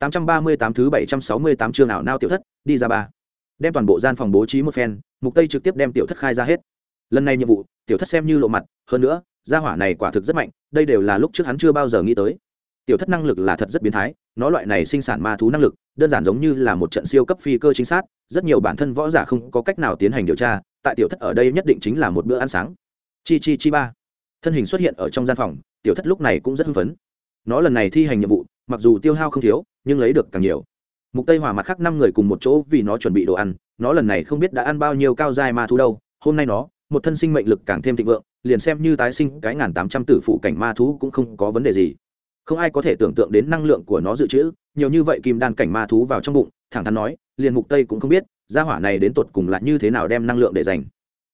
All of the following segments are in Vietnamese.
838 thứ 768 chương ảo nao tiểu thất, đi ra ba. Đem toàn bộ gian phòng bố trí một phen, Mục Tây trực tiếp đem tiểu thất khai ra hết. Lần này nhiệm vụ, tiểu thất xem như lộ mặt, hơn nữa, gia hỏa này quả thực rất mạnh, đây đều là lúc trước hắn chưa bao giờ nghĩ tới. Tiểu thất năng lực là thật rất biến thái, nó loại này sinh sản ma thú năng lực, đơn giản giống như là một trận siêu cấp phi cơ chính xác, rất nhiều bản thân võ giả không có cách nào tiến hành điều tra, tại tiểu thất ở đây nhất định chính là một bữa ăn sáng. Chi chi chi ba. Thân hình xuất hiện ở trong gian phòng, tiểu thất lúc này cũng rất hưng phấn. Nó lần này thi hành nhiệm vụ, mặc dù tiêu hao không thiếu, nhưng lấy được càng nhiều. Mục tây hòa mặt khác năm người cùng một chỗ vì nó chuẩn bị đồ ăn nó lần này không biết đã ăn bao nhiêu cao dài ma thú đâu hôm nay nó một thân sinh mệnh lực càng thêm thịnh vượng liền xem như tái sinh cái ngàn tám trăm tử phụ cảnh ma thú cũng không có vấn đề gì. Không ai có thể tưởng tượng đến năng lượng của nó dự trữ nhiều như vậy kim đan cảnh ma thú vào trong bụng thẳng thắn nói liền mục tây cũng không biết gia hỏa này đến tột cùng là như thế nào đem năng lượng để dành.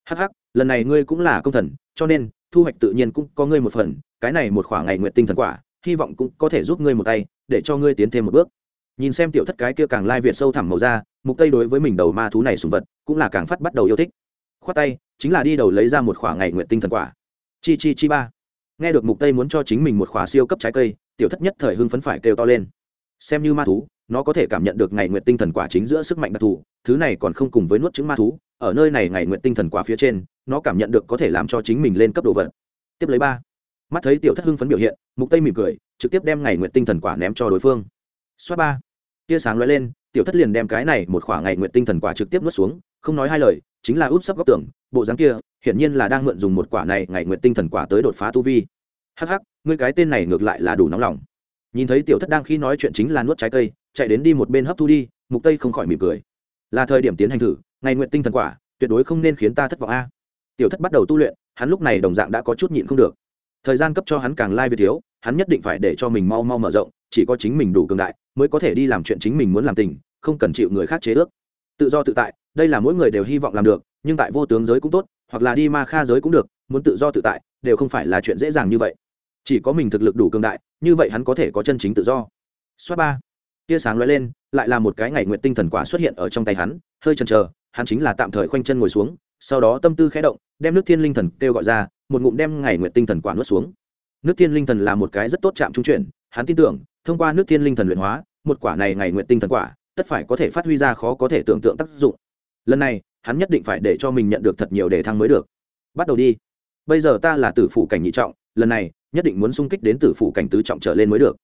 Hắc hắc lần này ngươi cũng là công thần cho nên thu hoạch tự nhiên cũng có ngươi một phần cái này một khoảng ngày nguyện tinh thần quả hy vọng cũng có thể giúp ngươi một tay để cho ngươi tiến thêm một bước. Nhìn xem tiểu thất cái kia càng lai việt sâu thẳm màu da, mục tây đối với mình đầu ma thú này sùng vật cũng là càng phát bắt đầu yêu thích. Khoát tay chính là đi đầu lấy ra một khỏa ngày nguyện tinh thần quả. Chi chi chi ba. Nghe được mục tây muốn cho chính mình một khỏa siêu cấp trái cây tiểu thất nhất thời hưng phấn phải kêu to lên. Xem như ma thú nó có thể cảm nhận được ngày nguyện tinh thần quả chính giữa sức mạnh đặc thù thứ này còn không cùng với nuốt trứng ma thú ở nơi này ngày nguyện tinh thần quả phía trên nó cảm nhận được có thể làm cho chính mình lên cấp độ vật. Tiếp lấy ba. Mắt thấy tiểu thất hưng phấn biểu hiện mục tây mỉm cười trực tiếp đem ngày nguyện tinh thần quả ném cho đối phương. Xoát ba. Tia sáng lóe lên, tiểu thất liền đem cái này một khoảng ngày nguyện tinh thần quả trực tiếp nuốt xuống, không nói hai lời, chính là úp sấp góc tường, bộ dáng kia, hiển nhiên là đang mượn dùng một quả này ngày nguyện tinh thần quả tới đột phá tu vi. Hắc hắc, ngươi cái tên này ngược lại là đủ nóng lòng. Nhìn thấy tiểu thất đang khi nói chuyện chính là nuốt trái cây, chạy đến đi một bên hấp thu đi, mục tây không khỏi mỉm cười. Là thời điểm tiến hành thử, ngày nguyện tinh thần quả, tuyệt đối không nên khiến ta thất vọng a. Tiểu thất bắt đầu tu luyện, hắn lúc này đồng dạng đã có chút nhịn không được. Thời gian cấp cho hắn càng lai việt thiếu hắn nhất định phải để cho mình mau mau mở rộng, chỉ có chính mình đủ cường đại mới có thể đi làm chuyện chính mình muốn làm tình, không cần chịu người khác chế ước. Tự do tự tại, đây là mỗi người đều hy vọng làm được, nhưng tại vô tướng giới cũng tốt, hoặc là đi ma kha giới cũng được, muốn tự do tự tại đều không phải là chuyện dễ dàng như vậy. Chỉ có mình thực lực đủ cường đại, như vậy hắn có thể có chân chính tự do. Xoát ba, tia sáng lóe lên, lại là một cái ngày nguyện tinh thần quả xuất hiện ở trong tay hắn, hơi chần chờ, hắn chính là tạm thời khoanh chân ngồi xuống, sau đó tâm tư khẽ động, đem nước thiên linh thần kêu gọi ra, một ngụm đem ngày nguyện tinh thần quả nuốt xuống nước thiên linh thần là một cái rất tốt chạm trung chuyển, hắn tin tưởng, thông qua nước thiên linh thần luyện hóa, một quả này ngày nguyện tinh thần quả, tất phải có thể phát huy ra khó có thể tưởng tượng tác dụng. Lần này, hắn nhất định phải để cho mình nhận được thật nhiều đề thăng mới được. Bắt đầu đi. Bây giờ ta là tử phủ cảnh nhị trọng, lần này, nhất định muốn sung kích đến tử phủ cảnh tứ trọng trở lên mới được.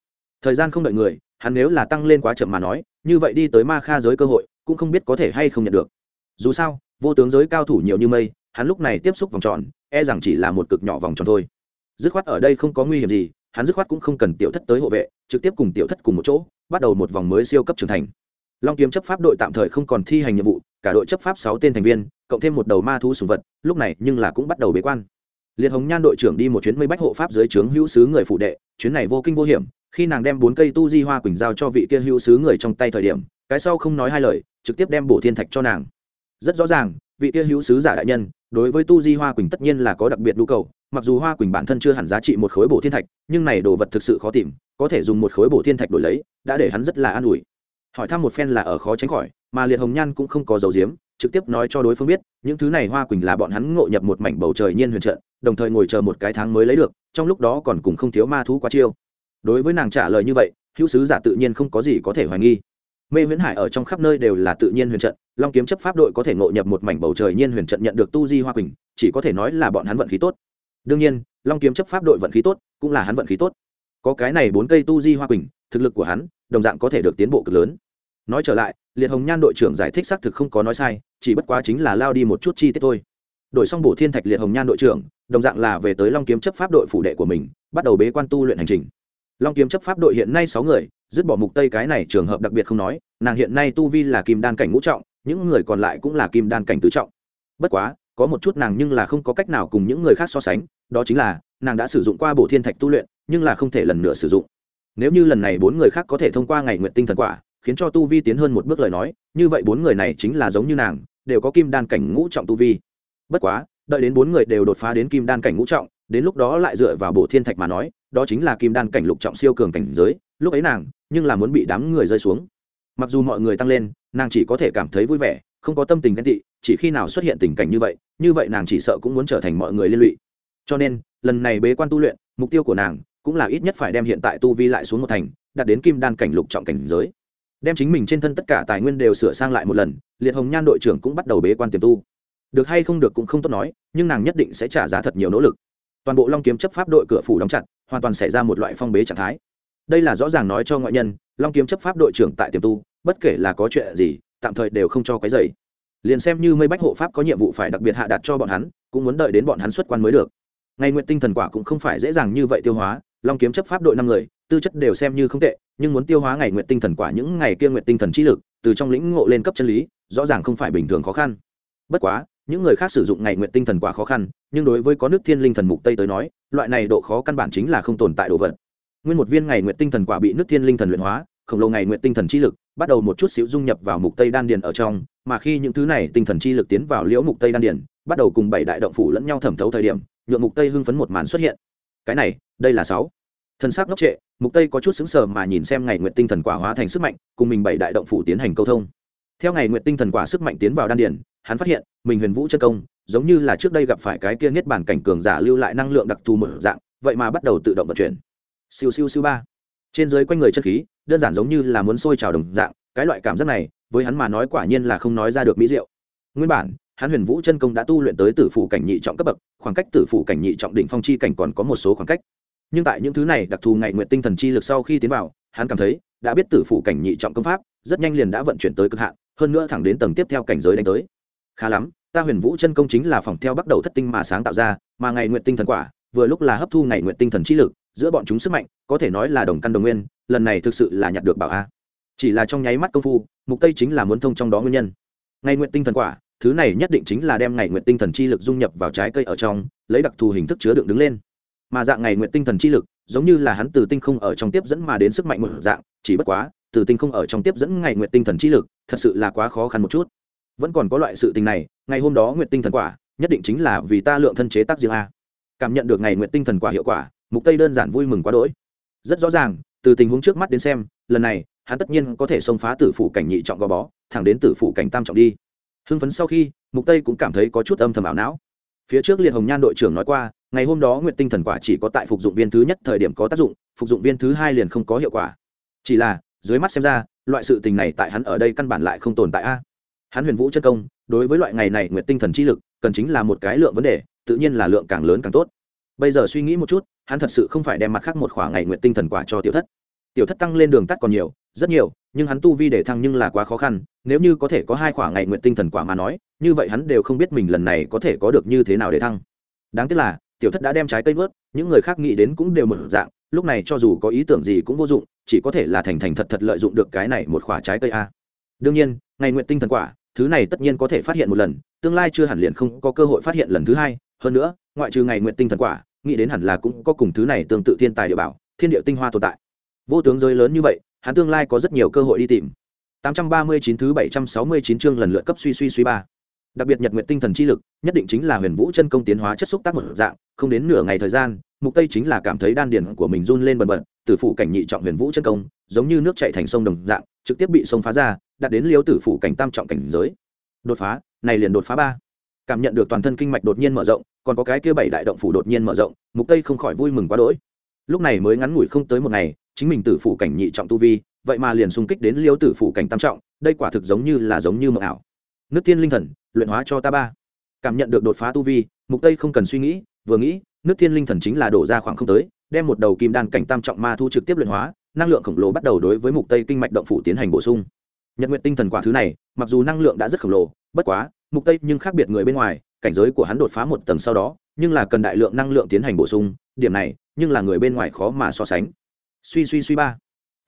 Thời gian không đợi người, hắn nếu là tăng lên quá chậm mà nói, như vậy đi tới ma kha giới cơ hội, cũng không biết có thể hay không nhận được. Dù sao, vô tướng giới cao thủ nhiều như mây, hắn lúc này tiếp xúc vòng tròn e rằng chỉ là một cực nhỏ vòng tròn thôi dứt khoát ở đây không có nguy hiểm gì, hắn dứt khoát cũng không cần tiểu thất tới hộ vệ, trực tiếp cùng tiểu thất cùng một chỗ, bắt đầu một vòng mới siêu cấp trưởng thành. Long kiếm chấp pháp đội tạm thời không còn thi hành nhiệm vụ, cả đội chấp pháp sáu tên thành viên, cộng thêm một đầu ma thú sùng vật, lúc này nhưng là cũng bắt đầu bế quan. Liệt hồng nhan đội trưởng đi một chuyến mây bách hộ pháp dưới trướng hữu sứ người phụ đệ, chuyến này vô kinh vô hiểm, khi nàng đem bốn cây tu di hoa quỳnh giao cho vị kia hữu sứ người trong tay thời điểm, cái sau không nói hai lời, trực tiếp đem bổ thiên thạch cho nàng. Rất rõ ràng, vị kia hữu sứ giả đại nhân, đối với tu di hoa quỳnh tất nhiên là có đặc biệt nhu cầu mặc dù hoa quỳnh bản thân chưa hẳn giá trị một khối bổ thiên thạch, nhưng này đồ vật thực sự khó tìm, có thể dùng một khối bổ thiên thạch đổi lấy, đã để hắn rất là an ủi. Hỏi thăm một phen là ở khó tránh khỏi, mà liệt hồng nhan cũng không có dấu diếm trực tiếp nói cho đối phương biết, những thứ này hoa quỳnh là bọn hắn ngộ nhập một mảnh bầu trời nhiên huyền trận, đồng thời ngồi chờ một cái tháng mới lấy được, trong lúc đó còn cùng không thiếu ma thú quá chiêu. Đối với nàng trả lời như vậy, hữu sứ giả tự nhiên không có gì có thể hoài nghi. Mê huyễn hải ở trong khắp nơi đều là tự nhiên huyền trận, long kiếm chấp pháp đội có thể ngộ nhập một mảnh bầu trời nhiên huyền trận nhận được tu di hoa quỳnh, chỉ có thể nói là bọn hắn vận khí tốt đương nhiên, long kiếm chấp pháp đội vận khí tốt, cũng là hắn vận khí tốt. Có cái này bốn cây tu di hoa quỳnh, thực lực của hắn, đồng dạng có thể được tiến bộ cực lớn. Nói trở lại, liệt hồng nhan đội trưởng giải thích xác thực không có nói sai, chỉ bất quá chính là lao đi một chút chi tiết thôi. Đổi xong bổ thiên thạch liệt hồng nhan đội trưởng, đồng dạng là về tới long kiếm chấp pháp đội phủ đệ của mình, bắt đầu bế quan tu luyện hành trình. Long kiếm chấp pháp đội hiện nay sáu người, dứt bỏ mục tây cái này trường hợp đặc biệt không nói, nàng hiện nay tu vi là kim đan cảnh ngũ trọng, những người còn lại cũng là kim đan cảnh tứ trọng. Bất quá có một chút nàng nhưng là không có cách nào cùng những người khác so sánh, đó chính là, nàng đã sử dụng qua bộ thiên thạch tu luyện, nhưng là không thể lần nữa sử dụng. Nếu như lần này bốn người khác có thể thông qua ngày nguyện tinh thần quả, khiến cho tu vi tiến hơn một bước lời nói, như vậy bốn người này chính là giống như nàng, đều có kim đan cảnh ngũ trọng tu vi. Bất quá, đợi đến bốn người đều đột phá đến kim đan cảnh ngũ trọng, đến lúc đó lại dựa vào bộ thiên thạch mà nói, đó chính là kim đan cảnh lục trọng siêu cường cảnh giới, lúc ấy nàng, nhưng là muốn bị đám người rơi xuống. Mặc dù mọi người tăng lên, nàng chỉ có thể cảm thấy vui vẻ không có tâm tình ghen tị, chỉ khi nào xuất hiện tình cảnh như vậy như vậy nàng chỉ sợ cũng muốn trở thành mọi người liên lụy. Cho nên, lần này bế quan tu luyện, mục tiêu của nàng cũng là ít nhất phải đem hiện tại tu vi lại xuống một thành, đạt đến kim đan cảnh lục trọng cảnh giới. Đem chính mình trên thân tất cả tài nguyên đều sửa sang lại một lần, liệt hồng nhan đội trưởng cũng bắt đầu bế quan tiềm tu. Được hay không được cũng không tốt nói, nhưng nàng nhất định sẽ trả giá thật nhiều nỗ lực. Toàn bộ long kiếm chấp pháp đội cửa phủ đóng chặt, hoàn toàn xảy ra một loại phong bế trạng thái. Đây là rõ ràng nói cho ngoại nhân, long kiếm chấp pháp đội trưởng tại tiềm tu, bất kể là có chuyện gì tạm thời đều không cho quấy dày liền xem như mây bách hộ pháp có nhiệm vụ phải đặc biệt hạ đặt cho bọn hắn, cũng muốn đợi đến bọn hắn xuất quan mới được. Ngày nguyện tinh thần quả cũng không phải dễ dàng như vậy tiêu hóa, long kiếm chấp pháp đội năm người, tư chất đều xem như không tệ, nhưng muốn tiêu hóa ngày nguyện tinh thần quả những ngày kia nguyện tinh thần trí lực, từ trong lĩnh ngộ lên cấp chân lý, rõ ràng không phải bình thường khó khăn. Bất quá, những người khác sử dụng ngày nguyện tinh thần quả khó khăn, nhưng đối với có nước thiên linh thần mục tây tới nói, loại này độ khó căn bản chính là không tồn tại đồ vật. Nguyên một viên ngày nguyện tinh thần quả bị nước thiên linh thần luyện hóa, khổng lồ ngày nguyện tinh thần chi lực bắt đầu một chút xíu dung nhập vào mục tây đan điền ở trong, mà khi những thứ này tinh thần chi lực tiến vào liễu mục tây đan điền, bắt đầu cùng bảy đại động phủ lẫn nhau thẩm thấu thời điểm, nhượng mục tây hưng phấn một màn xuất hiện. Cái này, đây là sáu. Thân xác ngốc trệ, mục tây có chút xứng sờ mà nhìn xem ngày nguyện tinh thần quả hóa thành sức mạnh, cùng mình bảy đại động phủ tiến hành câu thông. Theo ngày nguyện tinh thần quả sức mạnh tiến vào đan điền, hắn phát hiện, mình huyền vũ chân công, giống như là trước đây gặp phải cái kia niết bản cảnh cường giả lưu lại năng lượng đặc thù mở dạng, vậy mà bắt đầu tự động vận chuyển. Siêu siêu siêu ba trên dưới quanh người chất khí, đơn giản giống như là muốn sôi trào đồng dạng, cái loại cảm giác này, với hắn mà nói quả nhiên là không nói ra được mỹ diệu. Nguyên bản, hắn huyền vũ chân công đã tu luyện tới tử phủ cảnh nhị trọng cấp bậc, khoảng cách tử phủ cảnh nhị trọng đỉnh phong chi cảnh còn có một số khoảng cách. Nhưng tại những thứ này đặc thù ngày nguyện tinh thần chi lực sau khi tiến vào, hắn cảm thấy, đã biết tử phủ cảnh nhị trọng công pháp, rất nhanh liền đã vận chuyển tới cực hạn, hơn nữa thẳng đến tầng tiếp theo cảnh giới đánh tới. Khá lắm, ta huyền vũ chân công chính là phòng theo bắt đầu thất tinh mà sáng tạo ra, mà ngày nguyện tinh thần quả, vừa lúc là hấp thu ngày nguyện tinh thần chi lực giữa bọn chúng sức mạnh, có thể nói là đồng căn đồng nguyên, lần này thực sự là nhặt được bảo a. Chỉ là trong nháy mắt công phu, mục tây chính là muốn thông trong đó nguyên nhân. Ngày nguyện tinh thần quả, thứ này nhất định chính là đem ngày nguyện tinh thần chi lực dung nhập vào trái cây ở trong, lấy đặc thù hình thức chứa đựng đứng lên. Mà dạng ngày nguyện tinh thần chi lực, giống như là hắn từ tinh không ở trong tiếp dẫn mà đến sức mạnh một dạng, chỉ bất quá, từ tinh không ở trong tiếp dẫn ngày nguyện tinh thần chi lực, thật sự là quá khó khăn một chút. Vẫn còn có loại sự tình này, ngày hôm đó nguyện tinh thần quả, nhất định chính là vì ta lượng thân chế tác riêng a. Cảm nhận được ngày nguyện tinh thần quả hiệu quả mục tây đơn giản vui mừng quá đỗi. Rất rõ ràng, từ tình huống trước mắt đến xem, lần này, hắn tất nhiên có thể xông phá tử phủ cảnh nhị trọng gò bó, thẳng đến tử phủ cảnh tam trọng đi. Hưng phấn sau khi, mục tây cũng cảm thấy có chút âm thầm ảo não. Phía trước liệt hồng nhan đội trưởng nói qua, ngày hôm đó nguyện tinh thần quả chỉ có tại phục dụng viên thứ nhất thời điểm có tác dụng, phục dụng viên thứ hai liền không có hiệu quả. Chỉ là, dưới mắt xem ra, loại sự tình này tại hắn ở đây căn bản lại không tồn tại a. Hắn huyền vũ chân công, đối với loại ngày này nguyện tinh thần chi lực, cần chính là một cái lượng vấn đề, tự nhiên là lượng càng lớn càng tốt. Bây giờ suy nghĩ một chút hắn thật sự không phải đem mặt khác một khoảng ngày nguyện tinh thần quả cho tiểu thất. Tiểu thất tăng lên đường tắt còn nhiều, rất nhiều, nhưng hắn tu vi để thăng nhưng là quá khó khăn, nếu như có thể có hai khoảng ngày nguyện tinh thần quả mà nói, như vậy hắn đều không biết mình lần này có thể có được như thế nào để thăng. Đáng tiếc là, tiểu thất đã đem trái cây vớt, những người khác nghĩ đến cũng đều một dạng, lúc này cho dù có ý tưởng gì cũng vô dụng, chỉ có thể là thành thành thật thật lợi dụng được cái này một khoả trái cây a. Đương nhiên, ngày nguyện tinh thần quả, thứ này tất nhiên có thể phát hiện một lần, tương lai chưa hẳn liền không có cơ hội phát hiện lần thứ hai, hơn nữa, ngoại trừ ngày nguyện tinh thần quả nghĩ đến hẳn là cũng có cùng thứ này tương tự thiên tài địa bảo, thiên địa tinh hoa tồn tại. Vô tướng giới lớn như vậy, hắn tương lai có rất nhiều cơ hội đi tìm. 839 thứ 769 chương lần lượt cấp suy suy suy ba. Đặc biệt nhật nguyện tinh thần chi lực, nhất định chính là huyền vũ chân công tiến hóa chất xúc tác một dạng, không đến nửa ngày thời gian, mục tây chính là cảm thấy đan điền của mình run lên bần bật, tử phủ cảnh nhị trọng huyền vũ chân công, giống như nước chảy thành sông đồng dạng, trực tiếp bị sông phá ra, đạt đến liếu tử phủ cảnh tam trọng cảnh giới. Đột phá, này liền đột phá ba. Cảm nhận được toàn thân kinh mạch đột nhiên mở rộng còn có cái kia bảy đại động phủ đột nhiên mở rộng, mục tây không khỏi vui mừng quá đỗi. Lúc này mới ngắn ngủi không tới một ngày, chính mình tử phủ cảnh nhị trọng tu vi, vậy mà liền xung kích đến liêu tử phủ cảnh tam trọng, đây quả thực giống như là giống như mộng ảo. Nước tiên linh thần, luyện hóa cho ta ba. Cảm nhận được đột phá tu vi, mục tây không cần suy nghĩ, vừa nghĩ, nước thiên linh thần chính là đổ ra khoảng không tới, đem một đầu kim đan cảnh tam trọng ma thu trực tiếp luyện hóa, năng lượng khổng lồ bắt đầu đối với mục tây kinh mạch động phủ tiến hành bổ sung nhật nguyện tinh thần quả thứ này, mặc dù năng lượng đã rất khổng lồ, bất quá, mục tây nhưng khác biệt người bên ngoài, cảnh giới của hắn đột phá một tầng sau đó, nhưng là cần đại lượng năng lượng tiến hành bổ sung, điểm này, nhưng là người bên ngoài khó mà so sánh. Suy suy suy ba.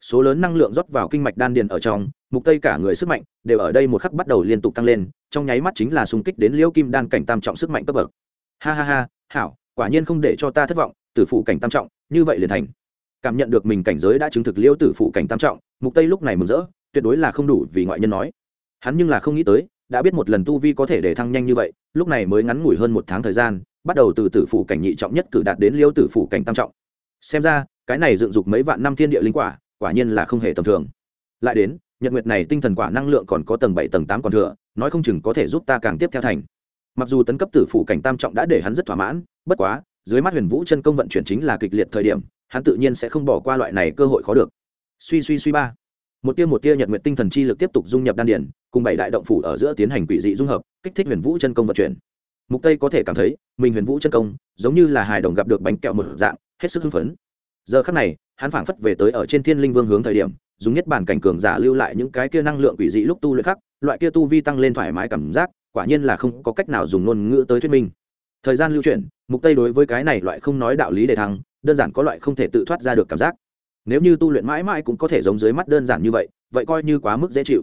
Số lớn năng lượng rót vào kinh mạch đan điền ở trong, mục tây cả người sức mạnh đều ở đây một khắc bắt đầu liên tục tăng lên, trong nháy mắt chính là xung kích đến liễu kim đan cảnh tam trọng sức mạnh cấp bậc. Ha ha ha, hảo, quả nhiên không để cho ta thất vọng, tử phụ cảnh tam trọng, như vậy liền thành. Cảm nhận được mình cảnh giới đã chứng thực liễu tử phụ cảnh tam trọng, mục tây lúc này mừng rỡ tuyệt đối là không đủ vì ngoại nhân nói. Hắn nhưng là không nghĩ tới, đã biết một lần tu vi có thể để thăng nhanh như vậy, lúc này mới ngắn ngủi hơn một tháng thời gian, bắt đầu từ tử phủ cảnh nhị trọng nhất cử đạt đến liêu tử phủ cảnh tam trọng. Xem ra, cái này dựng dục mấy vạn năm thiên địa linh quả quả nhiên là không hề tầm thường. Lại đến, nhật nguyệt này tinh thần quả năng lượng còn có tầng bảy, tầng tám còn thừa, nói không chừng có thể giúp ta càng tiếp theo thành. Mặc dù tấn cấp tử phủ cảnh tam trọng đã để hắn rất thỏa mãn, bất quá, dưới mắt huyền vũ chân công vận chuyển chính là kịch liệt thời điểm, hắn tự nhiên sẽ không bỏ qua loại này cơ hội khó được. Suy suy suy ba một tia một tia nhật nguyện tinh thần chi lực tiếp tục dung nhập đan điển cùng bảy đại động phủ ở giữa tiến hành quỷ dị dung hợp, kích thích huyền vũ chân công vận chuyển. Mục tây có thể cảm thấy, mình huyền vũ chân công, giống như là hài đồng gặp được bánh kẹo một dạng, hết sức hưng phấn. Giờ khắc này, hắn phảng phất về tới ở trên thiên linh vương hướng thời điểm, dùng nhất bản cảnh cường giả lưu lại những cái kia năng lượng quỷ dị lúc tu luyện khác loại kia tu vi tăng lên thoải mái cảm giác, quả nhiên là không có cách nào dùng ngôn ngữ tới thuyết minh. Thời gian lưu chuyển, mục tây đối với cái này loại không nói đạo lý để thăng, đơn giản có loại không thể tự thoát ra được cảm giác nếu như tu luyện mãi mãi cũng có thể giống dưới mắt đơn giản như vậy vậy coi như quá mức dễ chịu.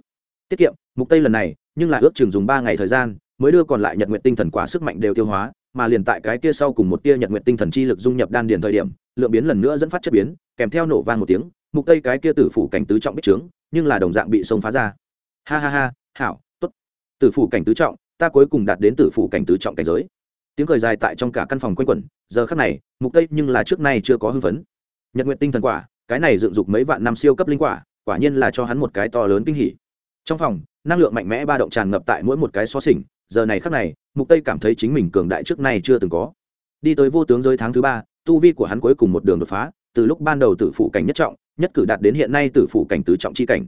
Tiết kiệm, mục tây lần này, nhưng lại ước chừng dùng 3 ngày thời gian, mới đưa còn lại nhật nguyện tinh thần quả sức mạnh đều tiêu hóa, mà liền tại cái kia sau cùng một tia nhật nguyện tinh thần chi lực dung nhập đan điền thời điểm, lượng biến lần nữa dẫn phát chất biến, kèm theo nổ vang một tiếng, mục tây cái kia tử phủ cảnh tứ trọng bích trướng, nhưng là đồng dạng bị sông phá ra. Ha ha ha, hảo, tốt. Tử phủ cảnh tứ trọng, ta cuối cùng đạt đến tử phủ cảnh tứ trọng cảnh giới. Tiếng cười dài tại trong cả căn phòng quanh quẩn, giờ khắc này, mục tây nhưng là trước nay chưa có hưng phấn. Nhật nguyện tinh thần quả cái này dựng dục mấy vạn năm siêu cấp linh quả quả nhiên là cho hắn một cái to lớn kinh hỉ. Trong phòng, năng lượng mạnh mẽ ba động tràn ngập tại mỗi một cái xó xỉnh, giờ này khắc này, mục tây cảm thấy chính mình cường đại trước nay chưa từng có. Đi tới vô tướng giới tháng thứ ba, tu vi của hắn cuối cùng một đường đột phá, từ lúc ban đầu tử phụ cảnh nhất trọng, nhất cử đạt đến hiện nay tử phụ cảnh tứ trọng chi cảnh.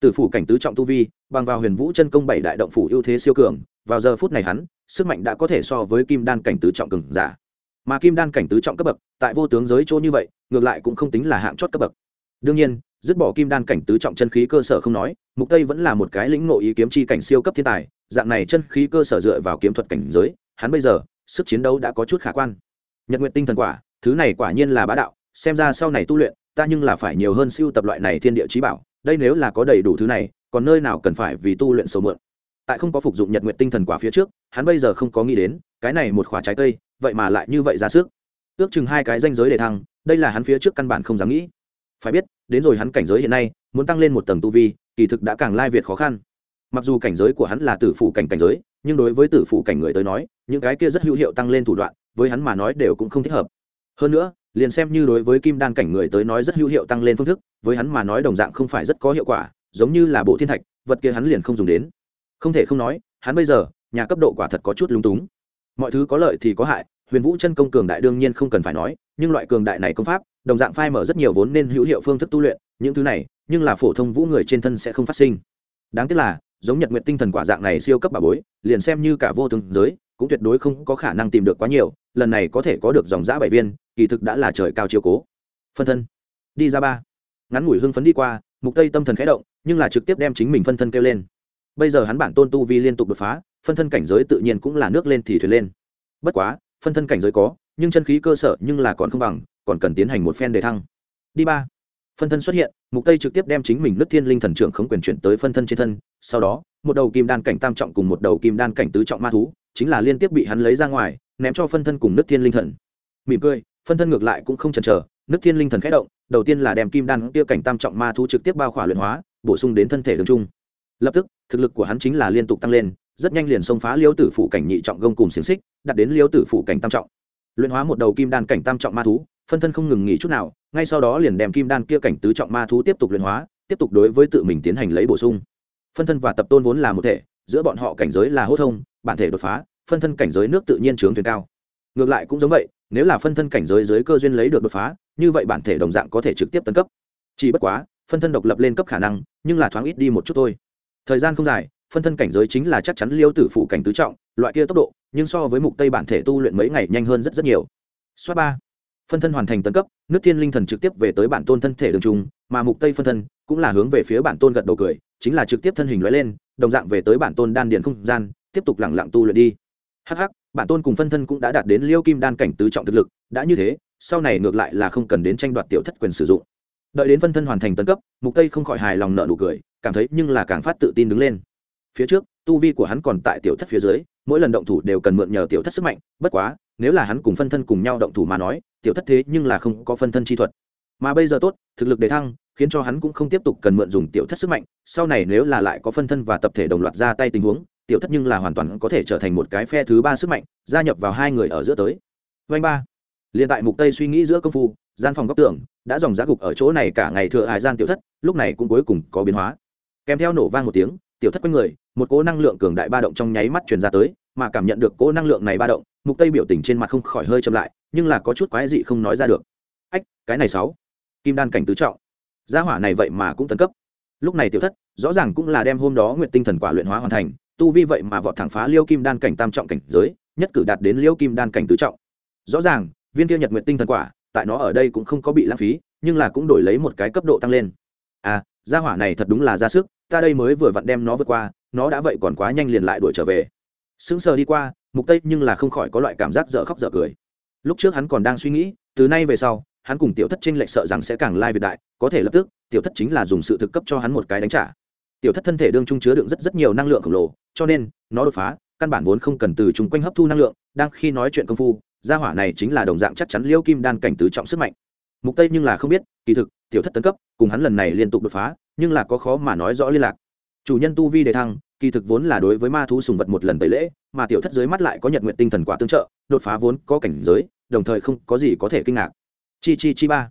Tử phụ cảnh tứ trọng tu vi, bằng vào huyền vũ chân công bảy đại động phủ ưu thế siêu cường, vào giờ phút này hắn, sức mạnh đã có thể so với kim đan cảnh tứ trọng cường giả mà kim đan cảnh tứ trọng cấp bậc, tại vô tướng giới chỗ như vậy, ngược lại cũng không tính là hạng chót cấp bậc. Đương nhiên, dứt bỏ kim đan cảnh tứ trọng chân khí cơ sở không nói, mục tây vẫn là một cái lĩnh ngộ ý kiếm chi cảnh siêu cấp thiên tài, dạng này chân khí cơ sở dựa vào kiếm thuật cảnh giới, hắn bây giờ, sức chiến đấu đã có chút khả quan. Nhật nguyện tinh thần quả, thứ này quả nhiên là bá đạo, xem ra sau này tu luyện, ta nhưng là phải nhiều hơn siêu tập loại này thiên địa trí bảo, đây nếu là có đầy đủ thứ này, còn nơi nào cần phải vì tu luyện sầu mượn. Tại không có phục dụng nhật nguyện tinh thần quả phía trước, hắn bây giờ không có nghĩ đến, cái này một khóa trái cây vậy mà lại như vậy ra sức. Ước chừng hai cái danh giới để thăng, đây là hắn phía trước căn bản không dám nghĩ. Phải biết, đến rồi hắn cảnh giới hiện nay, muốn tăng lên một tầng tu vi, kỳ thực đã càng lai việt khó khăn. Mặc dù cảnh giới của hắn là tử phụ cảnh cảnh giới, nhưng đối với tử phụ cảnh người tới nói, những cái kia rất hữu hiệu tăng lên thủ đoạn, với hắn mà nói đều cũng không thích hợp. Hơn nữa, liền xem như đối với kim đan cảnh người tới nói rất hữu hiệu tăng lên phương thức, với hắn mà nói đồng dạng không phải rất có hiệu quả, giống như là bộ thiên thạch, vật kia hắn liền không dùng đến. Không thể không nói, hắn bây giờ, nhà cấp độ quả thật có chút lung túng. Mọi thứ có lợi thì có hại huyền vũ chân công cường đại đương nhiên không cần phải nói, nhưng loại cường đại này công pháp, đồng dạng phai mở rất nhiều vốn nên hữu hiệu phương thức tu luyện, những thứ này, nhưng là phổ thông vũ người trên thân sẽ không phát sinh. Đáng tiếc là, giống nhật nguyện tinh thần quả dạng này siêu cấp bà bối, liền xem như cả vô tướng giới, cũng tuyệt đối không có khả năng tìm được quá nhiều, lần này có thể có được dòng giã bảy viên, kỳ thực đã là trời cao chiều cố. Phân thân. Đi ra ba. Ngắn ngủi hưng phấn đi qua, mục tây tâm thần khẽ động, nhưng là trực tiếp đem chính mình phân thân kêu lên. Bây giờ hắn bản tôn tu vi liên tục đột phá, phân thân cảnh giới tự nhiên cũng là nước lên thì thuyền lên. Bất quá phân thân cảnh giới có, nhưng chân khí cơ sở nhưng là còn không bằng, còn cần tiến hành một phen đề thăng. Đi ba. Phân thân xuất hiện, mục tây trực tiếp đem chính mình nước thiên linh thần trưởng khống quyền chuyển tới phân thân trên thân, sau đó, một đầu kim đan cảnh tam trọng cùng một đầu kim đan cảnh tứ trọng ma thú, chính là liên tiếp bị hắn lấy ra ngoài, ném cho phân thân cùng nước thiên linh thần. Mỉm cười, phân thân ngược lại cũng không chần chờ nước thiên linh thần khẽ động, đầu tiên là đem kim đan kia cảnh tam trọng ma thú trực tiếp bao khỏa luyện hóa, bổ sung đến thân thể đường trung. Lập tức, thực lực của hắn chính là liên tục tăng lên rất nhanh liền xông phá liêu tử phụ cảnh nhị trọng gông cùng xiềng xích đặt đến liêu tử phụ cảnh tam trọng. Luyện hóa một đầu kim đan cảnh tam trọng ma thú, phân thân không ngừng nghỉ chút nào, ngay sau đó liền đem kim đan kia cảnh tứ trọng ma thú tiếp tục luyện hóa, tiếp tục đối với tự mình tiến hành lấy bổ sung. Phân thân và tập tôn vốn là một thể, giữa bọn họ cảnh giới là hô thông, bản thể đột phá, phân thân cảnh giới nước tự nhiên trướng thuyền cao. Ngược lại cũng giống vậy, nếu là phân thân cảnh giới dưới cơ duyên lấy được đột phá, như vậy bản thể đồng dạng có thể trực tiếp tấn cấp. Chỉ bất quá, phân thân độc lập lên cấp khả năng, nhưng là thoáng ít đi một chút thôi. Thời gian không dài phân thân cảnh giới chính là chắc chắn liêu tử phụ cảnh tứ trọng, loại kia tốc độ, nhưng so với mục tây bản thể tu luyện mấy ngày nhanh hơn rất rất nhiều. Xoát ba. Phân thân hoàn thành tấn cấp, nước thiên linh thần trực tiếp về tới bản tôn thân thể đường trung, mà mục tây phân thân cũng là hướng về phía bản tôn gật đầu cười, chính là trực tiếp thân hình lóe lên, đồng dạng về tới bản tôn đan điện không gian, tiếp tục lẳng lặng tu luyện đi. Hắc hắc, bản tôn cùng phân thân cũng đã đạt đến liêu kim đan cảnh tứ trọng thực lực, đã như thế, sau này ngược lại là không cần đến tranh đoạt tiểu thất quyền sử dụng. Đợi đến phân thân hoàn thành tấn cấp, mục tây không khỏi hài lòng nợ nụ cười, cảm thấy nhưng là càng phát tự tin đứng lên phía trước, tu vi của hắn còn tại tiểu thất phía dưới, mỗi lần động thủ đều cần mượn nhờ tiểu thất sức mạnh, bất quá, nếu là hắn cùng phân thân cùng nhau động thủ mà nói, tiểu thất thế nhưng là không có phân thân chi thuật. Mà bây giờ tốt, thực lực đề thăng, khiến cho hắn cũng không tiếp tục cần mượn dùng tiểu thất sức mạnh, sau này nếu là lại có phân thân và tập thể đồng loạt ra tay tình huống, tiểu thất nhưng là hoàn toàn có thể trở thành một cái phe thứ ba sức mạnh, gia nhập vào hai người ở giữa tới. Vanh ba. Liền tại mục tây suy nghĩ giữa công phu, gian phòng góc tường đã dòng giá gục ở chỗ này cả ngày thừa hải gian tiểu thất, lúc này cũng cuối cùng có biến hóa. Kèm theo nổ vang một tiếng tiểu thất quanh người, một cỗ năng lượng cường đại ba động trong nháy mắt truyền ra tới, mà cảm nhận được cỗ năng lượng này ba động, mục tây biểu tình trên mặt không khỏi hơi chậm lại, nhưng là có chút quái dị không nói ra được. Ách, cái này sáu. Kim đan cảnh tứ trọng. Gia hỏa này vậy mà cũng tấn cấp. Lúc này tiểu thất, rõ ràng cũng là đem hôm đó nguyện tinh thần quả luyện hóa hoàn thành, tu vi vậy mà vọt thẳng phá liêu kim đan cảnh tam trọng cảnh giới, nhất cử đạt đến liêu kim đan cảnh tứ trọng. Rõ ràng, viên kia nhật nguyện tinh thần quả, tại nó ở đây cũng không có bị lãng phí, nhưng là cũng đổi lấy một cái cấp độ tăng lên. À gia hỏa này thật đúng là ra sức ta đây mới vừa vặn đem nó vượt qua, nó đã vậy còn quá nhanh liền lại đuổi trở về. Sững sờ đi qua, mục tây nhưng là không khỏi có loại cảm giác dở khóc dở cười. Lúc trước hắn còn đang suy nghĩ, từ nay về sau, hắn cùng tiểu thất tranh lệch sợ rằng sẽ càng lai việt đại, có thể lập tức, tiểu thất chính là dùng sự thực cấp cho hắn một cái đánh trả. Tiểu thất thân thể đương trung chứa đựng rất rất nhiều năng lượng khổng lồ, cho nên, nó đột phá, căn bản vốn không cần từ chung quanh hấp thu năng lượng, đang khi nói chuyện công phu, gia hỏa này chính là đồng dạng chắc chắn liêu kim đan cảnh tứ trọng sức mạnh. Mục tây nhưng là không biết, kỳ thực, tiểu thất tấn cấp, cùng hắn lần này liên tục đột phá nhưng là có khó mà nói rõ liên lạc. Chủ nhân tu vi đề thăng, kỳ thực vốn là đối với ma thú sùng vật một lần tẩy lễ, mà tiểu thất dưới mắt lại có nhật nguyện tinh thần quả tương trợ, đột phá vốn có cảnh giới, đồng thời không có gì có thể kinh ngạc. Chi chi chi ba.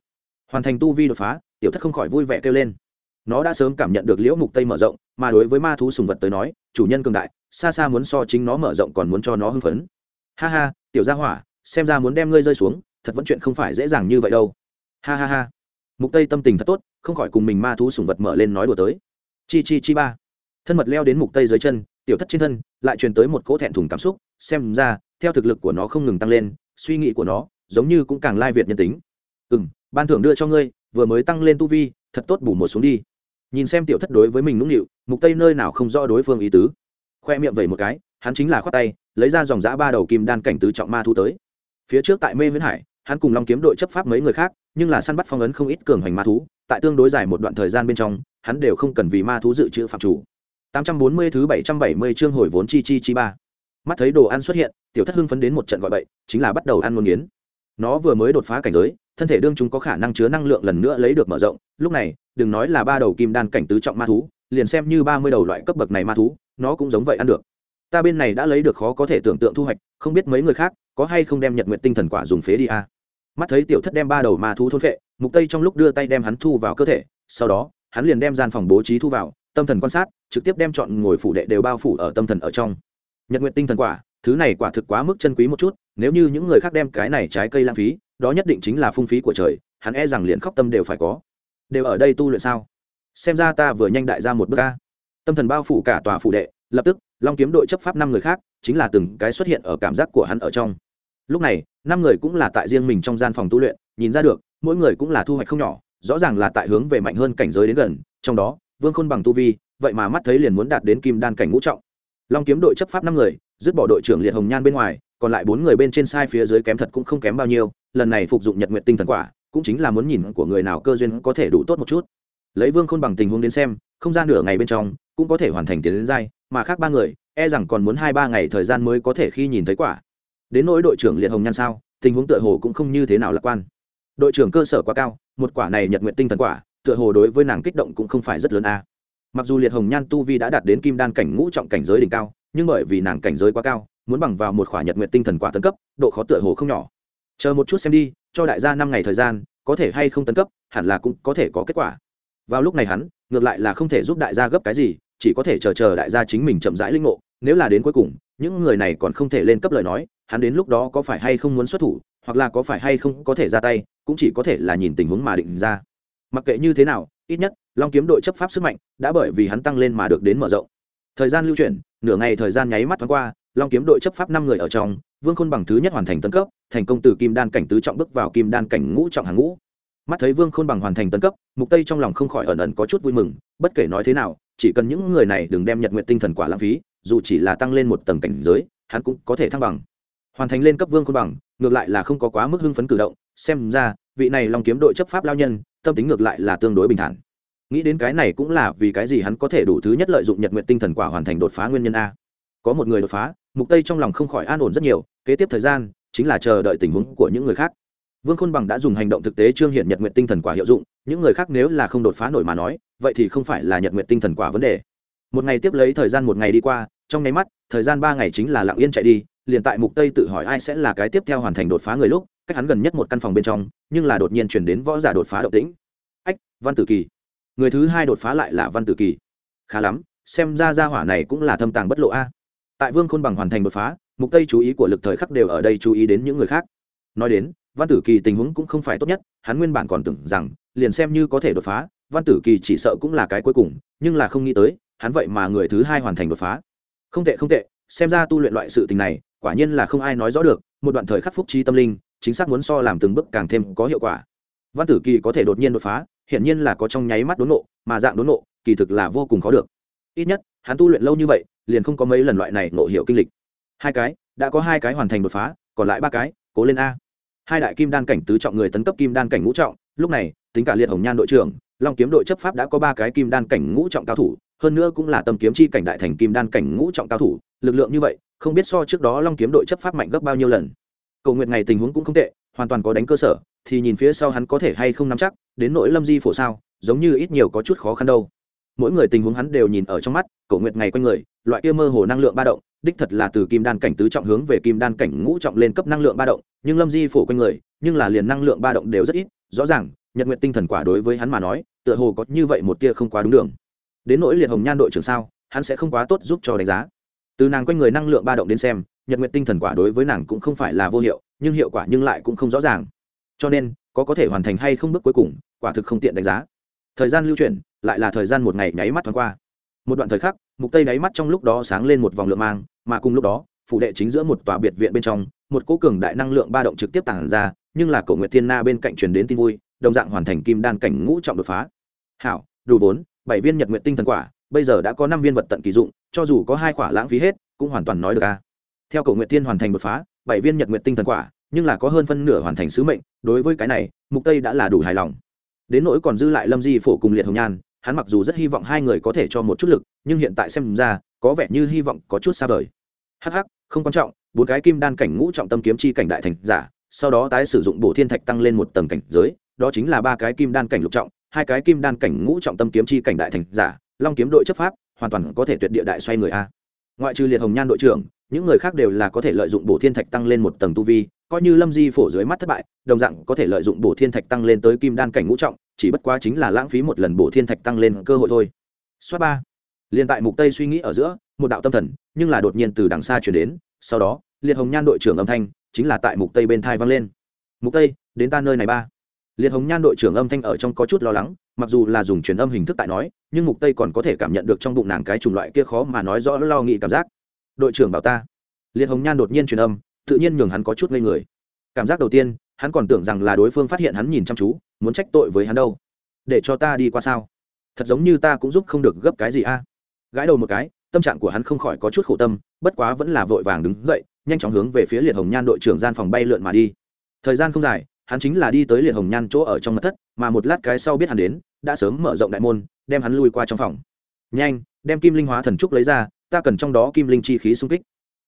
Hoàn thành tu vi đột phá, tiểu thất không khỏi vui vẻ kêu lên. Nó đã sớm cảm nhận được liễu mục tây mở rộng, mà đối với ma thú sùng vật tới nói, chủ nhân cường đại, xa xa muốn so chính nó mở rộng còn muốn cho nó hưng phấn. Ha ha, tiểu gia hỏa, xem ra muốn đem ngươi rơi xuống, thật vẫn chuyện không phải dễ dàng như vậy đâu. Ha ha ha. Mục tây tâm tình thật tốt không khỏi cùng mình ma thú sùng vật mở lên nói đùa tới. Chi chi chi ba. Thân mật leo đến mục tây dưới chân, tiểu thất trên thân lại truyền tới một cỗ thẹn thùng cảm xúc, xem ra, theo thực lực của nó không ngừng tăng lên, suy nghĩ của nó giống như cũng càng lai việt nhân tính. Ừ ban thưởng đưa cho ngươi, vừa mới tăng lên tu vi, thật tốt bù một xuống đi. Nhìn xem tiểu thất đối với mình nũng nịu, mục tây nơi nào không rõ đối phương ý tứ. Khoe miệng vẩy một cái, hắn chính là khoát tay, lấy ra dòng giã ba đầu kim đan cảnh tứ trọng ma thu tới. Phía trước tại mê viễn hải hắn cùng long kiếm đội chấp pháp mấy người khác, nhưng là săn bắt phong ấn không ít cường hành ma thú, tại tương đối dài một đoạn thời gian bên trong, hắn đều không cần vì ma thú dự trữ phạm chủ. 840 thứ 770 chương hồi vốn chi chi chi ba. Mắt thấy đồ ăn xuất hiện, tiểu thất hưng phấn đến một trận gọi bậy, chính là bắt đầu ăn ngon nghiến. Nó vừa mới đột phá cảnh giới, thân thể đương chúng có khả năng chứa năng lượng lần nữa lấy được mở rộng, lúc này, đừng nói là ba đầu kim đan cảnh tứ trọng ma thú, liền xem như ba mươi đầu loại cấp bậc này ma thú, nó cũng giống vậy ăn được. Ta bên này đã lấy được khó có thể tưởng tượng thu hoạch, không biết mấy người khác có hay không đem nhật nguyện tinh thần quả dùng phế đi a à? mắt thấy tiểu thất đem ba đầu ma thú thôn phệ, mục tây trong lúc đưa tay đem hắn thu vào cơ thể, sau đó, hắn liền đem gian phòng bố trí thu vào, tâm thần quan sát, trực tiếp đem chọn ngồi phủ đệ đều bao phủ ở tâm thần ở trong. Nhật nguyện tinh thần quả, thứ này quả thực quá mức chân quý một chút, nếu như những người khác đem cái này trái cây lãng phí, đó nhất định chính là phung phí của trời, hắn e rằng liền khóc tâm đều phải có. Đều ở đây tu luyện sao? Xem ra ta vừa nhanh đại ra một bước ca tâm thần bao phủ cả tòa phủ đệ lập tức, long kiếm đội chấp pháp năm người khác, chính là từng cái xuất hiện ở cảm giác của hắn ở trong. Lúc này, năm người cũng là tại riêng mình trong gian phòng tu luyện, nhìn ra được, mỗi người cũng là thu hoạch không nhỏ, rõ ràng là tại hướng về mạnh hơn cảnh giới đến gần, trong đó, vương khôn bằng tu vi, vậy mà mắt thấy liền muốn đạt đến kim đan cảnh ngũ trọng. Long kiếm đội chấp pháp năm người, dứt bỏ đội trưởng liệt hồng nhan bên ngoài, còn lại bốn người bên trên sai phía dưới kém thật cũng không kém bao nhiêu, lần này phục dụng nhật nguyện tinh thần quả, cũng chính là muốn nhìn của người nào cơ duyên có thể đủ tốt một chút. Lấy vương khôn bằng tình huống đến xem, không gian nửa ngày bên trong, cũng có thể hoàn thành tiến đến giai mà khác ba người e rằng còn muốn hai ba ngày thời gian mới có thể khi nhìn thấy quả. Đến nỗi đội trưởng liệt hồng nhan sao, tình huống tựa hồ cũng không như thế nào lạc quan. Đội trưởng cơ sở quá cao, một quả này nhật nguyện tinh thần quả, tựa hồ đối với nàng kích động cũng không phải rất lớn a. Mặc dù liệt hồng nhan tu vi đã đạt đến kim đan cảnh ngũ trọng cảnh giới đỉnh cao, nhưng bởi vì nàng cảnh giới quá cao, muốn bằng vào một khỏa nhật nguyện tinh thần quả tấn cấp, độ khó tựa hồ không nhỏ. Chờ một chút xem đi, cho đại gia năm ngày thời gian, có thể hay không tấn cấp, hẳn là cũng có thể có kết quả. Vào lúc này hắn, ngược lại là không thể giúp đại gia gấp cái gì chỉ có thể chờ chờ đại gia chính mình chậm rãi linh ngộ, nếu là đến cuối cùng, những người này còn không thể lên cấp lời nói, hắn đến lúc đó có phải hay không muốn xuất thủ, hoặc là có phải hay không có thể ra tay, cũng chỉ có thể là nhìn tình huống mà định ra. Mặc kệ như thế nào, ít nhất, long kiếm đội chấp pháp sức mạnh đã bởi vì hắn tăng lên mà được đến mở rộng. Thời gian lưu chuyển, nửa ngày thời gian nháy mắt thoáng qua, long kiếm đội chấp pháp năm người ở trong, vương khôn bằng thứ nhất hoàn thành tấn cấp, thành công từ kim đan cảnh tứ trọng bước vào kim đan cảnh ngũ trọng hàng ngũ. Mắt thấy vương khôn bằng hoàn thành tấn cấp, mục tây trong lòng không khỏi ẩn ẩn có chút vui mừng, bất kể nói thế nào chỉ cần những người này đừng đem nhật nguyện tinh thần quả lãng phí, dù chỉ là tăng lên một tầng cảnh giới, hắn cũng có thể thăng bằng. Hoàn thành lên cấp vương khôn bằng, ngược lại là không có quá mức hưng phấn cử động, xem ra, vị này long kiếm đội chấp pháp lao nhân, tâm tính ngược lại là tương đối bình thản. Nghĩ đến cái này cũng là vì cái gì hắn có thể đủ thứ nhất lợi dụng nhật nguyện tinh thần quả hoàn thành đột phá nguyên nhân a. Có một người đột phá, mục tây trong lòng không khỏi an ổn rất nhiều, kế tiếp thời gian, chính là chờ đợi tình huống của những người khác vương khôn bằng đã dùng hành động thực tế trương hiện nhật nguyện tinh thần quả hiệu dụng, những người khác nếu là không đột phá nổi mà nói, vậy thì không phải là nhật nguyện tinh thần quả vấn đề. Một ngày tiếp lấy thời gian một ngày đi qua, trong nháy mắt, thời gian ba ngày chính là lặng yên chạy đi, liền tại mục tây tự hỏi ai sẽ là cái tiếp theo hoàn thành đột phá người lúc, cách hắn gần nhất một căn phòng bên trong, nhưng là đột nhiên chuyển đến võ giả đột phá động tĩnh. Ách, văn tử kỳ. Người thứ hai đột phá lại là văn tử kỳ. Khá lắm, xem ra gia hỏa này cũng là thâm tàng bất lộ a. Tại vương khôn bằng hoàn thành đột phá, mục tây chú ý của lực thời khắc đều ở đây chú ý đến những người khác. Nói đến văn tử kỳ tình huống cũng không phải tốt nhất, hắn nguyên bản còn tưởng rằng, liền xem như có thể đột phá, văn tử kỳ chỉ sợ cũng là cái cuối cùng, nhưng là không nghĩ tới, hắn vậy mà người thứ hai hoàn thành đột phá. Không tệ không tệ, xem ra tu luyện loại sự tình này, quả nhiên là không ai nói rõ được, một đoạn thời khắc phúc trí tâm linh, chính xác muốn so làm từng bước càng thêm có hiệu quả. Văn tử kỳ có thể đột nhiên đột phá, hiển nhiên là có trong nháy mắt đốn nộ, mà dạng đốn nộ, kỳ thực là vô cùng khó được. Ít nhất, hắn tu luyện lâu như vậy, liền không có mấy lần loại này nộ hiệu kinh lịch. Hai cái, đã có hai cái hoàn thành đột phá, còn lại ba cái, cố lên a hai đại kim đan cảnh tứ trọng người tấn cấp kim đan cảnh ngũ trọng, lúc này, tính cả liệt hồng nhan đội trưởng, long kiếm đội chấp pháp đã có ba cái kim đan cảnh ngũ trọng cao thủ, hơn nữa cũng là tầm kiếm chi cảnh đại thành kim đan cảnh ngũ trọng cao thủ, lực lượng như vậy, không biết so trước đó long kiếm đội chấp pháp mạnh gấp bao nhiêu lần. Cầu nguyện ngày tình huống cũng không tệ, hoàn toàn có đánh cơ sở, thì nhìn phía sau hắn có thể hay không nắm chắc, đến nỗi lâm di phổ sao, giống như ít nhiều có chút khó khăn đâu mỗi người tình huống hắn đều nhìn ở trong mắt, cổ nguyện ngày quanh người, loại kia mơ hồ năng lượng ba động, đích thật là từ kim đan cảnh tứ trọng hướng về kim đan cảnh ngũ trọng lên cấp năng lượng ba động, nhưng lâm di phổ quanh người, nhưng là liền năng lượng ba động đều rất ít, rõ ràng, nhật nguyện tinh thần quả đối với hắn mà nói, tựa hồ có như vậy một tia không quá đúng đường. Đến nỗi liệt hồng nhan đội trưởng sao, hắn sẽ không quá tốt giúp cho đánh giá. Từ nàng quanh người năng lượng ba động đến xem, nhật nguyện tinh thần quả đối với nàng cũng không phải là vô hiệu, nhưng hiệu quả nhưng lại cũng không rõ ràng. Cho nên, có có thể hoàn thành hay không bước cuối cùng, quả thực không tiện đánh giá thời gian lưu chuyển, lại là thời gian một ngày nháy mắt thoáng qua. Một đoạn thời khắc, mục tây đáy mắt trong lúc đó sáng lên một vòng lượng mang, mà cùng lúc đó phụ đệ chính giữa một tòa biệt viện bên trong, một cố cường đại năng lượng ba động trực tiếp tản ra, nhưng là cổ nguyệt thiên na bên cạnh truyền đến tin vui, đồng dạng hoàn thành kim đan cảnh ngũ trọng đột phá. Hảo, đủ vốn, bảy viên nhật nguyện tinh thần quả, bây giờ đã có năm viên vật tận kỳ dụng, cho dù có hai quả lãng phí hết, cũng hoàn toàn nói được a. Theo cổ nguyệt thiên hoàn thành đột phá, bảy viên nhật nguyện tinh thần quả, nhưng là có hơn phân nửa hoàn thành sứ mệnh, đối với cái này, mục tây đã là đủ hài lòng đến nỗi còn dư lại lâm di phổ cùng liệt hồng nhan, hắn mặc dù rất hy vọng hai người có thể cho một chút lực, nhưng hiện tại xem ra, có vẻ như hy vọng có chút xa vời. Hh không quan trọng, bốn cái kim đan cảnh ngũ trọng tâm kiếm chi cảnh đại thành giả, sau đó tái sử dụng bổ thiên thạch tăng lên một tầng cảnh giới, đó chính là ba cái kim đan cảnh lục trọng, hai cái kim đan cảnh ngũ trọng tâm kiếm chi cảnh đại thành giả, long kiếm đội chấp pháp, hoàn toàn có thể tuyệt địa đại xoay người a. Ngoại trừ liệt hồng nhan đội trưởng, những người khác đều là có thể lợi dụng bổ thiên thạch tăng lên một tầng tu vi coi như lâm di phổ dưới mắt thất bại, đồng dạng có thể lợi dụng bổ thiên thạch tăng lên tới kim đan cảnh ngũ trọng, chỉ bất quá chính là lãng phí một lần bổ thiên thạch tăng lên cơ hội thôi. Xoát ba. Liền tại mục tây suy nghĩ ở giữa, một đạo tâm thần, nhưng là đột nhiên từ đằng xa chuyển đến, sau đó, liệt hồng nhan đội trưởng âm thanh chính là tại mục tây bên thai vang lên. Mục tây, đến ta nơi này ba. Liệt hồng nhan đội trưởng âm thanh ở trong có chút lo lắng, mặc dù là dùng truyền âm hình thức tại nói, nhưng mục tây còn có thể cảm nhận được trong bụng nàng cái chủng loại kia khó mà nói rõ lo nghĩ cảm giác. Đội trưởng bảo ta. Liệt hồng nhan đột nhiên truyền âm tự nhiên nhường hắn có chút ngây người. Cảm giác đầu tiên, hắn còn tưởng rằng là đối phương phát hiện hắn nhìn chăm chú, muốn trách tội với hắn đâu. Để cho ta đi qua sao? Thật giống như ta cũng giúp không được gấp cái gì a. Gãi đầu một cái, tâm trạng của hắn không khỏi có chút khổ tâm, bất quá vẫn là vội vàng đứng dậy, nhanh chóng hướng về phía liệt hồng nhan đội trưởng gian phòng bay lượn mà đi. Thời gian không dài, hắn chính là đi tới liệt hồng nhan chỗ ở trong mật thất, mà một lát cái sau biết hắn đến, đã sớm mở rộng đại môn, đem hắn lui qua trong phòng. Nhanh, đem kim linh hóa thần trúc lấy ra, ta cần trong đó kim linh chi khí xung kích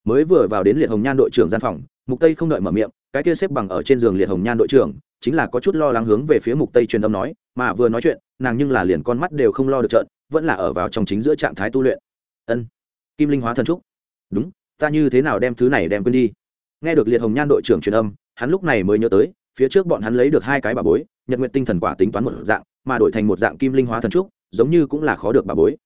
mới vừa vào đến liệt hồng nhan đội trưởng gian phòng, mục tây không đợi mở miệng, cái kia xếp bằng ở trên giường liệt hồng nhan đội trưởng chính là có chút lo lắng hướng về phía mục tây truyền âm nói, mà vừa nói chuyện, nàng nhưng là liền con mắt đều không lo được trợn, vẫn là ở vào trong chính giữa trạng thái tu luyện. Ân, kim linh hóa thần trúc. Đúng, ta như thế nào đem thứ này đem quên đi? Nghe được liệt hồng nhan đội trưởng truyền âm, hắn lúc này mới nhớ tới, phía trước bọn hắn lấy được hai cái bà bối, nhật nguyện tinh thần quả tính toán một dạng, mà đổi thành một dạng kim linh hóa thần trúc, giống như cũng là khó được bà bối.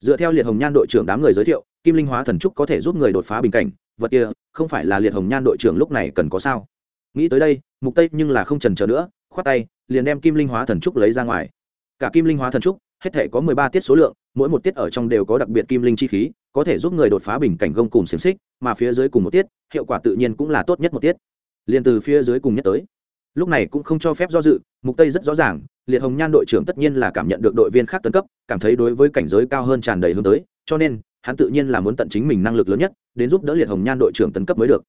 Dựa theo liệt hồng nhan đội trưởng đám người giới thiệu kim linh hóa thần trúc có thể giúp người đột phá bình cảnh, vật kia không phải là liệt hồng nhan đội trưởng lúc này cần có sao? Nghĩ tới đây, mục tây nhưng là không trần chờ nữa, khoát tay, liền đem kim linh hóa thần trúc lấy ra ngoài. Cả kim linh hóa thần trúc, hết thể có 13 tiết số lượng, mỗi một tiết ở trong đều có đặc biệt kim linh chi khí, có thể giúp người đột phá bình cảnh gông cùng xiềng xích, mà phía dưới cùng một tiết, hiệu quả tự nhiên cũng là tốt nhất một tiết. Liền từ phía dưới cùng nhất tới. Lúc này cũng không cho phép do dự, mục tây rất rõ ràng, liệt hồng nhan đội trưởng tất nhiên là cảm nhận được đội viên khác tấn cấp, cảm thấy đối với cảnh giới cao hơn tràn đầy hướng tới, cho nên hắn tự nhiên là muốn tận chính mình năng lực lớn nhất, đến giúp đỡ liệt hồng nhan đội trưởng tấn cấp mới được.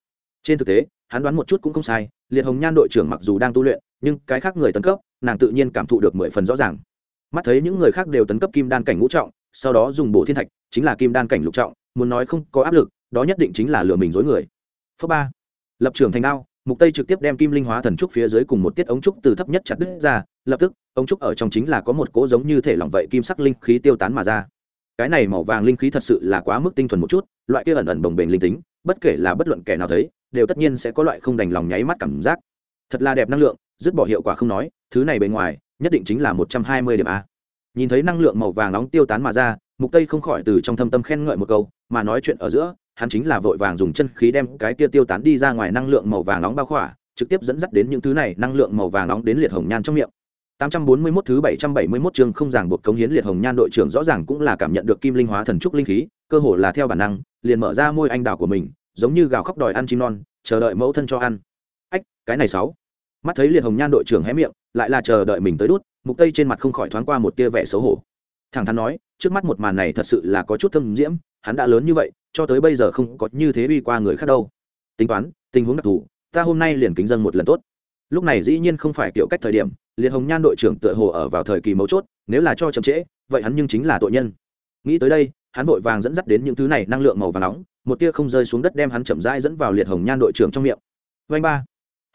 Trên thực tế, hắn đoán một chút cũng không sai, liệt hồng nhan đội trưởng mặc dù đang tu luyện, nhưng cái khác người tấn cấp, nàng tự nhiên cảm thụ được mười phần rõ ràng. Mắt thấy những người khác đều tấn cấp kim đan cảnh ngũ trọng, sau đó dùng bộ thiên thạch, chính là kim đan cảnh lục trọng, muốn nói không có áp lực, đó nhất định chính là lừa mình dối người. Phớ ba. Lập trường thành đao, mục tây trực tiếp đem kim linh hóa thần trúc phía dưới cùng một tiết ống trúc từ thấp nhất chặt đứt ra, lập tức, ống trúc ở trong chính là có một cỗ giống như thể lỏng vậy kim sắc linh khí tiêu tán mà ra cái này màu vàng linh khí thật sự là quá mức tinh thuần một chút, loại kia ẩn ẩn bồng bềnh linh tính, bất kể là bất luận kẻ nào thấy, đều tất nhiên sẽ có loại không đành lòng nháy mắt cảm giác. Thật là đẹp năng lượng, dứt bỏ hiệu quả không nói, thứ này bề ngoài, nhất định chính là một trăm hai mươi điểm a. Nhìn thấy năng lượng màu vàng nóng tiêu tán mà ra, mục tây không khỏi từ trong thâm tâm khen ngợi một câu, mà nói chuyện ở giữa, hắn chính là vội vàng dùng chân khí đem cái kia tiêu tán đi ra ngoài năng lượng màu vàng nóng bao khỏa, trực tiếp dẫn dắt đến những thứ này năng lượng màu vàng nóng đến liệt hồng nhan trong miệng. 841 thứ 771 chương không ràng buộc cống hiến liệt hồng nhan đội trưởng rõ ràng cũng là cảm nhận được kim linh hóa thần trúc linh khí, cơ hồ là theo bản năng, liền mở ra môi anh đào của mình, giống như gào khóc đòi ăn chim non, chờ đợi mẫu thân cho ăn. Ách, cái này sáu. Mắt thấy liệt hồng nhan đội trưởng hé miệng, lại là chờ đợi mình tới đút, mục tây trên mặt không khỏi thoáng qua một tia vẻ xấu hổ. Thẳng thắn nói, trước mắt một màn này thật sự là có chút thâm diễm, hắn đã lớn như vậy, cho tới bây giờ không có như thế uy qua người khác đâu. Tính toán, tình huống đặc thù, ta hôm nay liền kính dân một lần tốt lúc này dĩ nhiên không phải kiểu cách thời điểm, liệt hồng nhan đội trưởng tựa hồ ở vào thời kỳ mấu chốt, nếu là cho chậm trễ, vậy hắn nhưng chính là tội nhân. Nghĩ tới đây, hắn vội vàng dẫn dắt đến những thứ này, năng lượng màu và nóng, một tia không rơi xuống đất đem hắn chậm rãi dẫn vào liệt hồng nhan đội trưởng trong miệng. Vanh ba.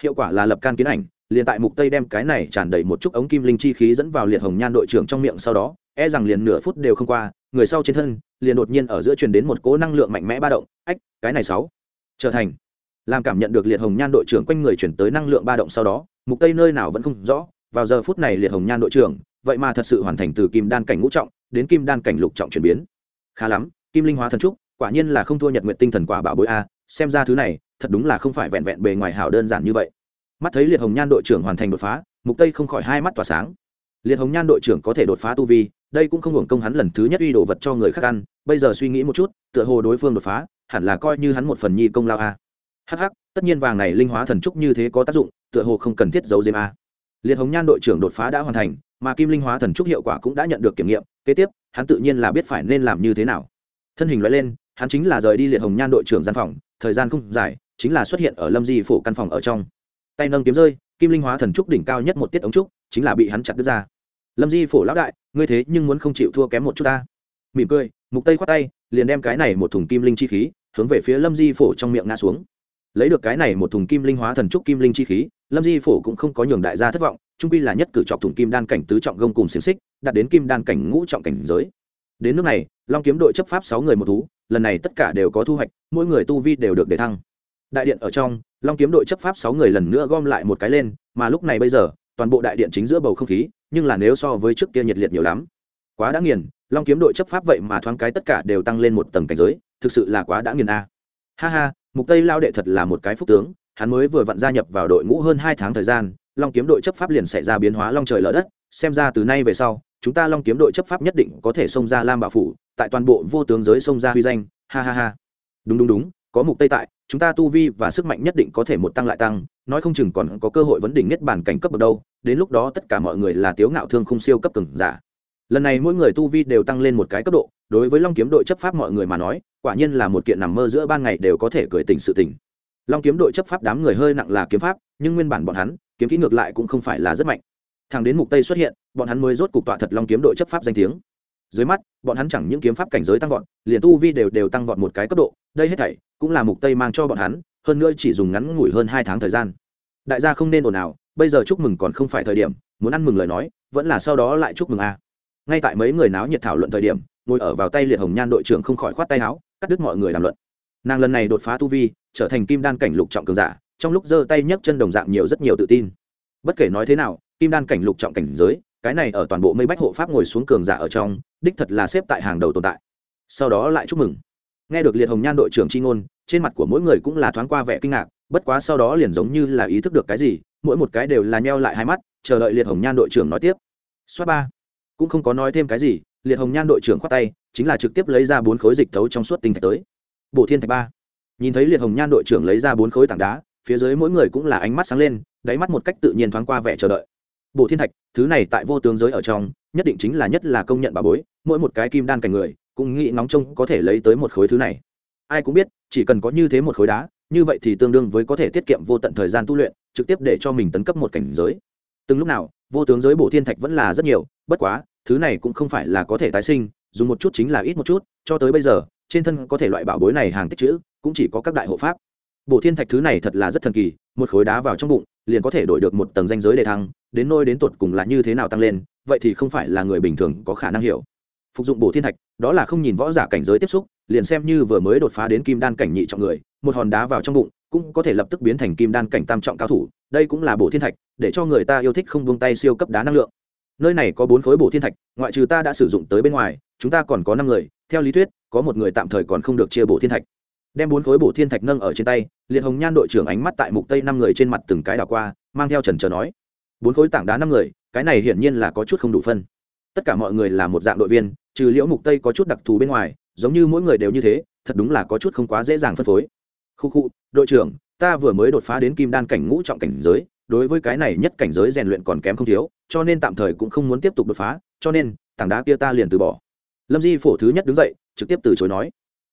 Hiệu quả là lập can kiến ảnh, liền tại mục tây đem cái này tràn đầy một chút ống kim linh chi khí dẫn vào liệt hồng nhan đội trưởng trong miệng sau đó e rằng liền nửa phút đều không qua, người sau trên thân, liền đột nhiên ở giữa truyền đến một cỗ năng lượng mạnh mẽ ba động. Ách, cái này sáu. Trở thành làm cảm nhận được liệt hồng nhan đội trưởng quanh người chuyển tới năng lượng ba động sau đó, mục tây nơi nào vẫn không rõ, vào giờ phút này liệt hồng nhan đội trưởng, vậy mà thật sự hoàn thành từ kim đan cảnh ngũ trọng, đến kim đan cảnh lục trọng chuyển biến. Khá lắm, kim linh hóa thần trúc, quả nhiên là không thua nhật nguyện tinh thần quả bảo bối a, xem ra thứ này, thật đúng là không phải vẹn vẹn bề ngoài hảo đơn giản như vậy. Mắt thấy liệt hồng nhan đội trưởng hoàn thành đột phá, mục tây không khỏi hai mắt tỏa sáng. Liệt hồng nhan đội trưởng có thể đột phá tu vi, đây cũng không hưởng công hắn lần thứ nhất uy đồ vật cho người khác ăn, bây giờ suy nghĩ một chút, tựa hồ đối phương đột phá, hẳn là coi như hắn một phần nhi công lao a hắc hắc, tất nhiên vàng này linh hóa thần trúc như thế có tác dụng, tựa hồ không cần thiết giấu diêm a. Liệt hồng nhan đội trưởng đột phá đã hoàn thành, mà kim linh hóa thần trúc hiệu quả cũng đã nhận được kiểm nghiệm, kế tiếp, hắn tự nhiên là biết phải nên làm như thế nào. Thân hình loại lên, hắn chính là rời đi liệt hồng nhan đội trưởng gian phòng, thời gian không dài, chính là xuất hiện ở lâm di phủ căn phòng ở trong. Tay nâng kiếm rơi, kim linh hóa thần trúc đỉnh cao nhất một tiết ống trúc, chính là bị hắn chặt đứt ra. Lâm di phổ lão đại, ngươi thế nhưng muốn không chịu thua kém một chút ta. Mỉm cười, mục tây khoát tay, liền đem cái này một thùng kim linh chi khí, hướng về phía lâm di phổ trong miệng ngã xuống lấy được cái này một thùng kim linh hóa thần trúc kim linh chi khí, lâm di phổ cũng không có nhường đại gia thất vọng, trung pi là nhất cử chọc thùng kim đan cảnh tứ trọng gông cùng xiềng xích, đạt đến kim đan cảnh ngũ trọng cảnh giới. Đến nước này, long kiếm đội chấp pháp sáu người một thú, lần này tất cả đều có thu hoạch, mỗi người tu vi đều được để thăng. Đại điện ở trong, long kiếm đội chấp pháp sáu người lần nữa gom lại một cái lên, mà lúc này bây giờ, toàn bộ đại điện chính giữa bầu không khí, nhưng là nếu so với trước kia nhiệt liệt nhiều lắm. Quá đã nghiền, long kiếm đội chấp pháp vậy mà thoáng cái tất cả đều tăng lên một tầng cảnh giới, thực sự là quá đã nghiền a. Ha ha mục tây lao đệ thật là một cái phúc tướng, hắn mới vừa vặn gia nhập vào đội ngũ hơn hai tháng thời gian, long kiếm đội chấp pháp liền xảy ra biến hóa long trời lở đất, xem ra từ nay về sau, chúng ta long kiếm đội chấp pháp nhất định có thể xông ra lam bảo phủ, tại toàn bộ vô tướng giới xông ra huy danh, ha ha ha. Đúng đúng đúng, có mục tây tại, chúng ta tu vi và sức mạnh nhất định có thể một tăng lại tăng, nói không chừng còn có cơ hội vấn đỉnh nhất bản cảnh cấp bậc đâu, đến lúc đó tất cả mọi người là tiếu ngạo thương không siêu cấp cường giả. Lần này mỗi người tu vi đều tăng lên một cái cấp độ đối với long kiếm đội chấp pháp mọi người mà nói, quả nhiên là một kiện nằm mơ giữa ban ngày đều có thể cười tỉnh sự tỉnh. Long kiếm đội chấp pháp đám người hơi nặng là kiếm pháp, nhưng nguyên bản bọn hắn, kiếm kỹ ngược lại cũng không phải là rất mạnh. Thằng đến mục tây xuất hiện, bọn hắn mới rốt cục tọa thật long kiếm đội chấp pháp danh tiếng. Dưới mắt, bọn hắn chẳng những kiếm pháp cảnh giới tăng vọt, liền tu vi đều đều tăng vọt một cái cấp độ, đây hết thảy cũng là mục tây mang cho bọn hắn, hơn nữa chỉ dùng ngắn ngủi hơn hai tháng thời gian. Đại gia không nên ồn ào, bây giờ chúc mừng còn không phải thời điểm, muốn ăn mừng lời nói, vẫn là sau đó lại chúc mừng a. Ngay tại mấy người náo nhiệt thảo luận thời điểm ngồi ở vào tay liệt hồng nhan đội trưởng không khỏi khoát tay áo, cắt đứt mọi người đàm luận. Nàng lần này đột phá tu vi, trở thành kim đan cảnh lục trọng cường giả, trong lúc giơ tay nhấc chân đồng dạng nhiều rất nhiều tự tin. Bất kể nói thế nào, kim đan cảnh lục trọng cảnh giới, cái này ở toàn bộ mây bách hộ pháp ngồi xuống cường giả ở trong, đích thật là xếp tại hàng đầu tồn tại. Sau đó lại chúc mừng. Nghe được liệt hồng nhan đội trưởng c h i ngôn, trên mặt của mỗi người cũng là thoáng qua vẻ kinh ngạc, bất quá sau đó liền giống như là ý thức được cái gì, mỗi một cái đều là nheo lại hai mắt, chờ đợi liệt hồng nhan đội trưởng nói tiếp. Xoát ba. Cũng không có nói thêm cái gì liệt hồng nhan đội trưởng khoát tay, chính là trực tiếp lấy ra bốn khối dịch thấu trong suốt tinh thạch tới. Bộ thiên thạch ba. Nhìn thấy liệt hồng nhan đội trưởng lấy ra bốn khối tảng đá, phía dưới mỗi người cũng là ánh mắt sáng lên, đáy mắt một cách tự nhiên thoáng qua vẻ chờ đợi. Bộ thiên thạch, thứ này tại vô tướng giới ở trong, nhất định chính là nhất là công nhận bà bối, mỗi một cái kim đan cảnh người, cũng nghĩ ngóng trông có thể lấy tới một khối thứ này. Ai cũng biết, chỉ cần có như thế một khối đá, như vậy thì tương đương với có thể tiết kiệm vô tận thời gian tu luyện, trực tiếp để cho mình tấn cấp một cảnh giới. Từng lúc nào, vô tướng giới bộ thiên thạch vẫn là rất nhiều, bất quá thứ này cũng không phải là có thể tái sinh, dùng một chút chính là ít một chút, cho tới bây giờ, trên thân có thể loại bảo bối này hàng tích chữ, cũng chỉ có các đại hộ pháp. Bộ thiên thạch thứ này thật là rất thần kỳ, một khối đá vào trong bụng, liền có thể đổi được một tầng danh giới để thăng, đến nôi đến tột cùng là như thế nào tăng lên, vậy thì không phải là người bình thường có khả năng hiểu. Phục dụng bổ thiên thạch, đó là không nhìn võ giả cảnh giới tiếp xúc, liền xem như vừa mới đột phá đến kim đan cảnh nhị trọng người, một hòn đá vào trong bụng, cũng có thể lập tức biến thành kim đan cảnh tam trọng cao thủ, đây cũng là bổ thiên thạch, để cho người ta yêu thích không buông tay siêu cấp đá năng lượng nơi này có bốn khối bổ thiên thạch, ngoại trừ ta đã sử dụng tới bên ngoài, chúng ta còn có năm người, theo lý thuyết, có một người tạm thời còn không được chia bổ thiên thạch. Đem bốn khối bổ thiên thạch nâng ở trên tay, liệt hồng nhan đội trưởng ánh mắt tại mục tây năm người trên mặt từng cái đảo qua, mang theo trần trờ nói, bốn khối tảng đá năm người, cái này hiển nhiên là có chút không đủ phân. Tất cả mọi người là một dạng đội viên, trừ liễu mục tây có chút đặc thù bên ngoài, giống như mỗi người đều như thế, thật đúng là có chút không quá dễ dàng phân phối. Khu khu đội trưởng, ta vừa mới đột phá đến kim đan cảnh ngũ trọng cảnh giới đối với cái này nhất cảnh giới rèn luyện còn kém không thiếu, cho nên tạm thời cũng không muốn tiếp tục đột phá, cho nên, tảng đá kia ta liền từ bỏ. Lâm di phổ thứ nhất đứng dậy, trực tiếp từ chối nói.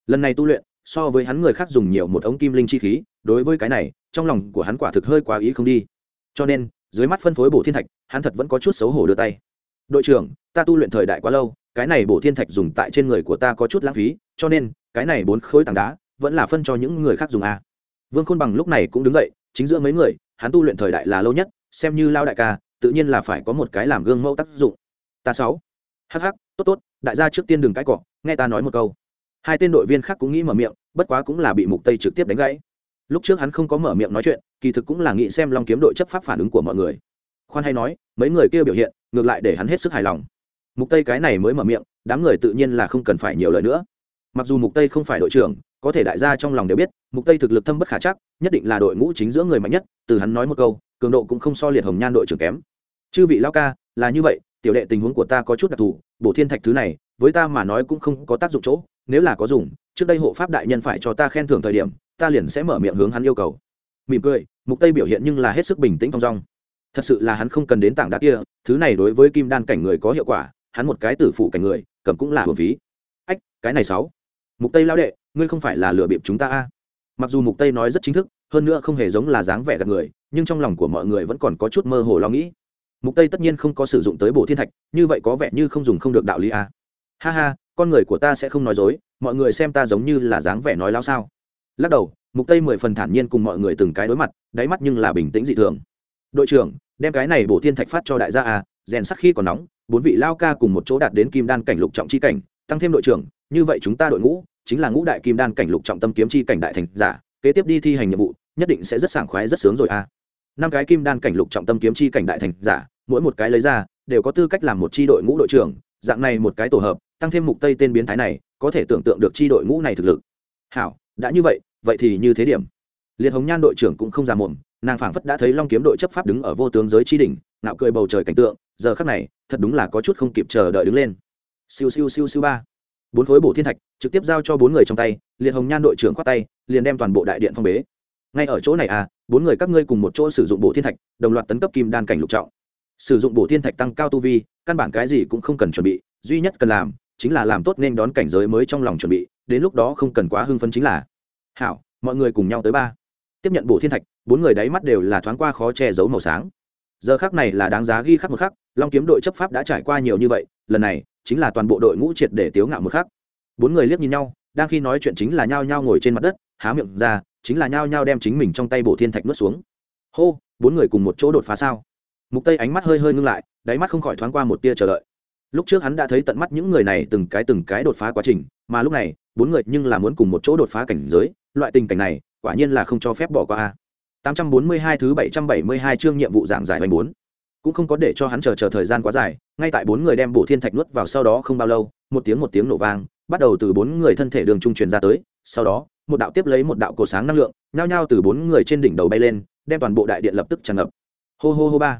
Lần này tu luyện, so với hắn người khác dùng nhiều một ống kim linh chi khí, đối với cái này, trong lòng của hắn quả thực hơi quá ý không đi. Cho nên, dưới mắt phân phối bổ thiên thạch, hắn thật vẫn có chút xấu hổ đưa tay. Đội trưởng, ta tu luyện thời đại quá lâu, cái này bổ thiên thạch dùng tại trên người của ta có chút lãng phí, cho nên, cái này bốn khối tảng đá, vẫn là phân cho những người khác dùng a vương khôn bằng lúc này cũng đứng dậy chính giữa mấy người, hắn tu luyện thời đại là lâu nhất, xem như lao đại ca, tự nhiên là phải có một cái làm gương mẫu tác dụng. Ta sáu. Hh tốt tốt, đại gia trước tiên đừng cãi cọ, nghe ta nói một câu. Hai tên đội viên khác cũng nghĩ mở miệng, bất quá cũng là bị mục tây trực tiếp đánh gãy. Lúc trước hắn không có mở miệng nói chuyện, kỳ thực cũng là nghĩ xem long kiếm đội chấp pháp phản ứng của mọi người. Khoan hay nói, mấy người kia biểu hiện, ngược lại để hắn hết sức hài lòng. Mục tây cái này mới mở miệng, đám người tự nhiên là không cần phải nhiều lời nữa. Mặc dù mục tây không phải đội trưởng có thể đại gia trong lòng đều biết, mục tây thực lực thâm bất khả chắc, nhất định là đội ngũ chính giữa người mạnh nhất, từ hắn nói một câu, cường độ cũng không so liệt hồng nhan đội trưởng kém. Chư vị lao ca, là như vậy, tiểu đệ tình huống của ta có chút đặc thù, bổ thiên thạch thứ này, với ta mà nói cũng không có tác dụng chỗ, nếu là có dùng, trước đây hộ pháp đại nhân phải cho ta khen thưởng thời điểm, ta liền sẽ mở miệng hướng hắn yêu cầu. Mỉm cười, mục tây biểu hiện nhưng là hết sức bình tĩnh thong dong. Thật sự là hắn không cần đến tảng đá kia, thứ này đối với kim đan cảnh người có hiệu quả, hắn một cái tử phụ cảnh người, cầm cũng là hưởng phí. Ách, cái này sáu. Mục tây lao đệ ngươi không phải là lừa bịp chúng ta a? Mặc dù mục tây nói rất chính thức, hơn nữa không hề giống là dáng vẻ gạt người, nhưng trong lòng của mọi người vẫn còn có chút mơ hồ lo nghĩ. Mục tây tất nhiên không có sử dụng tới bộ thiên thạch, như vậy có vẻ như không dùng không được đạo lý a. Ha ha, con người của ta sẽ không nói dối, mọi người xem ta giống như là dáng vẻ nói lao sao? Lắc đầu, mục tây mười phần thản nhiên cùng mọi người từng cái đối mặt, đáy mắt nhưng là bình tĩnh dị thường. Đội trưởng, đem cái này bổ thiên thạch phát cho đại gia a, rèn sắc khi còn nóng, bốn vị lao ca cùng một chỗ đạt đến kim đan cảnh lục trọng chi cảnh, tăng thêm đội trưởng, như vậy chúng ta đội ngũ chính là ngũ đại kim đan cảnh lục trọng tâm kiếm chi cảnh đại thành giả, kế tiếp đi thi hành nhiệm vụ, nhất định sẽ rất sảng khoái, rất sướng rồi a năm cái kim đan cảnh lục trọng tâm kiếm chi cảnh đại thành giả, mỗi một cái lấy ra, đều có tư cách làm một chi đội ngũ đội trưởng, dạng này một cái tổ hợp, tăng thêm mục tây tên biến thái này, có thể tưởng tượng được chi đội ngũ này thực lực. Hảo, đã như vậy vậy thì như thế điểm. Liệt hồng nhan đội trưởng cũng không già muộn, nàng phảng phất đã thấy long kiếm đội chấp pháp đứng ở vô tướng giới chi đỉnh, ngạo cười bầu trời cảnh tượng, giờ khắc này, thật đúng là có chút không kịp chờ đợi đứng lên. Siêu siêu siêu siêu ba. Bốn khối bổ thiên thạch trực tiếp giao cho bốn người trong tay liệt hồng nhan đội trưởng khoát tay, liền đem toàn bộ đại điện phong bế. Ngay ở chỗ này à bốn người các ngươi cùng một chỗ sử dụng bộ thiên thạch, đồng loạt tấn cấp kim đan cảnh lục trọng. Sử dụng bộ thiên thạch tăng cao tu vi, căn bản cái gì cũng không cần chuẩn bị, duy nhất cần làm chính là làm tốt nên đón cảnh giới mới trong lòng chuẩn bị, đến lúc đó không cần quá hưng phấn chính là. Hảo, mọi người cùng nhau tới ba. Tiếp nhận bộ thiên thạch, bốn người đáy mắt đều là thoáng qua khó che giấu màu sáng. Giờ khác này là đáng giá ghi khắc một khắc, long kiếm đội chấp pháp đã trải qua nhiều như vậy, lần này chính là toàn bộ đội ngũ triệt để tiếu ngạo một khắc bốn người liếc nhìn nhau, đang khi nói chuyện chính là nhao nhao ngồi trên mặt đất, há miệng ra, chính là nhao nhao đem chính mình trong tay bổ thiên thạch nuốt xuống. Hô, bốn người cùng một chỗ đột phá sao? Mục tây ánh mắt hơi hơi ngưng lại, đáy mắt không khỏi thoáng qua một tia chờ đợi. Lúc trước hắn đã thấy tận mắt những người này từng cái từng cái đột phá quá trình, mà lúc này, bốn người nhưng là muốn cùng một chỗ đột phá cảnh giới, loại tình cảnh này, quả nhiên là không cho phép bỏ qua a. 842 thứ 772 chương nhiệm vụ giảng giải hoành bốn. Cũng không có để cho hắn chờ chờ thời gian quá dài, ngay tại bốn người đem bổ thiên thạch nuốt vào sau đó không bao lâu, một tiếng một tiếng nổ vang bắt đầu từ bốn người thân thể đường trung truyền ra tới, sau đó, một đạo tiếp lấy một đạo cổ sáng năng lượng, nhao nhao từ bốn người trên đỉnh đầu bay lên, đem toàn bộ đại điện lập tức tràn ngập. Hô hô hô ba.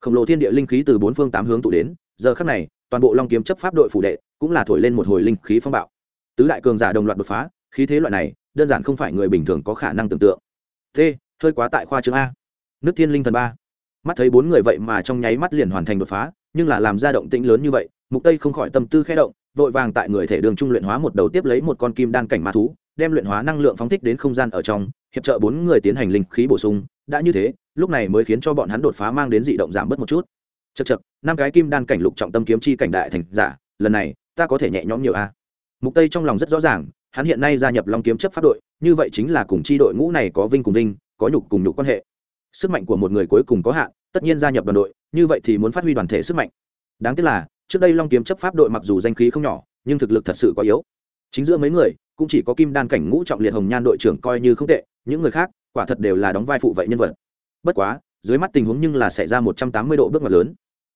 Khổng lồ thiên địa linh khí từ bốn phương tám hướng tụ đến, giờ khắc này, toàn bộ long kiếm chấp pháp đội phủ đệ cũng là thổi lên một hồi linh khí phong bạo. Tứ đại cường giả đồng loạt đột phá, khí thế loại này, đơn giản không phải người bình thường có khả năng tưởng tượng. T hơi quá tại khoa chương a. Nước thiên linh thần ba. Mắt thấy bốn người vậy mà trong nháy mắt liền hoàn thành đột phá, nhưng là làm ra động tĩnh lớn như vậy, mục tây không khỏi tâm tư khẽ động vội vàng tại người thể đường trung luyện hóa một đầu tiếp lấy một con kim đan cảnh ma thú, đem luyện hóa năng lượng phóng thích đến không gian ở trong, hiệp trợ bốn người tiến hành linh khí bổ sung. Đã như thế, lúc này mới khiến cho bọn hắn đột phá mang đến dị động giảm bớt một chút. Chật chật năm cái kim đan cảnh lục trọng tâm kiếm chi cảnh đại thành giả, lần này, ta có thể nhẹ nhõm nhiều a. Mục tây trong lòng rất rõ ràng, hắn hiện nay gia nhập long kiếm chấp pháp đội, như vậy chính là cùng chi đội ngũ này có vinh cùng vinh, có nhục cùng nhục quan hệ. Sức mạnh của một người cuối cùng có hạn, tất nhiên gia nhập đoàn đội, như vậy thì muốn phát huy đoàn thể sức mạnh. Đáng tiếc là trước đây long kiếm chấp pháp đội mặc dù danh khí không nhỏ, nhưng thực lực thật sự quá yếu. Chính giữa mấy người, cũng chỉ có kim đan cảnh ngũ trọng liệt hồng nhan đội trưởng coi như không tệ, những người khác, quả thật đều là đóng vai phụ vậy nhân vật. Bất quá, dưới mắt tình huống nhưng là xảy ra một trăm tám mươi độ bước ngoặt lớn.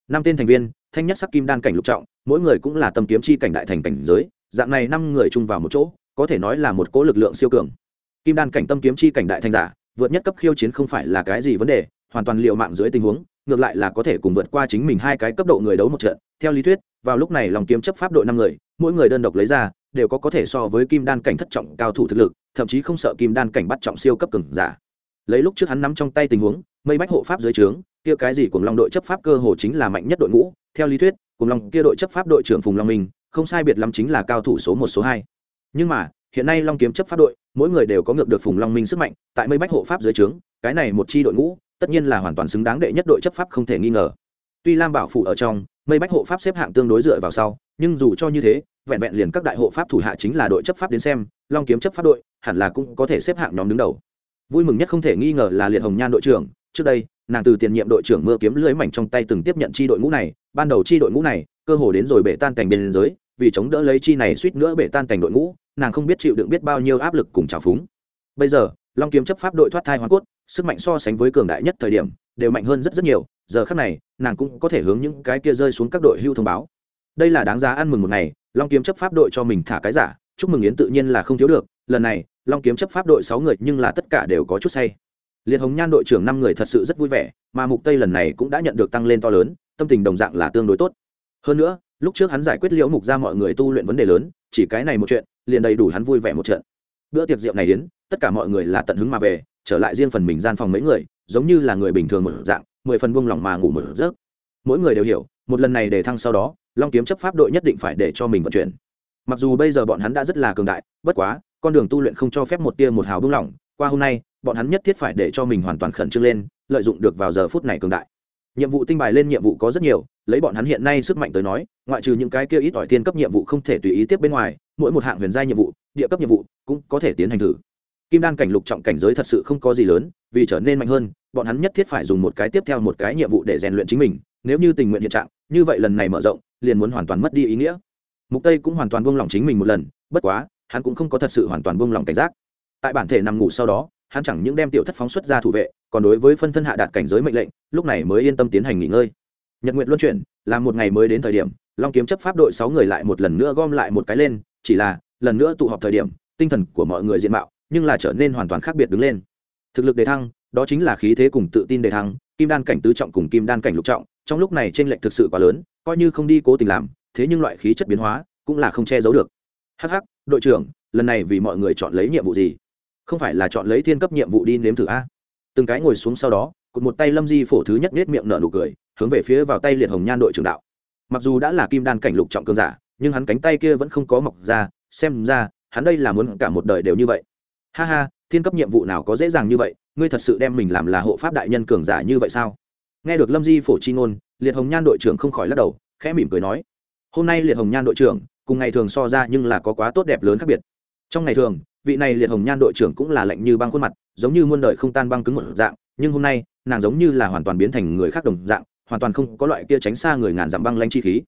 Năm tên thành viên, thanh nhất sắc kim đan cảnh lục trọng, mỗi người cũng là tâm kiếm chi cảnh đại thành cảnh giới, dạng này năm người chung vào một chỗ, có thể nói là một cỗ lực lượng siêu cường. Kim đan cảnh tâm kiếm chi cảnh đại thành giả, vượt nhất cấp khiêu chiến không phải là cái gì vấn đề, hoàn toàn liệu mạng dưới tình huống ngược lại là có thể cùng vượt qua chính mình hai cái cấp độ người đấu một trận. Theo lý thuyết, vào lúc này lòng kiếm chấp pháp đội năm người, mỗi người đơn độc lấy ra, đều có có thể so với kim đan cảnh thất trọng cao thủ thực lực, thậm chí không sợ kim đan cảnh bắt trọng siêu cấp cường giả. Lấy lúc trước hắn nắm trong tay tình huống, mây bách hộ pháp dưới trướng, kia cái gì cùng long đội chấp pháp cơ hồ chính là mạnh nhất đội ngũ. Theo lý thuyết cùng long kia đội chấp pháp đội trưởng phùng long minh, không sai biệt lắm chính là cao thủ số một, số hai. Nhưng mà, hiện nay long kiếm chấp pháp đội, mỗi người đều có ngược được phùng long minh sức mạnh, tại mây bách hộ pháp dưới trướng, cái này một chi đội ngũ tất nhiên là hoàn toàn xứng đáng đệ nhất đội chấp pháp không thể nghi ngờ. Tuy lam bảo phủ ở trong, mây bách hộ pháp xếp hạng tương đối dựa vào sau, nhưng dù cho như thế, vẹn vẹn liền các đại hộ pháp thủ hạ chính là đội chấp pháp đến xem, long kiếm chấp pháp đội, hẳn là cũng có thể xếp hạng nhóm đứng đầu. Vui mừng nhất không thể nghi ngờ là liệt hồng nhan đội trưởng, trước đây, nàng từ tiền nhiệm đội trưởng mưa kiếm lưới mảnh trong tay từng tiếp nhận chi đội ngũ này, ban đầu chi đội ngũ này, cơ hồ đến rồi bể tan cảnh bên giới vì chống đỡ lấy chi này suýt nữa bể tan cảnh đội ngũ, nàng không biết chịu đựng biết bao nhiêu áp lực cùng trào phúng. Bây giờ, long kiếm chấp pháp đội thoát thai hoa cốt sức mạnh so sánh với cường đại nhất thời điểm, đều mạnh hơn rất rất nhiều, giờ khác này, nàng cũng có thể hướng những cái kia rơi xuống các đội hưu thông báo. Đây là đáng giá ăn mừng một ngày, long kiếm chấp pháp đội cho mình thả cái giả, chúc mừng yến tự nhiên là không thiếu được, lần này, long kiếm chấp pháp đội sáu người nhưng là tất cả đều có chút say. Liệt hồng nhan đội trưởng năm người thật sự rất vui vẻ, mà mục tây lần này cũng đã nhận được tăng lên to lớn, tâm tình đồng dạng là tương đối tốt. Hơn nữa, lúc trước hắn giải quyết liễu mục ra mọi người tu luyện vấn đề lớn, chỉ cái này một chuyện, liền đầy đủ hắn vui vẻ một trận. Bữa tiệc rượu này đến, tất cả mọi người là tận hứng mà về trở lại riêng phần mình gian phòng mấy người, giống như là người bình thường một dạng, mười phần buông lỏng mà ngủ một giấc. Mỗi người đều hiểu, một lần này để thăng sau đó, long kiếm chấp pháp đội nhất định phải để cho mình vận chuyển. Mặc dù bây giờ bọn hắn đã rất là cường đại, bất quá, con đường tu luyện không cho phép một tia một hào buông lỏng. Qua hôm nay, bọn hắn nhất thiết phải để cho mình hoàn toàn khẩn trương lên, lợi dụng được vào giờ phút này cường đại. Nhiệm vụ tinh bài lên nhiệm vụ có rất nhiều, lấy bọn hắn hiện nay sức mạnh tới nói, ngoại trừ những cái kia ít ỏi thiên cấp nhiệm vụ không thể tùy ý tiếp bên ngoài, mỗi một hạng huyền gia nhiệm vụ, địa cấp nhiệm vụ cũng có thể tiến hành thử kim đan cảnh lục trọng cảnh giới thật sự không có gì lớn, vì trở nên mạnh hơn, bọn hắn nhất thiết phải dùng một cái tiếp theo một cái nhiệm vụ để rèn luyện chính mình, nếu như tình nguyện hiện trạng, như vậy lần này mở rộng, liền muốn hoàn toàn mất đi ý nghĩa. Mục tây cũng hoàn toàn buông lỏng chính mình một lần, bất quá, hắn cũng không có thật sự hoàn toàn buông lỏng cảnh giác. Tại bản thể nằm ngủ sau đó, hắn chẳng những đem tiểu thất phóng xuất ra thủ vệ, còn đối với phân thân hạ đạt cảnh giới mệnh lệnh, lúc này mới yên tâm tiến hành nghỉ ngơi. Nhật nguyện luân chuyển, là một ngày mới đến thời điểm, long kiếm chấp pháp đội sáu người lại một lần nữa gom lại một cái lên, chỉ là, lần nữa tụ họp thời điểm, tinh thần của mọi người diện mạo nhưng là trở nên hoàn toàn khác biệt đứng lên. Thực lực đề thăng, đó chính là khí thế cùng tự tin đề thăng, kim đan cảnh tứ trọng cùng kim đan cảnh lục trọng, trong lúc này trên lệnh thực sự quá lớn, coi như không đi cố tình làm, thế nhưng loại khí chất biến hóa cũng là không che giấu được. Hh đội trưởng, lần này vì mọi người chọn lấy nhiệm vụ gì? Không phải là chọn lấy thiên cấp nhiệm vụ đi nếm thử a? Từng cái ngồi xuống sau đó cụt một tay lâm di phổ thứ nhất nết miệng nở nụ cười, hướng về phía vào tay liệt hồng nhan đội trưởng đạo. Mặc dù đã là kim đan cảnh lục trọng cường giả, nhưng hắn cánh tay kia vẫn không có mọc ra, xem ra, hắn đây là muốn cả một đời đều như vậy ha ha, thiên cấp nhiệm vụ nào có dễ dàng như vậy, ngươi thật sự đem mình làm là hộ pháp đại nhân cường giả như vậy sao? Nghe được lâm di phổ chi ngôn, liệt hồng nhan đội trưởng không khỏi lắc đầu, khẽ mỉm cười nói, hôm nay liệt hồng nhan đội trưởng, cùng ngày thường so ra nhưng là có quá tốt đẹp lớn khác biệt. Trong ngày thường, vị này liệt hồng nhan đội trưởng cũng là lạnh như băng khuôn mặt, giống như muôn đời không tan băng cứng một dạng, nhưng hôm nay, nàng giống như là hoàn toàn biến thành người khác đồng dạng, hoàn toàn không có loại kia tránh xa người ngàn dặm băng lanh chi khí.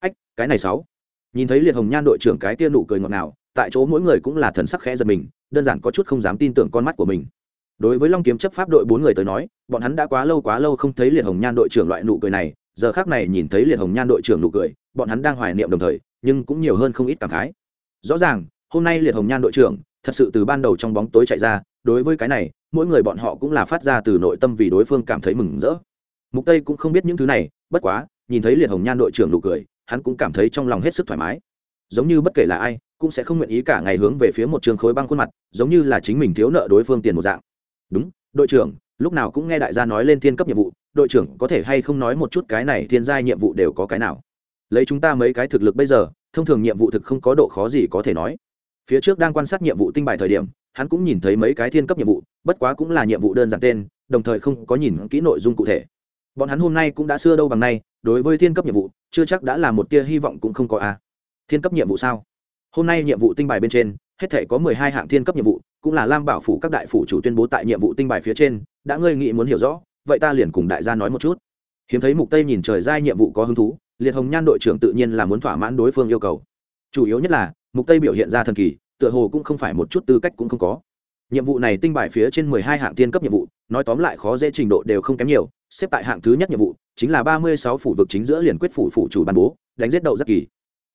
Ách, cái này sáu. Nhìn thấy liệt hồng nhan đội trưởng cái kia nụ cười ngọt ngào tại chỗ mỗi người cũng là thần sắc khẽ giật mình, đơn giản có chút không dám tin tưởng con mắt của mình. Đối với long kiếm chấp pháp đội bốn người tới nói, bọn hắn đã quá lâu quá lâu không thấy liệt hồng nhan đội trưởng loại nụ cười này, giờ khác này nhìn thấy liệt hồng nhan đội trưởng nụ cười, bọn hắn đang hoài niệm đồng thời, nhưng cũng nhiều hơn không ít cảm khái. Rõ ràng, hôm nay liệt hồng nhan đội trưởng, thật sự từ ban đầu trong bóng tối chạy ra, đối với cái này, mỗi người bọn họ cũng là phát ra từ nội tâm vì đối phương cảm thấy mừng rỡ. Mục tây cũng không biết những thứ này, bất quá, nhìn thấy liệt hồng nhan đội trưởng nụ cười, hắn cũng cảm thấy trong lòng hết sức thoải mái. Giống như bất kể là ai cũng sẽ không nguyện ý cả ngày hướng về phía một trường khối băng khuôn mặt, giống như là chính mình thiếu nợ đối phương tiền một dạng. Đúng, đội trưởng, lúc nào cũng nghe đại gia nói lên thiên cấp nhiệm vụ, đội trưởng có thể hay không nói một chút cái này thiên giai nhiệm vụ đều có cái nào? Lấy chúng ta mấy cái thực lực bây giờ, thông thường nhiệm vụ thực không có độ khó gì có thể nói. Phía trước đang quan sát nhiệm vụ tinh bài thời điểm, hắn cũng nhìn thấy mấy cái thiên cấp nhiệm vụ, bất quá cũng là nhiệm vụ đơn giản tên, đồng thời không có nhìn kỹ nội dung cụ thể. Bọn hắn hôm nay cũng đã xưa đâu bằng nay, đối với thiên cấp nhiệm vụ, chưa chắc đã là một tia hy vọng cũng không có a à. thiên cấp nhiệm vụ sao? Hôm nay nhiệm vụ tinh bài bên trên, hết thể có mười hai hạng thiên cấp nhiệm vụ, cũng là lam bảo phủ các đại phủ chủ tuyên bố tại nhiệm vụ tinh bài phía trên, đã ngươi nghĩ muốn hiểu rõ, vậy ta liền cùng đại gia nói một chút. Hiếm thấy mục tây nhìn trời giai nhiệm vụ có hứng thú, liệt hồng nhan đội trưởng tự nhiên là muốn thỏa mãn đối phương yêu cầu. Chủ yếu nhất là, mục tây biểu hiện ra thần kỳ, tựa hồ cũng không phải một chút tư cách cũng không có. Nhiệm vụ này tinh bài phía trên 12 hạng tiên cấp nhiệm vụ, nói tóm lại khó dễ trình độ đều không kém nhiều, xếp tại hạng thứ nhất nhiệm vụ, chính là 36 phủ vực chính giữa liền quyết phủ phủ chủ ban bố, đánh giết đậu rất kỳ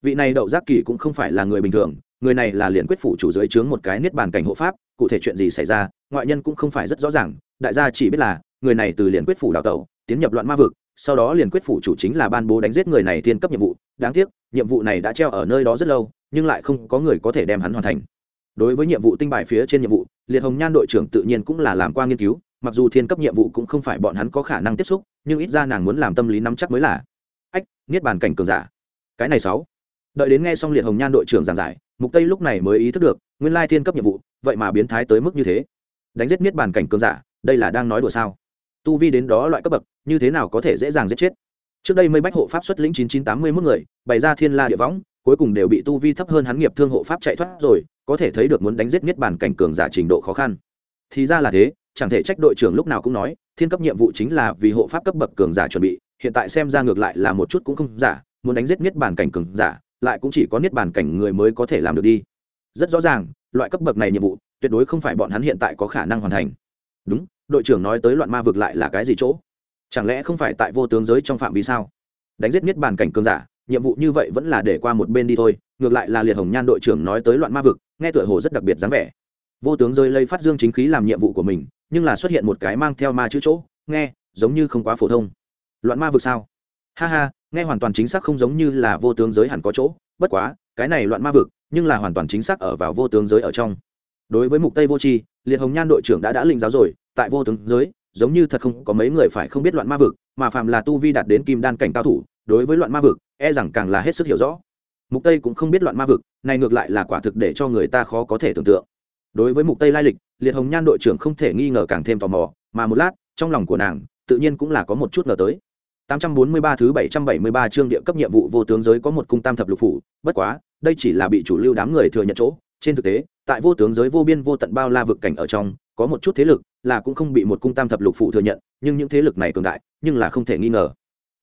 vị này đậu giác kỳ cũng không phải là người bình thường, người này là liền quyết phủ chủ dưới trướng một cái niết bàn cảnh hộ pháp, cụ thể chuyện gì xảy ra, ngoại nhân cũng không phải rất rõ ràng, đại gia chỉ biết là, người này từ liền quyết phủ đào tẩu, tiến nhập loạn ma vực, sau đó liền quyết phủ chủ chính là ban bố đánh giết người này thiên cấp nhiệm vụ, đáng tiếc, nhiệm vụ này đã treo ở nơi đó rất lâu, nhưng lại không có người có thể đem hắn hoàn thành. Đối với nhiệm vụ tinh bài phía trên nhiệm vụ, liệt hồng nhan đội trưởng tự nhiên cũng là làm qua nghiên cứu, mặc dù thiên cấp nhiệm vụ cũng không phải bọn hắn có khả năng tiếp xúc, nhưng ít ra nàng muốn làm tâm lý nắm chắc mới là. Ách, niết bàn cảnh cường giả. Cái này sáu đợi đến nghe xong liệt hồng nhan đội trưởng giảng giải, mục tây lúc này mới ý thức được, nguyên lai thiên cấp nhiệm vụ, vậy mà biến thái tới mức như thế. Đánh giết miết bàn cảnh cường giả, đây là đang nói đùa sao? Tu vi đến đó loại cấp bậc, như thế nào có thể dễ dàng giết chết? Trước đây mây bách hộ pháp xuất lĩnh 9981 người, bày ra thiên la địa võng, cuối cùng đều bị tu vi thấp hơn hắn nghiệp thương hộ pháp chạy thoát rồi, có thể thấy được muốn đánh giết miết bàn cảnh cường giả trình độ khó khăn. Thì ra là thế, chẳng thể trách đội trưởng lúc nào cũng nói, thiên cấp nhiệm vụ chính là vì hộ pháp cấp bậc cường giả chuẩn bị, hiện tại xem ra ngược lại là một chút cũng không giả, muốn đánh giết miết bàn cảnh cường giả lại cũng chỉ có niết bàn cảnh người mới có thể làm được đi. Rất rõ ràng, loại cấp bậc này nhiệm vụ, tuyệt đối không phải bọn hắn hiện tại có khả năng hoàn thành. Đúng, đội trưởng nói tới loạn ma vực lại là cái gì chỗ? Chẳng lẽ không phải tại vô tướng giới trong phạm vi sao? Đánh giết niết bàn cảnh cường giả, nhiệm vụ như vậy vẫn là để qua một bên đi thôi, ngược lại là liệt hồng nhan đội trưởng nói tới loạn ma vực, nghe tựa hồ rất đặc biệt dáng vẻ. Vô tướng rơi lây phát dương chính khí làm nhiệm vụ của mình, nhưng là xuất hiện một cái mang theo ma chữ chỗ, nghe, giống như không quá phổ thông. Loạn ma vực sao? Ha ha, nghe hoàn toàn chính xác không giống như là vô tướng giới hẳn có chỗ, bất quá, cái này loạn ma vực, nhưng là hoàn toàn chính xác ở vào vô tướng giới ở trong. Đối với mục tây vô tri, liệt hồng nhan đội trưởng đã đã linh giáo rồi, tại vô tướng giới, giống như thật không có mấy người phải không biết loạn ma vực, mà phạm là tu vi đạt đến kim đan cảnh cao thủ, đối với loạn ma vực e rằng càng là hết sức hiểu rõ. Mục tây cũng không biết loạn ma vực, này ngược lại là quả thực để cho người ta khó có thể tưởng tượng. Đối với mục tây lai lịch, liệt hồng nhan đội trưởng không thể nghi ngờ càng thêm tò mò, mà một lát, trong lòng của nàng, tự nhiên cũng là có một chút ngờ tới. 843 thứ 773 chương địa cấp nhiệm vụ vô tướng giới có một cung tam thập lục phủ. Bất quá, đây chỉ là bị chủ lưu đám người thừa nhận chỗ. Trên thực tế, tại vô tướng giới vô biên vô tận bao la vực cảnh ở trong, có một chút thế lực là cũng không bị một cung tam thập lục phủ thừa nhận, nhưng những thế lực này cường đại, nhưng là không thể nghi ngờ.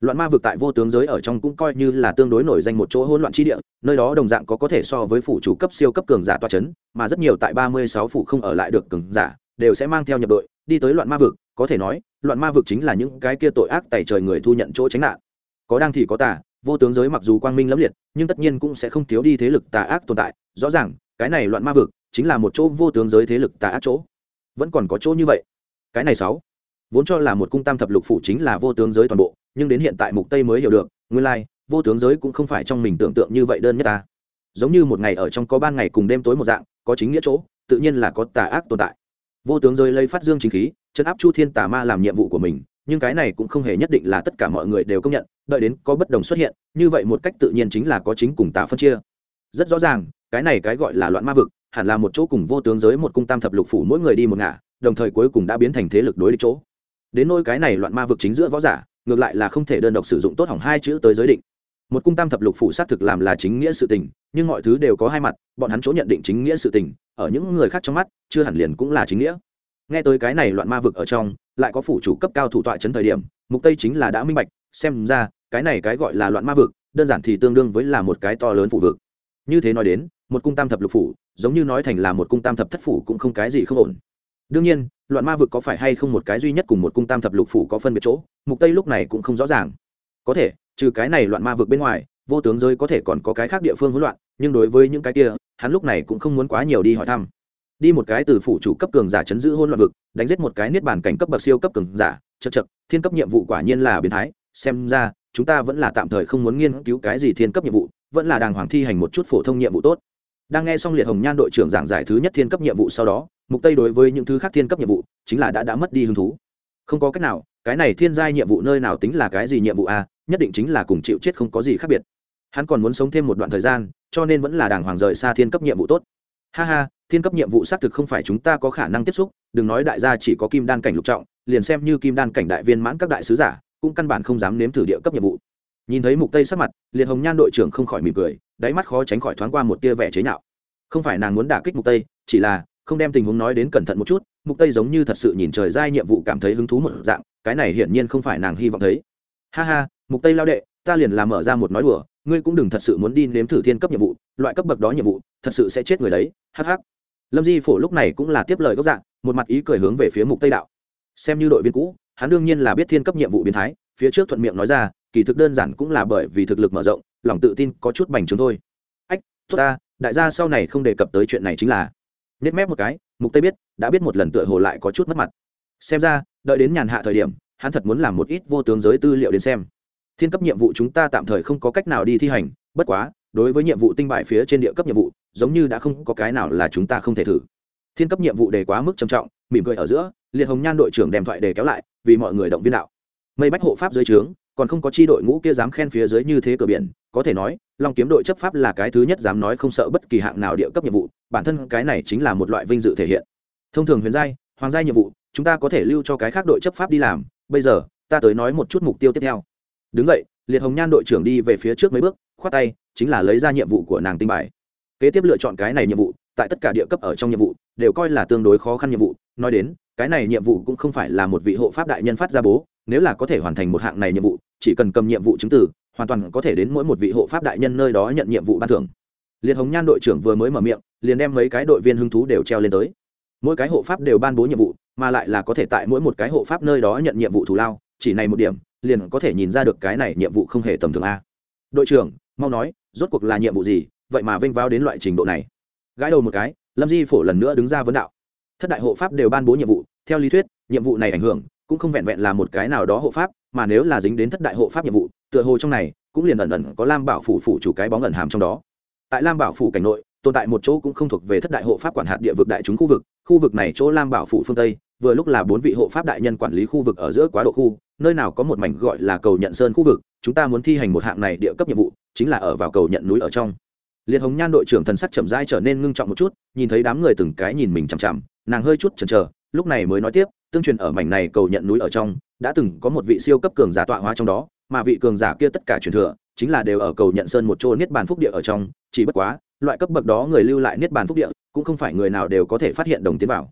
Loạn ma vực tại vô tướng giới ở trong cũng coi như là tương đối nổi danh một chỗ hỗn loạn chi địa, nơi đó đồng dạng có có thể so với phủ chủ cấp siêu cấp cường giả toa chấn, mà rất nhiều tại ba mươi sáu phủ không ở lại được cường giả, đều sẽ mang theo nhập đội, đi tới loạn ma vực, có thể nói loạn ma vực chính là những cái kia tội ác tày trời người thu nhận chỗ tránh nạn. Có đang thì có tà, vô tướng giới mặc dù quang minh lẫm liệt, nhưng tất nhiên cũng sẽ không thiếu đi thế lực tà ác tồn tại. Rõ ràng, cái này loạn ma vực chính là một chỗ vô tướng giới thế lực tà ác chỗ. Vẫn còn có chỗ như vậy. Cái này sáu. Vốn cho là một cung tam thập lục phủ chính là vô tướng giới toàn bộ, nhưng đến hiện tại mục tây mới hiểu được, nguyên lai, vô tướng giới cũng không phải trong mình tưởng tượng như vậy đơn nhất ta. Giống như một ngày ở trong có ban ngày cùng đêm tối một dạng, có chính nghĩa chỗ, tự nhiên là có tà ác tồn tại vô tướng giới lấy phát dương chính khí chấn áp chu thiên tà ma làm nhiệm vụ của mình, nhưng cái này cũng không hề nhất định là tất cả mọi người đều công nhận, đợi đến có bất đồng xuất hiện, như vậy một cách tự nhiên chính là có chính cùng tà phân chia. Rất rõ ràng, cái này cái gọi là loạn ma vực, hẳn là một chỗ cùng vô tướng giới một cung tam thập lục phủ mỗi người đi một ngả, đồng thời cuối cùng đã biến thành thế lực đối địch chỗ. Đến nôi cái này loạn ma vực chính giữa võ giả, ngược lại là không thể đơn độc sử dụng tốt hỏng hai chữ tới giới định. Một cung tam thập lục phủ xác thực làm là chính nghĩa sự tình, nhưng mọi thứ đều có hai mặt, bọn hắn chỗ nhận định chính nghĩa sự tình ở những người khác trong mắt, chưa hẳn liền cũng là chính nghĩa. Nghe tới cái này loạn ma vực ở trong, lại có phủ chủ cấp cao thủ tọa chấn thời điểm, mục tây chính là đã minh bạch, xem ra, cái này cái gọi là loạn ma vực, đơn giản thì tương đương với là một cái to lớn phủ vực. Như thế nói đến, một cung tam thập lục phủ, giống như nói thành là một cung tam thập thất phủ cũng không cái gì không ổn. Đương nhiên, loạn ma vực có phải hay không một cái duy nhất cùng một cung tam thập lục phủ có phân biệt chỗ, mục tây lúc này cũng không rõ ràng. Có thể, trừ cái này loạn ma vực bên ngoài, vô tướng giới có thể còn có cái khác địa phương hỗn loạn, nhưng đối với những cái kia hắn lúc này cũng không muốn quá nhiều đi hỏi thăm. Đi một cái từ phủ chủ cấp cường giả chấn giữ hôn loạn vực, đánh giết một cái niết bàn cảnh cấp bậc siêu cấp cường giả chật chật thiên cấp nhiệm vụ quả nhiên là biến thái, xem ra, chúng ta vẫn là tạm thời không muốn nghiên cứu cái gì thiên cấp nhiệm vụ, vẫn là đàng hoàng thi hành một chút phổ thông nhiệm vụ tốt. Đang nghe xong liệt hồng nhan đội trưởng giảng giải thứ nhất thiên cấp nhiệm vụ sau đó, mục tây đối với những thứ khác thiên cấp nhiệm vụ, chính là đã đã mất đi hứng thú. Không có cách nào, cái này thiên giai nhiệm vụ nơi nào tính là cái gì nhiệm vụ a, nhất định chính là cùng chịu chết không có gì khác biệt hắn còn muốn sống thêm một đoạn thời gian, cho nên vẫn là đàng hoàng rời xa thiên cấp nhiệm vụ tốt. Ha ha, thiên cấp nhiệm vụ xác thực không phải chúng ta có khả năng tiếp xúc, đừng nói đại gia chỉ có kim đan cảnh lục trọng, liền xem như kim đan cảnh đại viên mãn các đại sứ giả, cũng căn bản không dám nếm thử địa cấp nhiệm vụ. Nhìn thấy mục tây sắc mặt, liệt hồng nhan đội trưởng không khỏi mỉm cười, đáy mắt khó tránh khỏi thoáng qua một tia vẻ chế nhạo. Không phải nàng muốn đả kích mục tây, chỉ là không đem tình huống nói đến cẩn thận một chút, mục tây giống như thật sự nhìn trời giai nhiệm vụ cảm thấy hứng thú một dạng, cái này hiển nhiên không phải nàng hy vọng thấy. Ha ha, mục tây lao đệ, ta liền làm mở ra một nói đùa ngươi cũng đừng thật sự muốn đi nếm thử thiên cấp nhiệm vụ, loại cấp bậc đó nhiệm vụ, thật sự sẽ chết người đấy, hắc hắc. Lâm di phổ lúc này cũng là tiếp lời gốc dạng, một mặt ý cười hướng về phía mục tây đạo. Xem như đội viên cũ, hắn đương nhiên là biết thiên cấp nhiệm vụ biến thái, phía trước thuận miệng nói ra, kỳ thực đơn giản cũng là bởi vì thực lực mở rộng, lòng tự tin có chút bành trướng thôi. Ách, tốt ta, đại gia sau này không đề cập tới chuyện này chính là nết mép một cái, mục tây biết, đã biết một lần tựa hồ lại có chút mất mặt. Xem ra, đợi đến nhàn hạ thời điểm, hắn thật muốn làm một ít vô tướng giới tư liệu đến xem thiên cấp nhiệm vụ chúng ta tạm thời không có cách nào đi thi hành, bất quá, đối với nhiệm vụ tinh bại phía trên địa cấp nhiệm vụ, giống như đã không có cái nào là chúng ta không thể thử. Thiên cấp nhiệm vụ đề quá mức trầm trọng, mỉm cười ở giữa, liệt hồng nhan đội trưởng đem thoại đề kéo lại, vì mọi người động viên đạo. Mây bách hộ pháp dưới trướng, còn không có chi đội ngũ kia dám khen phía dưới như thế cửa biển, có thể nói, long kiếm đội chấp pháp là cái thứ nhất dám nói không sợ bất kỳ hạng nào địa cấp nhiệm vụ, bản thân cái này chính là một loại vinh dự thể hiện. Thông thường huyền giai, hoàng giai nhiệm vụ, chúng ta có thể lưu cho cái khác đội chấp pháp đi làm. Bây giờ, ta tới nói một chút mục tiêu tiếp theo đứng vậy liệt hồng nhan đội trưởng đi về phía trước mấy bước, khoát tay, chính là lấy ra nhiệm vụ của nàng tinh bài. Kế tiếp lựa chọn cái này nhiệm vụ, tại tất cả địa cấp ở trong nhiệm vụ, đều coi là tương đối khó khăn nhiệm vụ. Nói đến, cái này nhiệm vụ cũng không phải là một vị hộ pháp đại nhân phát ra bố, nếu là có thể hoàn thành một hạng này nhiệm vụ, chỉ cần cầm nhiệm vụ chứng từ, hoàn toàn có thể đến mỗi một vị hộ pháp đại nhân nơi đó nhận nhiệm vụ ban thưởng. Liệt hồng nhan đội trưởng vừa mới mở miệng, liền đem mấy cái đội viên hứng thú đều treo lên tới. Mỗi cái hộ pháp đều ban bố nhiệm vụ, mà lại là có thể tại mỗi một cái hộ pháp nơi đó nhận nhiệm vụ thù lao, chỉ này một điểm liền có thể nhìn ra được cái này nhiệm vụ không hề tầm thường a. Đội trưởng, mau nói, rốt cuộc là nhiệm vụ gì, vậy mà vênh vào đến loại trình độ này. Gãi đầu một cái, lâm di phổ lần nữa đứng ra vấn đạo. Thất đại hộ pháp đều ban bố nhiệm vụ, theo lý thuyết, nhiệm vụ này ảnh hưởng, cũng không vẹn vẹn là một cái nào đó hộ pháp, mà nếu là dính đến thất đại hộ pháp nhiệm vụ, tựa hồ trong này, cũng liền ẩn ẩn có lam bảo phủ phủ chủ cái bóng ẩn hàm trong đó. Tại lam bảo phủ cảnh nội, tồn tại một chỗ cũng không thuộc về thất đại hộ pháp quản hạt địa vực đại chúng khu vực khu vực này chỗ lam bảo phủ phương tây vừa lúc là bốn vị hộ pháp đại nhân quản lý khu vực ở giữa quá độ khu, nơi nào có một mảnh gọi là cầu nhận sơn khu vực, chúng ta muốn thi hành một hạng này địa cấp nhiệm vụ, chính là ở vào cầu nhận núi ở trong. Liệt hồng nhan đội trưởng thần sắc chậm rãi trở nên ngưng trọng một chút, nhìn thấy đám người từng cái nhìn mình chằm chằm, nàng hơi chút chần chờ, lúc này mới nói tiếp, tương truyền ở mảnh này cầu nhận núi ở trong, đã từng có một vị siêu cấp cường giả tọa hóa trong đó, mà vị cường giả kia tất cả truyền thừa, chính là đều ở cầu nhận sơn một chỗ niết bàn phúc địa ở trong, chỉ bất quá, loại cấp bậc đó người lưu lại niết bàn phúc địa, cũng không phải người nào đều có thể phát hiện đồng tiến vào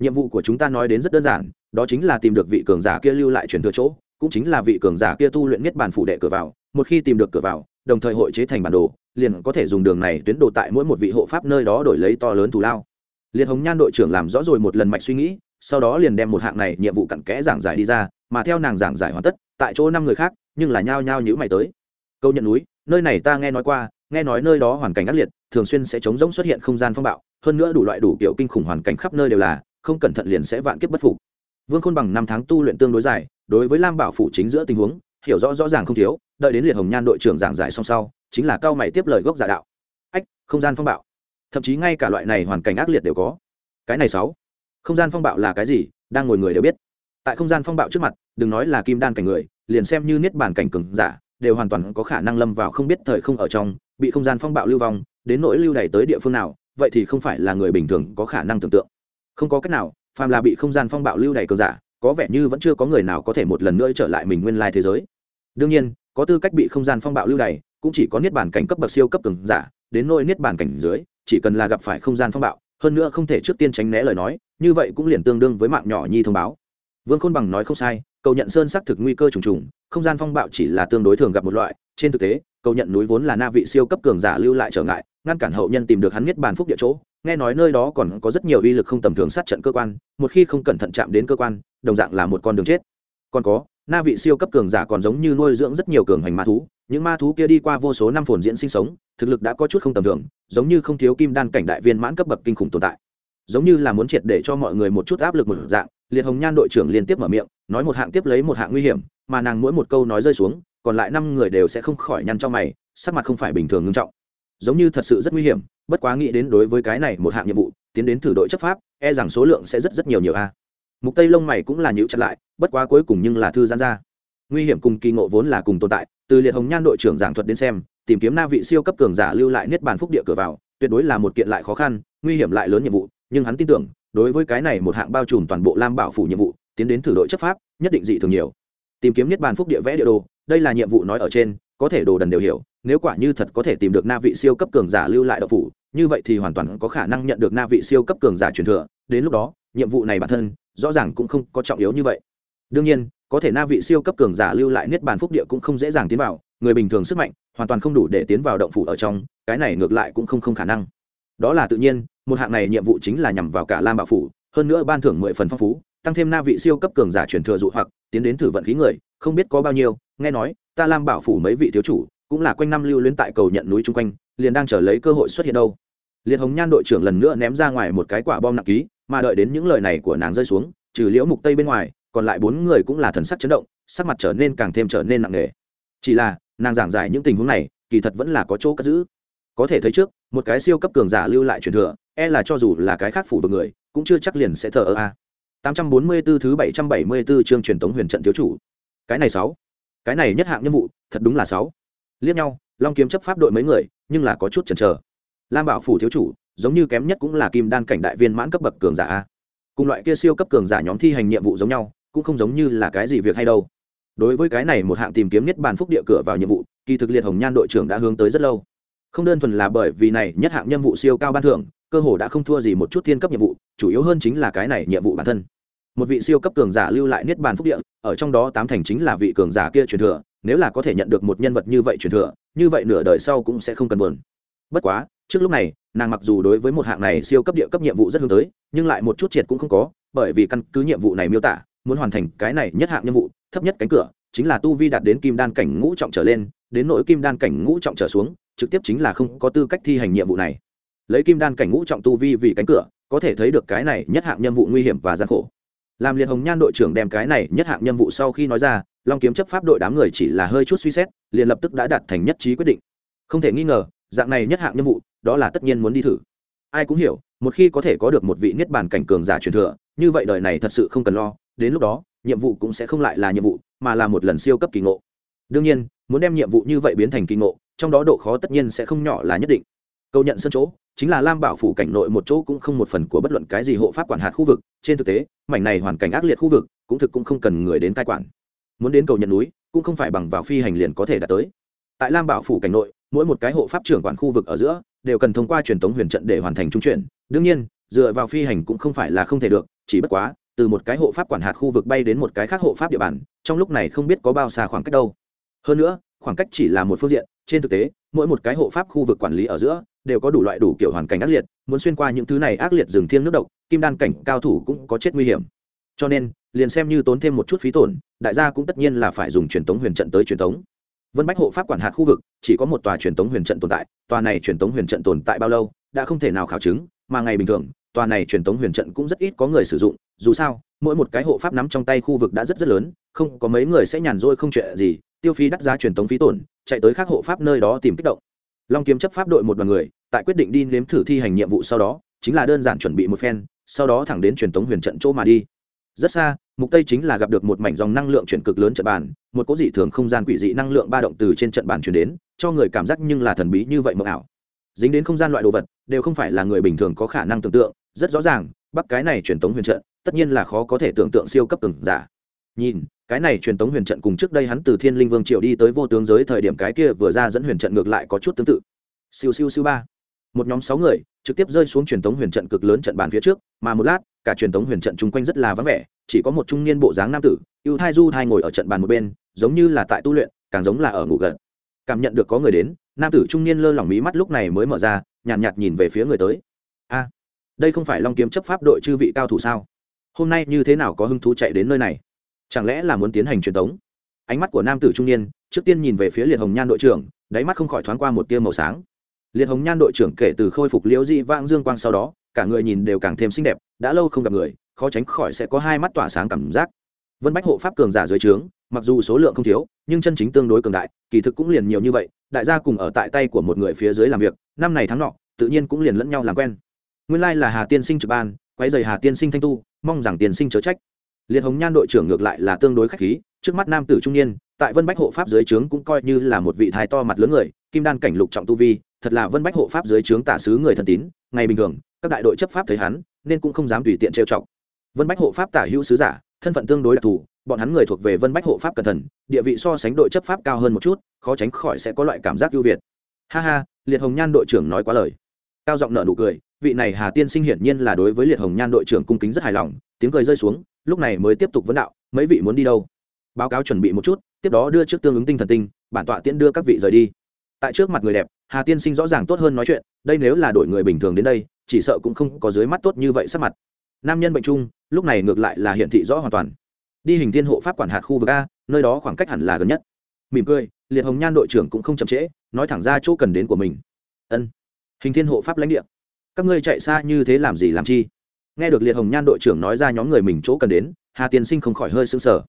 nhiệm vụ của chúng ta nói đến rất đơn giản, đó chính là tìm được vị cường giả kia lưu lại truyền thừa chỗ, cũng chính là vị cường giả kia tu luyện niết bàn phủ đệ cửa vào. Một khi tìm được cửa vào, đồng thời hội chế thành bản đồ, liền có thể dùng đường này tuyến đồ tại mỗi một vị hộ pháp nơi đó đổi lấy to lớn thù lao. Liệt hồng nhan đội trưởng làm rõ rồi một lần mạch suy nghĩ, sau đó liền đem một hạng này nhiệm vụ cặn kẽ giảng giải đi ra, mà theo nàng giảng giải hoàn tất, tại chỗ năm người khác, nhưng là nhao nhao nhữ mày tới. Câu nhận núi, nơi này ta nghe nói qua, nghe nói nơi đó hoàn cảnh ác liệt, thường xuyên sẽ chống rỗng xuất hiện không gian phong bạo, hơn nữa đủ loại đủ kiểu kinh khủng hoàn cảnh khắp nơi đều là không cẩn thận liền sẽ vạn kiếp bất phục. Vương khôn bằng năm tháng tu luyện tương đối dài, đối với lam bảo phủ chính giữa tình huống, hiểu rõ rõ ràng không thiếu, đợi đến liệt hồng nhan đội trưởng giảng giải xong sau, chính là cao mày tiếp lời gốc giả đạo. Ách, không gian phong bạo. Thậm chí ngay cả loại này hoàn cảnh ác liệt đều có. Cái này sáu, không gian phong bạo là cái gì, đang ngồi người đều biết. Tại không gian phong bạo trước mặt, đừng nói là kim đan cảnh người, liền xem như niết bàn cảnh cường giả, đều hoàn toàn có khả năng lâm vào không biết thời không ở trong, bị không gian phong bạo lưu vong, đến nỗi lưu đày tới địa phương nào, vậy thì không phải là người bình thường có khả năng tưởng tượng không có cách nào, phàm là bị không gian phong bạo lưu đày cường giả, có vẻ như vẫn chưa có người nào có thể một lần nữa trở lại mình nguyên lai thế giới. Đương nhiên, có tư cách bị không gian phong bạo lưu đày, cũng chỉ có niết bàn cảnh cấp bậc siêu cấp cường giả, đến nỗi niết bàn cảnh dưới, chỉ cần là gặp phải không gian phong bạo, hơn nữa không thể trước tiên tránh né lời nói, như vậy cũng liền tương đương với mạng nhỏ nhi thông báo. Vương khôn bằng nói không sai, cầu nhận sơn xác thực nguy cơ trùng trùng, không gian phong bạo chỉ là tương đối thường gặp một loại, trên thực tế cầu nhận núi vốn là na vị siêu cấp cường giả lưu lại trở ngại, ngăn cản hậu nhân tìm được hắn nhất bàn phúc địa chỗ. Nghe nói nơi đó còn có rất nhiều uy lực không tầm thường sát trận cơ quan, một khi không cẩn thận chạm đến cơ quan, đồng dạng là một con đường chết. Còn có, na vị siêu cấp cường giả còn giống như nuôi dưỡng rất nhiều cường hành ma thú, những ma thú kia đi qua vô số năm phồn diễn sinh sống, thực lực đã có chút không tầm thường, giống như không thiếu kim đan cảnh đại viên mãn cấp bậc kinh khủng tồn tại. Giống như là muốn triệt để cho mọi người một chút áp lực một dạng, liệt hồng nhan đội trưởng liên tiếp mở miệng, nói một hạng tiếp lấy một hạng nguy hiểm, mà nàng mỗi một câu nói rơi xuống còn lại năm người đều sẽ không khỏi nhăn cho mày, sắc mặt không phải bình thường ngưng trọng. Giống như thật sự rất nguy hiểm, bất quá nghĩ đến đối với cái này một hạng nhiệm vụ, tiến đến thử đội chấp pháp e rằng số lượng sẽ rất rất nhiều nhiều a. Mục tây lông mày cũng là nhíu chặt lại, bất quá cuối cùng nhưng là thư giãn ra. Nguy hiểm cùng kỳ ngộ vốn là cùng tồn tại, từ liệt hồng nhan đội trưởng giảng thuật đến xem, tìm kiếm na vị siêu cấp cường giả lưu lại niết bàn phúc địa cửa vào, tuyệt đối là một kiện lại khó khăn, nguy hiểm lại lớn nhiệm vụ, nhưng hắn tin tưởng, đối với cái này một hạng bao trùm toàn bộ lam bảo phủ nhiệm vụ, tiến đến thử đội chấp pháp, nhất định dị thường nhiều. Tìm kiếm niết bàn phúc địa vẽ địa đồ đây là nhiệm vụ nói ở trên, có thể đồ đần đều hiểu, nếu quả như thật có thể tìm được na vị siêu cấp cường giả lưu lại đậu phủ, như vậy thì hoàn toàn có khả năng nhận được na vị siêu cấp cường giả truyền thừa, đến lúc đó, nhiệm vụ này bản thân, rõ ràng cũng không có trọng yếu như vậy. Đương nhiên, có thể na vị siêu cấp cường giả lưu lại niết bàn phúc địa cũng không dễ dàng tiến vào, người bình thường sức mạnh, hoàn toàn không đủ để tiến vào động phủ ở trong, cái này ngược lại cũng không không khả năng. Đó là tự nhiên, một hạng này nhiệm vụ chính là nhằm vào cả lam bảo phủ, hơn nữa ban thưởng mười phần phong phú, tăng thêm na vị siêu cấp cường giả truyền thừa dụ hoặc, tiến đến thử vận khí người không biết có bao nhiêu, nghe nói, ta lam bảo phủ mấy vị thiếu chủ, cũng là quanh năm lưu luyến tại cầu nhận núi chung quanh, liền đang chờ lấy cơ hội xuất hiện đâu. Liệt hồng nhan đội trưởng lần nữa ném ra ngoài một cái quả bom nặng ký, mà đợi đến những lời này của nàng rơi xuống, trừ liễu mục tây bên ngoài, còn lại bốn người cũng là thần sắc chấn động, sắc mặt trở nên càng thêm trở nên nặng nề. Chỉ là, nàng giảng giải những tình huống này, kỳ thật vẫn là có chỗ cất giữ. Có thể thấy trước, một cái siêu cấp cường giả lưu lại truyền thừa e là cho dù là cái khác phủ vực người, cũng chưa chắc liền sẽ thờ ơ a. 844 thứ 774 chương truyền tống huyền trận thiếu chủ cái này sáu. Cái này nhất hạng nhiệm vụ, thật đúng là sáu. Liếc nhau, long kiếm chấp pháp đội mấy người, nhưng là có chút chần chờ. Lam bảo phủ thiếu chủ, giống như kém nhất cũng là kim đan cảnh đại viên mãn cấp bậc cường giả a. Cùng loại kia siêu cấp cường giả nhóm thi hành nhiệm vụ giống nhau, cũng không giống như là cái gì việc hay đâu. Đối với cái này một hạng tìm kiếm nhất bàn phúc địa cửa vào nhiệm vụ, kỳ thực liệt hồng nhan đội trưởng đã hướng tới rất lâu. Không đơn thuần là bởi vì này nhất hạng nhiệm vụ siêu cao ban thưởng, cơ hồ đã không thua gì một chút thiên cấp nhiệm vụ, chủ yếu hơn chính là cái này nhiệm vụ bản thân một vị siêu cấp cường giả lưu lại niết bàn phúc địa, ở trong đó tám thành chính là vị cường giả kia truyền thừa, nếu là có thể nhận được một nhân vật như vậy truyền thừa, như vậy nửa đời sau cũng sẽ không cần buồn. Bất quá, trước lúc này, nàng mặc dù đối với một hạng này siêu cấp địa cấp nhiệm vụ rất hướng tới, nhưng lại một chút triệt cũng không có, bởi vì căn cứ nhiệm vụ này miêu tả, muốn hoàn thành cái này nhất hạng nhiệm vụ, thấp nhất cánh cửa, chính là tu vi đạt đến kim đan cảnh ngũ trọng trở lên, đến nỗi kim đan cảnh ngũ trọng trở xuống, trực tiếp chính là không có tư cách thi hành nhiệm vụ này. Lấy kim đan cảnh ngũ trọng tu vi vì cánh cửa, có thể thấy được cái này nhất hạng nhiệm vụ nguy hiểm và gian khổ làm liệt hồng nhan đội trưởng đem cái này nhất hạng nhiệm vụ sau khi nói ra, long kiếm chấp pháp đội đám người chỉ là hơi chút suy xét, liền lập tức đã đạt thành nhất trí quyết định. Không thể nghi ngờ, dạng này nhất hạng nhiệm vụ, đó là tất nhiên muốn đi thử. Ai cũng hiểu, một khi có thể có được một vị niết bàn cảnh cường giả truyền thừa, như vậy đời này thật sự không cần lo, đến lúc đó, nhiệm vụ cũng sẽ không lại là nhiệm vụ, mà là một lần siêu cấp kỳ ngộ. Đương nhiên, muốn đem nhiệm vụ như vậy biến thành kỳ ngộ, trong đó độ khó tất nhiên sẽ không nhỏ là nhất định. Câu nhận sân chỗ chính là lam bảo phủ cảnh nội một chỗ cũng không một phần của bất luận cái gì hộ pháp quản hạt khu vực, trên thực tế, mảnh này hoàn cảnh ác liệt khu vực, cũng thực cũng không cần người đến cai quản. Muốn đến cầu nhận núi, cũng không phải bằng vào phi hành liền có thể đạt tới. Tại lam bảo phủ cảnh nội, mỗi một cái hộ pháp trưởng quản khu vực ở giữa, đều cần thông qua truyền thống huyền trận để hoàn thành trung chuyển. Đương nhiên, dựa vào phi hành cũng không phải là không thể được, chỉ bất quá, từ một cái hộ pháp quản hạt khu vực bay đến một cái khác hộ pháp địa bàn, trong lúc này không biết có bao xa khoảng cách đâu. Hơn nữa, khoảng cách chỉ là một phương diện, trên thực tế, mỗi một cái hộ pháp khu vực quản lý ở giữa đều có đủ loại đủ kiểu hoàn cảnh ác liệt, muốn xuyên qua những thứ này ác liệt rừng thiêng nước độc, kim đan cảnh cao thủ cũng có chết nguy hiểm. Cho nên, liền xem như tốn thêm một chút phí tổn, đại gia cũng tất nhiên là phải dùng truyền tống huyền trận tới truyền tống. Vân bách hộ pháp quản hạt khu vực, chỉ có một tòa truyền tống huyền trận tồn tại, tòa này truyền tống huyền trận tồn tại bao lâu, đã không thể nào khảo chứng, mà ngày bình thường, tòa này truyền tống huyền trận cũng rất ít có người sử dụng, dù sao, mỗi một cái hộ pháp nắm trong tay khu vực đã rất rất lớn, không có mấy người sẽ nhàn rỗi không chuyện gì, tiêu phí đắt giá truyền tống phí tổn, chạy tới khác hộ pháp nơi đó tìm kích động long kiếm chấp pháp đội một đoàn người, tại quyết định đi nếm thử thi hành nhiệm vụ sau đó, chính là đơn giản chuẩn bị một phen, sau đó thẳng đến truyền tống huyền trận chỗ mà đi. Rất xa, mục tây chính là gặp được một mảnh dòng năng lượng chuyển cực lớn trận bàn, một cố dị thường không gian quỷ dị năng lượng ba động từ trên trận bàn chuyển đến, cho người cảm giác nhưng là thần bí như vậy mộng ảo. Dính đến không gian loại đồ vật, đều không phải là người bình thường có khả năng tưởng tượng, rất rõ ràng, bắc cái này truyền tống huyền trận, tất nhiên là khó có thể tưởng tượng siêu cấp từng giả. Nhìn cái này truyền tống huyền trận cùng trước đây hắn từ thiên linh vương triệu đi tới vô tướng giới thời điểm cái kia vừa ra dẫn huyền trận ngược lại có chút tương tự. Siêu siêu siêu ba. Một nhóm sáu người trực tiếp rơi xuống truyền tống huyền trận cực lớn trận bàn phía trước mà một lát cả truyền tống huyền trận chung quanh rất là vắng vẻ chỉ có một trung niên bộ dáng nam tử ưu thai du thai ngồi ở trận bàn một bên giống như là tại tu luyện càng giống là ở ngủ gật. Cảm nhận được có người đến nam tử trung niên lơ lỏng mí mắt lúc này mới mở ra nhàn nhạt, nhạt nhìn về phía người tới. A đây không phải long kiếm chấp pháp đội chư vị cao thủ sao? Hôm nay như thế nào có hứng thú chạy đến nơi này? Chẳng lẽ là muốn tiến hành truyền tống? Ánh mắt của nam tử trung niên, trước tiên nhìn về phía liệt hồng nhan đội trưởng, đáy mắt không khỏi thoáng qua một tia màu sáng. Liệt hồng nhan đội trưởng kể từ khôi phục liễu dị vang dương quang sau đó, cả người nhìn đều càng thêm xinh đẹp, đã lâu không gặp người, khó tránh khỏi sẽ có hai mắt tỏa sáng cảm giác. Vân bách hộ pháp cường giả dưới trướng, mặc dù số lượng không thiếu, nhưng chân chính tương đối cường đại, kỳ thực cũng liền nhiều như vậy, đại gia cùng ở tại tay của một người phía dưới làm việc, năm này tháng nọ, tự nhiên cũng liền lẫn nhau làm quen. Nguyên lai là hà tiên sinh trực ban quay dày hà tiên sinh thanh tu, mong rằng tiên sinh chớ trách liệt hồng nhan đội trưởng ngược lại là tương đối khách khí, trước mắt nam tử trung niên, tại vân bách hộ pháp dưới trướng cũng coi như là một vị thái to mặt lớn người, kim đan cảnh lục trọng tu vi, thật là vân bách hộ pháp dưới trướng tả sứ người thần tín, ngày bình thường, các đại đội chấp pháp thấy hắn, nên cũng không dám tùy tiện trêu chọc. Vân bách hộ pháp tả hữu sứ giả, thân phận tương đối đặc thù, bọn hắn người thuộc về vân bách hộ pháp cẩn thận, địa vị so sánh đội chấp pháp cao hơn một chút, khó tránh khỏi sẽ có loại cảm giác ưu việt. Ha ha, liệt hồng nhan đội trưởng nói quá lời. Cao giọng nợ nụ cười, vị này hà tiên sinh hiển nhiên là đối với liệt hồng nhan đội trưởng cung kính rất hài lòng, tiếng cười rơi xuống lúc này mới tiếp tục vấn đạo, mấy vị muốn đi đâu? Báo cáo chuẩn bị một chút, tiếp đó đưa trước tương ứng tinh thần tinh, bản tọa tiễn đưa các vị rời đi. Tại trước mặt người đẹp, hà tiên sinh rõ ràng tốt hơn nói chuyện, đây nếu là đổi người bình thường đến đây, chỉ sợ cũng không có dưới mắt tốt như vậy sắc mặt. Nam nhân bệnh chung lúc này ngược lại là hiển thị rõ hoàn toàn. Đi hình thiên hộ pháp quản hạt khu vực a, nơi đó khoảng cách hẳn là gần nhất. Mỉm cười, liệt hồng nhan đội trưởng cũng không chậm trễ, nói thẳng ra chỗ cần đến của mình. Ân, hình thiên hộ pháp lãnh địa. Các ngươi chạy xa như thế làm gì làm chi? Nghe được liệt hồng nhan đội trưởng nói ra nhóm người mình chỗ cần đến, hà tiên sinh không khỏi hơi sưng sờ.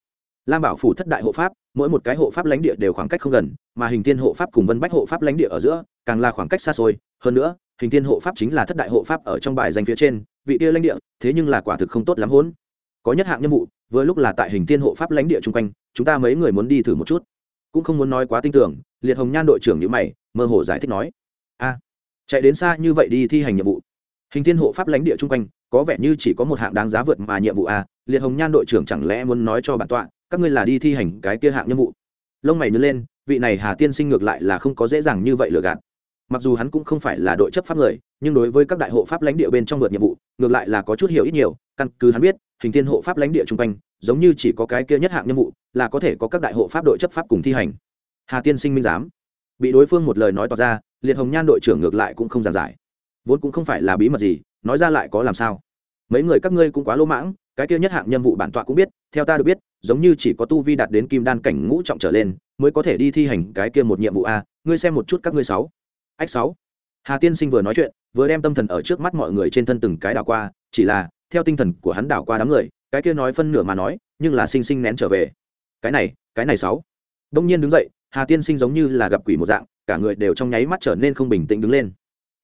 Lam bảo phủ thất đại hộ pháp, mỗi một cái hộ pháp lãnh địa đều khoảng cách không gần, mà hình tiên hộ pháp cùng vân bách hộ pháp lãnh địa ở giữa, càng là khoảng cách xa xôi. Hơn nữa, hình tiên hộ pháp chính là thất đại hộ pháp ở trong bài danh phía trên, vị kia lãnh địa, thế nhưng là quả thực không tốt lắm hỗn có nhất hạng nhiệm vụ, vừa lúc là tại hình tiên hộ pháp lãnh địa chung quanh, chúng ta mấy người muốn đi thử một chút. Cũng không muốn nói quá tin tưởng, liệt hồng nhan đội trưởng nhữ mày, mơ hồ giải thích nói, a, chạy đến xa như vậy đi thi hành nhiệm vụ. Hình tiên hộ pháp lãnh địa chung quanh có vẻ như chỉ có một hạng đáng giá vượt mà nhiệm vụ a liệt hồng nhan đội trưởng chẳng lẽ muốn nói cho bản tọa, các ngươi là đi thi hành cái kia hạng nhiệm vụ? Lông mày nhớ lên, vị này hà tiên sinh ngược lại là không có dễ dàng như vậy lừa gạt. Mặc dù hắn cũng không phải là đội chấp pháp người, nhưng đối với các đại hộ pháp lãnh địa bên trong vượt nhiệm vụ, ngược lại là có chút hiểu ít nhiều, căn cứ hắn biết, hình tiên hộ pháp lãnh địa chung quanh, giống như chỉ có cái kia nhất hạng nhiệm vụ, là có thể có các đại hộ pháp đội chấp pháp cùng thi hành. Hà tiên sinh minh giám. Bị đối phương một lời nói tỏ ra, liệt hồng nhan đội trưởng ngược lại cũng không giàn giải. Vốn cũng không phải là bí mật gì, nói ra lại có làm sao? Mấy người các ngươi cũng quá lỗ mãng, cái kia nhất hạng nhiệm vụ bản tọa cũng biết, theo ta được biết, giống như chỉ có tu vi đạt đến kim đan cảnh ngũ trọng trở lên, mới có thể đi thi hành cái kia một nhiệm vụ a, ngươi xem một chút các ngươi sáu. Ách sáu. Hà tiên sinh vừa nói chuyện, vừa đem tâm thần ở trước mắt mọi người trên thân từng cái đảo qua, chỉ là, theo tinh thần của hắn đảo qua đám người, cái kia nói phân nửa mà nói, nhưng là sinh sinh nén trở về. Cái này cái này sáu. Đông nhiên đứng dậy, hà tiên sinh giống như là gặp quỷ một dạng, cả người đều trong nháy mắt trở nên không bình tĩnh đứng lên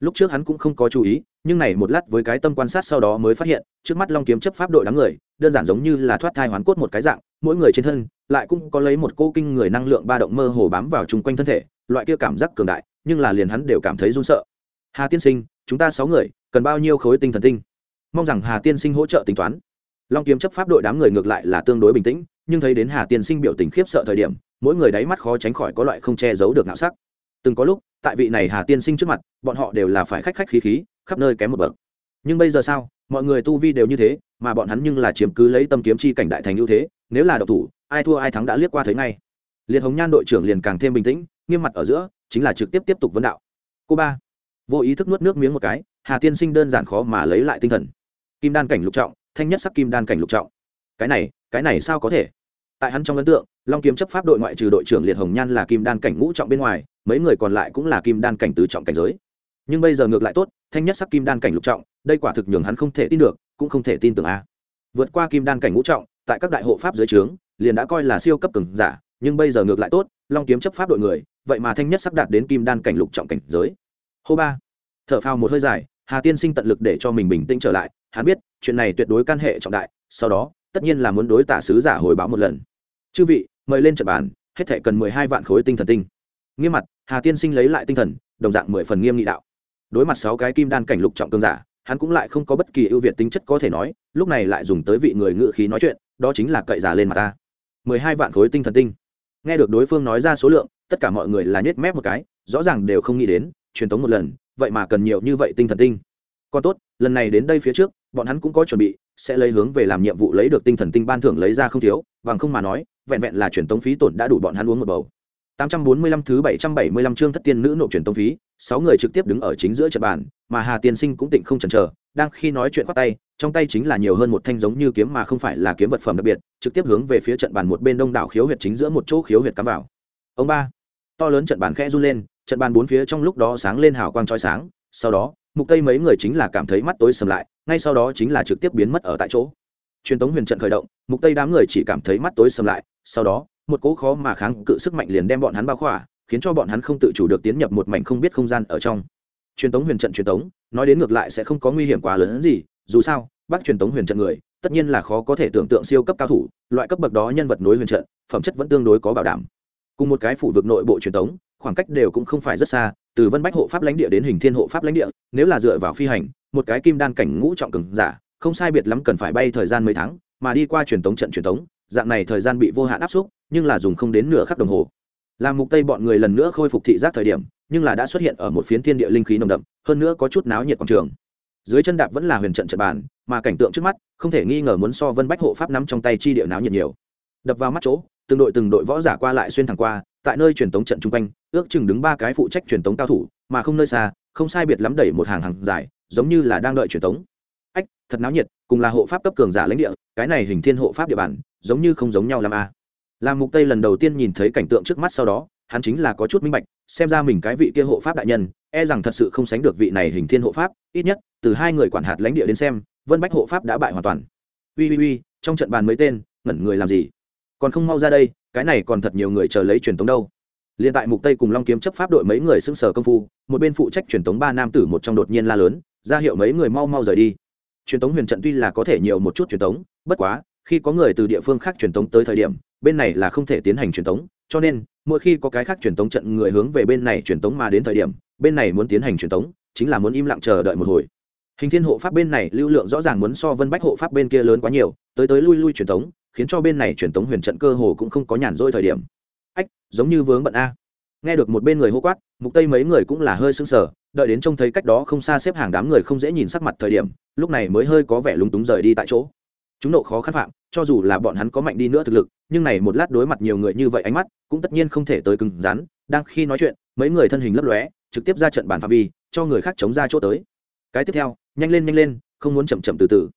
lúc trước hắn cũng không có chú ý, nhưng này một lát với cái tâm quan sát sau đó mới phát hiện, trước mắt long kiếm chấp pháp đội đám người, đơn giản giống như là thoát thai hoán cốt một cái dạng, mỗi người trên thân lại cũng có lấy một cô kinh người năng lượng ba động mơ hồ bám vào chung quanh thân thể, loại kia cảm giác cường đại, nhưng là liền hắn đều cảm thấy run sợ. Hà tiên sinh, chúng ta sáu người, cần bao nhiêu khối tinh thần tinh? Mong rằng hà tiên sinh hỗ trợ tính toán. Long kiếm chấp pháp đội đám người ngược lại là tương đối bình tĩnh, nhưng thấy đến hà tiên sinh biểu tình khiếp sợ thời điểm, mỗi người đáy mắt khó tránh khỏi có loại không che giấu được não sắc từng có lúc, tại vị này hà tiên sinh trước mặt, bọn họ đều là phải khách khách khí khí, khắp nơi kém một bậc. Nhưng bây giờ sao? Mọi người tu vi đều như thế, mà bọn hắn nhưng là chiếm cứ lấy tâm kiếm chi cảnh đại thành ưu thế, nếu là độc thủ, ai thua ai thắng đã liếc qua thấy ngay. Liệt hồng nhan đội trưởng liền càng thêm bình tĩnh, nghiêm mặt ở giữa, chính là trực tiếp tiếp tục vấn đạo. Cô ba, vô ý thức nuốt nước miếng một cái, hà tiên sinh đơn giản khó mà lấy lại tinh thần. Kim đan cảnh lục trọng, thanh nhất sắc kim đan cảnh lục trọng. Cái này cái này sao có thể? Tại hắn trong ấn tượng, long kiếm chấp pháp đội ngoại trừ đội trưởng liệt hồng nhan là kim đan cảnh ngũ trọng bên ngoài, mấy người còn lại cũng là kim đan cảnh tứ trọng cảnh giới. Nhưng bây giờ ngược lại tốt, thanh nhất sắc kim đan cảnh lục trọng, đây quả thực nhường hắn không thể tin được, cũng không thể tin tưởng a. Vượt qua kim đan cảnh ngũ trọng, tại các đại hộ pháp dưới trướng, liền đã coi là siêu cấp cường giả, nhưng bây giờ ngược lại tốt, long kiếm chấp pháp đội người, vậy mà thanh nhất sắp đạt đến kim đan cảnh lục trọng cảnh giới. Hô ba, thở phào một hơi dài, hà tiên sinh tận lực để cho mình bình tĩnh trở lại, hắn biết, chuyện này tuyệt đối can hệ trọng đại, sau đó, tất nhiên là muốn đối tả sứ giả hồi báo một lần chư vị, mời lên trận bàn, hết thể cần mười hai vạn khối tinh thần tinh. Nghiêm mặt, hà tiên sinh lấy lại tinh thần, đồng dạng mười phần nghiêm nghị đạo. Đối mặt sáu cái kim đan cảnh lục trọng cương giả, hắn cũng lại không có bất kỳ ưu việt tính chất có thể nói, lúc này lại dùng tới vị người ngự khí nói chuyện, đó chính là cậy giả lên mặt ta. Mười hai vạn khối tinh thần tinh. Nghe được đối phương nói ra số lượng, tất cả mọi người là nhét mép một cái, rõ ràng đều không nghĩ đến, truyền tống một lần, vậy mà cần nhiều như vậy tinh thần tinh. Còn tốt, lần này đến đây phía trước, bọn hắn cũng có chuẩn bị, sẽ lấy hướng về làm nhiệm vụ lấy được tinh thần tinh ban thưởng lấy ra không thiếu, bằng không mà nói vẹn vẹn là truyền tống phí tổn đã đủ bọn hắn uống một bầu 845 thứ 775 chương thất tiên nữ nộp truyền tống phí, sáu người trực tiếp đứng ở chính giữa trận bàn, mà Hà Tiên Sinh cũng tịnh không chần chờ, đang khi nói chuyện quát tay, trong tay chính là nhiều hơn một thanh giống như kiếm mà không phải là kiếm vật phẩm đặc biệt, trực tiếp hướng về phía trận bàn một bên đông đảo khiếu huyệt chính giữa một chỗ khiếu huyệt cắm vào. Ông ba, to lớn trận bàn khẽ run lên, trận bàn bốn phía trong lúc đó sáng lên hào quang chói sáng, sau đó, mục tây mấy người chính là cảm thấy mắt tối sầm lại, ngay sau đó chính là trực tiếp biến mất ở tại chỗ. Truyền tống huyền trận khởi động, mục tây đám người chỉ cảm thấy mắt tối sầm lại, sau đó, một cỗ khó mà kháng cự sức mạnh liền đem bọn hắn bao khỏa khiến cho bọn hắn không tự chủ được tiến nhập một mảnh không biết không gian ở trong. Truyền tống huyền trận truyền tống nói đến ngược lại sẽ không có nguy hiểm quá lớn hơn gì dù sao bác truyền tống huyền trận người tất nhiên là khó có thể tưởng tượng siêu cấp cao thủ loại cấp bậc đó nhân vật nối huyền trận phẩm chất vẫn tương đối có bảo đảm. Cùng một cái phủ vực nội bộ truyền tống khoảng cách đều cũng không phải rất xa từ vân bách hộ pháp lãnh địa đến hình thiên hộ pháp lãnh địa nếu là dựa vào phi hành một cái kim đan cảnh ngũ trọng cường giả không sai biệt lắm cần phải bay thời gian mấy tháng mà đi qua truyền tống trận truyền tống dạng này thời gian bị vô hạn áp xúc, nhưng là dùng không đến nửa khắc đồng hồ. Làm mục tây bọn người lần nữa khôi phục thị giác thời điểm, nhưng là đã xuất hiện ở một phiến thiên địa linh khí nồng đậm, hơn nữa có chút náo nhiệt quảng trường. Dưới chân đạp vẫn là huyền trận trận bàn, mà cảnh tượng trước mắt, không thể nghi ngờ muốn so vân bách hộ pháp nắm trong tay chi địa náo nhiệt nhiều. Đập vào mắt chỗ, từng đội từng đội võ giả qua lại xuyên thẳng qua, tại nơi truyền tống trận trung quanh, ước chừng đứng ba cái phụ trách truyền tống cao thủ, mà không nơi xa, không sai biệt lắm đẩy một hàng hàng dài, giống như là đang đợi truyền tống. Ách, thật náo nhiệt, cùng là hộ pháp cấp cường giả lãnh địa, cái này hình thiên hộ pháp địa bàn giống như không giống nhau làm a à. làm mục tây lần đầu tiên nhìn thấy cảnh tượng trước mắt sau đó, hắn chính là có chút minh bạch, xem ra mình cái vị kia hộ pháp đại nhân e rằng thật sự không sánh được vị này hình thiên hộ pháp, ít nhất, từ hai người quản hạt lãnh địa đến xem, vân bách hộ pháp đã bại hoàn toàn. Uy uy uy, trong trận bàn mấy tên, ngẩn người làm gì? Còn không mau ra đây, cái này còn thật nhiều người chờ lấy truyền tống đâu. Liền tại mục tây cùng long kiếm chấp pháp đội mấy người xưng sở công phu, một bên phụ trách truyền tống ba nam tử một trong đột nhiên la lớn, ra hiệu mấy người mau mau rời đi. Truyền tống huyền trận tuy là có thể nhiều một chút truyền tống, bất quá khi có người từ địa phương khác truyền tống tới thời điểm, bên này là không thể tiến hành truyền tống, cho nên, mỗi khi có cái khác truyền tống trận người hướng về bên này truyền tống mà đến thời điểm, bên này muốn tiến hành truyền tống, chính là muốn im lặng chờ đợi một hồi. Hình thiên hộ pháp bên này lưu lượng rõ ràng muốn so vân bách hộ pháp bên kia lớn quá nhiều, tới tới lui lui truyền tống, khiến cho bên này truyền tống huyền trận cơ hồ cũng không có nhàn rỗi thời điểm. Ách, giống như vướng bận a. Nghe được một bên người hô quát, mục tây mấy người cũng là hơi sưng sờ, đợi đến trông thấy cách đó không xa xếp hàng đám người không dễ nhìn sắc mặt thời điểm, lúc này mới hơi có vẻ lúng túng rời đi tại chỗ chúng nộ khó khăn phạm cho dù là bọn hắn có mạnh đi nữa thực lực nhưng này một lát đối mặt nhiều người như vậy ánh mắt cũng tất nhiên không thể tới cứng rắn. Đang khi nói chuyện mấy người thân hình lấp lóe trực tiếp ra trận bản phạm vi cho người khác chống ra chỗ tới. Cái tiếp theo nhanh lên nhanh lên không muốn chậm chậm từ từ.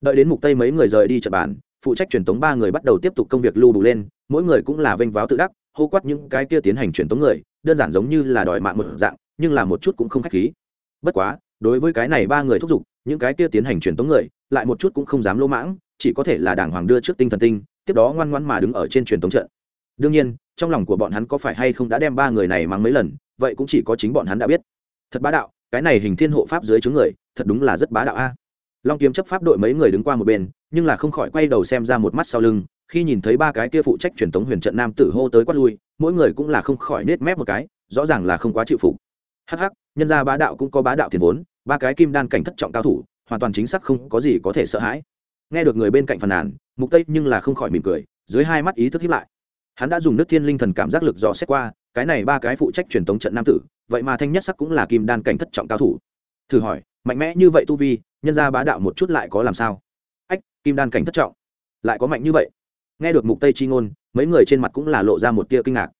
Đợi đến mục tây mấy người rời đi trận bản, phụ trách truyền tống ba người bắt đầu tiếp tục công việc lưu đủ lên mỗi người cũng là vênh váo tự đắc hô quát những cái kia tiến hành truyền tống người đơn giản giống như là đòi mạng một dạng nhưng là một chút cũng không khách khí. Bất quá đối với cái này ba người thúc giục những cái kia tiến hành truyền tống người lại một chút cũng không dám lỗ mãng chỉ có thể là đàng hoàng đưa trước tinh thần tinh, tiếp đó ngoan ngoan mà đứng ở trên truyền thống trận. Đương nhiên, trong lòng của bọn hắn có phải hay không đã đem ba người này mang mấy lần, vậy cũng chỉ có chính bọn hắn đã biết. Thật bá đạo, cái này hình thiên hộ pháp dưới chướng người, thật đúng là rất bá đạo a. Long kiếm chấp pháp đội mấy người đứng qua một bên, nhưng là không khỏi quay đầu xem ra một mắt sau lưng, khi nhìn thấy ba cái kia phụ trách truyền thống huyền trận nam tử hô tới quát lui, mỗi người cũng là không khỏi nết mép một cái, rõ ràng là không quá chịu phục. Hắc hắc, nhân gia bá đạo cũng có bá đạo tiền vốn, ba cái kim đan cảnh thất trọng cao thủ, hoàn toàn chính xác không có gì có thể sợ hãi nghe được người bên cạnh phàn nàn, mục tây nhưng là không khỏi mỉm cười, dưới hai mắt ý thức hiếp lại. Hắn đã dùng nước thiên linh thần cảm giác lực dò xét qua, cái này ba cái phụ trách truyền tống trận nam tử, vậy mà thanh nhất sắc cũng là kim đan cảnh thất trọng cao thủ. Thử hỏi, mạnh mẽ như vậy tu vi, nhân ra bá đạo một chút lại có làm sao? Ách, kim đan cảnh thất trọng, lại có mạnh như vậy. Nghe được mục tây chi ngôn, mấy người trên mặt cũng là lộ ra một tia kinh ngạc.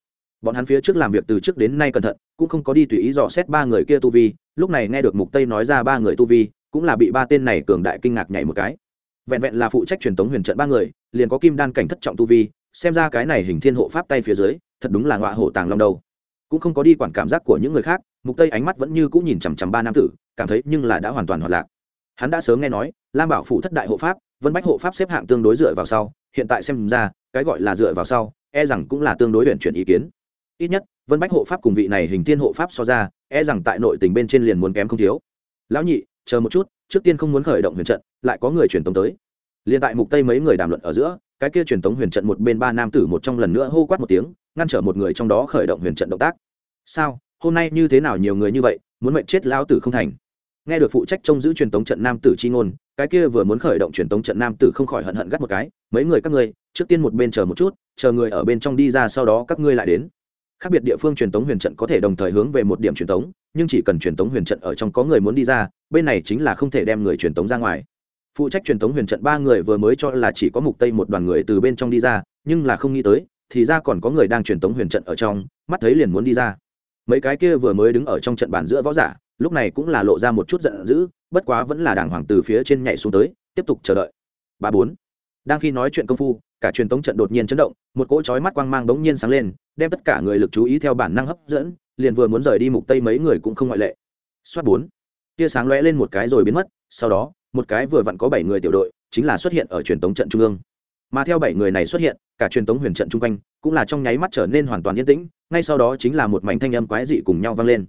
Bọn hắn phía trước làm việc từ trước đến nay cẩn thận, cũng không có đi tùy ý dò xét ba người kia tu vi, lúc này nghe được mục tây nói ra ba người tu vi, cũng là bị ba tên này cường đại kinh ngạc nhảy một cái vẹn vẹn là phụ trách truyền tống huyền trận ba người, liền có kim đan cảnh thất trọng tu vi, xem ra cái này hình thiên hộ pháp tay phía dưới, thật đúng là ngọa hổ tàng long đầu. Cũng không có đi quản cảm giác của những người khác, mục tây ánh mắt vẫn như cũng nhìn chằm chằm ba nam tử, cảm thấy nhưng là đã hoàn toàn hoạt lạc. Hắn đã sớm nghe nói, lam bảo phụ thất đại hộ pháp, vân bách hộ pháp xếp hạng tương đối dựa vào sau, hiện tại xem ra, cái gọi là dựa vào sau e rằng cũng là tương đối luyện chuyển ý kiến. Ít nhất, vân bách hộ pháp cùng vị này hình thiên hộ pháp so ra e rằng tại nội tình bên trên liền muốn kém không thiếu. Lão nhị, chờ một chút, trước tiên không muốn khởi động huyền trận lại có người truyền tống tới. Liền tại mục tây mấy người đàm luận ở giữa, cái kia truyền tống huyền trận một bên ba nam tử một trong lần nữa hô quát một tiếng, ngăn trở một người trong đó khởi động huyền trận động tác. Sao? Hôm nay như thế nào nhiều người như vậy, muốn mệnh chết lão tử không thành? Nghe được phụ trách trông giữ truyền tống trận nam tử chi ngôn, cái kia vừa muốn khởi động truyền tống trận nam tử không khỏi hận hận gắt một cái, mấy người các ngươi, trước tiên một bên chờ một chút, chờ người ở bên trong đi ra sau đó các ngươi lại đến. Khác biệt địa phương truyền tống huyền trận có thể đồng thời hướng về một điểm truyền tống, nhưng chỉ cần truyền tống huyền trận ở trong có người muốn đi ra, bên này chính là không thể đem người truyền tống ra ngoài phụ trách truyền thống huyền trận ba người vừa mới cho là chỉ có mục tây một đoàn người từ bên trong đi ra, nhưng là không nghĩ tới, thì ra còn có người đang truyền thống huyền trận ở trong, mắt thấy liền muốn đi ra. Mấy cái kia vừa mới đứng ở trong trận bàn giữa võ giả, lúc này cũng là lộ ra một chút giận dữ, bất quá vẫn là đàng hoàng từ phía trên nhảy xuống tới, tiếp tục chờ đợi. Ba bốn. Đang khi nói chuyện công phu, cả truyền thống trận đột nhiên chấn động, một cỗ chói mắt quang mang bỗng nhiên sáng lên, đem tất cả người lực chú ý theo bản năng hấp dẫn, liền vừa muốn rời đi mục tây mấy người cũng không ngoại lệ. Xoát bốn. Tia sáng lóe lên một cái rồi biến mất, sau đó một cái vừa vặn có bảy người tiểu đội, chính là xuất hiện ở truyền tống trận trung ương. Mà theo bảy người này xuất hiện, cả truyền tống huyền trận chung quanh cũng là trong nháy mắt trở nên hoàn toàn yên tĩnh, ngay sau đó chính là một mảnh thanh âm quái dị cùng nhau vang lên.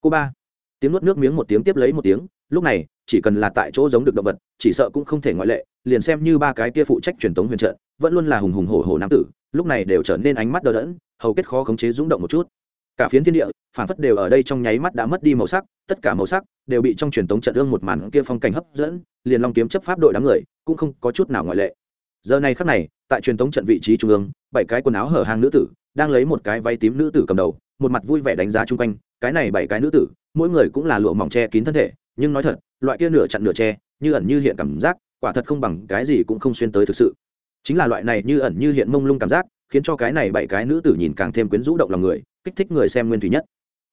Cô ba, tiếng nuốt nước miếng một tiếng tiếp lấy một tiếng, lúc này, chỉ cần là tại chỗ giống được động vật, chỉ sợ cũng không thể ngoại lệ, liền xem như ba cái kia phụ trách truyền tống huyền trận, vẫn luôn là hùng hùng hổ hổ nam tử, lúc này đều trở nên ánh mắt đờ đẫn, hầu kết khó khống chế rung động một chút cả phiến thiên địa phản phất đều ở đây trong nháy mắt đã mất đi màu sắc, tất cả màu sắc đều bị trong truyền thống trận ương một màn kia phong cảnh hấp dẫn, liền long kiếm chấp pháp đội đám người cũng không có chút nào ngoại lệ. Giờ này khắc này, tại truyền thống trận vị trí trung ương, bảy cái quần áo hở hàng nữ tử đang lấy một cái váy tím nữ tử cầm đầu, một mặt vui vẻ đánh giá chung quanh, cái này bảy cái nữ tử, mỗi người cũng là lụa mỏng che kín thân thể, nhưng nói thật, loại kia nửa chặn nửa che, như ẩn như hiện cảm giác, quả thật không bằng cái gì cũng không xuyên tới thực sự. Chính là loại này như ẩn như hiện mông lung cảm giác khiến cho cái này bảy cái nữ tử nhìn càng thêm quyến rũ động lòng người, kích thích người xem nguyên thủy nhất.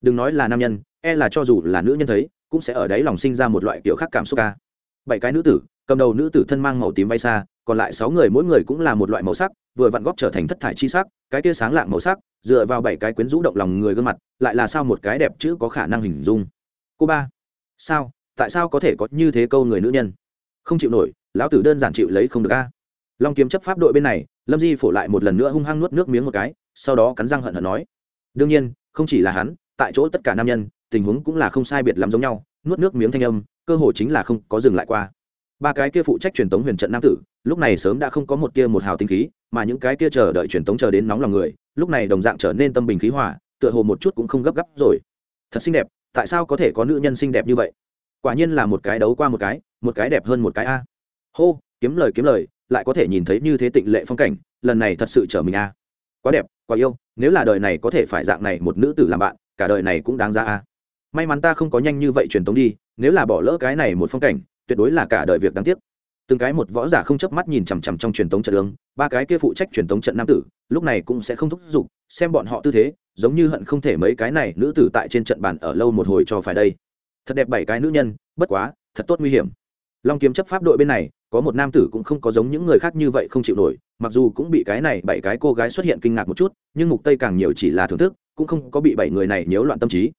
Đừng nói là nam nhân e là cho dù là nữ nhân thấy, cũng sẽ ở đấy lòng sinh ra một loại kiểu khác cảm xúc ca. Bảy cái nữ tử, cầm đầu nữ tử thân mang màu tím bay xa còn lại sáu người mỗi người cũng là một loại màu sắc, vừa vặn góp trở thành thất thải chi sắc, cái tia sáng lạng màu sắc, dựa vào bảy cái quyến rũ động lòng người gương mặt, lại là sao một cái đẹp chữ có khả năng hình dung. Cô ba, sao? Tại sao có thể có như thế câu người nữ nhân? Không chịu nổi, lão tử đơn giản chịu lấy không được a long kiếm chấp pháp đội bên này, lâm di phổ lại một lần nữa hung hăng nuốt nước miếng một cái, sau đó cắn răng hận hận nói. Đương nhiên, không chỉ là hắn, tại chỗ tất cả nam nhân, tình huống cũng là không sai biệt lắm giống nhau, nuốt nước miếng thanh âm, cơ hồ chính là không có dừng lại qua. Ba cái kia phụ trách truyền tống huyền trận nam tử, lúc này sớm đã không có một kia một hào tinh khí, mà những cái kia chờ đợi truyền tống chờ đến nóng lòng người, lúc này đồng dạng trở nên tâm bình khí hòa, tựa hồ một chút cũng không gấp gáp rồi. Thật xinh đẹp, tại sao có thể có nữ nhân xinh đẹp như vậy? Quả nhiên là một cái đấu qua một cái một cái đẹp hơn một cái a. Hô, kiếm lời kiếm lời lại có thể nhìn thấy như thế tịnh lệ phong cảnh, lần này thật sự trở mình a. À. Quá đẹp, quá yêu, nếu là đời này có thể phải dạng này một nữ tử làm bạn, cả đời này cũng đáng ra a. À. May mắn ta không có nhanh như vậy truyền tống đi, nếu là bỏ lỡ cái này một phong cảnh, tuyệt đối là cả đời việc đáng tiếc. Từng cái một võ giả không chớp mắt nhìn chằm chằm trong truyền tống trận đường, ba cái kia phụ trách truyền tống trận nam tử, lúc này cũng sẽ không thúc giục, xem bọn họ tư thế, giống như hận không thể mấy cái này nữ tử tại trên trận bàn ở lâu một hồi cho phải đây. Thật đẹp bảy cái nữ nhân, bất quá, thật tốt nguy hiểm. Long kiếm chấp pháp đội bên này có một nam tử cũng không có giống những người khác như vậy không chịu nổi, mặc dù cũng bị cái này bảy cái cô gái xuất hiện kinh ngạc một chút, nhưng mục tây càng nhiều chỉ là thưởng thức, cũng không có bị bảy người này nhiễu loạn tâm trí.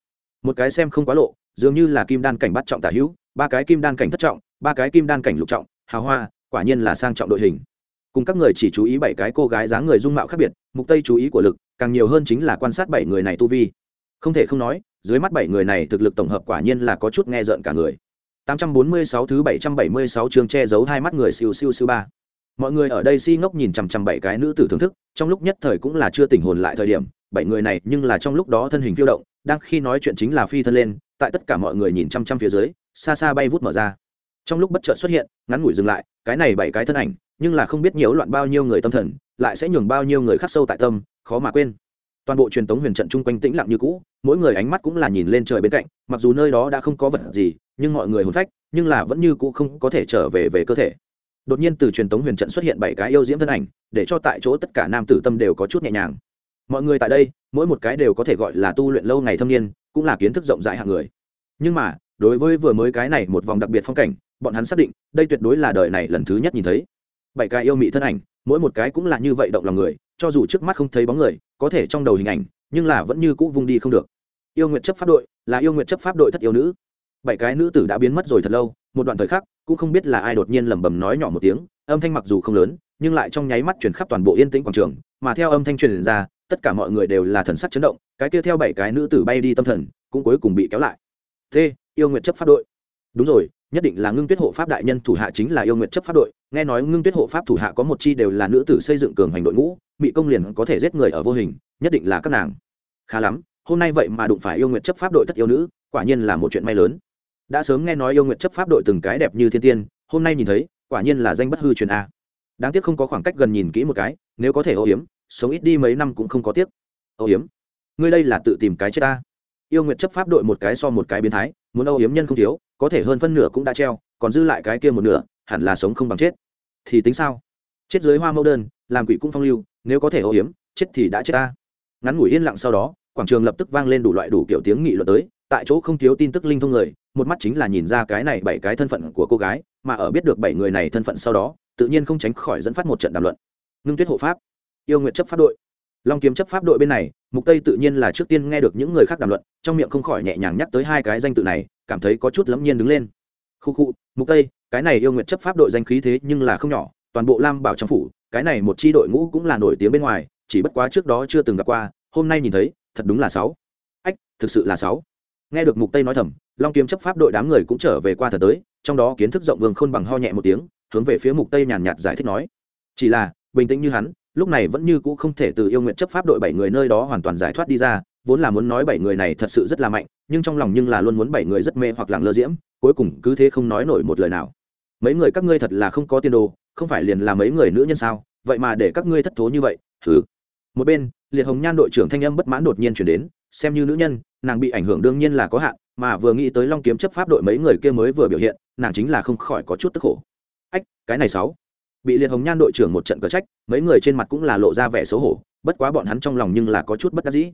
Một cái xem không quá lộ, dường như là kim đan cảnh bắt trọng tả hữu, ba cái kim đan cảnh thất trọng, ba cái kim đan cảnh lục trọng, hào hoa, quả nhiên là sang trọng đội hình. Cùng các người chỉ chú ý bảy cái cô gái dáng người dung mạo khác biệt, mục tây chú ý của lực, càng nhiều hơn chính là quan sát bảy người này tu vi. Không thể không nói, dưới mắt bảy người này thực lực tổng hợp quả nhiên là có chút nghe rợn cả người. 846 thứ 776 chương che giấu hai mắt người siêu siêu siêu ba. Mọi người ở đây si ngốc nhìn chằm chằm bảy cái nữ tử thưởng thức, trong lúc nhất thời cũng là chưa tỉnh hồn lại thời điểm, bảy người này nhưng là trong lúc đó thân hình phiêu động, đang khi nói chuyện chính là phi thân lên, tại tất cả mọi người nhìn chăm chăm phía dưới, xa xa bay vút mở ra. Trong lúc bất chợt xuất hiện, ngắn ngủi dừng lại, cái này bảy cái thân ảnh, nhưng là không biết nhiễu loạn bao nhiêu người tâm thần, lại sẽ nhường bao nhiêu người khắc sâu tại tâm, khó mà quên toàn bộ truyền tống huyền trận chung quanh tĩnh lặng như cũ, mỗi người ánh mắt cũng là nhìn lên trời bên cạnh, mặc dù nơi đó đã không có vật gì, nhưng mọi người hồn phách, nhưng là vẫn như cũ không có thể trở về về cơ thể. Đột nhiên từ truyền tống huyền trận xuất hiện bảy cái yêu diễm thân ảnh, để cho tại chỗ tất cả nam tử tâm đều có chút nhẹ nhàng. Mọi người tại đây, mỗi một cái đều có thể gọi là tu luyện lâu ngày thâm niên, cũng là kiến thức rộng rãi hạng người. Nhưng mà, đối với vừa mới cái này một vòng đặc biệt phong cảnh, bọn hắn xác định, đây tuyệt đối là đời này lần thứ nhất nhìn thấy. Bảy cái yêu mị thân ảnh, mỗi một cái cũng là như vậy động lòng người, cho dù trước mắt không thấy bóng người có thể trong đầu hình ảnh, nhưng là vẫn như cũ vung đi không được. Yêu nguyện chấp pháp đội, là yêu nguyện chấp pháp đội thất yêu nữ. Bảy cái nữ tử đã biến mất rồi thật lâu, một đoạn thời khắc, cũng không biết là ai đột nhiên lẩm bẩm nói nhỏ một tiếng, âm thanh mặc dù không lớn, nhưng lại trong nháy mắt chuyển khắp toàn bộ yên tĩnh quảng trường, mà theo âm thanh truyền ra, tất cả mọi người đều là thần sắc chấn động, cái kia theo bảy cái nữ tử bay đi tâm thần, cũng cuối cùng bị kéo lại. T, yêu nguyện chấp pháp đội. Đúng rồi, nhất định là ngưng tuyết hộ pháp đại nhân thủ hạ chính là yêu nguyện chấp pháp đội. Nghe nói ngưng tuyết hộ pháp thủ hạ có một chi đều là nữ tử xây dựng cường hành đội ngũ mị công liền có thể giết người ở vô hình, nhất định là các nàng. Khá lắm, hôm nay vậy mà đụng phải yêu nguyện chấp pháp đội tất yêu nữ, quả nhiên là một chuyện may lớn. Đã sớm nghe nói yêu nguyện chấp pháp đội từng cái đẹp như thiên tiên, hôm nay nhìn thấy, quả nhiên là danh bất hư truyền a. Đáng tiếc không có khoảng cách gần nhìn kỹ một cái, nếu có thể ô hiếm sống ít đi mấy năm cũng không có tiếc. Ô hiếm ngươi đây là tự tìm cái chết ta. Yêu nguyện chấp pháp đội một cái so một cái biến thái, muốn âu hiếm nhân không thiếu, có thể hơn phân nửa cũng đã treo, còn dư lại cái kia một nửa, hẳn là sống không bằng chết. Thì tính sao? Chết dưới hoa mẫu đơn, làm quỷ cũng phong lưu nếu có thể ô hiếm chết thì đã chết ta. Ngắn ngủi yên lặng sau đó, quảng trường lập tức vang lên đủ loại đủ kiểu tiếng nghị luận tới, tại chỗ không thiếu tin tức linh thông người, một mắt chính là nhìn ra cái này bảy cái thân phận của cô gái, mà ở biết được bảy người này thân phận sau đó, tự nhiên không tránh khỏi dẫn phát một trận đàm luận. Ngưng tuyết hộ pháp, yêu nguyện chấp pháp đội. Long kiếm chấp pháp đội bên này, mục tây tự nhiên là trước tiên nghe được những người khác đàm luận, trong miệng không khỏi nhẹ nhàng nhắc tới hai cái danh tự này, cảm thấy có chút lẫm nhiên đứng lên. Khu khu, mục tây, cái này yêu nguyện chấp pháp đội danh khí thế nhưng là không nhỏ, toàn bộ lam bảo trong phủ cái này một chi đội ngũ cũng là nổi tiếng bên ngoài, chỉ bất quá trước đó chưa từng gặp qua, hôm nay nhìn thấy, thật đúng là sáu. Ách, thực sự là sáu. Nghe được mục tây nói thầm, long kiếm chấp pháp đội đám người cũng trở về qua thật tới, trong đó kiến thức rộng vương khôn bằng ho nhẹ một tiếng, hướng về phía mục tây nhàn nhạt giải thích nói. Chỉ là, bình tĩnh như hắn, lúc này vẫn như cũ không thể từ yêu nguyện chấp pháp đội bảy người nơi đó hoàn toàn giải thoát đi ra, vốn là muốn nói bảy người này thật sự rất là mạnh, nhưng trong lòng nhưng là luôn muốn bảy người rất mê hoặc lặng lơ diễm, cuối cùng cứ thế không nói nổi một lời nào mấy người các ngươi thật là không có tiền đồ, không phải liền là mấy người nữ nhân sao? Vậy mà để các ngươi thất thố như vậy thử một bên, liệt hồng nhan đội trưởng thanh âm bất mãn đột nhiên chuyển đến, xem như nữ nhân, nàng bị ảnh hưởng đương nhiên là có hạn, mà vừa nghĩ tới long kiếm chấp pháp đội mấy người kia mới vừa biểu hiện, nàng chính là không khỏi có chút tức khổ. Ách, cái này sáu. Bị liệt hồng nhan đội trưởng một trận cờ trách, mấy người trên mặt cũng là lộ ra vẻ xấu hổ, bất quá bọn hắn trong lòng nhưng là có chút bất đắc dĩ.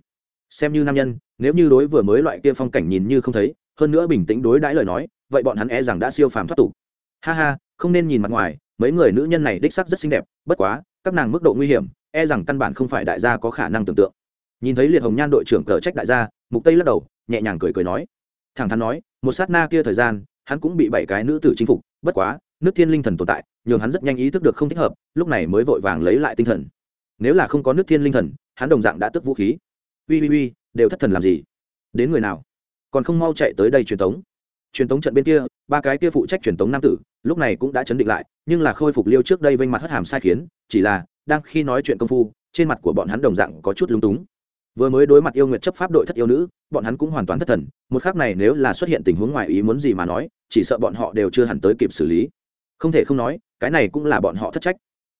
Xem như nam nhân, nếu như đối vừa mới loại kia phong cảnh nhìn như không thấy, hơn nữa bình tĩnh đối đãi lời nói, vậy bọn hắn e rằng đã siêu phàm thoát tục ha ha, không nên nhìn mặt ngoài, mấy người nữ nhân này đích sắc rất xinh đẹp, bất quá, các nàng mức độ nguy hiểm e rằng căn bản không phải đại gia có khả năng tưởng tượng. Nhìn thấy liệt hồng nhan đội trưởng cờ trách đại gia, mục tây lắc đầu, nhẹ nhàng cười cười nói. Thẳng thắn nói, một sát na kia thời gian, hắn cũng bị bảy cái nữ tử chinh phục, bất quá, nước thiên linh thần tồn tại, nhường hắn rất nhanh ý thức được không thích hợp, lúc này mới vội vàng lấy lại tinh thần. Nếu là không có nước thiên linh thần, hắn đồng dạng đã tức vũ khí. Uy uy uy, đều thất thần làm gì? Đến người nào? Còn không mau chạy tới đây truyền tống truyền tống trận bên kia, ba cái kia phụ trách truyền tống nam tử, lúc này cũng đã chấn định lại, nhưng là khôi phục liêu trước đây vênh mặt hất hàm sai khiến, chỉ là, đang khi nói chuyện công phu, trên mặt của bọn hắn đồng dạng có chút lung túng. Vừa mới đối mặt yêu nguyệt chấp pháp đội thất yêu nữ, bọn hắn cũng hoàn toàn thất thần, một khác này nếu là xuất hiện tình huống ngoài ý muốn gì mà nói, chỉ sợ bọn họ đều chưa hẳn tới kịp xử lý. Không thể không nói, cái này cũng là bọn họ thất trách.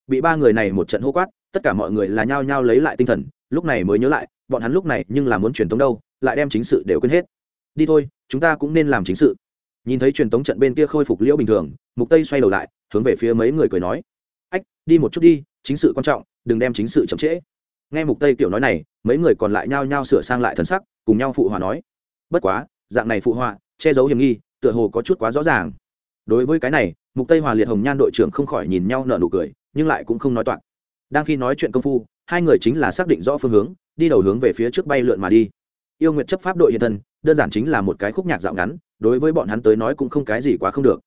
Bị ba người này một trận hô quát, tất cả mọi người là nhao nhao lấy lại tinh thần, lúc này mới nhớ lại, bọn hắn lúc này nhưng là muốn truyền tống đâu, lại đem chính sự đều quên hết. Đi thôi chúng ta cũng nên làm chính sự. Nhìn thấy truyền tống trận bên kia khôi phục liễu bình thường, mục tây xoay đầu lại, hướng về phía mấy người cười nói. Ách, đi một chút đi, chính sự quan trọng, đừng đem chính sự chậm trễ. Nghe mục tây tiểu nói này, mấy người còn lại nhao nhao sửa sang lại thần sắc, cùng nhau phụ hòa nói. Bất quá, dạng này phụ họa, che giấu hiểm nghi, tựa hồ có chút quá rõ ràng. Đối với cái này, mục tây hòa liệt hồng nhan đội trưởng không khỏi nhìn nhau nở nụ cười, nhưng lại cũng không nói toạc. Đang khi nói chuyện công phu, hai người chính là xác định rõ phương hướng, đi đầu hướng về phía trước bay lượn mà đi. Yêu nguyện chấp pháp đội hiện thân đơn giản chính là một cái khúc nhạc dạo ngắn, đối với bọn hắn tới nói cũng không cái gì quá không được.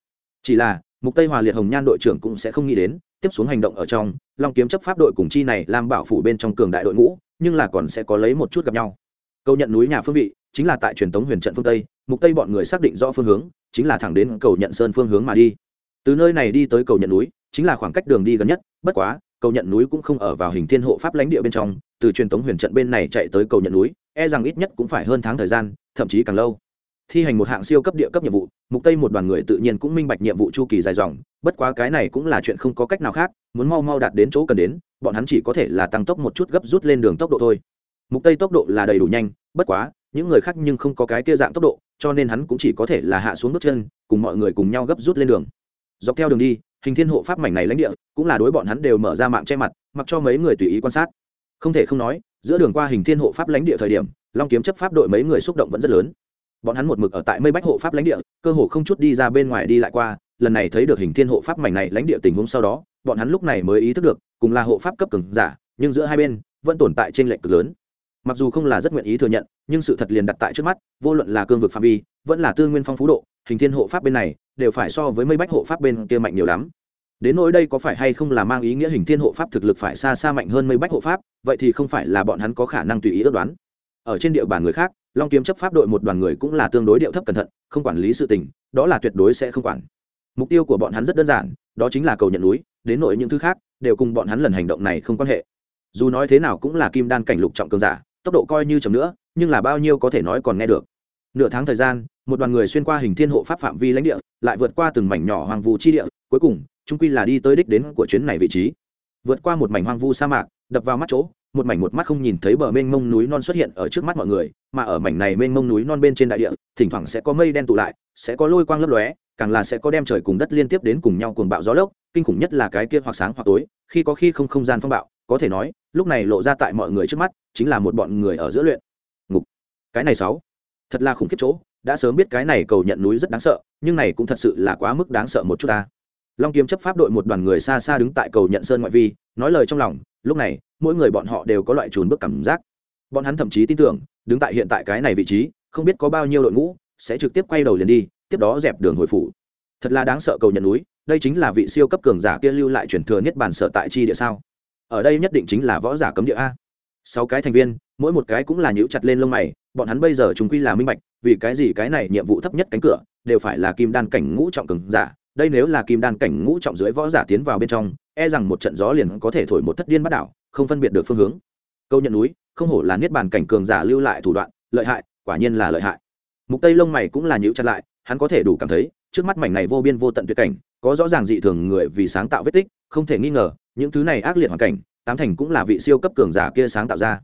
Chỉ là, mục tây hòa liệt hồng nhan đội trưởng cũng sẽ không nghĩ đến, tiếp xuống hành động ở trong, long kiếm chấp pháp đội cùng chi này làm bảo phủ bên trong cường đại đội ngũ, nhưng là còn sẽ có lấy một chút gặp nhau. Câu nhận núi nhà phương vị, chính là tại truyền thống huyền trận phương tây, mục tây bọn người xác định rõ phương hướng, chính là thẳng đến cầu nhận sơn phương hướng mà đi. Từ nơi này đi tới cầu nhận núi, chính là khoảng cách đường đi gần nhất, bất quá, cầu nhận núi cũng không ở vào hình thiên hộ pháp lãnh địa bên trong, từ truyền thống huyền trận bên này chạy tới cầu nhận núi e rằng ít nhất cũng phải hơn tháng thời gian, thậm chí càng lâu. Thi hành một hạng siêu cấp địa cấp nhiệm vụ, mục tây một đoàn người tự nhiên cũng minh bạch nhiệm vụ chu kỳ dài dòng, bất quá cái này cũng là chuyện không có cách nào khác, muốn mau mau đạt đến chỗ cần đến, bọn hắn chỉ có thể là tăng tốc một chút gấp rút lên đường tốc độ thôi. Mục tây tốc độ là đầy đủ nhanh, bất quá, những người khác nhưng không có cái kia dạng tốc độ, cho nên hắn cũng chỉ có thể là hạ xuống bước chân, cùng mọi người cùng nhau gấp rút lên đường. Dọc theo đường đi, hình thiên hộ pháp mảnh này lãnh địa, cũng là đối bọn hắn đều mở ra mạng che mặt, mặc cho mấy người tùy ý quan sát. Không thể không nói giữa đường qua hình thiên hộ pháp lãnh địa thời điểm, long kiếm chấp pháp đội mấy người xúc động vẫn rất lớn. Bọn hắn một mực ở tại mây bách hộ pháp lãnh địa, cơ hồ không chút đi ra bên ngoài đi lại qua, lần này thấy được hình thiên hộ pháp mảnh này lãnh địa tình huống sau đó, bọn hắn lúc này mới ý thức được, cùng là hộ pháp cấp cường giả, nhưng giữa hai bên, vẫn tồn tại trên lệnh cực lớn. Mặc dù không là rất nguyện ý thừa nhận, nhưng sự thật liền đặt tại trước mắt, vô luận là cương vực phạm vi, vẫn là tư nguyên phong phú độ, hình thiên hộ pháp bên này, đều phải so với mây bách hộ pháp bên kia mạnh nhiều lắm đến nỗi đây có phải hay không là mang ý nghĩa hình thiên hộ pháp thực lực phải xa xa mạnh hơn mây bách hộ pháp, vậy thì không phải là bọn hắn có khả năng tùy ý ước đoán. Ở trên địa bàn người khác, long kiếm chấp pháp đội một đoàn người cũng là tương đối điệu thấp cẩn thận, không quản lý sự tình, đó là tuyệt đối sẽ không quản. Mục tiêu của bọn hắn rất đơn giản, đó chính là cầu nhận núi, đến nội những thứ khác, đều cùng bọn hắn lần hành động này không quan hệ. Dù nói thế nào cũng là kim đan cảnh lục trọng cường giả, tốc độ coi như chậm nữa, nhưng là bao nhiêu có thể nói còn nghe được. Nửa tháng thời gian, một đoàn người xuyên qua hình thiên hộ pháp phạm vi lãnh địa, lại vượt qua từng mảnh nhỏ hoàng vù chi địa, cuối cùng trung quy là đi tới đích đến của chuyến này vị trí. Vượt qua một mảnh hoang vu sa mạc, đập vào mắt chỗ, một mảnh một mắt không nhìn thấy bờ mênh mông núi non xuất hiện ở trước mắt mọi người, mà ở mảnh này mênh mông núi non bên trên đại địa, thỉnh thoảng sẽ có mây đen tụ lại, sẽ có lôi quang lấp lóe, càng là sẽ có đem trời cùng đất liên tiếp đến cùng nhau cuồng bạo gió lốc, kinh khủng nhất là cái kia hoặc sáng hoặc tối, khi có khi không không gian phong bạo, có thể nói, lúc này lộ ra tại mọi người trước mắt, chính là một bọn người ở giữa luyện. Ngục. Cái này sáu. Thật là khủng khiếp chỗ, đã sớm biết cái này cầu nhận núi rất đáng sợ, nhưng này cũng thật sự là quá mức đáng sợ một chút ta long kiếm chấp pháp đội một đoàn người xa xa đứng tại cầu nhận sơn ngoại vi, nói lời trong lòng, lúc này, mỗi người bọn họ đều có loại trùn bước cảm giác. Bọn hắn thậm chí tin tưởng, đứng tại hiện tại cái này vị trí, không biết có bao nhiêu đội ngũ sẽ trực tiếp quay đầu liền đi, tiếp đó dẹp đường hồi phủ. Thật là đáng sợ cầu nhận núi, đây chính là vị siêu cấp cường giả kia lưu lại truyền thừa niết bàn sở tại chi địa sao? Ở đây nhất định chính là võ giả cấm địa a. Sáu cái thành viên, mỗi một cái cũng là nhíu chặt lên lông mày, bọn hắn bây giờ chúng quy là minh bạch, vì cái gì cái này nhiệm vụ thấp nhất cánh cửa đều phải là kim đan cảnh ngũ trọng cường giả đây nếu là kim đan cảnh ngũ trọng dưới võ giả tiến vào bên trong e rằng một trận gió liền có thể thổi một thất điên bắt đảo, không phân biệt được phương hướng. Câu nhận núi, không hổ là niết bàn cảnh cường giả lưu lại thủ đoạn, lợi hại, quả nhiên là lợi hại. Mục tây lông mày cũng là nhíu chặt lại, hắn có thể đủ cảm thấy, trước mắt mảnh này vô biên vô tận tuyệt cảnh, có rõ ràng dị thường người vì sáng tạo vết tích, không thể nghi ngờ, những thứ này ác liệt hoàn cảnh, tám thành cũng là vị siêu cấp cường giả kia sáng tạo ra.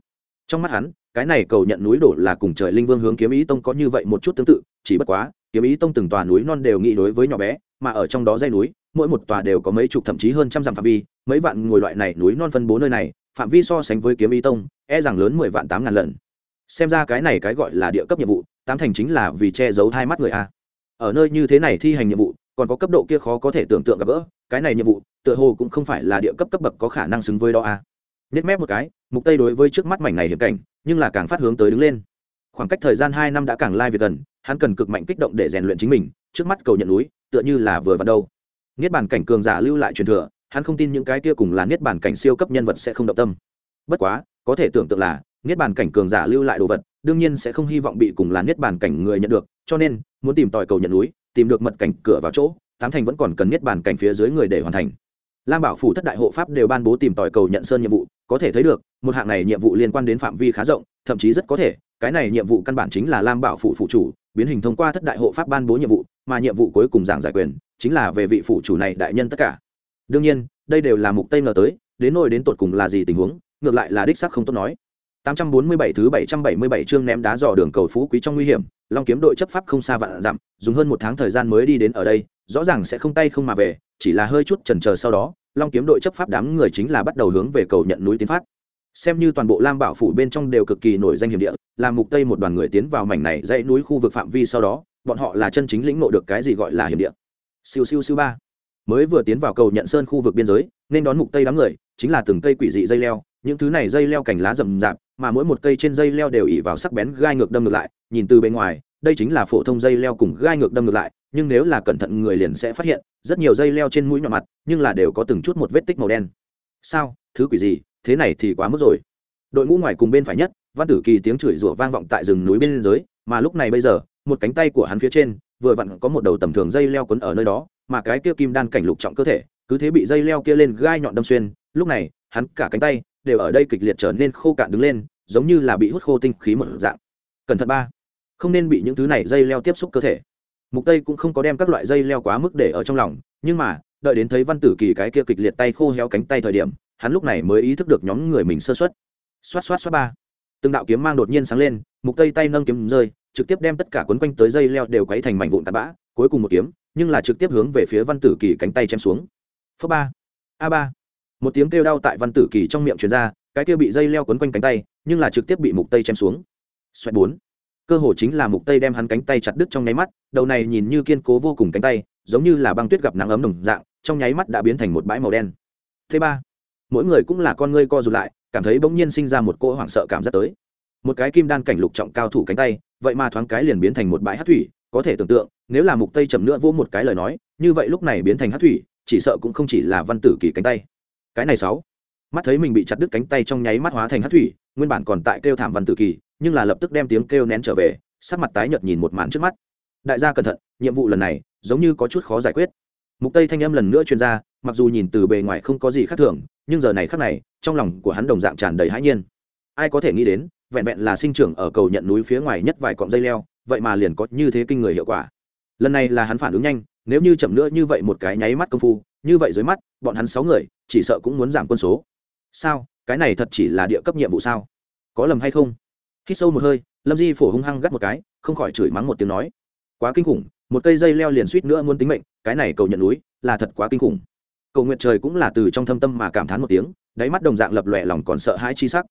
Trong mắt hắn, cái này cầu nhận núi đổ là cùng trời linh vương hướng kiếm ý tông có như vậy một chút tương tự, chỉ bất quá, kiếm ý tông từng tòa núi non đều nghĩ đối với nhỏ bé mà ở trong đó dây núi, mỗi một tòa đều có mấy chục thậm chí hơn trăm dặm phạm vi, mấy vạn ngồi loại này núi non phân bố nơi này, phạm vi so sánh với kiếm y tông e rằng lớn mười vạn tám ngàn lần. Xem ra cái này cái gọi là địa cấp nhiệm vụ, tám thành chính là vì che giấu hai mắt người a. Ở nơi như thế này thi hành nhiệm vụ, còn có cấp độ kia khó có thể tưởng tượng gặp gỡ, cái này nhiệm vụ, tựa hồ cũng không phải là địa cấp cấp bậc có khả năng xứng với đó a. Nết mép một cái, mục tây đối với trước mắt mảnh này hiểm cảnh, nhưng là càng phát hướng tới đứng lên. Khoảng cách thời gian hai năm đã càng lai việc gần, hắn cần cực mạnh kích động để rèn luyện chính mình trước mắt cầu nhận núi, tựa như là vừa vặn đâu. Niết bàn cảnh cường giả lưu lại truyền thừa, hắn không tin những cái kia cùng là niết bàn cảnh siêu cấp nhân vật sẽ không động tâm. Bất quá, có thể tưởng tượng là, niết bàn cảnh cường giả lưu lại đồ vật, đương nhiên sẽ không hy vọng bị cùng là niết bàn cảnh người nhận được, cho nên, muốn tìm tòi cầu nhận núi, tìm được mật cảnh cửa vào chỗ, tám thành vẫn còn cần niết bàn cảnh phía dưới người để hoàn thành. Lam bảo phủ thất đại hộ pháp đều ban bố tìm tòi cầu nhận sơn nhiệm vụ, có thể thấy được, một hạng này nhiệm vụ liên quan đến phạm vi khá rộng, thậm chí rất có thể, cái này nhiệm vụ căn bản chính là lam bảo phủ phụ chủ, biến hình thông qua thất đại hộ pháp ban bố nhiệm vụ mà nhiệm vụ cuối cùng giảng giải quyền chính là về vị phụ chủ này đại nhân tất cả đương nhiên đây đều là mục tây ngờ tới đến nỗi đến tột cùng là gì tình huống ngược lại là đích sắc không tốt nói 847 thứ 777 chương ném đá dò đường cầu phú quý trong nguy hiểm, Long kiếm đội chấp pháp không xa vạn dặm, dùng hơn một tháng thời gian mới đi đến ở đây, rõ ràng sẽ không tay không mà về, chỉ là hơi chút chần chờ sau đó, Long kiếm đội chấp pháp đám người chính là bắt đầu hướng về cầu nhận núi tiến phát. Xem như toàn bộ Lam Bảo phủ bên trong đều cực kỳ nổi danh hiểm địa, làm mục tây một đoàn người tiến vào mảnh này dãy núi khu vực phạm vi sau đó, bọn họ là chân chính lĩnh ngộ được cái gì gọi là hiểm địa. Siêu siêu siêu ba. Mới vừa tiến vào cầu nhận sơn khu vực biên giới, nên đón mục tây đám người, chính là từng cây quỷ dị dây leo, những thứ này dây leo cành lá rậm rạp, mà mỗi một cây trên dây leo đều ỉ vào sắc bén gai ngược đâm ngược lại nhìn từ bên ngoài đây chính là phổ thông dây leo cùng gai ngược đâm ngược lại nhưng nếu là cẩn thận người liền sẽ phát hiện rất nhiều dây leo trên mũi nhọn mặt nhưng là đều có từng chút một vết tích màu đen sao thứ quỷ gì thế này thì quá mức rồi đội ngũ ngoài cùng bên phải nhất văn tử kỳ tiếng chửi rủa vang vọng tại rừng núi bên dưới mà lúc này bây giờ một cánh tay của hắn phía trên, vừa vặn có một đầu tầm thường dây leo quấn ở nơi đó, mà cái kia kim đan cảnh lục trọng cơ thể, cứ thế bị dây leo kia lên gai nhọn đâm xuyên, lúc này, hắn cả cánh tay đều ở đây kịch liệt trở nên khô cạn đứng lên, giống như là bị hút khô tinh khí một dạng. Cẩn thận ba, không nên bị những thứ này dây leo tiếp xúc cơ thể. Mục tây cũng không có đem các loại dây leo quá mức để ở trong lòng, nhưng mà, đợi đến thấy văn tử kỳ cái kia kịch liệt tay khô héo cánh tay thời điểm, hắn lúc này mới ý thức được nhóm người mình sơ xuất xoát xoát xoát ba. Từng đạo kiếm mang đột nhiên sáng lên, mục tây tay nâng kiếm rơi trực tiếp đem tất cả quấn quanh tới dây leo đều quấy thành mảnh vụn tạt bã, cuối cùng một kiếm, nhưng là trực tiếp hướng về phía văn tử kỳ cánh tay chém xuống. Phớ ba, a ba. Một tiếng kêu đau tại văn tử kỳ trong miệng truyền ra, cái kia bị dây leo quấn quanh cánh tay, nhưng là trực tiếp bị mục tây chém xuống. Xoẹt bốn. Cơ hồ chính là mục tây đem hắn cánh tay chặt đứt trong nháy mắt, đầu này nhìn như kiên cố vô cùng cánh tay, giống như là băng tuyết gặp nắng ấm đồng dạng, trong nháy mắt đã biến thành một bãi màu đen. Thứ ba, mỗi người cũng là con ngươi co rụt lại, cảm thấy bỗng nhiên sinh ra một cỗ hoảng sợ cảm giác tới. Một cái kim đan cảnh lục trọng cao thủ cánh tay vậy mà thoáng cái liền biến thành một bãi hát thủy, có thể tưởng tượng, nếu là mục tây chậm nữa vỗ một cái lời nói, như vậy lúc này biến thành hát thủy, chỉ sợ cũng không chỉ là văn tử kỳ cánh tay. Cái này sáu, mắt thấy mình bị chặt đứt cánh tay trong nháy mắt hóa thành hát thủy, nguyên bản còn tại kêu thảm văn tử kỳ, nhưng là lập tức đem tiếng kêu nén trở về, sắc mặt tái nhợt nhìn một màn trước mắt. Đại gia cẩn thận, nhiệm vụ lần này, giống như có chút khó giải quyết. Mục tây thanh âm lần nữa chuyên gia mặc dù nhìn từ bề ngoài không có gì khác thường, nhưng giờ này khác này, trong lòng của hắn đồng dạng tràn đầy hãi nhiên. Ai có thể nghĩ đến vẹn vẹn là sinh trưởng ở cầu nhận núi phía ngoài nhất vài cọng dây leo, vậy mà liền có như thế kinh người hiệu quả. Lần này là hắn phản ứng nhanh, nếu như chậm nữa như vậy một cái nháy mắt công phu, như vậy dưới mắt, bọn hắn sáu người, chỉ sợ cũng muốn giảm quân số. Sao? Cái này thật chỉ là địa cấp nhiệm vụ sao? Có lầm hay không? Khi sâu một hơi, lâm di phổ hung hăng gắt một cái, không khỏi chửi mắng một tiếng nói. Quá kinh khủng, một cây dây leo liền suýt nữa muốn tính mệnh, cái này cầu nhận núi là thật quá kinh khủng. Cầu nguyện trời cũng là từ trong thâm tâm mà cảm thán một tiếng, đáy mắt đồng dạng lập lòe lòng còn sợ hãi chi sắc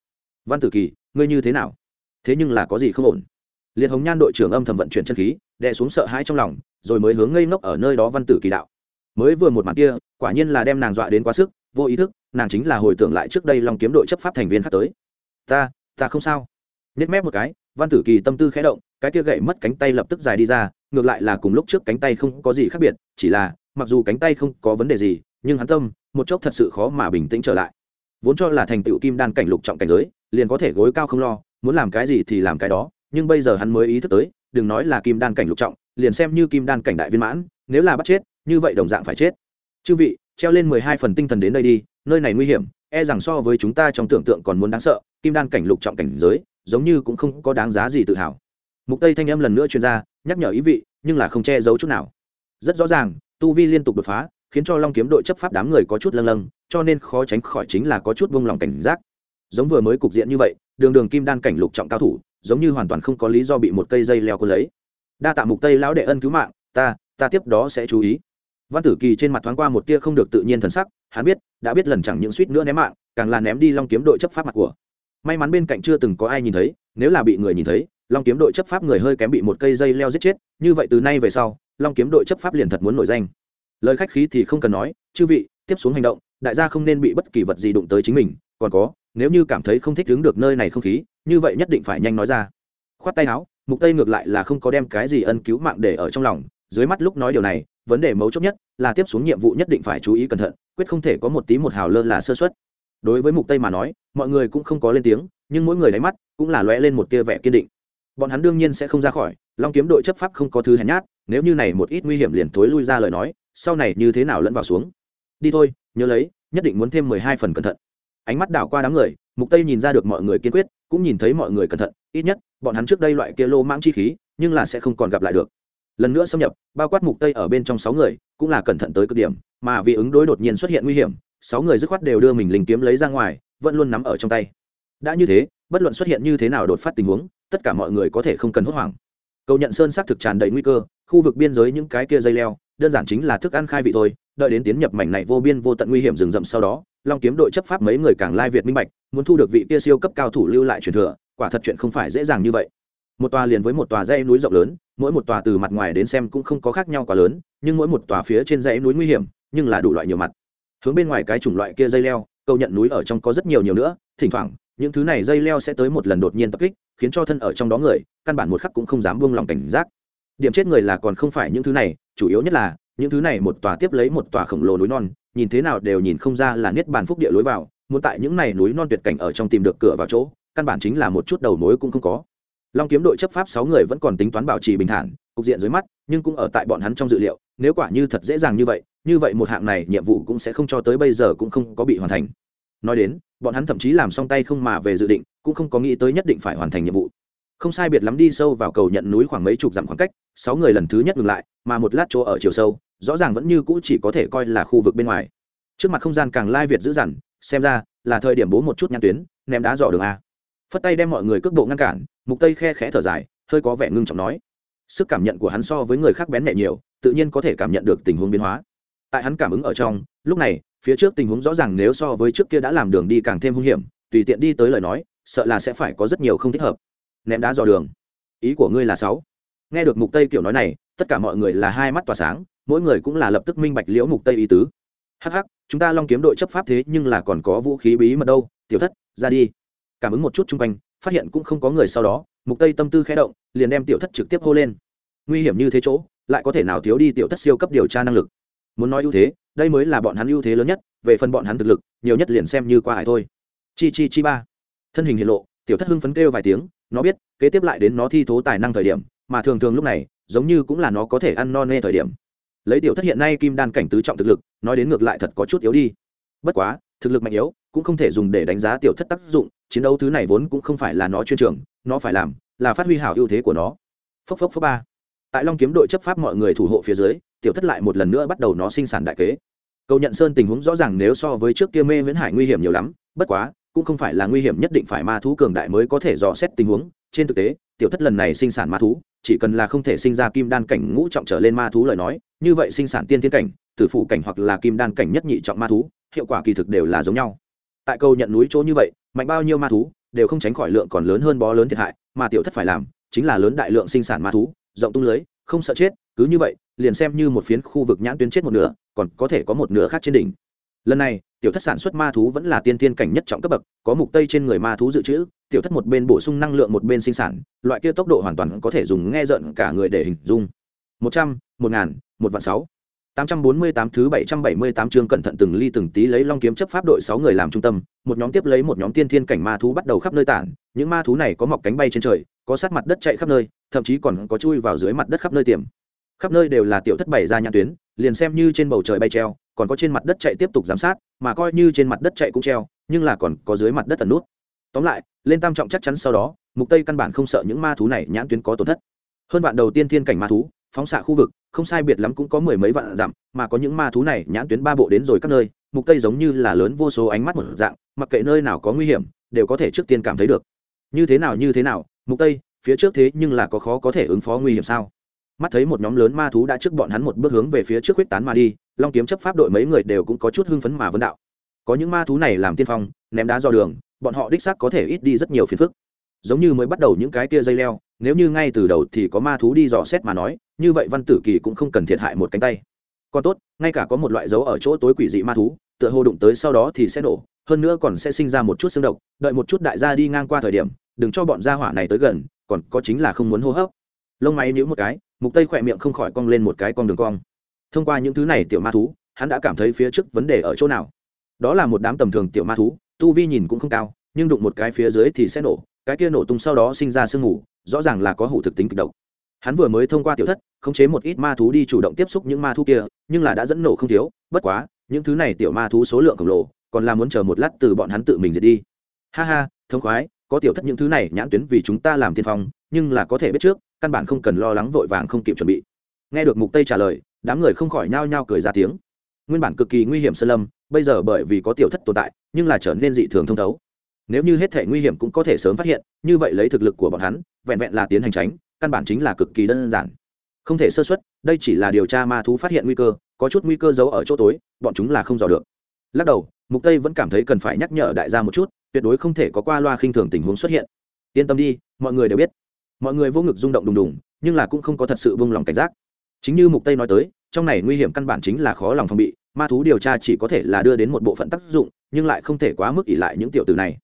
văn tử kỳ, ngươi như thế nào? Thế nhưng là có gì không ổn? Liệt hồng nhan đội trưởng âm thầm vận chuyển chân khí, đè xuống sợ hãi trong lòng, rồi mới hướng ngây ngốc ở nơi đó văn tử kỳ đạo. Mới vừa một màn kia, quả nhiên là đem nàng dọa đến quá sức, vô ý thức, nàng chính là hồi tưởng lại trước đây long kiếm đội chấp pháp thành viên khác tới. Ta ta không sao. Nhét mép một cái, văn tử kỳ tâm tư khẽ động, cái kia gậy mất cánh tay lập tức dài đi ra, ngược lại là cùng lúc trước cánh tay không có gì khác biệt, chỉ là, mặc dù cánh tay không có vấn đề gì, nhưng hắn tâm, một chốc thật sự khó mà bình tĩnh trở lại. Vốn cho là thành tựu kim đan cảnh lục trọng cảnh giới liền có thể gối cao không lo, muốn làm cái gì thì làm cái đó, nhưng bây giờ hắn mới ý thức tới, đừng nói là kim đan cảnh lục trọng, liền xem như kim đan cảnh đại viên mãn, nếu là bắt chết, như vậy đồng dạng phải chết. Chư vị, treo lên mười hai phần tinh thần đến đây đi, nơi này nguy hiểm e rằng so với chúng ta trong tưởng tượng còn muốn đáng sợ, kim đan cảnh lục trọng cảnh giới, giống như cũng không có đáng giá gì tự hào. Mục tây thanh âm lần nữa chuyên gia nhắc nhở ý vị, nhưng là không che giấu chút nào. Rất rõ ràng, tu vi liên tục đột phá, khiến cho long kiếm đội chấp pháp đám người có chút lâng lâng, cho nên khó tránh khỏi chính là có chút vung lòng cảnh giác giống vừa mới cục diện như vậy, đường đường kim đan cảnh lục trọng cao thủ, giống như hoàn toàn không có lý do bị một cây dây leo cuốn lấy. Đa tạ mục tây lão đệ ân cứu mạng, ta ta tiếp đó sẽ chú ý. Văn tử kỳ trên mặt thoáng qua một tia không được tự nhiên thần sắc, hắn biết, đã biết lần chẳng những suýt nữa ném mạng, càng là ném đi long kiếm đội chấp pháp mặt của. May mắn bên cạnh chưa từng có ai nhìn thấy, nếu là bị người nhìn thấy, long kiếm đội chấp pháp người hơi kém bị một cây dây leo giết chết, như vậy từ nay về sau, long kiếm đội chấp pháp liền thật muốn nổi danh. Lời khách khí thì không cần nói, chư vị, tiếp xuống hành động, đại gia không nên bị bất kỳ vật gì đụng tới chính mình, còn có nếu như cảm thấy không thích đứng được nơi này không khí, như vậy nhất định phải nhanh nói ra. Khoát tay áo, mục tây ngược lại là không có đem cái gì ân cứu mạng để ở trong lòng, dưới mắt lúc nói điều này, vấn đề mấu chốt nhất là tiếp xuống nhiệm vụ nhất định phải chú ý cẩn thận, quyết không thể có một tí một hào lơ là sơ suất. Đối với mục tây mà nói, mọi người cũng không có lên tiếng, nhưng mỗi người đáy mắt cũng là lóe lên một tia vẻ kiên định. Bọn hắn đương nhiên sẽ không ra khỏi, long kiếm đội chấp pháp không có thứ hèn nhát, nếu như này một ít nguy hiểm liền thối lui ra lời nói, sau này như thế nào lẫn vào xuống. Đi thôi, nhớ lấy, nhất định muốn thêm mười hai phần cẩn thận ánh mắt đảo qua đám người, mục tây nhìn ra được mọi người kiên quyết, cũng nhìn thấy mọi người cẩn thận, ít nhất, bọn hắn trước đây loại kia lô mãng chi khí, nhưng là sẽ không còn gặp lại được. Lần nữa xâm nhập, bao quát mục tây ở bên trong sáu người, cũng là cẩn thận tới cực điểm, mà vì ứng đối đột nhiên xuất hiện nguy hiểm, sáu người dứt khoát đều đưa mình linh kiếm lấy ra ngoài, vẫn luôn nắm ở trong tay. Đã như thế, bất luận xuất hiện như thế nào đột phát tình huống, tất cả mọi người có thể không cần hốt hoảng. Cầu nhận sơn xác thực tràn đầy nguy cơ, khu vực biên giới những cái kia dây leo, đơn giản chính là thức ăn khai vị thôi đợi đến tiến nhập mảnh này vô biên vô tận nguy hiểm rừng rậm sau đó, long kiếm đội chấp pháp mấy người càng lai việt minh bạch, muốn thu được vị kia siêu cấp cao thủ lưu lại truyền thừa, quả thật chuyện không phải dễ dàng như vậy. Một tòa liền với một tòa dãy núi rộng lớn, mỗi một tòa từ mặt ngoài đến xem cũng không có khác nhau quá lớn, nhưng mỗi một tòa phía trên dãy núi nguy hiểm, nhưng là đủ loại nhiều mặt. Hướng bên ngoài cái chủng loại kia dây leo, câu nhận núi ở trong có rất nhiều nhiều nữa, thỉnh thoảng, những thứ này dây leo sẽ tới một lần đột nhiên tập kích, khiến cho thân ở trong đó người, căn bản một khắc cũng không dám buông lòng cảnh giác. Điểm chết người là còn không phải những thứ này, chủ yếu nhất là những thứ này một tòa tiếp lấy một tòa khổng lồ núi non, nhìn thế nào đều nhìn không ra là niết bàn phúc địa lối vào, muốn tại những này núi non tuyệt cảnh ở trong tìm được cửa vào chỗ, căn bản chính là một chút đầu mối cũng không có. Long kiếm đội chấp pháp sáu người vẫn còn tính toán bảo trì bình thản, cục diện dưới mắt, nhưng cũng ở tại bọn hắn trong dự liệu, nếu quả như thật dễ dàng như vậy như vậy một hạng này nhiệm vụ cũng sẽ không cho tới bây giờ cũng không có bị hoàn thành. Nói đến, bọn hắn thậm chí làm xong tay không mà về dự định, cũng không có nghĩ tới nhất định phải hoàn thành nhiệm vụ. Không sai biệt lắm đi sâu vào cầu nhận núi khoảng mấy chục dặm khoảng cách, sáu người lần thứ nhất ngừng lại, mà một lát chỗ ở chiều sâu rõ ràng vẫn như cũ chỉ có thể coi là khu vực bên ngoài. Trước mặt không gian càng lai việt dữ dằn, xem ra là thời điểm bố một chút nhãn tuyến, ném đá dò đường a. Phất tay đem mọi người cước bộ ngăn cản, mục tây khe khẽ thở dài, hơi có vẻ ngưng trọng nói. Sức cảm nhận của hắn so với người khác bén nhẹ nhiều, tự nhiên có thể cảm nhận được tình huống biến hóa. Tại hắn cảm ứng ở trong, lúc này, phía trước tình huống rõ ràng nếu so với trước kia đã làm đường đi càng thêm hung hiểm, tùy tiện đi tới lời nói, sợ là sẽ phải có rất nhiều không thích hợp. Ném đá dò đường. Ý của ngươi là sáu. Nghe được mục tây kiểu nói này, tất cả mọi người là hai mắt tỏa sáng mỗi người cũng là lập tức minh bạch liễu mục tây ý tứ. Hắc hắc, chúng ta long kiếm đội chấp pháp thế nhưng là còn có vũ khí bí mật đâu, tiểu thất, ra đi. Cảm ứng một chút chung quanh, phát hiện cũng không có người sau đó, mục tây tâm tư khẽ động, liền đem tiểu thất trực tiếp hô lên. Nguy hiểm như thế chỗ, lại có thể nào thiếu đi tiểu thất siêu cấp điều tra năng lực? Muốn nói ưu thế, đây mới là bọn hắn ưu thế lớn nhất, về phần bọn hắn thực lực, nhiều nhất liền xem như qua hải thôi. Chi chi chi ba. Thân hình hiện lộ, tiểu thất hưng phấn kêu vài tiếng, nó biết, kế tiếp lại đến nó thi thố tài năng thời điểm, mà thường thường lúc này, giống như cũng là nó có thể ăn no nê thời điểm lấy tiểu thất hiện nay kim đan cảnh tứ trọng thực lực, nói đến ngược lại thật có chút yếu đi. Bất quá, thực lực mạnh yếu, cũng không thể dùng để đánh giá tiểu thất tác dụng, chiến đấu thứ này vốn cũng không phải là nó chuyên trường, nó phải làm là phát huy hảo ưu thế của nó. Phốc phốc phốc ba. Tại long kiếm đội chấp pháp mọi người thủ hộ phía dưới, tiểu thất lại một lần nữa bắt đầu nó sinh sản đại kế. Cầu nhận sơn tình huống rõ ràng nếu so với trước kia mê viễn hải nguy hiểm nhiều lắm, bất quá, cũng không phải là nguy hiểm nhất định phải ma thú cường đại mới có thể dò xét tình huống. Trên thực tế, tiểu thất lần này sinh sản ma thú chỉ cần là không thể sinh ra kim đan cảnh ngũ trọng trở lên ma thú lời nói, như vậy sinh sản tiên thiên cảnh, tử phụ cảnh hoặc là kim đan cảnh nhất nhị trọng ma thú, hiệu quả kỳ thực đều là giống nhau. Tại câu nhận núi chỗ như vậy, mạnh bao nhiêu ma thú đều không tránh khỏi lượng còn lớn hơn bó lớn thiệt hại, mà tiểu thất phải làm chính là lớn đại lượng sinh sản ma thú, rộng tung lưới, không sợ chết, cứ như vậy, liền xem như một phiến khu vực nhãn tuyến chết một nửa, còn có thể có một nửa khác trên đỉnh. Lần này, tiểu thất sản xuất ma thú vẫn là tiên tiên cảnh nhất trọng cấp bậc, có mục tây trên người ma thú dự trữ tiểu thất một bên bổ sung năng lượng một bên sinh sản, loại kia tốc độ hoàn toàn có thể dùng nghe rợn cả người để hình dung. Một trăm, một ngàn, một vạn sáu. Tám trăm bốn mươi tám thứ bảy trăm bảy mươi tám chương cẩn thận từng ly từng tí lấy long kiếm chấp pháp đội sáu người làm trung tâm, một nhóm tiếp lấy một nhóm tiên thiên cảnh ma thú bắt đầu khắp nơi tản, những ma thú này có mọc cánh bay trên trời, có sát mặt đất chạy khắp nơi, thậm chí còn có chui vào dưới mặt đất khắp nơi tiềm. Khắp nơi đều là tiểu thất bảy ra nhãn tuyến, liền xem như trên bầu trời bay treo, còn có trên mặt đất chạy tiếp tục giám sát, mà coi như trên mặt đất chạy cũng treo, nhưng là còn có dưới mặt đất tần nút tóm lại, lên tam trọng chắc chắn sau đó, mục tây căn bản không sợ những ma thú này nhãn tuyến có tổn thất. Hơn vạn đầu tiên thiên cảnh ma thú, phóng xạ khu vực, không sai biệt lắm cũng có mười mấy vạn dặm, mà có những ma thú này nhãn tuyến ba bộ đến rồi các nơi, mục tây giống như là lớn vô số ánh mắt một dạng, mặc kệ nơi nào có nguy hiểm, đều có thể trước tiên cảm thấy được. Như thế nào, như thế nào, mục tây, phía trước thế nhưng là có khó có thể ứng phó nguy hiểm sao? Mắt thấy một nhóm lớn ma thú đã trước bọn hắn một bước hướng về phía trước huyết tán mà đi, long kiếm chấp pháp đội mấy người đều cũng có chút hưng phấn mà vấn đạo. Có những ma thú này làm tiên phong, ném đá do đường bọn họ đích xác có thể ít đi rất nhiều phiền phức. Giống như mới bắt đầu những cái tia dây leo, nếu như ngay từ đầu thì có ma thú đi dò xét mà nói, như vậy văn tử kỳ cũng không cần thiệt hại một cánh tay. Còn tốt, ngay cả có một loại dấu ở chỗ tối quỷ dị ma thú, tựa hồ đụng tới sau đó thì sẽ nổ, hơn nữa còn sẽ sinh ra một chút xương độc, đợi một chút đại gia đi ngang qua thời điểm, đừng cho bọn gia hỏa này tới gần, còn có chính là không muốn hô hấp. Lông máy nhíu một cái, mục tây khỏe miệng không khỏi cong lên một cái con đường cong. Thông qua những thứ này tiểu ma thú, hắn đã cảm thấy phía trước vấn đề ở chỗ nào. Đó là một đám tầm thường tiểu ma thú tu vi nhìn cũng không cao, nhưng đụng một cái phía dưới thì sẽ nổ, cái kia nổ tung sau đó sinh ra sương mù, rõ ràng là có hủ thực tính kịch độc. Hắn vừa mới thông qua tiểu thất, khống chế một ít ma thú đi chủ động tiếp xúc những ma thú kia, nhưng là đã dẫn nổ không thiếu, bất quá, những thứ này tiểu ma thú số lượng khổng lồ, còn là muốn chờ một lát từ bọn hắn tự mình diệt đi. Ha ha, thông khoái, có tiểu thất những thứ này nhãn tuyến vì chúng ta làm tiên phong, nhưng là có thể biết trước, căn bản không cần lo lắng vội vàng không kịp chuẩn bị. Nghe được mục tây trả lời, đám người không khỏi nhao nhao cười ra tiếng. Nguyên bản cực kỳ nguy hiểm sơn lâm bây giờ bởi vì có tiểu thất tồn tại, nhưng là trở nên dị thường thông thấu. Nếu như hết thể nguy hiểm cũng có thể sớm phát hiện, như vậy lấy thực lực của bọn hắn, vẹn vẹn là tiến hành tránh, căn bản chính là cực kỳ đơn giản. Không thể sơ xuất đây chỉ là điều tra ma thú phát hiện nguy cơ, có chút nguy cơ giấu ở chỗ tối, bọn chúng là không dò được. Lắc đầu, mục tây vẫn cảm thấy cần phải nhắc nhở đại gia một chút, tuyệt đối không thể có qua loa khinh thường tình huống xuất hiện. Yên tâm đi, mọi người đều biết. Mọi người vô ngực rung động đùng đùng, nhưng là cũng không có thật sự buông lòng cảnh giác. Chính như mục tây nói tới, trong này nguy hiểm căn bản chính là khó lòng phòng bị ma thú điều tra chỉ có thể là đưa đến một bộ phận tác dụng, nhưng lại không thể quá mức ỉ lại những tiểu tử này.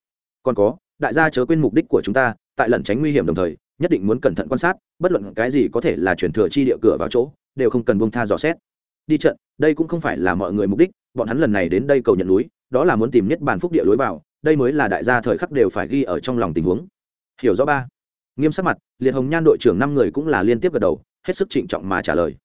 Còn có, đại gia chớ quên mục đích của chúng ta, tại lẩn tránh nguy hiểm đồng thời, nhất định muốn cẩn thận quan sát, bất luận cái gì có thể là chuyển thừa chi địa cửa vào chỗ, đều không cần bông tha dò xét. Đi trận, đây cũng không phải là mọi người mục đích, bọn hắn lần này đến đây cầu nhận núi, đó là muốn tìm nhất bản phúc địa lối vào, đây mới là đại gia thời khắc đều phải ghi ở trong lòng tình huống. Hiểu rõ ba. Nghiêm sắc mặt, liệt hồng nhan đội trưởng năm người cũng là liên tiếp gật đầu, hết sức trịnh trọng mà trả lời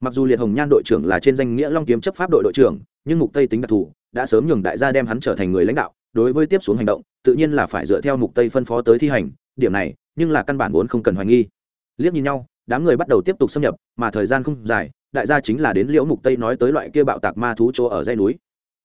mặc dù liệt hồng nhan đội trưởng là trên danh nghĩa long kiếm chấp pháp đội đội trưởng, nhưng mục tây tính đặc thù, đã sớm nhường đại gia đem hắn trở thành người lãnh đạo, đối với tiếp xuống hành động, tự nhiên là phải dựa theo mục tây phân phó tới thi hành, điểm này, nhưng là căn bản vốn không cần hoài nghi. Liếc nhìn nhau, đám người bắt đầu tiếp tục xâm nhập, mà thời gian không dài, đại gia chính là đến liễu mục tây nói tới loại kia bạo tạc ma thú chỗ ở dãy núi.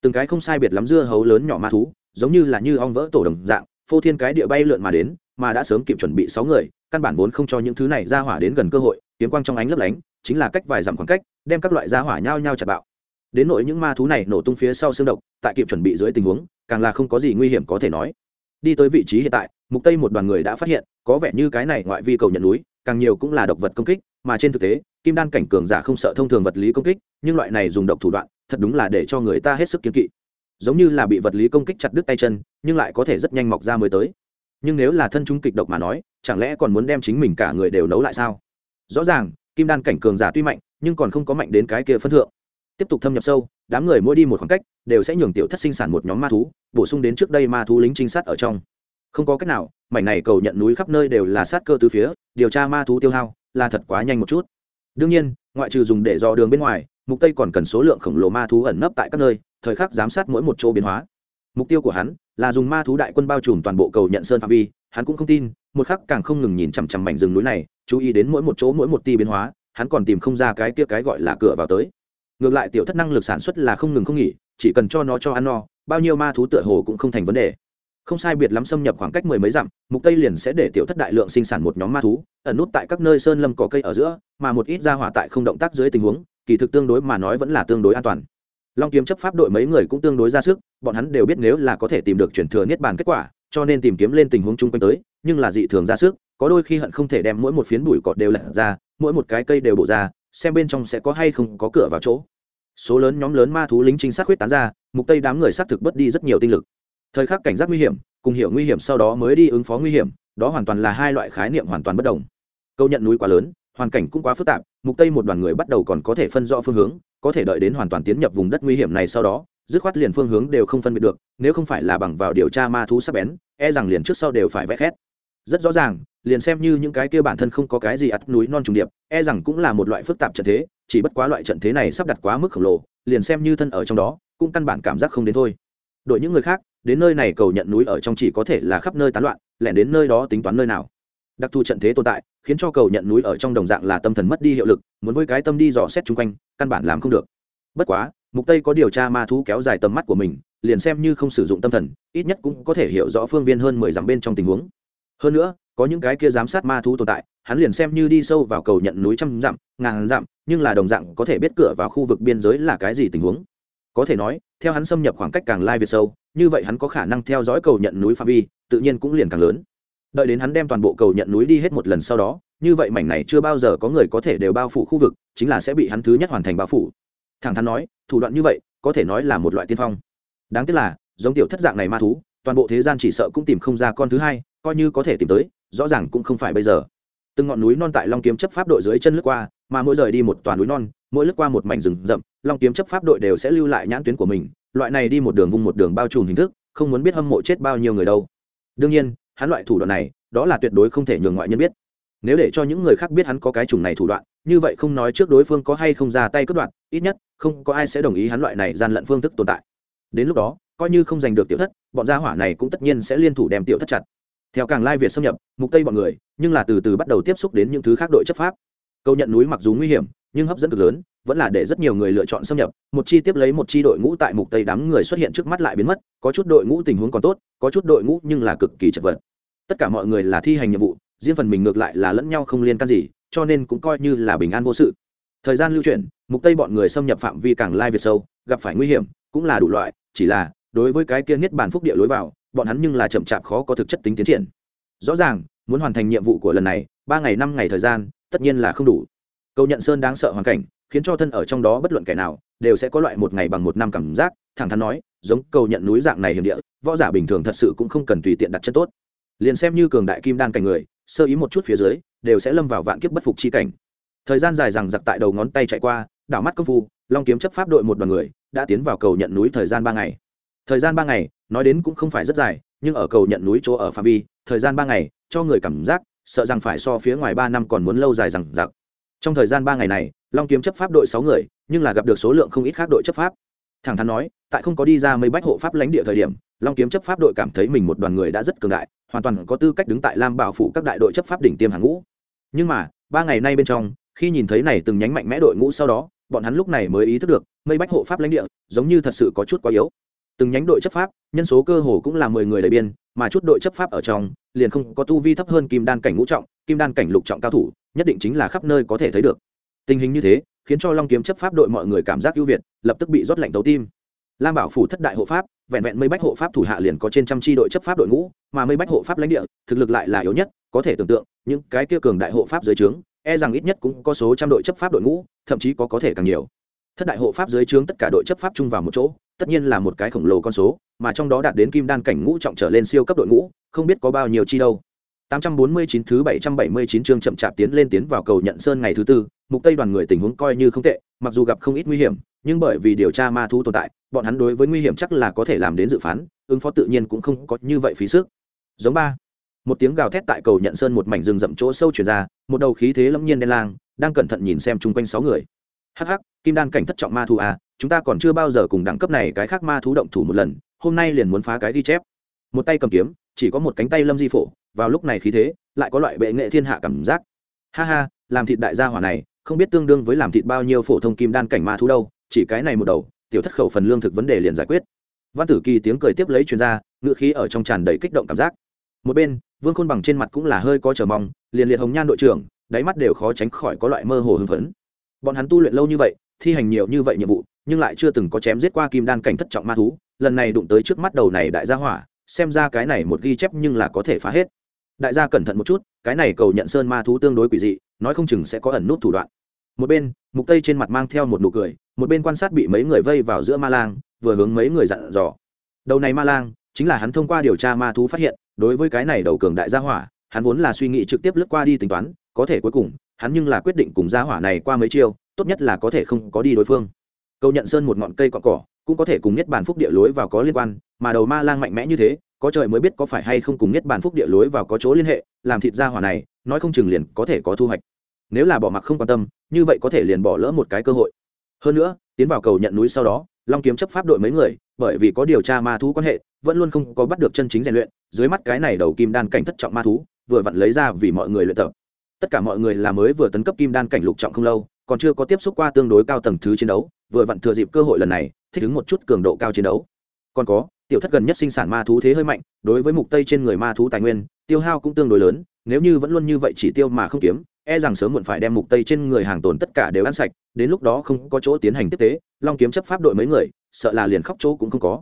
Từng cái không sai biệt lắm dưa hấu lớn nhỏ ma thú, giống như là như ong vỡ tổ đồng dạng, phô thiên cái địa bay lượn mà đến, mà đã sớm kịp chuẩn bị sáu người, căn bản vốn không cho những thứ này ra hỏa đến gần cơ hội, kiếm quang trong ánh lấp lánh chính là cách vài dặm khoảng cách, đem các loại gia hỏa nhau nhau chặt bạo. Đến nội những ma thú này nổ tung phía sau xương độc, tại kịp chuẩn bị dưới tình huống, càng là không có gì nguy hiểm có thể nói. Đi tới vị trí hiện tại, mục tây một đoàn người đã phát hiện, có vẻ như cái này ngoại vi cầu nhận núi, càng nhiều cũng là độc vật công kích, mà trên thực tế, kim đan cảnh cường giả không sợ thông thường vật lý công kích, nhưng loại này dùng độc thủ đoạn, thật đúng là để cho người ta hết sức kiên kỵ. Giống như là bị vật lý công kích chặt đứt tay chân, nhưng lại có thể rất nhanh mọc ra mới tới. Nhưng nếu là thân chúng kịch độc mà nói, chẳng lẽ còn muốn đem chính mình cả người đều nấu lại sao? Rõ ràng kim đan cảnh cường giả tuy mạnh, nhưng còn không có mạnh đến cái kia phân thượng. Tiếp tục thâm nhập sâu, đám người mỗi đi một khoảng cách, đều sẽ nhường tiểu thất sinh sản một nhóm ma thú, bổ sung đến trước đây ma thú lính trinh sát ở trong. Không có cách nào, mảnh này cầu nhận núi khắp nơi đều là sát cơ từ phía, điều tra ma thú tiêu hao, là thật quá nhanh một chút. Đương nhiên, ngoại trừ dùng để dò đường bên ngoài, mục tây còn cần số lượng khổng lồ ma thú ẩn nấp tại các nơi, thời khắc giám sát mỗi một chỗ biến hóa. Mục tiêu của hắn là dùng ma thú đại quân bao trùm toàn bộ cầu nhận sơn phạm vi hắn cũng không tin, một khắc càng không ngừng nhìn chằm chằm mảnh rừng núi này, chú ý đến mỗi một chỗ mỗi một ti biến hóa, hắn còn tìm không ra cái kia cái gọi là cửa vào tới. Ngược lại tiểu thất năng lực sản xuất là không ngừng không nghỉ, chỉ cần cho nó cho ăn no, bao nhiêu ma thú tựa hồ cũng không thành vấn đề. Không sai biệt lắm xâm nhập khoảng cách mười mấy dặm, mục tây liền sẽ để tiểu thất đại lượng sinh sản một nhóm ma thú, ẩn nút tại các nơi sơn lâm cỏ cây ở giữa, mà một ít ra hỏa tại không động tác dưới tình huống, kỳ thực tương đối mà nói vẫn là tương đối an toàn. Long kiếm chấp pháp đội mấy người cũng tương đối ra sức, bọn hắn đều biết nếu là có thể tìm được chuyển thừa niết bàn kết quả cho nên tìm kiếm lên tình huống chung quanh tới, nhưng là dị thường ra sức, có đôi khi hận không thể đem mỗi một phiến bụi cọt đều lật ra, mỗi một cái cây đều bổ ra, xem bên trong sẽ có hay không có cửa vào chỗ. Số lớn nhóm lớn ma thú lính trinh sát huyết tán ra, mục tây đám người xác thực bớt đi rất nhiều tinh lực. Thời khắc cảnh giác nguy hiểm, cùng hiểu nguy hiểm sau đó mới đi ứng phó nguy hiểm, đó hoàn toàn là hai loại khái niệm hoàn toàn bất đồng. Câu nhận núi quá lớn, hoàn cảnh cũng quá phức tạp, mục tây một đoàn người bắt đầu còn có thể phân rõ phương hướng, có thể đợi đến hoàn toàn tiến nhập vùng đất nguy hiểm này sau đó dứt khoát liền phương hướng đều không phân biệt được, nếu không phải là bằng vào điều tra ma thú sắp bén e rằng liền trước sau đều phải vẽ khét. Rất rõ ràng, liền xem như những cái kia bản thân không có cái gì ắt núi non trùng điệp e rằng cũng là một loại phức tạp trận thế, chỉ bất quá loại trận thế này sắp đặt quá mức khổng lồ, liền xem như thân ở trong đó, cũng căn bản cảm giác không đến thôi. Đội những người khác, đến nơi này cầu nhận núi ở trong chỉ có thể là khắp nơi tán loạn, lẻn đến nơi đó tính toán nơi nào. Đặc thù trận thế tồn tại, khiến cho cầu nhận núi ở trong đồng dạng là tâm thần mất đi hiệu lực, muốn với cái tâm đi dò xét chung quanh, căn bản làm không được. Bất quá mục tây có điều tra ma thú kéo dài tầm mắt của mình, liền xem như không sử dụng tâm thần, ít nhất cũng có thể hiểu rõ phương viên hơn 10 dặm bên trong tình huống. Hơn nữa, có những cái kia giám sát ma thú tồn tại, hắn liền xem như đi sâu vào cầu nhận núi trăm dặm, ngàn dặm, nhưng là đồng dạng có thể biết cửa vào khu vực biên giới là cái gì tình huống. Có thể nói, theo hắn xâm nhập khoảng cách càng lai việt sâu, như vậy hắn có khả năng theo dõi cầu nhận núi phạm vi, tự nhiên cũng liền càng lớn. Đợi đến hắn đem toàn bộ cầu nhận núi đi hết một lần sau đó, như vậy mảnh này chưa bao giờ có người có thể đều bao phủ khu vực, chính là sẽ bị hắn thứ nhất hoàn thành bao phủ thẳng thắn nói, thủ đoạn như vậy, có thể nói là một loại tiên phong. Đáng tiếc là, giống tiểu thất dạng này ma thú, toàn bộ thế gian chỉ sợ cũng tìm không ra con thứ hai, coi như có thể tìm tới, rõ ràng cũng không phải bây giờ. Từng ngọn núi non tại long kiếm chấp pháp đội dưới chân lướt qua, mà mỗi rời đi một toàn núi non, mỗi lướt qua một mảnh rừng rậm, long kiếm chấp pháp đội đều sẽ lưu lại nhãn tuyến của mình, loại này đi một đường vung một đường bao trùm hình thức, không muốn biết hâm mộ chết bao nhiêu người đâu. Đương nhiên, hắn loại thủ đoạn này, đó là tuyệt đối không thể nhường ngoại nhân biết. Nếu để cho những người khác biết hắn có cái chủng này thủ đoạn như vậy không nói trước đối phương có hay không ra tay cướp đoạt, ít nhất, không có ai sẽ đồng ý hắn loại này gian lận phương thức tồn tại. Đến lúc đó, coi như không giành được tiểu thất, bọn gia hỏa này cũng tất nhiên sẽ liên thủ đem tiểu thất chặt. Theo càng lai việt xâm nhập, mục tây bọn người, nhưng là từ từ bắt đầu tiếp xúc đến những thứ khác đội chấp pháp. Câu nhận núi mặc dù nguy hiểm, nhưng hấp dẫn cực lớn, vẫn là để rất nhiều người lựa chọn xâm nhập. Một chi tiếp lấy một chi đội ngũ tại mục tây đám người xuất hiện trước mắt lại biến mất, có chút đội ngũ tình huống còn tốt, có chút đội ngũ nhưng là cực kỳ chật vật. Tất cả mọi người là thi hành nhiệm vụ, riêng phần mình ngược lại là lẫn nhau không liên can gì cho nên cũng coi như là bình an vô sự. Thời gian lưu chuyển, mục tây bọn người xâm nhập phạm vi càng lai việt sâu, gặp phải nguy hiểm, cũng là đủ loại, chỉ là, đối với cái kia niết bàn phúc địa lối vào, bọn hắn nhưng là chậm chạp khó có thực chất tính tiến triển. Rõ ràng, muốn hoàn thành nhiệm vụ của lần này, ba ngày năm ngày thời gian, tất nhiên là không đủ. Câu nhận sơn đáng sợ hoàn cảnh, khiến cho thân ở trong đó bất luận kẻ nào, đều sẽ có loại một ngày bằng một năm cảm giác, thẳng thắn nói, giống cầu nhận núi dạng này hiểm địa, võ giả bình thường thật sự cũng không cần tùy tiện đặt chân tốt. Liền xem như cường đại kim đan cảnh người, sơ ý một chút phía dưới đều sẽ lâm vào vạn kiếp bất phục chi cảnh. Thời gian dài rằng giặc tại đầu ngón tay chạy qua, đảo mắt công phu, long kiếm chấp pháp đội một đoàn người đã tiến vào cầu nhận núi thời gian ba ngày. Thời gian ba ngày, nói đến cũng không phải rất dài, nhưng ở cầu nhận núi chỗ ở phạm vi, thời gian ba ngày, cho người cảm giác, sợ rằng phải so phía ngoài ba năm còn muốn lâu dài rằng giặc. Trong thời gian ba ngày này, long kiếm chấp pháp đội sáu người, nhưng là gặp được số lượng không ít khác đội chấp pháp. Thẳng thắn nói, tại không có đi ra mấy bách hộ pháp lãnh địa thời điểm, long kiếm chấp pháp đội cảm thấy mình một đoàn người đã rất cường đại, hoàn toàn có tư cách đứng tại lam bảo phủ các đại đội chấp pháp đỉnh tiêm hàng ngũ nhưng mà, ba ngày nay bên trong, khi nhìn thấy này từng nhánh mạnh mẽ đội ngũ sau đó, bọn hắn lúc này mới ý thức được, mây bách hộ pháp lãnh địa, giống như thật sự có chút quá yếu. Từng nhánh đội chấp pháp, nhân số cơ hồ cũng là mười người đầy biên, mà chút đội chấp pháp ở trong, liền không có tu vi thấp hơn kim đan cảnh ngũ trọng, kim đan cảnh lục trọng cao thủ, nhất định chính là khắp nơi có thể thấy được. Tình hình như thế, khiến cho long kiếm chấp pháp đội mọi người cảm giác ưu việt, lập tức bị rót lạnh tấu tim. Lam bảo phủ thất đại hộ pháp, vẹn vẹn mây bách hộ pháp thủ hạ liền có trên trăm tri đội chấp pháp đội ngũ, mà mây bách hộ pháp lãnh địa, thực lực lại là yếu nhất có thể tưởng tượng những cái kia cường đại hộ pháp dưới trướng e rằng ít nhất cũng có số trăm đội chấp pháp đội ngũ thậm chí có có thể càng nhiều. Thất đại hộ pháp dưới trướng tất cả đội chấp pháp chung vào một chỗ tất nhiên là một cái khổng lồ con số mà trong đó đạt đến kim đan cảnh ngũ trọng trở lên siêu cấp đội ngũ không biết có bao nhiêu chi đâu. 849 thứ 779 chương chậm chạp tiến lên tiến vào cầu nhận sơn ngày thứ tư, mục tây đoàn người tình huống coi như không tệ, mặc dù gặp không ít nguy hiểm, nhưng bởi vì điều tra ma thú tồn tại, bọn hắn đối với nguy hiểm chắc là có thể làm đến dự phán, ứng phó tự nhiên cũng không có như vậy phí sức. Giống ba, một tiếng gào thét tại cầu nhận sơn một mảnh rừng rậm chỗ sâu truyền ra, một đầu khí thế lâm nhiên đen lang, đang cẩn thận nhìn xem chung quanh sáu người. Hắc hắc, kim đan cảnh thất trọng ma thú à, chúng ta còn chưa bao giờ cùng đẳng cấp này cái khác ma thú động thủ một lần, hôm nay liền muốn phá cái ghi chép. Một tay cầm kiếm, chỉ có một cánh tay lâm di phổ, vào lúc này khí thế lại có loại bệ nghệ thiên hạ cảm giác ha ha làm thịt đại gia hỏa này không biết tương đương với làm thịt bao nhiêu phổ thông kim đan cảnh ma thú đâu chỉ cái này một đầu tiểu thất khẩu phần lương thực vấn đề liền giải quyết văn tử kỳ tiếng cười tiếp lấy chuyên gia ngựa khí ở trong tràn đầy kích động cảm giác một bên vương khôn bằng trên mặt cũng là hơi có chờ mong, liền liệt hồng nhan đội trưởng, đáy mắt đều khó tránh khỏi có loại mơ hồ hưng phấn. Bọn hắn tu luyện lâu như vậy, thi hành nhiều như vậy nhiệm vụ, nhưng lại chưa từng có chém giết qua kim đan cảnh thất trọng ma thú, lần này đụng tới trước mắt đầu này đại gia hỏa, xem ra cái này một ghi chép nhưng là có thể phá hết. Đại gia cẩn thận một chút, cái này cầu nhận sơn ma thú tương đối quỷ dị, nói không chừng sẽ có ẩn nút thủ đoạn. Một bên, mục tây trên mặt mang theo một nụ cười, một bên quan sát bị mấy người vây vào giữa ma lang, vừa hướng mấy người dặn dò. Đầu này ma lang, chính là hắn thông qua điều tra ma thú phát hiện đối với cái này đầu cường đại gia hỏa, hắn vốn là suy nghĩ trực tiếp lướt qua đi tính toán, có thể cuối cùng, hắn nhưng là quyết định cùng gia hỏa này qua mấy chiêu, tốt nhất là có thể không có đi đối phương. Cầu nhận sơn một ngọn cây cọn cỏ, cũng có thể cùng nhất bản phúc địa lối vào có liên quan, mà đầu ma lang mạnh mẽ như thế, có trời mới biết có phải hay không cùng nhất bản phúc địa lối vào có chỗ liên hệ, làm thịt gia hỏa này, nói không chừng liền có thể có thu hoạch. Nếu là bỏ mặc không quan tâm, như vậy có thể liền bỏ lỡ một cái cơ hội. Hơn nữa, tiến vào cầu nhận núi sau đó, long kiếm chấp pháp đội mấy người bởi vì có điều tra ma thú quan hệ, vẫn luôn không có bắt được chân chính rèn luyện, dưới mắt cái này đầu kim đan cảnh thất trọng ma thú, vừa vặn lấy ra vì mọi người luyện tập. Tất cả mọi người là mới vừa tấn cấp kim đan cảnh lục trọng không lâu, còn chưa có tiếp xúc qua tương đối cao tầng thứ chiến đấu, vừa vặn thừa dịp cơ hội lần này, thích ứng một chút cường độ cao chiến đấu. Còn có, tiểu thất gần nhất sinh sản ma thú thế hơi mạnh, đối với mục tây trên người ma thú tài nguyên, tiêu hao cũng tương đối lớn, nếu như vẫn luôn như vậy chỉ tiêu mà không kiếm e rằng sớm muộn phải đem mục tây trên người hàng tồn tất cả đều ăn sạch, đến lúc đó không có chỗ tiến hành tiếp tế, long kiếm chấp pháp đội mấy người sợ là liền khóc chỗ cũng không có.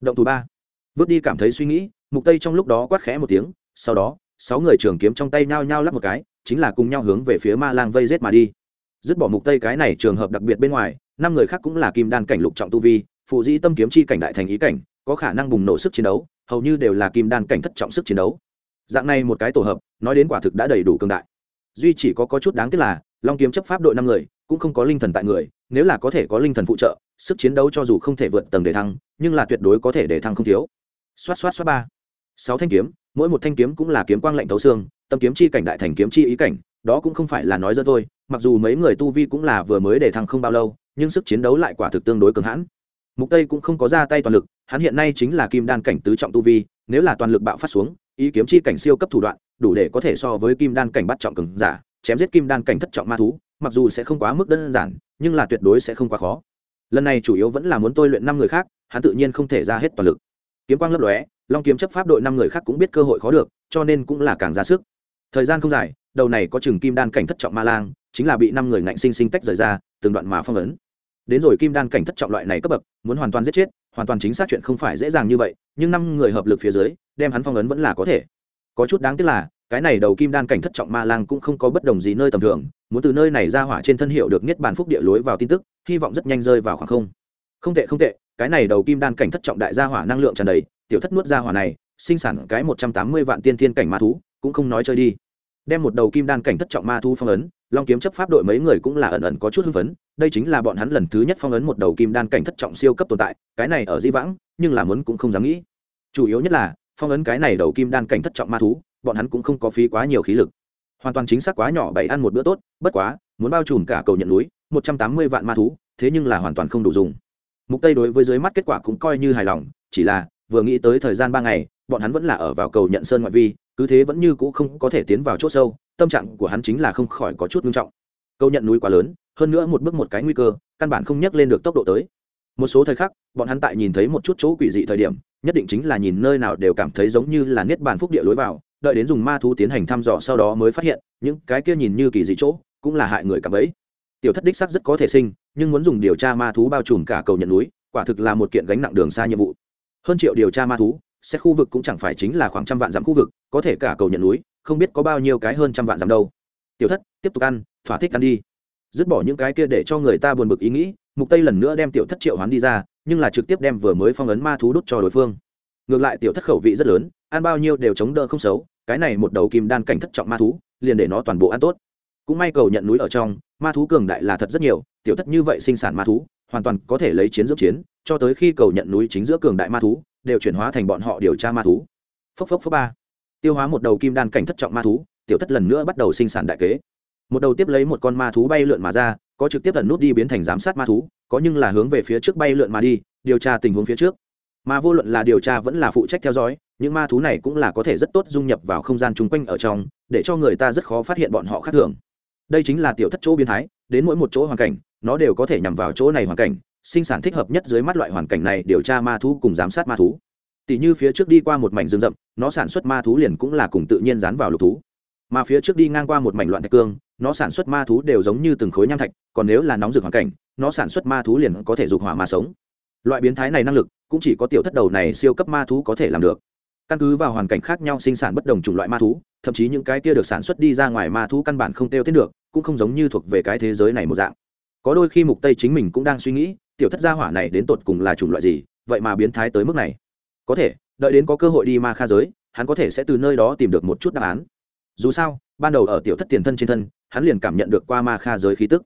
Động thủ ba. Vứt đi cảm thấy suy nghĩ, mục tây trong lúc đó quát khẽ một tiếng, sau đó, sáu người trường kiếm trong tay nhao nhao lắp một cái, chính là cùng nhau hướng về phía ma lang vây rết mà đi. Dứt bỏ mục tây cái này trường hợp đặc biệt bên ngoài, năm người khác cũng là kim đan cảnh lục trọng tu vi, phụ dĩ tâm kiếm chi cảnh đại thành ý cảnh, có khả năng bùng nổ sức chiến đấu, hầu như đều là kim đan cảnh thất trọng sức chiến đấu. Dạng này một cái tổ hợp, nói đến quả thực đã đầy đủ cường đại. Duy chỉ có có chút đáng tiếc là, long kiếm chấp pháp đội năm người, cũng không có linh thần tại người, nếu là có thể có linh thần phụ trợ sức chiến đấu cho dù không thể vượt tầng đề thăng, nhưng là tuyệt đối có thể đề thăng không thiếu. Xoát xoát xoát ba. Sáu thanh kiếm, mỗi một thanh kiếm cũng là kiếm quang lạnh thấu xương, tâm kiếm chi cảnh đại thành kiếm chi ý cảnh, đó cũng không phải là nói dân thôi, mặc dù mấy người tu vi cũng là vừa mới đề thăng không bao lâu, nhưng sức chiến đấu lại quả thực tương đối cường hãn. Mục tây cũng không có ra tay toàn lực, hắn hiện nay chính là kim đan cảnh tứ trọng tu vi, nếu là toàn lực bạo phát xuống, ý kiếm chi cảnh siêu cấp thủ đoạn, đủ để có thể so với kim đan cảnh bắt trọng cường giả, chém giết kim đan cảnh thất trọng ma thú, mặc dù sẽ không quá mức đơn giản, nhưng là tuyệt đối sẽ không quá khó lần này chủ yếu vẫn là muốn tôi luyện năm người khác, hắn tự nhiên không thể ra hết toàn lực. Kiếm quang lấp lóe, long kiếm chấp pháp đội năm người khác cũng biết cơ hội khó được, cho nên cũng là càng ra sức. Thời gian không dài, đầu này có chừng kim đan cảnh thất trọng ma lang, chính là bị năm người ngạnh sinh sinh tách rời ra, từng đoạn mà phong ấn. Đến rồi kim đan cảnh thất trọng loại này cấp bậc, muốn hoàn toàn giết chết, hoàn toàn chính xác chuyện không phải dễ dàng như vậy, nhưng năm người hợp lực phía dưới, đem hắn phong ấn vẫn là có thể. Có chút đáng tiếc là cái này đầu kim đan cảnh thất trọng ma lang cũng không có bất đồng gì nơi tầm thường, muốn từ nơi này ra hỏa trên thân hiệu được niết bàn phúc địa lối vào tin tức, hy vọng rất nhanh rơi vào khoảng không. Không tệ không tệ, cái này đầu kim đan cảnh thất trọng đại gia hỏa năng lượng tràn đầy, tiểu thất nuốt gia hỏa này, sinh sản cái một trăm tám mươi vạn tiên thiên cảnh ma thú, cũng không nói chơi đi. Đem một đầu kim đan cảnh thất trọng ma thú phong ấn, long kiếm chấp pháp đội mấy người cũng là ẩn ẩn có chút hưng phấn, đây chính là bọn hắn lần thứ nhất phong ấn một đầu kim đan cảnh thất trọng siêu cấp tồn tại, cái này ở di vãng, nhưng là muốn cũng không dám nghĩ. Chủ yếu nhất là, phong ấn cái này đầu kim đan cảnh thất trọng ma thú bọn hắn cũng không có phí quá nhiều khí lực. Hoàn toàn chính xác quá nhỏ bảy ăn một bữa tốt, bất quá, muốn bao trùm cả cầu nhận núi, một trăm tám mươi vạn ma thú, thế nhưng là hoàn toàn không đủ dùng. Mục tây đối với dưới mắt kết quả cũng coi như hài lòng, chỉ là, vừa nghĩ tới thời gian ba ngày, bọn hắn vẫn là ở vào cầu nhận sơn ngoại vi, cứ thế vẫn như cũ không có thể tiến vào chỗ sâu, tâm trạng của hắn chính là không khỏi có chút nghiêm trọng. Câu nhận núi quá lớn, hơn nữa một bước một cái nguy cơ, căn bản không nhắc lên được tốc độ tới. Một số thời khắc, bọn hắn tại nhìn thấy một chút chỗ quỷ dị thời điểm, nhất định chính là nhìn nơi nào đều cảm thấy giống như là niết bàn phúc địa lối vào đợi đến dùng ma thú tiến hành thăm dò sau đó mới phát hiện, những cái kia nhìn như kỳ dị chỗ cũng là hại người cả bấy. Tiểu thất đích sắc rất có thể sinh, nhưng muốn dùng điều tra ma thú bao trùm cả cầu nhận núi, quả thực là một kiện gánh nặng đường xa nhiệm vụ. Hơn triệu điều tra ma thú xét khu vực cũng chẳng phải chính là khoảng trăm vạn dặm khu vực, có thể cả cầu nhận núi, không biết có bao nhiêu cái hơn trăm vạn dặm đâu. Tiểu thất, tiếp tục ăn, thỏa thích ăn đi. Dứt bỏ những cái kia để cho người ta buồn bực ý nghĩ, mục tây lần nữa đem tiểu thất triệu hoán đi ra, nhưng là trực tiếp đem vừa mới phong ấn ma thú đốt cho đối phương. Ngược lại tiểu thất khẩu vị rất lớn, ăn bao nhiêu đều chống đỡ không xấu cái này một đầu kim đan cảnh thất trọng ma thú, liền để nó toàn bộ ăn tốt. Cũng may cầu nhận núi ở trong, ma thú cường đại là thật rất nhiều, tiểu thất như vậy sinh sản ma thú, hoàn toàn có thể lấy chiến dưỡng chiến, cho tới khi cầu nhận núi chính giữa cường đại ma thú, đều chuyển hóa thành bọn họ điều tra ma thú. Phốc phốc phốc ba. Tiêu hóa một đầu kim đan cảnh thất trọng ma thú, tiểu thất lần nữa bắt đầu sinh sản đại kế. Một đầu tiếp lấy một con ma thú bay lượn mà ra, có trực tiếp tận nút đi biến thành giám sát ma thú, có nhưng là hướng về phía trước bay lượn mà đi, điều tra tình huống phía trước. Mà vô luận là điều tra vẫn là phụ trách theo dõi những ma thú này cũng là có thể rất tốt dung nhập vào không gian chung quanh ở trong, để cho người ta rất khó phát hiện bọn họ khác thường. Đây chính là tiểu thất chỗ biến thái, đến mỗi một chỗ hoàn cảnh, nó đều có thể nhằm vào chỗ này hoàn cảnh, sinh sản thích hợp nhất dưới mắt loại hoàn cảnh này điều tra ma thú cùng giám sát ma thú. Tỷ như phía trước đi qua một mảnh rừng rậm, nó sản xuất ma thú liền cũng là cùng tự nhiên dán vào lục thú. Mà phía trước đi ngang qua một mảnh loạn thạch cương, nó sản xuất ma thú đều giống như từng khối nham thạch, còn nếu là nóng rực hoàn cảnh, nó sản xuất ma thú liền có thể dục hỏa ma sống. Loại biến thái này năng lực cũng chỉ có tiểu thất đầu này siêu cấp ma thú có thể làm được căn cứ vào hoàn cảnh khác nhau sinh sản bất đồng chủng loại ma thú, thậm chí những cái kia được sản xuất đi ra ngoài ma thú căn bản không tiêu tiết được, cũng không giống như thuộc về cái thế giới này một dạng. Có đôi khi mục tây chính mình cũng đang suy nghĩ, tiểu thất gia hỏa này đến tột cùng là chủng loại gì, vậy mà biến thái tới mức này. Có thể, đợi đến có cơ hội đi ma kha giới, hắn có thể sẽ từ nơi đó tìm được một chút đáp án. Dù sao, ban đầu ở tiểu thất tiền thân trên thân, hắn liền cảm nhận được qua ma kha giới khí tức.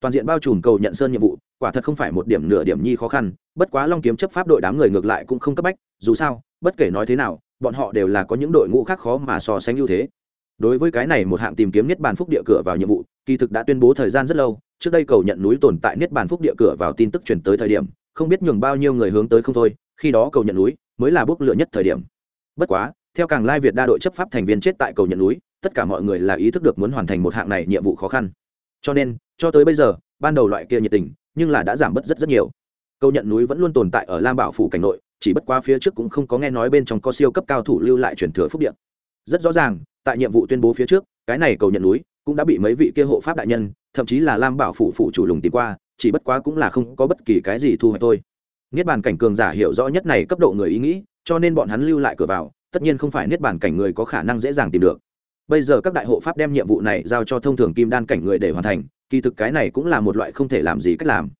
Toàn diện bao trùm cầu nhận sơn nhiệm vụ, quả thật không phải một điểm nửa điểm nhi khó khăn, bất quá long kiếm chấp pháp đội đám người ngược lại cũng không cấp bách, dù sao, bất kể nói thế nào bọn họ đều là có những đội ngũ khác khó mà so sánh ưu thế. Đối với cái này một hạng tìm kiếm niết bàn phúc địa cửa vào nhiệm vụ, kỳ thực đã tuyên bố thời gian rất lâu, trước đây cầu nhận núi tồn tại niết bàn phúc địa cửa vào tin tức truyền tới thời điểm, không biết nhường bao nhiêu người hướng tới không thôi, khi đó cầu nhận núi mới là bước lựa nhất thời điểm. Bất quá, theo càng lai việt đa đội chấp pháp thành viên chết tại cầu nhận núi, tất cả mọi người là ý thức được muốn hoàn thành một hạng này nhiệm vụ khó khăn. Cho nên, cho tới bây giờ, ban đầu loại kia nhiệt tình, nhưng là đã giảm bớt rất rất nhiều. Cầu nhận núi vẫn luôn tồn tại ở lam bảo phủ cảnh nội chỉ bất qua phía trước cũng không có nghe nói bên trong có siêu cấp cao thủ lưu lại truyền thừa phúc điện rất rõ ràng, tại nhiệm vụ tuyên bố phía trước, cái này cầu nhận núi cũng đã bị mấy vị kia hộ pháp đại nhân, thậm chí là lam bảo phủ phủ chủ lùng tìm qua, chỉ bất quá cũng là không có bất kỳ cái gì thu hoạch thôi. Niết bàn cảnh cường giả hiểu rõ nhất này cấp độ người ý nghĩ, cho nên bọn hắn lưu lại cửa vào, tất nhiên không phải niết bàn cảnh người có khả năng dễ dàng tìm được. Bây giờ các đại hộ pháp đem nhiệm vụ này giao cho thông thường kim đan cảnh người để hoàn thành, kỳ thực cái này cũng là một loại không thể làm gì cách làm.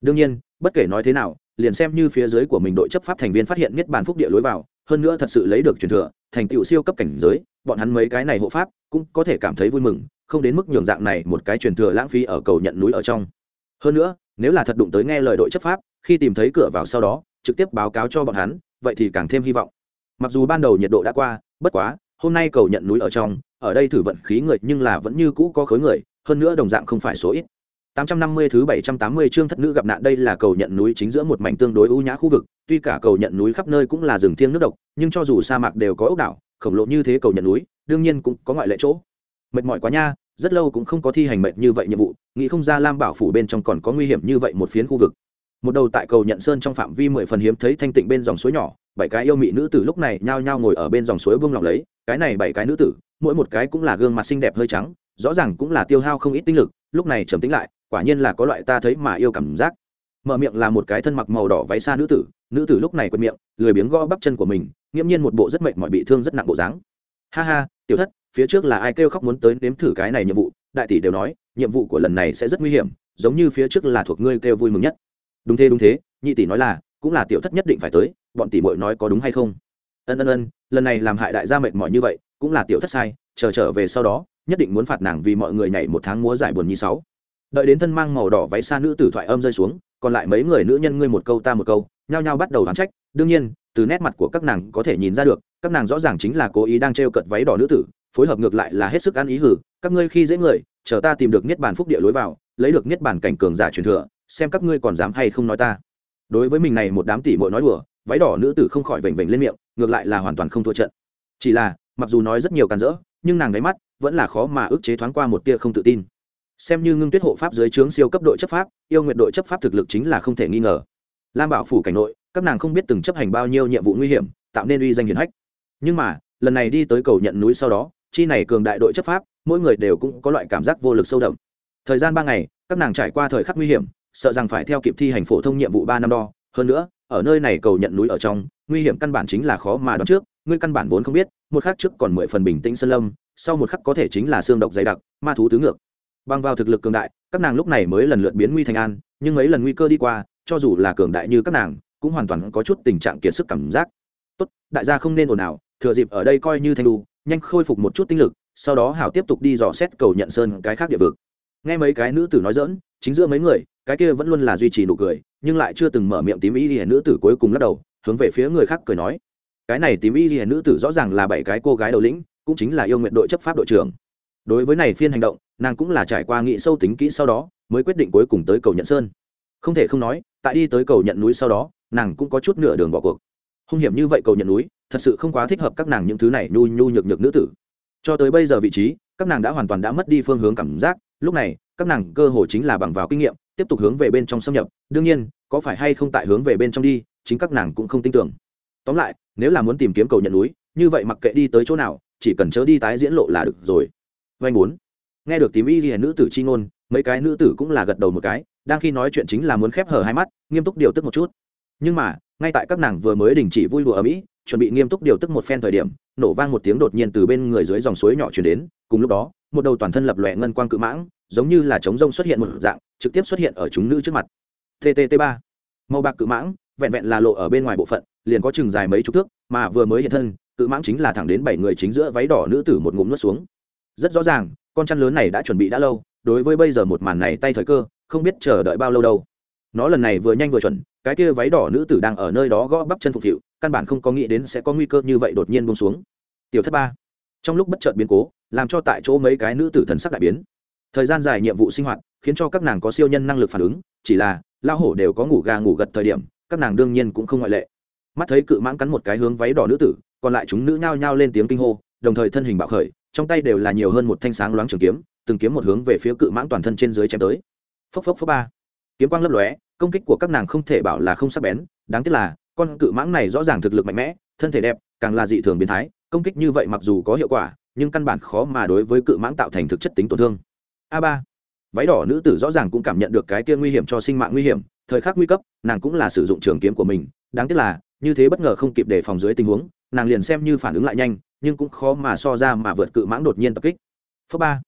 Đương nhiên, bất kể nói thế nào liền xem như phía dưới của mình đội chấp pháp thành viên phát hiện niết bàn phúc địa lối vào, hơn nữa thật sự lấy được truyền thừa, thành tựu siêu cấp cảnh giới, bọn hắn mấy cái này hộ pháp cũng có thể cảm thấy vui mừng, không đến mức nhường dạng này một cái truyền thừa lãng phí ở cầu nhận núi ở trong. Hơn nữa, nếu là thật đụng tới nghe lời đội chấp pháp, khi tìm thấy cửa vào sau đó, trực tiếp báo cáo cho bọn hắn, vậy thì càng thêm hy vọng. Mặc dù ban đầu nhiệt độ đã qua, bất quá, hôm nay cầu nhận núi ở trong, ở đây thử vận khí người nhưng là vẫn như cũ có khối người, hơn nữa đồng dạng không phải số ít. 850 thứ 780 chương thất nữ gặp nạn đây là cầu nhận núi chính giữa một mảnh tương đối ưu nhã khu vực, tuy cả cầu nhận núi khắp nơi cũng là rừng thiêng nước độc, nhưng cho dù sa mạc đều có ốc đảo, khổng lồ như thế cầu nhận núi, đương nhiên cũng có ngoại lệ chỗ. Mệt mỏi quá nha, rất lâu cũng không có thi hành mệt như vậy nhiệm vụ, nghĩ không ra Lam Bảo phủ bên trong còn có nguy hiểm như vậy một phiến khu vực. Một đầu tại cầu nhận sơn trong phạm vi mười phần hiếm thấy thanh tịnh bên dòng suối nhỏ, bảy cái yêu mị nữ tử lúc này nhao nhao ngồi ở bên dòng suối buông lòng lấy, cái này bảy cái nữ tử, mỗi một cái cũng là gương mặt xinh đẹp hơi trắng, rõ ràng cũng là tiêu hao không ít tinh lực, lúc này trầm tĩnh lại, quả nhiên là có loại ta thấy mà yêu cảm giác. Mở miệng là một cái thân mặc màu đỏ váy xa nữ tử nữ tử lúc này quệt miệng, lười biếng gõ bắp chân của mình, nghiễm nhiên một bộ rất mệt mỏi bị thương rất nặng bộ dáng. Ha ha, tiểu thất, phía trước là ai kêu khóc muốn tới nếm thử cái này nhiệm vụ? Đại tỷ đều nói, nhiệm vụ của lần này sẽ rất nguy hiểm, giống như phía trước là thuộc ngươi kêu vui mừng nhất. Đúng thế đúng thế, nhị tỷ nói là, cũng là tiểu thất nhất định phải tới, bọn tỷ muội nói có đúng hay không? Ân ân ân, lần này làm hại đại gia mệt mỏi như vậy, cũng là tiểu thất sai, chờ trở về sau đó, nhất định muốn phạt nàng vì mọi người nhảy một tháng múa giải buồn như sáu đợi đến thân mang màu đỏ váy xa nữ tử thoại âm rơi xuống, còn lại mấy người nữ nhân ngươi một câu ta một câu, nhao nhao bắt đầu đoán trách. Đương nhiên, từ nét mặt của các nàng có thể nhìn ra được, các nàng rõ ràng chính là cố ý đang trêu cợt váy đỏ nữ tử, phối hợp ngược lại là hết sức ăn ý hử. Các ngươi khi dễ người, chờ ta tìm được niết bàn phúc địa lối vào, lấy được niết bàn cảnh cường giả truyền thừa, xem các ngươi còn dám hay không nói ta. Đối với mình này một đám tỷ muội nói đùa, váy đỏ nữ tử không khỏi vểnh vểnh lên miệng, ngược lại là hoàn toàn không thua trận. Chỉ là, mặc dù nói rất nhiều càn rỡ, nhưng nàng đáy mắt, vẫn là khó mà ức chế thoáng qua một tia không tự tin xem như ngưng tuyết hộ pháp dưới trướng siêu cấp đội chấp pháp, yêu nguyện đội chấp pháp thực lực chính là không thể nghi ngờ. Lam bảo phủ cảnh nội, các nàng không biết từng chấp hành bao nhiêu nhiệm vụ nguy hiểm, tạo nên uy danh hiển hách. Nhưng mà, lần này đi tới cầu nhận núi sau đó, chi này cường đại đội chấp pháp, mỗi người đều cũng có loại cảm giác vô lực sâu đậm. Thời gian ba ngày, các nàng trải qua thời khắc nguy hiểm, sợ rằng phải theo kịp thi hành phổ thông nhiệm vụ ba năm đo. Hơn nữa, ở nơi này cầu nhận núi ở trong, nguy hiểm căn bản chính là khó mà đoán trước, ngươi căn bản vốn không biết, một khắc trước còn mười phần bình tĩnh sơn lâm, sau một khắc có thể chính là xương độc dày đặc, ma thú tứ ngược bằng vào thực lực cường đại, các nàng lúc này mới lần lượt biến nguy thành an, nhưng mấy lần nguy cơ đi qua, cho dù là cường đại như các nàng, cũng hoàn toàn có chút tình trạng kiệt sức cảm giác. Tốt, đại gia không nên ồn ào, thừa dịp ở đây coi như thanh đu, nhanh khôi phục một chút tinh lực, sau đó hảo tiếp tục đi dò xét cầu nhận sơn cái khác địa vực. Nghe mấy cái nữ tử nói dỡn chính giữa mấy người, cái kia vẫn luôn là duy trì nụ cười, nhưng lại chưa từng mở miệng tím y hiền nữ tử cuối cùng lắc đầu, hướng về phía người khác cười nói. Cái này tím y hiền nữ tử rõ ràng là bảy cái cô gái đầu lĩnh, cũng chính là yêu nguyện đội chấp pháp đội trưởng đối với này phiên hành động, nàng cũng là trải qua nghị sâu tính kỹ sau đó, mới quyết định cuối cùng tới cầu nhận sơn. Không thể không nói, tại đi tới cầu nhận núi sau đó, nàng cũng có chút nửa đường bỏ cuộc. Hung hiểm như vậy cầu nhận núi, thật sự không quá thích hợp các nàng những thứ này nhu nhu nhược nhược nữ tử. Cho tới bây giờ vị trí, các nàng đã hoàn toàn đã mất đi phương hướng cảm giác, lúc này, các nàng cơ hồ chính là bằng vào kinh nghiệm, tiếp tục hướng về bên trong xâm nhập. Đương nhiên, có phải hay không tại hướng về bên trong đi, chính các nàng cũng không tin tưởng. Tóm lại, nếu là muốn tìm kiếm cầu nhận núi, như vậy mặc kệ đi tới chỗ nào, chỉ cần chớ đi tái diễn lộ là được rồi vanh bốn nghe được tím y ghi nữ tử chi ngôn, mấy cái nữ tử cũng là gật đầu một cái, đang khi nói chuyện chính là muốn khép hở hai mắt, nghiêm túc điều tức một chút. Nhưng mà, ngay tại các nàng vừa mới đình chỉ vui đùa ở mỹ, chuẩn bị nghiêm túc điều tức một phen thời điểm, nổ vang một tiếng đột nhiên từ bên người dưới dòng suối nhỏ chuyển đến, cùng lúc đó, một đầu toàn thân lập lòe ngân quang cự mãng, giống như là trống rông xuất hiện một dạng, trực tiếp xuất hiện ở chúng nữ trước mặt. Ttt ba. Màu bạc cự mãng, vẹn vẹn là lộ ở bên ngoài bộ phận, liền có chừng dài mấy chục thước, mà vừa mới hiện thân, cự mãng chính là thẳng đến bảy người chính giữa váy đỏ nữ tử một ngụm nuốt xuống rất rõ ràng, con chăn lớn này đã chuẩn bị đã lâu, đối với bây giờ một màn này tay thời cơ, không biết chờ đợi bao lâu đâu. Nó lần này vừa nhanh vừa chuẩn, cái kia váy đỏ nữ tử đang ở nơi đó gõ bắp chân phục hiệu, căn bản không có nghĩ đến sẽ có nguy cơ như vậy đột nhiên bông xuống. Tiểu thất ba. Trong lúc bất chợt biến cố, làm cho tại chỗ mấy cái nữ tử thần sắc đại biến. Thời gian dài nhiệm vụ sinh hoạt, khiến cho các nàng có siêu nhân năng lực phản ứng, chỉ là lao hổ đều có ngủ gà ngủ gật thời điểm, các nàng đương nhiên cũng không ngoại lệ. Mắt thấy cự mãng cắn một cái hướng váy đỏ nữ tử, còn lại chúng nữ nhao nhao lên tiếng kinh hô, đồng thời thân hình bạo khởi trong tay đều là nhiều hơn một thanh sáng loáng trường kiếm, từng kiếm một hướng về phía cự mãng toàn thân trên dưới chém tới. Phốc phốc phốc ba. Kiếm quang lấp lóe, công kích của các nàng không thể bảo là không sắc bén, đáng tiếc là, con cự mãng này rõ ràng thực lực mạnh mẽ, thân thể đẹp, càng là dị thường biến thái, công kích như vậy mặc dù có hiệu quả, nhưng căn bản khó mà đối với cự mãng tạo thành thực chất tính tổn thương. A ba. Váy đỏ nữ tử rõ ràng cũng cảm nhận được cái kia nguy hiểm cho sinh mạng nguy hiểm, thời khắc nguy cấp, nàng cũng là sử dụng trường kiếm của mình, đáng tiếc là, như thế bất ngờ không kịp đề phòng dưới tình huống, nàng liền xem như phản ứng lại nhanh nhưng cũng khó mà so ra mà vượt cự mãng đột nhiên tập kích. Phớ ba,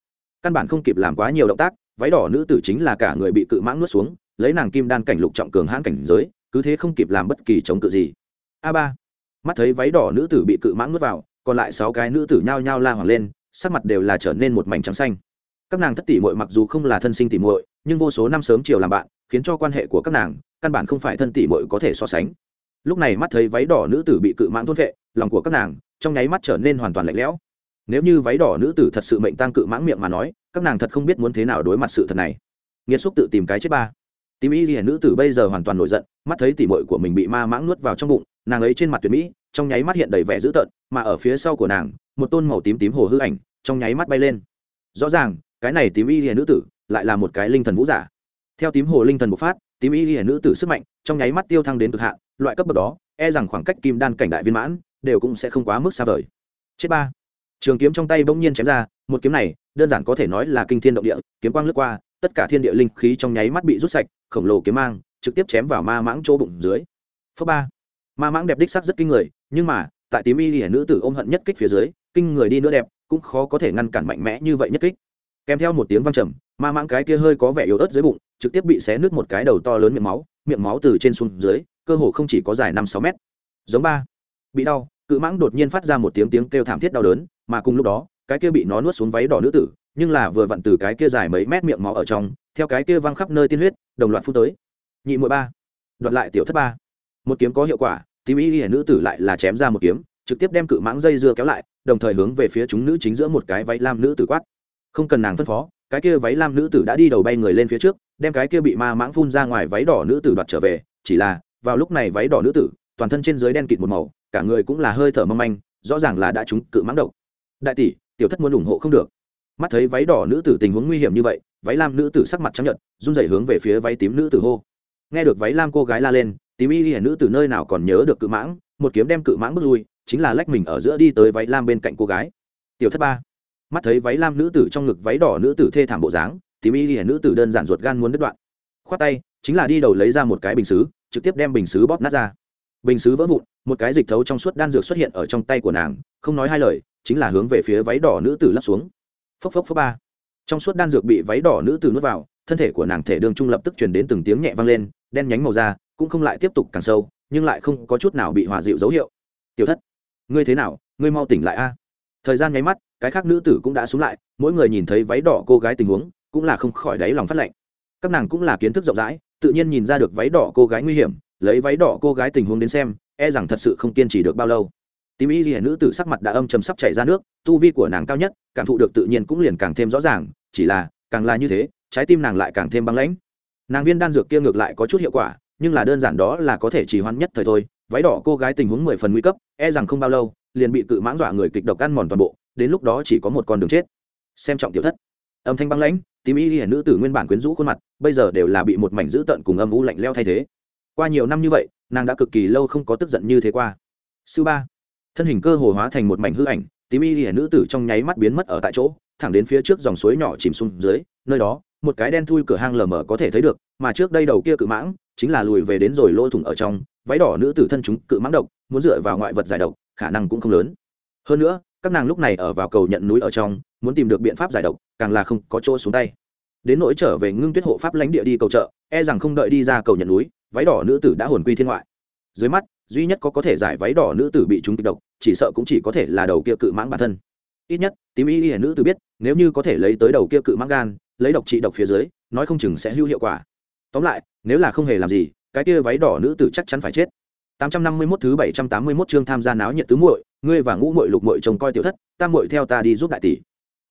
căn bản không kịp làm quá nhiều động tác, váy đỏ nữ tử chính là cả người bị cự mãng nuốt xuống, lấy nàng kim đan cảnh lục trọng cường hãn cảnh giới, cứ thế không kịp làm bất kỳ chống cự gì. A ba, mắt thấy váy đỏ nữ tử bị cự mãng nuốt vào, còn lại sáu cái nữ tử nhao nhao la hoàng lên, sắc mặt đều là trở nên một mảnh trắng xanh. Các nàng thất tỷ muội mặc dù không là thân sinh tỷ muội, nhưng vô số năm sớm chiều làm bạn, khiến cho quan hệ của các nàng, căn bản không phải thân tỷ muội có thể so sánh. Lúc này mắt thấy váy đỏ nữ tử bị cự mãng thôn vệ, lòng của các nàng trong nháy mắt trở nên hoàn toàn lạnh lẽo. Nếu như váy đỏ nữ tử thật sự mệnh tăng cự mãng miệng mà nói, các nàng thật không biết muốn thế nào đối mặt sự thật này. Nghiệt xúc tự tìm cái chết ba. Tím y hiển nữ tử bây giờ hoàn toàn nổi giận, mắt thấy tỉ mội của mình bị ma mãng nuốt vào trong bụng, nàng ấy trên mặt tuyệt mỹ, trong nháy mắt hiện đầy vẻ dữ tợn, mà ở phía sau của nàng, một tôn màu tím tím hồ hư ảnh, trong nháy mắt bay lên. Rõ ràng, cái này tím y hiển nữ tử lại là một cái linh thần vũ giả. Theo tím hồ linh thần bộc phát, tím y hiển nữ tử sức mạnh trong nháy mắt tiêu thăng đến cực hạn, loại cấp bậc đó e rằng khoảng cách kim đan cảnh đại viên mãn đều cũng sẽ không quá mức xa vời. Chết ba. Trường kiếm trong tay bỗng nhiên chém ra, một kiếm này, đơn giản có thể nói là kinh thiên động địa, kiếm quang lướt qua, tất cả thiên địa linh khí trong nháy mắt bị rút sạch, khổng lồ kiếm mang trực tiếp chém vào ma mãng chỗ bụng dưới. Phớ ba. Ma mãng đẹp đích sắc rất kinh người, nhưng mà, tại tím y hiển nữ tử ôm hận nhất kích phía dưới, kinh người đi nữa đẹp, cũng khó có thể ngăn cản mạnh mẽ như vậy nhất kích. Kèm theo một tiếng vang trầm, ma mãng cái kia hơi có vẻ yếu ớt dưới bụng, trực tiếp bị xé nứt một cái đầu to lớn miệng máu miệng máu từ trên xuống dưới, cơ hồ không chỉ có dài năm sáu mét. Giống ba bị đau, cự mãng đột nhiên phát ra một tiếng tiếng kêu thảm thiết đau đớn, mà cùng lúc đó, cái kia bị nó nuốt xuống váy đỏ nữ tử, nhưng là vừa vặn từ cái kia dài mấy mét miệng máu ở trong, theo cái kia văng khắp nơi tiên huyết, đồng loạt phun tới. Nhị mũi ba, đoạt lại tiểu thất ba. Một kiếm có hiệu quả, tím y hiển nữ tử lại là chém ra một kiếm, trực tiếp đem cự mãng dây dưa kéo lại, đồng thời hướng về phía chúng nữ chính giữa một cái váy lam nữ tử quát. Không cần nàng phân phó, cái kia váy lam nữ tử đã đi đầu bay người lên phía trước, đem cái kia bị ma mãng phun ra ngoài váy đỏ nữ tử đoạt trở về, chỉ là, vào lúc này váy đỏ nữ tử, toàn thân trên dưới đen kịt một màu cả người cũng là hơi thở mong manh, rõ ràng là đã trúng cự mãng độc. Đại tỷ, tiểu thất muốn ủng hộ không được. Mắt thấy váy đỏ nữ tử tình huống nguy hiểm như vậy, váy lam nữ tử sắc mặt trắng nhợt, run rẩy hướng về phía váy tím nữ tử hô. Nghe được váy lam cô gái la lên, tím y hiển nữ tử nơi nào còn nhớ được cự mãng, một kiếm đem cự mãng bước lui, chính là lách mình ở giữa đi tới váy lam bên cạnh cô gái. Tiểu thất ba. Mắt thấy váy lam nữ tử trong ngực váy đỏ nữ tử thê thảm bộ dáng, tím y hiển nữ tử đơn giản ruột gan muốn đứt đoạn. Khoát tay, chính là đi đầu lấy ra một cái bình xứ, trực tiếp đem bình xứ bóp nát ra bình xứ vỡ vụn, một cái dịch thấu trong suốt đan dược xuất hiện ở trong tay của nàng, không nói hai lời, chính là hướng về phía váy đỏ nữ tử lắp xuống. Phốc phốc phốc ba. Trong suốt đan dược bị váy đỏ nữ tử nuốt vào, thân thể của nàng thể đường trung lập tức truyền đến từng tiếng nhẹ vang lên, đen nhánh màu da cũng không lại tiếp tục càng sâu, nhưng lại không có chút nào bị hòa dịu dấu hiệu. Tiểu thất, ngươi thế nào? Ngươi mau tỉnh lại a. Thời gian nháy mắt, cái khác nữ tử cũng đã xuống lại, mỗi người nhìn thấy váy đỏ cô gái tình huống, cũng là không khỏi đáy lòng phát lạnh các nàng cũng là kiến thức rộng rãi, tự nhiên nhìn ra được váy đỏ cô gái nguy hiểm lấy váy đỏ cô gái tình huống đến xem e rằng thật sự không kiên trì được bao lâu. Tím y ghi nữ tử sắc mặt đã âm chầm sắp chảy ra nước, tu vi của nàng cao nhất, cảm thụ được tự nhiên cũng liền càng thêm rõ ràng, chỉ là, càng là như thế, trái tim nàng lại càng thêm băng lãnh. Nàng viên đan dược kia ngược lại có chút hiệu quả, nhưng là đơn giản đó là có thể chỉ hoãn nhất thời thôi. Váy đỏ cô gái tình huống mười phần nguy cấp e rằng không bao lâu, liền bị cự mãng dọa người kịch độc ăn mòn toàn bộ, đến lúc đó chỉ có một con đường chết. Xem trọng tiểu thất. Âm thanh băng lãnh, tím y hiển nữ tử nguyên bản quyến rũ khuôn mặt, bây giờ đều là bị một mảnh dữ tợn cùng âm u lạnh leo thay thế qua nhiều năm như vậy nàng đã cực kỳ lâu không có tức giận như thế qua. Sư ba thân hình cơ hồ hóa thành một mảnh hư ảnh tím y hiển nữ tử trong nháy mắt biến mất ở tại chỗ thẳng đến phía trước dòng suối nhỏ chìm xuống dưới nơi đó một cái đen thui cửa hang lờ mờ có thể thấy được mà trước đây đầu kia cự mãng chính là lùi về đến rồi lỗ thủng ở trong váy đỏ nữ tử thân chúng cự mãng độc muốn dựa vào ngoại vật giải độc khả năng cũng không lớn. Hơn nữa các nàng lúc này ở vào cầu nhận núi ở trong muốn tìm được biện pháp giải độc càng là không có chỗ xuống tay. Đến nỗi trở về ngưng tuyết hộ pháp lãnh địa đi cầu chợ, e rằng không đợi đi ra cầu nhận núi váy đỏ nữ tử đã hồn quy thiên ngoại. Dưới mắt duy nhất có có thể giải váy đỏ nữ tử bị chúng kịch độc chỉ sợ cũng chỉ có thể là đầu kia cự mãng bản thân. Ít nhất tím y y nữ tử biết nếu như có thể lấy tới đầu kia cự mãng gan lấy độc trị độc phía dưới nói không chừng sẽ hữu hiệu quả. Tóm lại nếu là không hề làm gì cái kia váy đỏ nữ tử chắc chắn phải chết. 851 thứ 781 chương tham gia náo nhiệt tứ muội, ngươi và ngũ muội lục muội trông coi tiểu thất, tam muội theo ta đi giúp đại tỷ.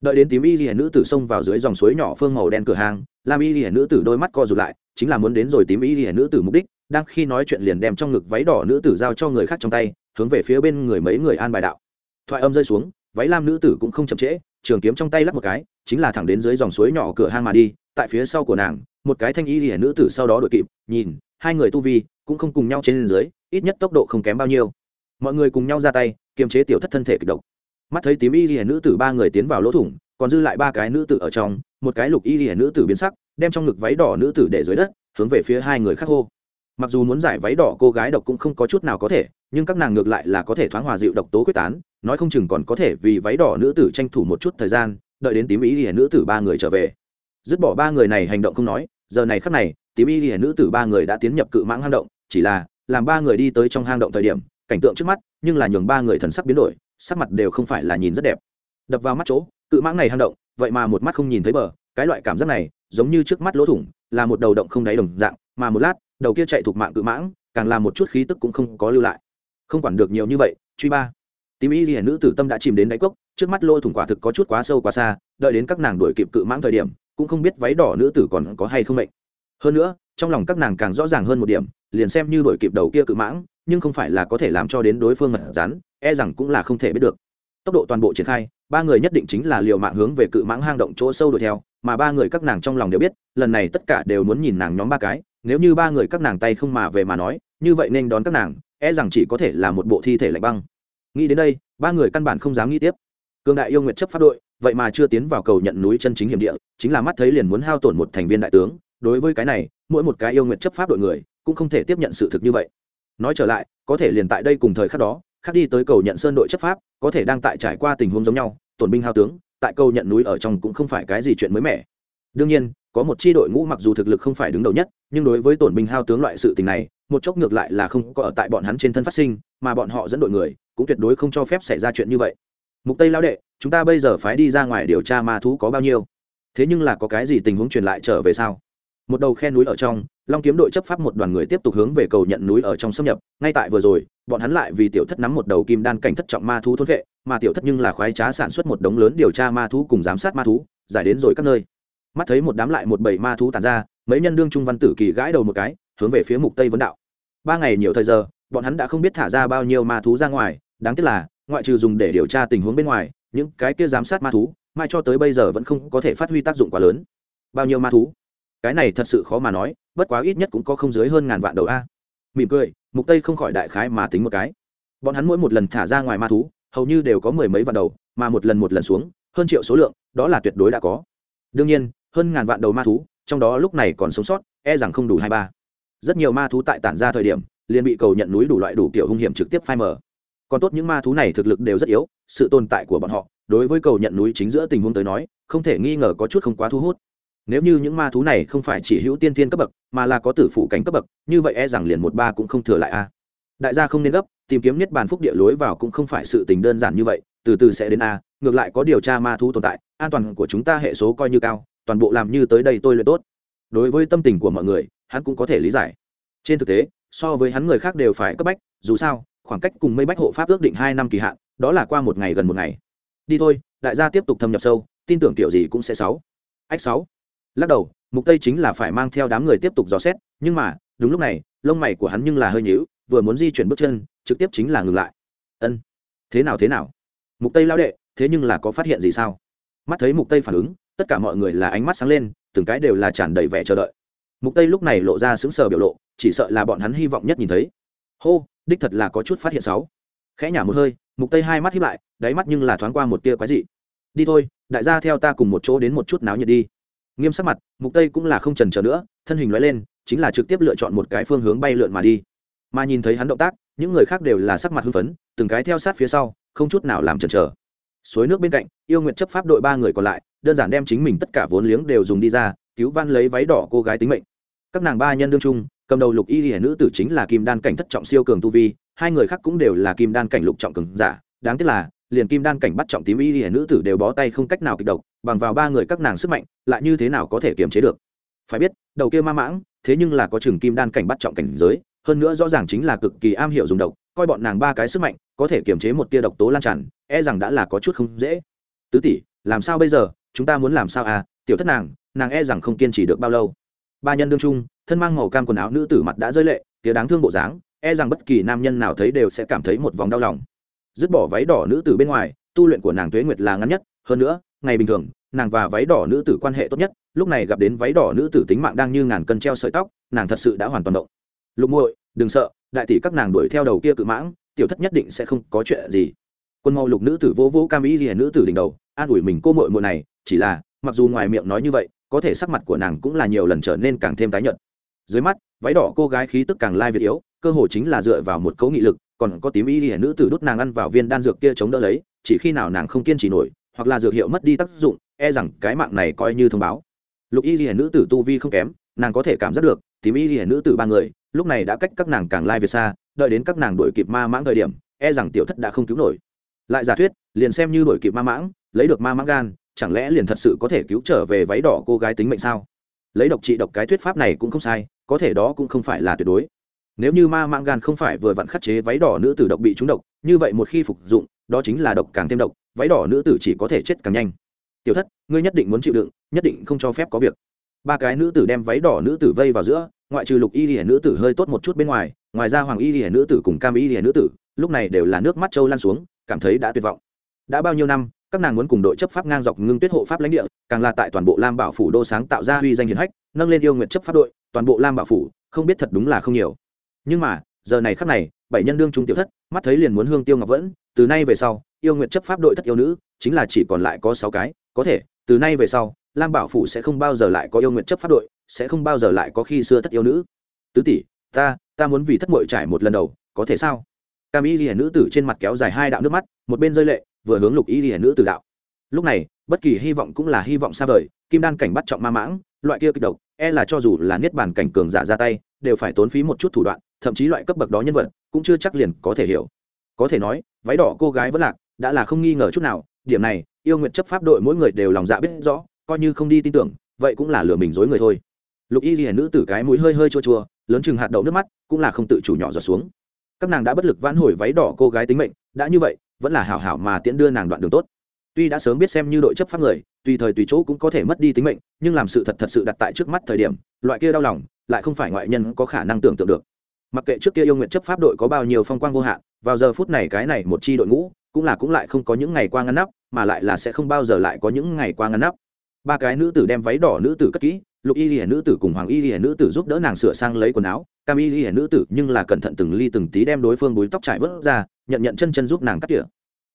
Đợi đến tím y liễu nữ tử xông vào dưới dòng suối nhỏ phương màu đen cửa hàng, Lam y liễu nữ tử đôi mắt co rụt lại, chính là muốn đến rồi tím ý hiển nữ tử mục đích, đang khi nói chuyện liền đem trong ngực váy đỏ nữ tử giao cho người khác trong tay, hướng về phía bên người mấy người an bài đạo. Thoại âm rơi xuống, váy lam nữ tử cũng không chậm trễ, trường kiếm trong tay lắp một cái, chính là thẳng đến dưới dòng suối nhỏ cửa hang mà đi, tại phía sau của nàng, một cái thanh y hiển nữ tử sau đó đuổi kịp, nhìn, hai người tu vi cũng không cùng nhau trên dưới, ít nhất tốc độ không kém bao nhiêu mọi người cùng nhau ra tay kiềm chế tiểu thất thân thể kịch độc mắt thấy tím y lìa nữ tử ba người tiến vào lỗ thủng còn dư lại ba cái nữ tử ở trong một cái lục y lìa nữ tử biến sắc đem trong ngực váy đỏ nữ tử để dưới đất, hướng về phía hai người khác hô. Mặc dù muốn giải váy đỏ cô gái độc cũng không có chút nào có thể, nhưng các nàng ngược lại là có thể thoáng hòa dịu độc tố quyết tán, nói không chừng còn có thể vì váy đỏ nữ tử tranh thủ một chút thời gian, đợi đến tím ý hiển nữ tử ba người trở về. Dứt bỏ ba người này hành động không nói, giờ này khắc này, tím y hiển nữ tử ba người đã tiến nhập cự mãng hang động, chỉ là, làm ba người đi tới trong hang động thời điểm, cảnh tượng trước mắt, nhưng là nhường ba người thần sắc biến đổi, sắc mặt đều không phải là nhìn rất đẹp. Đập vào mắt chỗ, cự mãng này hang động, vậy mà một mắt không nhìn thấy bờ, cái loại cảm giác này giống như trước mắt lỗ thủng, là một đầu động không đáy đồng dạng, mà một lát, đầu kia chạy thuộc mạng cự mãng, càng làm một chút khí tức cũng không có lưu lại. Không quản được nhiều như vậy, truy ba. Tím y hiển nữ tử tâm đã chìm đến đáy cốc, trước mắt lỗ thủng quả thực có chút quá sâu quá xa, đợi đến các nàng đuổi kịp cự mãng thời điểm, cũng không biết váy đỏ nữ tử còn có hay không mệnh. Hơn nữa, trong lòng các nàng càng rõ ràng hơn một điểm, liền xem như đuổi kịp đầu kia cự mãng, nhưng không phải là có thể làm cho đến đối phương mật rắn e rằng cũng là không thể biết được. Tốc độ toàn bộ triển khai ba người nhất định chính là liều mạng hướng về cự mãng hang động chỗ sâu đuổi theo, mà ba người các nàng trong lòng đều biết, lần này tất cả đều muốn nhìn nàng nhóm ba cái, nếu như ba người các nàng tay không mà về mà nói, như vậy nên đón các nàng e rằng chỉ có thể là một bộ thi thể lạnh băng. Nghĩ đến đây, ba người căn bản không dám nghĩ tiếp. Cương đại yêu nguyện chấp pháp đội, vậy mà chưa tiến vào cầu nhận núi chân chính hiểm địa, chính là mắt thấy liền muốn hao tổn một thành viên đại tướng, đối với cái này, mỗi một cái yêu nguyện chấp pháp đội người cũng không thể tiếp nhận sự thực như vậy. Nói trở lại, có thể liền tại đây cùng thời khắc đó khác đi tới cầu nhận sơn đội chấp pháp, có thể đang tại trải qua tình huống giống nhau, tổn binh hao tướng, tại cầu nhận núi ở trong cũng không phải cái gì chuyện mới mẻ. Đương nhiên, có một chi đội ngũ mặc dù thực lực không phải đứng đầu nhất, nhưng đối với tổn binh hao tướng loại sự tình này, một chốc ngược lại là không có ở tại bọn hắn trên thân phát sinh, mà bọn họ dẫn đội người, cũng tuyệt đối không cho phép xảy ra chuyện như vậy. Mục tây lao đệ, chúng ta bây giờ phái đi ra ngoài điều tra ma thú có bao nhiêu? Thế nhưng là có cái gì tình huống truyền lại trở về sao? Một đầu khe núi ở trong, long kiếm đội chấp pháp một đoàn người tiếp tục hướng về cầu nhận núi ở trong xâm nhập. Ngay tại vừa rồi, bọn hắn lại vì tiểu thất nắm một đầu kim đan cảnh thất trọng ma thú thốt vệ, mà tiểu thất nhưng là khoái trá sản xuất một đống lớn điều tra ma thú cùng giám sát ma thú, giải đến rồi các nơi. Mắt thấy một đám lại một bầy ma thú tàn ra, mấy nhân đương trung văn tử kỳ gãi đầu một cái, hướng về phía mục tây vấn đạo. Ba ngày nhiều thời giờ, bọn hắn đã không biết thả ra bao nhiêu ma thú ra ngoài, đáng tiếc là, ngoại trừ dùng để điều tra tình huống bên ngoài, những cái kia giám sát ma thú, mai cho tới bây giờ vẫn không có thể phát huy tác dụng quá lớn. Bao nhiêu ma thú? Cái này thật sự khó mà nói, bất quá ít nhất cũng có không dưới hơn ngàn vạn đầu a. Mỉm cười, mục tây không khỏi đại khái mà tính một cái. Bọn hắn mỗi một lần thả ra ngoài ma thú, hầu như đều có mười mấy vạn đầu, mà một lần một lần xuống, hơn triệu số lượng, đó là tuyệt đối đã có. Đương nhiên, hơn ngàn vạn đầu ma thú, trong đó lúc này còn sống sót e rằng không đủ hai ba. Rất nhiều ma thú tại tản ra thời điểm, liền bị cầu nhận núi đủ loại đủ kiểu hung hiểm trực tiếp phai mở còn tốt những ma thú này thực lực đều rất yếu, sự tồn tại của bọn họ, đối với cầu nhận núi chính giữa tình huống tới nói, không thể nghi ngờ có chút không quá thu hút nếu như những ma thú này không phải chỉ hữu tiên tiên cấp bậc, mà là có tử phụ cảnh cấp bậc, như vậy e rằng liền một ba cũng không thừa lại a. À. Đại gia không nên gấp, tìm kiếm niết bàn phúc địa lối vào cũng không phải sự tình đơn giản như vậy, từ từ sẽ đến a, ngược lại có điều tra ma thú tồn tại, an toàn của chúng ta hệ số coi như cao, toàn bộ làm như tới đây tôi luyện tốt. Đối với tâm tình của mọi người, hắn cũng có thể lý giải. Trên thực tế, so với hắn người khác đều phải cấp bách, dù sao, khoảng cách cùng mây bách hộ pháp ước định hai năm kỳ hạn, đó là qua một ngày gần một ngày. Đi thôi, đại gia tiếp tục thâm nhập sâu, tin tưởng kiểu gì cũng sẽ sáu. Ách sáu lắc đầu, mục tây chính là phải mang theo đám người tiếp tục dò xét, nhưng mà, đúng lúc này, lông mày của hắn nhưng là hơi nhíu, vừa muốn di chuyển bước chân, trực tiếp chính là ngừng lại. Ân, thế nào thế nào? Mục tây lao đệ, thế nhưng là có phát hiện gì sao? Mắt thấy mục tây phản ứng, tất cả mọi người là ánh mắt sáng lên, từng cái đều là tràn đầy vẻ chờ đợi. Mục tây lúc này lộ ra sững sờ biểu lộ, chỉ sợ là bọn hắn hy vọng nhất nhìn thấy. Hô, đích thật là có chút phát hiện sáu. Khẽ nhả một hơi, mục tây hai mắt hiếp lại, đáy mắt nhưng là thoáng qua một tia quái dị. Đi thôi, đại gia theo ta cùng một chỗ đến một chút náo nhiệt đi nghiêm sắc mặt, mục tây cũng là không trần trở nữa, thân hình lóe lên, chính là trực tiếp lựa chọn một cái phương hướng bay lượn mà đi. Mà nhìn thấy hắn động tác, những người khác đều là sắc mặt hưng phấn, từng cái theo sát phía sau, không chút nào làm chần chờ. Suối nước bên cạnh, yêu nguyện chấp pháp đội ba người còn lại, đơn giản đem chính mình tất cả vốn liếng đều dùng đi ra, cứu van lấy váy đỏ cô gái tính mệnh. Các nàng ba nhân đương chung cầm đầu lục y hiển nữ tử chính là kim đan cảnh thất trọng siêu cường tu vi, hai người khác cũng đều là kim đan cảnh lục trọng cường giả. Đáng tiếc là liền kim đan cảnh bắt trọng tím y hiển nữ tử đều bó tay không cách nào kịch độc, bằng vào ba người các nàng sức mạnh, lại như thế nào có thể kiềm chế được? Phải biết, đầu kia ma mãng, thế nhưng là có chừng kim đan cảnh bắt trọng cảnh giới, hơn nữa rõ ràng chính là cực kỳ am hiểu dùng độc, coi bọn nàng ba cái sức mạnh, có thể kiềm chế một tia độc tố lan tràn e rằng đã là có chút không dễ. Tứ tỷ, làm sao bây giờ? Chúng ta muốn làm sao à? Tiểu thất nàng nàng e rằng không kiên trì được bao lâu. Ba nhân đương trung, thân mang màu cam quần áo nữ tử mặt đã rơi lệ tía đáng thương bộ dáng e rằng bất kỳ nam nhân nào thấy đều sẽ cảm thấy một vòng đau lòng dứt bỏ váy đỏ nữ tử bên ngoài, tu luyện của nàng tuế nguyệt là ngắn nhất, hơn nữa, ngày bình thường, nàng và váy đỏ nữ tử quan hệ tốt nhất, lúc này gặp đến váy đỏ nữ tử tính mạng đang như ngàn cân treo sợi tóc, nàng thật sự đã hoàn toàn động. Lục muội, đừng sợ, đại tỷ các nàng đuổi theo đầu kia cự mãng, tiểu thất nhất định sẽ không có chuyện gì. Quân màu lục nữ tử vô vô cam ý gì nữ tử đỉnh đầu, an ủi mình cô muội muội này, chỉ là, mặc dù ngoài miệng nói như vậy, có thể sắc mặt của nàng cũng là nhiều lần trở nên càng thêm tái nhợt. Dưới mắt, váy đỏ cô gái khí tức càng lai việt yếu, cơ hồ chính là dựa vào một cấu nghị lực còn có tím y hiển nữ tử đút nàng ăn vào viên đan dược kia chống đỡ lấy, chỉ khi nào nàng không kiên trì nổi, hoặc là dược hiệu mất đi tác dụng e rằng cái mạng này coi như thông báo. Lục y hiển nữ tử tu vi không kém, nàng có thể cảm giác được, tím y hiển nữ tử ba người, lúc này đã cách các nàng càng lai việt xa, đợi đến các nàng đuổi kịp ma mãng thời điểm e rằng tiểu thất đã không cứu nổi. Lại giả thuyết, liền xem như đuổi kịp ma mãng, lấy được ma mãng gan, chẳng lẽ liền thật sự có thể cứu trở về váy đỏ cô gái tính mệnh sao? Lấy độc trị độc cái thuyết pháp này cũng không sai, có thể đó cũng không phải là tuyệt đối nếu như ma mạng gan không phải vừa vặn khắc chế váy đỏ nữ tử độc bị trúng độc, như vậy một khi phục dụng, đó chính là độc càng thêm độc, váy đỏ nữ tử chỉ có thể chết càng nhanh. Tiểu thất, ngươi nhất định muốn chịu đựng, nhất định không cho phép có việc. Ba cái nữ tử đem váy đỏ nữ tử vây vào giữa, ngoại trừ lục y hiển nữ tử hơi tốt một chút bên ngoài ngoài ra hoàng y hiển nữ tử cùng cam y hiển nữ tử, lúc này đều là nước mắt trâu lan xuống, cảm thấy đã tuyệt vọng. Đã bao nhiêu năm, các nàng muốn cùng đội chấp pháp ngang dọc ngưng tuyết hộ pháp lãnh địa, càng là tại toàn bộ lam bảo phủ đô sáng tạo ra huy danh hiển hách, nâng lên yêu nguyện chấp pháp đội, toàn bộ lam bảo phủ, không biết thật đúng là không nhiều nhưng mà, giờ này khắc này, bảy nhân đương trung tiểu thất, mắt thấy liền muốn hương tiêu ngọc vẫn, từ nay về sau, yêu nguyện chấp pháp đội thất yêu nữ, chính là chỉ còn lại có sáu cái, có thể, từ nay về sau, lam bảo phủ sẽ không bao giờ lại có yêu nguyện chấp pháp đội, sẽ không bao giờ lại có khi xưa thất yêu nữ. Tứ tỷ, ta ta muốn vì thất mội trải một lần đầu, có thể sao? Cam y hiển nữ tử trên mặt kéo dài hai đạo nước mắt, một bên rơi lệ, vừa hướng lục y hiển nữ tử đạo. Lúc này, bất kỳ hy vọng cũng là hy vọng xa vời, kim đan cảnh bắt trọng ma mãng, loại kia kịch độc e là cho dù là niết bàn cảnh cường giả ra tay, đều phải tốn phí một chút thủ đoạn thậm chí loại cấp bậc đó nhân vật cũng chưa chắc liền có thể hiểu. Có thể nói, váy đỏ cô gái vẫn lạc, đã là không nghi ngờ chút nào, điểm này, yêu nguyện chấp pháp đội mỗi người đều lòng dạ biết rõ, coi như không đi tin tưởng, vậy cũng là lừa mình dối người thôi. Lục y ghi nữ tử cái mũi hơi hơi chua chua, lớn chừng hạt đậu nước mắt, cũng là không tự chủ nhỏ giọt xuống. Các nàng đã bất lực vãn hồi váy đỏ cô gái tính mệnh, đã như vậy, vẫn là hảo hảo mà tiễn đưa nàng đoạn đường tốt. Tuy đã sớm biết xem như đội chấp pháp người, tùy thời tùy chỗ cũng có thể mất đi tính mệnh, nhưng làm sự thật thật sự đặt tại trước mắt thời điểm, loại kia đau lòng, lại không phải ngoại nhân có khả năng tưởng tượng được mặc kệ trước kia yêu nguyện chấp pháp đội có bao nhiêu phong quang vô hạn, vào giờ phút này cái này một chi đội ngũ, cũng là cũng lại không có những ngày qua ngăn nắp, mà lại là sẽ không bao giờ lại có những ngày qua ngăn nắp. Ba cái nữ tử đem váy đỏ nữ tử cất kỹ, lục y hiển nữ tử cùng hoàng y hiển nữ tử giúp đỡ nàng sửa sang lấy quần áo, cam y hiển nữ tử nhưng là cẩn thận từng ly từng tí đem đối phương búi tóc trải vớt ra, nhận nhận chân chân giúp nàng cắt tỉa.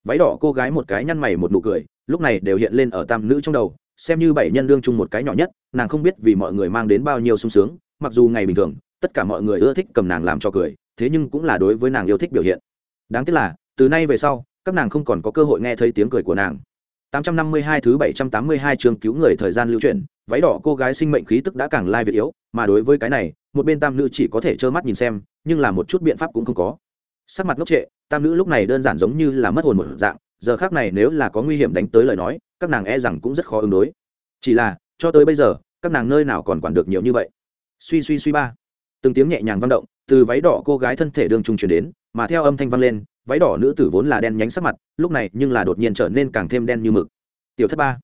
Váy đỏ cô gái một cái nhăn mày một nụ cười, lúc này đều hiện lên ở tam nữ trong đầu, xem như bảy nhân đương chung một cái nhỏ nhất, nàng không biết vì mọi người mang đến bao nhiêu sung sướng, mặc dù ngày bình thường tất cả mọi người ưa thích cầm nàng làm cho cười thế nhưng cũng là đối với nàng yêu thích biểu hiện đáng tiếc là từ nay về sau các nàng không còn có cơ hội nghe thấy tiếng cười của nàng 852 thứ 782 chương cứu người thời gian lưu chuyển, váy đỏ cô gái sinh mệnh khí tức đã càng lai việt yếu, mà đối với cái này, một bên tam nữ chỉ có thể trơ mắt nhìn xem, nhưng là một chút biện pháp cũng không có. Sắc mặt ngốc trệ, tam nữ lúc này đơn giản giống như là mất hồn một dạng, giờ khác này nếu là có nguy hiểm đánh tới lời nói, các nàng e rằng cũng rất khó ứng đối. Chỉ là, cho tới bây giờ, các nàng nơi nào còn quản được nhiều như vậy. Suy suy suy ba. Từng tiếng nhẹ nhàng vang động, từ váy đỏ cô gái thân thể đường trung truyền đến, mà theo âm thanh vang lên, váy đỏ nữ tử vốn là đen nhánh sắc mặt lúc này nhưng là đột nhiên trở nên càng thêm đen như mực. Tiểu thất ba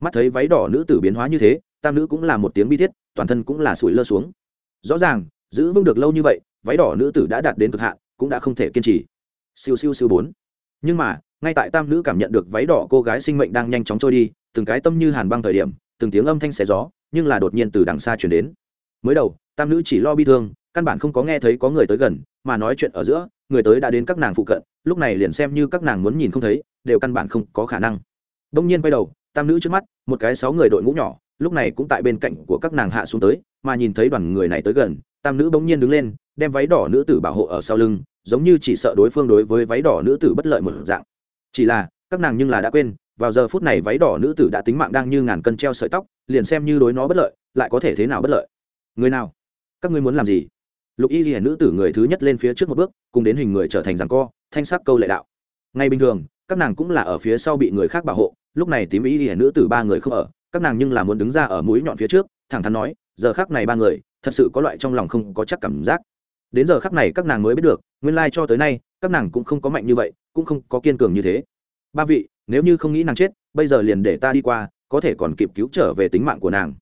mắt thấy váy đỏ nữ tử biến hóa như thế tam nữ cũng là một tiếng bi thiết toàn thân cũng là sủi lơ xuống. Rõ ràng giữ vững được lâu như vậy váy đỏ nữ tử đã đạt đến cực hạn cũng đã không thể kiên trì. Siêu siêu siêu bốn. Nhưng mà ngay tại tam nữ cảm nhận được váy đỏ cô gái sinh mệnh đang nhanh chóng trôi đi từng cái tâm như hàn băng thời điểm từng tiếng âm thanh xé gió nhưng là đột nhiên từ đằng xa chuyển đến. Mới đầu tam nữ chỉ lo bi thương, căn bản không có nghe thấy có người tới gần, mà nói chuyện ở giữa, người tới đã đến các nàng phụ cận, lúc này liền xem như các nàng muốn nhìn không thấy, đều căn bản không có khả năng. Đông nhiên quay đầu, tam nữ trước mắt, một cái sáu người đội ngũ nhỏ, lúc này cũng tại bên cạnh của các nàng hạ xuống tới, mà nhìn thấy đoàn người này tới gần, tam nữ bỗng nhiên đứng lên, đem váy đỏ nữ tử bảo hộ ở sau lưng, giống như chỉ sợ đối phương đối với váy đỏ nữ tử bất lợi một dạng. Chỉ là, các nàng nhưng là đã quên, vào giờ phút này váy đỏ nữ tử đã tính mạng đang như ngàn cân treo sợi tóc, liền xem như đối nó bất lợi, lại có thể thế nào bất lợi. Người nào? Các ngươi muốn làm gì? Lục y hiển nữ tử người thứ nhất lên phía trước một bước, cùng đến hình người trở thành rằng co, thanh sắc câu lệ đạo. Ngay bình thường, các nàng cũng là ở phía sau bị người khác bảo hộ, lúc này tím y hiển nữ tử ba người không ở, các nàng nhưng là muốn đứng ra ở mũi nhọn phía trước, thẳng thắn nói, giờ khác này ba người, thật sự có loại trong lòng không có chắc cảm giác. Đến giờ khắc này các nàng mới biết được, nguyên lai cho tới nay, các nàng cũng không có mạnh như vậy, cũng không có kiên cường như thế. Ba vị, nếu như không nghĩ nàng chết, bây giờ liền để ta đi qua, có thể còn kịp cứu trở về tính mạng của nàng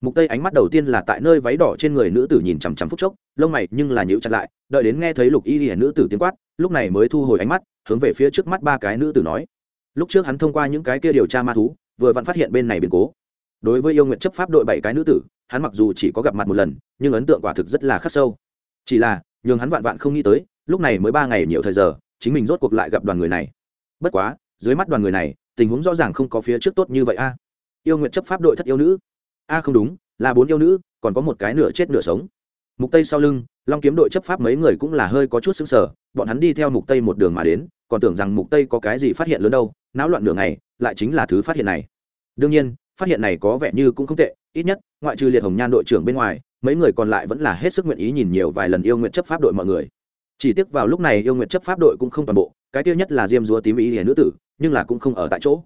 mục tây ánh mắt đầu tiên là tại nơi váy đỏ trên người nữ tử nhìn chằm chằm phút chốc, lông mày nhưng là nhíu chặt lại, đợi đến nghe thấy lục y hiển nữ tử tiếng quát, lúc này mới thu hồi ánh mắt, hướng về phía trước mắt ba cái nữ tử nói. Lúc trước hắn thông qua những cái kia điều tra ma thú, vừa vặn phát hiện bên này biến cố. Đối với yêu nguyện chấp pháp đội bảy cái nữ tử, hắn mặc dù chỉ có gặp mặt một lần, nhưng ấn tượng quả thực rất là khắc sâu. Chỉ là, nhường hắn vạn vạn không nghĩ tới, lúc này mới ba ngày nhiều thời giờ, chính mình rốt cuộc lại gặp đoàn người này. Bất quá, dưới mắt đoàn người này, tình huống rõ ràng không có phía trước tốt như vậy a. Yêu nguyện chấp pháp đội thất yêu nữ a không đúng, là bốn yêu nữ, còn có một cái nửa chết nửa sống. Mục tây sau lưng, long kiếm đội chấp pháp mấy người cũng là hơi có chút sững sờ, bọn hắn đi theo mục tây một đường mà đến, còn tưởng rằng mục tây có cái gì phát hiện lớn đâu, náo loạn đường này lại chính là thứ phát hiện này. Đương nhiên, phát hiện này có vẻ như cũng không tệ, ít nhất, ngoại trừ liệt hồng nhan đội trưởng bên ngoài, mấy người còn lại vẫn là hết sức nguyện ý nhìn nhiều vài lần yêu nguyện chấp pháp đội mọi người. Chỉ tiếc vào lúc này yêu nguyện chấp pháp đội cũng không toàn bộ, cái tiêu nhất là diêm dúa tím ý hiền nữ tử, nhưng là cũng không ở tại chỗ.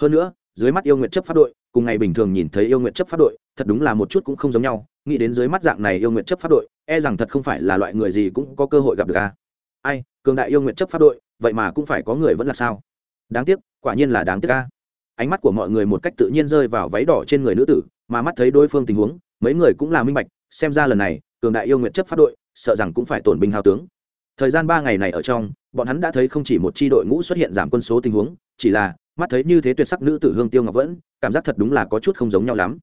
Hơn nữa dưới mắt yêu nguyện chấp pháp đội, cùng ngày bình thường nhìn thấy yêu nguyện chấp pháp đội, thật đúng là một chút cũng không giống nhau. Nghĩ đến dưới mắt dạng này yêu nguyện chấp pháp đội e rằng thật không phải là loại người gì cũng có cơ hội gặp được a ai, cường đại yêu nguyện chấp pháp đội, vậy mà cũng phải có người vẫn là sao? Đáng tiếc, quả nhiên là đáng tiếc a ánh mắt của mọi người một cách tự nhiên rơi vào váy đỏ trên người nữ tử, mà mắt thấy đối phương tình huống, mấy người cũng là minh bạch, xem ra lần này, cường đại yêu nguyện chấp pháp đội, sợ rằng cũng phải tổn binh hao tướng thời gian ba ngày này ở trong, bọn hắn đã thấy không chỉ một c h i đội ngũ xuất hiện giảm quân số tình huống, chỉ là, mắt thấy như thế tuyệt sắc nữ tử hương tiêu ngọc vẫn, cảm giác thật đúng là có chút không giống nhau lắm.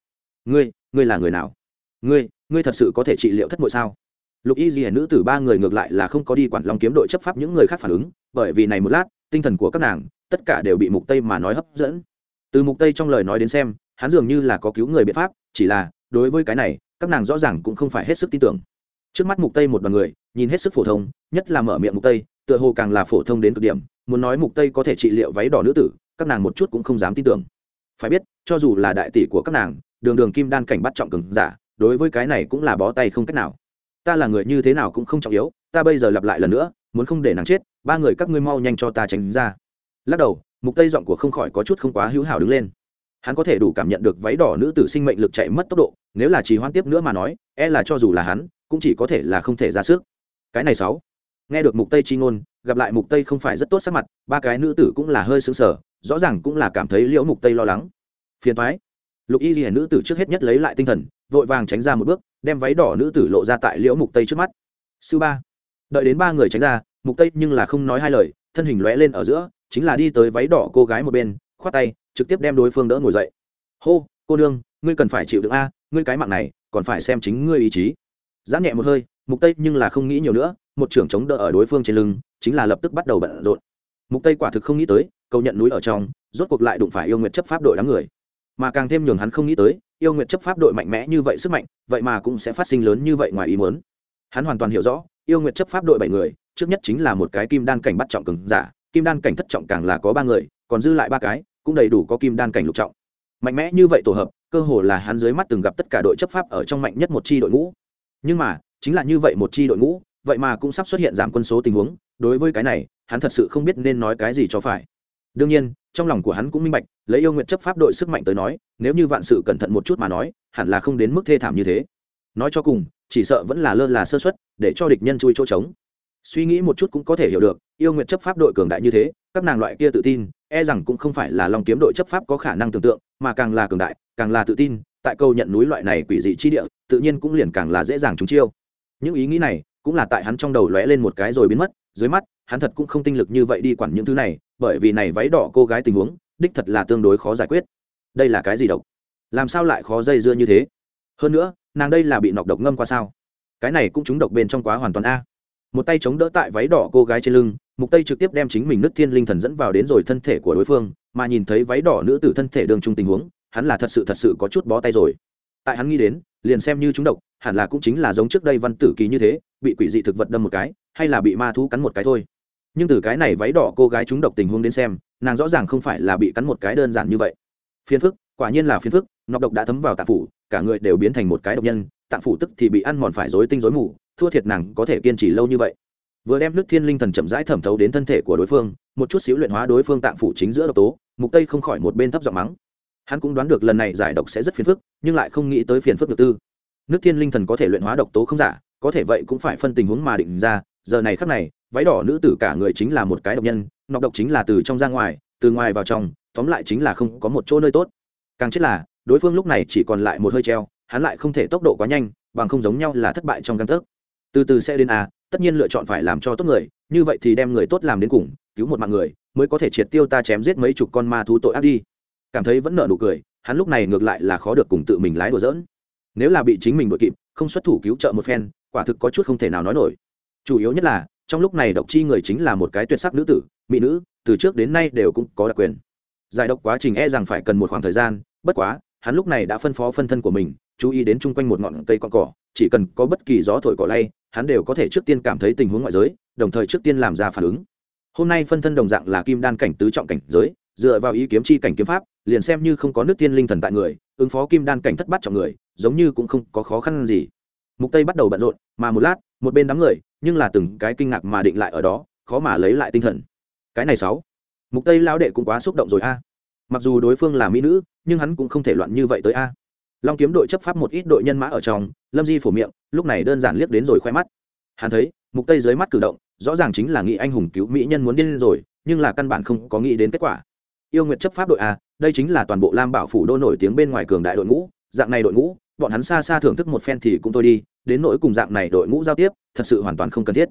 Ngươi ngươi là người nào? Ngươi ngươi thật sự có thể trị liệu thất bội sao? Lục y di nữ tử ba người ngược lại là không có đi quản long kiếm đội chấp pháp những người khác phản ứng, bởi vì này một lát, tinh thần của các nàng, tất cả đều bị mục tây mà nói hấp dẫn. Từ mục tây trong lời nói đến xem, hắn dường như là có cứu người biện pháp, chỉ là, đối với cái này, các nàng rõ ràng cũng không phải hết sức tin tưởng. Trước mắt mục tây một đoàn người nhìn hết sức phổ thông, nhất là mở miệng mục tây, tựa hồ càng là phổ thông đến cực điểm, muốn nói mục tây có thể trị liệu váy đỏ nữ tử, các nàng một chút cũng không dám tin tưởng. Phải biết, cho dù là đại tỷ của các nàng, đường đường kim đan cảnh bắt trọng cường giả, đối với cái này cũng là bó tay không cách nào. Ta là người như thế nào cũng không trọng yếu, ta bây giờ lặp lại lần nữa, muốn không để nàng chết, ba người các ngươi mau nhanh cho ta tránh ra. Lắc đầu, mục tây giọng của không khỏi có chút không quá hữu hảo đứng lên. Hắn có thể đủ cảm nhận được váy đỏ nữ tử sinh mệnh lực chạy mất tốc độ, nếu là trì hoãn tiếp nữa mà nói e là cho dù là hắn, cũng chỉ có thể là không thể ra sức cái này sáu. Nghe được mục tây chi ngôn, gặp lại mục tây không phải rất tốt sắc mặt, ba cái nữ tử cũng là hơi sững sờ, rõ ràng cũng là cảm thấy liễu mục tây lo lắng. Phiền toái. Lục y ghi nữ tử trước hết nhất lấy lại tinh thần, vội vàng tránh ra một bước, đem váy đỏ nữ tử lộ ra tại liễu mục tây trước mắt. Sư ba. Đợi đến ba người tránh ra, mục tây nhưng là không nói hai lời, thân hình lóe lên ở giữa, chính là đi tới váy đỏ cô gái một bên, khoát tay, trực tiếp đem đối phương đỡ ngồi dậy. Hô, cô nương, ngươi cần phải chịu đựng a, ngươi cái mạng này, còn phải xem chính ngươi ý chí. Giãn nhẹ một hơi mục tây nhưng là không nghĩ nhiều nữa, một trưởng chống đỡ ở đối phương trên lưng, chính là lập tức bắt đầu bận rộn. Mục tây quả thực không nghĩ tới, câu nhận núi ở trong, rốt cuộc lại đụng phải yêu nguyệt chấp pháp đội đám người. Mà càng thêm nhường hắn không nghĩ tới, yêu nguyệt chấp pháp đội mạnh mẽ như vậy sức mạnh, vậy mà cũng sẽ phát sinh lớn như vậy ngoài ý muốn. Hắn hoàn toàn hiểu rõ, yêu nguyệt chấp pháp đội bảy người, trước nhất chính là một cái kim đan cảnh bắt trọng cường giả, kim đan cảnh thất trọng càng là có ba người, còn dư lại ba cái, cũng đầy đủ có kim đan cảnh lục trọng. Mạnh mẽ như vậy tổ hợp, cơ hồ là hắn dưới mắt từng gặp tất cả đội chấp pháp ở trong mạnh nhất một chi đội ngũ. Nhưng mà chính là như vậy một chi đội ngũ, vậy mà cũng sắp xuất hiện giảm quân số tình huống, đối với cái này, hắn thật sự không biết nên nói cái gì cho phải. Đương nhiên, trong lòng của hắn cũng minh bạch, lấy yêu nguyện chấp pháp đội sức mạnh tới nói, nếu như vạn sự cẩn thận một chút mà nói, hẳn là không đến mức thê thảm như thế. Nói cho cùng, chỉ sợ vẫn là lơ là sơ xuất để cho địch nhân chui chỗ trống. Suy nghĩ một chút cũng có thể hiểu được, yêu nguyện chấp pháp đội cường đại như thế, các nàng loại kia tự tin e rằng cũng không phải là lòng kiếm đội chấp pháp có khả năng tưởng tượng, mà càng là cường đại, càng là tự tin, tại câu nhận núi loại này quỷ dị chi địa, tự nhiên cũng liền càng là dễ dàng chúng chiêu những ý nghĩ này cũng là tại hắn trong đầu lóe lên một cái rồi biến mất, dưới mắt, hắn thật cũng không tinh lực như vậy đi quản những thứ này, bởi vì này váy đỏ cô gái tình huống, đích thật là tương đối khó giải quyết. Đây là cái gì độc? Làm sao lại khó dây dưa như thế? Hơn nữa, nàng đây là bị nọc độc ngâm qua sao? Cái này cũng trúng độc bên trong quá hoàn toàn a. Một tay chống đỡ tại váy đỏ cô gái trên lưng, mục tây trực tiếp đem chính mình nứt thiên linh thần dẫn vào đến rồi thân thể của đối phương, mà nhìn thấy váy đỏ nữ tử thân thể đường trung tình huống, hắn là thật sự thật sự có chút bó tay rồi. Tại hắn nghĩ đến, liền xem như chúng độc hẳn là cũng chính là giống trước đây văn tử kỳ như thế, bị quỷ dị thực vật đâm một cái, hay là bị ma thú cắn một cái thôi. Nhưng từ cái này váy đỏ cô gái chúng độc tình huống đến xem, nàng rõ ràng không phải là bị cắn một cái đơn giản như vậy. Phiền phức, quả nhiên là phiền phức, nọc độc đã thấm vào tạng phủ, cả người đều biến thành một cái độc nhân tạng phủ tức thì bị ăn mòn phải rối tinh rối mù, thua thiệt nàng có thể kiên trì lâu như vậy. Vừa đem nước thiên linh thần chậm rãi thẩm thấu đến thân thể của đối phương, một chút xíu luyện hóa đối phương tạng phủ chính giữa độc tố, mục tây không khỏi một bên thấp giọng mắng. Hắn cũng đoán được lần này giải độc sẽ rất phiền phức, nhưng lại không nghĩ tới phiền phức được tư nước thiên linh thần có thể luyện hóa độc tố không giả, có thể vậy cũng phải phân tình huống mà định ra, giờ này khắc này, váy đỏ nữ tử cả người chính là một cái độc nhân, nọc độc chính là từ trong ra ngoài, từ ngoài vào trong, tóm lại chính là không có một chỗ nơi tốt. Càng chết là, đối phương lúc này chỉ còn lại một hơi treo, hắn lại không thể tốc độ quá nhanh, bằng không giống nhau là thất bại trong căn thức từ từ sẽ đến a tất nhiên lựa chọn phải làm cho tốt người, như vậy thì đem người tốt làm đến cùng, cứu một mạng người, mới có thể triệt tiêu ta chém giết mấy chục con ma thú tội ác đi. Cảm thấy vẫn nợ nụ cười, hắn lúc này ngược lại là khó được cùng tự mình lái đùa dỡn nếu là bị chính mình đội kịp, không xuất thủ cứu trợ một phen, quả thực có chút không thể nào nói nổi. Chủ yếu nhất là, trong lúc này độc chi người chính là một cái tuyệt sắc nữ tử, mỹ nữ, từ trước đến nay đều cũng có đặc quyền. Giải độc quá trình e rằng phải cần một khoảng thời gian, bất quá, hắn lúc này đã phân phó phân thân của mình, chú ý đến chung quanh một ngọn cây con cỏ, chỉ cần có bất kỳ gió thổi cỏ lay, hắn đều có thể trước tiên cảm thấy tình huống ngoại giới, đồng thời trước tiên làm ra phản ứng. Hôm nay phân thân đồng dạng là kim đan cảnh tứ trọng cảnh giới, dựa vào ý kiếm chi cảnh kiếm pháp, liền xem như không có nước tiên linh thần tại người, ứng phó kim đan cảnh thất bát trọng người giống như cũng không có khó khăn gì. Mục tây bắt đầu bận rộn, mà một lát, một bên đám người, nhưng là từng cái kinh ngạc mà định lại ở đó, khó mà lấy lại tinh thần. Cái này sáu. Mục tây lao đệ cũng quá xúc động rồi a. Mặc dù đối phương là mỹ nữ, nhưng hắn cũng không thể loạn như vậy tới a. Long kiếm đội chấp pháp một ít đội nhân mã ở trong, lâm di phủ miệng, lúc này đơn giản liếc đến rồi khoe mắt. Hắn thấy, mục tây dưới mắt cử động, rõ ràng chính là nghĩ anh hùng cứu mỹ nhân muốn điên rồi, nhưng là căn bản không có nghĩ đến kết quả. Yêu nguyện chấp pháp đội a, đây chính là toàn bộ lam bảo phủ đô nổi tiếng bên ngoài cường đại đội ngũ, dạng này đội ngũ bọn hắn xa xa thưởng thức một phen thì cũng thôi đi, đến nỗi cùng dạng này đội ngũ giao tiếp, thật sự hoàn toàn không cần thiết.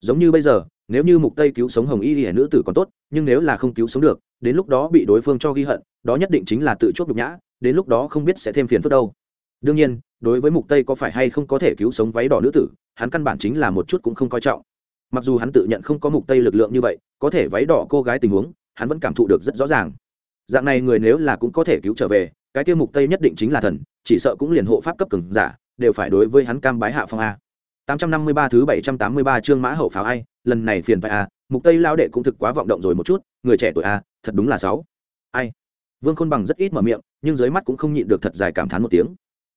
Giống như bây giờ, nếu như mục tây cứu sống hồng y hiển nữ tử còn tốt, nhưng nếu là không cứu sống được, đến lúc đó bị đối phương cho ghi hận, đó nhất định chính là tự chuốc nhục nhã, đến lúc đó không biết sẽ thêm phiền phức đâu. Đương nhiên, đối với mục tây có phải hay không có thể cứu sống váy đỏ nữ tử, hắn căn bản chính là một chút cũng không coi trọng. Mặc dù hắn tự nhận không có mục tây lực lượng như vậy, có thể váy đỏ cô gái tình huống, hắn vẫn cảm thụ được rất rõ ràng. Dạng này người nếu là cũng có thể cứu trở về cái tiêu mục tây nhất định chính là thần, chỉ sợ cũng liền hộ pháp cấp cường giả, đều phải đối với hắn cam bái hạ phong a. 853 thứ 783 chương mã hậu pháo ai, lần này phiền phải a, mục tây lao đệ cũng thực quá vọng động rồi một chút, người trẻ tuổi a, thật đúng là sáu. Ai? Vương khôn bằng rất ít mở miệng, nhưng dưới mắt cũng không nhịn được thật dài cảm thán một tiếng.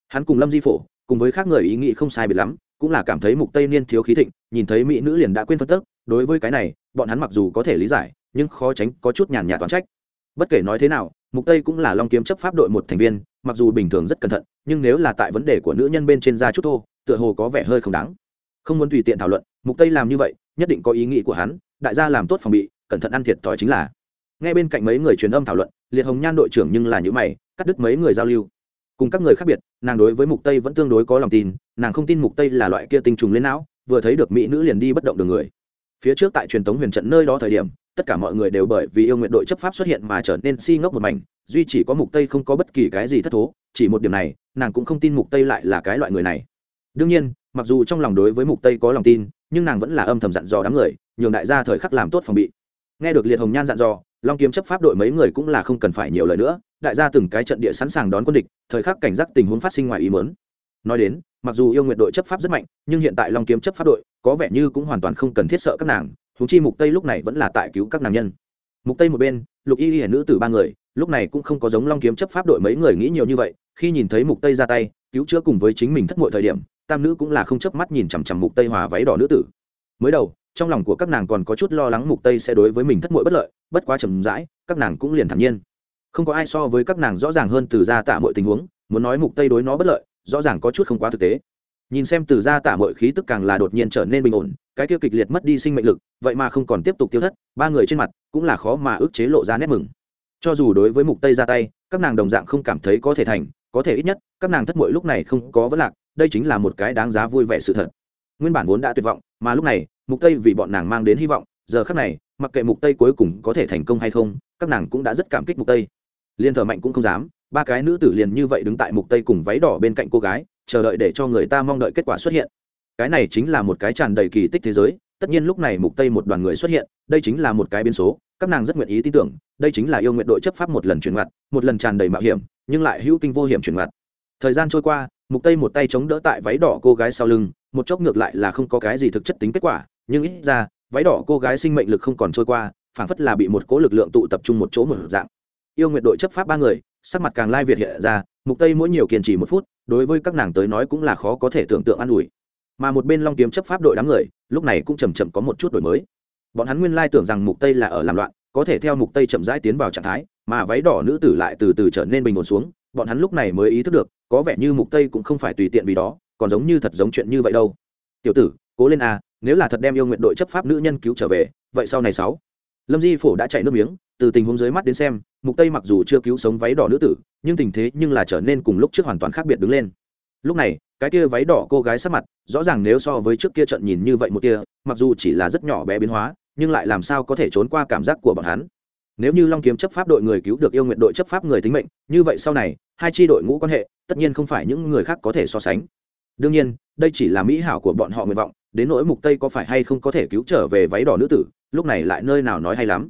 Hắn cùng lâm di phổ, cùng với khác người ý nghĩ không sai biệt lắm, cũng là cảm thấy mục tây niên thiếu khí thịnh, nhìn thấy mỹ nữ liền đã quên phân tức. Đối với cái này, bọn hắn mặc dù có thể lý giải, nhưng khó tránh có chút nhàn nhạt toán trách bất kể nói thế nào, mục tây cũng là long kiếm chấp pháp đội một thành viên, mặc dù bình thường rất cẩn thận, nhưng nếu là tại vấn đề của nữ nhân bên trên da chút thô, tựa hồ có vẻ hơi không đáng. Không muốn tùy tiện thảo luận, mục tây làm như vậy, nhất định có ý nghĩ của hắn, đại gia làm tốt phòng bị, cẩn thận ăn thiệt thòi chính là. Ngay bên cạnh mấy người truyền âm thảo luận, liệt hồng nhan đội trưởng nhưng là những mày, cắt đứt mấy người giao lưu. Cùng các người khác biệt, nàng đối với mục tây vẫn tương đối có lòng tin, nàng không tin mục tây là loại kia tinh trùng lên não, vừa thấy được mỹ nữ liền đi bất động đường người. Phía trước tại truyền thống huyền trận nơi đó thời điểm tất cả mọi người đều bởi vì yêu nguyện đội chấp pháp xuất hiện mà trở nên si ngốc một mảnh, duy chỉ có mục tây không có bất kỳ cái gì thất thố, chỉ một điểm này, nàng cũng không tin mục tây lại là cái loại người này đương nhiên, mặc dù trong lòng đối với mục tây có lòng tin, nhưng nàng vẫn là âm thầm dặn dò đám người, nhường đại gia thời khắc làm tốt phòng bị nghe được liệt hồng nhan dặn dò, long kiếm chấp pháp đội mấy người cũng là không cần phải nhiều lời nữa, đại gia từng cái trận địa sẵn sàng đón quân địch, thời khắc cảnh giác tình huống phát sinh ngoài ý muốn. nói đến, mặc dù yêu nguyện đội chấp pháp rất mạnh, nhưng hiện tại long kiếm chấp pháp đội có vẻ như cũng hoàn toàn không cần thiết sợ các nàng huống chi mục tây lúc này vẫn là tại cứu các nàng nhân. Mục tây một bên, lục y hiển nữ tử ba người, lúc này cũng không có giống long kiếm chấp pháp đội mấy người nghĩ nhiều như vậy, khi nhìn thấy mục tây ra tay, cứu chữa cùng với chính mình thất mọi thời điểm, tam nữ cũng là không chớp mắt nhìn chằm chằm mục tây hòa váy đỏ nữ tử. Mới đầu, trong lòng của các nàng còn có chút lo lắng mục tây sẽ đối với mình thất muội bất lợi, bất quá chậm rãi, các nàng cũng liền thản nhiên. Không có ai so với các nàng rõ ràng hơn từ gia tạ mọi tình huống, muốn nói mục tây đối nó bất lợi, rõ ràng có chút không quá thực tế. Nhìn xem từ gia tạ mọi khí tức càng là đột nhiên trở nên bình ổn cái kia kịch liệt mất đi sinh mệnh lực, vậy mà không còn tiếp tục tiêu thất, ba người trên mặt cũng là khó mà ức chế lộ ra nét mừng. Cho dù đối với mục tây ra tay, các nàng đồng dạng không cảm thấy có thể thành, có thể ít nhất, các nàng thất muội lúc này không có vấn lạc, đây chính là một cái đáng giá vui vẻ sự thật. Nguyên bản vốn đã tuyệt vọng, mà lúc này, mục tây vì bọn nàng mang đến hy vọng, giờ khắc này, mặc kệ mục tây cuối cùng có thể thành công hay không, các nàng cũng đã rất cảm kích mục tây. Liên thờ mạnh cũng không dám, ba cái nữ tử liền như vậy đứng tại mục tây cùng váy đỏ bên cạnh cô gái, chờ đợi để cho người ta mong đợi kết quả xuất hiện cái này chính là một cái tràn đầy kỳ tích thế giới, tất nhiên lúc này mục tây một đoàn người xuất hiện, đây chính là một cái biến số, các nàng rất nguyện ý tin tưởng, đây chính là yêu nguyện đội chấp pháp một lần chuyển ngoặt, một lần tràn đầy mạo hiểm, nhưng lại hữu kinh vô hiểm chuyển ngoặt. Thời gian trôi qua, mục tây một tay chống đỡ tại váy đỏ cô gái sau lưng, một chốc ngược lại là không có cái gì thực chất tính kết quả, nhưng ít ra, váy đỏ cô gái sinh mệnh lực không còn trôi qua, phảng phất là bị một cố lực lượng tụ tập trung một chỗ một dạng. Yêu nguyện đội chấp pháp ba người, sắc mặt càng lai việt hiện ra, mục tây mỗi nhiều kiên trì một phút, đối với các nàng tới nói cũng là khó có thể tưởng tượng an ủi mà một bên long kiếm chấp pháp đội đám người, lúc này cũng chầm chậm có một chút đổi mới. Bọn hắn nguyên lai tưởng rằng mục tây là ở làm loạn, có thể theo mục tây chậm rãi tiến vào trạng thái, mà váy đỏ nữ tử lại từ từ trở nên bình ổn xuống, bọn hắn lúc này mới ý thức được, có vẻ như mục tây cũng không phải tùy tiện vì đó, còn giống như thật giống chuyện như vậy đâu. Tiểu tử, cố lên a, nếu là thật đem yêu nguyện đội chấp pháp nữ nhân cứu trở về, vậy sau này sáu. Lâm di phổ đã chạy nước miếng, từ tình huống dưới mắt đến xem, mục tây mặc dù chưa cứu sống váy đỏ nữ tử, nhưng tình thế nhưng là trở nên cùng lúc trước hoàn toàn khác biệt đứng lên. Lúc này cái kia váy đỏ cô gái sắc mặt, rõ ràng nếu so với trước kia trận nhìn như vậy một kia mặc dù chỉ là rất nhỏ bé biến hóa, nhưng lại làm sao có thể trốn qua cảm giác của bọn hắn. Nếu như long kiếm chấp pháp đội người cứu được yêu nguyện đội chấp pháp người tính mệnh, như vậy sau này, hai tri đội ngũ quan hệ, tất nhiên không phải những người khác có thể so sánh. Đương nhiên, đây chỉ là mỹ hảo của bọn họ nguyện vọng, đến nỗi mục tây có phải hay không có thể cứu trở về váy đỏ nữ tử, lúc này lại nơi nào nói hay lắm.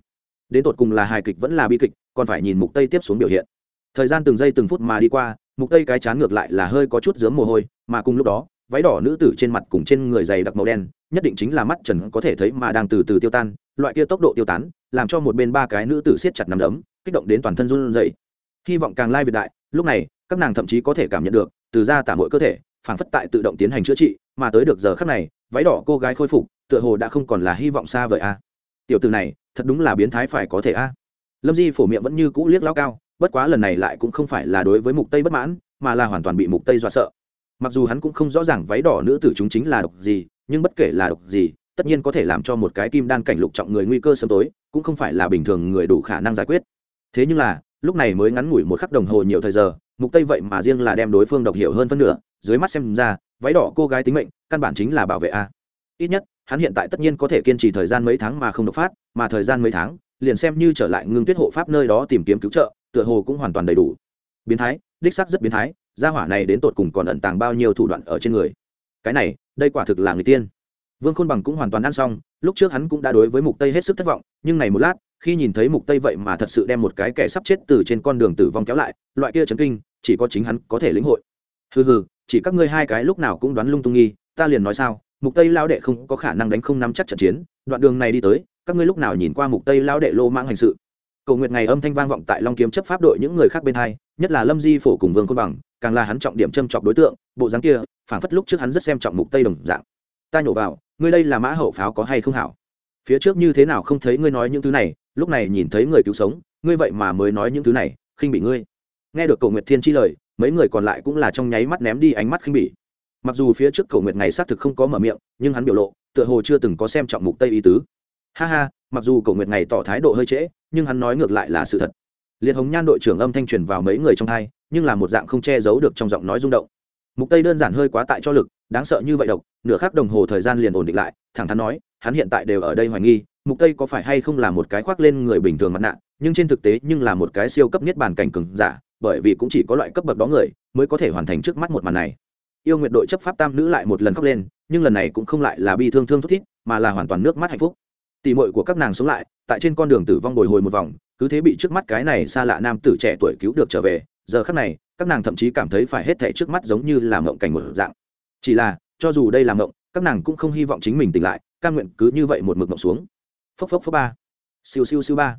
Đến tột cùng là hài kịch vẫn là bi kịch, còn phải nhìn mục tây tiếp xuống biểu hiện. Thời gian từng giây từng phút mà đi qua, mục tây cái chán ngược lại là hơi có chút dướng mồ hôi mà cùng lúc đó, váy đỏ nữ tử trên mặt cùng trên người dày đặc màu đen, nhất định chính là mắt trần có thể thấy mà đang từ từ tiêu tan, loại kia tốc độ tiêu tán, làm cho một bên ba cái nữ tử siết chặt nằm đấm, kích động đến toàn thân run rẩy. Hy vọng càng lai việt đại, lúc này, các nàng thậm chí có thể cảm nhận được, từ da tả mỗi cơ thể phản phất tại tự động tiến hành chữa trị, mà tới được giờ khắc này, váy đỏ cô gái khôi phục, tựa hồ đã không còn là hy vọng xa vời a. Tiểu từ này, thật đúng là biến thái phải có thể a. Lâm di phổ miệng vẫn như cũ liếc lao cao, bất quá lần này lại cũng không phải là đối với mục tây bất mãn, mà là hoàn toàn bị mục tây dọa sợ mặc dù hắn cũng không rõ ràng váy đỏ nữ tử chúng chính là độc gì, nhưng bất kể là độc gì, tất nhiên có thể làm cho một cái kim đan cảnh lục trọng người nguy cơ sớm tối, cũng không phải là bình thường người đủ khả năng giải quyết. Thế nhưng là, lúc này mới ngắn ngủi một khắc đồng hồ nhiều thời giờ, mục tây vậy mà riêng là đem đối phương độc hiểu hơn phân nửa, dưới mắt xem ra, váy đỏ cô gái tính mệnh, căn bản chính là bảo vệ a. Ít nhất, hắn hiện tại tất nhiên có thể kiên trì thời gian mấy tháng mà không độc phát, mà thời gian mấy tháng, liền xem như trở lại ngưng tuyết hộ pháp nơi đó tìm kiếm cứu trợ, tựa hồ cũng hoàn toàn đầy đủ. Biến thái, đích xác rất biến thái gia hỏa này đến tột cùng còn ẩn tàng bao nhiêu thủ đoạn ở trên người? Cái này, đây quả thực là người tiên. Vương khôn bằng cũng hoàn toàn ăn xong, lúc trước hắn cũng đã đối với mục tây hết sức thất vọng, nhưng này một lát, khi nhìn thấy mục tây vậy mà thật sự đem một cái kẻ sắp chết từ trên con đường tử vong kéo lại, loại kia chấn kinh, chỉ có chính hắn có thể lĩnh hội. Hừ hừ, chỉ các ngươi hai cái lúc nào cũng đoán lung tung nghi, ta liền nói sao, mục tây lao đệ không có khả năng đánh không nắm chắc trận chiến, đoạn đường này đi tới, các ngươi lúc nào nhìn qua mục tây lao đệ lô mang hành sự? Cầu nguyện ngày âm thanh vang vọng tại long kiếm chấp pháp đội những người khác bên hai, nhất là lâm di phổ cùng vương côn bằng càng là hắn trọng điểm châm chọc đối tượng, bộ dáng kia, phảng phất lúc trước hắn rất xem trọng mục tây đồng dạng. Ta nhổ vào, ngươi đây là mã hậu pháo có hay không hảo? Phía trước như thế nào không thấy ngươi nói những thứ này, lúc này nhìn thấy người cứu sống, ngươi vậy mà mới nói những thứ này, khinh bị ngươi. Nghe được cầu nguyệt thiên chi lời, mấy người còn lại cũng là trong nháy mắt ném đi ánh mắt khinh bỉ. Mặc dù phía trước cầu nguyệt ngày xác thực không có mở miệng, nhưng hắn biểu lộ, tựa hồ chưa từng có xem trọng mục tây ý tứ. Ha ha, mặc dù cầu nguyệt ngày tỏ thái độ hơi trễ, nhưng hắn nói ngược lại là sự thật. Liệt hồng nhan đội trưởng âm thanh truyền vào mấy người trong hai nhưng là một dạng không che giấu được trong giọng nói rung động. Mục tây đơn giản hơi quá tại cho lực, đáng sợ như vậy độc, nửa khắc đồng hồ thời gian liền ổn định lại, thẳng thắn nói, hắn hiện tại đều ở đây hoài nghi, mục tây có phải hay không là một cái khoác lên người bình thường mặt nạ, nhưng trên thực tế nhưng là một cái siêu cấp nhất bản cảnh cường giả, bởi vì cũng chỉ có loại cấp bậc đó người, mới có thể hoàn thành trước mắt một màn này. Yêu nguyện đội chấp pháp tam nữ lại một lần khóc lên, nhưng lần này cũng không lại là bi thương thương thút thít, mà là hoàn toàn nước mắt hạnh phúc. Tỷ muội của các nàng sống lại, tại trên con đường tử vong bồi hồi một vòng, cứ thế bị trước mắt cái này xa lạ nam tử trẻ tuổi cứu được trở về giờ khắc này, các nàng thậm chí cảm thấy phải hết thảy trước mắt giống như là mộng cảnh một dạng. Chỉ là, cho dù đây là mộng, các nàng cũng không hy vọng chính mình tỉnh lại căn nguyện cứ như vậy một mực mộng xuống. Phốc phốc phốc ba. Siêu siêu siêu ba.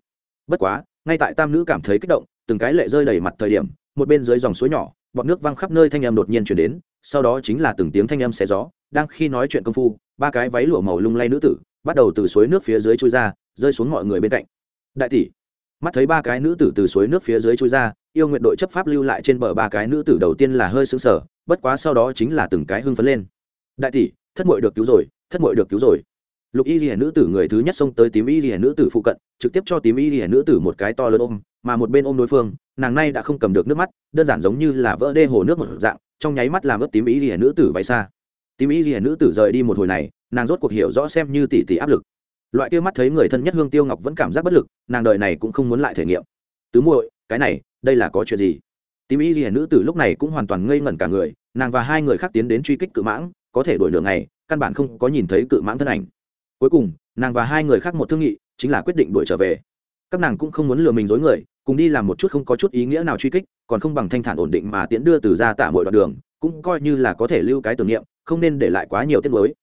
Bất quá, ngay tại tam nữ cảm thấy kích động, từng cái lệ rơi đầy mặt thời điểm, một bên dưới dòng suối nhỏ, bọn nước văng khắp nơi thanh em đột nhiên chuyển đến, sau đó chính là từng tiếng thanh em xé gió, đang khi nói chuyện công phu, ba cái váy lụa màu lung lay nữ tử, bắt đầu từ suối nước phía dưới trôi ra, rơi xuống mọi người bên cạnh. Đại tỷ, mắt thấy ba cái nữ tử từ suối nước phía dưới trôi ra yêu nguyện đội chấp pháp lưu lại trên bờ ba cái nữ tử đầu tiên là hơi sững sờ, bất quá sau đó chính là từng cái hưng phấn lên. Đại tỷ, thất mội được cứu rồi, thất mội được cứu rồi. Lục y ghi nữ tử người thứ nhất xông tới tím y ghi nữ tử phụ cận, trực tiếp cho tím y ghi nữ tử một cái to lớn ôm, mà một bên ôm đối phương, nàng nay đã không cầm được nước mắt, đơn giản giống như là vỡ đê hồ nước một dạng, trong nháy mắt làm ướt tím y ghi nữ tử váy xa. Tím y ghi nữ tử rời đi một hồi này, nàng rốt cuộc hiểu rõ xem như tỷ tỷ áp lực. Loại kia mắt thấy người thân nhất hương tiêu ngọc vẫn cảm giác bất lực, nàng đời này cũng không muốn lại thể nghiệm. Tứ muội cái này, đây là có chuyện gì? Tím y ghi nữ tử lúc này cũng hoàn toàn ngây ngẩn cả người, nàng và hai người khác tiến đến truy kích cự mãng, có thể đổi đường này căn bản không có nhìn thấy cự mãng thân ảnh. Cuối cùng, nàng và hai người khác một thương nghị, chính là quyết định đuổi trở về. Các nàng cũng không muốn lừa mình dối người, cùng đi làm một chút không có chút ý nghĩa nào truy kích, còn không bằng thanh thản ổn định mà tiễn đưa từ ra tả mọi đoạn đường, cũng coi như là có thể lưu cái tưởng niệm, không nên để lại quá nhiều tiết mới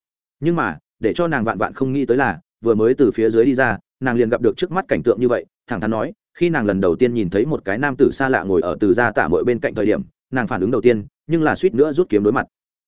nhưng mà, để cho nàng vạn vạn không nghĩ tới là, vừa mới từ phía dưới đi ra, nàng liền gặp được trước mắt cảnh tượng như vậy, thẳng thắn nói khi nàng lần đầu tiên nhìn thấy một cái nam tử xa lạ ngồi ở từ gia tả mội bên cạnh thời điểm, nàng phản ứng đầu tiên, nhưng là suýt nữa rút kiếm đối mặt.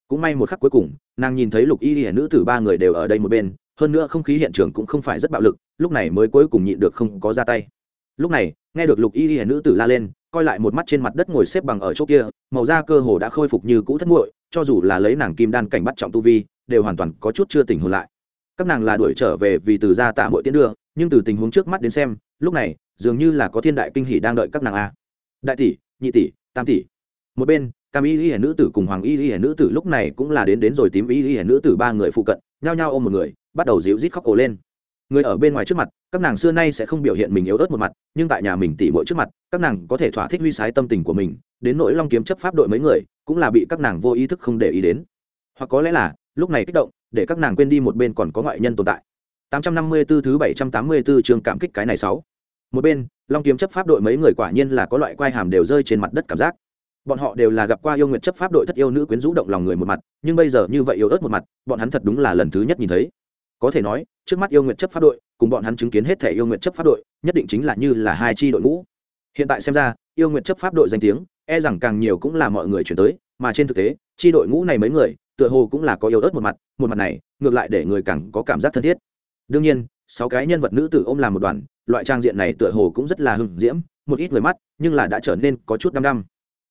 Cũng may một khắc cuối cùng, nàng nhìn thấy lục y hiển nữ tử ba người đều ở đây một bên, hơn nữa không khí hiện trường cũng không phải rất bạo lực, lúc này mới cuối cùng nhịn được không có ra tay. Lúc này, nghe được lục y hiển nữ tử la lên, coi lại một mắt trên mặt đất ngồi xếp bằng ở chỗ kia, màu da cơ hồ đã khôi phục như cũ thất muội, cho dù là lấy nàng kim đan cảnh bắt trọng tu vi, đều hoàn toàn có chút chưa tỉnh hồn lại các nàng là đuổi trở về vì từ gia tạ mỗi tiến đưa, nhưng từ tình huống trước mắt đến xem, lúc này, dường như là có thiên đại kinh hỷ đang đợi các nàng a. Đại tỷ, nhị tỷ, tam tỷ. Một bên, cam y y hẻ nữ tử cùng hoàng y y hẻ nữ tử lúc này cũng là đến đến rồi tím y y hẻ nữ tử ba người phụ cận, nhao nhao ôm một người, bắt đầu dịu rít khóc ồ lên. Người ở bên ngoài trước mặt, các nàng xưa nay sẽ không biểu hiện mình yếu ớt một mặt, nhưng tại nhà mình tỉ mỗi trước mặt, các nàng có thể thỏa thích huy sái tâm tình của mình, đến nỗi long kiếm chấp pháp đội mấy người, cũng là bị các nàng vô ý thức không để ý đến. Hoặc có lẽ là, lúc này kích động để các nàng quên đi một bên còn có ngoại nhân tồn tại. 854 thứ 784 trường cảm kích cái này sáu. Một bên, long kiếm chấp pháp đội mấy người quả nhiên là có loại quai hàm đều rơi trên mặt đất cảm giác. Bọn họ đều là gặp qua yêu nguyện chấp pháp đội thất yêu nữ quyến rũ động lòng người một mặt, nhưng bây giờ như vậy yêu ớt một mặt, bọn hắn thật đúng là lần thứ nhất nhìn thấy. Có thể nói, trước mắt yêu nguyện chấp pháp đội, cùng bọn hắn chứng kiến hết thể yêu nguyện chấp pháp đội, nhất định chính là như là hai chi đội ngũ. Hiện tại xem ra, yêu nguyện chấp pháp đội danh tiếng e rằng càng nhiều cũng là mọi người chuyển tới, mà trên thực tế, chi đội ngũ này mấy người, tựa hồ cũng là có yêu ớt một mặt một mặt này, ngược lại để người càng có cảm giác thân thiết. Đương nhiên, sáu cái nhân vật nữ tử ôm làm một đoàn, loại trang diện này tựa hồ cũng rất là hưng diễm, một ít người mắt, nhưng là đã trở nên có chút đăm đăm.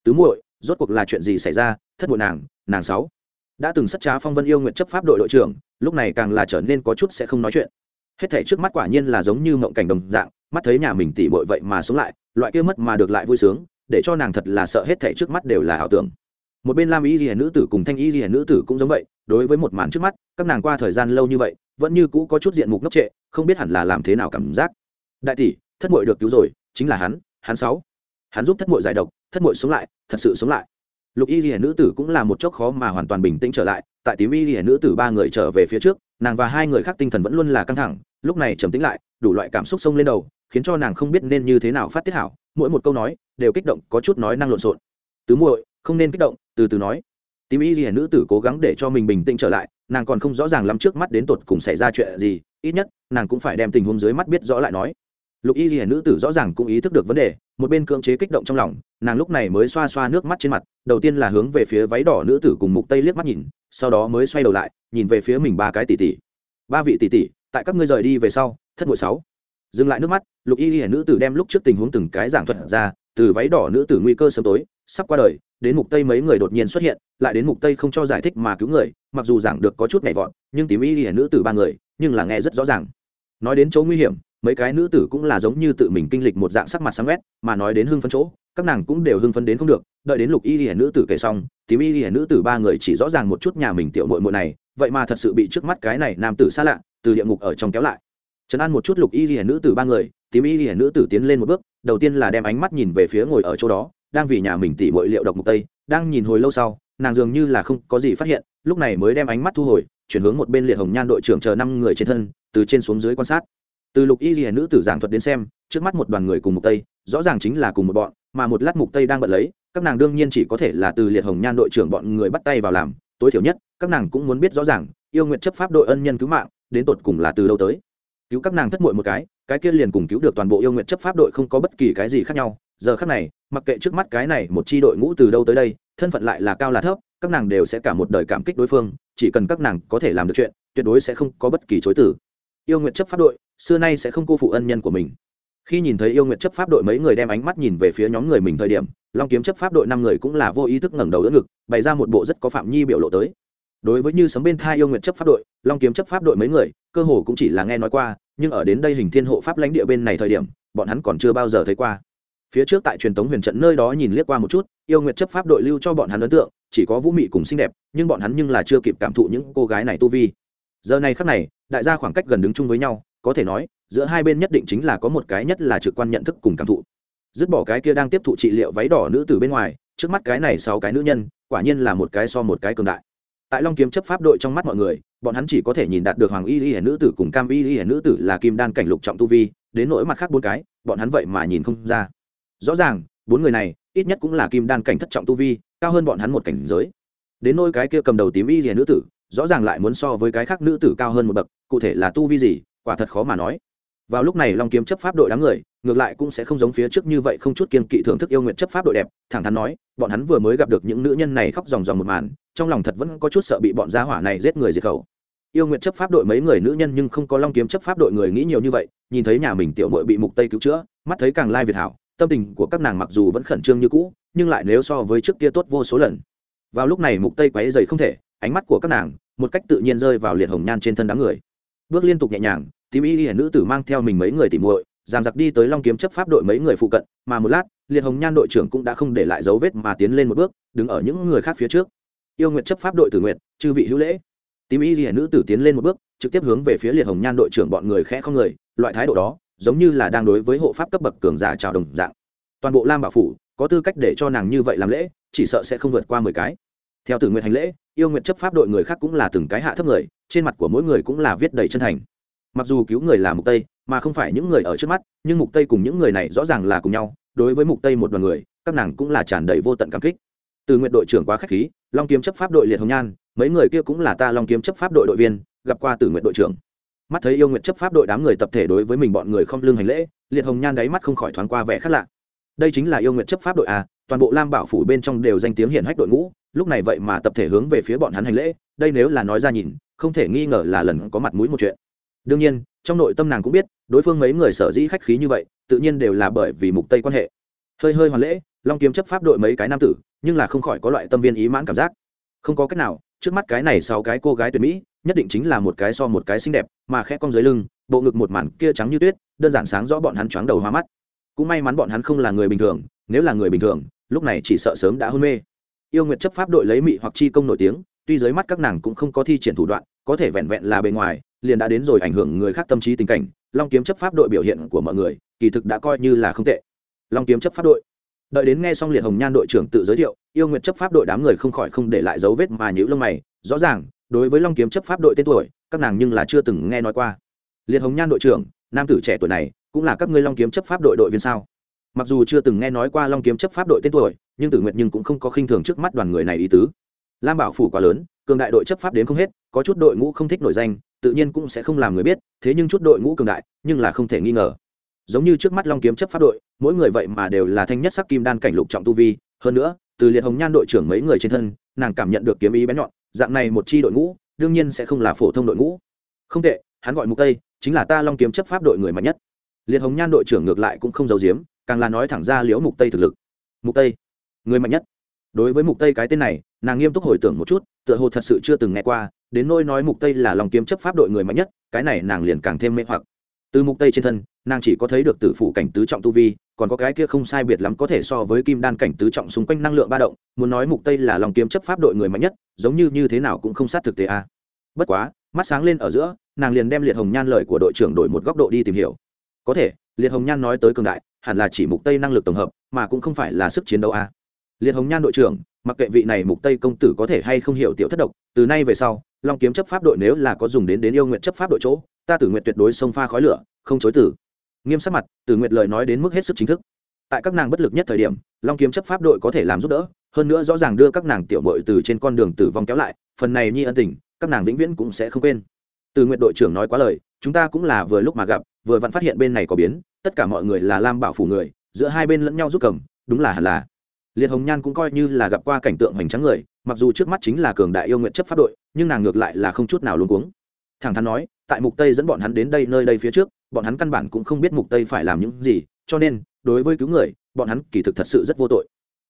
Tứ muội, rốt cuộc là chuyện gì xảy ra? Thất muội nàng nàng sáu. Đã từng sắt trá phong vân yêu nguyện chấp pháp đội đội trưởng, lúc này càng là trở nên có chút sẽ không nói chuyện. Hết thảy trước mắt quả nhiên là giống như mộng cảnh đồng dạng, mắt thấy nhà mình tỉ bội vậy mà sống lại, loại kia mất mà được lại vui sướng, để cho nàng thật là sợ hết thảy trước mắt đều là ảo tưởng một bên lam y ghi nữ tử cùng thanh y ghi nữ tử cũng giống vậy, đối với một màn trước mắt, các nàng qua thời gian lâu như vậy, vẫn như cũ có chút diện mục ngốc trệ, không biết hẳn là làm thế nào cảm giác. Đại tỷ, thất mội được cứu rồi, chính là hắn hắn sáu. Hắn giúp thất mội giải độc, thất mội sống lại, thật sự sống lại. Lục y ghi nữ tử cũng là một chốc khó mà hoàn toàn bình tĩnh trở lại, tại tím y ghi nữ tử ba người trở về phía trước, nàng và hai người khác tinh thần vẫn luôn là căng thẳng, lúc này trầm tĩnh lại, đủ loại cảm xúc xông lên đầu, khiến cho nàng không biết nên như thế nào phát tiết hảo, mỗi một câu nói, đều kích động, có chút nói năng lộn xộn. Tứ muội không nên kích động, từ từ nói. Tím y ghi nữ tử cố gắng để cho mình bình tĩnh trở lại, nàng còn không rõ ràng lắm trước mắt đến tột cùng xảy ra chuyện gì, ít nhất, nàng cũng phải đem tình huống dưới mắt biết rõ lại nói. Lục y ghi nữ tử rõ ràng cũng ý thức được vấn đề, một bên cưỡng chế kích động trong lòng, nàng lúc này mới xoa xoa nước mắt trên mặt, đầu tiên là hướng về phía váy đỏ nữ tử cùng mục tây liếc mắt nhìn, sau đó mới xoay đầu lại, nhìn về phía mình ba cái tỷ tỷ. Ba vị tỷ tỷ, tại các ngươi rời đi về sau, thất bội sáu. Dừng lại nước mắt, lục y hiển nữ tử đem lúc trước tình huống từng cái giảng thuật ra, từ váy đỏ nữ tử nguy cơ sớm tối, sắp qua đời đến mục tây mấy người đột nhiên xuất hiện, lại đến mục tây không cho giải thích mà cứu người, mặc dù giảng được có chút nhẹ vọt, nhưng tím y hiển nữ tử ba người, nhưng là nghe rất rõ ràng. Nói đến chỗ nguy hiểm, mấy cái nữ tử cũng là giống như tự mình kinh lịch một dạng sắc mặt sáng quét, mà nói đến hưng phấn chỗ, các nàng cũng đều hưng phấn đến không được, đợi đến lục y hiển nữ tử kể xong, tím y hiển nữ tử ba người chỉ rõ ràng một chút nhà mình tiểu muội muội này, vậy mà thật sự bị trước mắt cái này nam tử xa lạ, từ địa ngục ở trong kéo lại. Trấn an một chút lục y hiển nữ tử ba người, tím y hiển nữ tử tiến lên một bước, đầu tiên là đem ánh mắt nhìn về phía ngồi ở chỗ đó đang vì nhà mình tỉ muội liệu độc mục tây, đang nhìn hồi lâu sau, nàng dường như là không có gì phát hiện, lúc này mới đem ánh mắt thu hồi, chuyển hướng một bên liệt hồng nhan đội trưởng chờ năm người trên thân, từ trên xuống dưới quan sát. Từ lục y ghi nữ tử giảng thuật đến xem, trước mắt một đoàn người cùng mục tây, rõ ràng chính là cùng một bọn, mà một lát mục tây đang bận lấy, các nàng đương nhiên chỉ có thể là từ liệt hồng nhan đội trưởng bọn người bắt tay vào làm, tối thiểu nhất, các nàng cũng muốn biết rõ ràng, yêu nguyện chấp pháp đội ân nhân cứu mạng, đến tột cùng là từ đâu tới. Cứu các nàng thất muội một cái cái kia liền cùng cứu được toàn bộ yêu nguyện chấp pháp đội không có bất kỳ cái gì khác nhau giờ khác này, mặc kệ trước mắt cái này một chi đội ngũ từ đâu tới đây, thân phận lại là cao là thấp, các nàng đều sẽ cả một đời cảm kích đối phương, chỉ cần các nàng có thể làm được chuyện, tuyệt đối sẽ không có bất kỳ chối tử yêu nguyện chấp pháp đội, xưa nay sẽ không cô phụ ân nhân của mình. Khi nhìn thấy yêu nguyện chấp pháp đội mấy người đem ánh mắt nhìn về phía nhóm người mình thời điểm, long kiếm chấp pháp đội năm người cũng là vô ý thức ngẩng đầu đỡ ngực, bày ra một bộ rất có phạm nhi biểu lộ tới. Đối với như sấm bên thai yêu nguyện chấp pháp đội, long kiếm chấp pháp đội mấy người, cơ hồ cũng chỉ là nghe nói qua, nhưng ở đến đây hình thiên hộ pháp lãnh địa bên này thời điểm, bọn hắn còn chưa bao giờ thấy qua phía trước tại truyền tống huyền trận nơi đó nhìn liếc qua một chút, yêu nguyện chấp pháp đội lưu cho bọn hắn ấn tượng, chỉ có vũ mị cùng xinh đẹp, nhưng bọn hắn nhưng là chưa kịp cảm thụ những cô gái này tu vi. Giờ này khắc này, đại gia khoảng cách gần đứng chung với nhau, có thể nói, giữa hai bên nhất định chính là có một cái nhất là trực quan nhận thức cùng cảm thụ. Dứt bỏ cái kia đang tiếp thụ trị liệu váy đỏ nữ từ bên ngoài, trước mắt cái này sáu cái nữ nhân, quả nhiên là một cái so một cái cường đại. Tại long kiếm chấp pháp đội trong mắt mọi người, bọn hắn chỉ có thể nhìn đạt được hoàng y y nữ tử cùng cam y y nữ tử là kim đan cảnh lục trọng tu vi, đến nỗi mặt khác bốn cái, bọn hắn vậy mà nhìn không ra rõ ràng, bốn người này, ít nhất cũng là kim đan cảnh thất trọng tu vi, cao hơn bọn hắn một cảnh giới. Đến nỗi cái kia cầm đầu tím y rìa nữ tử, rõ ràng lại muốn so với cái khác nữ tử cao hơn một bậc, cụ thể là tu vi gì, quả thật khó mà nói. Vào lúc này long kiếm chấp pháp đội đám người, ngược lại cũng sẽ không giống phía trước như vậy không chút kiên kỵ thưởng thức yêu nguyện chấp pháp đội đẹp, thẳng thắn nói, bọn hắn vừa mới gặp được những nữ nhân này khóc ròng ròng một màn, trong lòng thật vẫn có chút sợ bị bọn gia hỏa này giết người diệt khẩu. Yêu nguyện chấp pháp đội mấy người nữ nhân nhưng không có long kiếm chấp pháp đội người nghĩ nhiều như vậy, nhìn thấy nhà mình tiểu mội bị mục tây cứu chữa, mắt thấy càng lai việt hảo tâm tình của các nàng mặc dù vẫn khẩn trương như cũ, nhưng lại nếu so với trước kia tốt vô số lần. Vào lúc này mục tây quấy dày không thể, ánh mắt của các nàng, một cách tự nhiên rơi vào liệt hồng nhan trên thân đám người. Bước liên tục nhẹ nhàng, tím y hiển nữ tử mang theo mình mấy người tìm muội giang giặc đi tới long kiếm chấp pháp đội mấy người phụ cận, mà một lát, liệt hồng nhan đội trưởng cũng đã không để lại dấu vết mà tiến lên một bước, đứng ở những người khác phía trước. Yêu nguyện chấp pháp đội tử nguyện chư vị hữu lễ. Tím y hiển nữ tử tiến lên một bước, trực tiếp hướng về phía liệt hồng nhan đội trưởng bọn người khẽ không người, loại thái độ đó giống như là đang đối với hộ pháp cấp bậc cường giả chào đồng dạng. Toàn bộ lam bảo phủ, có tư cách để cho nàng như vậy làm lễ, chỉ sợ sẽ không vượt qua mười cái. Theo tử nguyện hành lễ, yêu nguyện chấp pháp đội người khác cũng là từng cái hạ thấp người, trên mặt của mỗi người cũng là viết đầy chân thành. Mặc dù cứu người là mục tây, mà không phải những người ở trước mắt, nhưng mục tây cùng những người này rõ ràng là cùng nhau, đối với mục tây một đoàn người, các nàng cũng là tràn đầy vô tận cảm kích. Từ nguyện đội trưởng quá khách khí, long kiếm chấp pháp đội liệt hồng nhan, mấy người kia cũng là ta long kiếm chấp pháp đội đội viên, gặp qua từ nguyện đội trưởng mắt thấy yêu nguyện chấp pháp đội đám người tập thể đối với mình bọn người không lương hành lễ, liệt hồng nhan đáy mắt không khỏi thoáng qua vẻ khác lạ. Đây chính là yêu nguyện chấp pháp đội a, toàn bộ lam bảo phủ bên trong đều danh tiếng hiển hách đội ngũ, lúc này vậy mà tập thể hướng về phía bọn hắn hành lễ, đây nếu là nói ra nhìn, không thể nghi ngờ là lần có mặt mũi một chuyện. Đương nhiên, trong nội tâm nàng cũng biết, đối phương mấy người sở dĩ khách khí như vậy, tự nhiên đều là bởi vì mục tây quan hệ. Hơi hơi hoàn lễ, long kiếm chấp pháp đội mấy cái nam tử, nhưng là không khỏi có loại tâm viên ý mãn cảm giác. Không có cách nào, trước mắt cái này sáu cái cô gái tuyệt mỹ nhất định chính là một cái so một cái xinh đẹp, mà khẽ cong dưới lưng, bộ ngực một màn kia trắng như tuyết, đơn giản sáng rõ bọn hắn choáng đầu hoa mắt. Cũng may mắn bọn hắn không là người bình thường, nếu là người bình thường, lúc này chỉ sợ sớm đã hôn mê. Yêu nguyệt chấp pháp đội lấy mị hoặc chi công nổi tiếng, tuy dưới mắt các nàng cũng không có thi triển thủ đoạn, có thể vẹn vẹn là bề ngoài, liền đã đến rồi ảnh hưởng người khác tâm trí tình cảnh. Long kiếm chấp pháp đội biểu hiện của mọi người, kỳ thực đã coi như là không tệ. Long kiếm chấp pháp đội. Đợi đến nghe xong liệt hồng nhan đội trưởng tự giới thiệu, yêu nguyện chấp pháp đội đám người không khỏi không để lại dấu vết mà nhữ lông mày, rõ ràng đối với long kiếm chấp pháp đội tên tuổi các nàng nhưng là chưa từng nghe nói qua liệt hồng nhan đội trưởng nam tử trẻ tuổi này cũng là các ngươi long kiếm chấp pháp đội đội viên sao mặc dù chưa từng nghe nói qua long kiếm chấp pháp đội tên tuổi nhưng tử nguyệt nhưng cũng không có khinh thường trước mắt đoàn người này ý tứ lam bảo phủ quá lớn cường đại đội chấp pháp đến không hết có chút đội ngũ không thích nổi danh tự nhiên cũng sẽ không làm người biết thế nhưng chút đội ngũ cường đại nhưng là không thể nghi ngờ giống như trước mắt long kiếm chấp pháp đội mỗi người vậy mà đều là thanh nhất sắc kim đan cảnh lục trọng tu vi hơn nữa từ liệt hồng nhan đội trưởng mấy người trên thân nàng cảm nhận được kiếm ý bén nhọn dạng này một chi đội ngũ, đương nhiên sẽ không là phổ thông đội ngũ. Không tệ, hắn gọi mục tây, chính là ta long kiếm chấp pháp đội người mạnh nhất. Liệt hồng nhan đội trưởng ngược lại cũng không giấu giếm, càng là nói thẳng ra liễu mục tây thực lực. Mục tây, người mạnh nhất. Đối với mục tây cái tên này, nàng nghiêm túc hồi tưởng một chút, tựa hồ thật sự chưa từng nghe qua, đến nôi nói mục tây là lòng kiếm chấp pháp đội người mạnh nhất, cái này nàng liền càng thêm mê hoặc từ mục tây trên thân, nàng chỉ có thấy được tử phủ cảnh tứ trọng tu vi, còn có cái kia không sai biệt lắm có thể so với kim đan cảnh tứ trọng xung quanh năng lượng ba động, muốn nói mục tây là lòng kiếm chấp pháp đội người mạnh nhất, giống như như thế nào cũng không sát thực tế a à. bất quá, mắt sáng lên ở giữa, nàng liền đem liệt hồng nhan lời của đội trưởng đổi một góc độ đi tìm hiểu có thể, liệt hồng nhan nói tới cường đại, hẳn là chỉ mục tây năng lực tổng hợp, mà cũng không phải là sức chiến đấu a à. liệt hồng nhan đội trưởng mặc kệ vị này mục tây công tử có thể hay không hiểu tiểu thất độc, từ nay về sau, long kiếm chấp pháp đội nếu là có dùng đến đến yêu nguyện chấp pháp đội chỗ, ta tử nguyện tuyệt đối xông pha khói lửa, không chối tử nghiêm sắc mặt, tử nguyện lời nói đến mức hết sức chính thức. Tại các nàng bất lực nhất thời điểm, long kiếm chấp pháp đội có thể làm giúp đỡ, hơn nữa rõ ràng đưa các nàng tiểu mội từ trên con đường tử vong kéo lại, phần này nhi ân tình, các nàng vĩnh viễn cũng sẽ không quên. Từ nguyện đội trưởng nói quá lời, chúng ta cũng là vừa lúc mà gặp, vừa vặn phát hiện bên này có biến, tất cả mọi người là lam bảo phủ người, giữa hai bên lẫn nhau giúp cầm, đúng là hẳn là liệt hồng nhan cũng coi như là gặp qua cảnh tượng hoành tráng người, mặc dù trước mắt chính là cường đại yêu nguyện chấp pháp đội, nhưng nàng ngược lại là không chút nào luôn cuống. Thẳng thắn nói, tại mục tây dẫn bọn hắn đến đây nơi đây phía trước, bọn hắn căn bản cũng không biết mục tây phải làm những gì, cho nên, đối với cứu người, bọn hắn kỳ thực thật sự rất vô tội.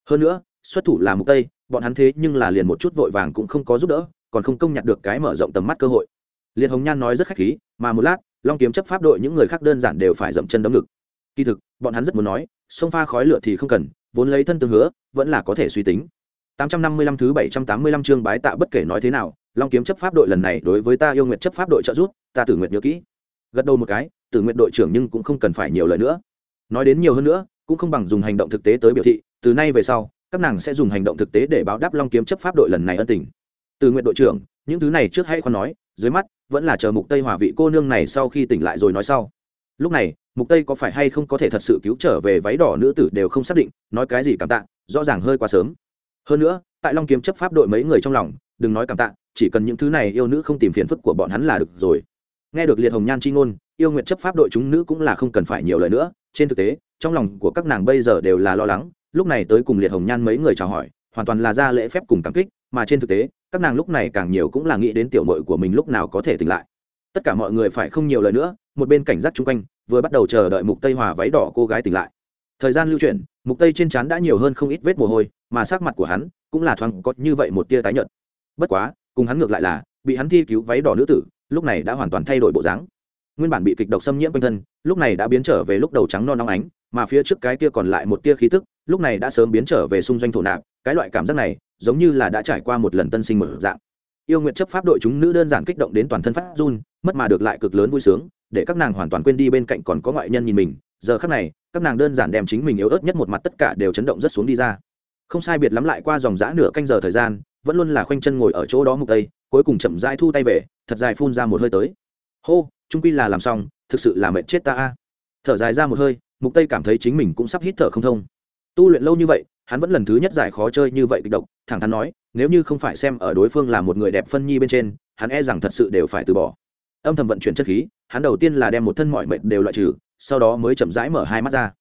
Hơn nữa, xuất thủ là mục tây, bọn hắn thế nhưng là liền một chút vội vàng cũng không có giúp đỡ, còn không công nhặt được cái mở rộng tầm mắt cơ hội. Liệt hồng nhan nói rất khách khí, mà một lát, long kiếm chấp pháp đội những người khác đơn giản đều phải dậm chân đấm ngực. Kỳ thực, bọn hắn rất muốn nói, sông pha khói lửa thì không cần vốn lấy thân tương hứa, vẫn là có thể suy tính. 855 thứ 785 chương bái tạ bất kể nói thế nào, long kiếm chấp pháp đội lần này đối với ta yêu nguyện chấp pháp đội trợ giúp, ta tử nguyện nhớ kỹ. Gật đầu một cái, tử nguyện đội trưởng nhưng cũng không cần phải nhiều lời nữa. Nói đến nhiều hơn nữa, cũng không bằng dùng hành động thực tế tới biểu thị, từ nay về sau, các nàng sẽ dùng hành động thực tế để báo đáp long kiếm chấp pháp đội lần này ân tình. Từ nguyện đội trưởng, những thứ này trước hãy khoan nói, dưới mắt, vẫn là chờ mục tây hòa vị cô nương này sau khi tỉnh lại rồi nói sau lúc này, mục tây có phải hay không có thể thật sự cứu trở về váy đỏ nữ tử đều không xác định, nói cái gì cảm tạ, rõ ràng hơi quá sớm. Hơn nữa, tại long kiếm chấp pháp đội mấy người trong lòng, đừng nói cảm tạ, chỉ cần những thứ này yêu nữ không tìm phiền phức của bọn hắn là được rồi. Nghe được liệt hồng nhan chi ngôn, yêu nguyện chấp pháp đội chúng nữ cũng là không cần phải nhiều lời nữa. Trên thực tế, trong lòng của các nàng bây giờ đều là lo lắng, lúc này tới cùng liệt hồng nhan mấy người chào hỏi, hoàn toàn là ra lễ phép cùng cảm kích, mà trên thực tế, các nàng lúc này càng nhiều cũng là nghĩ đến tiểu mội của mình lúc nào có thể tỉnh lại tất cả mọi người phải không nhiều lời nữa, một bên cảnh giác chung quanh, vừa bắt đầu chờ đợi mục tây hòa váy đỏ cô gái tỉnh lại. Thời gian lưu chuyển, mục tây trên trán đã nhiều hơn không ít vết mồ hôi, mà sắc mặt của hắn cũng là thoáng có như vậy một tia tái nhợt. Bất quá, cùng hắn ngược lại là, bị hắn thi cứu váy đỏ nữ tử, lúc này đã hoàn toàn thay đổi bộ dáng. Nguyên bản bị kịch độc xâm nhiễm quanh thân, lúc này đã biến trở về lúc đầu trắng non nóng ánh, mà phía trước cái kia còn lại một tia khí tức, lúc này đã sớm biến trở về xung doanh thổ nạp, cái loại cảm giác này, giống như là đã trải qua một lần tân sinh mở dạng. Yêu nguyện chấp pháp đội chúng nữ đơn giản kích động đến toàn thân phát run mất mà được lại cực lớn vui sướng, để các nàng hoàn toàn quên đi bên cạnh còn có ngoại nhân nhìn mình. Giờ khắc này, các nàng đơn giản đem chính mình yếu ớt nhất một mặt tất cả đều chấn động rất xuống đi ra. Không sai biệt lắm lại qua dòng dã nửa canh giờ thời gian, vẫn luôn là khoanh chân ngồi ở chỗ đó mục tây, cuối cùng chậm rãi thu tay về, thật dài phun ra một hơi tới. Hô trung quy là làm xong, thực sự là mệt chết ta a. Thở dài ra một hơi, mục tây cảm thấy chính mình cũng sắp hít thở không thông. Tu luyện lâu như vậy, hắn vẫn lần thứ nhất giải khó chơi như vậy kịch độc, thẳng thắn nói, nếu như không phải xem ở đối phương là một người đẹp phân nhi bên trên, hắn e rằng thật sự đều phải từ bỏ âm thầm vận chuyển chất khí, hắn đầu tiên là đem một thân mọi mệt đều loại trừ, sau đó mới chậm rãi mở hai mắt ra.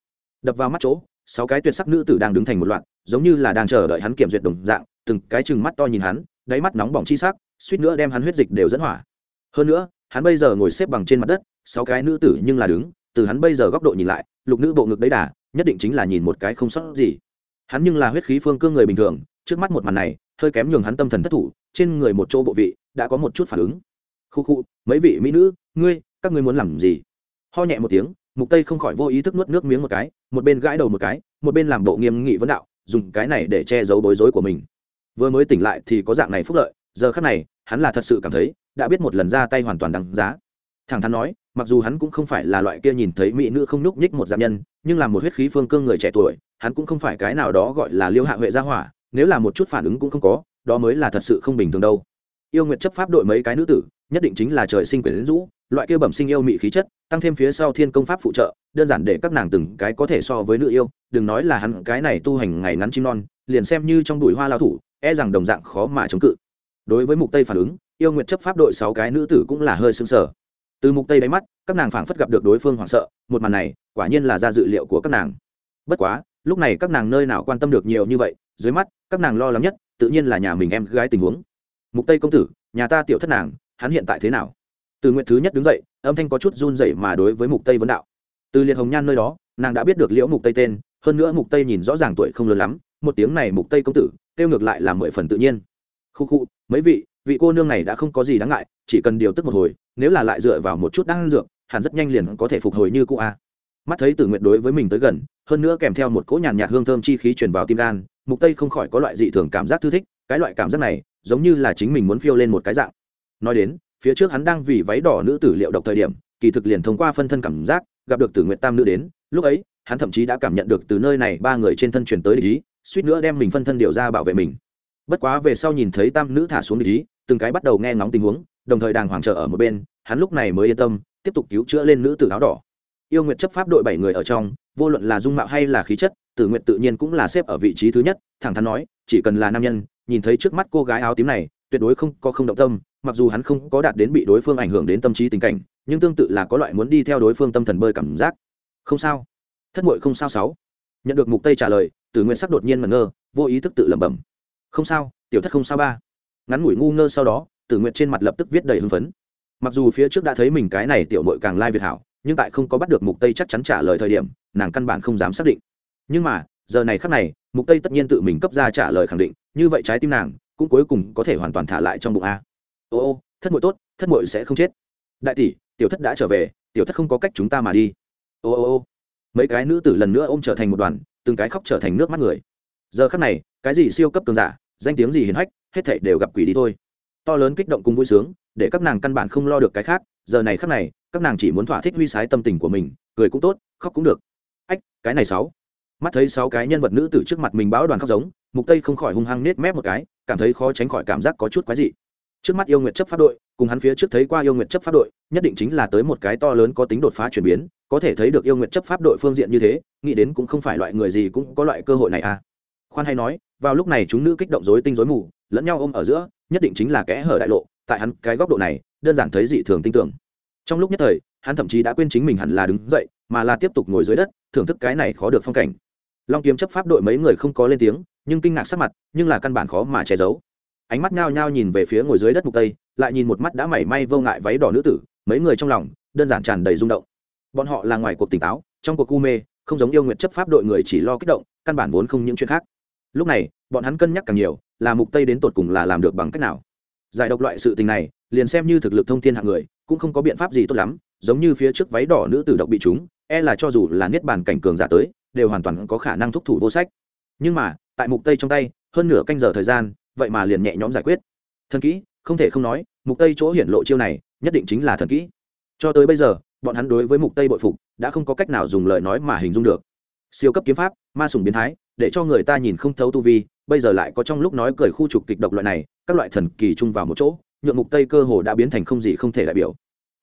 Đập vào mắt chỗ, sáu cái tuyệt sắc nữ tử đang đứng thành một loạt, giống như là đang chờ đợi hắn kiểm duyệt đồng dạng, từng cái chừng mắt to nhìn hắn, đáy mắt nóng bỏng chi sắc, suýt nữa đem hắn huyết dịch đều dẫn hỏa. Hơn nữa, hắn bây giờ ngồi xếp bằng trên mặt đất, sáu cái nữ tử nhưng là đứng, từ hắn bây giờ góc độ nhìn lại, lục nữ bộ ngực đấy đà, nhất định chính là nhìn một cái không sót gì. Hắn nhưng là huyết khí phương cương người bình thường, trước mắt một màn này, hơi kém nhường hắn tâm thần thất thủ, trên người một chỗ bộ vị, đã có một chút phản ứng khu khu, mấy vị mỹ nữ, ngươi, các ngươi muốn làm gì? Ho nhẹ một tiếng, mục tây không khỏi vô ý thức nuốt nước miếng một cái, một bên gãi đầu một cái, một bên làm bộ nghiêm nghị vấn đạo, dùng cái này để che giấu bối rối của mình. Vừa mới tỉnh lại thì có dạng này phúc lợi, giờ khắc này, hắn là thật sự cảm thấy, đã biết một lần ra tay hoàn toàn đáng giá. Thẳng thắn nói, mặc dù hắn cũng không phải là loại kia nhìn thấy mỹ nữ không nhúc nhích một dạng nhân, nhưng là một huyết khí phương cương người trẻ tuổi, hắn cũng không phải cái nào đó gọi là liêu hạ huệ gia hỏa, nếu là một chút phản ứng cũng không có, đó mới là thật sự không bình thường đâu. Yêu nguyện chấp pháp đội mấy cái nữ tử nhất định chính là trời sinh quyền rũ, loại kia bẩm sinh yêu mị khí chất, tăng thêm phía sau thiên công pháp phụ trợ, đơn giản để các nàng từng cái có thể so với nữ yêu, đừng nói là hắn cái này tu hành ngày ngắn chim non, liền xem như trong bụi hoa lao thủ e rằng đồng dạng khó mà chống cự. Đối với mục tây phản ứng, yêu nguyện chấp pháp đội sáu cái nữ tử cũng là hơi sưng sở từ mục tây đáy mắt, các nàng phảng phất gặp được đối phương hoảng sợ, một màn này, quả nhiên là ra dự liệu của các nàng. Bất quá, lúc này các nàng nơi nào quan tâm được nhiều như vậy, dưới mắt, các nàng lo lắng nhất, tự nhiên là nhà mình em gái tình huống. Mục tây công tử, nhà ta tiểu thất nàng hắn hiện tại thế nào? Từ nguyện thứ nhất đứng dậy, âm thanh có chút run dậy mà đối với mục tây vấn đạo. Từ liệt hồng nhan nơi đó, nàng đã biết được liễu mục tây tên, hơn nữa mục tây nhìn rõ ràng tuổi không lớn lắm, một tiếng này mục tây công tử, kêu ngược lại là mười phần tự nhiên. Khu khu, mấy vị vị cô nương này đã không có gì đáng ngại, chỉ cần điều tức một hồi, nếu là lại dựa vào một chút đang dược, hẳn rất nhanh liền có thể phục hồi như cũ a. Mắt thấy tử nguyện đối với mình tới gần, hơn nữa kèm theo một cỗ nhàn nhạt hương thơm chi khí truyền vào tim gan, mục tây không khỏi có loại dị thường cảm giác thư thích, cái loại cảm giác này, giống như là chính mình muốn phiêu lên một cái dạng nói đến, phía trước hắn đang vì váy đỏ nữ tử liệu độc thời điểm, kỳ thực liền thông qua phân thân cảm giác, gặp được tử nguyện tam nữ đến, lúc ấy, hắn thậm chí đã cảm nhận được từ nơi này ba người trên thân truyền tới địch ý, suýt nữa đem mình phân thân điều ra bảo vệ mình. Bất quá về sau nhìn thấy tam nữ thả xuống địch ý, từng cái bắt đầu nghe ngóng tình huống, đồng thời đàng hoàng trợ ở một bên, hắn lúc này mới yên tâm, tiếp tục cứu chữa lên nữ tử áo đỏ. Yêu nguyện chấp pháp đội bảy người ở trong, vô luận là dung mạo hay là khí chất, tử nguyện tự nhiên cũng là xếp ở vị trí thứ nhất, thẳng thắn nói, chỉ cần là nam nhân, nhìn thấy trước mắt cô gái áo tím này, tuyệt đối không có không động tâm mặc dù hắn không có đạt đến bị đối phương ảnh hưởng đến tâm trí tình cảnh, nhưng tương tự là có loại muốn đi theo đối phương tâm thần bơi cảm giác. Không sao. Thất mội không sao sáu. Nhận được mục tây trả lời, tử nguyện sắc đột nhiên ngẩn ngơ, vô ý thức tự lẩm bẩm. Không sao, tiểu thất không sao ba. Ngắn ngủi ngu ngơ sau đó, tử nguyện trên mặt lập tức viết đầy hưng phấn. Mặc dù phía trước đã thấy mình cái này tiểu mội càng lai việt hảo, nhưng tại không có bắt được mục tây chắc chắn trả lời thời điểm, nàng căn bản không dám xác định. Nhưng mà, giờ này khắc này, mục tây tất nhiên tự mình cấp ra trả lời khẳng định, như vậy trái tim nàng cũng cuối cùng có thể hoàn toàn thả lại trong bụng a ô ô, thất mội tốt, thất mội sẽ không chết. Đại tỷ, tiểu thất đã trở về, tiểu thất không có cách chúng ta mà đi. Ô ô ô. Mấy cái nữ tử lần nữa ôm trở thành một đoàn, từng cái khóc trở thành nước mắt người. Giờ khắc này, cái gì siêu cấp cường giả, danh tiếng gì hiền hách, hết thảy đều gặp quỷ đi thôi. To lớn kích động cùng vui sướng, để các nàng căn bản không lo được cái khác, giờ này khắc này, các nàng chỉ muốn thỏa thích huy sái tâm tình của mình, cười cũng tốt, khóc cũng được. Ách, cái này sáu. Mắt thấy sáu cái nhân vật nữ tử trước mặt mình báo đoàn khóc giống, mục tây không khỏi hung hăng nết mép một cái, cảm thấy khó tránh khỏi cảm giác có chút quái dị trước mắt yêu nguyện chấp pháp đội, cùng hắn phía trước thấy qua yêu nguyện chấp pháp đội, nhất định chính là tới một cái to lớn có tính đột phá chuyển biến, có thể thấy được yêu nguyện chấp pháp đội phương diện như thế, nghĩ đến cũng không phải loại người gì cũng có loại cơ hội này à. Khoan hay nói, vào lúc này chúng nữ kích động rối tinh rối mù, lẫn nhau ôm ở giữa, nhất định chính là kẽ hở đại lộ, tại hắn cái góc độ này, đơn giản thấy dị thường tin tưởng. Trong lúc nhất thời, hắn thậm chí đã quên chính mình hẳn là đứng dậy, mà là tiếp tục ngồi dưới đất, thưởng thức cái này khó được phong cảnh. Long kiếm chấp pháp đội mấy người không có lên tiếng, nhưng kinh ngạc sắc mặt, nhưng là căn bản khó mà che giấu ánh mắt nhao nhao nhìn về phía ngồi dưới đất mục tây, lại nhìn một mắt đã mảy may vô ngại váy đỏ nữ tử, mấy người trong lòng, đơn giản tràn đầy rung động. Bọn họ là ngoài cuộc tỉnh táo, trong cuộc cu mê, không giống yêu nguyện chấp pháp đội người chỉ lo kích động, căn bản vốn không những chuyện khác. Lúc này, bọn hắn cân nhắc càng nhiều, là mục tây đến tột cùng là làm được bằng cách nào. Giải độc loại sự tình này, liền xem như thực lực thông thiên hạng người, cũng không có biện pháp gì tốt lắm, giống như phía trước váy đỏ nữ tử độc bị chúng e là cho dù là niết bàn cảnh cường giả tới, đều hoàn toàn có khả năng thúc thủ vô sách. Nhưng mà, tại mục tây trong tay, hơn nửa canh giờ thời gian vậy mà liền nhẹ nhõm giải quyết. Thần kỹ, không thể không nói, mục tây chỗ hiển lộ chiêu này, nhất định chính là thần kỹ. Cho tới bây giờ, bọn hắn đối với mục tây bội phục, đã không có cách nào dùng lời nói mà hình dung được. Siêu cấp kiếm pháp, ma sùng biến thái, để cho người ta nhìn không thấu tu vi, bây giờ lại có trong lúc nói cười khu trục kịch độc loại này, các loại thần kỳ chung vào một chỗ, nhượng mục tây cơ hồ đã biến thành không gì không thể đại biểu.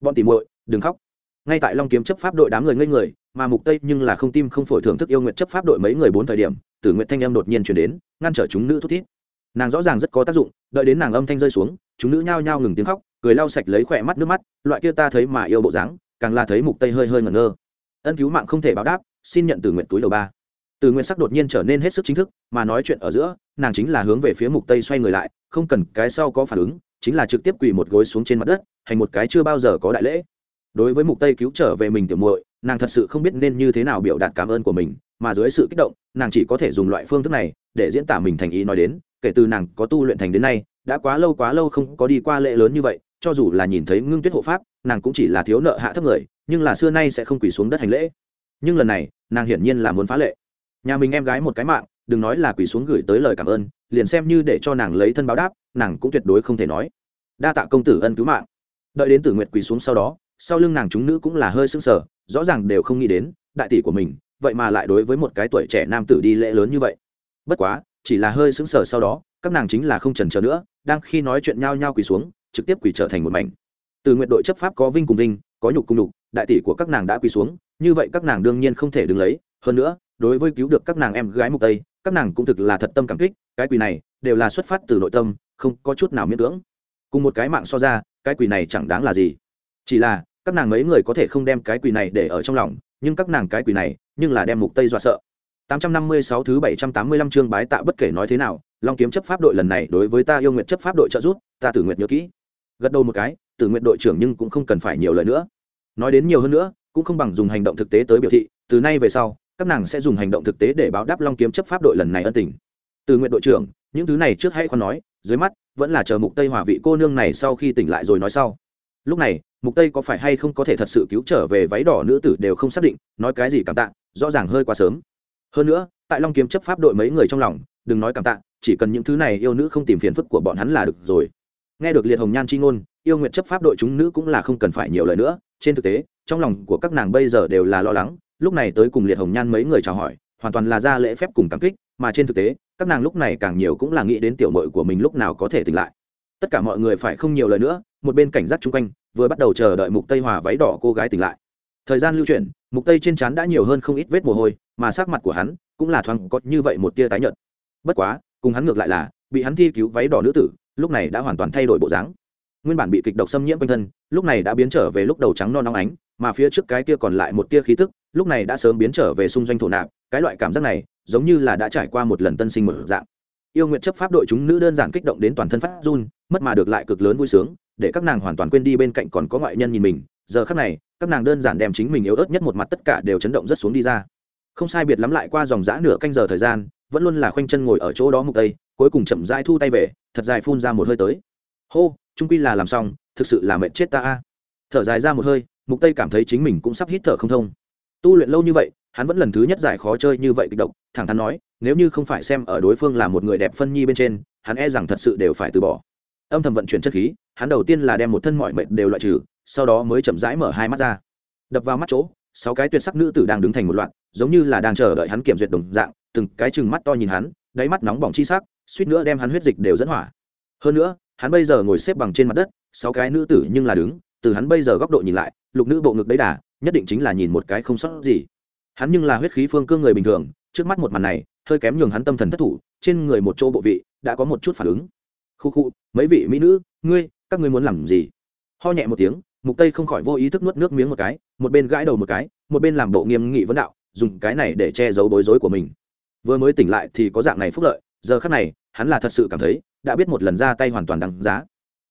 Bọn tỉ muội, đừng khóc. Ngay tại long kiếm chấp pháp đội đám người ngây người, mà mục tây nhưng là không tim không phổi thưởng thức yêu nguyện chấp pháp đội mấy người bốn thời điểm, tử nguyện thanh em đột nhiên chuyển đến, ngăn trở chúng nữ thút thít nàng rõ ràng rất có tác dụng, đợi đến nàng âm thanh rơi xuống, chúng nữ nhao nhao ngừng tiếng khóc, cười lau sạch lấy khỏe mắt nước mắt, loại kia ta thấy mà yêu bộ dáng, càng là thấy mục tây hơi hơi ngẩn ngơ. Ân cứu mạng không thể báo đáp, xin nhận từ nguyện túi đầu ba. Từ nguyện sắc đột nhiên trở nên hết sức chính thức, mà nói chuyện ở giữa, nàng chính là hướng về phía mục tây xoay người lại, không cần cái sau có phản ứng, chính là trực tiếp quỳ một gối xuống trên mặt đất, hành một cái chưa bao giờ có đại lễ. Đối với mục tây cứu trở về mình tiểu muội, nàng thật sự không biết nên như thế nào biểu đạt cảm ơn của mình, mà dưới sự kích động, nàng chỉ có thể dùng loại phương thức này để diễn tả mình thành ý nói đến kể từ nàng có tu luyện thành đến nay, đã quá lâu quá lâu không có đi qua lễ lớn như vậy, cho dù là nhìn thấy ngưng tuyết hộ pháp, nàng cũng chỉ là thiếu nợ hạ thấp người, nhưng là xưa nay sẽ không quỳ xuống đất hành lễ. Nhưng lần này, nàng hiển nhiên là muốn phá lệ. Nhà mình em gái một cái mạng, đừng nói là quỳ xuống gửi tới lời cảm ơn, liền xem như để cho nàng lấy thân báo đáp, nàng cũng tuyệt đối không thể nói. Đa tạ công tử ân cứu mạng. Đợi đến tử nguyệt quỳ xuống sau đó, sau lưng nàng chúng nữ cũng là hơi sưng sờ, rõ ràng đều không nghĩ đến, đại tỷ của mình, vậy mà lại đối với một cái tuổi trẻ nam tử đi lễ lớn như vậy. Bất quá chỉ là hơi sững sờ sau đó, các nàng chính là không trần chờ nữa, đang khi nói chuyện nhau nhau quỳ xuống, trực tiếp quỳ trở thành một mảnh. Từ nguyện đội chấp pháp có vinh cùng vinh, có nhục cùng nhục, đại tỷ của các nàng đã quỳ xuống, như vậy các nàng đương nhiên không thể đứng lấy. Hơn nữa, đối với cứu được các nàng em gái mục tây, các nàng cũng thực là thật tâm cảm kích, cái quỳ này đều là xuất phát từ nội tâm, không có chút nào miễn cưỡng. Cùng một cái mạng so ra, cái quỳ này chẳng đáng là gì. Chỉ là, các nàng mấy người có thể không đem cái quỳ này để ở trong lòng, nhưng các nàng cái quỳ này, nhưng là đem mục tây dọa sợ. 856 thứ 785 chương bái tạ bất kể nói thế nào, Long kiếm chấp pháp đội lần này đối với ta yêu nguyện chấp pháp đội trợ giúp, ta Tử Nguyệt nhớ kỹ. Gật đầu một cái, Tử Nguyệt đội trưởng nhưng cũng không cần phải nhiều lời nữa. Nói đến nhiều hơn nữa, cũng không bằng dùng hành động thực tế tới biểu thị, từ nay về sau, các nàng sẽ dùng hành động thực tế để báo đáp Long kiếm chấp pháp đội lần này ân tình. Tử Nguyệt đội trưởng, những thứ này trước hãy khoan nói, dưới mắt vẫn là chờ Mục Tây Hòa vị cô nương này sau khi tỉnh lại rồi nói sau. Lúc này, Mục Tây có phải hay không có thể thật sự cứu trở về váy đỏ nữ tử đều không xác định, nói cái gì cảm tạ, rõ ràng hơi quá sớm hơn nữa, tại long kiếm chấp pháp đội mấy người trong lòng, đừng nói cảm tạ, chỉ cần những thứ này yêu nữ không tìm phiền phức của bọn hắn là được rồi. Nghe được liệt hồng nhan c h i ngôn, yêu nguyện chấp pháp đội chúng nữ cũng là không cần phải nhiều lời nữa. Trên thực tế, trong lòng của các nàng bây giờ đều là lo lắng, lúc này tới cùng liệt hồng nhan mấy người chào hỏi, hoàn toàn là ra lễ phép cùng cảm kích, mà trên thực tế, các nàng lúc này càng nhiều cũng là nghĩ đến tiểu mội của mình lúc nào có thể tỉnh lại. Tất cả mọi người phải không nhiều lời nữa, một bên cảnh giác chung quanh, vừa bắt đầu chờ đợi mục tây hòa váy đỏ cô gái tỉnh lại thời gian lưu chuyển, mục tây trên trán đã nhiều hơn không ít vết mồ hôi, mà sắc mặt của hắn cũng là thoáng có như vậy một tia tái nhợt. Bất quá, cùng hắn ngược lại là, bị hắn thi cứu váy đỏ nữ tử, lúc này đã hoàn toàn thay đổi bộ dáng. Nguyên bản bị kịch độc xâm nhiễm quanh thân, lúc này đã biến trở về lúc đầu trắng non nóng ánh, mà phía trước cái kia còn lại một tia khí tức, lúc này đã sớm biến trở về xung doanh thổ nạp, cái loại cảm giác này, giống như là đã trải qua một lần tân sinh một dạng. Yêu nguyện chấp pháp đội chúng nữ đơn giản kích động đến toàn thân phát run, mất mà được lại cực lớn vui sướng, để các nàng hoàn toàn quên đi bên cạnh còn có ngoại nhân nhìn mình, giờ khắc này các nàng đơn giản đem chính mình yếu ớt nhất một mặt tất cả đều chấn động rất xuống đi ra. Không sai biệt lắm lại qua dòng dã nửa canh giờ thời gian, vẫn luôn là khoanh chân ngồi ở chỗ đó mục tây, cuối cùng chậm rãi thu tay về, thật dài phun ra một hơi tới. Hô, trung quy là làm xong, thực sự là mệt chết ta a. Thở dài ra một hơi, mục tây cảm thấy chính mình cũng sắp hít thở không thông. Tu luyện lâu như vậy, hắn vẫn lần thứ nhất giải khó chơi như vậy kịch động thẳng thắn nói, nếu như không phải xem ở đối phương là một người đẹp phân nhi bên trên, hắn e rằng thật sự đều phải từ bỏ. Âm thầm vận chuyển chất khí hắn đầu tiên là đem một thân mọi mệt đều loại trừ, sau đó mới chậm rãi mở hai mắt ra. Đập vào mắt chỗ, sáu cái tuyệt sắc nữ tử đang đứng thành một loạt, giống như là đang chờ đợi hắn kiểm duyệt đồng dạng, từng cái chừng mắt to nhìn hắn, đáy mắt nóng bỏng chi sắc, suýt nữa đem hắn huyết dịch đều dẫn hỏa. Hơn nữa, hắn bây giờ ngồi xếp bằng trên mặt đất, sáu cái nữ tử nhưng là đứng, từ hắn bây giờ góc độ nhìn lại, lục nữ bộ ngực đấy đà, nhất định chính là nhìn một cái không sót gì. Hắn nhưng là huyết khí phương cương người bình thường, trước mắt một màn này, hơi kém nhường hắn tâm thần thất thủ, trên người một chỗ bộ vị, đã có một chút phản ứng. Khu khu, mấy vị mỹ nữ, ngươi các ngươi muốn làm gì? Ho nhẹ một tiếng, mục tây không khỏi vô ý thức nuốt nước miếng một cái, một bên gãi đầu một cái, một bên làm bộ nghiêm nghị vấn đạo, dùng cái này để che giấu bối rối của mình. Vừa mới tỉnh lại thì có dạng này phúc lợi, giờ khắc này, hắn là thật sự cảm thấy, đã biết một lần ra tay hoàn toàn đáng giá.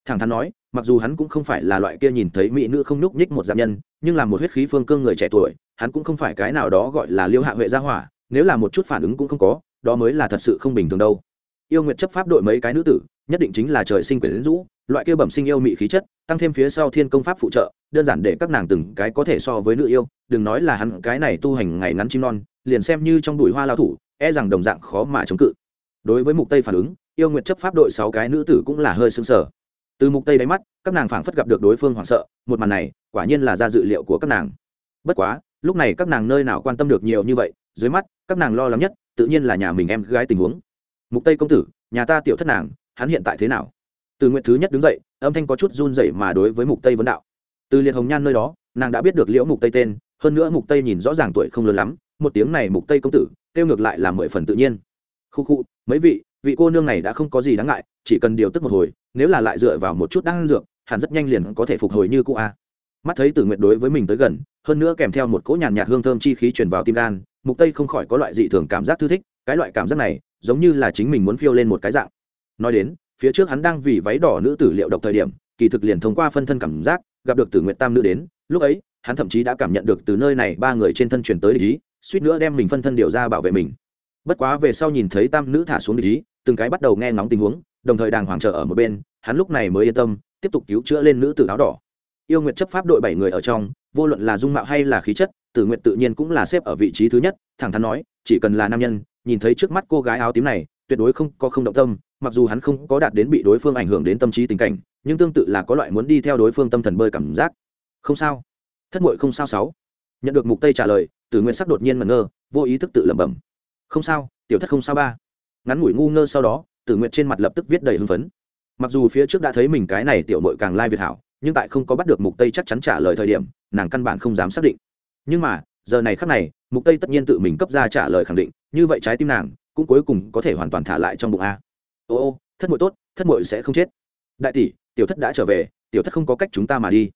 Thẳng thắn nói, mặc dù hắn cũng không phải là loại kia nhìn thấy mỹ nữ không nhúc nhích một dạng nhân, nhưng là một huyết khí phương cương người trẻ tuổi, hắn cũng không phải cái nào đó gọi là liêu hạ huệ gia hỏa, nếu là một chút phản ứng cũng không có, đó mới là thật sự không bình thường đâu yêu nguyện chấp pháp đội mấy cái nữ tử, nhất định chính là trời sinh quyền rũ, loại kia bẩm sinh yêu mị khí chất, tăng thêm phía sau thiên công pháp phụ trợ, đơn giản để các nàng từng cái có thể so với nữ yêu, đừng nói là hắn cái này tu hành ngày ngắn chim non, liền xem như trong đùi hoa lao thủ e rằng đồng dạng khó mà chống cự. Đối với mục tây phản ứng, yêu nguyện chấp pháp đội sáu cái nữ tử cũng là hơi sưng sờ. Từ mục tây đáy mắt, các nàng phảng phất gặp được đối phương hoảng sợ, một màn này, quả nhiên là ra dự liệu của các nàng. Bất quá, lúc này các nàng nơi nào quan tâm được nhiều như vậy, dưới mắt, các nàng lo lắng nhất, tự nhiên là nhà mình em gái tình huống mục tây công tử, nhà ta tiểu thất nàng, hắn hiện tại thế nào? Từ nguyện thứ nhất đứng dậy, âm thanh có chút run rẩy mà đối với mục tây vấn đạo. Từ liệt hồng nhan nơi đó, nàng đã biết được liễu mục tây tên, hơn nữa mục tây nhìn rõ ràng tuổi không lớn lắm, một tiếng này mục tây công tử, kêu ngược lại là mười phần tự nhiên. Khu khu, mấy vị vị cô nương này đã không có gì đáng ngại, chỉ cần điều tức một hồi, nếu là lại dựa vào một chút đang dược, hẳn rất nhanh liền có thể phục hồi như cũ a. Mắt thấy tử nguyện đối với mình tới gần, hơn nữa kèm theo một cỗ nhàn nhạt hương thơm chi khí truyền vào tim gan, mục tây không khỏi có loại dị thường cảm giác thư thích, cái loại cảm giác này giống như là chính mình muốn phiêu lên một cái dạng. Nói đến, phía trước hắn đang vì váy đỏ nữ tử liệu độc thời điểm, kỳ thực liền thông qua phân thân cảm giác, gặp được tử nguyệt tam nữ đến, lúc ấy, hắn thậm chí đã cảm nhận được từ nơi này ba người trên thân chuyển tới địch ý, suýt nữa đem mình phân thân điều ra bảo vệ mình. Bất quá về sau nhìn thấy tam nữ thả xuống địch ý, từng cái bắt đầu nghe ngóng tình huống, đồng thời đàng hoàng trợ ở một bên, hắn lúc này mới yên tâm, tiếp tục cứu chữa lên nữ tử áo đỏ. Yêu nguyệt chấp pháp đội bảy người ở trong, vô luận là dung mạo hay là khí chất, tử nguyệt tự nhiên cũng là xếp ở vị trí thứ nhất, thẳng thắn nói, chỉ cần là nam nhân nhìn thấy trước mắt cô gái áo tím này, tuyệt đối không có không động tâm, mặc dù hắn không có đạt đến bị đối phương ảnh hưởng đến tâm trí tình cảnh, nhưng tương tự là có loại muốn đi theo đối phương tâm thần bơi cảm giác. Không sao. Thất mội không sao sáu. Nhận được mục tây trả lời, tử nguyện sắc đột nhiên ngẩn ngơ, vô ý thức tự lẩm bẩm. Không sao, tiểu thất không sao ba. Ngắn ngủi ngu ngơ sau đó, tử nguyện trên mặt lập tức viết đầy hưng phấn. Mặc dù phía trước đã thấy mình cái này tiểu mội càng lai việt hảo, nhưng tại không có bắt được mục tây chắc chắn trả lời thời điểm, nàng căn bản không dám xác định. Nhưng mà giờ này khắc này, mục tây tất nhiên tự mình cấp ra trả lời khẳng định, như vậy trái tim nàng cũng cuối cùng có thể hoàn toàn thả lại trong bụng a. Ô ô, thất muội tốt, thất muội sẽ không chết. Đại tỷ, tiểu thất đã trở về, tiểu thất không có cách chúng ta mà đi.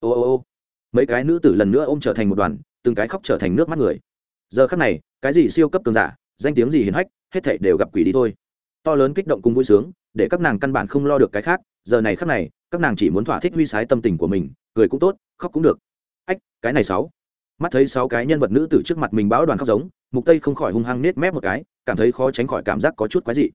Ô ô ô, mấy cái nữ tử lần nữa ôm trở thành một đoàn, từng cái khóc trở thành nước mắt người. Giờ khắc này, cái gì siêu cấp cường giả, danh tiếng gì hiền hách, hết thảy đều gặp quỷ đi thôi. To lớn kích động cùng vui sướng, để các nàng căn bản không lo được cái khác, giờ này khắc này, các nàng chỉ muốn thỏa thích huy sái tâm tình của mình, cười cũng tốt, khóc cũng được. Ách, cái này sáu mắt thấy sáu cái nhân vật nữ từ trước mặt mình báo đoàn khóc giống, mục tây không khỏi hung hăng nết mép một cái, cảm thấy khó tránh khỏi cảm giác có chút quái dị.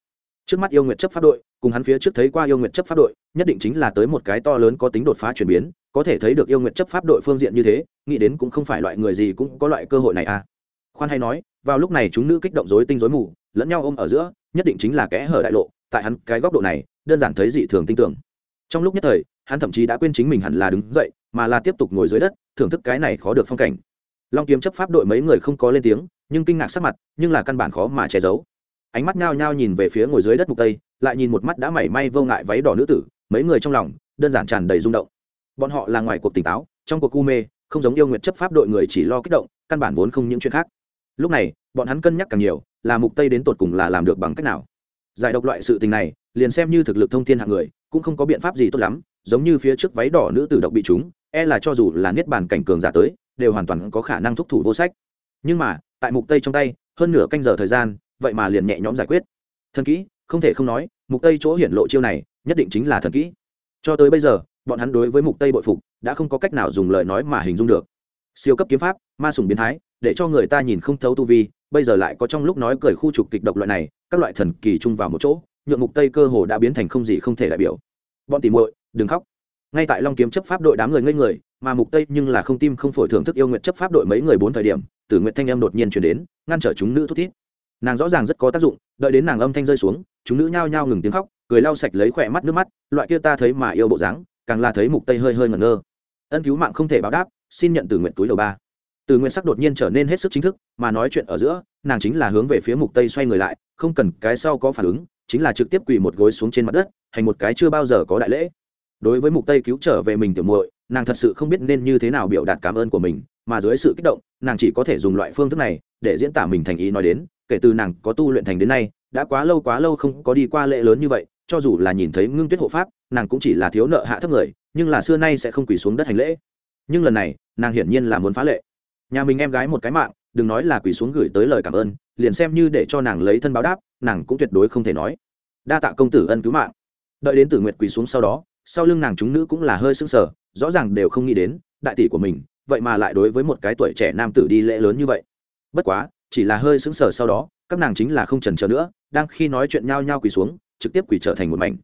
Trước mắt yêu nguyện chấp pháp đội, cùng hắn phía trước thấy qua yêu nguyện chấp pháp đội, nhất định chính là tới một cái to lớn có tính đột phá chuyển biến, có thể thấy được yêu nguyện chấp pháp đội phương diện như thế, nghĩ đến cũng không phải loại người gì cũng có loại cơ hội này à. Khoan hay nói, vào lúc này chúng nữ kích động rối tinh rối mù, lẫn nhau ôm ở giữa, nhất định chính là kẽ hở đại lộ, tại hắn cái góc độ này, đơn giản thấy dị thường tin tưởng. Trong lúc nhất thời, hắn thậm chí đã quên chính mình hẳn là đứng dậy, mà là tiếp tục ngồi dưới đất, thưởng thức cái này khó được phong cảnh long kiếm chấp pháp đội mấy người không có lên tiếng, nhưng kinh ngạc sắc mặt, nhưng là căn bản khó mà che giấu. Ánh mắt nhao nhao nhìn về phía ngồi dưới đất mục tây, lại nhìn một mắt đã mảy may vô ngại váy đỏ nữ tử, mấy người trong lòng, đơn giản tràn đầy rung động. Bọn họ là ngoài cuộc tỉnh táo, trong cuộc cu mê, không giống yêu nguyện chấp pháp đội người chỉ lo kích động, căn bản vốn không những chuyện khác. Lúc này, bọn hắn cân nhắc càng nhiều, là mục tây đến tột cùng là làm được bằng cách nào. Giải độc loại sự tình này, liền xem như thực lực thông thiên hạng người, cũng không có biện pháp gì tốt lắm, giống như phía trước váy đỏ nữ tử độc bị chúng e là cho dù là niết bàn cảnh cường giả tới đều hoàn toàn có khả năng thúc thủ vô sách. Nhưng mà, tại mục tây trong tay, hơn nửa canh giờ thời gian, vậy mà liền nhẹ nhõm giải quyết. Thần kỹ, không thể không nói, mục tây chỗ hiển lộ chiêu này, nhất định chính là thần kỹ. Cho tới bây giờ, bọn hắn đối với mục tây bội phục, đã không có cách nào dùng lời nói mà hình dung được. Siêu cấp kiếm pháp, ma sùng biến thái, để cho người ta nhìn không thấu tu vi, bây giờ lại có trong lúc nói cười khu trục kịch độc loại này, các loại thần kỳ chung vào một chỗ, nhượng mục tây cơ hồ đã biến thành không gì không thể đại biểu. Bọn tỉ muội, đừng khóc. Ngay tại long kiếm chấp pháp đội đám người ngây người mà mục tây nhưng là không tim không phổi thưởng thức yêu nguyện chấp pháp đội mấy người bốn thời điểm, tử nguyện thanh âm đột nhiên chuyển đến, ngăn trở chúng nữ thút thít. Nàng rõ ràng rất có tác dụng, đợi đến nàng âm thanh rơi xuống, chúng nữ nhao nhao ngừng tiếng khóc, cười lau sạch lấy khỏe mắt nước mắt, loại kia ta thấy mà yêu bộ dáng, càng là thấy mục tây hơi hơi ngẩn ngơ. Ân cứu mạng không thể báo đáp, xin nhận từ nguyện túi đầu ba. Từ nguyện sắc đột nhiên trở nên hết sức chính thức, mà nói chuyện ở giữa, nàng chính là hướng về phía mục tây xoay người lại, không cần cái sau có phản ứng, chính là trực tiếp quỳ một gối xuống trên mặt đất, hành một cái chưa bao giờ có đại lễ. Đối với mục tây cứu trở về mình tiểu muội nàng thật sự không biết nên như thế nào biểu đạt cảm ơn của mình, mà dưới sự kích động, nàng chỉ có thể dùng loại phương thức này để diễn tả mình thành ý nói đến, kể từ nàng có tu luyện thành đến nay, đã quá lâu quá lâu không có đi qua lễ lớn như vậy, cho dù là nhìn thấy ngưng tuyết hộ pháp, nàng cũng chỉ là thiếu nợ hạ thấp người, nhưng là xưa nay sẽ không quỳ xuống đất hành lễ. Nhưng lần này, nàng hiển nhiên là muốn phá lệ. Nhà mình em gái một cái mạng, đừng nói là quỳ xuống gửi tới lời cảm ơn, liền xem như để cho nàng lấy thân báo đáp, nàng cũng tuyệt đối không thể nói. Đa tạ công tử ân cứu mạng. Đợi đến tử nguyệt quỳ xuống sau đó, sau lưng nàng chúng nữ cũng là hơi sưng sờ rõ ràng đều không nghĩ đến, đại tỷ của mình, vậy mà lại đối với một cái tuổi trẻ nam tử đi lễ lớn như vậy. Bất quá, chỉ là hơi sững sờ sau đó, các nàng chính là không trần trờ nữa, đang khi nói chuyện nhau nhau quỳ xuống, trực tiếp quỳ trở thành một mảnh.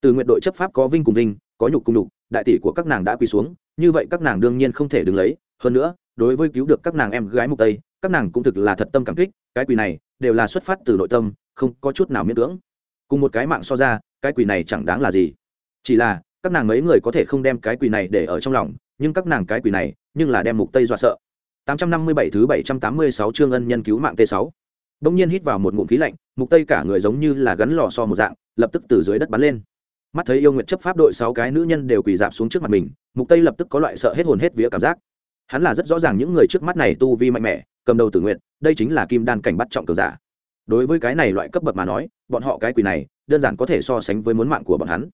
Từ nguyện đội chấp pháp có vinh cùng vinh, có nhục cùng nhục, đại tỷ của các nàng đã quỳ xuống, như vậy các nàng đương nhiên không thể đứng lấy. Hơn nữa, đối với cứu được các nàng em gái mục tây, các nàng cũng thực là thật tâm cảm kích, cái quỳ này đều là xuất phát từ nội tâm, không có chút nào miễn cưỡng. Cùng một cái mạng so ra, cái quỳ này chẳng đáng là gì. Chỉ là các nàng mấy người có thể không đem cái quỷ này để ở trong lòng nhưng các nàng cái quỷ này nhưng là đem mục tây dọa sợ 857 thứ 786 chương ân nhân cứu mạng T6. Đông nhiên hít vào một ngụm khí lạnh, mục tây cả người giống như là gắn lò xo một dạng, lập tức từ dưới đất bắn lên. Mắt thấy yêu nguyện chấp pháp đội 6 cái nữ nhân đều quỳ dạp xuống trước mặt mình, mục tây lập tức có loại sợ hết hồn hết vía cảm giác. Hắn là rất rõ ràng những người trước mắt này tu vi mạnh mẽ, cầm đầu tử nguyện, đây chính là kim đan cảnh bắt trọng cường giả. Đối với cái này loại cấp bậc mà nói, bọn họ cái quỷ này, đơn giản có thể so sánh với muốn mạng của bọn hắn.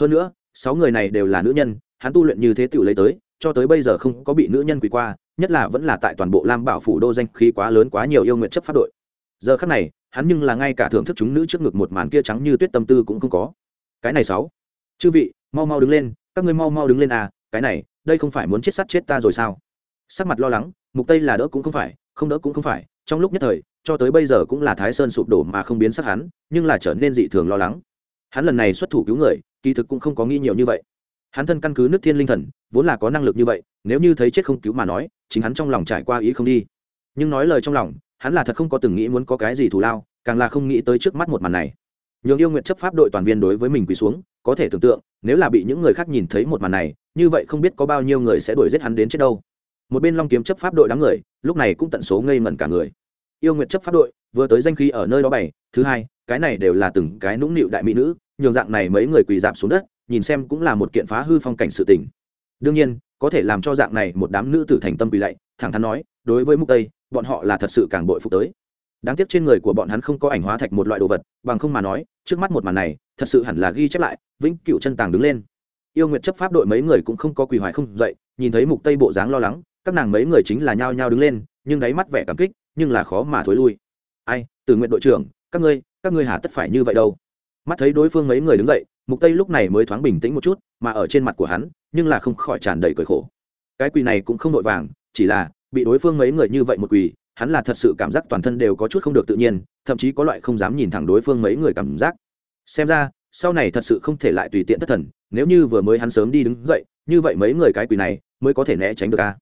Hơn nữa, Sáu người này đều là nữ nhân, hắn tu luyện như thế tự lấy tới, cho tới bây giờ không có bị nữ nhân quỳ qua, nhất là vẫn là tại toàn bộ lam bảo phủ đô danh khí quá lớn quá nhiều yêu nguyện chấp pháp đội. Giờ khắc này hắn nhưng là ngay cả thưởng thức chúng nữ trước ngực một màn kia trắng như tuyết tâm tư cũng không có. Cái này sáu. Chư vị mau mau đứng lên các ngươi mau mau đứng lên à cái này đây không phải muốn chết sát chết ta rồi sao? Sắc mặt lo lắng mục tây là đỡ cũng không phải không đỡ cũng không phải trong lúc nhất thời cho tới bây giờ cũng là thái sơn sụp đổ mà không biến sắc hắn nhưng là trở nên dị thường lo lắng hắn lần này xuất thủ cứu người, kỳ thực cũng không có nghĩ nhiều như vậy. Hắn thân căn cứ nước thiên linh thần, vốn là có năng lực như vậy, nếu như thấy chết không cứu mà nói, chính hắn trong lòng trải qua ý không đi. Nhưng nói lời trong lòng, hắn là thật không có từng nghĩ muốn có cái gì thù lao, càng là không nghĩ tới trước mắt một màn này. Nhường yêu nguyện chấp pháp đội toàn viên đối với mình quỳ xuống, có thể tưởng tượng, nếu là bị những người khác nhìn thấy một màn này, như vậy không biết có bao nhiêu người sẽ đuổi giết hắn đến chết đâu. Một bên long kiếm chấp pháp đội đám người, lúc này cũng tận số ngây ngẩn cả người. Yêu nguyện chấp pháp đội, vừa tới danh khí ở nơi đó bảy, thứ hai, cái này đều là từng cái nũng nịu đại mỹ nữ nhường dạng này mấy người quỳ dạp xuống đất, nhìn xem cũng là một kiện phá hư phong cảnh sự tình. Đương nhiên, có thể làm cho dạng này một đám nữ tử thành tâm quỳ lạy, thẳng thắn nói, đối với mục tây, bọn họ là thật sự càng bội phục tới. Đáng tiếc trên người của bọn hắn không có ảnh hóa thạch một loại đồ vật, bằng không mà nói, trước mắt một màn này, thật sự hẳn là ghi chép lại, vĩnh cựu chân tàng đứng lên. Yêu nguyện chấp pháp đội mấy người cũng không có quỳ hoài không dậy, nhìn thấy mục tây bộ dáng lo lắng, các nàng mấy người chính là nhao nhao đứng lên, nhưng đáy mắt vẻ cảm kích, nhưng là khó mà thối lui. Ai từ nguyện đội trưởng, các ngươi các ngươi hà tất phải như vậy đâu? Mắt thấy đối phương mấy người đứng dậy, mục tây lúc này mới thoáng bình tĩnh một chút, mà ở trên mặt của hắn, nhưng là không khỏi tràn đầy cười khổ. Cái quỳ này cũng không nội vàng, chỉ là, bị đối phương mấy người như vậy một quỳ, hắn là thật sự cảm giác toàn thân đều có chút không được tự nhiên, thậm chí có loại không dám nhìn thẳng đối phương mấy người cảm giác. Xem ra, sau này thật sự không thể lại tùy tiện thất thần, nếu như vừa mới hắn sớm đi đứng dậy, như vậy mấy người cái quỳ này mới có thể né tránh được a.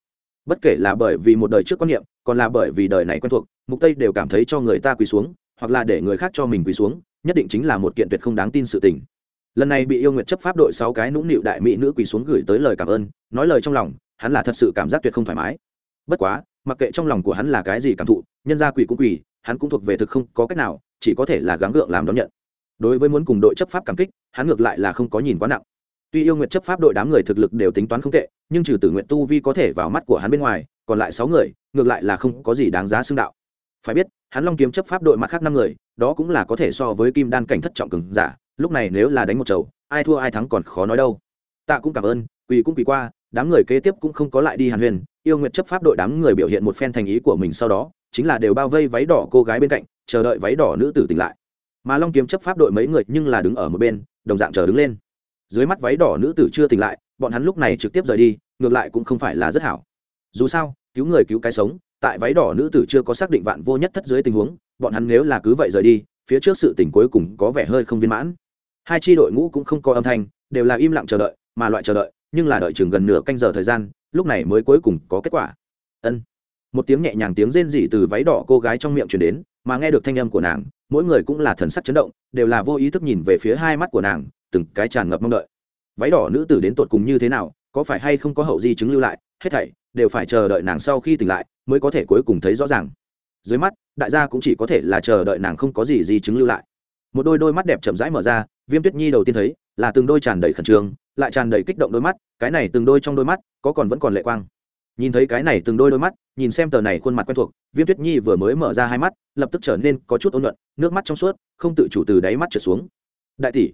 Bất kể là bởi vì một đời trước quan niệm, còn là bởi vì đời này quen thuộc, mục tây đều cảm thấy cho người ta quỳ xuống, hoặc là để người khác cho mình quỳ xuống nhất định chính là một kiện tuyệt không đáng tin sự tình. Lần này bị yêu nguyệt chấp pháp đội sáu cái nũng nịu đại mỹ nữ quỳ xuống gửi tới lời cảm ơn, nói lời trong lòng, hắn là thật sự cảm giác tuyệt không thoải mái. Bất quá, mặc kệ trong lòng của hắn là cái gì cảm thụ, nhân gia quỳ cũng quỳ, hắn cũng thuộc về thực không có cách nào, chỉ có thể là gắng gượng làm đón nhận. Đối với muốn cùng đội chấp pháp cảm kích, hắn ngược lại là không có nhìn quá nặng. Tuy yêu nguyện chấp pháp đội đám người thực lực đều tính toán không tệ, nhưng trừ tử nguyện tu vi có thể vào mắt của hắn bên ngoài, còn lại sáu người, ngược lại là không có gì đáng giá xưng đạo. Phải biết, hắn long kiếm chấp pháp đội mặt khác năm người đó cũng là có thể so với kim đan cảnh thất trọng cường giả, lúc này nếu là đánh một chầu, ai thua ai thắng còn khó nói đâu. Tạ cũng cảm ơn, quỳ cũng quỳ qua, đám người kế tiếp cũng không có lại đi hàn huyền, yêu nguyện chấp pháp đội đám người biểu hiện một phen thành ý của mình sau đó, chính là đều bao vây váy đỏ cô gái bên cạnh, chờ đợi váy đỏ nữ tử tỉnh lại. Mà long kiếm chấp pháp đội mấy người nhưng là đứng ở một bên, đồng dạng chờ đứng lên. Dưới mắt váy đỏ nữ tử chưa tỉnh lại, bọn hắn lúc này trực tiếp rời đi, ngược lại cũng không phải là rất hảo. Dù sao, cứu người cứu cái sống, tại váy đỏ nữ tử chưa có xác định vạn vô nhất thất dưới tình huống bọn hắn nếu là cứ vậy rời đi, phía trước sự tỉnh cuối cùng có vẻ hơi không viên mãn. Hai tri đội ngũ cũng không có âm thanh, đều là im lặng chờ đợi, mà loại chờ đợi, nhưng là đợi chừng gần nửa canh giờ thời gian, lúc này mới cuối cùng có kết quả. Ân. Một tiếng nhẹ nhàng tiếng rên rỉ từ váy đỏ cô gái trong miệng truyền đến, mà nghe được thanh âm của nàng, mỗi người cũng là thần sắc chấn động, đều là vô ý thức nhìn về phía hai mắt của nàng, từng cái tràn ngập mong đợi. Váy đỏ nữ tử đến tột cùng như thế nào, có phải hay không có hậu di chứng lưu lại, hết thảy đều phải chờ đợi nàng sau khi tỉnh lại, mới có thể cuối cùng thấy rõ ràng dưới mắt, đại gia cũng chỉ có thể là chờ đợi nàng không có gì di chứng lưu lại. Một đôi đôi mắt đẹp chậm rãi mở ra, viêm tuyết nhi đầu tiên thấy, là từng đôi tràn đầy khẩn trương, lại tràn đầy kích động đôi mắt, cái này từng đôi trong đôi mắt, có còn vẫn còn lệ quang. Nhìn thấy cái này từng đôi đôi mắt, nhìn xem tờ này khuôn mặt quen thuộc, viêm tuyết nhi vừa mới mở ra hai mắt, lập tức trở nên có chút ôn nhuận, nước mắt trong suốt, không tự chủ từ đáy mắt trở xuống. Đại tỷ,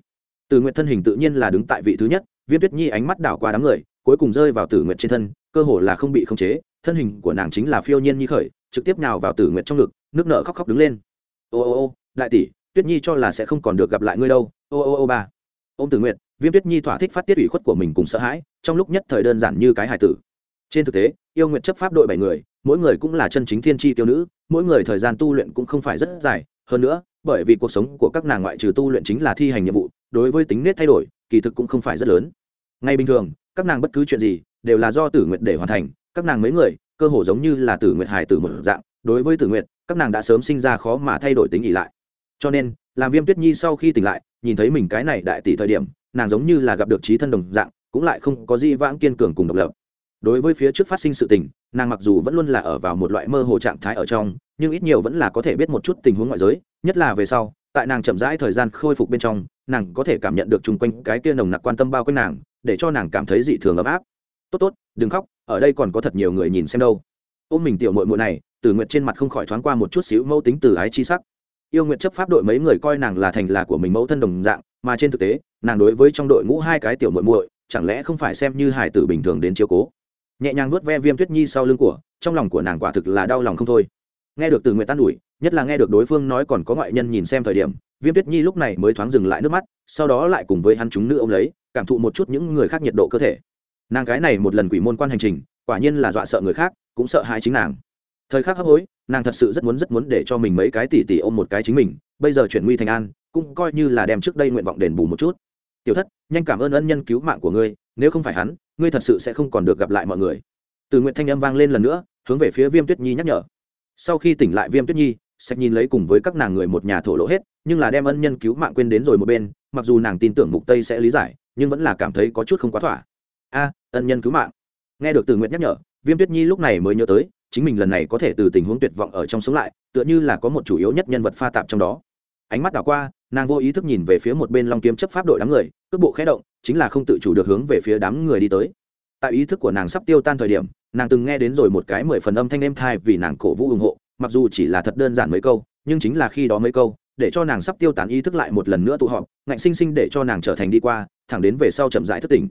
từ nguyện thân hình tự nhiên là đứng tại vị thứ nhất, viêm tuyết nhi ánh mắt đảo qua đám người, cuối cùng rơi vào tử nguyện trên thân, cơ hồ là không bị khống chế thân hình của nàng chính là phiêu nhiên nhi khởi, trực tiếp nào vào tử nguyện trong ngực, nước nợ khóc khóc đứng lên. Ô ô ô, đại tỷ, tuyết nhi cho là sẽ không còn được gặp lại ngươi đâu. Ô ô ô ba. Ô m tử nguyện viêm tuyết nhi thỏa thích phát tiết ủy khuất của mình cùng sợ hãi, trong lúc nhất thời đơn giản như cái hài tử. Trên thực tế, yêu nguyện chấp pháp đội bảy người, mỗi người cũng là chân chính thiên tri tiêu nữ, mỗi người thời gian tu luyện cũng không phải rất dài. Hơn nữa, bởi vì cuộc sống của các nàng ngoại trừ tu luyện chính là thi hành nhiệm vụ, đối với tính nết thay đổi, kỳ thực cũng không phải rất lớn. Ngay bình thường, các nàng bất cứ chuyện gì đều là do tử nguyện để hoàn thành các nàng mấy người, cơ hồ giống như là tử nguyện hài tử một dạng, đối với tử nguyện các nàng đã sớm sinh ra khó mà thay đổi tính ỉ lại. Cho nên, làm viêm tuyết nhi sau khi tỉnh lại, nhìn thấy mình cái này đại tỷ thời điểm, nàng giống như là gặp được trí thân đồng dạng, cũng lại không có gì vãng kiên cường cùng độc lập. Đối với phía trước phát sinh sự tình, nàng mặc dù vẫn luôn là ở vào một loại mơ hồ trạng thái ở trong, nhưng ít nhiều vẫn là có thể biết một chút tình huống ngoại giới, nhất là về sau, tại nàng chậm rãi thời gian khôi phục bên trong, nàng có thể cảm nhận được chung quanh cái kia nồng nặc quan tâm bao quanh nàng, để cho nàng cảm thấy dị thường ấm áp. Tốt tốt, đừng khóc ở đây còn có thật nhiều người nhìn xem đâu. Ôm mình tiểu mội mội này từ nguyện trên mặt không khỏi thoáng qua một chút xíu mẫu tính từ ái chi sắc. Yêu nguyện chấp pháp đội mấy người coi nàng là thành là của mình mẫu thân đồng dạng, mà trên thực tế, nàng đối với trong đội ngũ hai cái tiểu muội muội, chẳng lẽ không phải xem như hải tử bình thường đến chiếu cố. Nhẹ nhàng nuốt ve viêm tuyết nhi sau lưng của, trong lòng của nàng quả thực là đau lòng không thôi. Nghe được từ nguyện tan ủi, nhất là nghe được đối phương nói còn có ngoại nhân nhìn xem thời điểm, viêm tuyết nhi lúc này mới thoáng dừng lại nước mắt, sau đó lại cùng với hắn chúng nữ ông lấy, cảm thụ một chút những người khác nhiệt độ cơ thể nàng cái này một lần quỷ môn quan hành trình, quả nhiên là dọa sợ người khác, cũng sợ hãi chính nàng. Thời khắc hấp hối, nàng thật sự rất muốn rất muốn để cho mình mấy cái tỉ tỉ ôm một cái chính mình, bây giờ chuyển nguy thành an, cũng coi như là đem trước đây nguyện vọng đền bù một chút. Tiểu thất, nhanh cảm ơn ân nhân cứu mạng của ngươi, nếu không phải hắn, ngươi thật sự sẽ không còn được gặp lại mọi người. Từ nguyện thanh âm vang lên lần nữa, hướng về phía viêm tuyết nhi nhắc nhở. Sau khi tỉnh lại viêm tuyết nhi, sạch nhìn lấy cùng với các nàng người một nhà thổ lộ hết, nhưng là đem ân nhân cứu mạng quên đến rồi một bên, mặc dù nàng tin tưởng mục tây sẽ lý giải, nhưng vẫn là cảm thấy có chút không quá thỏa a, ân nhân cứu mạng. Nghe được từ nguyện nhắc nhở, viêm tuyết nhi lúc này mới nhớ tới, chính mình lần này có thể từ tình huống tuyệt vọng ở trong sống lại, tựa như là có một chủ yếu nhất nhân vật pha tạp trong đó. Ánh mắt đảo qua, nàng vô ý thức nhìn về phía một bên long kiếm chấp pháp đội đám người, cước bộ khé động, chính là không tự chủ được hướng về phía đám người đi tới. Tại ý thức của nàng sắp tiêu tan thời điểm, nàng từng nghe đến rồi một cái mười phần âm thanh êm thai vì nàng cổ vũ ủng hộ, mặc dù chỉ là thật đơn giản mấy câu, nhưng chính là khi đó mấy câu, để cho nàng sắp tiêu tán ý thức lại một lần nữa tụ họp, ngạnh sinh sinh để cho nàng trở thành đi qua, thẳng đến về sau chậm rãi thất tỉnh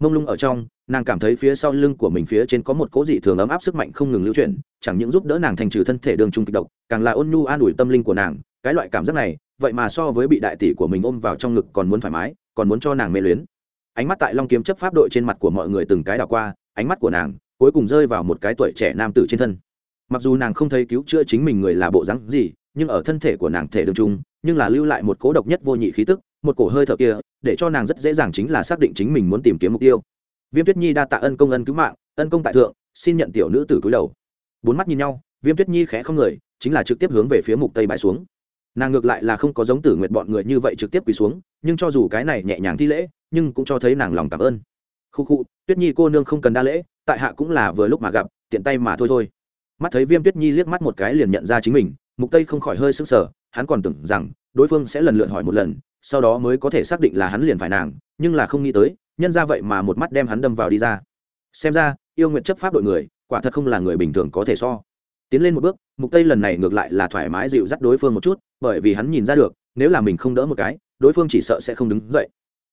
mông lung ở trong, nàng cảm thấy phía sau lưng của mình phía trên có một cố dị thường ấm áp sức mạnh không ngừng lưu chuyển, chẳng những giúp đỡ nàng thành trừ thân thể đường trung kịch độc, càng là ôn nhu an ủi tâm linh của nàng. Cái loại cảm giác này, vậy mà so với bị đại tỷ của mình ôm vào trong ngực còn muốn thoải mái, còn muốn cho nàng mê luyến. Ánh mắt tại long kiếm chấp pháp đội trên mặt của mọi người từng cái đảo qua, ánh mắt của nàng cuối cùng rơi vào một cái tuổi trẻ nam tử trên thân. Mặc dù nàng không thấy cứu chữa chính mình người là bộ rắn gì, nhưng ở thân thể của nàng thể đường trung, nhưng là lưu lại một cố độc nhất vô nhị khí tức một cổ hơi thở kia, để cho nàng rất dễ dàng chính là xác định chính mình muốn tìm kiếm mục tiêu. Viêm tuyết nhi đa tạ ân công ân cứu mạng, ân công tại thượng, xin nhận tiểu nữ tử cúi đầu. Bốn mắt nhìn nhau, viêm tuyết nhi khẽ không người, chính là trực tiếp hướng về phía mục tây bãi xuống. Nàng ngược lại là không có giống tử nguyệt bọn người như vậy trực tiếp quỳ xuống, nhưng cho dù cái này nhẹ nhàng thi lễ, nhưng cũng cho thấy nàng lòng cảm ơn. Khu khu, tuyết nhi cô nương không cần đa lễ, tại hạ cũng là vừa lúc mà gặp, tiện tay mà thôi thôi. Mắt thấy viêm tuyết nhi liếc mắt một cái liền nhận ra chính mình, mục tây không khỏi hơi sững sờ, hắn còn tưởng rằng, đối phương sẽ lần lượt hỏi một lần sau đó mới có thể xác định là hắn liền phải nàng, nhưng là không nghĩ tới, nhân ra vậy mà một mắt đem hắn đâm vào đi ra. Xem ra, yêu nguyện chấp pháp đội người, quả thật không là người bình thường có thể so. Tiến lên một bước, mục tây lần này ngược lại là thoải mái dịu dắt đối phương một chút, bởi vì hắn nhìn ra được, nếu là mình không đỡ một cái, đối phương chỉ sợ sẽ không đứng dậy.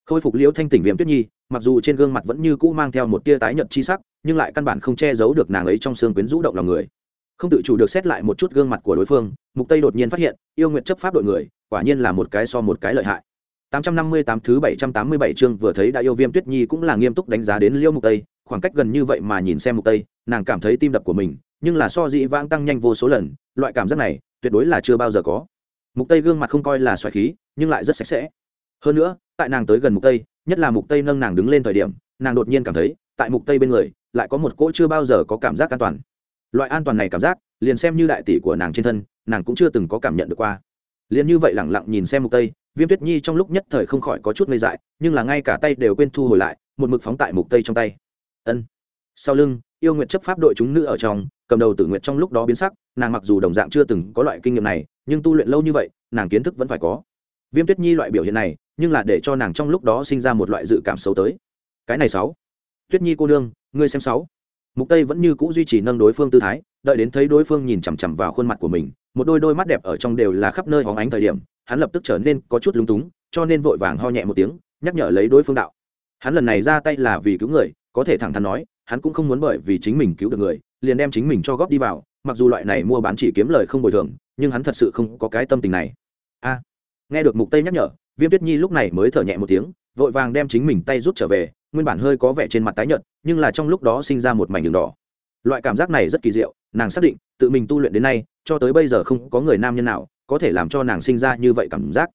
Khôi phục liễu thanh tỉnh viêm tuyết nhi, mặc dù trên gương mặt vẫn như cũ mang theo một tia tái nhợt chi sắc, nhưng lại căn bản không che giấu được nàng ấy trong xương quyến rũ động lòng người. Không tự chủ được xét lại một chút gương mặt của đối phương, mục tây đột nhiên phát hiện, yêu nguyện chấp pháp đội người quả nhiên là một cái so một cái lợi hại. 858 thứ 787 chương vừa thấy đại yêu viêm tuyết nhi cũng là nghiêm túc đánh giá đến liêu mục tây, khoảng cách gần như vậy mà nhìn xem mục tây, nàng cảm thấy tim đập của mình, nhưng là so dị vãng tăng nhanh vô số lần, loại cảm giác này tuyệt đối là chưa bao giờ có. Mục tây gương mặt không coi là xoài khí, nhưng lại rất sạch sẽ. Hơn nữa, tại nàng tới gần mục tây, nhất là mục tây nâng nàng đứng lên thời điểm, nàng đột nhiên cảm thấy, tại mục tây bên người, lại có một cỗ chưa bao giờ có cảm giác an toàn. Loại an toàn này cảm giác, liền xem như đại tỷ của nàng trên thân, nàng cũng chưa từng có cảm nhận được qua liền như vậy lẳng lặng nhìn xem mục tây, viêm tuyết nhi trong lúc nhất thời không khỏi có chút ngây dại, nhưng là ngay cả tay đều quên thu hồi lại, một mực phóng tại mục tây trong tay. Ân. Sau lưng, yêu nguyện chấp pháp đội chúng nữ ở trong, cầm đầu tử nguyện trong lúc đó biến sắc, nàng mặc dù đồng dạng chưa từng có loại kinh nghiệm này, nhưng tu luyện lâu như vậy, nàng kiến thức vẫn phải có. Viêm tuyết nhi loại biểu hiện này, nhưng là để cho nàng trong lúc đó sinh ra một loại dự cảm xấu tới. Cái này sáu. Tuyết nhi cô đương ngươi xem sáu. Mục tây vẫn như cũ duy trì nâng đối phương tư thái, đợi đến thấy đối phương nhìn chằm chằm vào khuôn mặt của mình một đôi đôi mắt đẹp ở trong đều là khắp nơi hóng ánh thời điểm, hắn lập tức trở nên có chút lúng túng, cho nên vội vàng ho nhẹ một tiếng, nhắc nhở lấy đối phương đạo. Hắn lần này ra tay là vì cứu người, có thể thẳng thắn nói, hắn cũng không muốn bởi vì chính mình cứu được người, liền đem chính mình cho góp đi vào, mặc dù loại này mua bán chỉ kiếm lời không bồi thường, nhưng hắn thật sự không có cái tâm tình này. A. À, nghe được mục tây nhắc nhở, viêm tuyết nhi lúc này mới thở nhẹ một tiếng, vội vàng đem chính mình tay rút trở về, nguyên bản hơi có vẻ trên mặt tái nhợt, nhưng là trong lúc đó sinh ra một mảnh đường đỏ. Loại cảm giác này rất kỳ diệu, nàng xác định, tự mình tu luyện đến nay cho tới bây giờ không có người nam nhân nào có thể làm cho nàng sinh ra như vậy cảm giác.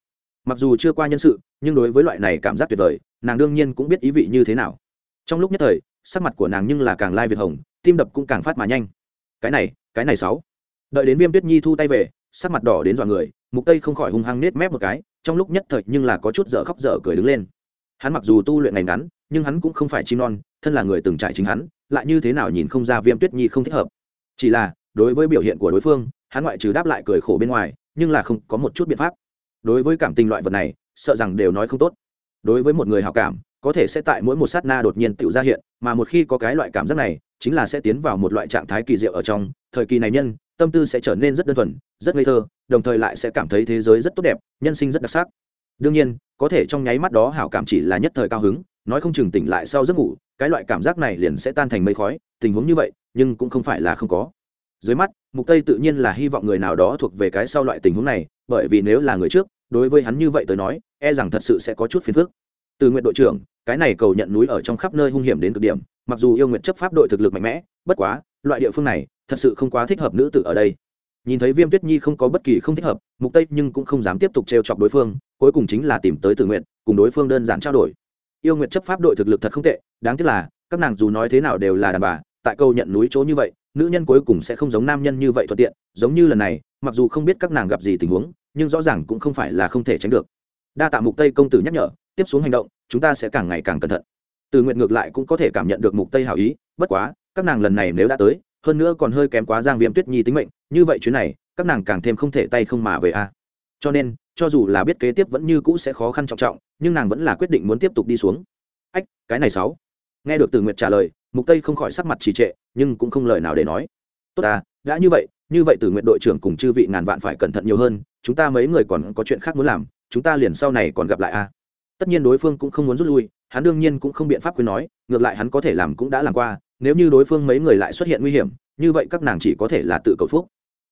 Mặc dù chưa qua nhân sự, nhưng đối với loại này cảm giác tuyệt vời, nàng đương nhiên cũng biết ý vị như thế nào. Trong lúc nhất thời, sắc mặt của nàng nhưng là càng lai việt hồng, tim đập cũng càng phát mà nhanh. Cái này cái này sáu. Đợi đến viêm tuyết nhi thu tay về, sắc mặt đỏ đến dọa người, mục tây không khỏi hung hăng nết mép một cái, trong lúc nhất thời nhưng là có chút dở khóc dở cười đứng lên. Hắn mặc dù tu luyện ngày ngắn, nhưng hắn cũng không phải chim non, thân là người từng trải chính hắn, lại như thế nào nhìn không ra viêm tuyết nhi không thích hợp. Chỉ là đối với biểu hiện của đối phương, hắn ngoại trừ đáp lại cười khổ bên ngoài, nhưng là không có một chút biện pháp. Đối với cảm tình loại vật này, sợ rằng đều nói không tốt. Đối với một người hào cảm, có thể sẽ tại mỗi một sát na đột nhiên tự ra hiện, mà một khi có cái loại cảm giác này, chính là sẽ tiến vào một loại trạng thái kỳ diệu ở trong. Thời kỳ này nhân, tâm tư sẽ trở nên rất đơn thuần, rất ngây thơ, đồng thời lại sẽ cảm thấy thế giới rất tốt đẹp, nhân sinh rất đặc sắc. Đương nhiên, có thể trong nháy mắt đó hảo cảm chỉ là nhất thời cao hứng, nói không chừng tỉnh lại sau giấc ngủ, cái loại cảm giác này liền sẽ tan thành mây khói, tình huống như vậy, nhưng cũng không phải là không có dưới mắt, mục tây tự nhiên là hy vọng người nào đó thuộc về cái sau loại tình huống này, bởi vì nếu là người trước, đối với hắn như vậy tới nói e rằng thật sự sẽ có chút phiền phức. Từ nguyện đội trưởng, cái này cầu nhận núi ở trong khắp nơi hung hiểm đến cực điểm, mặc dù yêu nguyện chấp pháp đội thực lực mạnh mẽ, bất quá, loại địa phương này, thật sự không quá thích hợp nữ tử ở đây. Nhìn thấy viêm tuyết nhi không có bất kỳ không thích hợp, mục tây nhưng cũng không dám tiếp tục trêu chọc đối phương, cuối cùng chính là tìm tới từ nguyện cùng đối phương đơn giản trao đổi. Yêu nguyện chấp pháp đội thực lực thật không tệ, đáng tiếc là, các nàng dù nói thế nào đều là đàn bà, tại câu nhận núi chỗ như vậy nữ nhân cuối cùng sẽ không giống nam nhân như vậy thuận tiện, giống như lần này, mặc dù không biết các nàng gặp gì tình huống, nhưng rõ ràng cũng không phải là không thể tránh được. Đa tạ mục tây công tử nhắc nhở, tiếp xuống hành động, chúng ta sẽ càng ngày càng cẩn thận. Từ nguyện ngược lại cũng có thể cảm nhận được mục tây hảo ý, bất quá, các nàng lần này nếu đã tới, hơn nữa còn hơi kém quá giang viêm tuyết nhi tính mệnh, như vậy chuyến này, các nàng càng thêm không thể tay không mà về a cho nên, cho dù là biết kế tiếp vẫn như cũ sẽ khó khăn trọng trọng, nhưng nàng vẫn là quyết định muốn tiếp tục đi xuống. Ách, cái này sáu. Nghe được từ nguyện trả lời mục tây không khỏi sắc mặt trì trệ, nhưng cũng không lời nào để nói. Tốt ta, đã như vậy như vậy từ nguyện đội trưởng cùng chư vị ngàn vạn phải cẩn thận nhiều hơn, chúng ta mấy người còn có chuyện khác muốn làm, chúng ta liền sau này còn gặp lại a. Tất nhiên đối phương cũng không muốn rút lui, hắn đương nhiên cũng không biện pháp khuyên nói, ngược lại hắn có thể làm cũng đã làm qua, nếu như đối phương mấy người lại xuất hiện nguy hiểm, như vậy các nàng chỉ có thể là tự cầu phúc.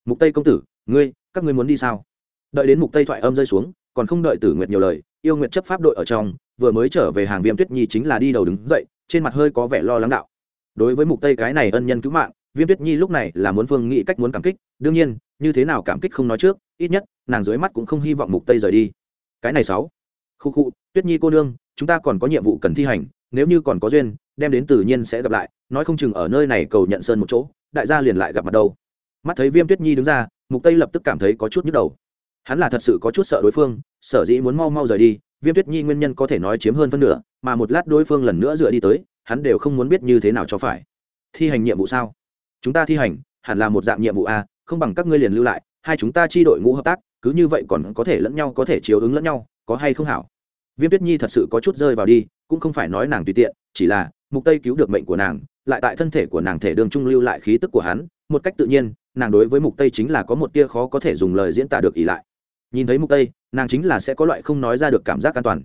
Mục tây công tử, ngươi, các ngươi muốn đi sao? Đợi đến mục tây thoại âm rơi xuống, còn không đợi tử nguyệt nhiều lời, yêu nguyệt chấp pháp đội ở trong, vừa mới trở về hàng viêm tuyết nhi chính là đi đầu đứng dậy trên mặt hơi có vẻ lo lắng đạo. Đối với mục tây cái này ân nhân cứu mạng, viêm tuyết nhi lúc này là muốn phương nghĩ cách muốn cảm kích, đương nhiên, như thế nào cảm kích không nói trước, ít nhất, nàng dưới mắt cũng không hy vọng mục tây rời đi. Cái này sáu. Khu khu, tuyết nhi cô nương, chúng ta còn có nhiệm vụ cần thi hành, nếu như còn có duyên, đem đến tự nhiên sẽ gặp lại, nói không chừng ở nơi này cầu nhận sơn một chỗ, đại gia liền lại gặp mặt đâu. Mắt thấy viêm tuyết nhi đứng ra, mục tây lập tức cảm thấy có chút nhức đầu. Hắn là thật sự có chút sợ đối phương, sở dĩ muốn mau mau rời đi viêm tuyết nhi nguyên nhân có thể nói chiếm hơn phân nửa, mà một lát đối phương lần nữa dựa đi tới, hắn đều không muốn biết như thế nào cho phải. Thi hành nhiệm vụ sao? Chúng ta thi hành, hẳn là một dạng nhiệm vụ a, không bằng các ngươi liền lưu lại, hai chúng ta chi đội ngũ hợp tác, cứ như vậy còn có thể lẫn nhau, có thể chiếu ứng lẫn nhau, có hay không hảo? Viêm tuyết nhi thật sự có chút rơi vào đi, cũng không phải nói nàng tùy tiện, chỉ là, mục tây cứu được mệnh của nàng, lại tại thân thể của nàng thể đường trung lưu lại khí tức của hắn, một cách tự nhiên, nàng đối với mục tây chính là có một tia khó có thể dùng lời diễn tả được ý lại nhìn thấy mục tây, nàng chính là sẽ có loại không nói ra được cảm giác an toàn.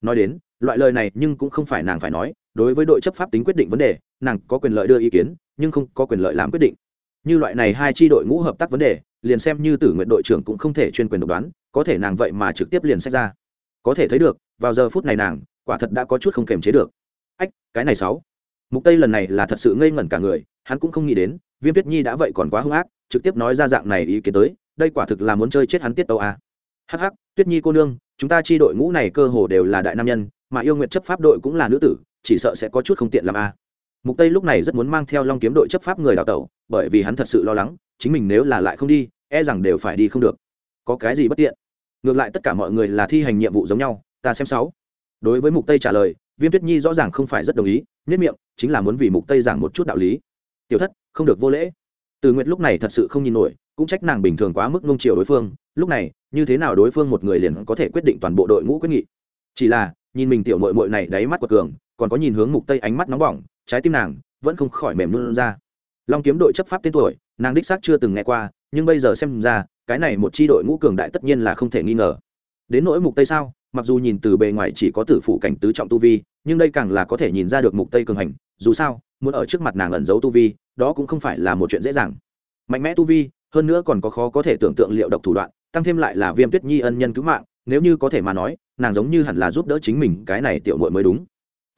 Nói đến, loại lời này nhưng cũng không phải nàng phải nói, đối với đội chấp pháp tính quyết định vấn đề, nàng có quyền lợi đưa ý kiến, nhưng không có quyền lợi làm quyết định. Như loại này hai chi đội ngũ hợp tác vấn đề, liền xem như tử nguyện đội trưởng cũng không thể chuyên quyền độc đoán, có thể nàng vậy mà trực tiếp liền xét ra. Có thể thấy được, vào giờ phút này nàng, quả thật đã có chút không kềm chế được. Ách, cái này sáu. Mục tây lần này là thật sự ngây ngẩn cả người, hắn cũng không nghĩ đến, viêm tuyết nhi đã vậy còn quá hung ác, trực tiếp nói ra dạng này ý kiến tới, đây quả thực là muốn chơi chết hắn tiết tâu à hắc hắc, tuyết nhi cô nương, chúng ta chi đội ngũ này cơ hồ đều là đại nam nhân, mà yêu nguyện chấp pháp đội cũng là nữ tử, chỉ sợ sẽ có chút không tiện làm a. À. mục tây lúc này rất muốn mang theo long kiếm đội chấp pháp người đào tẩu, bởi vì hắn thật sự lo lắng, chính mình nếu là lại không đi e rằng đều phải đi không được. Có cái gì bất tiện? Ngược lại tất cả mọi người là thi hành nhiệm vụ giống nhau, ta xem sáu. Đối với mục tây trả lời, viêm tuyết nhi rõ ràng không phải rất đồng ý, nhất miệng, chính là muốn vì mục tây giảng một chút đạo lý. Tiểu thất, không được vô lễ. Từ nguyệt lúc này thật sự không nhìn nổi, cũng trách nàng bình thường quá mức nông chiều đối phương lúc này, như thế nào đối phương một người liền có thể quyết định toàn bộ đội ngũ quyết nghị? Chỉ là, nhìn mình tiểu mội mội này đáy mắt quật cường, còn có nhìn hướng mục tây ánh mắt nóng bỏng, trái tim nàng vẫn không khỏi mềm luôn ra. Long kiếm đội chấp pháp tên tuổi, nàng đích xác chưa từng nghe qua, nhưng bây giờ xem ra, cái này một chi đội ngũ cường đại tất nhiên là không thể nghi ngờ. Đến nỗi mục tây sao, mặc dù nhìn từ bề ngoài chỉ có tử phụ cảnh tứ trọng tu vi, nhưng đây càng là có thể nhìn ra được mục tây cường hành, dù sao, muốn ở trước mặt nàng ẩn giấu tu vi, đó cũng không phải là một chuyện dễ dàng. Mạnh mẽ tu vi, hơn nữa còn có khó có thể tưởng tượng liệu độc thủ đoạn tăng thêm lại là viêm tuyết nhi ân nhân cứu mạng, nếu như có thể mà nói, nàng giống như hẳn là giúp đỡ chính mình, cái này tiểu muội mới đúng.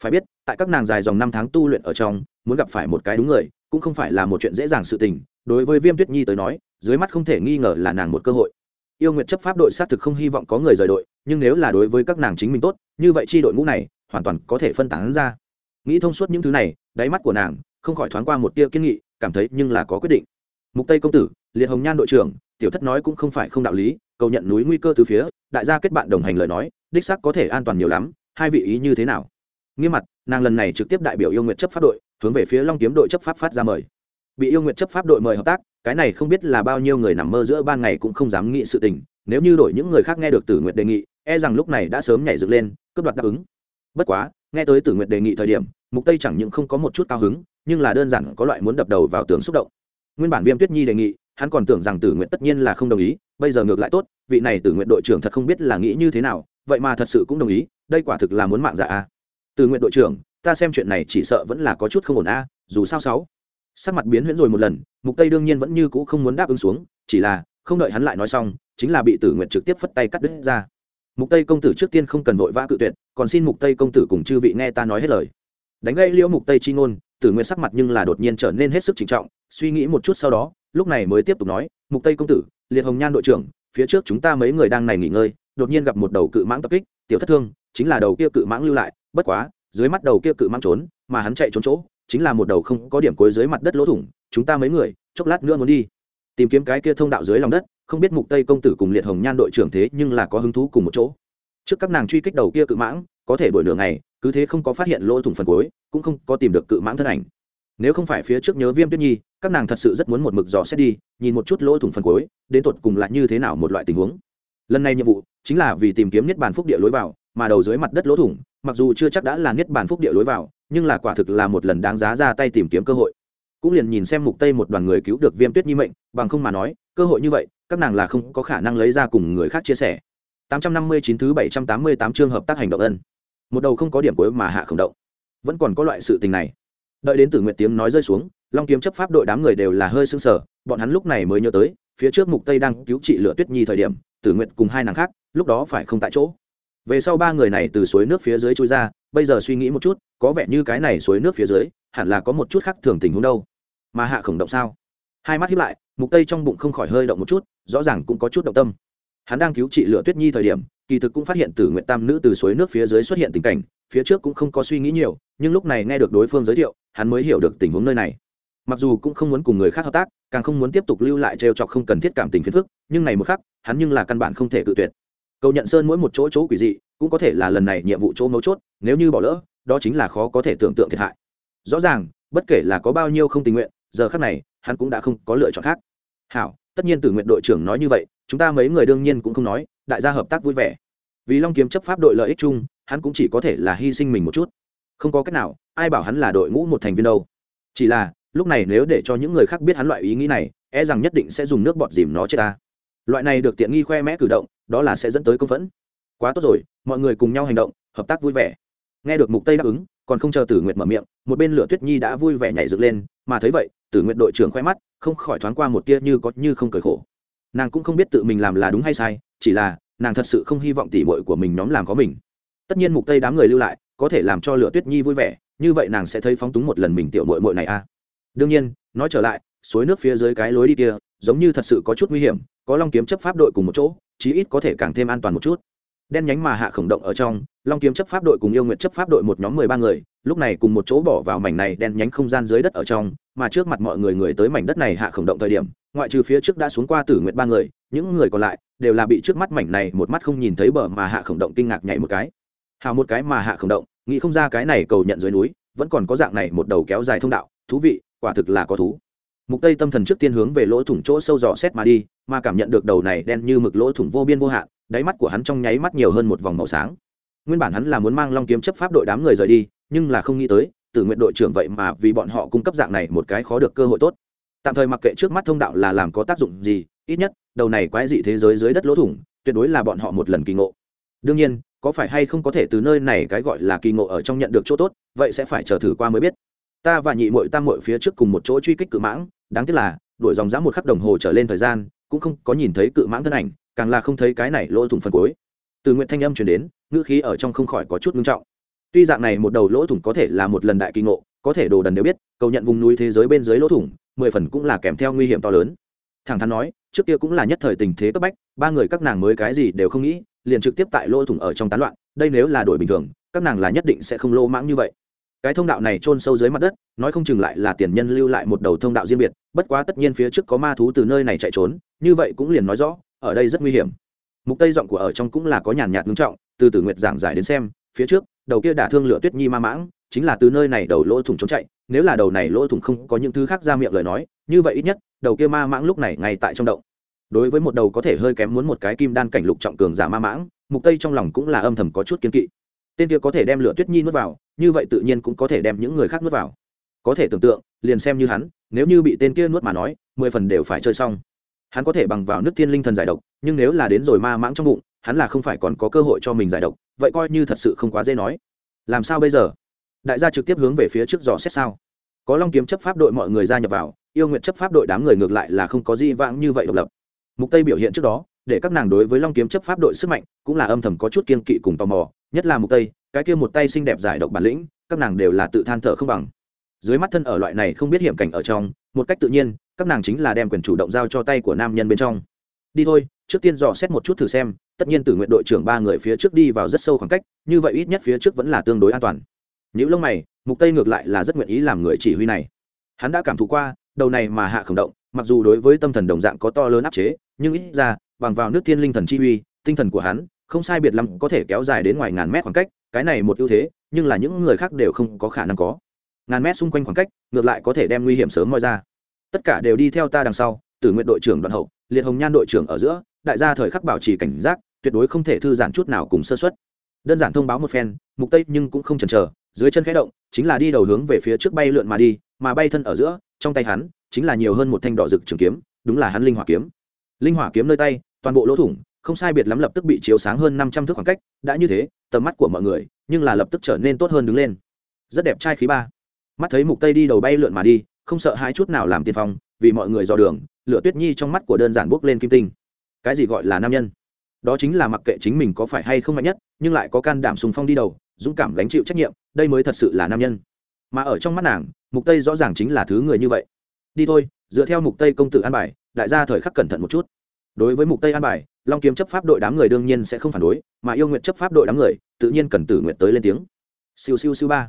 Phải biết, tại các nàng dài dòng năm tháng tu luyện ở trong, muốn gặp phải một cái đúng người, cũng không phải là một chuyện dễ dàng sự tình, đối với viêm tuyết nhi tới nói, dưới mắt không thể nghi ngờ là nàng một cơ hội. Yêu nguyệt chấp pháp đội xác thực không hy vọng có người rời đội, nhưng nếu là đối với các nàng chính mình tốt, như vậy chi đội ngũ này, hoàn toàn có thể phân tán ra. Nghĩ thông suốt những thứ này, đáy mắt của nàng, không khỏi thoáng qua một tia kiên nghị, cảm thấy nhưng là có quyết định. Mục tây công tử, liệt hồng nhan đội trưởng tiểu thất nói cũng không phải không đạo lý, cầu nhận núi nguy cơ từ phía, đại gia kết bạn đồng hành lời nói, đích xác có thể an toàn nhiều lắm, hai vị ý như thế nào? Nghiêm mặt, nàng lần này trực tiếp đại biểu yêu nguyện chấp pháp đội, hướng về phía long kiếm đội chấp pháp phát ra mời. Bị yêu nguyện chấp pháp đội mời hợp tác, cái này không biết là bao nhiêu người nằm mơ giữa ban ngày cũng không dám nghĩ sự tình, nếu như đổi những người khác nghe được tử nguyện đề nghị e rằng lúc này đã sớm nhảy dựng lên, cướp đoạt đáp ứng. Bất quá, nghe tới tử nguyện đề nghị thời điểm, mục tây chẳng những không có một chút cao hứng, nhưng là đơn giản có loại muốn đập đầu vào tường xúc động. Nguyên bản viêm tuyết nhi đề nghị hắn còn tưởng rằng tử nguyện tất nhiên là không đồng ý, bây giờ ngược lại tốt, vị này tử nguyện đội trưởng thật không biết là nghĩ như thế nào, vậy mà thật sự cũng đồng ý, đây quả thực là muốn mạng dạ a. Tử nguyện đội trưởng, ta xem chuyện này chỉ sợ vẫn là có chút không ổn a, dù sao sáu. Sắc mặt biến huyễn rồi một lần, mục tây đương nhiên vẫn như cũ không muốn đáp ứng xuống, chỉ là, không đợi hắn lại nói xong, chính là bị tử nguyện trực tiếp phất tay cắt đứt ra. Mục tây công tử trước tiên không cần vội vã cự tuyệt, còn xin mục tây công tử cùng chư vị nghe ta nói hết lời. Đánh gây liễu mục tây chi ngôn, tử nguyện sắc mặt nhưng là đột nhiên trở nên hết sức trịnh trọng, suy nghĩ một chút sau đó lúc này mới tiếp tục nói, mục tây công tử, liệt hồng nhan đội trưởng, phía trước chúng ta mấy người đang này nghỉ ngơi, đột nhiên gặp một đầu cự mãng tập kích, tiểu thất thương, chính là đầu kia cự mãng lưu lại, bất quá, dưới mắt đầu kia cự mãng trốn, mà hắn chạy trốn chỗ, chính là một đầu không có điểm cuối dưới mặt đất lỗ thủng, chúng ta mấy người, chốc lát nữa muốn đi. Tìm kiếm cái kia thông đạo dưới lòng đất, không biết mục tây công tử cùng liệt hồng nhan đội trưởng thế nhưng là có hứng thú cùng một chỗ. Trước các nàng truy kích đầu kia cự mãng, có thể đuổi nửa ngày, cứ thế không có phát hiện lỗ thủng phần cuối, cũng không có tìm được cự mãng thân ảnh. Nếu không phải phía trước nhớ viêm tuyết nhi các nàng thật sự rất muốn một mực dò xét đi, nhìn một chút lỗ thủng phần cuối, đến tột cùng lại như thế nào một loại tình huống. Lần này nhiệm vụ chính là vì tìm kiếm niết bàn phúc địa lối vào, mà đầu dưới mặt đất lỗ thủng, mặc dù chưa chắc đã là niết bàn phúc địa lối vào, nhưng là quả thực là một lần đáng giá ra tay tìm kiếm cơ hội. Cũng liền nhìn xem mục tây một đoàn người cứu được viêm tuyết nhi mệnh, bằng không mà nói, cơ hội như vậy, các nàng là không có khả năng lấy ra cùng người khác chia sẻ. 859 thứ 788 chương hợp tác hành động ân. Một đầu không có điểm cuối mà hạ không động. Vẫn còn có loại sự tình này. Đợi đến tử nguyện tiếng nói rơi xuống long kiếm chấp pháp đội đám người đều là hơi sưng sờ, bọn hắn lúc này mới nhớ tới, phía trước mục tây đang cứu trị lửa tuyết nhi thời điểm, tử nguyện cùng hai nàng khác, lúc đó phải không tại chỗ. Về sau ba người này từ suối nước phía dưới trôi ra, bây giờ suy nghĩ một chút, có vẻ như cái này suối nước phía dưới, hẳn là có một chút khác thường tình huống đâu. Mà hạ khổng động sao? Hai mắt hiếp lại, mục tây trong bụng không khỏi hơi động một chút, rõ ràng cũng có chút động tâm. Hắn đang cứu trị lửa tuyết nhi thời điểm, kỳ thực cũng phát hiện tử nguyện tam nữ từ suối nước phía dưới xuất hiện tình cảnh, phía trước cũng không có suy nghĩ nhiều, nhưng lúc này nghe được đối phương giới thiệu, hắn mới hiểu được tình huống nơi này mặc dù cũng không muốn cùng người khác hợp tác, càng không muốn tiếp tục lưu lại trêu chọc không cần thiết cảm tình phiền phức, nhưng này một khắc, hắn nhưng là căn bản không thể cự tuyệt. Cầu nhận sơn mỗi một chỗ chỗ quỷ dị, cũng có thể là lần này nhiệm vụ chỗ mấu chốt, nếu như bỏ lỡ, đó chính là khó có thể tưởng tượng thiệt hại. Rõ ràng, bất kể là có bao nhiêu không tình nguyện, giờ khắc này, hắn cũng đã không có lựa chọn khác. Hảo, tất nhiên tử nguyện đội trưởng nói như vậy, chúng ta mấy người đương nhiên cũng không nói, đại gia hợp tác vui vẻ. Vì long kiếm chấp pháp đội lợi ích chung, hắn cũng chỉ có thể là hy sinh mình một chút. Không có cách nào, ai bảo hắn là đội ngũ một thành viên đâu. Chỉ là lúc này nếu để cho những người khác biết hắn loại ý nghĩ này e rằng nhất định sẽ dùng nước bọt dìm nó chết ta. Loại này được tiện nghi khoe mẽ cử động, đó là sẽ dẫn tới công phẫn. Quá tốt rồi, mọi người cùng nhau hành động, hợp tác vui vẻ. Nghe được mục tây đáp ứng, còn không chờ tử nguyệt mở miệng, một bên lửa tuyết nhi đã vui vẻ nhảy dựng lên, mà thấy vậy, tử nguyệt đội trưởng khoe mắt, không khỏi thoáng qua một tia như có như không cười khổ. Nàng cũng không biết tự mình làm là đúng hay sai, chỉ là, nàng thật sự không hy vọng tỉ bội của mình nhóm làm có mình. Tất nhiên mục tây đám người lưu lại, có thể làm cho lửa tuyết nhi vui vẻ, như vậy nàng sẽ thấy phóng túng một lần mình tiểu mội mội này a à đương nhiên, nói trở lại, suối nước phía dưới cái lối đi kia, giống như thật sự có chút nguy hiểm, có long kiếm chấp pháp đội cùng một chỗ, chí ít có thể càng thêm an toàn một chút. Đen nhánh mà hạ khổng động ở trong, long kiếm chấp pháp đội cùng yêu nguyện chấp pháp đội một nhóm mười ba người, lúc này cùng một chỗ bỏ vào mảnh này đen nhánh không gian dưới đất ở trong, mà trước mặt mọi người người tới mảnh đất này hạ khổng động thời điểm, ngoại trừ phía trước đã xuống qua tử nguyện ba người, những người còn lại đều là bị trước mắt mảnh này một mắt không nhìn thấy bờ mà hạ khổng động kinh ngạc nhảy một cái. Hào một cái mà hạ khổng động, nghĩ không ra cái này cầu nhận dưới núi, vẫn còn có dạng này một đầu kéo dài thông đạo, thú vị quả thực là có thú. Mục tây tâm thần trước tiên hướng về lỗ thủng chỗ sâu dò xét mà đi, mà cảm nhận được đầu này đen như mực lỗ thủng vô biên vô hạn, đáy mắt của hắn trong nháy mắt nhiều hơn một vòng màu sáng. Nguyên bản hắn là muốn mang long kiếm chấp pháp đội đám người rời đi, nhưng là không nghĩ tới, tử nguyện đội trưởng vậy mà vì bọn họ cung cấp dạng này một cái khó được cơ hội tốt. Tạm thời mặc kệ trước mắt thông đạo là làm có tác dụng gì, ít nhất, đầu này quái dị thế giới dưới đất lỗ thủng, tuyệt đối là bọn họ một lần kỳ ngộ. Đương nhiên, có phải hay không có thể từ nơi này cái gọi là kỳ ngộ ở trong nhận được chỗ tốt, vậy sẽ phải chờ thử qua mới biết ta và nhị mội tam mội phía trước cùng một chỗ truy kích cự mãng, đáng tiếc là, đuổi dòng dã một khắc đồng hồ trở lên thời gian, cũng không có nhìn thấy cự mãng thân ảnh, càng là không thấy cái này lỗ thủng phần cuối. Từ nguyện thanh âm chuyển đến, ngữ khí ở trong không khỏi có chút ngưng trọng. Tuy dạng này một đầu lỗ thủng có thể là một lần đại kỳ ngộ, có thể đồ đần đều biết, cầu nhận vùng núi thế giới bên dưới lỗ thủng, mười phần cũng là kèm theo nguy hiểm to lớn. Thẳng thắn nói, trước kia cũng là nhất thời tình thế cấp bách, ba người các nàng mới cái gì đều không nghĩ, liền trực tiếp tại lỗ thủng ở trong tán loạn, đây nếu là đổi bình thường, các nàng là nhất định sẽ không lô mãng như vậy cái thông đạo này chôn sâu dưới mặt đất, nói không chừng lại là tiền nhân lưu lại một đầu thông đạo riêng biệt, bất quá tất nhiên phía trước có ma thú từ nơi này chạy trốn, như vậy cũng liền nói rõ, ở đây rất nguy hiểm. Mục tây giọng của ở trong cũng là có nhàn nhạt ngưng trọng, từ tử nguyệt giảng giải đến xem, phía trước, đầu kia đả thương lửa tuyết nhi ma mãng, chính là từ nơi này đầu lỗ thủng trốn chạy, nếu là đầu này lỗ thủng không có những thứ khác ra miệng lời nói, như vậy ít nhất, đầu kia ma mãng lúc này ngay tại trong động. Đối với một đầu có thể hơi kém muốn một cái kim đan cảnh lục trọng cường giả ma mãng, mục tây trong lòng cũng là âm thầm có chút kiên kỵ tên kia có thể đem lửa tuyết nhi nuốt vào, như vậy tự nhiên cũng có thể đem những người khác nuốt vào. Có thể tưởng tượng, liền xem như hắn, nếu như bị tên kia nuốt mà nói, mười phần đều phải chơi xong. Hắn có thể bằng vào nước thiên linh thần giải độc, nhưng nếu là đến rồi ma mãng trong bụng, hắn là không phải còn có cơ hội cho mình giải độc, vậy coi như thật sự không quá dễ nói. Làm sao bây giờ? Đại gia trực tiếp hướng về phía trước dò xét sao? Có long kiếm chấp pháp đội mọi người gia nhập vào, yêu nguyện chấp pháp đội đám người ngược lại là không có gì vãng như vậy độc lập. Mục tây biểu hiện trước đó để các nàng đối với long kiếm chấp pháp đội sức mạnh cũng là âm thầm có chút kiên kỵ cùng tò mò, nhất là mục tây, cái kia một tay xinh đẹp giải độc bản lĩnh, các nàng đều là tự than thở không bằng. Dưới mắt thân ở loại này không biết hiểm cảnh ở trong, một cách tự nhiên, các nàng chính là đem quyền chủ động giao cho tay của nam nhân bên trong. Đi thôi, trước tiên dò xét một chút thử xem, tất nhiên tử nguyện đội trưởng ba người phía trước đi vào rất sâu khoảng cách, như vậy ít nhất phía trước vẫn là tương đối an toàn. Những lông mày, mục tây ngược lại là rất nguyện ý làm người chỉ huy này. Hắn đã cảm thụ qua, đầu này mà hạ khổng động, mặc dù đối với tâm thần đồng dạng có to lớn áp chế, nhưng ít ra bằng vào nước thiên linh thần chi uy, tinh thần của hắn, không sai biệt lắm có thể kéo dài đến ngoài ngàn mét khoảng cách, cái này một ưu thế, nhưng là những người khác đều không có khả năng có. Ngàn mét xung quanh khoảng cách, ngược lại có thể đem nguy hiểm sớm moi ra. Tất cả đều đi theo ta đằng sau, tử nguyện đội trưởng đoàn hậu, liệt hồng nhan đội trưởng ở giữa, đại gia thời khắc bảo trì cảnh giác, tuyệt đối không thể thư giãn chút nào cùng sơ xuất đơn giản thông báo một phen, mục tây nhưng cũng không chần chờ, dưới chân khẽ động, chính là đi đầu hướng về phía trước bay lượn mà đi, mà bay thân ở giữa, trong tay hắn, chính là nhiều hơn một thanh đỏ rực trường kiếm, đúng là hắn linh hỏa kiếm. Linh hỏa kiếm nơi tay toàn bộ lỗ thủng, không sai biệt lắm lập tức bị chiếu sáng hơn 500 thước khoảng cách, đã như thế, tầm mắt của mọi người, nhưng là lập tức trở nên tốt hơn đứng lên. Rất đẹp trai khí ba. Mắt thấy mục tây đi đầu bay lượn mà đi, không sợ hai chút nào làm tiên phong, vì mọi người dò đường lửa tuyết nhi trong mắt của đơn giản bốc lên kim tinh. Cái gì gọi là nam nhân? Đó chính là mặc kệ chính mình có phải hay không mạnh nhất, nhưng lại có can đảm sùng phong đi đầu, dũng cảm gánh chịu trách nhiệm, đây mới thật sự là nam nhân. Mà ở trong mắt nàng, mục tây rõ ràng chính là thứ người như vậy. Đi thôi, dựa theo mục tây công tử an bài, đại gia thời khắc cẩn thận một chút đối với mục tây an bài, long kiếm chấp pháp đội đám người đương nhiên sẽ không phản đối, mà yêu nguyện chấp pháp đội đám người, tự nhiên cần tử nguyện tới lên tiếng. Siêu siêu siêu ba.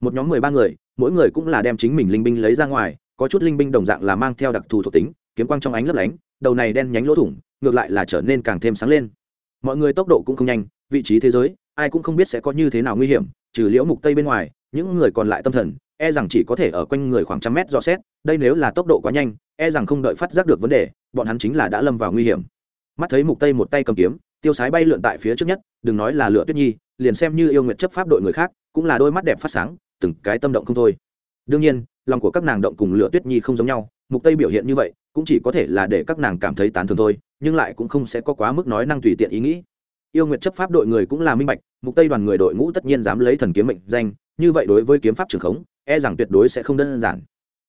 Một nhóm mười ba người, mỗi người cũng là đem chính mình linh binh lấy ra ngoài, có chút linh binh đồng dạng là mang theo đặc thù thuộc tính, kiếm quang trong ánh lấp lánh, đầu này đen nhánh lỗ thủng, ngược lại là trở nên càng thêm sáng lên. Mọi người tốc độ cũng không nhanh, vị trí thế giới, ai cũng không biết sẽ có như thế nào nguy hiểm, trừ liễu mục tây bên ngoài, những người còn lại tâm thần e rằng chỉ có thể ở quanh người khoảng trăm mét dò xét, đây nếu là tốc độ quá nhanh e rằng không đợi phát giác được vấn đề, bọn hắn chính là đã lâm vào nguy hiểm. Mắt thấy mục tây một tay cầm kiếm, tiêu sái bay lượn tại phía trước nhất, đừng nói là lựa tuyết nhi, liền xem như yêu nguyện chấp pháp đội người khác, cũng là đôi mắt đẹp phát sáng, từng cái tâm động không thôi. Đương nhiên, lòng của các nàng động cùng lựa tuyết nhi không giống nhau, mục tây biểu hiện như vậy, cũng chỉ có thể là để các nàng cảm thấy tán thường thôi, nhưng lại cũng không sẽ có quá mức nói năng tùy tiện ý nghĩ. Yêu nguyện chấp pháp đội người cũng là minh bạch, mục tây đoàn người đội ngũ tất nhiên dám lấy thần kiếm mệnh danh, như vậy đối với kiếm pháp trường khống e rằng tuyệt đối sẽ không đơn giản.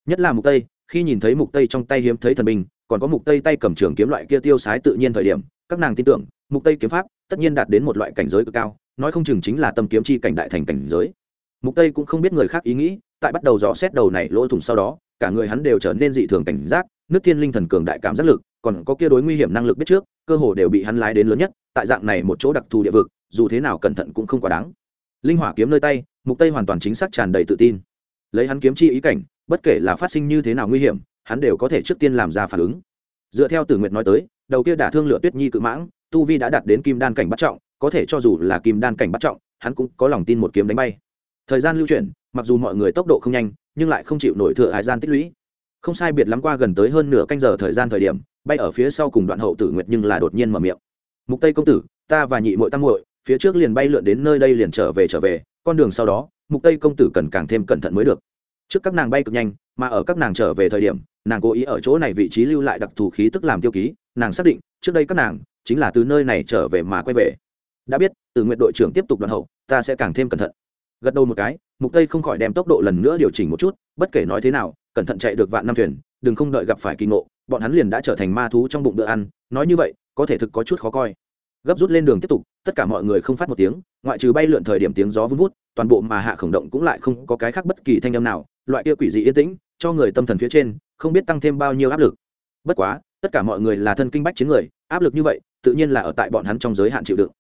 Nhất là mục tây, khi nhìn thấy mục tây trong tay hiếm thấy thần binh, còn có mục tây tay cầm trường kiếm loại kia tiêu sái tự nhiên thời điểm, các nàng tin tưởng, mục tây kiếm pháp tất nhiên đạt đến một loại cảnh giới cực cao, nói không chừng chính là tâm kiếm chi cảnh đại thành cảnh giới. Mục tây cũng không biết người khác ý nghĩ, tại bắt đầu rõ xét đầu này lỗ thủng sau đó, cả người hắn đều trở nên dị thường cảnh giác, nước thiên linh thần cường đại cảm giác lực, còn có kia đối nguy hiểm năng lực biết trước, cơ hồ đều bị hắn lái đến lớn nhất, tại dạng này một chỗ đặc thù địa vực, dù thế nào cẩn thận cũng không quá đáng. Linh hỏa kiếm nơi tay, mục tây hoàn toàn chính xác tràn đầy tự tin lấy hắn kiếm chi ý cảnh, bất kể là phát sinh như thế nào nguy hiểm, hắn đều có thể trước tiên làm ra phản ứng. Dựa theo tử nguyệt nói tới, đầu kia đả thương lửa tuyết nhi cự mãng, tu vi đã đạt đến kim đan cảnh bắt trọng, có thể cho dù là kim đan cảnh bắt trọng, hắn cũng có lòng tin một kiếm đánh bay. Thời gian lưu chuyển, mặc dù mọi người tốc độ không nhanh, nhưng lại không chịu nổi thừa hải gian tích lũy. Không sai biệt lắm qua gần tới hơn nửa canh giờ thời gian thời điểm, bay ở phía sau cùng đoạn hậu tử nguyệt nhưng là đột nhiên mở miệng. Mục tây công tử, ta và nhị muội tăng muội, phía trước liền bay lượn đến nơi đây liền trở về trở về, con đường sau đó mục tây công tử cần càng thêm cẩn thận mới được. Trước các nàng bay cực nhanh, mà ở các nàng trở về thời điểm, nàng cố ý ở chỗ này vị trí lưu lại đặc thù khí tức làm tiêu ký, nàng xác định, trước đây các nàng chính là từ nơi này trở về mà quay về. Đã biết, từ nguyện đội trưởng tiếp tục đoàn hậu, ta sẽ càng thêm cẩn thận. Gật đầu một cái, mục tây không khỏi đem tốc độ lần nữa điều chỉnh một chút, bất kể nói thế nào, cẩn thận chạy được vạn năm thuyền, đừng không đợi gặp phải kỳ ngộ, bọn hắn liền đã trở thành ma thú trong bụng bữa ăn, nói như vậy, có thể thực có chút khó coi gấp rút lên đường tiếp tục, tất cả mọi người không phát một tiếng, ngoại trừ bay lượn thời điểm tiếng gió vun vút, toàn bộ mà hạ khổng động cũng lại không có cái khác bất kỳ thanh âm nào, loại kia quỷ dị yên tĩnh, cho người tâm thần phía trên, không biết tăng thêm bao nhiêu áp lực. Bất quá, tất cả mọi người là thân kinh bách chiến người, áp lực như vậy, tự nhiên là ở tại bọn hắn trong giới hạn chịu đựng.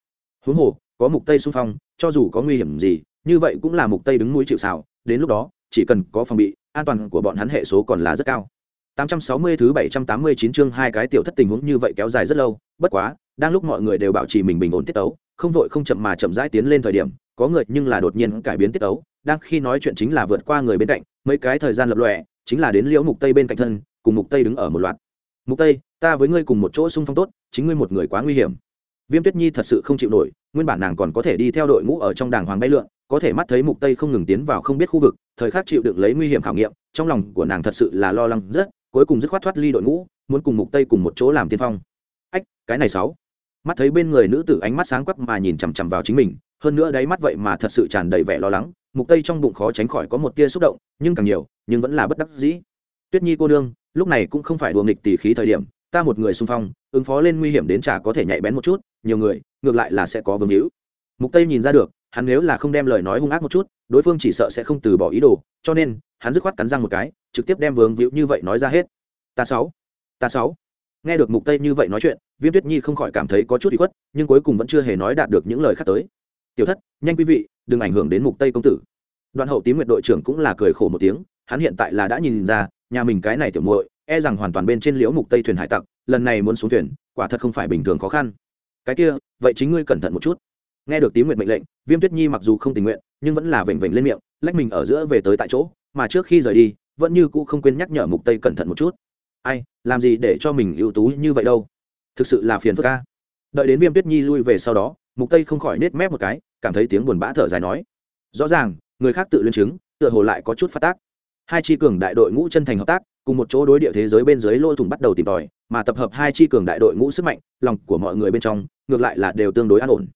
Huống hồ, có mục tây xung phong, cho dù có nguy hiểm gì, như vậy cũng là mục tây đứng mũi chịu xào đến lúc đó, chỉ cần có phòng bị, an toàn của bọn hắn hệ số còn là rất cao. 860 thứ 789 chương hai cái tiểu thất tình huống như vậy kéo dài rất lâu, bất quá đang lúc mọi người đều bảo trì mình bình ổn tiết tấu, không vội không chậm mà chậm rãi tiến lên thời điểm, có người nhưng là đột nhiên cải biến tiết tấu, đang khi nói chuyện chính là vượt qua người bên cạnh, mấy cái thời gian lập lòe, chính là đến liễu mục tây bên cạnh thân, cùng mục tây đứng ở một loạt. Mục tây, ta với ngươi cùng một chỗ xung phong tốt, chính ngươi một người quá nguy hiểm. Viêm tuyết nhi thật sự không chịu nổi, nguyên bản nàng còn có thể đi theo đội ngũ ở trong đàng hoàng bay lượn, có thể mắt thấy mục tây không ngừng tiến vào không biết khu vực, thời khắc chịu đựng lấy nguy hiểm khảo nghiệm, trong lòng của nàng thật sự là lo lắng rất, cuối cùng dứt khoát thoát ly đội ngũ, muốn cùng mục tây cùng một chỗ làm tiên phong. Ách, cái này sáu mắt thấy bên người nữ tử ánh mắt sáng quắc mà nhìn chằm chằm vào chính mình, hơn nữa đáy mắt vậy mà thật sự tràn đầy vẻ lo lắng, mục tây trong bụng khó tránh khỏi có một tia xúc động, nhưng càng nhiều, nhưng vẫn là bất đắc dĩ. Tuyết nhi cô nương, lúc này cũng không phải đùa nghịch tỉ khí thời điểm, ta một người xung phong, ứng phó lên nguy hiểm đến chả có thể nhạy bén một chút, nhiều người, ngược lại là sẽ có vương hữu. Mục tây nhìn ra được, hắn nếu là không đem lời nói hung ác một chút, đối phương chỉ sợ sẽ không từ bỏ ý đồ, cho nên, hắn dứt khoát cắn răng một cái, trực tiếp đem vương hữu như vậy nói ra hết. Ta sáu ta sáu. Nghe được mục tây như vậy nói chuyện viêm tuyết nhi không khỏi cảm thấy có chút bị khuất, nhưng cuối cùng vẫn chưa hề nói đạt được những lời khác tới. Tiểu thất, nhanh quý vị, đừng ảnh hưởng đến mục tây công tử. Đoạn hậu tím nguyệt đội trưởng cũng là cười khổ một tiếng, hắn hiện tại là đã nhìn ra, nhà mình cái này tiểu muội e rằng hoàn toàn bên trên liễu mục tây thuyền hải tặc, lần này muốn xuống thuyền, quả thật không phải bình thường khó khăn. Cái kia, vậy chính ngươi cẩn thận một chút. Nghe được tím nguyệt mệnh lệnh, viêm tuyết nhi mặc dù không tình nguyện, nhưng vẫn là vểnh vểnh lên miệng, lách mình ở giữa về tới tại chỗ, mà trước khi rời đi, vẫn như cũ không quên nhắc nhở mục tây cẩn thận một chút. Ai, làm gì để cho mình ưu tú như vậy đâu? Thực sự là phiền phức ca đợi đến viêm tuyết nhi lui về sau đó, mục tây không khỏi nết mép một cái, cảm thấy tiếng buồn bã thở dài nói. Rõ ràng, người khác tự luyện chứng, tựa hồ lại có chút phát tác. Hai chi cường đại đội ngũ chân thành hợp tác, cùng một chỗ đối địa thế giới bên dưới lô thủng bắt đầu tìm tòi, mà tập hợp hai chi cường đại đội ngũ sức mạnh, lòng của mọi người bên trong, ngược lại là đều tương đối an ổn.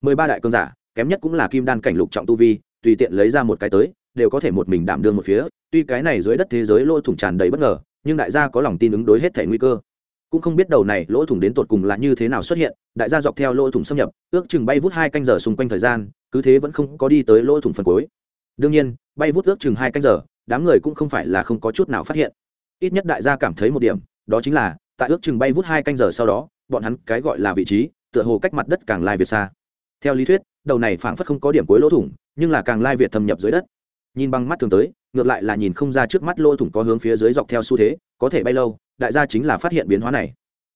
Mười ba đại cường giả, kém nhất cũng là kim đan cảnh lục trọng tu vi, tùy tiện lấy ra một cái tới, đều có thể một mình đảm đương một phía, tuy cái này dưới đất thế giới lô thủng tràn đầy bất ngờ, nhưng đại gia có lòng tin ứng đối hết thể nguy cơ cũng không biết đầu này lỗ thủng đến tột cùng là như thế nào xuất hiện, đại gia dọc theo lỗ thủng xâm nhập, ước chừng bay vút hai canh giờ xung quanh thời gian, cứ thế vẫn không có đi tới lỗ thủng phần cuối. Đương nhiên, bay vút ước chừng hai canh giờ, đám người cũng không phải là không có chút nào phát hiện. Ít nhất đại gia cảm thấy một điểm, đó chính là, tại ước chừng bay vút hai canh giờ sau đó, bọn hắn cái gọi là vị trí, tựa hồ cách mặt đất càng lai việt xa. Theo lý thuyết, đầu này phảng phất không có điểm cuối lỗ thủng, nhưng là càng lai việt thâm nhập dưới đất. Nhìn bằng mắt thường tới, ngược lại là nhìn không ra trước mắt lỗ thủng có hướng phía dưới dọc theo xu thế, có thể bay lâu đại gia chính là phát hiện biến hóa này.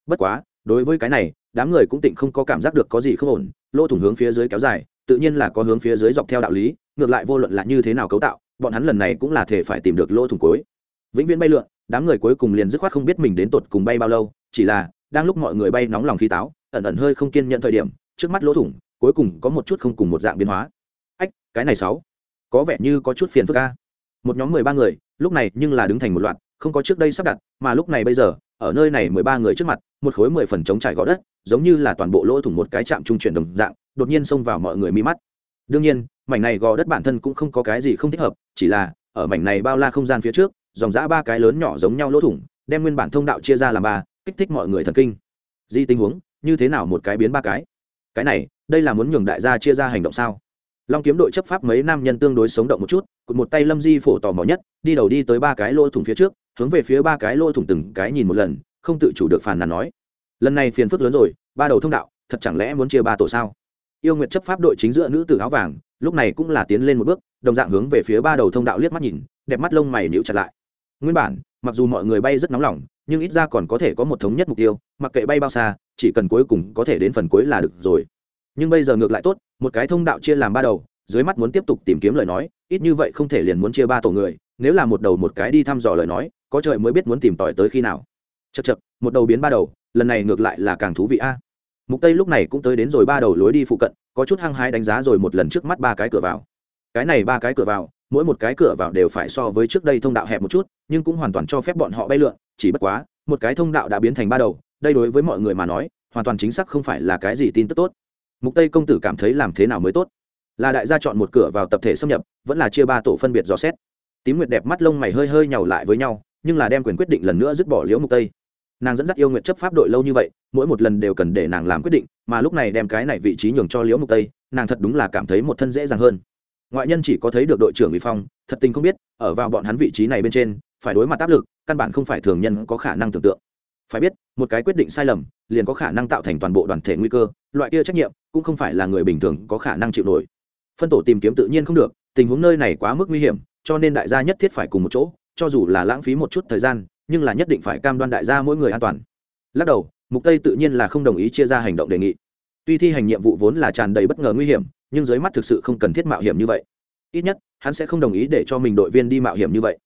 Bất quá, đối với cái này, đám người cũng tịnh không có cảm giác được có gì không ổn, lỗ thủng hướng phía dưới kéo dài, tự nhiên là có hướng phía dưới dọc theo đạo lý, ngược lại vô luận là như thế nào cấu tạo, bọn hắn lần này cũng là thể phải tìm được lỗ thủng cuối. Vĩnh viễn bay lượn, đám người cuối cùng liền dứt khoát không biết mình đến tột cùng bay bao lâu, chỉ là, đang lúc mọi người bay nóng lòng khí táo, ẩn ẩn hơi không kiên nhận thời điểm, trước mắt lỗ thủng, cuối cùng có một chút không cùng một dạng biến hóa. Ách, cái này sáu, có vẻ như có chút phiền phức ca một nhóm mười ba người, lúc này nhưng là đứng thành một loạt không có trước đây sắp đặt, mà lúc này bây giờ, ở nơi này mười ba người trước mặt, một khối mười phần chống trải gõ đất, giống như là toàn bộ lỗ thủng một cái chạm trung chuyển đồng dạng, đột nhiên xông vào mọi người mi mắt. Đương nhiên, mảnh này gò đất bản thân cũng không có cái gì không thích hợp, chỉ là, ở mảnh này bao la không gian phía trước, dòng dã ba cái lớn nhỏ giống nhau lỗ thủng, đem nguyên bản thông đạo chia ra làm ba, kích thích mọi người thần kinh. Di tình huống, như thế nào một cái biến ba cái? Cái này, đây là muốn nhường đại gia chia ra hành động sao? Long kiếm đội chấp pháp mấy nam nhân tương đối sống động một chút, cụt một tay lâm di phổ tò mò nhất, đi đầu đi tới ba cái lỗ thủng phía trước, hướng về phía ba cái lỗ thủng từng cái nhìn một lần, không tự chủ được phàn nàn nói. Lần này phiền phức lớn rồi, ba đầu thông đạo, thật chẳng lẽ muốn chia ba tổ sao? Yêu nguyện chấp pháp đội chính giữa nữ tử áo vàng, lúc này cũng là tiến lên một bước, đồng dạng hướng về phía ba đầu thông đạo liếc mắt nhìn, đẹp mắt lông mày níu chặt lại. Nguyên bản, mặc dù mọi người bay rất nóng lòng, nhưng ít ra còn có thể có một thống nhất mục tiêu, mặc kệ bay bao xa, chỉ cần cuối cùng có thể đến phần cuối là được rồi. Nhưng bây giờ ngược lại tốt một cái thông đạo chia làm ba đầu, dưới mắt muốn tiếp tục tìm kiếm lời nói, ít như vậy không thể liền muốn chia ba tổ người, nếu là một đầu một cái đi thăm dò lời nói, có trời mới biết muốn tìm tòi tới khi nào. Chật chật một đầu biến ba đầu, lần này ngược lại là càng thú vị a. Mục tây lúc này cũng tới đến rồi ba đầu lối đi phụ cận, có chút hăng hái đánh giá rồi một lần trước mắt ba cái cửa vào. Cái này ba cái cửa vào, mỗi một cái cửa vào đều phải so với trước đây thông đạo hẹp một chút, nhưng cũng hoàn toàn cho phép bọn họ bay lượn, chỉ bất quá, một cái thông đạo đã biến thành ba đầu, đây đối với mọi người mà nói, hoàn toàn chính xác không phải là cái gì tin tức tốt mục tây công tử cảm thấy làm thế nào mới tốt? Là đại gia chọn một cửa vào tập thể xâm nhập, vẫn là chia ba tổ phân biệt dò xét. Tím nguyệt đẹp mắt lông mày hơi hơi nhào lại với nhau, nhưng là đem quyền quyết định lần nữa dứt bỏ liễu mục tây. Nàng dẫn dắt yêu nguyện chấp pháp đội lâu như vậy, mỗi một lần đều cần để nàng làm quyết định, mà lúc này đem cái này vị trí nhường cho liễu mục tây, nàng thật đúng là cảm thấy một thân dễ dàng hơn. Ngoại nhân chỉ có thấy được đội trưởng bị phong, thật tình không biết, ở vào bọn hắn vị trí này bên trên, phải đối mặt áp lực, căn bản không phải thường nhân có khả năng tưởng tượng phải biết, một cái quyết định sai lầm, liền có khả năng tạo thành toàn bộ đoàn thể nguy cơ, loại kia trách nhiệm cũng không phải là người bình thường có khả năng chịu nổi. Phân tổ tìm kiếm tự nhiên không được, tình huống nơi này quá mức nguy hiểm, cho nên đại gia nhất thiết phải cùng một chỗ, cho dù là lãng phí một chút thời gian, nhưng là nhất định phải cam đoan đại gia mỗi người an toàn. Lắc đầu, mục tây tự nhiên là không đồng ý chia ra hành động đề nghị. Tuy thi hành nhiệm vụ vốn là tràn đầy bất ngờ nguy hiểm, nhưng dưới mắt thực sự không cần thiết mạo hiểm như vậy. Ít nhất, hắn sẽ không đồng ý để cho mình đội viên đi mạo hiểm như vậy.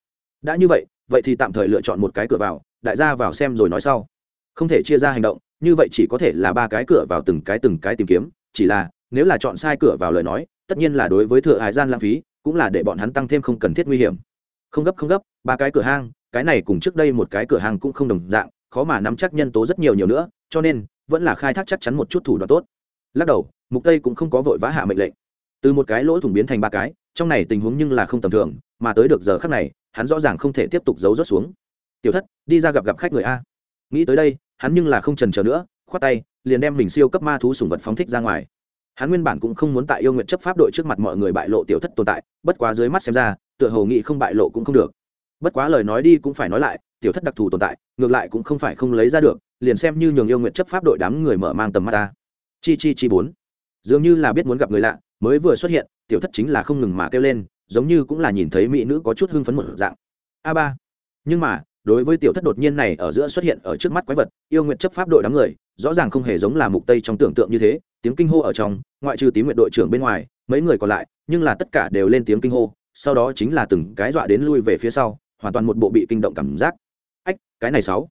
Đã như vậy vậy thì tạm thời lựa chọn một cái cửa vào, đại gia vào xem rồi nói sau. Không thể chia ra hành động, như vậy chỉ có thể là ba cái cửa vào từng cái từng cái tìm kiếm, chỉ là, nếu là chọn sai cửa vào lời nói, tất nhiên là đối với thừa hải gian lãng phí, cũng là để bọn hắn tăng thêm không cần thiết nguy hiểm. Không gấp không gấp, ba cái cửa hang, cái này cùng trước đây một cái cửa hàng cũng không đồng dạng, khó mà nắm chắc nhân tố rất nhiều nhiều nữa, cho nên, vẫn là khai thác chắc chắn một chút thủ đoạn tốt. Lắc đầu, mục tây cũng không có vội vã hạ mệnh lệnh. Từ một cái lỗ thủng biến thành ba cái, trong này tình huống nhưng là không tầm thường, mà tới được giờ khắc này hắn rõ ràng không thể tiếp tục giấu rớt xuống. Tiểu thất, đi ra gặp gặp khách người a. Nghĩ tới đây, hắn nhưng là không trần chờ nữa, khoát tay, liền đem mình siêu cấp ma thú sùng vật phóng thích ra ngoài. Hắn nguyên bản cũng không muốn tại yêu nguyện chấp pháp đội trước mặt mọi người bại lộ tiểu thất tồn tại, bất quá dưới mắt xem ra, tựa hồ nghị không bại lộ cũng không được. Bất quá lời nói đi cũng phải nói lại, tiểu thất đặc thù tồn tại, ngược lại cũng không phải không lấy ra được, liền xem như nhường yêu nguyện chấp pháp đội đám người mở mang tầm mắt ta. Chi chi chi bốn. Dường như là biết muốn gặp người lạ, mới vừa xuất hiện, tiểu thất chính là không ngừng mà kêu lên giống như cũng là nhìn thấy mỹ nữ có chút hưng phấn một dạng. A ba. Nhưng mà, đối với tiểu thất đột nhiên này ở giữa xuất hiện ở trước mắt quái vật, yêu nguyện chấp pháp đội đám người, rõ ràng không hề giống là mục tây trong tưởng tượng như thế, tiếng kinh hô ở trong, ngoại trừ tím nguyện đội trưởng bên ngoài, mấy người còn lại, nhưng là tất cả đều lên tiếng kinh hô, sau đó chính là từng cái dọa đến lui về phía sau, hoàn toàn một bộ bị kinh động cảm giác. Ách, cái này sáu.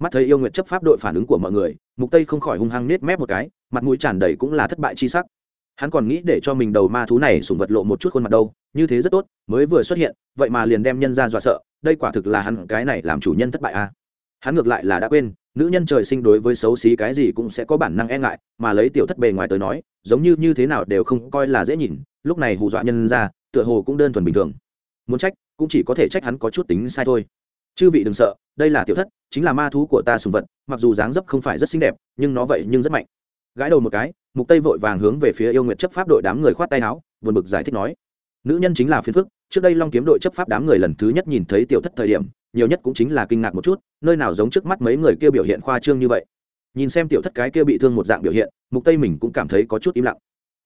Mắt thấy yêu nguyện chấp pháp đội phản ứng của mọi người, mục tây không khỏi hung hăng nết mép một cái, mặt mũi tràn đầy cũng là thất bại chi sắc hắn còn nghĩ để cho mình đầu ma thú này sùng vật lộ một chút khuôn mặt đâu, như thế rất tốt, mới vừa xuất hiện, vậy mà liền đem nhân ra dọa sợ, đây quả thực là hắn cái này làm chủ nhân thất bại à. hắn ngược lại là đã quên, nữ nhân trời sinh đối với xấu xí cái gì cũng sẽ có bản năng e ngại, mà lấy tiểu thất bề ngoài tới nói, giống như như thế nào đều không coi là dễ nhìn, lúc này hù dọa nhân ra, tựa hồ cũng đơn thuần bình thường. Muốn trách, cũng chỉ có thể trách hắn có chút tính sai thôi. Chư vị đừng sợ, đây là tiểu thất, chính là ma thú của ta sùng vật, mặc dù dáng dấp không phải rất xinh đẹp, nhưng nó vậy nhưng rất mạnh. Gãi đầu một cái mục tây vội vàng hướng về phía yêu nguyện chấp pháp đội đám người khoát tay áo, buồn bực giải thích nói, nữ nhân chính là phiền phức, trước đây long kiếm đội chấp pháp đám người lần thứ nhất nhìn thấy tiểu thất thời điểm, nhiều nhất cũng chính là kinh ngạc một chút, nơi nào giống trước mắt mấy người kia biểu hiện khoa trương như vậy. Nhìn xem tiểu thất cái kia bị thương một dạng biểu hiện, mục tây mình cũng cảm thấy có chút im lặng.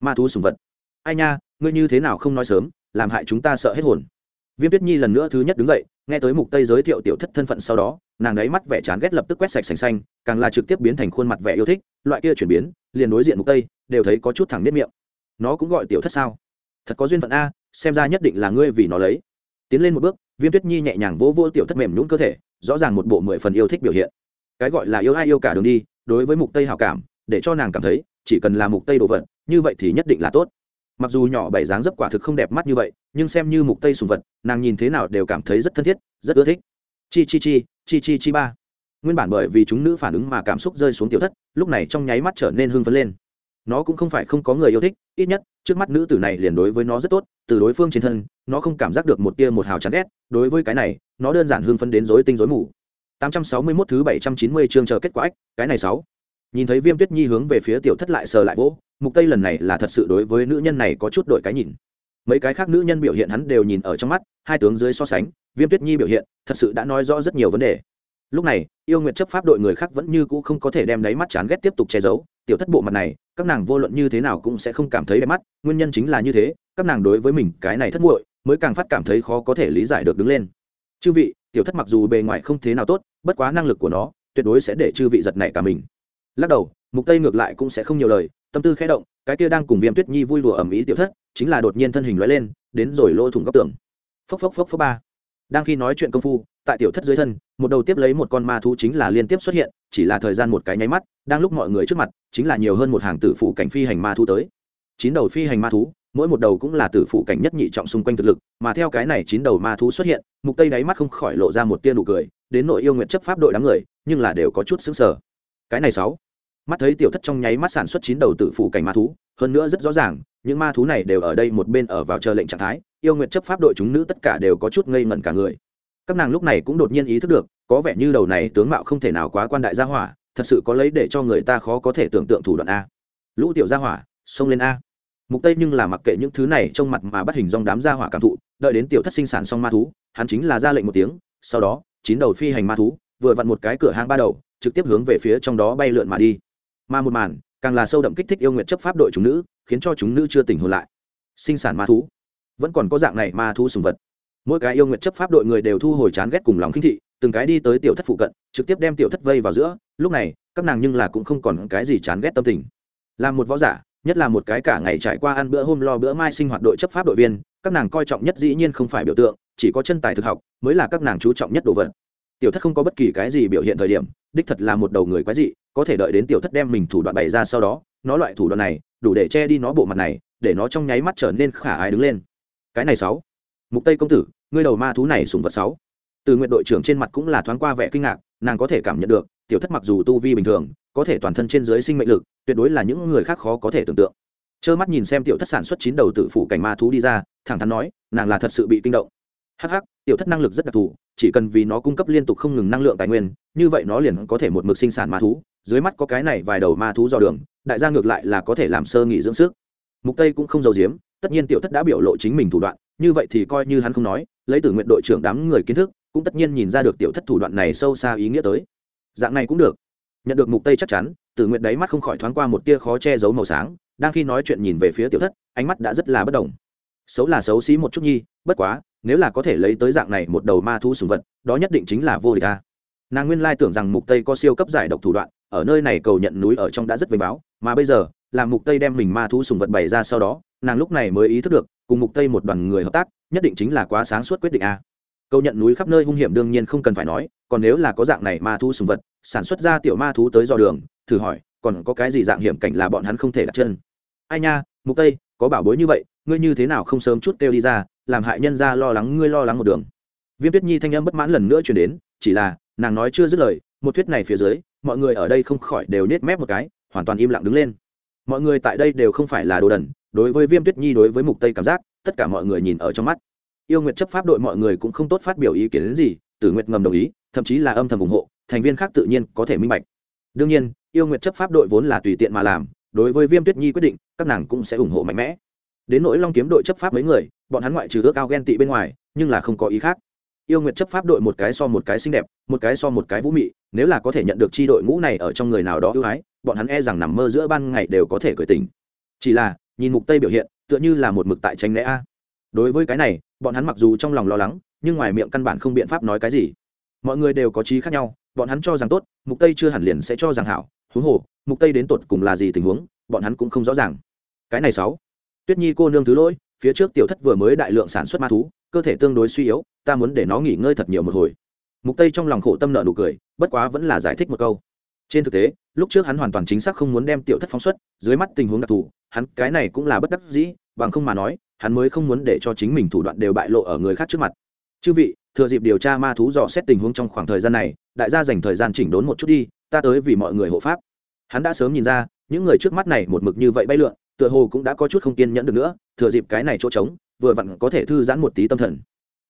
Ma thú sùng vật. Ai nha, ngươi như thế nào không nói sớm, làm hại chúng ta sợ hết hồn. Viêm tuyết nhi lần nữa thứ nhất đứng dậy, nghe tới mục tây giới thiệu tiểu thất thân phận sau đó nàng ấy mắt vẻ chán ghét lập tức quét sạch sành xanh, càng là trực tiếp biến thành khuôn mặt vẻ yêu thích, loại kia chuyển biến, liền đối diện mục tây, đều thấy có chút thẳng biết miệng. Nó cũng gọi tiểu thất sao? Thật có duyên phận a, xem ra nhất định là ngươi vì nó lấy. Tiến lên một bước, viêm tuyết nhi nhẹ nhàng vỗ vỗ tiểu thất mềm nhún cơ thể, rõ ràng một bộ mười phần yêu thích biểu hiện. Cái gọi là yêu ai yêu cả đường đi, đối với mục tây hảo cảm, để cho nàng cảm thấy, chỉ cần là mục tây đồ vật, như vậy thì nhất định là tốt. Mặc dù nhỏ bảy dáng dấp quả thực không đẹp mắt như vậy, nhưng xem như mục tây sùng vật, nàng nhìn thế nào đều cảm thấy rất thân thiết, rất ưa thích chi chi chi chi chi chi ba nguyên bản bởi vì chúng nữ phản ứng mà cảm xúc rơi xuống tiểu thất lúc này trong nháy mắt trở nên hưng phấn lên nó cũng không phải không có người yêu thích ít nhất trước mắt nữ tử này liền đối với nó rất tốt từ đối phương trên thân nó không cảm giác được một tia một hào chán ghét đối với cái này nó đơn giản hưng phấn đến rối tinh rối mù 861 thứ 790 chương chờ kết quả ách, cái này sáu. Nhìn thấy Viêm Tuyết Nhi hướng về phía tiểu thất lại sờ lại vỗ, Mục Tây lần này là thật sự đối với nữ nhân này có chút đổi cái nhìn. Mấy cái khác nữ nhân biểu hiện hắn đều nhìn ở trong mắt, hai tướng dưới so sánh, Viêm Tuyết Nhi biểu hiện, thật sự đã nói rõ rất nhiều vấn đề. Lúc này, yêu nguyệt chấp pháp đội người khác vẫn như cũ không có thể đem đáy mắt chán ghét tiếp tục che giấu, tiểu thất bộ mặt này, các nàng vô luận như thế nào cũng sẽ không cảm thấy đẹp mắt, nguyên nhân chính là như thế, các nàng đối với mình cái này thất muội, mới càng phát cảm thấy khó có thể lý giải được đứng lên. Chư vị, tiểu thất mặc dù bề ngoài không thế nào tốt, bất quá năng lực của nó tuyệt đối sẽ để chư vị giật nảy cả mình lắc đầu mục tây ngược lại cũng sẽ không nhiều lời tâm tư khẽ động cái kia đang cùng viêm tuyết nhi vui đùa ẩm ý tiểu thất chính là đột nhiên thân hình lóe lên, đến rồi lỗ thủng góc tường. Phốc phốc phốc phốc ba. Đang khi nói chuyện công phu, tại tiểu thất dưới thân, một đầu tiếp lấy một con ma thú chính là liên tiếp xuất hiện, chỉ là thời gian một cái nháy mắt, đang lúc mọi người trước mặt, chính là nhiều hơn một hàng tử phụ cảnh phi hành ma thú tới. Chín đầu phi hành ma thú, mỗi một đầu cũng là tử phụ cảnh nhất nhị trọng xung quanh thực lực, mà theo cái này chín đầu ma thú xuất hiện, mục tây đáy mắt không khỏi lộ ra một tia nụ cười, đến nội yêu nguyện chấp pháp đội đám người, nhưng là đều có chút xứng sở cái này sáu. Mắt thấy tiểu thất trong nháy mắt sản xuất chín đầu tử phụ cảnh ma thú, hơn nữa rất rõ ràng những ma thú này đều ở đây một bên ở vào chờ lệnh trạng thái, yêu nguyện chấp pháp đội chúng nữ tất cả đều có chút ngây ngẩn cả người. Các nàng lúc này cũng đột nhiên ý thức được, có vẻ như đầu này tướng mạo không thể nào quá quan đại gia hỏa, thật sự có lấy để cho người ta khó có thể tưởng tượng thủ đoạn a. Lũ tiểu gia hỏa, xông lên a. Mục tây nhưng là mặc kệ những thứ này trong mặt mà bắt hình dong đám gia hỏa cảm thụ, đợi đến tiểu thất sinh sản xong ma thú, hắn chính là ra lệnh một tiếng, sau đó, chín đầu phi hành ma thú, vừa vặn một cái cửa hang ba đầu, trực tiếp hướng về phía trong đó bay lượn mà đi. Mà một màn, càng là sâu đậm kích thích yêu nguyện chấp pháp đội chúng nữ khiến cho chúng nữ chưa tỉnh hồn lại. Sinh sản ma thú. Vẫn còn có dạng này ma thú sùng vật. Mỗi cái yêu nguyện chấp pháp đội người đều thu hồi chán ghét cùng lòng khinh thị, từng cái đi tới tiểu thất phụ cận, trực tiếp đem tiểu thất vây vào giữa. Lúc này, các nàng nhưng là cũng không còn cái gì chán ghét tâm tình. Là một võ giả, nhất là một cái cả ngày trải qua ăn bữa hôm lo bữa mai sinh hoạt đội chấp pháp đội viên, các nàng coi trọng nhất dĩ nhiên không phải biểu tượng, chỉ có chân tài thực học mới là các nàng chú trọng nhất đồ vật. Tiểu thất không có bất kỳ cái gì biểu hiện thời điểm, đích thật là một đầu người quái dị có thể đợi đến tiểu thất đem mình thủ đoạn bày ra sau đó, nó loại thủ đoạn này, đủ để che đi nó bộ mặt này, để nó trong nháy mắt trở nên khả ai đứng lên. Cái này sáu. Mục tây công tử, ngươi đầu ma thú này sùng vật sáu. Từ nguyện đội trưởng trên mặt cũng là thoáng qua vẻ kinh ngạc, nàng có thể cảm nhận được, tiểu thất mặc dù tu vi bình thường, có thể toàn thân trên dưới sinh mệnh lực, tuyệt đối là những người khác khó có thể tưởng tượng. Trơ mắt nhìn xem tiểu thất sản xuất chín đầu tự phủ cảnh ma thú đi ra, thẳng thắn nói, nàng là thật sự bị kinh động. Hắc hắc, tiểu thất năng lực rất đặc thù, chỉ cần vì nó cung cấp liên tục không ngừng năng lượng tài nguyên, như vậy nó liền có thể một mực sinh sản ma thú dưới mắt có cái này vài đầu ma thú dò đường, đại gia ngược lại là có thể làm sơ nghỉ dưỡng sức. Mục tây cũng không giấu giếm, tất nhiên tiểu thất đã biểu lộ chính mình thủ đoạn, như vậy thì coi như hắn không nói, lấy từ nguyện đội trưởng đám người kiến thức, cũng tất nhiên nhìn ra được tiểu thất thủ đoạn này sâu xa ý nghĩa tới. Dạng này cũng được. Nhận được mục tây chắc chắn tử nguyện đáy mắt không khỏi thoáng qua một tia khó che giấu màu sáng, đang khi nói chuyện nhìn về phía tiểu thất, ánh mắt đã rất là bất đồng xấu là xấu xí một chút nhi, bất quá, nếu là có thể lấy tới dạng này một đầu ma thú sùng vật, đó nhất định chính là vô địch ta nàng nguyên lai tưởng rằng mục tây có siêu cấp giải độc thủ đoạn ở nơi này cầu nhận núi ở trong đã rất vinh báo, mà bây giờ làm mục tây đem mình ma thú sùng vật bày ra sau đó, nàng lúc này mới ý thức được, cùng mục tây một đoàn người hợp tác, nhất định chính là quá sáng suốt quyết định a. Cầu nhận núi khắp nơi hung hiểm đương nhiên không cần phải nói, còn nếu là có dạng này ma thú sùng vật, sản xuất ra tiểu ma thú tới dò đường, thử hỏi, còn có cái gì dạng hiểm cảnh là bọn hắn không thể đặt chân? Ai nha, mục tây, có bảo bối như vậy, ngươi như thế nào không sớm chút kêu đi ra, làm hại nhân ra lo lắng ngươi lo lắng một đường. Viêm tuyết nhi thanh âm bất mãn lần nữa chuyển đến, chỉ là, nàng nói chưa dứt lời, một thuyết này phía dưới mọi người ở đây không khỏi đều nết mép một cái, hoàn toàn im lặng đứng lên. Mọi người tại đây đều không phải là đồ đần, đối với viêm tuyết nhi, đối với mục tây cảm giác, tất cả mọi người nhìn ở trong mắt. Yêu nguyệt chấp pháp đội mọi người cũng không tốt phát biểu ý kiến đến gì, tử nguyệt ngầm đồng ý, thậm chí là âm thầm ủng hộ, thành viên khác tự nhiên có thể minh bạch. Đương nhiên, yêu nguyệt chấp pháp đội vốn là tùy tiện mà làm, đối với viêm tuyết nhi quyết định, các nàng cũng sẽ ủng hộ mạnh mẽ. Đến nỗi long kiếm đội chấp pháp mấy người, bọn hắn ngoại trừ ước ao ghen tị bên ngoài, nhưng là không có ý khác yêu nguyệt chấp pháp đội một cái so một cái xinh đẹp, một cái so một cái vũ mị, nếu là có thể nhận được chi đội ngũ này ở trong người nào đó ưu ái, bọn hắn e rằng nằm mơ giữa ban ngày đều có thể cởi tình chỉ là, nhìn mục tây biểu hiện, tựa như là một mực tại tranh né a. Đối với cái này, bọn hắn mặc dù trong lòng lo lắng, nhưng ngoài miệng căn bản không biện pháp nói cái gì. Mọi người đều có trí khác nhau, bọn hắn cho rằng tốt, mục tây chưa hẳn liền sẽ cho rằng hảo, huống hồ, mục tây đến tột cùng là gì tình huống, bọn hắn cũng không rõ ràng. Cái này sáu. Tuyết nhi cô nương thứ lỗi, phía trước tiểu thất vừa mới đại lượng sản xuất ma thú cơ thể tương đối suy yếu, ta muốn để nó nghỉ ngơi thật nhiều một hồi. Mục tây trong lòng khổ tâm nợ nụ cười, bất quá vẫn là giải thích một câu. Trên thực tế, lúc trước hắn hoàn toàn chính xác không muốn đem tiểu thất phóng xuất, dưới mắt tình huống đặc thù, hắn cái này cũng là bất đắc dĩ, bằng không mà nói, hắn mới không muốn để cho chính mình thủ đoạn đều bại lộ ở người khác trước mặt. Chư vị, thừa dịp điều tra ma thú dò xét tình huống trong khoảng thời gian này, đại gia dành thời gian chỉnh đốn một chút đi, ta tới vì mọi người hộ pháp. Hắn đã sớm nhìn ra, những người trước mắt này một mực như vậy bay lượn, tựa hồ cũng đã có chút không kiên nhẫn được nữa, thừa dịp cái này chỗ trống vừa vặn có thể thư giãn một tí tâm thần.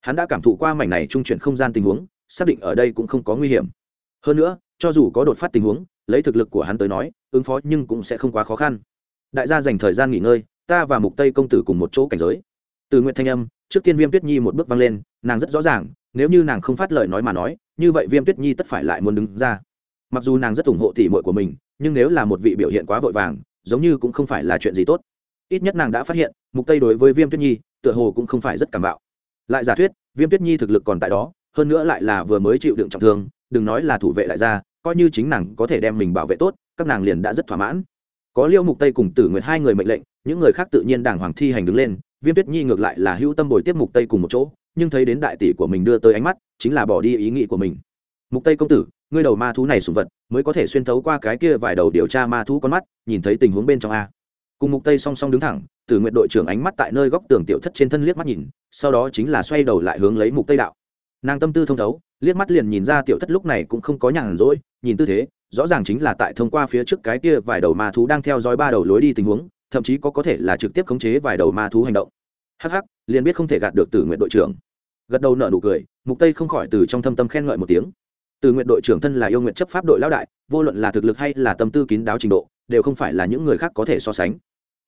Hắn đã cảm thụ qua mảnh này trung chuyển không gian tình huống, xác định ở đây cũng không có nguy hiểm. Hơn nữa, cho dù có đột phát tình huống, lấy thực lực của hắn tới nói, ứng phó nhưng cũng sẽ không quá khó khăn. Đại gia dành thời gian nghỉ ngơi, ta và mục tây công tử cùng một chỗ cảnh giới. Từ nguyện thanh âm, trước tiên viêm tuyết nhi một bước văng lên, nàng rất rõ ràng, nếu như nàng không phát lời nói mà nói, như vậy viêm tuyết nhi tất phải lại muốn đứng ra. Mặc dù nàng rất ủng hộ tỉ muội của mình, nhưng nếu là một vị biểu hiện quá vội vàng, giống như cũng không phải là chuyện gì tốt. Ít nhất nàng đã phát hiện, mục tây đối với viêm tuyết nhi tựa hồ cũng không phải rất cảm bạo. Lại giả thuyết, viêm tuyết nhi thực lực còn tại đó, hơn nữa lại là vừa mới chịu đựng trọng thương, đừng nói là thủ vệ lại ra coi như chính nàng có thể đem mình bảo vệ tốt, các nàng liền đã rất thỏa mãn. Có liêu mục tây cùng tử nguyệt hai người mệnh lệnh, những người khác tự nhiên đàng hoàng thi hành đứng lên, viêm tuyết nhi ngược lại là hữu tâm bồi tiếp mục tây cùng một chỗ, nhưng thấy đến đại tỷ của mình đưa tới ánh mắt, chính là bỏ đi ý nghĩ của mình. Mục tây công tử, ngươi đầu ma thú này sùng vật, mới có thể xuyên thấu qua cái kia vài đầu điều tra ma thú con mắt, nhìn thấy tình huống bên trong a. Cùng mục tây song song đứng thẳng từ nguyện đội trưởng ánh mắt tại nơi góc tường tiểu thất trên thân liếc mắt nhìn, sau đó chính là xoay đầu lại hướng lấy mục tây đạo. Nàng tâm tư thông thấu, liếc mắt liền nhìn ra tiểu thất lúc này cũng không có nhàn rỗi, nhìn tư thế, rõ ràng chính là tại thông qua phía trước cái kia vài đầu ma thú đang theo dõi ba đầu lối đi tình huống, thậm chí có có thể là trực tiếp khống chế vài đầu ma thú hành động. Hắc hắc, liền biết không thể gạt được tử nguyện đội trưởng. Gật đầu nở nụ cười, mục tây không khỏi từ trong thâm tâm khen ngợi một tiếng. Từ nguyện đội trưởng thân là yêu nguyện chấp pháp đội lão đại, vô luận là thực lực hay là tâm tư kín đáo trình độ, đều không phải là những người khác có thể so sánh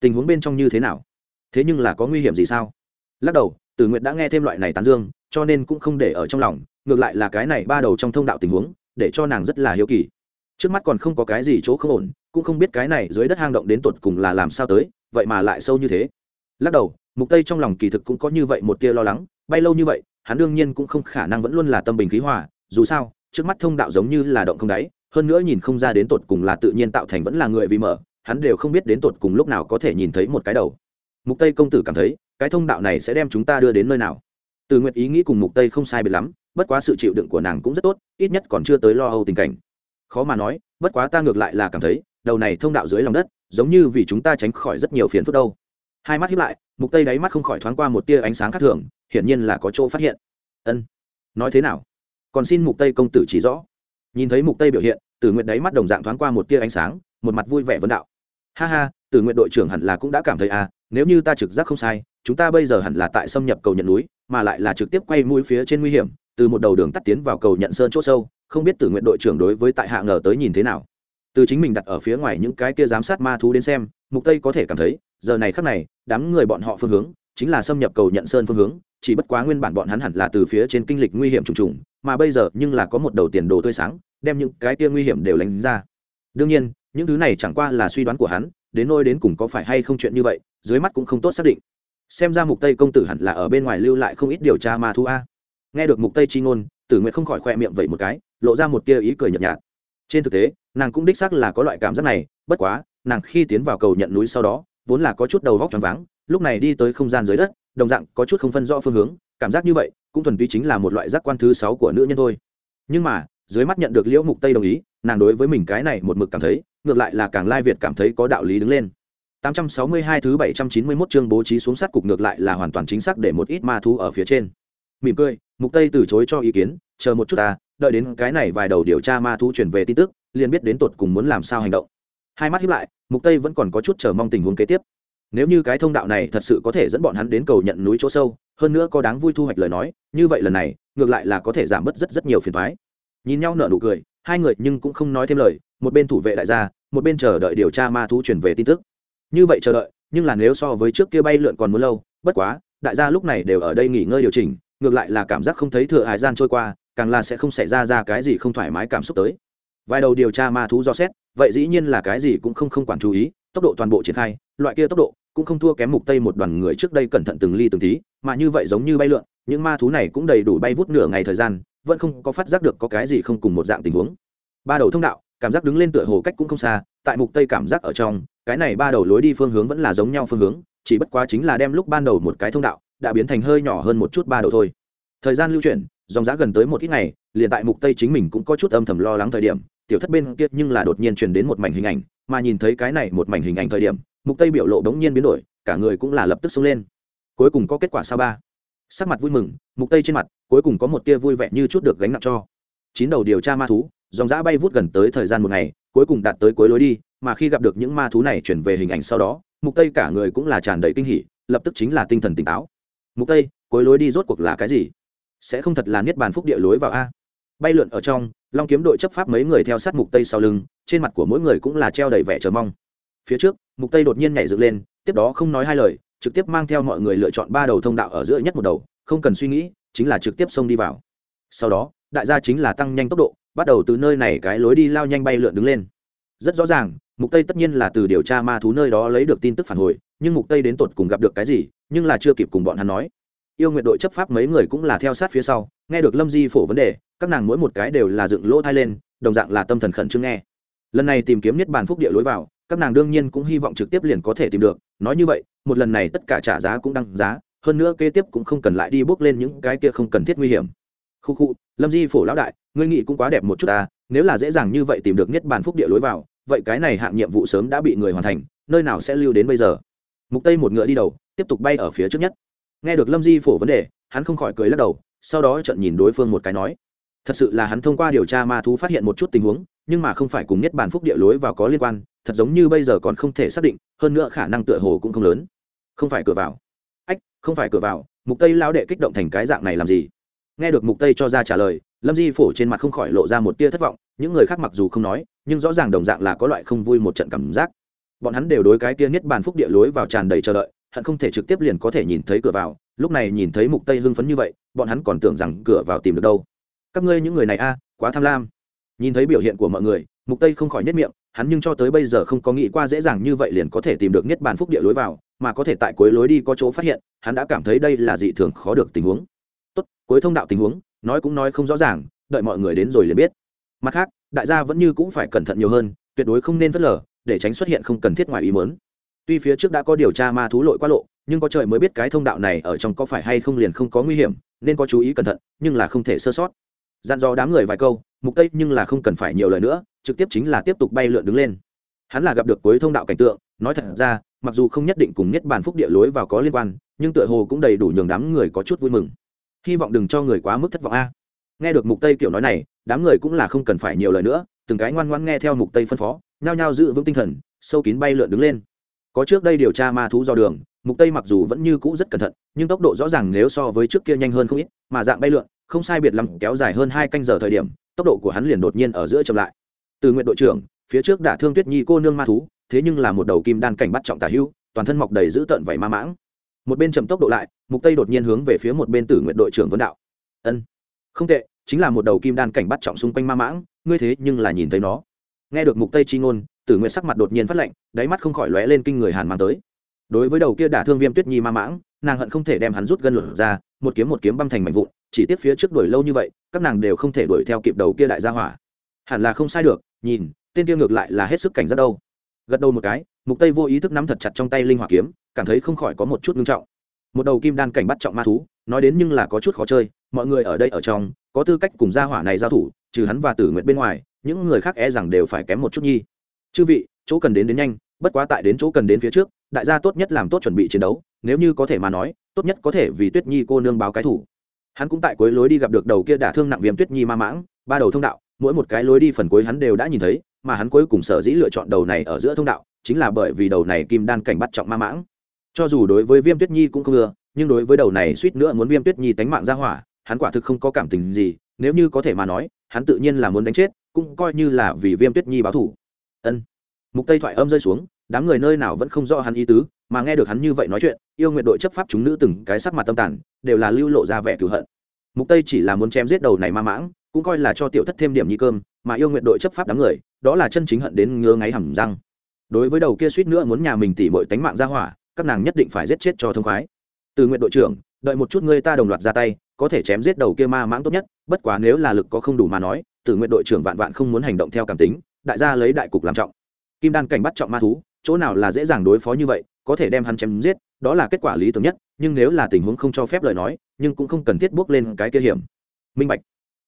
tình huống bên trong như thế nào? Thế nhưng là có nguy hiểm gì sao? Lắc đầu, tử nguyện đã nghe thêm loại này tán dương, cho nên cũng không để ở trong lòng, ngược lại là cái này ba đầu trong thông đạo tình huống, để cho nàng rất là hiếu kỳ. Trước mắt còn không có cái gì chỗ không ổn, cũng không biết cái này dưới đất hang động đến tột cùng là làm sao tới, vậy mà lại sâu như thế. Lắc đầu, mục tây trong lòng kỳ thực cũng có như vậy một tia lo lắng, bay lâu như vậy, hắn đương nhiên cũng không khả năng vẫn luôn là tâm bình khí hòa, dù sao, trước mắt thông đạo giống như là động không đáy, hơn nữa nhìn không ra đến tột cùng là tự nhiên tạo thành vẫn là người vì mở hắn đều không biết đến tột cùng lúc nào có thể nhìn thấy một cái đầu. Mục tây công tử cảm thấy, cái thông đạo này sẽ đem chúng ta đưa đến nơi nào? Từ nguyệt ý nghĩ cùng mục tây không sai biệt lắm, bất quá sự chịu đựng của nàng cũng rất tốt, ít nhất còn chưa tới lo âu tình cảnh. Khó mà nói, bất quá ta ngược lại là cảm thấy, đầu này thông đạo dưới lòng đất, giống như vì chúng ta tránh khỏi rất nhiều phiền phức đâu. Hai mắt hiếp lại, mục tây đáy mắt không khỏi thoáng qua một tia ánh sáng khác thường, hiển nhiên là có chỗ phát hiện. Ân, nói thế nào? Còn xin mục tây công tử chỉ rõ. Nhìn thấy mục tây biểu hiện tử nguyện đáy mắt đồng dạng thoáng qua một tia ánh sáng, một mặt vui vẻ vấn đạo ha ha từ nguyện đội trưởng hẳn là cũng đã cảm thấy à nếu như ta trực giác không sai, chúng ta bây giờ hẳn là tại xâm nhập cầu nhận núi, mà lại là trực tiếp quay mũi phía trên nguy hiểm, từ một đầu đường tắt tiến vào cầu nhận sơn chỗ sâu, không biết từ nguyện đội trưởng đối với tại hạ ngờ tới nhìn thế nào. Từ chính mình đặt ở phía ngoài những cái kia giám sát ma thú đến xem, mục tây có thể cảm thấy, giờ này khắc này, đám người bọn họ phương hướng, chính là xâm nhập cầu nhận sơn phương hướng, chỉ bất quá nguyên bản bọn hắn hẳn là từ phía trên kinh lịch nguy hiểm trùng trùng, mà bây giờ nhưng là có một đầu tiền đồ tươi sáng, đem những cái kia nguy hiểm đều lánh ra. Đương nhiên những thứ này chẳng qua là suy đoán của hắn, đến nôi đến cùng có phải hay không chuyện như vậy, dưới mắt cũng không tốt xác định. Xem ra mục tây công tử hẳn là ở bên ngoài lưu lại không ít điều tra ma thu a. Nghe được mục tây chi ngôn, tử Nguyệt không khỏi khoe miệng vậy một cái, lộ ra một tia ý cười nhợt nhạt. Trên thực tế, nàng cũng đích xác là có loại cảm giác này, bất quá, nàng khi tiến vào cầu nhận núi sau đó, vốn là có chút đầu vóc choáng váng, lúc này đi tới không gian dưới đất, đồng dạng có chút không phân rõ phương hướng, cảm giác như vậy, cũng thuần túy chính là một loại giác quan thứ sáu của nữ nhân thôi. Nhưng mà, dưới mắt nhận được liễu mục tây đồng ý, nàng đối với mình cái này một mực cảm thấy ngược lại là càng lai việt cảm thấy có đạo lý đứng lên. 862 thứ 791 chương bố trí xuống sát cục ngược lại là hoàn toàn chính xác để một ít ma thú ở phía trên. Mỉm cười, mục tây từ chối cho ý kiến, chờ một chút ta, đợi đến cái này vài đầu điều tra ma thú chuyển về tin tức, liền biết đến tột cùng muốn làm sao hành động. Hai mắt hiếp lại, mục tây vẫn còn có chút chờ mong tình huống kế tiếp. Nếu như cái thông đạo này thật sự có thể dẫn bọn hắn đến cầu nhận núi chỗ sâu, hơn nữa có đáng vui thu hoạch lời nói, như vậy lần này, ngược lại là có thể giảm bớt rất rất nhiều phiền thoái nhìn nhau nở nụ cười hai người nhưng cũng không nói thêm lời, một bên thủ vệ đại gia, một bên chờ đợi điều tra ma thú chuyển về tin tức. Như vậy chờ đợi, nhưng là nếu so với trước kia bay lượn còn muốn lâu, bất quá, đại gia lúc này đều ở đây nghỉ ngơi điều chỉnh, ngược lại là cảm giác không thấy thừa hải gian trôi qua, càng là sẽ không xảy ra ra cái gì không thoải mái cảm xúc tới. Vài đầu điều tra ma thú do xét, vậy dĩ nhiên là cái gì cũng không không quản chú ý, tốc độ toàn bộ triển khai, loại kia tốc độ, cũng không thua kém mục tây một đoàn người trước đây cẩn thận từng ly từng tí, mà như vậy giống như bay lượn, những ma thú này cũng đầy đủ bay vút nửa ngày thời gian vẫn không có phát giác được có cái gì không cùng một dạng tình huống. Ba đầu thông đạo, cảm giác đứng lên tựa hồ cách cũng không xa, tại mục tây cảm giác ở trong, cái này ba đầu lối đi phương hướng vẫn là giống nhau phương hướng, chỉ bất quá chính là đem lúc ban đầu một cái thông đạo, đã biến thành hơi nhỏ hơn một chút ba đầu thôi. Thời gian lưu chuyển, dòng giá gần tới một ít ngày, liền tại mục tây chính mình cũng có chút âm thầm lo lắng thời điểm, tiểu thất bên kia nhưng là đột nhiên truyền đến một mảnh hình ảnh, mà nhìn thấy cái này một mảnh hình ảnh thời điểm, mục tây biểu lộ bỗng nhiên biến đổi, cả người cũng là lập tức xông lên. Cuối cùng có kết quả sao ba? Sắc mặt vui mừng, mục tây trên mặt, cuối cùng có một tia vui vẻ như chút được gánh nặng cho. Chín đầu điều tra ma thú, dòng dã bay vút gần tới thời gian một ngày, cuối cùng đạt tới cuối lối đi, mà khi gặp được những ma thú này chuyển về hình ảnh sau đó, mục tây cả người cũng là tràn đầy kinh hỉ, lập tức chính là tinh thần tỉnh táo. Mục tây, cuối lối đi rốt cuộc là cái gì? Sẽ không thật là niết bàn phúc địa lối vào a? Bay lượn ở trong, long kiếm đội chấp pháp mấy người theo sát mục tây sau lưng, trên mặt của mỗi người cũng là treo đầy vẻ chờ mong. Phía trước, mục tây đột nhiên nhảy dựng lên, tiếp đó không nói hai lời trực tiếp mang theo mọi người lựa chọn ba đầu thông đạo ở giữa nhất một đầu, không cần suy nghĩ, chính là trực tiếp xông đi vào. Sau đó, đại gia chính là tăng nhanh tốc độ, bắt đầu từ nơi này cái lối đi lao nhanh bay lượn đứng lên. Rất rõ ràng, mục tây tất nhiên là từ điều tra ma thú nơi đó lấy được tin tức phản hồi, nhưng mục tây đến tột cùng gặp được cái gì, nhưng là chưa kịp cùng bọn hắn nói. Yêu nguyện đội chấp pháp mấy người cũng là theo sát phía sau, nghe được lâm di phổ vấn đề, các nàng mỗi một cái đều là dựng lỗ thai lên, đồng dạng là tâm thần khẩn trương nghe. Lần này tìm kiếm niết bàn phúc địa lối vào các nàng đương nhiên cũng hy vọng trực tiếp liền có thể tìm được. Nói như vậy, một lần này tất cả trả giá cũng đăng giá, hơn nữa kế tiếp cũng không cần lại đi bước lên những cái kia không cần thiết nguy hiểm. Khu khu, lâm di phổ lão đại, ngươi nghĩ cũng quá đẹp một chút ta nếu là dễ dàng như vậy tìm được niết bàn phúc địa lối vào, vậy cái này hạng nhiệm vụ sớm đã bị người hoàn thành, nơi nào sẽ lưu đến bây giờ? Mục tây một ngựa đi đầu, tiếp tục bay ở phía trước nhất. Nghe được lâm di phổ vấn đề, hắn không khỏi cười lắc đầu, sau đó trận nhìn đối phương một cái nói, thật sự là hắn thông qua điều tra ma thú phát hiện một chút tình huống nhưng mà không phải cùng nhất bản phúc địa lối vào có liên quan, thật giống như bây giờ còn không thể xác định, hơn nữa khả năng tựa hồ cũng không lớn. Không phải cửa vào. Ách, không phải cửa vào, mục tây lao đệ kích động thành cái dạng này làm gì? Nghe được mục tây cho ra trả lời, lâm di phổ trên mặt không khỏi lộ ra một tia thất vọng, những người khác mặc dù không nói, nhưng rõ ràng đồng dạng là có loại không vui một trận cảm giác. Bọn hắn đều đối cái tia nhất bàn phúc địa lối vào tràn đầy chờ đợi, hận không thể trực tiếp liền có thể nhìn thấy cửa vào, lúc này nhìn thấy mục tây hưng phấn như vậy, bọn hắn còn tưởng rằng cửa vào tìm được đâu. Các ngươi những người này a, quá tham lam nhìn thấy biểu hiện của mọi người, mục tây không khỏi nhất miệng, hắn nhưng cho tới bây giờ không có nghĩ qua dễ dàng như vậy liền có thể tìm được nhất bản phúc địa lối vào, mà có thể tại cuối lối đi có chỗ phát hiện, hắn đã cảm thấy đây là dị thường khó được tình huống. Tốt, cuối thông đạo tình huống, nói cũng nói không rõ ràng, đợi mọi người đến rồi liền biết. Mặt khác, đại gia vẫn như cũng phải cẩn thận nhiều hơn, tuyệt đối không nên vất lờ, để tránh xuất hiện không cần thiết ngoài ý muốn. Tuy phía trước đã có điều tra ma thú lội qua lộ, nhưng có trời mới biết cái thông đạo này ở trong có phải hay không liền không có nguy hiểm, nên có chú ý cẩn thận, nhưng là không thể sơ sót dặn dò đám người vài câu, mục tây nhưng là không cần phải nhiều lời nữa, trực tiếp chính là tiếp tục bay lượn đứng lên. Hắn là gặp được cuối thông đạo cảnh tượng, nói thật ra, mặc dù không nhất định cùng nhất bản phúc địa lối vào có liên quan, nhưng tựa hồ cũng đầy đủ nhường đám người có chút vui mừng. Hy vọng đừng cho người quá mức thất vọng a. Nghe được mục tây kiểu nói này, đám người cũng là không cần phải nhiều lời nữa, từng cái ngoan ngoãn nghe theo mục tây phân phó, nhao nhao giữ vững tinh thần, sâu kín bay lượn đứng lên có trước đây điều tra ma thú do đường, mục tây mặc dù vẫn như cũ rất cẩn thận, nhưng tốc độ rõ ràng nếu so với trước kia nhanh hơn không ít, mà dạng bay lượn, không sai biệt lắm, kéo dài hơn hai canh giờ thời điểm, tốc độ của hắn liền đột nhiên ở giữa chậm lại. Từ nguyện đội trưởng, phía trước đã thương tuyết nhi cô nương ma thú, thế nhưng là một đầu kim đan cảnh bắt trọng tả hưu, toàn thân mọc đầy dữ tợn vảy ma mãng. Một bên chậm tốc độ lại, mục tây đột nhiên hướng về phía một bên tử nguyện đội trưởng vấn đạo. Ân, không tệ, chính là một đầu kim đan cảnh bắt trọng xung quanh ma mãng, ngươi thế nhưng là nhìn thấy nó. Nghe được mục tây chi ngôn tử nguyện sắc mặt đột nhiên phát lạnh, đáy mắt không khỏi lóe lên kinh người hàn mang tới. Đối với đầu kia đả thương viêm tuyết nhi ma mãng, nàng hận không thể đem hắn rút gân lửa ra, một kiếm một kiếm băm thành mảnh vụn, chỉ tiếp phía trước đuổi lâu như vậy, các nàng đều không thể đuổi theo kịp đầu kia đại gia hỏa. Hẳn là không sai được, nhìn, tên kia ngược lại là hết sức cảnh giác đâu. Gật đầu một cái, mục tây vô ý thức nắm thật chặt trong tay linh hỏa kiếm, cảm thấy không khỏi có một chút ngưng trọng. Một đầu kim đan cảnh bắt trọng ma thú, nói đến nhưng là có chút khó chơi, mọi người ở đây ở trong, có tư cách cùng gia hỏa này giao thủ, trừ hắn và tử nguyện bên ngoài, những người khác e rằng đều phải kém một chút nhi chư vị, chỗ cần đến đến nhanh, bất quá tại đến chỗ cần đến phía trước, đại gia tốt nhất làm tốt chuẩn bị chiến đấu, nếu như có thể mà nói, tốt nhất có thể vì tuyết nhi cô nương báo cái thủ. Hắn cũng tại cuối lối đi gặp được đầu kia đả thương nặng viêm tuyết nhi ma mãng, ba đầu thông đạo, mỗi một cái lối đi phần cuối hắn đều đã nhìn thấy, mà hắn cuối cùng sở dĩ lựa chọn đầu này ở giữa thông đạo, chính là bởi vì đầu này kim đan cảnh bắt trọng ma mãng. Cho dù đối với viêm tuyết nhi cũng không ưa, nhưng đối với đầu này suýt nữa muốn viêm tuyết nhi tánh mạng ra hỏa, hắn quả thực không có cảm tình gì, nếu như có thể mà nói, hắn tự nhiên là muốn đánh chết, cũng coi như là vì viêm tuyết nhi báo thủ ân. Mục tây thoại âm rơi xuống, đám người nơi nào vẫn không rõ hắn ý tứ, mà nghe được hắn như vậy nói chuyện, yêu nguyện đội chấp pháp chúng nữ từng cái sắc mặt tâm tàn, đều là lưu lộ ra vẻ cửu hận. Mục tây chỉ là muốn chém giết đầu này ma mãng, cũng coi là cho tiểu thất thêm điểm nhi cơm, mà yêu nguyện đội chấp pháp đám người, đó là chân chính hận đến ngứa ngáy hầm răng. Đối với đầu kia suýt nữa muốn nhà mình tỉ mọi tánh mạng ra hỏa, các nàng nhất định phải giết chết cho thông khoái. Từ nguyện đội trưởng, đợi một chút ngươi ta đồng loạt ra tay, có thể chém giết đầu kia ma mãng tốt nhất, bất quá nếu là lực có không đủ mà nói, từ nguyện đội trưởng vạn vạn không muốn hành động theo cảm tính đại gia lấy đại cục làm trọng. Kim đan cảnh bắt trọng ma thú, chỗ nào là dễ dàng đối phó như vậy, có thể đem hắn chém giết, đó là kết quả lý tưởng nhất, nhưng nếu là tình huống không cho phép lời nói, nhưng cũng không cần thiết bước lên cái kia hiểm. Minh bạch.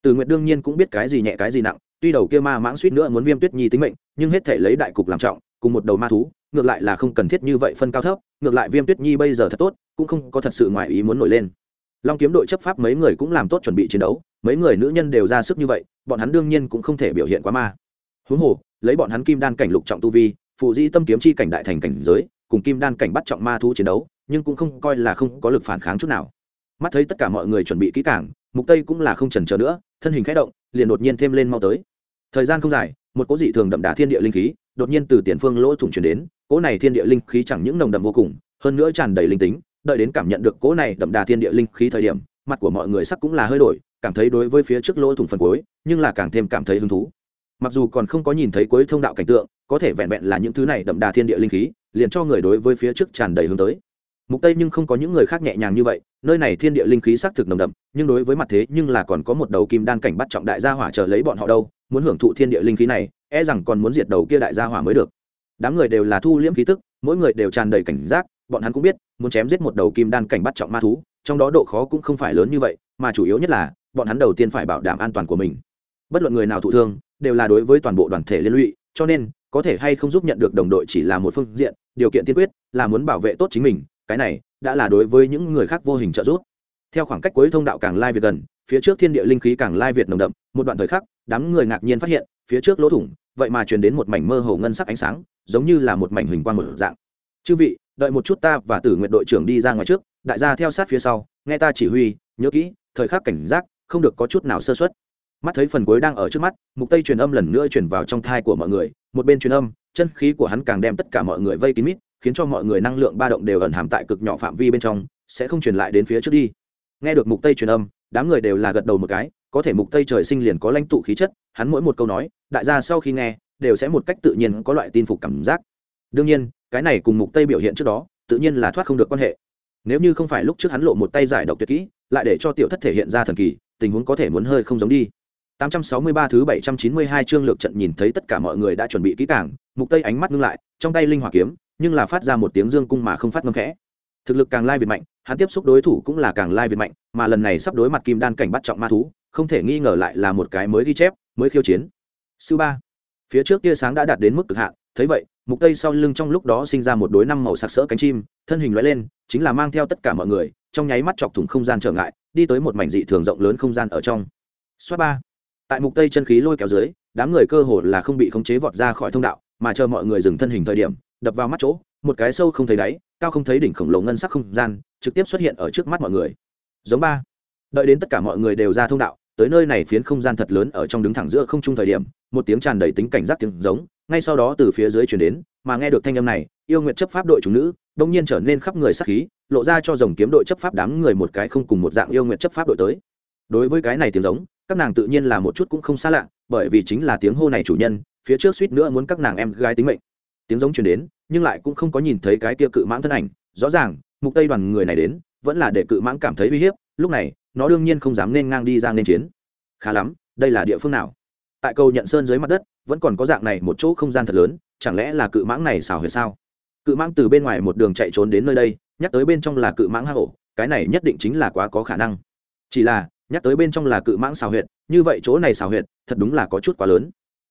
Từ nguyện đương nhiên cũng biết cái gì nhẹ cái gì nặng, tuy đầu kia ma mãng suýt nữa muốn viêm tuyết nhi tính mệnh, nhưng hết thể lấy đại cục làm trọng, cùng một đầu ma thú, ngược lại là không cần thiết như vậy phân cao thấp, ngược lại viêm tuyết nhi bây giờ thật tốt, cũng không có thật sự ngoại ý muốn nổi lên. Long kiếm đội chấp pháp mấy người cũng làm tốt chuẩn bị chiến đấu, mấy người nữ nhân đều ra sức như vậy, bọn hắn đương nhiên cũng không thể biểu hiện quá ma huống hồ, lấy bọn hắn kim đan cảnh lục trọng tu vi, phụ di tâm kiếm chi cảnh đại thành cảnh giới, cùng kim đan cảnh bắt trọng ma thu chiến đấu, nhưng cũng không coi là không có lực phản kháng chút nào. Mắt thấy tất cả mọi người chuẩn bị kỹ càng, mục tây cũng là không chần chờ nữa, thân hình khẽ động, liền đột nhiên thêm lên mau tới. Thời gian không dài, một cỗ dị thường đậm đà thiên địa linh khí, đột nhiên từ tiền phương lỗ thủng truyền đến, cỗ này thiên địa linh khí chẳng những nồng đậm vô cùng, hơn nữa tràn đầy linh tính, đợi đến cảm nhận được cỗ này đậm đà thiên địa linh khí thời điểm, mặt của mọi người sắc cũng là hơi đổi, cảm thấy đối với phía trước lỗ thủng phần cuối, nhưng là càng thêm cảm thấy hứng thú mặc dù còn không có nhìn thấy cuối thông đạo cảnh tượng, có thể vẹn vẹn là những thứ này đậm đà thiên địa linh khí, liền cho người đối với phía trước tràn đầy hướng tới. Mục tây nhưng không có những người khác nhẹ nhàng như vậy, nơi này thiên địa linh khí xác thực nồng đậm, nhưng đối với mặt thế nhưng là còn có một đầu kim đan cảnh bắt trọng đại gia hỏa chờ lấy bọn họ đâu, muốn hưởng thụ thiên địa linh khí này e rằng còn muốn diệt đầu kia đại gia hỏa mới được. Đám người đều là thu liễm khí tức, mỗi người đều tràn đầy cảnh giác, bọn hắn cũng biết, muốn chém giết một đầu kim đan cảnh bắt trọng ma thú, trong đó độ khó cũng không phải lớn như vậy, mà chủ yếu nhất là, bọn hắn đầu tiên phải bảo đảm an toàn của mình bất luận người nào thụ thương, đều là đối với toàn bộ đoàn thể liên lụy, cho nên, có thể hay không giúp nhận được đồng đội chỉ là một phương diện, điều kiện tiên quyết là muốn bảo vệ tốt chính mình, cái này đã là đối với những người khác vô hình trợ giúp. Theo khoảng cách cuối thông đạo càng lai việt gần, phía trước thiên địa linh khí càng lai việt nồng đậm, một đoạn thời khắc, đám người ngạc nhiên phát hiện, phía trước lỗ thủng, vậy mà truyền đến một mảnh mơ hồ ngân sắc ánh sáng, giống như là một mảnh hình quang mở dạng. Chư vị, đợi một chút ta và tử nguyện đội trưởng đi ra ngoài trước, đại gia theo sát phía sau, nghe ta chỉ huy, nhớ kỹ, thời khắc cảnh giác, không được có chút nào sơ xuất mắt thấy phần cuối đang ở trước mắt, mục tây truyền âm lần nữa truyền vào trong thai của mọi người, một bên truyền âm, chân khí của hắn càng đem tất cả mọi người vây kín mít, khiến cho mọi người năng lượng ba động đều ẩn hàm tại cực nhỏ phạm vi bên trong, sẽ không truyền lại đến phía trước đi. Nghe được mục tây truyền âm, đám người đều là gật đầu một cái, có thể mục tây trời sinh liền có lãnh tụ khí chất, hắn mỗi một câu nói, đại gia sau khi nghe, đều sẽ một cách tự nhiên có loại tin phục cảm giác. Đương nhiên, cái này cùng mục tây biểu hiện trước đó, tự nhiên là thoát không được quan hệ. Nếu như không phải lúc trước hắn lộ một tay giải độc tuyệt kỹ, lại để cho tiểu thất thể hiện ra thần kỳ, tình huống có thể muốn hơi không giống đi. 863 thứ 792 chương lược trận nhìn thấy tất cả mọi người đã chuẩn bị kỹ càng, Mục Tây ánh mắt ngưng lại, trong tay linh hỏa kiếm, nhưng là phát ra một tiếng dương cung mà không phát ngâm khẽ. Thực lực càng lai việt mạnh, hắn tiếp xúc đối thủ cũng là càng lai việt mạnh, mà lần này sắp đối mặt kim đan cảnh bắt trọng ma thú, không thể nghi ngờ lại là một cái mới ghi chép, mới khiêu chiến. Sư ba, phía trước tia sáng đã đạt đến mức cực hạn, thấy vậy, Mục Tây sau lưng trong lúc đó sinh ra một đối năm màu sặc sỡ cánh chim, thân hình lóe lên, chính là mang theo tất cả mọi người, trong nháy mắt chọc thủng không gian trở ngại, đi tới một mảnh dị thường rộng lớn không gian ở trong. Xoát ba tại mục tây chân khí lôi kéo dưới, đám người cơ hồ là không bị khống chế vọt ra khỏi thông đạo, mà chờ mọi người dừng thân hình thời điểm, đập vào mắt chỗ, một cái sâu không thấy đáy, cao không thấy đỉnh khổng lồ ngân sắc không gian, trực tiếp xuất hiện ở trước mắt mọi người. Giống ba. Đợi đến tất cả mọi người đều ra thông đạo, tới nơi này phiến không gian thật lớn ở trong đứng thẳng giữa không trung thời điểm, một tiếng tràn đầy tính cảnh giác tiếng giống, ngay sau đó từ phía dưới chuyển đến, mà nghe được thanh âm này, yêu nguyện chấp pháp đội chủ nữ, đông nhiên trở nên khắp người sắc khí, lộ ra cho dòng kiếm đội chấp pháp đám người một cái không cùng một dạng yêu nguyện chấp pháp đội tới. Đối với cái này tiếng giống các nàng tự nhiên là một chút cũng không xa lạ, bởi vì chính là tiếng hô này chủ nhân, phía trước suýt nữa muốn các nàng em gái tính mệnh. Tiếng giống chuyển đến, nhưng lại cũng không có nhìn thấy cái tia cự mãng thân ảnh. Rõ ràng, mục tây đoàn người này đến, vẫn là để cự mãng cảm thấy uy hiếp, lúc này, nó đương nhiên không dám nên ngang đi ra nên chiến. Khá lắm, đây là địa phương nào? Tại cầu nhận sơn dưới mặt đất, vẫn còn có dạng này một chỗ không gian thật lớn, chẳng lẽ là cự mãng này xào huyệt sao? Cự mãng từ bên ngoài một đường chạy trốn đến nơi đây, nhắc tới bên trong là cự mãng hang ổ, cái này nhất định chính là quá có khả năng. Chỉ là nhắc tới bên trong là cự mãng xào huyệt, như vậy chỗ này xào huyệt thật đúng là có chút quá lớn.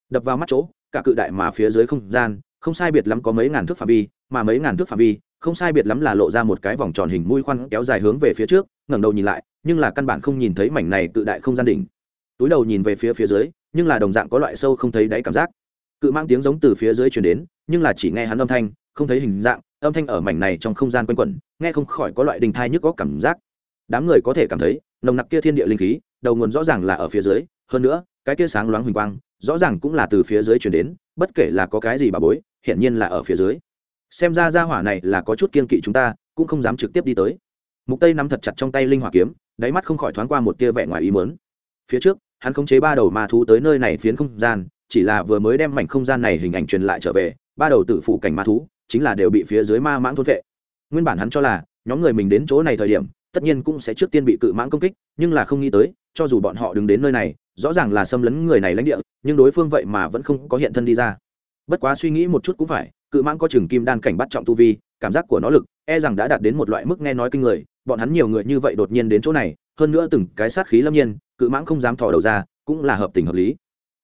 Đập vào mắt chỗ, cả cự đại mà phía dưới không gian, không sai biệt lắm có mấy ngàn thước phạm vi, mà mấy ngàn thước phạm vi, không sai biệt lắm là lộ ra một cái vòng tròn hình mũi khoăn kéo dài hướng về phía trước, ngẩng đầu nhìn lại, nhưng là căn bản không nhìn thấy mảnh này cự đại không gian đỉnh. Túi đầu nhìn về phía phía dưới, nhưng là đồng dạng có loại sâu không thấy đáy cảm giác. Cự mang tiếng giống từ phía dưới chuyển đến, nhưng là chỉ nghe hắn âm thanh, không thấy hình dạng, âm thanh ở mảnh này trong không gian quanh quẩn, nghe không khỏi có loại đình thai nhức có cảm giác. Đám người có thể cảm thấy nồng nặc kia thiên địa linh khí, đầu nguồn rõ ràng là ở phía dưới, hơn nữa, cái kia sáng loáng huỳnh quang, rõ ràng cũng là từ phía dưới chuyển đến, bất kể là có cái gì bà bối, hiển nhiên là ở phía dưới. Xem ra ra hỏa này là có chút kiên kỵ chúng ta, cũng không dám trực tiếp đi tới. Mục tây nắm thật chặt trong tay linh hỏa kiếm, đáy mắt không khỏi thoáng qua một tia vẻ ngoài ý mớn phía trước, hắn khống chế ba đầu ma thú tới nơi này phiến không gian, chỉ là vừa mới đem mảnh không gian này hình ảnh truyền lại trở về, ba đầu tự phụ cảnh ma thú, chính là đều bị phía dưới ma mãng thôn vệ nguyên bản hắn cho là, nhóm người mình đến chỗ này thời điểm tất nhiên cũng sẽ trước tiên bị cự mãng công kích, nhưng là không nghĩ tới, cho dù bọn họ đứng đến nơi này, rõ ràng là xâm lấn người này lãnh địa, nhưng đối phương vậy mà vẫn không có hiện thân đi ra. Bất quá suy nghĩ một chút cũng phải, cự mãng có chừng kim đan cảnh bắt trọng tu vi, cảm giác của nó lực e rằng đã đạt đến một loại mức nghe nói kinh người, bọn hắn nhiều người như vậy đột nhiên đến chỗ này, hơn nữa từng cái sát khí lâm nhiên, cự mãng không dám thò đầu ra, cũng là hợp tình hợp lý.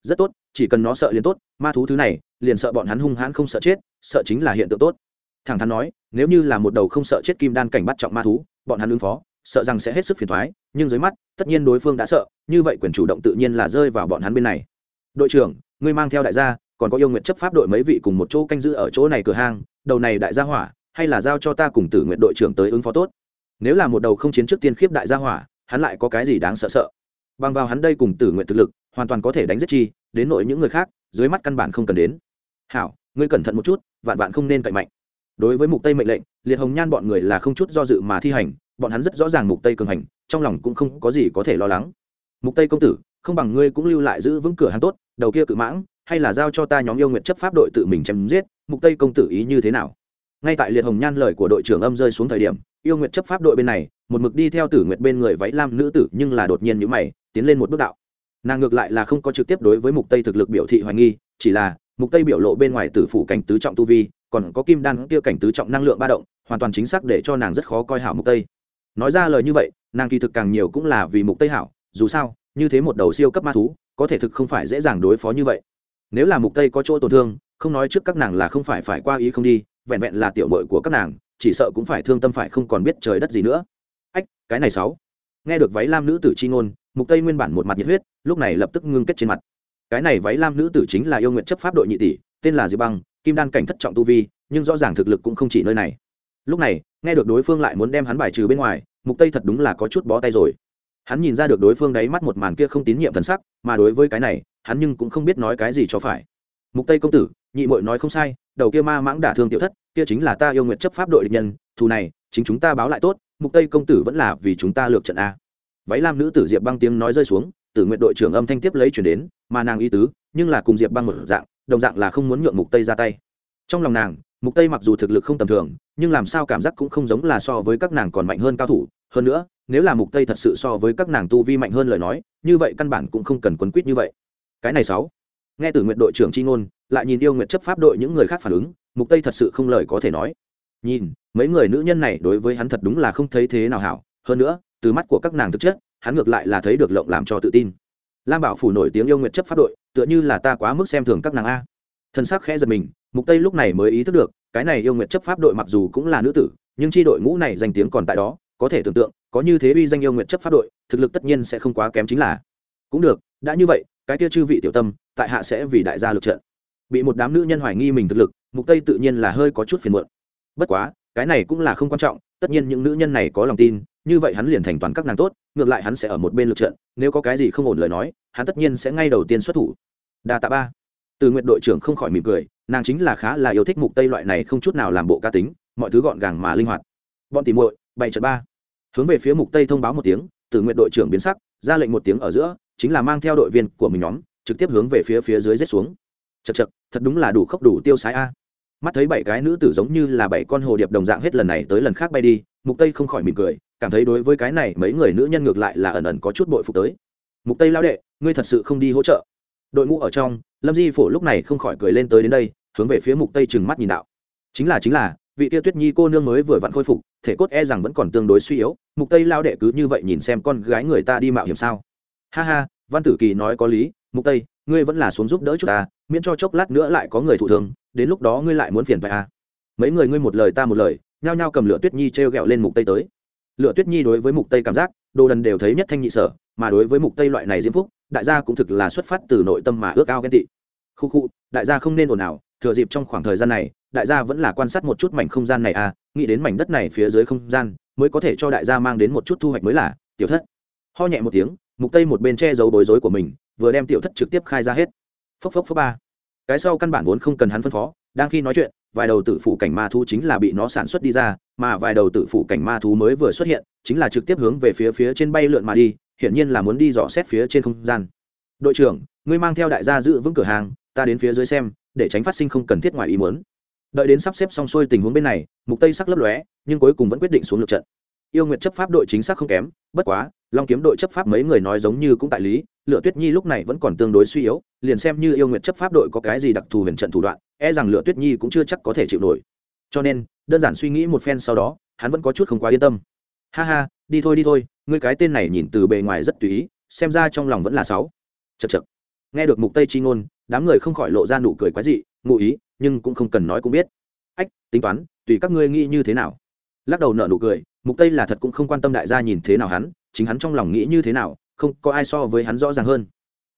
Rất tốt, chỉ cần nó sợ liền tốt, ma thú thứ này, liền sợ bọn hắn hung hãn không sợ chết, sợ chính là hiện tượng tốt. Thẳng thắn nói, nếu như là một đầu không sợ chết kim đan cảnh bắt trọng ma thú bọn hắn ứng phó, sợ rằng sẽ hết sức phiền thoái nhưng dưới mắt, tất nhiên đối phương đã sợ, như vậy quyền chủ động tự nhiên là rơi vào bọn hắn bên này. Đội trưởng, ngươi mang theo đại gia, còn có yêu nguyện chấp pháp đội mấy vị cùng một chỗ canh giữ ở chỗ này cửa hang, đầu này đại gia hỏa, hay là giao cho ta cùng tử nguyện đội trưởng tới ứng phó tốt. Nếu là một đầu không chiến trước tiên khiếp đại gia hỏa, hắn lại có cái gì đáng sợ sợ? Bằng vào hắn đây cùng tử nguyện thực lực, hoàn toàn có thể đánh giết chi, đến nội những người khác, dưới mắt căn bản không cần đến. Hảo, ngươi cẩn thận một chút, vạn vạn không nên cậy mạnh đối với mục tây mệnh lệnh, liệt hồng nhan bọn người là không chút do dự mà thi hành, bọn hắn rất rõ ràng mục tây cường hành, trong lòng cũng không có gì có thể lo lắng. Mục tây công tử, không bằng ngươi cũng lưu lại giữ vững cửa hàng tốt, đầu kia cự mãng, hay là giao cho ta nhóm yêu nguyện chấp pháp đội tự mình chém giết, mục tây công tử ý như thế nào? Ngay tại liệt hồng nhan lời của đội trưởng âm rơi xuống thời điểm, yêu nguyện chấp pháp đội bên này, một mực đi theo tử nguyện bên người váy lam nữ tử nhưng là đột nhiên như mày, tiến lên một bước đạo. Nàng ngược lại là không có trực tiếp đối với mục tây thực lực biểu thị hoài nghi, chỉ là mục tây biểu lộ bên ngoài tử phủ cảnh tứ trọng tu vi còn có kim đan kia cảnh tứ trọng năng lượng ba động, hoàn toàn chính xác để cho nàng rất khó coi hảo mục tây. Nói ra lời như vậy, nàng kỳ thực càng nhiều cũng là vì mục tây hảo, dù sao, như thế một đầu siêu cấp ma thú, có thể thực không phải dễ dàng đối phó như vậy. Nếu là mục tây có chỗ tổn thương, không nói trước các nàng là không phải phải qua ý không đi, vẹn vẹn là tiểu mội của các nàng, chỉ sợ cũng phải thương tâm phải không còn biết trời đất gì nữa. Ách, cái này sáu. Nghe được váy lam nữ tử chi ngôn, mục tây nguyên bản một mặt nhiệt huyết, lúc này lập tức ngưng kết trên mặt. Cái này váy lam nữ tử chính là yêu nguyện chấp pháp đội nhị tỷ, tên là diệp băng kim đan cảnh thất trọng tu vi, nhưng rõ ràng thực lực cũng không chỉ nơi này. Lúc này, nghe được đối phương lại muốn đem hắn bài trừ bên ngoài, mục tây thật đúng là có chút bó tay rồi. Hắn nhìn ra được đối phương đáy mắt một màn kia không tín nhiệm thần sắc, mà đối với cái này, hắn nhưng cũng không biết nói cái gì cho phải. Mục tây công tử, nhị muội nói không sai, đầu kia ma mãng đả thương tiểu thất, kia chính là ta yêu nguyện chấp pháp đội địch nhân, thù này, chính chúng ta báo lại tốt, mục tây công tử vẫn là vì chúng ta lược trận a. Váy lam nữ tử diệp băng tiếng nói rơi xuống, tử nguyện đội trưởng âm thanh tiếp lấy chuyển đến, mà nàng y tứ, nhưng là cùng diệp băng một dạng đồng dạng là không muốn nhượng mục tây ra tay. Trong lòng nàng, mục tây mặc dù thực lực không tầm thường, nhưng làm sao cảm giác cũng không giống là so với các nàng còn mạnh hơn cao thủ. Hơn nữa, nếu là mục tây thật sự so với các nàng tu vi mạnh hơn lời nói, như vậy căn bản cũng không cần quấn quýt như vậy. Cái này sáu. Nghe từ nguyện đội trưởng chi ngôn, lại nhìn yêu nguyện chấp pháp đội những người khác phản ứng, mục tây thật sự không lời có thể nói. Nhìn, mấy người nữ nhân này đối với hắn thật đúng là không thấy thế nào hảo. Hơn nữa, từ mắt của các nàng thực chất, hắn ngược lại là thấy được lộng làm cho tự tin lam bảo phủ nổi tiếng yêu nguyện chấp pháp đội, tựa như là ta quá mức xem thường các nàng a. Thân xác khẽ giật mình, mục tây lúc này mới ý thức được, cái này yêu nguyện chấp pháp đội mặc dù cũng là nữ tử, nhưng chi đội ngũ này danh tiếng còn tại đó, có thể tưởng tượng, có như thế uy danh yêu nguyện chấp pháp đội, thực lực tất nhiên sẽ không quá kém chính là. Cũng được, đã như vậy, cái kia chư vị tiểu tâm, tại hạ sẽ vì đại gia lực trận. Bị một đám nữ nhân hoài nghi mình thực lực, mục tây tự nhiên là hơi có chút phiền muộn. Bất quá, cái này cũng là không quan trọng, tất nhiên những nữ nhân này có lòng tin như vậy hắn liền thành toàn các nàng tốt, ngược lại hắn sẽ ở một bên lực trận, nếu có cái gì không ổn lời nói, hắn tất nhiên sẽ ngay đầu tiên xuất thủ. Đa tạ ba. Từ nguyện đội trưởng không khỏi mỉm cười, nàng chính là khá là yêu thích mục tây loại này không chút nào làm bộ ca tính, mọi thứ gọn gàng mà linh hoạt. Bọn tìm muội bảy trận ba. Hướng về phía mục tây thông báo một tiếng, từ nguyện đội trưởng biến sắc, ra lệnh một tiếng ở giữa, chính là mang theo đội viên của mình nhóm, trực tiếp hướng về phía phía dưới rết xuống. Chật chật thật đúng là đủ khốc đủ tiêu sái a. Mắt thấy bảy cái nữ tử giống như là bảy con hồ điệp đồng dạng hết lần này tới lần khác bay đi, mục tây không khỏi mỉm cười cảm thấy đối với cái này mấy người nữ nhân ngược lại là ẩn ẩn có chút bội phục tới. Mục tây lao đệ, ngươi thật sự không đi hỗ trợ. Đội ngũ ở trong, lâm di phổ lúc này không khỏi cười lên tới đến đây, hướng về phía mục tây trừng mắt nhìn đạo. Chính là chính là, vị tiêu tuyết nhi cô nương mới vừa vặn khôi phục, thể cốt e rằng vẫn còn tương đối suy yếu, mục tây lao đệ cứ như vậy nhìn xem con gái người ta đi mạo hiểm sao? Ha ha, văn tử kỳ nói có lý, mục tây, ngươi vẫn là xuống giúp đỡ chúng ta, miễn cho chốc lát nữa lại có người thụ thương, đến lúc đó ngươi lại muốn phiền phải à. mấy người ngươi một lời ta một lời, nhao nhao cầm lửa tuyết nhi treo gẹo lên mục tây tới. Lựa tuyết nhi đối với mục tây cảm giác, đồ đần đều thấy nhất thanh nhị sở, mà đối với mục tây loại này diễm phúc, đại gia cũng thực là xuất phát từ nội tâm mà ước ao ghen tị. Khu khu, đại gia không nên ồn ào, thừa dịp trong khoảng thời gian này, đại gia vẫn là quan sát một chút mảnh không gian này à nghĩ đến mảnh đất này phía dưới không gian, mới có thể cho đại gia mang đến một chút thu hoạch mới là, tiểu thất. Ho nhẹ một tiếng, mục tây một bên che giấu bối rối của mình, vừa đem tiểu thất trực tiếp khai ra hết. Phốc phốc phốc ba. Cái sau căn bản vốn không cần hắn phân phó, đang khi nói chuyện vài đầu tử phủ cảnh ma thú chính là bị nó sản xuất đi ra, mà vài đầu tử phủ cảnh ma thú mới vừa xuất hiện, chính là trực tiếp hướng về phía phía trên bay lượn mà đi, hiển nhiên là muốn đi dò xét phía trên không gian. Đội trưởng, ngươi mang theo đại gia giữ vững cửa hàng, ta đến phía dưới xem, để tránh phát sinh không cần thiết ngoài ý muốn. Đợi đến sắp xếp xong xuôi tình huống bên này, mục tây sắc lấp lóe, nhưng cuối cùng vẫn quyết định xuống lượt trận yêu nguyệt chấp pháp đội chính xác không kém, bất quá, long kiếm đội chấp pháp mấy người nói giống như cũng tại lý, lựa tuyết nhi lúc này vẫn còn tương đối suy yếu, liền xem như yêu nguyệt chấp pháp đội có cái gì đặc thù huyền trận thủ đoạn e rằng lựa tuyết nhi cũng chưa chắc có thể chịu nổi. Cho nên, đơn giản suy nghĩ một phen sau đó, hắn vẫn có chút không quá yên tâm. Ha ha, đi thôi đi thôi, ngươi cái tên này nhìn từ bề ngoài rất tùy ý, xem ra trong lòng vẫn là sáu. Chật chật nghe được mục tây chi ngôn, đám người không khỏi lộ ra nụ cười quái dị, ngụ ý, nhưng cũng không cần nói cũng biết. Ách, tính toán, tùy các ngươi nghĩ như thế nào lắc đầu nợ nụ cười, mục tây là thật cũng không quan tâm đại gia nhìn thế nào hắn, chính hắn trong lòng nghĩ như thế nào, không có ai so với hắn rõ ràng hơn.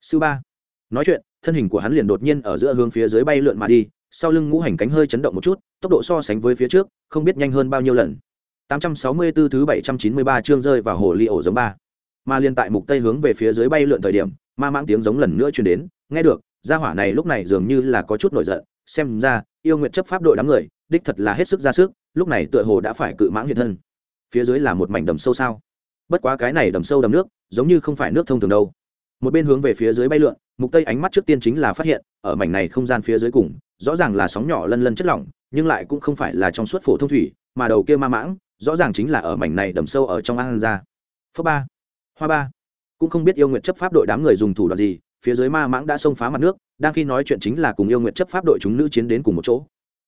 Sư ba, nói chuyện, thân hình của hắn liền đột nhiên ở giữa hướng phía dưới bay lượn mà đi, sau lưng ngũ hành cánh hơi chấn động một chút, tốc độ so sánh với phía trước, không biết nhanh hơn bao nhiêu lần. 864 thứ 793 chương rơi vào hồ ly ổ giống ba. Mà liên tại mục tây hướng về phía dưới bay lượn thời điểm, ma mãng tiếng giống lần nữa truyền đến, nghe được, gia hỏa này lúc này dường như là có chút nổi giận, xem ra, yêu nguyện chấp pháp đội đám người, đích thật là hết sức ra sức lúc này tựa hồ đã phải cự mãng hiện thân. Phía dưới là một mảnh đầm sâu sao? Bất quá cái này đầm sâu đầm nước, giống như không phải nước thông thường đâu. Một bên hướng về phía dưới bay lượn, mục tây ánh mắt trước tiên chính là phát hiện, ở mảnh này không gian phía dưới cùng, rõ ràng là sóng nhỏ lân lân chất lỏng, nhưng lại cũng không phải là trong suốt phổ thông thủy, mà đầu kia ma mãng, rõ ràng chính là ở mảnh này đầm sâu ở trong an ra phước ba, hoa ba. Cũng không biết yêu nguyện chấp pháp đội đám người dùng thủ đoạn gì, phía dưới ma mãng đã xông phá mặt nước, đang khi nói chuyện chính là cùng yêu nguyện chấp pháp đội chúng nữ chiến đến cùng một chỗ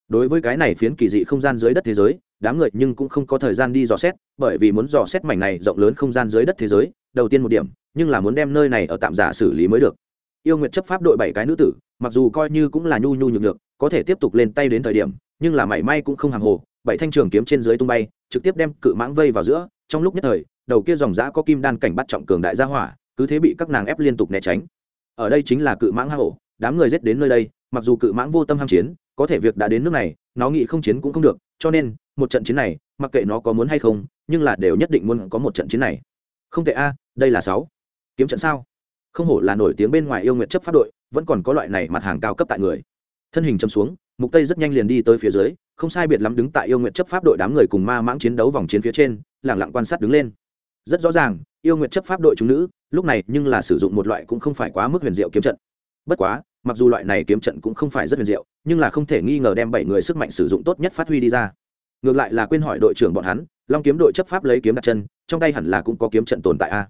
đối với cái này phiến kỳ dị không gian dưới đất thế giới, đám người nhưng cũng không có thời gian đi dò xét, bởi vì muốn dò xét mảnh này rộng lớn không gian dưới đất thế giới, đầu tiên một điểm, nhưng là muốn đem nơi này ở tạm giả xử lý mới được. Yêu nguyện chấp pháp đội bảy cái nữ tử, mặc dù coi như cũng là nhu nhu nhược nhược, có thể tiếp tục lên tay đến thời điểm, nhưng là mảy may cũng không hàng hồ, bảy thanh trường kiếm trên dưới tung bay, trực tiếp đem cự mãng vây vào giữa, trong lúc nhất thời, đầu kia dòng giã có kim đan cảnh bắt trọng cường đại gia hỏa, cứ thế bị các nàng ép liên tục né tránh. Ở đây chính là cự mãng hang ổ, đám người giết đến nơi đây, mặc dù cự mãng vô tâm ham chiến có thể việc đã đến nước này, nó nghĩ không chiến cũng không được, cho nên, một trận chiến này, mặc kệ nó có muốn hay không, nhưng là đều nhất định muốn có một trận chiến này. Không tệ a, đây là sáu. Kiếm trận sao? Không hổ là nổi tiếng bên ngoài yêu nguyệt chấp pháp đội, vẫn còn có loại này mặt hàng cao cấp tại người. Thân hình châm xuống, mục tây rất nhanh liền đi tới phía dưới, không sai biệt lắm đứng tại yêu nguyệt chấp pháp đội đám người cùng ma mãng chiến đấu vòng chiến phía trên lẳng lặng quan sát đứng lên. Rất rõ ràng, yêu nguyệt chấp pháp đội chúng nữ, lúc này nhưng là sử dụng một loại cũng không phải quá mức huyền diệu kiếm trận. Bất quá mặc dù loại này kiếm trận cũng không phải rất huyền diệu, nhưng là không thể nghi ngờ đem bảy người sức mạnh sử dụng tốt nhất phát huy đi ra. Ngược lại là quên hỏi đội trưởng bọn hắn, long kiếm đội chấp pháp lấy kiếm đặt chân, trong tay hẳn là cũng có kiếm trận tồn tại a.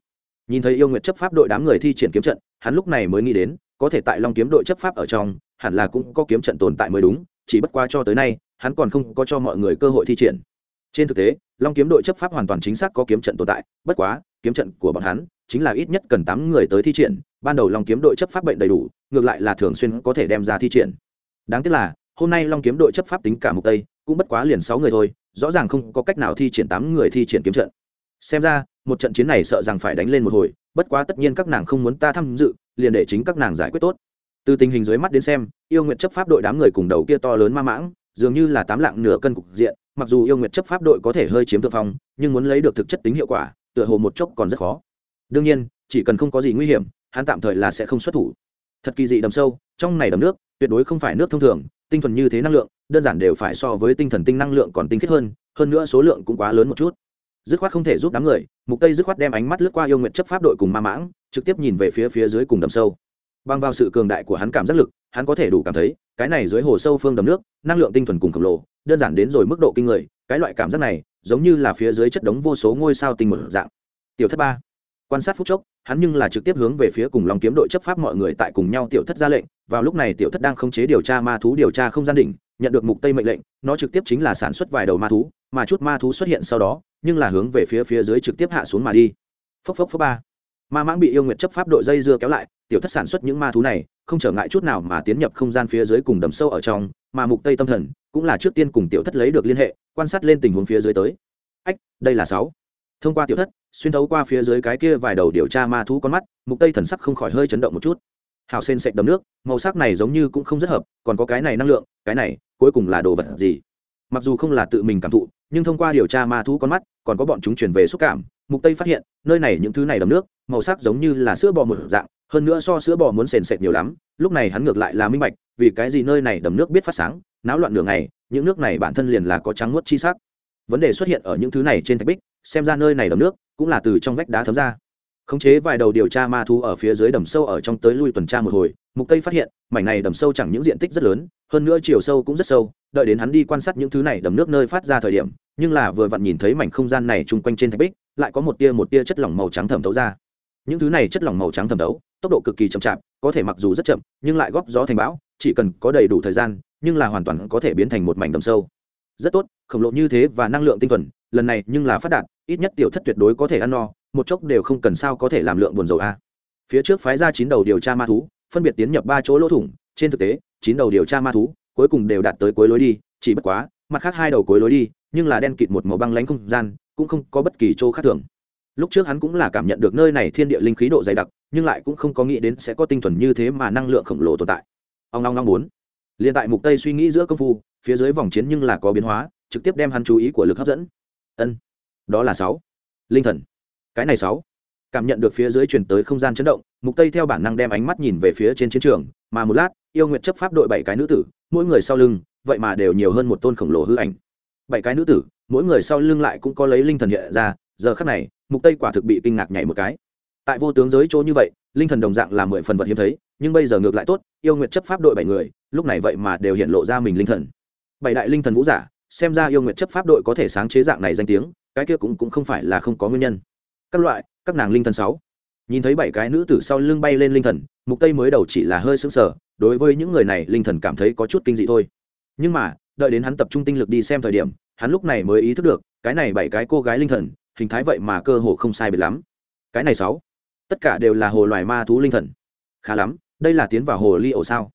Nhìn thấy yêu nguyệt chấp pháp đội đám người thi triển kiếm trận, hắn lúc này mới nghĩ đến, có thể tại long kiếm đội chấp pháp ở trong, hẳn là cũng có kiếm trận tồn tại mới đúng, chỉ bất qua cho tới nay, hắn còn không có cho mọi người cơ hội thi triển. Trên thực tế, long kiếm đội chấp pháp hoàn toàn chính xác có kiếm trận tồn tại, bất quá, kiếm trận của bọn hắn chính là ít nhất cần tám người tới thi triển ban đầu long kiếm đội chấp pháp bệnh đầy đủ, ngược lại là thường xuyên có thể đem ra thi triển. Đáng tiếc là, hôm nay long kiếm đội chấp pháp tính cả mục tây, cũng bất quá liền sáu người thôi, rõ ràng không có cách nào thi triển tám người thi triển kiếm trận. Xem ra, một trận chiến này sợ rằng phải đánh lên một hồi, bất quá tất nhiên các nàng không muốn ta tham dự, liền để chính các nàng giải quyết tốt. Từ tình hình dưới mắt đến xem, yêu nguyện chấp pháp đội đám người cùng đầu kia to lớn ma mãng, dường như là tám lạng nửa cân cục diện, mặc dù yêu nguyện chấp pháp đội có thể hơi chiếm thượng phong, nhưng muốn lấy được thực chất tính hiệu quả, tựa hồ một chốc còn rất khó. Đương nhiên, chỉ cần không có gì nguy hiểm hắn tạm thời là sẽ không xuất thủ. Thật kỳ dị đầm sâu, trong này đầm nước, tuyệt đối không phải nước thông thường, tinh thuần như thế năng lượng, đơn giản đều phải so với tinh thần tinh năng lượng còn tinh khiết hơn hơn nữa số lượng cũng quá lớn một chút. Dứt khoát không thể giúp đám người, mục tây dứt khoát đem ánh mắt lướt qua yêu nguyện chấp pháp đội cùng ma mãng, trực tiếp nhìn về phía phía dưới cùng đầm sâu. Bằng vào sự cường đại của hắn cảm giác lực, hắn có thể đủ cảm thấy, cái này dưới hồ sâu phương đầm nước, năng lượng tinh thuần cùng khổng lồ, đơn giản đến rồi mức độ kinh người, cái loại cảm giác này, giống như là phía dưới chất đống vô số ngôi sao tinh một dạng. Tiểu thất ba, quan sát phút chốc hắn nhưng là trực tiếp hướng về phía cùng lòng kiếm đội chấp pháp mọi người tại cùng nhau tiểu thất ra lệnh, vào lúc này tiểu thất đang khống chế điều tra ma thú điều tra không gian đỉnh, nhận được mục tây mệnh lệnh, nó trực tiếp chính là sản xuất vài đầu ma thú, mà chút ma thú xuất hiện sau đó, nhưng là hướng về phía phía dưới trực tiếp hạ xuống mà đi. Phốc phốc phốc ba. Ma mãng bị yêu nguyệt chấp pháp đội dây dưa kéo lại, tiểu thất sản xuất những ma thú này, không trở ngại chút nào mà tiến nhập không gian phía dưới cùng đầm sâu ở trong, mà mục tây tâm thần cũng là trước tiên cùng tiểu thất lấy được liên hệ, quan sát lên tình huống phía dưới tới. Ách, đây là sáu thông qua tiểu thất, xuyên thấu qua phía dưới cái kia vài đầu điều tra ma thú con mắt, mục tây thần sắc không khỏi hơi chấn động một chút. Hào sen sạch đầm nước, màu sắc này giống như cũng không rất hợp, còn có cái này năng lượng, cái này, cuối cùng là đồ vật gì? Mặc dù không là tự mình cảm thụ, nhưng thông qua điều tra ma thú con mắt, còn có bọn chúng chuyển về xúc cảm, mục tây phát hiện, nơi này những thứ này đầm nước, màu sắc giống như là sữa bò một dạng, hơn nữa so sữa bò muốn sền sệt nhiều lắm, lúc này hắn ngược lại là minh bạch, vì cái gì nơi này đầm nước biết phát sáng, náo loạn đường này những nước này bản thân liền là có trắng nuốt chi sắc. Vấn đề xuất hiện ở những thứ này trên thạch bích xem ra nơi này đầm nước cũng là từ trong vách đá thấm ra. Khống chế vài đầu điều tra ma thú ở phía dưới đầm sâu ở trong tới lui tuần tra một hồi, mục tây phát hiện, mảnh này đầm sâu chẳng những diện tích rất lớn, hơn nữa chiều sâu cũng rất sâu, đợi đến hắn đi quan sát những thứ này đầm nước nơi phát ra thời điểm, nhưng là vừa vặn nhìn thấy mảnh không gian này chung quanh trên thạch bích, lại có một tia một tia chất lỏng màu trắng thẩm thấu ra. Những thứ này chất lỏng màu trắng thẩm thấu, tốc độ cực kỳ chậm chạp, có thể mặc dù rất chậm, nhưng lại góp gió thành bão, chỉ cần có đầy đủ thời gian, nhưng là hoàn toàn có thể biến thành một mảnh đầm sâu. Rất tốt, khổng lồ như thế và năng lượng tinh thuần lần này nhưng là phát đạt ít nhất tiểu thất tuyệt đối có thể ăn no một chốc đều không cần sao có thể làm lượng buồn dầu a. Phía trước phái ra chín đầu điều tra ma thú phân biệt tiến nhập ba chỗ lỗ thủng trên thực tế chín đầu điều tra ma thú cuối cùng đều đạt tới cuối lối đi chỉ bất quá mặt khác hai đầu cuối lối đi nhưng là đen kịt một màu băng lánh không gian cũng không có bất kỳ chỗ khác thường. Lúc trước hắn cũng là cảm nhận được nơi này thiên địa linh khí độ dày đặc nhưng lại cũng không có nghĩ đến sẽ có tinh thuần như thế mà năng lượng khổng lồ tồn tại. Ông long long muốn, liền tại mục tây suy nghĩ giữa công phu phía dưới vòng chiến nhưng là có biến hóa trực tiếp đem hắn chú ý của lực hấp dẫn ân, đó là sáu. Linh thần. Cái này sáu. Cảm nhận được phía dưới chuyển tới không gian chấn động, mục tây theo bản năng đem ánh mắt nhìn về phía trên chiến trường, mà một lát, yêu nguyện chấp pháp đội bảy cái nữ tử, mỗi người sau lưng, vậy mà đều nhiều hơn một tôn khổng lồ hư ảnh. Bảy cái nữ tử, mỗi người sau lưng lại cũng có lấy linh thần hiện ra, giờ khắc này, mục tây quả thực bị kinh ngạc nhảy một cái. Tại vô tướng giới chỗ như vậy, linh thần đồng dạng là mười phần vật hiếm thấy, nhưng bây giờ ngược lại tốt, yêu nguyện chấp pháp đội bảy người, lúc này vậy mà đều hiện lộ ra mình linh thần. Bảy đại linh thần vũ giả xem ra yêu nguyện chấp pháp đội có thể sáng chế dạng này danh tiếng, cái kia cũng cũng không phải là không có nguyên nhân. Các loại, các nàng linh thần sáu. Nhìn thấy bảy cái nữ tử sau lưng bay lên linh thần, mục tây mới đầu chỉ là hơi sững sờ, đối với những người này linh thần cảm thấy có chút kinh dị thôi. Nhưng mà, đợi đến hắn tập trung tinh lực đi xem thời điểm, hắn lúc này mới ý thức được, cái này bảy cái cô gái linh thần, hình thái vậy mà cơ hồ không sai biệt lắm. Cái này sáu, tất cả đều là hồ loài ma thú linh thần. Khá lắm, đây là tiến vào hồ ly ổ sao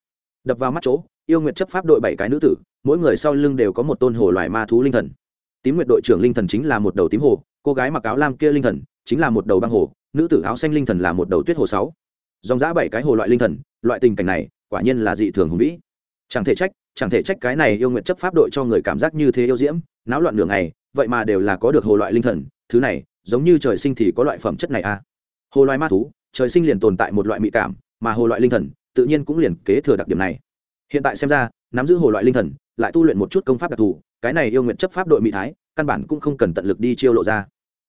đập vào mắt chỗ, yêu nguyện chấp pháp đội bảy cái nữ tử, mỗi người sau lưng đều có một tôn hồ loài ma thú linh thần. Tím nguyện đội trưởng linh thần chính là một đầu tím hồ, cô gái mặc áo lam kia linh thần chính là một đầu băng hồ, nữ tử áo xanh linh thần là một đầu tuyết hồ sáu. Dòng giã bảy cái hồ loại linh thần, loại tình cảnh này, quả nhiên là dị thường hùng vĩ. Chẳng thể trách, chẳng thể trách cái này yêu nguyện chấp pháp đội cho người cảm giác như thế yêu diễm, náo loạn đường này vậy mà đều là có được hồ loại linh thần, thứ này, giống như trời sinh thì có loại phẩm chất này à. Hồ loại ma thú, trời sinh liền tồn tại một loại mỹ cảm, mà hồ loại linh thần tự nhiên cũng liền kế thừa đặc điểm này. Hiện tại xem ra, nắm giữ hồ loại linh thần, lại tu luyện một chút công pháp đặc thù, cái này yêu nguyện chấp pháp đội mỹ thái, căn bản cũng không cần tận lực đi chiêu lộ ra.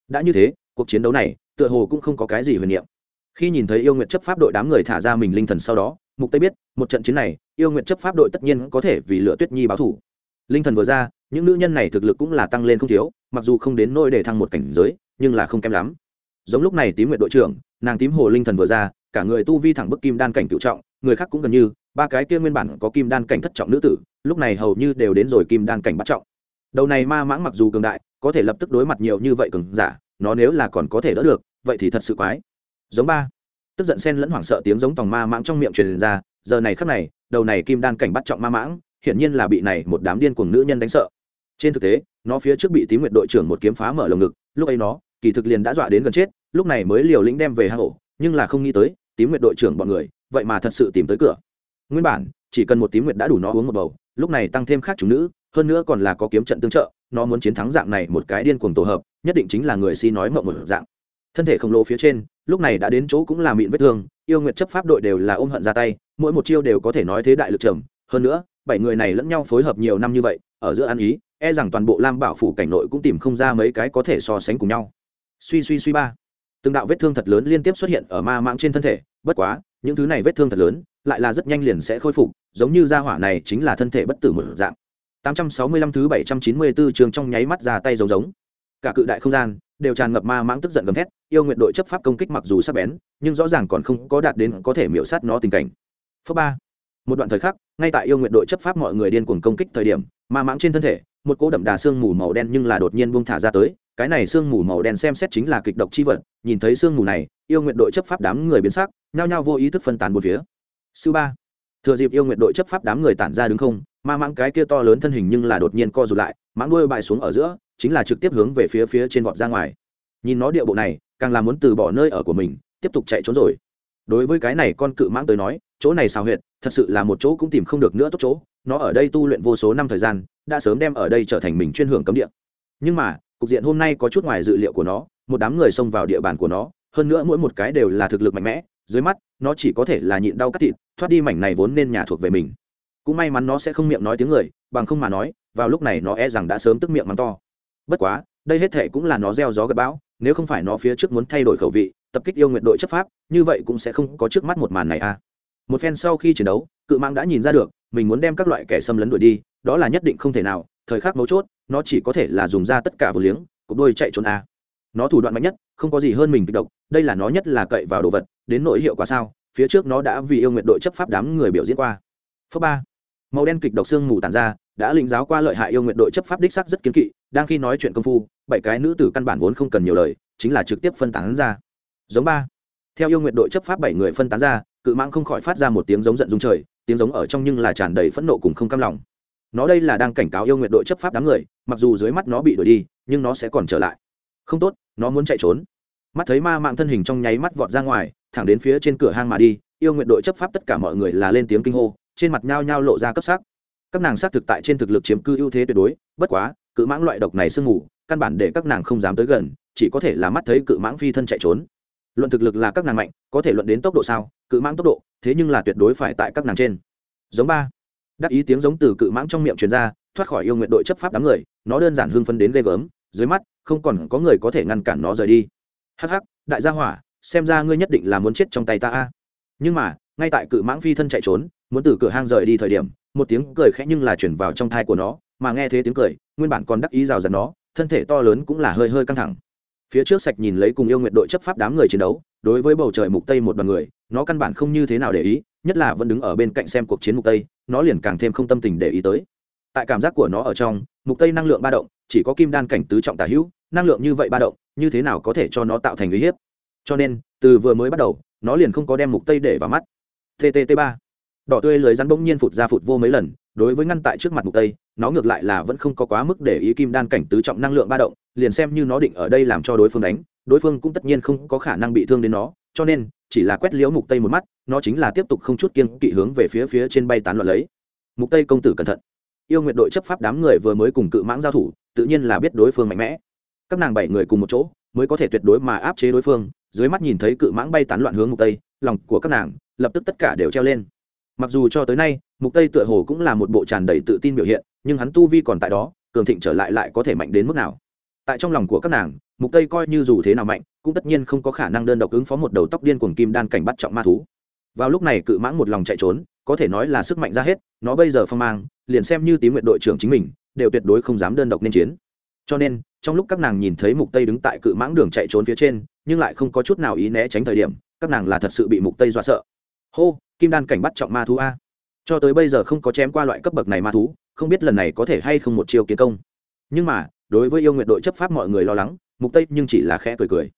Đã như thế, cuộc chiến đấu này, tựa hồ cũng không có cái gì huyền niệm. Khi nhìn thấy yêu nguyện chấp pháp đội đám người thả ra mình linh thần sau đó, mục tây biết, một trận chiến này, yêu nguyện chấp pháp đội tất nhiên có thể vì lựa tuyết nhi báo thủ. Linh thần vừa ra, những nữ nhân này thực lực cũng là tăng lên không thiếu, mặc dù không đến nôi để thăng một cảnh giới, nhưng là không kém lắm. Giống lúc này tím nguyện đội trưởng, nàng tím hồ linh thần vừa ra, cả người tu vi thẳng bức kim đan cảnh cựu trọng người khác cũng gần như, ba cái kia nguyên bản có kim đan cảnh thất trọng nữ tử, lúc này hầu như đều đến rồi kim đan cảnh bắt trọng. Đầu này ma mãng mặc dù cường đại, có thể lập tức đối mặt nhiều như vậy cường giả, nó nếu là còn có thể đỡ được, vậy thì thật sự quái. Giống ba. Tức giận sen lẫn hoảng sợ tiếng giống tòng ma mãng trong miệng truyền ra, giờ này khắc này, đầu này kim đan cảnh bắt trọng ma mãng, hiển nhiên là bị này một đám điên cuồng nữ nhân đánh sợ. Trên thực tế, nó phía trước bị tím nguyệt đội trưởng một kiếm phá mở lồng ngực, lúc ấy nó, kỳ thực liền đã dọa đến gần chết, lúc này mới liều lĩnh đem về hang ổ, nhưng là không nghĩ tới, tím nguyệt đội trưởng bọn người vậy mà thật sự tìm tới cửa. Nguyên bản, chỉ cần một tím nguyệt đã đủ nó uống một bầu, lúc này tăng thêm khác chủ nữ, hơn nữa còn là có kiếm trận tương trợ, nó muốn chiến thắng dạng này một cái điên cuồng tổ hợp, nhất định chính là người si nói mộng một dạng. Thân thể khổng lồ phía trên, lúc này đã đến chỗ cũng là mịn vết thương, yêu nguyệt chấp pháp đội đều là ôm hận ra tay, mỗi một chiêu đều có thể nói thế đại lực trầm. Hơn nữa, bảy người này lẫn nhau phối hợp nhiều năm như vậy, ở giữa ăn ý e rằng toàn bộ lam bảo phủ cảnh nội cũng tìm không ra mấy cái có thể so sánh cùng nhau. Suy suy suy ba từng đạo vết thương thật lớn liên tiếp xuất hiện ở ma mãng trên thân thể, bất quá, những thứ này vết thương thật lớn, lại là rất nhanh liền sẽ khôi phục, giống như gia hỏa này chính là thân thể bất tử một dạng. 865 thứ 794 trường trong nháy mắt ra tay giống giống. Cả cự đại không gian đều tràn ngập ma mãng tức giận gầm thét, yêu nguyện đội chấp pháp công kích mặc dù sắc bén, nhưng rõ ràng còn không có đạt đến có thể miểu sát nó tình cảnh. Phớ ba. Một đoạn thời khắc, ngay tại yêu nguyện đội chấp pháp mọi người điên cuồng công kích thời điểm, ma mãng trên thân thể, một cỗ đậm đà xương mù màu đen nhưng là đột nhiên buông thả ra tới cái này xương mù màu đen xem xét chính là kịch độc chi vật, nhìn thấy xương mù này, yêu nguyện đội chấp pháp đám người biến sắc, nhao nhao vô ý thức phân tán một phía. Sư ba, thừa dịp yêu nguyện đội chấp pháp đám người tản ra đứng không, ma mãng cái kia to lớn thân hình nhưng là đột nhiên co rụt lại, mãng đuôi bại xuống ở giữa, chính là trực tiếp hướng về phía phía trên vọt ra ngoài. Nhìn nó địa bộ này, càng là muốn từ bỏ nơi ở của mình, tiếp tục chạy trốn rồi. Đối với cái này con cự mãng tới nói, chỗ này xào huyệt, thật sự là một chỗ cũng tìm không được nữa tốt chỗ, nó ở đây tu luyện vô số năm thời gian, đã sớm đem ở đây trở thành mình chuyên hưởng cấm địa. Nhưng mà cục diện hôm nay có chút ngoài dự liệu của nó, một đám người xông vào địa bàn của nó, hơn nữa mỗi một cái đều là thực lực mạnh mẽ, dưới mắt, nó chỉ có thể là nhịn đau cắt thịt, thoát đi mảnh này vốn nên nhà thuộc về mình cũng may mắn nó sẽ không miệng nói tiếng người, bằng không mà nói, vào lúc này nó e rằng đã sớm tức miệng mắng to bất quá, đây hết thệ cũng là nó gieo gió gặp bão, nếu không phải nó phía trước muốn thay đổi khẩu vị, tập kích yêu nguyện đội chấp pháp, như vậy cũng sẽ không có trước mắt một màn này à. một phen sau khi chiến đấu, cự mang đã nhìn ra được, mình muốn đem các loại kẻ xâm lấn đuổi đi, đó là nhất định không thể nào thời khắc mấu chốt, nó chỉ có thể là dùng ra tất cả vừa liếng, cục đôi chạy trốn a. À. nó thủ đoạn mạnh nhất, không có gì hơn mình kịch độc, đây là nó nhất là cậy vào đồ vật, đến nội hiệu quả sao, phía trước nó đã vì yêu nguyện đội chấp pháp đám người biểu diễn qua. Phớ ba. Màu đen kịch độc xương mù tàn ra, đã lĩnh giáo qua lợi hại yêu nguyện đội chấp pháp đích sắc rất kiến kỵ, đang khi nói chuyện công phu, bảy cái nữ tử căn bản vốn không cần nhiều lời, chính là trực tiếp phân tán ra. Giống ba. Theo yêu nguyện đội chấp pháp bảy người phân tán ra, cự mãng không khỏi phát ra một tiếng giống giận dung trời, tiếng giống ở trong nhưng là tràn đầy phẫn nộ cùng không cam lòng nó đây là đang cảnh cáo yêu nguyện đội chấp pháp đám người, mặc dù dưới mắt nó bị đuổi đi, nhưng nó sẽ còn trở lại. Không tốt, nó muốn chạy trốn. Mắt thấy ma mạng thân hình trong nháy mắt vọt ra ngoài, thẳng đến phía trên cửa hang mà đi, yêu nguyện đội chấp pháp tất cả mọi người là lên tiếng kinh hô, trên mặt nhao nhao lộ ra cấp sắc. Các nàng xác thực tại trên thực lực chiếm cư ưu thế tuyệt đối, bất quá, cự mãng loại độc này sương mù, căn bản để các nàng không dám tới gần, chỉ có thể là mắt thấy cự mãng phi thân chạy trốn. Luận thực lực là các nàng mạnh, có thể luận đến tốc độ sao, cự mãng tốc độ, thế nhưng là tuyệt đối phải tại các nàng trên. Giống ba đắc ý tiếng giống từ cự mãng trong miệng truyền ra, thoát khỏi yêu nguyện đội chấp pháp đám người, nó đơn giản hưng phấn đến ghê gớm, dưới mắt, không còn có người có thể ngăn cản nó rời đi. Hắc hắc, đại gia hỏa, xem ra ngươi nhất định là muốn chết trong tay ta a. Nhưng mà, ngay tại cự mãng phi thân chạy trốn, muốn từ cửa hang rời đi thời điểm, một tiếng cười khẽ nhưng là chuyển vào trong thai của nó, mà nghe thấy tiếng cười, nguyên bản còn đắc ý rào rạt nó, thân thể to lớn cũng là hơi hơi căng thẳng. Phía trước sạch nhìn lấy cùng yêu nguyện đội chấp pháp đám người chiến đấu, đối với bầu trời mục tây một đoàn người, nó căn bản không như thế nào để ý nhất là vẫn đứng ở bên cạnh xem cuộc chiến mục tây, nó liền càng thêm không tâm tình để ý tới. Tại cảm giác của nó ở trong, mục tây năng lượng ba động, chỉ có kim đan cảnh tứ trọng tả hữu, năng lượng như vậy ba động, như thế nào có thể cho nó tạo thành uy hiếp? Cho nên, từ vừa mới bắt đầu, nó liền không có đem mục tây để vào mắt. Ttt 3 đỏ tươi lưới rắn bỗng nhiên phụt ra phụt vô mấy lần, đối với ngăn tại trước mặt mục tây, nó ngược lại là vẫn không có quá mức để ý kim đan cảnh tứ trọng năng lượng ba động, liền xem như nó định ở đây làm cho đối phương đánh, đối phương cũng tất nhiên không có khả năng bị thương đến nó, cho nên chỉ là quét liễu mục tây một mắt, nó chính là tiếp tục không chút kiên kỵ hướng về phía phía trên bay tán loạn lấy. Mục tây công tử cẩn thận. Yêu nguyện đội chấp pháp đám người vừa mới cùng cự mãng giao thủ, tự nhiên là biết đối phương mạnh mẽ. Các nàng bảy người cùng một chỗ, mới có thể tuyệt đối mà áp chế đối phương, dưới mắt nhìn thấy cự mãng bay tán loạn hướng mục tây, lòng của các nàng lập tức tất cả đều treo lên. Mặc dù cho tới nay, mục tây tựa hồ cũng là một bộ tràn đầy tự tin biểu hiện, nhưng hắn tu vi còn tại đó, cường thịnh trở lại lại có thể mạnh đến mức nào. Tại trong lòng của các nàng mục tây coi như dù thế nào mạnh, cũng tất nhiên không có khả năng đơn độc ứng phó một đầu tóc điên cuồng kim đan cảnh bắt trọng ma thú. Vào lúc này cự mãng một lòng chạy trốn, có thể nói là sức mạnh ra hết, nó bây giờ phong mang, liền xem như tím nguyện đội trưởng chính mình, đều tuyệt đối không dám đơn độc nên chiến. Cho nên, trong lúc các nàng nhìn thấy mục tây đứng tại cự mãng đường chạy trốn phía trên, nhưng lại không có chút nào ý né tránh thời điểm, các nàng là thật sự bị mục tây dọa sợ. Hô, kim đan cảnh bắt trọng ma thú a. Cho tới bây giờ không có chém qua loại cấp bậc này ma thú, không biết lần này có thể hay không một chiêu kiến công. Nhưng mà, đối với yêu nguyện đội chấp pháp mọi người lo lắng mục tây nhưng chỉ là khẽ cười cười.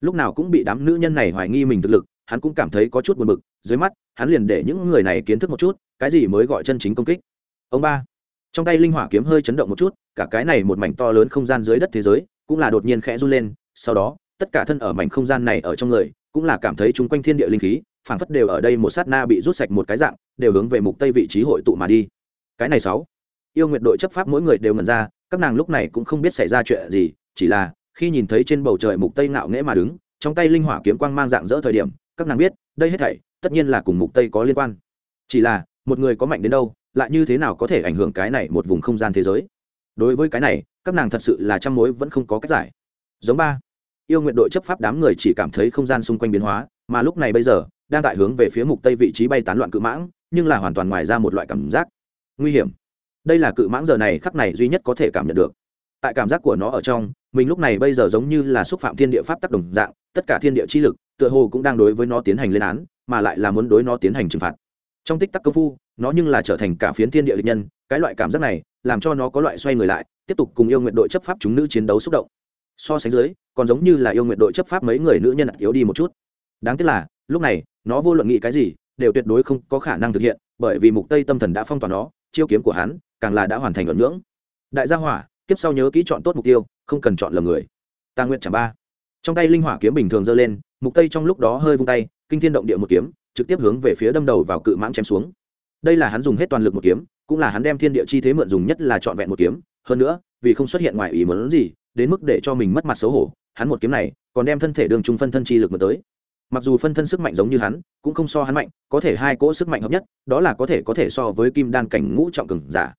Lúc nào cũng bị đám nữ nhân này hoài nghi mình thực lực, hắn cũng cảm thấy có chút buồn bực, dưới mắt, hắn liền để những người này kiến thức một chút, cái gì mới gọi chân chính công kích. Ông ba, trong tay linh hỏa kiếm hơi chấn động một chút, cả cái này một mảnh to lớn không gian dưới đất thế giới, cũng là đột nhiên khẽ run lên, sau đó, tất cả thân ở mảnh không gian này ở trong người, cũng là cảm thấy chung quanh thiên địa linh khí, phảng phất đều ở đây một sát na bị rút sạch một cái dạng, đều hướng về mục tây vị trí hội tụ mà đi. Cái này sáu, yêu nguyệt đội chấp pháp mỗi người đều ngẩn ra, các nàng lúc này cũng không biết xảy ra chuyện gì, chỉ là khi nhìn thấy trên bầu trời mục tây ngạo nghễ mà đứng, trong tay linh hỏa kiếm quang mang dạng dỡ thời điểm, các nàng biết, đây hết thảy, tất nhiên là cùng mục tây có liên quan. Chỉ là, một người có mạnh đến đâu, lại như thế nào có thể ảnh hưởng cái này một vùng không gian thế giới? Đối với cái này, các nàng thật sự là trăm mối vẫn không có cách giải. Giống ba, yêu nguyện đội chấp pháp đám người chỉ cảm thấy không gian xung quanh biến hóa, mà lúc này bây giờ, đang tại hướng về phía mục tây vị trí bay tán loạn cự mãng, nhưng là hoàn toàn ngoài ra một loại cảm giác nguy hiểm. Đây là cự mãng giờ này khắc này duy nhất có thể cảm nhận được. Tại cảm giác của nó ở trong mình lúc này bây giờ giống như là xúc phạm thiên địa pháp tác đồng dạng, tất cả thiên địa chi lực, tựa hồ cũng đang đối với nó tiến hành lên án, mà lại là muốn đối nó tiến hành trừng phạt. Trong tích tắc công phu, nó nhưng là trở thành cả phiến thiên địa lịch nhân, cái loại cảm giác này, làm cho nó có loại xoay người lại, tiếp tục cùng yêu nguyện đội chấp pháp chúng nữ chiến đấu xúc động. So sánh dưới, còn giống như là yêu nguyện đội chấp pháp mấy người nữ nhân yếu đi một chút. Đáng tiếc là, lúc này, nó vô luận nghĩ cái gì, đều tuyệt đối không có khả năng thực hiện, bởi vì mục tây tâm thần đã phong tỏa nó, chiêu kiếm của hắn, càng là đã hoàn thành luận ngưỡng. Đại gia hỏa, kiếp sau nhớ kỹ chọn tốt mục tiêu không cần chọn lầm người. Ta nguyện chẳng ba. Trong tay linh hỏa kiếm bình thường giơ lên, mục tây trong lúc đó hơi vung tay, kinh thiên động địa một kiếm, trực tiếp hướng về phía đâm đầu vào cự mãng chém xuống. Đây là hắn dùng hết toàn lực một kiếm, cũng là hắn đem thiên địa chi thế mượn dùng nhất là trọn vẹn một kiếm. Hơn nữa, vì không xuất hiện ngoài ý muốn gì, đến mức để cho mình mất mặt xấu hổ, hắn một kiếm này còn đem thân thể đường trung phân thân chi lực mượn tới. Mặc dù phân thân sức mạnh giống như hắn, cũng không so hắn mạnh, có thể hai cỗ sức mạnh hợp nhất, đó là có thể có thể so với kim đan cảnh ngũ trọng cường giả.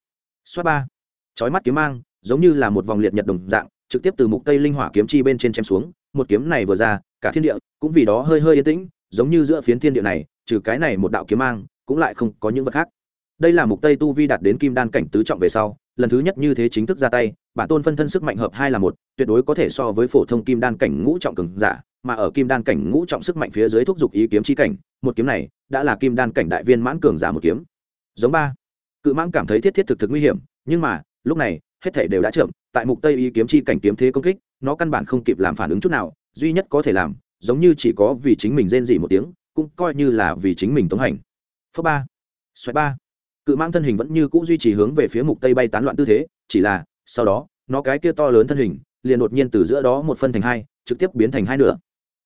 Xoát ba. Chói mắt kiếm mang, giống như là một vòng liệt nhật đồng dạng trực tiếp từ mục tây linh hỏa kiếm chi bên trên chém xuống, một kiếm này vừa ra, cả thiên địa cũng vì đó hơi hơi yên tĩnh, giống như giữa phiến thiên địa này, trừ cái này một đạo kiếm mang, cũng lại không có những vật khác. Đây là mục tây tu vi đạt đến kim đan cảnh tứ trọng về sau, lần thứ nhất như thế chính thức ra tay, bản tôn phân thân sức mạnh hợp hai là một, tuyệt đối có thể so với phổ thông kim đan cảnh ngũ trọng cường giả, mà ở kim đan cảnh ngũ trọng sức mạnh phía dưới thúc giục ý kiếm chi cảnh, một kiếm này đã là kim đan cảnh đại viên mãn cường giả một kiếm. Giống ba, cự mãng cảm thấy thiết thiết thực thực nguy hiểm, nhưng mà, lúc này hết thể đều đã chậm, tại mục tây ý kiếm chi cảnh kiếm thế công kích, nó căn bản không kịp làm phản ứng chút nào, duy nhất có thể làm, giống như chỉ có vì chính mình rên dỉ một tiếng, cũng coi như là vì chính mình tống hành. Phớ ba xoáy ba. Cự mang thân hình vẫn như cũ duy trì hướng về phía mục tây bay tán loạn tư thế, chỉ là, sau đó, nó cái kia to lớn thân hình, liền đột nhiên từ giữa đó một phân thành hai, trực tiếp biến thành hai nửa.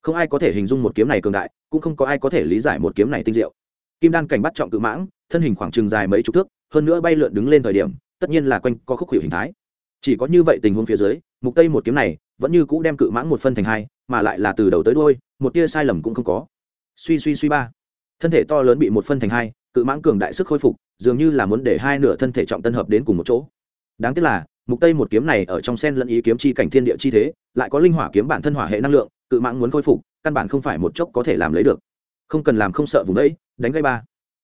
Không ai có thể hình dung một kiếm này cường đại, cũng không có ai có thể lý giải một kiếm này tinh diệu. Kim đan cảnh bắt trọng cự mãng, thân hình khoảng chừng dài mấy chục thước, hơn nữa bay lượn đứng lên thời điểm tất nhiên là quanh co khúc hiệu hình thái. Chỉ có như vậy tình huống phía dưới mục tây một kiếm này vẫn như cũ đem cự mãng một phân thành hai mà lại là từ đầu tới đuôi một tia sai lầm cũng không có. Suy suy suy ba. Thân thể to lớn bị một phân thành hai cự mãng cường đại sức khôi phục dường như là muốn để hai nửa thân thể trọng tân hợp đến cùng một chỗ. Đáng tiếc là mục tây một kiếm này ở trong sen lẫn ý kiếm chi cảnh thiên địa chi thế lại có linh hỏa kiếm bản thân hỏa hệ năng lượng cự mãng muốn khôi phục căn bản không phải một chốc có thể làm lấy được. Không cần làm không sợ vùng đấy, đánh gây ba.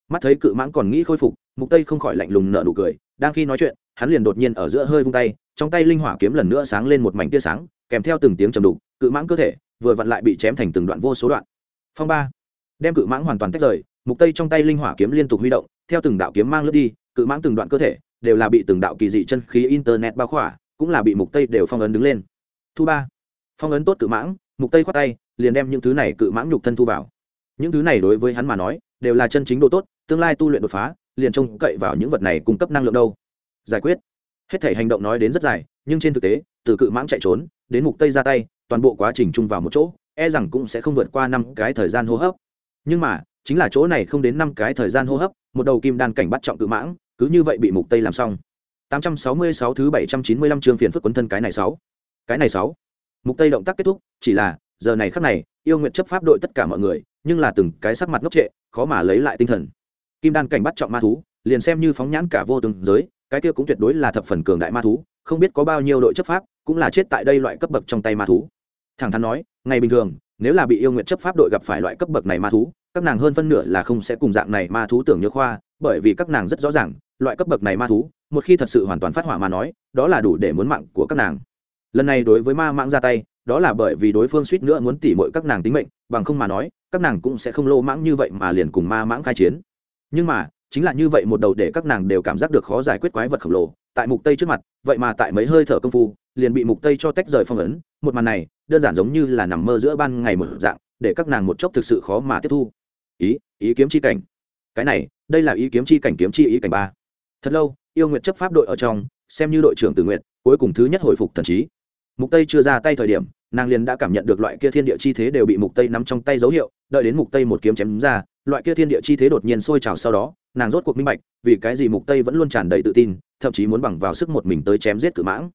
Mắt thấy cự mãng còn nghĩ khôi phục mục tây không khỏi lạnh lùng nở nụ cười đang khi nói chuyện, hắn liền đột nhiên ở giữa hơi vung tay, trong tay linh hỏa kiếm lần nữa sáng lên một mảnh tia sáng, kèm theo từng tiếng trầm đục, cự mãng cơ thể vừa vặn lại bị chém thành từng đoạn vô số đoạn. Phong ba. Đem cự mãng hoàn toàn tách rời, mục tây trong tay linh hỏa kiếm liên tục huy động, theo từng đạo kiếm mang lướt đi, cự mãng từng đoạn cơ thể đều là bị từng đạo kỳ dị chân khí internet bao khỏa, cũng là bị mục tây đều phong ấn đứng lên. Thu ba. Phong ấn tốt cự mãng, mục tây khoát tay, liền đem những thứ này cự mãng nhục thân thu vào. Những thứ này đối với hắn mà nói, đều là chân chính độ tốt, tương lai tu luyện đột phá liền trông cậy vào những vật này cung cấp năng lượng đâu giải quyết hết thể hành động nói đến rất dài nhưng trên thực tế từ cự mãng chạy trốn đến mục tây ra tay toàn bộ quá trình chung vào một chỗ e rằng cũng sẽ không vượt qua năm cái thời gian hô hấp nhưng mà chính là chỗ này không đến năm cái thời gian hô hấp một đầu kim đan cảnh bắt trọng cự mãng cứ như vậy bị mục tây làm xong 866 thứ 795 chương phiền phức quấn thân cái này 6. Cái này 6. Mục Tây động tác kết thúc, chỉ là, giờ này khắc này, yêu nguyện chấp pháp đội tất cả mọi người, nhưng là từng cái sắc mặt ngốc trệ, khó mà lấy lại tinh thần. Kim đan cảnh bắt trọng ma thú, liền xem như phóng nhãn cả vô từng giới, cái kia cũng tuyệt đối là thập phần cường đại ma thú, không biết có bao nhiêu đội chấp pháp, cũng là chết tại đây loại cấp bậc trong tay ma thú. Thẳng thắn nói, ngày bình thường, nếu là bị yêu nguyện chấp pháp đội gặp phải loại cấp bậc này ma thú, các nàng hơn phân nửa là không sẽ cùng dạng này ma thú tưởng nhớ khoa, bởi vì các nàng rất rõ ràng, loại cấp bậc này ma thú, một khi thật sự hoàn toàn phát hỏa mà nói đó là đủ để muốn mạng của các nàng lần này đối với ma mạng ra tay đó là bởi vì đối phương suýt nữa muốn tỉ mọi các nàng tính mệnh bằng không mà nói các nàng cũng sẽ không lô mãng như vậy mà liền cùng ma mãng khai chiến nhưng mà, chính là như vậy một đầu để các nàng đều cảm giác được khó giải quyết quái vật khổng lồ, tại mục tây trước mặt, vậy mà tại mấy hơi thở công phu, liền bị mục tây cho tách rời phong ấn, một màn này, đơn giản giống như là nằm mơ giữa ban ngày một dạng, để các nàng một chốc thực sự khó mà tiếp thu. Ý ý kiếm chi cảnh. Cái này, đây là ý kiếm chi cảnh kiếm chi ý cảnh ba. Thật lâu, yêu nguyệt chấp pháp đội ở trong, xem như đội trưởng tử nguyện cuối cùng thứ nhất hồi phục thần trí. Mục tây chưa ra tay thời điểm, nàng liền đã cảm nhận được loại kia thiên địa chi thế đều bị mục tây nắm trong tay dấu hiệu đợi đến mục tây một kiếm chém ra, loại kia thiên địa chi thế đột nhiên sôi trào sau đó, nàng rốt cuộc minh bạch, vì cái gì mục tây vẫn luôn tràn đầy tự tin, thậm chí muốn bằng vào sức một mình tới chém giết cự mãng.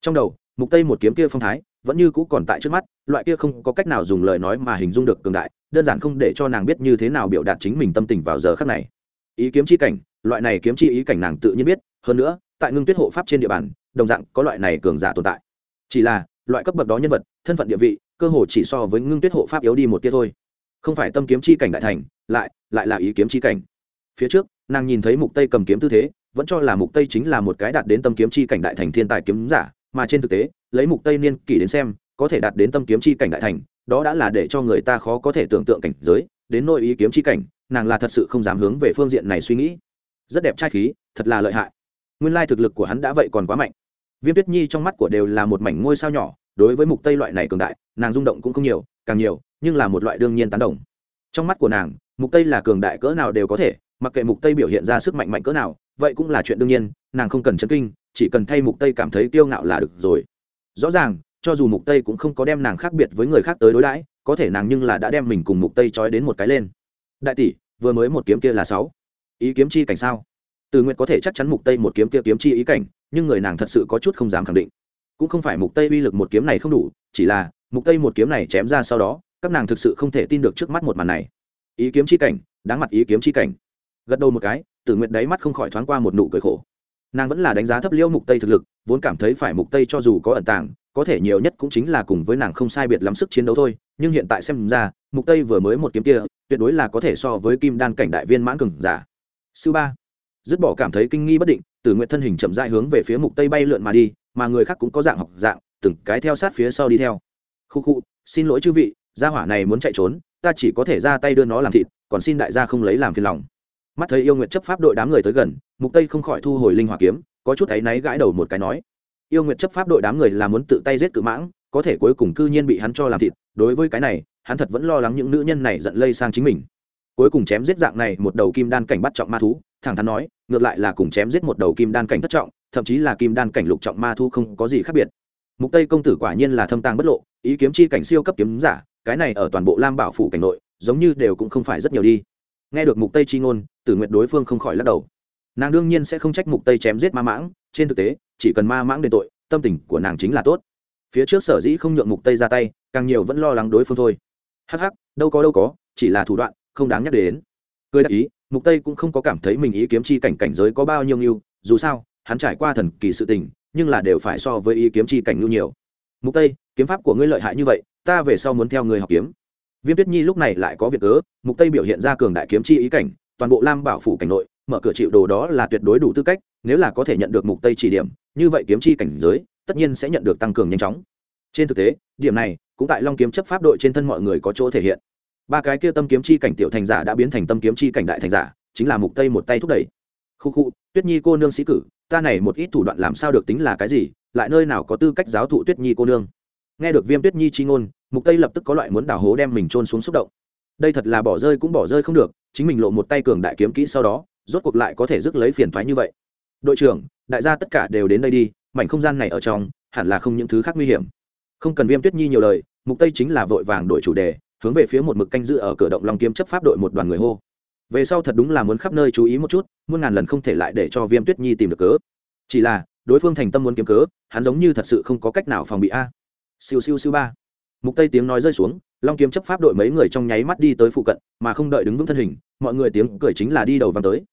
Trong đầu, mục tây một kiếm kia phong thái vẫn như cũ còn tại trước mắt, loại kia không có cách nào dùng lời nói mà hình dung được cường đại, đơn giản không để cho nàng biết như thế nào biểu đạt chính mình tâm tình vào giờ khắc này. Ý kiếm chi cảnh, loại này kiếm chi ý cảnh nàng tự nhiên biết, hơn nữa, tại ngưng tuyết hộ pháp trên địa bàn, đồng dạng có loại này cường giả tồn tại. Chỉ là, loại cấp bậc đó nhân vật, thân phận địa vị, cơ hồ chỉ so với ngưng tuyết hộ pháp yếu đi một tia thôi không phải tâm kiếm chi cảnh đại thành, lại lại là ý kiếm chi cảnh. Phía trước, nàng nhìn thấy mục tây cầm kiếm tư thế, vẫn cho là mục tây chính là một cái đạt đến tâm kiếm chi cảnh đại thành thiên tài kiếm giả, mà trên thực tế, lấy mục tây niên kỷ đến xem, có thể đạt đến tâm kiếm chi cảnh đại thành, đó đã là để cho người ta khó có thể tưởng tượng cảnh giới, đến nội ý kiếm chi cảnh, nàng là thật sự không dám hướng về phương diện này suy nghĩ. Rất đẹp trai khí, thật là lợi hại. Nguyên lai thực lực của hắn đã vậy còn quá mạnh. Viêm tuyết nhi trong mắt của đều là một mảnh ngôi sao nhỏ, đối với mục tây loại này cường đại, nàng rung động cũng không nhiều, càng nhiều nhưng là một loại đương nhiên tán đồng. Trong mắt của nàng, mục tây là cường đại cỡ nào đều có thể, mặc kệ mục tây biểu hiện ra sức mạnh mạnh cỡ nào, vậy cũng là chuyện đương nhiên, nàng không cần chấn kinh, chỉ cần thay mục tây cảm thấy kiêu ngạo là được rồi. Rõ ràng, cho dù mục tây cũng không có đem nàng khác biệt với người khác tới đối đãi, có thể nàng nhưng là đã đem mình cùng mục tây trói đến một cái lên. Đại tỷ, vừa mới một kiếm kia là sáu. Ý kiếm chi cảnh sao? Từ nguyện có thể chắc chắn mục tây một kiếm kia kiếm chi ý cảnh, nhưng người nàng thật sự có chút không dám khẳng định. Cũng không phải mục tây uy lực một kiếm này không đủ, chỉ là, mục tây một kiếm này chém ra sau đó các nàng thực sự không thể tin được trước mắt một màn này. Ý kiếm chi cảnh, đáng mặt ý kiếm chi cảnh. Gật đầu một cái, tử nguyện đáy mắt không khỏi thoáng qua một nụ cười khổ. Nàng vẫn là đánh giá thấp liêu mục tây thực lực, vốn cảm thấy phải mục tây cho dù có ẩn tàng, có thể nhiều nhất cũng chính là cùng với nàng không sai biệt lắm sức chiến đấu thôi, nhưng hiện tại xem ra, mục tây vừa mới một kiếm kia, tuyệt đối là có thể so với kim đan cảnh đại viên mãn cường giả. Sư ba, dứt bỏ cảm thấy kinh nghi bất định, tử nguyện thân hình chậm rãi hướng về phía mục tây bay lượn mà đi, mà người khác cũng có dạng học dạng, từng cái theo sát phía sau đi theo. Khu khu, xin lỗi chư vị gia hỏa này muốn chạy trốn, ta chỉ có thể ra tay đưa nó làm thịt, còn xin đại gia không lấy làm phiền lòng. Mắt thấy yêu nguyện chấp pháp đội đám người tới gần, mục tây không khỏi thu hồi linh hỏa kiếm, có chút thấy náy gãi đầu một cái nói, yêu nguyện chấp pháp đội đám người là muốn tự tay giết cự mãng, có thể cuối cùng cư nhiên bị hắn cho làm thịt, đối với cái này, hắn thật vẫn lo lắng những nữ nhân này giận lây sang chính mình. Cuối cùng chém giết dạng này một đầu kim đan cảnh bắt trọng ma thú, thẳng thắn nói, ngược lại là cùng chém giết một đầu kim đan cảnh thất trọng, thậm chí là kim đan cảnh lục trọng ma thú không có gì khác biệt. Mục tây công tử quả nhiên là thâm tàng bất lộ, ý kiếm chi cảnh siêu cấp kiếm giả cái này ở toàn bộ lam bảo phủ cảnh nội, giống như đều cũng không phải rất nhiều đi. Nghe được mục tây chi ngôn, tử nguyện đối phương không khỏi lắc đầu. Nàng đương nhiên sẽ không trách mục tây chém giết ma mãng, trên thực tế, chỉ cần ma mãng đền tội, tâm tình của nàng chính là tốt. Phía trước sở dĩ không nhượng mục tây ra tay, càng nhiều vẫn lo lắng đối phương thôi. Hắc hắc, đâu có đâu có, chỉ là thủ đoạn, không đáng nhắc đến. Cười đáp ý, mục tây cũng không có cảm thấy mình ý kiếm chi cảnh cảnh giới có bao nhiêu nhiêu dù sao, hắn trải qua thần kỳ sự tình, nhưng là đều phải so với ý kiếm chi cảnh nhiêu nhiều. Mục tây, kiếm pháp của ngươi lợi hại như vậy ta về sau muốn theo người học kiếm. Viêm tuyết nhi lúc này lại có việc cớ, mục tây biểu hiện ra cường đại kiếm chi ý cảnh, toàn bộ lam bảo phủ cảnh nội, mở cửa chịu đồ đó là tuyệt đối đủ tư cách, nếu là có thể nhận được mục tây chỉ điểm, như vậy kiếm chi cảnh giới, tất nhiên sẽ nhận được tăng cường nhanh chóng. Trên thực tế, điểm này cũng tại long kiếm chấp pháp đội trên thân mọi người có chỗ thể hiện. Ba cái kia tâm kiếm chi cảnh tiểu thành giả đã biến thành tâm kiếm chi cảnh đại thành giả, chính là mục tây một tay thúc đẩy. Khu khu, tuyết nhi cô nương sĩ cử, ta này một ít thủ đoạn làm sao được tính là cái gì, lại nơi nào có tư cách giáo thụ tuyết nhi cô nương? Nghe được viêm tuyết nhi chi ngôn, mục tây lập tức có loại muốn đào hố đem mình trôn xuống xúc động. Đây thật là bỏ rơi cũng bỏ rơi không được, chính mình lộ một tay cường đại kiếm kỹ sau đó, rốt cuộc lại có thể rước lấy phiền thoái như vậy. Đội trưởng, đại gia tất cả đều đến đây đi, mảnh không gian này ở trong, hẳn là không những thứ khác nguy hiểm. Không cần viêm tuyết nhi nhiều lời, mục tây chính là vội vàng đổi chủ đề, hướng về phía một mực canh giữ ở cửa động long kiếm chấp pháp đội một đoàn người hô. Về sau thật đúng là muốn khắp nơi chú ý một chút, muôn ngàn lần không thể lại để cho viêm tuyết nhi tìm được cớ. Chỉ là, đối phương thành tâm muốn kiếm cớ, hắn giống như thật sự không có cách nào phòng bị a siêu siêu siêu ba. Mục tây tiếng nói rơi xuống, long kiếm chấp pháp đội mấy người trong nháy mắt đi tới phụ cận, mà không đợi đứng vững thân hình, mọi người tiếng cười chính là đi đầu vàng tới.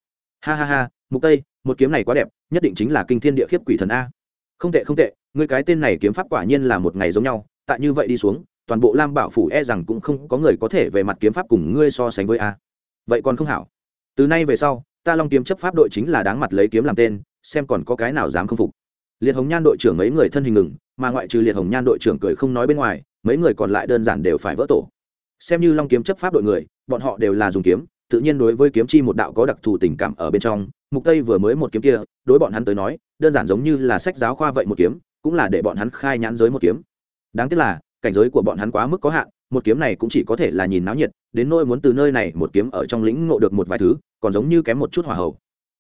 Ha ha ha, mục tây, một kiếm này quá đẹp, nhất định chính là kinh thiên địa khiếp quỷ thần a. Không tệ không tệ người cái tên này kiếm pháp quả nhiên là một ngày giống nhau, tại như vậy đi xuống, toàn bộ lam bảo phủ e rằng cũng không có người có thể về mặt kiếm pháp cùng ngươi so sánh với a. Vậy còn không hảo. Từ nay về sau, ta long kiếm chấp pháp đội chính là đáng mặt lấy kiếm làm tên, xem còn có cái nào dám không phục. Liệt hồng nhan đội trưởng mấy người thân hình ngừng mà ngoại trừ liệt hồng nhan đội trưởng cười không nói bên ngoài, mấy người còn lại đơn giản đều phải vỡ tổ. Xem như long kiếm chấp pháp đội người, bọn họ đều là dùng kiếm, tự nhiên đối với kiếm chi một đạo có đặc thù tình cảm ở bên trong. Mục tây vừa mới một kiếm kia, đối bọn hắn tới nói, đơn giản giống như là sách giáo khoa vậy một kiếm, cũng là để bọn hắn khai nhãn giới một kiếm. Đáng tiếc là, cảnh giới của bọn hắn quá mức có hạn, một kiếm này cũng chỉ có thể là nhìn náo nhiệt, đến nỗi muốn từ nơi này một kiếm ở trong lĩnh ngộ được một vài thứ, còn giống như kém một chút hỏa hầu.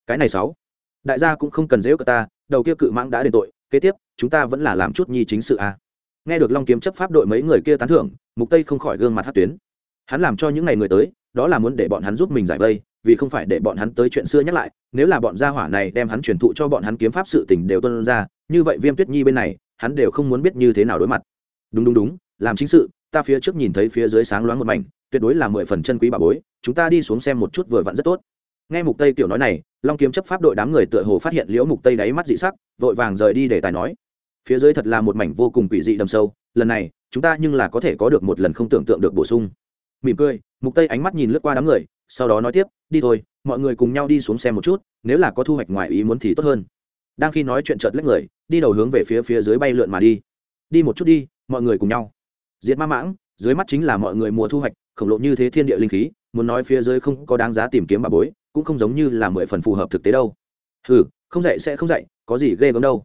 Cái này sáu, đại gia cũng không cần dễ cờ ta, đầu kia cự mãng đã đền tội kế tiếp, chúng ta vẫn là làm chút nhi chính sự a nghe được long kiếm chấp pháp đội mấy người kia tán thưởng, mục tây không khỏi gương mặt hát tuyến. Hắn làm cho những ngày người tới, đó là muốn để bọn hắn giúp mình giải vây, vì không phải để bọn hắn tới chuyện xưa nhắc lại, nếu là bọn gia hỏa này đem hắn truyền thụ cho bọn hắn kiếm pháp sự tình đều tuân ra, như vậy viêm tuyết nhi bên này, hắn đều không muốn biết như thế nào đối mặt. Đúng đúng đúng, làm chính sự, ta phía trước nhìn thấy phía dưới sáng loáng một mảnh, tuyệt đối là mười phần chân quý bà bối, chúng ta đi xuống xem một chút vừa vặn rất tốt. Nghe mục tây tiểu nói này long kiếm chấp pháp đội đám người tựa hồ phát hiện liễu mục tây đáy mắt dị sắc, vội vàng rời đi để tài nói, phía dưới thật là một mảnh vô cùng quỷ dị đầm sâu, lần này, chúng ta nhưng là có thể có được một lần không tưởng tượng được bổ sung. Mỉm cười, mục tây ánh mắt nhìn lướt qua đám người, sau đó nói tiếp, đi thôi, mọi người cùng nhau đi xuống xem một chút, nếu là có thu hoạch ngoài ý muốn thì tốt hơn. Đang khi nói chuyện chợt lách người, đi đầu hướng về phía phía dưới bay lượn mà đi. Đi một chút đi, mọi người cùng nhau. Diệt ma mãng, dưới mắt chính là mọi người mùa thu hoạch, khổng lộ như thế thiên địa linh khí, muốn nói phía dưới không có đáng giá tìm kiếm bà bối cũng không giống như là mười phần phù hợp thực tế đâu. Ừ không dạy sẽ không dạy, có gì ghê gớm đâu.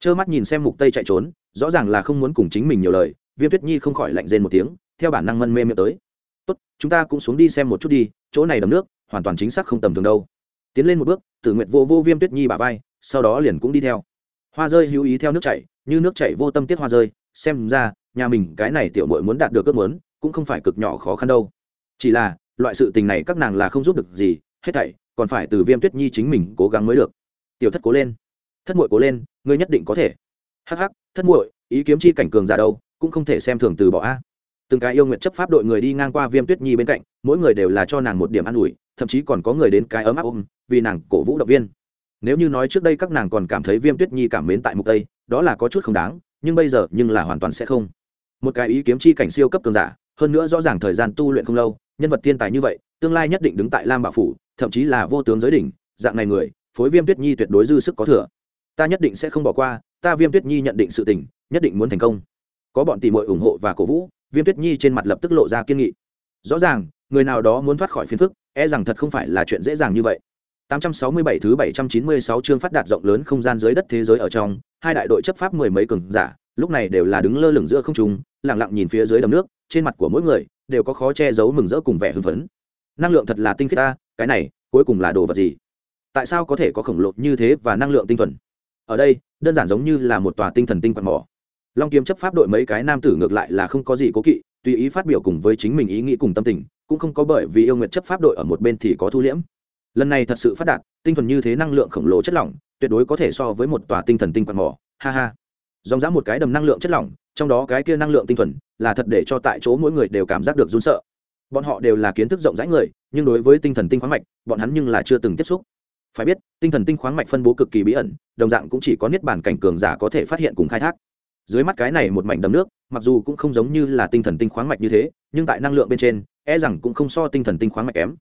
Trơ mắt nhìn xem mục tây chạy trốn, rõ ràng là không muốn cùng chính mình nhiều lời, viêm tuyết nhi không khỏi lạnh rên một tiếng, theo bản năng mân mê miệng tới. Tốt, chúng ta cũng xuống đi xem một chút đi, chỗ này đầm nước, hoàn toàn chính xác không tầm thường đâu. Tiến lên một bước, tử nguyện vô vô viêm tuyết nhi bả vai, sau đó liền cũng đi theo. Hoa rơi hữu ý theo nước chảy, như nước chảy vô tâm tiết hoa rơi, xem ra, nhà mình cái này tiểu muội muốn đạt được ước muốn, cũng không phải cực nhỏ khó khăn đâu. Chỉ là, loại sự tình này các nàng là không giúp được gì hết thảy, còn phải từ viêm tuyết nhi chính mình cố gắng mới được. Tiểu thất cố lên. Thất muội cố lên, ngươi nhất định có thể. Hắc hắc, thất muội, ý kiếm chi cảnh cường giả đâu, cũng không thể xem thường từ bỏ a. Từng cái yêu nguyện chấp pháp đội người đi ngang qua viêm tuyết nhi bên cạnh, mỗi người đều là cho nàng một điểm an ủi, thậm chí còn có người đến cái ấm áp ôm, vì nàng cổ vũ động viên. Nếu như nói trước đây các nàng còn cảm thấy viêm tuyết nhi cảm mến tại mục tây, đó là có chút không đáng, nhưng bây giờ, nhưng là hoàn toàn sẽ không. Một cái ý kiếm chi cảnh siêu cấp cường giả, hơn nữa rõ ràng thời gian tu luyện không lâu, nhân vật thiên tài như vậy, tương lai nhất định đứng tại lam bảo phủ thậm chí là vô tướng giới đỉnh dạng này người phối viêm tuyết nhi tuyệt đối dư sức có thừa. Ta nhất định sẽ không bỏ qua ta viêm tuyết nhi nhận định sự tình nhất định muốn thành công. Có bọn tỷ muội ủng hộ và cổ vũ viêm tuyết nhi trên mặt lập tức lộ ra kiên nghị. Rõ ràng người nào đó muốn thoát khỏi phiền phức e rằng thật không phải là chuyện dễ dàng như vậy. 867 thứ 796 chương phát đạt rộng lớn không gian dưới đất thế giới ở trong, hai đại đội chấp pháp mười mấy cường giả, lúc này đều là đứng lơ lửng giữa không trung, lặng lặng nhìn phía dưới đầm nước, trên mặt của mỗi người đều có khó che giấu mừng rỡ cùng vẻ hưng phấn. Năng lượng thật là tinh khiết ta, cái này, cuối cùng là đồ vật gì? Tại sao có thể có khổng lồ như thế và năng lượng tinh thuần? Ở đây, đơn giản giống như là một tòa tinh thần tinh quạt mỏ. Long kiếm chấp pháp đội mấy cái nam tử ngược lại là không có gì cố kỵ, tùy ý phát biểu cùng với chính mình ý nghĩ cùng tâm tình, cũng không có bởi vì yêu nguyện chấp pháp đội ở một bên thì có thu liễm lần này thật sự phát đạt tinh thuần như thế năng lượng khổng lồ chất lỏng tuyệt đối có thể so với một tòa tinh thần tinh quạt mỏ ha ha dòng dã một cái đầm năng lượng chất lỏng trong đó cái kia năng lượng tinh thuần là thật để cho tại chỗ mỗi người đều cảm giác được run sợ bọn họ đều là kiến thức rộng rãi người, nhưng đối với tinh thần tinh khoáng mạch, bọn hắn nhưng là chưa từng tiếp xúc. Phải biết, tinh thần tinh khoáng mạch phân bố cực kỳ bí ẩn, đồng dạng cũng chỉ có niết bản cảnh cường giả có thể phát hiện cùng khai thác. Dưới mắt cái này một mảnh đầm nước, mặc dù cũng không giống như là tinh thần tinh khoáng mạch như thế, nhưng tại năng lượng bên trên e rằng cũng không so tinh thần tinh khoáng mạch kém.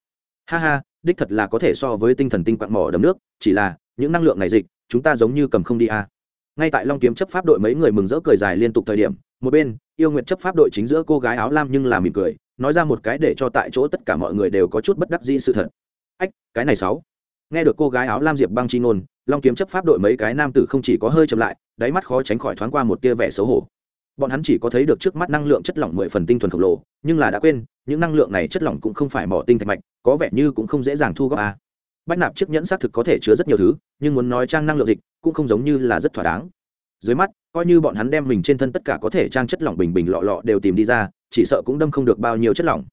Ha ha, đích thật là có thể so với tinh thần tinh quạng mỏ đầm nước, chỉ là, những năng lượng này dịch, chúng ta giống như cầm không đi a à. ngay tại long kiếm chấp pháp đội mấy người mừng rỡ cười dài liên tục thời điểm, một bên, yêu nguyện chấp pháp đội chính giữa cô gái áo lam nhưng là mỉm cười nói ra một cái để cho tại chỗ tất cả mọi người đều có chút bất đắc dĩ sự thật. Ách, cái này sáu. Nghe được cô gái áo lam diệp băng chi ngôn, long kiếm chấp pháp đội mấy cái nam tử không chỉ có hơi chậm lại, đáy mắt khó tránh khỏi thoáng qua một tia vẻ xấu hổ. Bọn hắn chỉ có thấy được trước mắt năng lượng chất lỏng mười phần tinh thuần khổng lồ, nhưng là đã quên, những năng lượng này chất lỏng cũng không phải mỏ tinh thạch mạch, có vẻ như cũng không dễ dàng thu góp a à. bách nạp chiếc nhẫn xác thực có thể chứa rất nhiều thứ, nhưng muốn nói trang năng lượng dịch cũng không giống như là rất thỏa đáng. Dưới mắt, coi như bọn hắn đem mình trên thân tất cả có thể trang chất lỏng bình bình lọ lọ đều tìm đi ra chỉ sợ cũng đâm không được bao nhiêu chất lỏng.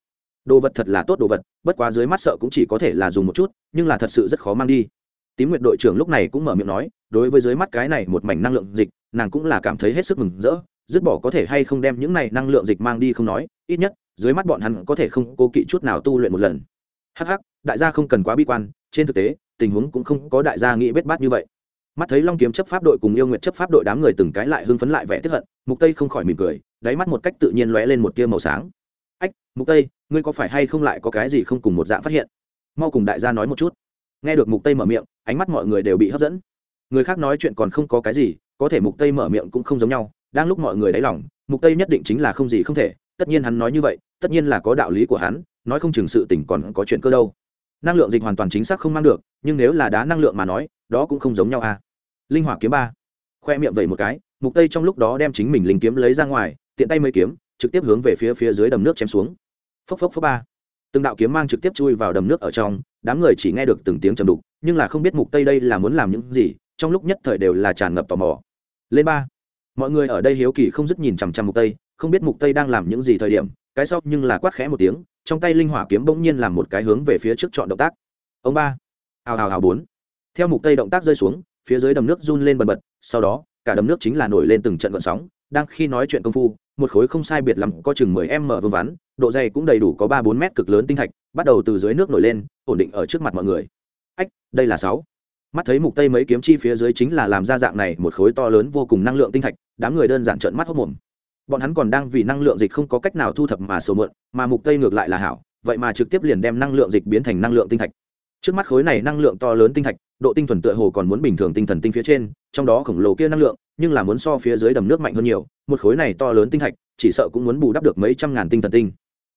Đồ vật thật là tốt đồ vật, bất quá dưới mắt sợ cũng chỉ có thể là dùng một chút, nhưng là thật sự rất khó mang đi. Tím nguyệt đội trưởng lúc này cũng mở miệng nói, đối với dưới mắt cái này một mảnh năng lượng dịch, nàng cũng là cảm thấy hết sức mừng rỡ, dứt bỏ có thể hay không đem những này năng lượng dịch mang đi không nói, ít nhất, dưới mắt bọn hắn có thể không cố kỵ chút nào tu luyện một lần. Hắc hắc, đại gia không cần quá bi quan, trên thực tế, tình huống cũng không có đại gia nghĩ bết bát như vậy mắt thấy long kiếm chấp pháp đội cùng yêu nguyện chấp pháp đội đám người từng cái lại hưng phấn lại vẻ tức hận, mục tây không khỏi mỉm cười, đáy mắt một cách tự nhiên lóe lên một tia màu sáng. Ách, mục tây, ngươi có phải hay không lại có cái gì không cùng một dạng phát hiện? Mau cùng đại gia nói một chút. Nghe được mục tây mở miệng, ánh mắt mọi người đều bị hấp dẫn. Người khác nói chuyện còn không có cái gì, có thể mục tây mở miệng cũng không giống nhau, đang lúc mọi người đáy lòng, mục tây nhất định chính là không gì không thể, tất nhiên hắn nói như vậy, tất nhiên là có đạo lý của hắn, nói không chừng sự tình còn có chuyện cơ đâu. Năng lượng dịch hoàn toàn chính xác không mang được, nhưng nếu là đá năng lượng mà nói đó cũng không giống nhau à. Linh hỏa kiếm ba. Khoe miệng vậy một cái, mục tây trong lúc đó đem chính mình linh kiếm lấy ra ngoài, tiện tay mấy kiếm, trực tiếp hướng về phía phía dưới đầm nước chém xuống. Phốc phốc phốc ba. Từng đạo kiếm mang trực tiếp chui vào đầm nước ở trong, đám người chỉ nghe được từng tiếng trầm đục, nhưng là không biết mục tây đây là muốn làm những gì, trong lúc nhất thời đều là tràn ngập tò mò. Lên ba. Mọi người ở đây hiếu kỳ không dứt nhìn chằm chằm mục tây, không biết mục tây đang làm những gì thời điểm, cái sau nhưng là quát khẽ một tiếng, trong tay linh hỏa kiếm bỗng nhiên làm một cái hướng về phía trước chọn động tác. Ông ba. Hào hào hào bốn theo mục tây động tác rơi xuống, phía dưới đầm nước run lên bần bật, sau đó, cả đầm nước chính là nổi lên từng trận gọn sóng. Đang khi nói chuyện công phu, một khối không sai biệt lắm, có chừng 10 m vương vắn, độ dày cũng đầy đủ có ba bốn mét cực lớn tinh thạch, bắt đầu từ dưới nước nổi lên, ổn định ở trước mặt mọi người. Ách, đây là sáu. Mắt thấy mục tây mấy kiếm chi phía dưới chính là làm ra dạng này một khối to lớn vô cùng năng lượng tinh thạch, đám người đơn giản trợn mắt hốt mồm bọn hắn còn đang vì năng lượng dịch không có cách nào thu thập mà sầu mượn, mà mục tây ngược lại là hảo, vậy mà trực tiếp liền đem năng lượng dịch biến thành năng lượng tinh thạch. Trước mắt khối này năng lượng to lớn tinh thạch độ tinh thuần tựa hồ còn muốn bình thường tinh thần tinh phía trên, trong đó khổng lồ kia năng lượng, nhưng là muốn so phía dưới đầm nước mạnh hơn nhiều, một khối này to lớn tinh thạch, chỉ sợ cũng muốn bù đắp được mấy trăm ngàn tinh thần tinh.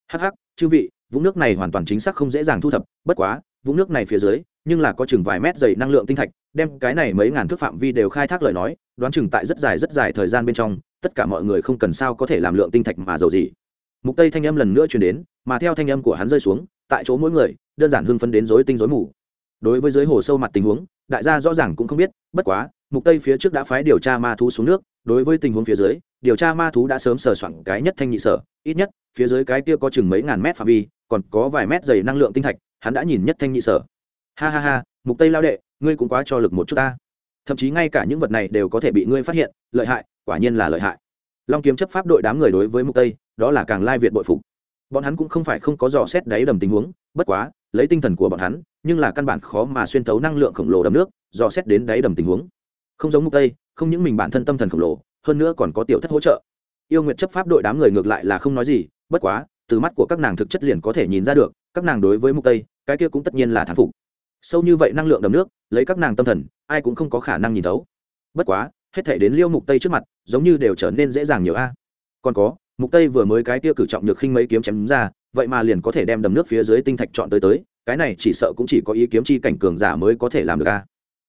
Hắc hắc, chư vị, vũng nước này hoàn toàn chính xác không dễ dàng thu thập, bất quá, vũng nước này phía dưới, nhưng là có chừng vài mét dày năng lượng tinh thạch, đem cái này mấy ngàn thước phạm vi đều khai thác lời nói, đoán chừng tại rất dài rất dài thời gian bên trong, tất cả mọi người không cần sao có thể làm lượng tinh thạch mà giàu gì. Mục tây thanh âm lần nữa truyền đến, mà theo thanh âm của hắn rơi xuống, tại chỗ mỗi người, đơn giản hưng phấn đến rối tinh rối mù đối với dưới hồ sâu mặt tình huống, đại gia rõ ràng cũng không biết, bất quá, mục tây phía trước đã phái điều tra ma thú xuống nước, đối với tình huống phía dưới, điều tra ma thú đã sớm sờ soạn cái nhất thanh nhị sở, ít nhất, phía dưới cái kia có chừng mấy ngàn mét phạm vi, còn có vài mét dày năng lượng tinh thạch, hắn đã nhìn nhất thanh nhị sở. Ha ha ha, mục tây lao đệ, ngươi cũng quá cho lực một chút ta. Thậm chí ngay cả những vật này đều có thể bị ngươi phát hiện, lợi hại, quả nhiên là lợi hại. Long kiếm chấp pháp đội đám người đối với mục tây, đó là càng lai việt bội phục. Bọn hắn cũng không phải không có dò xét đáy đầm tình huống, bất quá, lấy tinh thần của bọn hắn nhưng là căn bản khó mà xuyên thấu năng lượng khổng lồ đầm nước dò xét đến đáy đầm tình huống. Không giống mục tây, không những mình bản thân tâm thần khổng lồ, hơn nữa còn có tiểu thất hỗ trợ. Yêu nguyệt chấp pháp đội đám người ngược lại là không nói gì, bất quá, từ mắt của các nàng thực chất liền có thể nhìn ra được, các nàng đối với mục tây, cái kia cũng tất nhiên là thán phục. Sâu như vậy năng lượng đầm nước, lấy các nàng tâm thần, ai cũng không có khả năng nhìn thấu. Bất quá, hết thể đến liêu mục tây trước mặt, giống như đều trở nên dễ dàng nhiều a. Còn có, mục tây vừa mới cái kia cử trọng nhược khinh mấy kiếm chém ra vậy mà liền có thể đem đầm nước phía dưới tinh thạch chọn tới tới, cái này chỉ sợ cũng chỉ có ý kiếm chi cảnh cường giả mới có thể làm được a.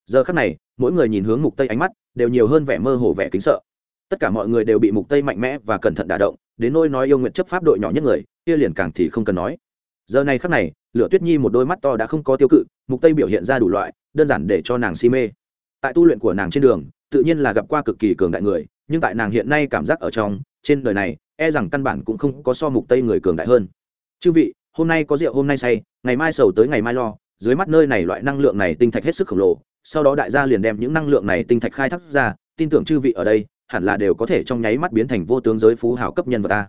Giờ khắc này, mỗi người nhìn hướng mục tây ánh mắt đều nhiều hơn vẻ mơ hồ vẻ kính sợ. Tất cả mọi người đều bị mục tây mạnh mẽ và cẩn thận đả động, đến nôi nói yêu nguyện chấp pháp đội nhỏ nhất người, kia liền càng thì không cần nói. Giờ này khắc này, lửa tuyết nhi một đôi mắt to đã không có tiêu cự, mục tây biểu hiện ra đủ loại, đơn giản để cho nàng si mê. Tại tu luyện của nàng trên đường, tự nhiên là gặp qua cực kỳ cường đại người, nhưng tại nàng hiện nay cảm giác ở trong, trên đời này e rằng căn bản cũng không có so mục tây người cường đại hơn chư vị, hôm nay có rượu, hôm nay say, ngày mai sầu tới ngày mai lo. Dưới mắt nơi này loại năng lượng này tinh thạch hết sức khổng lồ. Sau đó đại gia liền đem những năng lượng này tinh thạch khai thác ra. Tin tưởng chư vị ở đây, hẳn là đều có thể trong nháy mắt biến thành vô tướng giới phú hào cấp nhân vật ta.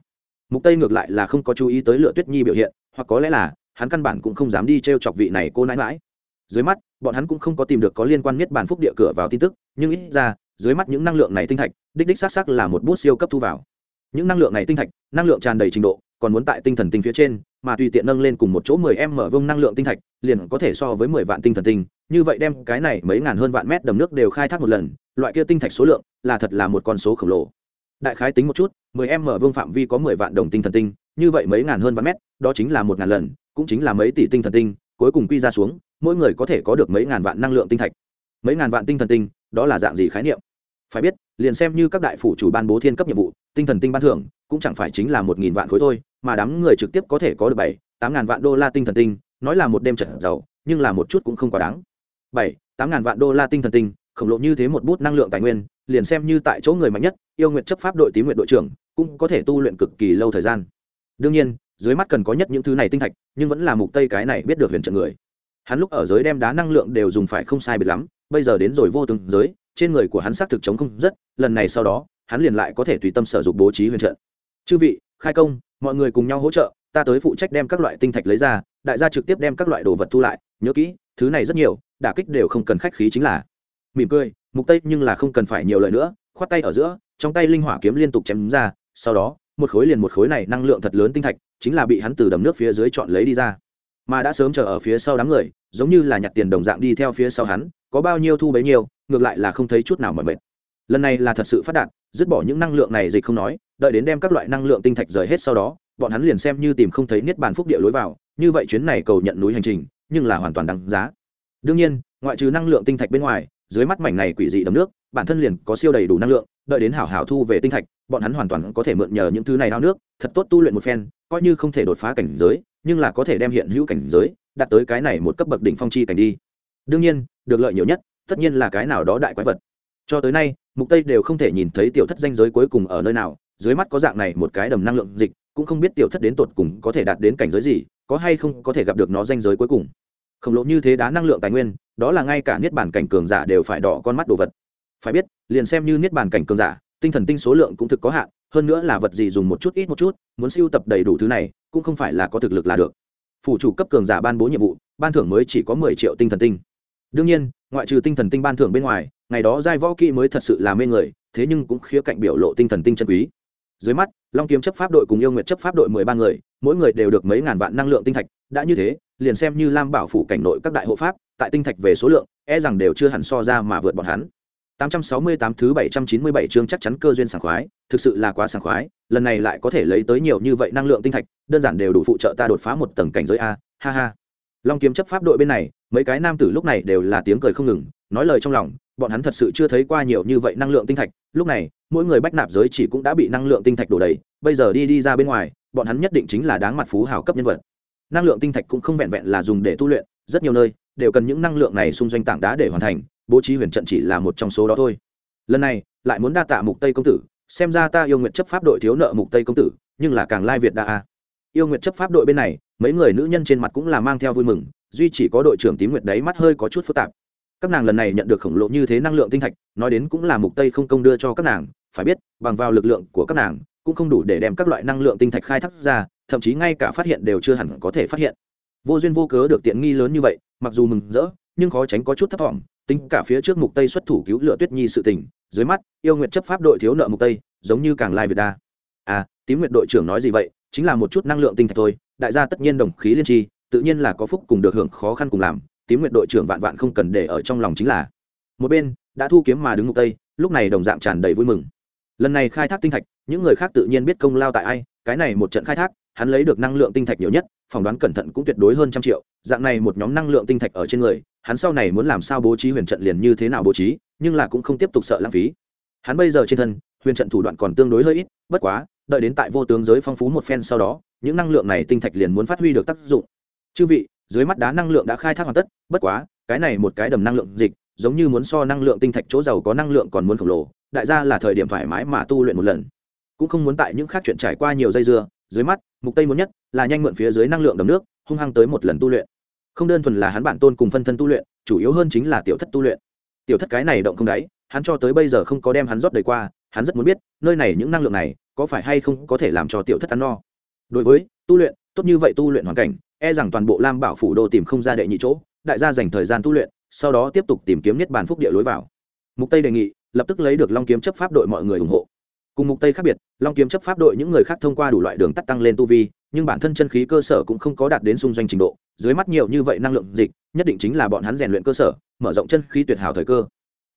Mục tây ngược lại là không có chú ý tới lựa tuyết nhi biểu hiện, hoặc có lẽ là, hắn căn bản cũng không dám đi trêu chọc vị này cô nãi mãi dưới mắt, bọn hắn cũng không có tìm được có liên quan nhất bản phúc địa cửa vào tin tức, nhưng ít ra, dưới mắt những năng lượng này tinh thạch, đích đích xác xác là một bút siêu cấp thu vào. Những năng lượng này tinh thạch, năng lượng tràn đầy trình độ còn muốn tại tinh thần tinh phía trên, mà tùy tiện nâng lên cùng một chỗ 10 em mở vông năng lượng tinh thạch, liền có thể so với 10 vạn tinh thần tinh. Như vậy đem cái này mấy ngàn hơn vạn mét đầm nước đều khai thác một lần, loại kia tinh thạch số lượng là thật là một con số khổng lồ. Đại khái tính một chút 10 em mở vương phạm vi có 10 vạn đồng tinh thần tinh, như vậy mấy ngàn hơn vạn mét, đó chính là một ngàn lần, cũng chính là mấy tỷ tinh thần tinh, cuối cùng quy ra xuống, mỗi người có thể có được mấy ngàn vạn năng lượng tinh thạch. Mấy ngàn vạn tinh thần tinh, đó là dạng gì khái niệm? Phải biết, liền xem như các đại phủ chủ ban bố thiên cấp nhiệm vụ, tinh thần tinh ban thưởng, cũng chẳng phải chính là một nghìn vạn khối thôi mà đám người trực tiếp có thể có được bảy, tám ngàn vạn đô la tinh thần tinh, nói là một đêm trận giàu, nhưng là một chút cũng không quá đáng. Bảy, tám ngàn vạn đô la tinh thần tinh, khổng lồ như thế một bút năng lượng tài nguyên, liền xem như tại chỗ người mạnh nhất, yêu nguyện chấp pháp đội tím nguyện đội trưởng, cũng có thể tu luyện cực kỳ lâu thời gian. Đương nhiên, dưới mắt cần có nhất những thứ này tinh thạch, nhưng vẫn là mục tây cái này biết được huyền trận người. Hắn lúc ở giới đem đá năng lượng đều dùng phải không sai biệt lắm, bây giờ đến rồi vô từng giới, trên người của hắn xác thực chống không rất, lần này sau đó, hắn liền lại có thể tùy tâm sở dụng bố trí huyền trận. Chư vị khai công, mọi người cùng nhau hỗ trợ, ta tới phụ trách đem các loại tinh thạch lấy ra, đại gia trực tiếp đem các loại đồ vật thu lại, nhớ kỹ, thứ này rất nhiều, đả kích đều không cần khách khí chính là. Mỉm cười, mục tây nhưng là không cần phải nhiều lời nữa, khoát tay ở giữa, trong tay linh hỏa kiếm liên tục chém ra, sau đó, một khối liền một khối này năng lượng thật lớn tinh thạch, chính là bị hắn từ đầm nước phía dưới chọn lấy đi ra. Mà đã sớm chờ ở phía sau đám người, giống như là nhặt tiền đồng dạng đi theo phía sau hắn, có bao nhiêu thu bấy nhiêu, ngược lại là không thấy chút nào mỏi mệt. Lần này là thật sự phát đạt, dứt bỏ những năng lượng này dịch không nói đợi đến đem các loại năng lượng tinh thạch rời hết sau đó, bọn hắn liền xem như tìm không thấy niết bàn phúc địa lối vào, như vậy chuyến này cầu nhận núi hành trình, nhưng là hoàn toàn đáng giá. Đương nhiên, ngoại trừ năng lượng tinh thạch bên ngoài, dưới mắt mảnh này quỷ dị đầm nước, bản thân liền có siêu đầy đủ năng lượng, đợi đến hảo hảo thu về tinh thạch, bọn hắn hoàn toàn có thể mượn nhờ những thứ này ao nước, thật tốt tu luyện một phen, coi như không thể đột phá cảnh giới, nhưng là có thể đem hiện hữu cảnh giới, đạt tới cái này một cấp bậc đỉnh phong chi cảnh đi. Đương nhiên, được lợi nhiều nhất, tất nhiên là cái nào đó đại quái vật. Cho tới nay, mục tây đều không thể nhìn thấy tiểu thất danh giới cuối cùng ở nơi nào dưới mắt có dạng này một cái đầm năng lượng dịch, cũng không biết tiểu thất đến tột cùng có thể đạt đến cảnh giới gì, có hay không có thể gặp được nó danh giới cuối cùng. Khổng lồ như thế đá năng lượng tài nguyên, đó là ngay cả niết bàn cảnh cường giả đều phải đỏ con mắt đồ vật. Phải biết, liền xem như niết bàn cảnh cường giả, tinh thần tinh số lượng cũng thực có hạn, hơn nữa là vật gì dùng một chút ít một chút, muốn siêu tập đầy đủ thứ này, cũng không phải là có thực lực là được. Phủ chủ cấp cường giả ban bố nhiệm vụ, ban thưởng mới chỉ có mười triệu tinh thần tinh. Đương nhiên, ngoại trừ tinh thần tinh ban thưởng bên ngoài, ngày đó giai võ kỹ mới thật sự là mê người, thế nhưng cũng khía cạnh biểu lộ tinh thần tinh chân quý dưới mắt long kiếm chấp pháp đội cùng yêu nguyện chấp pháp đội mười ba người mỗi người đều được mấy ngàn vạn năng lượng tinh thạch đã như thế liền xem như lam bảo phủ cảnh nội các đại hộ pháp tại tinh thạch về số lượng e rằng đều chưa hẳn so ra mà vượt bọn hắn 868 thứ 797 chương chắc chắn cơ duyên sảng khoái, thực sự là quá sảng khoái, lần này lại có thể lấy tới nhiều như vậy năng lượng tinh thạch, đơn giản đều đủ phụ trợ ta đột phá một tầng cảnh giới a, ha ha. Long kiếm chấp pháp đội bên này, mấy cái nam tử lúc này đều là tiếng cười không ngừng, nói lời trong lòng, bọn hắn thật sự chưa thấy qua nhiều như vậy năng lượng tinh thạch, lúc này, mỗi người bách nạp giới chỉ cũng đã bị năng lượng tinh thạch đổ đầy, bây giờ đi đi ra bên ngoài, bọn hắn nhất định chính là đáng mặt phú hào cấp nhân vật. Năng lượng tinh thạch cũng không vẹn vẹn là dùng để tu luyện, rất nhiều nơi đều cần những năng lượng này xung doanh tảng đá để hoàn thành, bố trí huyền trận chỉ là một trong số đó thôi. Lần này lại muốn đa tạ mục tây công tử xem ra ta yêu nguyện chấp pháp đội thiếu nợ mục tây công tử nhưng là càng lai việt đa a. Yêu nguyện chấp pháp đội bên này mấy người nữ nhân trên mặt cũng là mang theo vui mừng duy chỉ có đội trưởng tím nguyệt đấy mắt hơi có chút phức tạp các nàng lần này nhận được khổng lồ như thế năng lượng tinh thạch, nói đến cũng là mục tây không công đưa cho các nàng, phải biết, bằng vào lực lượng của các nàng, cũng không đủ để đem các loại năng lượng tinh thạch khai thác ra, thậm chí ngay cả phát hiện đều chưa hẳn có thể phát hiện. Vô duyên vô cớ được tiện nghi lớn như vậy, mặc dù mừng rỡ, nhưng khó tránh có chút thất vọng, tính cả phía trước mục tây xuất thủ cứu lựa tuyết nhi sự tình, dưới mắt, yêu nguyện chấp pháp đội thiếu nợ mục tây, giống như càng lai việt đa. À tím nguyện đội trưởng nói gì vậy, chính là một chút năng lượng tinh thạch thôi, đại gia tất nhiên đồng khí liên tri, tự nhiên là có phúc cùng được hưởng khó khăn cùng làm tím Nguyệt đội trưởng vạn vạn không cần để ở trong lòng chính là. Một bên, đã thu kiếm mà đứng ngục tây, lúc này đồng dạng tràn đầy vui mừng. Lần này khai thác tinh thạch, những người khác tự nhiên biết công lao tại ai, cái này một trận khai thác, hắn lấy được năng lượng tinh thạch nhiều nhất, phỏng đoán cẩn thận cũng tuyệt đối hơn trăm triệu, dạng này một nhóm năng lượng tinh thạch ở trên người, hắn sau này muốn làm sao bố trí huyền trận liền như thế nào bố trí, nhưng là cũng không tiếp tục sợ lãng phí. Hắn bây giờ trên thân, huyền trận thủ đoạn còn tương đối hơi ít, bất quá, đợi đến tại vô tướng giới phong phú một phen sau đó, những năng lượng này tinh thạch liền muốn phát huy được tác dụng. Chư vị dưới mắt đá năng lượng đã khai thác hoàn tất, bất quá, cái này một cái đầm năng lượng dịch, giống như muốn so năng lượng tinh thạch chỗ giàu có năng lượng còn muốn khổng lồ, đại gia là thời điểm thoải mái mà tu luyện một lần. Cũng không muốn tại những khác chuyện trải qua nhiều dây dưa, dưới mắt, mục tây muốn nhất là nhanh mượn phía dưới năng lượng đầm nước, hung hăng tới một lần tu luyện. Không đơn thuần là hắn bản tôn cùng phân thân tu luyện, chủ yếu hơn chính là tiểu thất tu luyện. Tiểu thất cái này động không đáy, hắn cho tới bây giờ không có đem hắn rót đầy qua, hắn rất muốn biết, nơi này những năng lượng này có phải hay không có thể làm cho tiểu thất ăn no. Đối với, tu luyện, tốt như vậy tu luyện hoàn cảnh e rằng toàn bộ lam bảo phủ đô tìm không ra đệ nhị chỗ, đại gia dành thời gian tu luyện, sau đó tiếp tục tìm kiếm nhất bản phúc địa lối vào. Mục tây đề nghị, lập tức lấy được long kiếm chấp pháp đội mọi người ủng hộ. Cùng mục tây khác biệt, long kiếm chấp pháp đội những người khác thông qua đủ loại đường tắt tăng lên tu vi, nhưng bản thân chân khí cơ sở cũng không có đạt đến xung doanh trình độ, dưới mắt nhiều như vậy năng lượng dịch, nhất định chính là bọn hắn rèn luyện cơ sở, mở rộng chân khí tuyệt hảo thời cơ.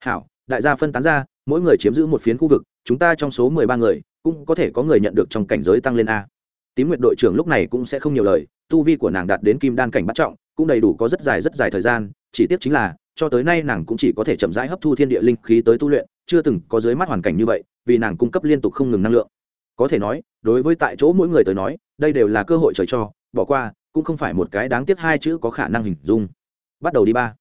Hảo, đại gia phân tán ra, mỗi người chiếm giữ một phiến khu vực, chúng ta trong số mười ba người, cũng có thể có người nhận được trong cảnh giới tăng lên a tím nguyệt đội trưởng lúc này cũng sẽ không nhiều lời, tu vi của nàng đạt đến kim đan cảnh bắt trọng, cũng đầy đủ có rất dài rất dài thời gian, chỉ tiếc chính là, cho tới nay nàng cũng chỉ có thể chậm rãi hấp thu thiên địa linh khí tới tu luyện, chưa từng có dưới mắt hoàn cảnh như vậy, vì nàng cung cấp liên tục không ngừng năng lượng. Có thể nói, đối với tại chỗ mỗi người tới nói, đây đều là cơ hội trời cho, bỏ qua, cũng không phải một cái đáng tiếc hai chữ có khả năng hình dung. Bắt đầu đi ba.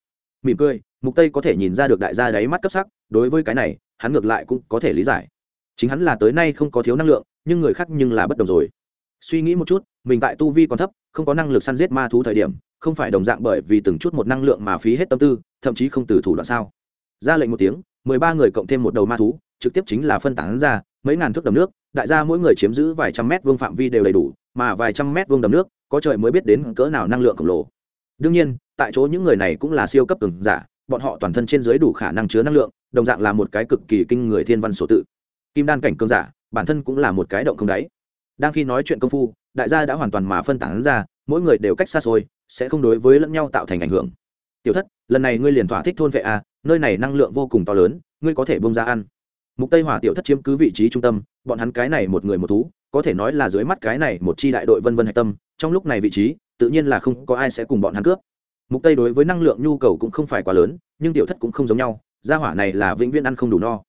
Mỉm cười, mục tây có thể nhìn ra được đại gia đáy mắt cấp sắc, đối với cái này, hắn ngược lại cũng có thể lý giải. Chính hắn là tới nay không có thiếu năng lượng, nhưng người khác nhưng là bất đồng rồi suy nghĩ một chút, mình tại tu vi còn thấp, không có năng lực săn giết ma thú thời điểm, không phải đồng dạng bởi vì từng chút một năng lượng mà phí hết tâm tư, thậm chí không từ thủ đoạn sao? Ra lệnh một tiếng, mười ba người cộng thêm một đầu ma thú, trực tiếp chính là phân tán ra, mấy ngàn thước đầm nước, đại gia mỗi người chiếm giữ vài trăm mét vuông phạm vi đều đầy đủ, mà vài trăm mét vuông đầm nước, có trời mới biết đến cỡ nào năng lượng khổng lồ. Đương nhiên, tại chỗ những người này cũng là siêu cấp từng giả, bọn họ toàn thân trên dưới đủ khả năng chứa năng lượng, đồng dạng là một cái cực kỳ kinh người thiên văn sổ tự. Kim đan cảnh cường giả, bản thân cũng là một cái động không đáy đang khi nói chuyện công phu đại gia đã hoàn toàn mà phân tán ra mỗi người đều cách xa xôi sẽ không đối với lẫn nhau tạo thành ảnh hưởng. Tiểu thất lần này ngươi liền thỏa thích thôn vệ a à, nơi này năng lượng vô cùng to lớn ngươi có thể bông ra ăn. Mục tây hỏa tiểu thất chiếm cứ vị trí trung tâm bọn hắn cái này một người một thú có thể nói là dưới mắt cái này một chi đại đội vân vân hạch tâm trong lúc này vị trí tự nhiên là không có ai sẽ cùng bọn hắn cướp. Mục tây đối với năng lượng nhu cầu cũng không phải quá lớn nhưng tiểu thất cũng không giống nhau gia hỏa này là vĩnh viễn ăn không đủ no.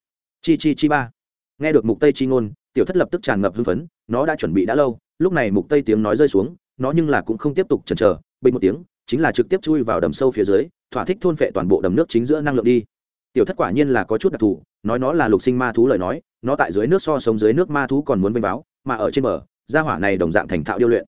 Chi chi chi ba. Nghe được mục tây chi ngôn tiểu thất lập tức tràn ngập hưng phấn, nó đã chuẩn bị đã lâu, lúc này mục tây tiếng nói rơi xuống, nó nhưng là cũng không tiếp tục chần chờ, bình một tiếng, chính là trực tiếp chui vào đầm sâu phía dưới, thỏa thích thôn phệ toàn bộ đầm nước chính giữa năng lượng đi. Tiểu thất quả nhiên là có chút đặc thù, nói nó là lục sinh ma thú lời nói, nó tại dưới nước so sống dưới nước ma thú còn muốn vênh báo mà ở trên bờ, gia hỏa này đồng dạng thành thạo điêu luyện.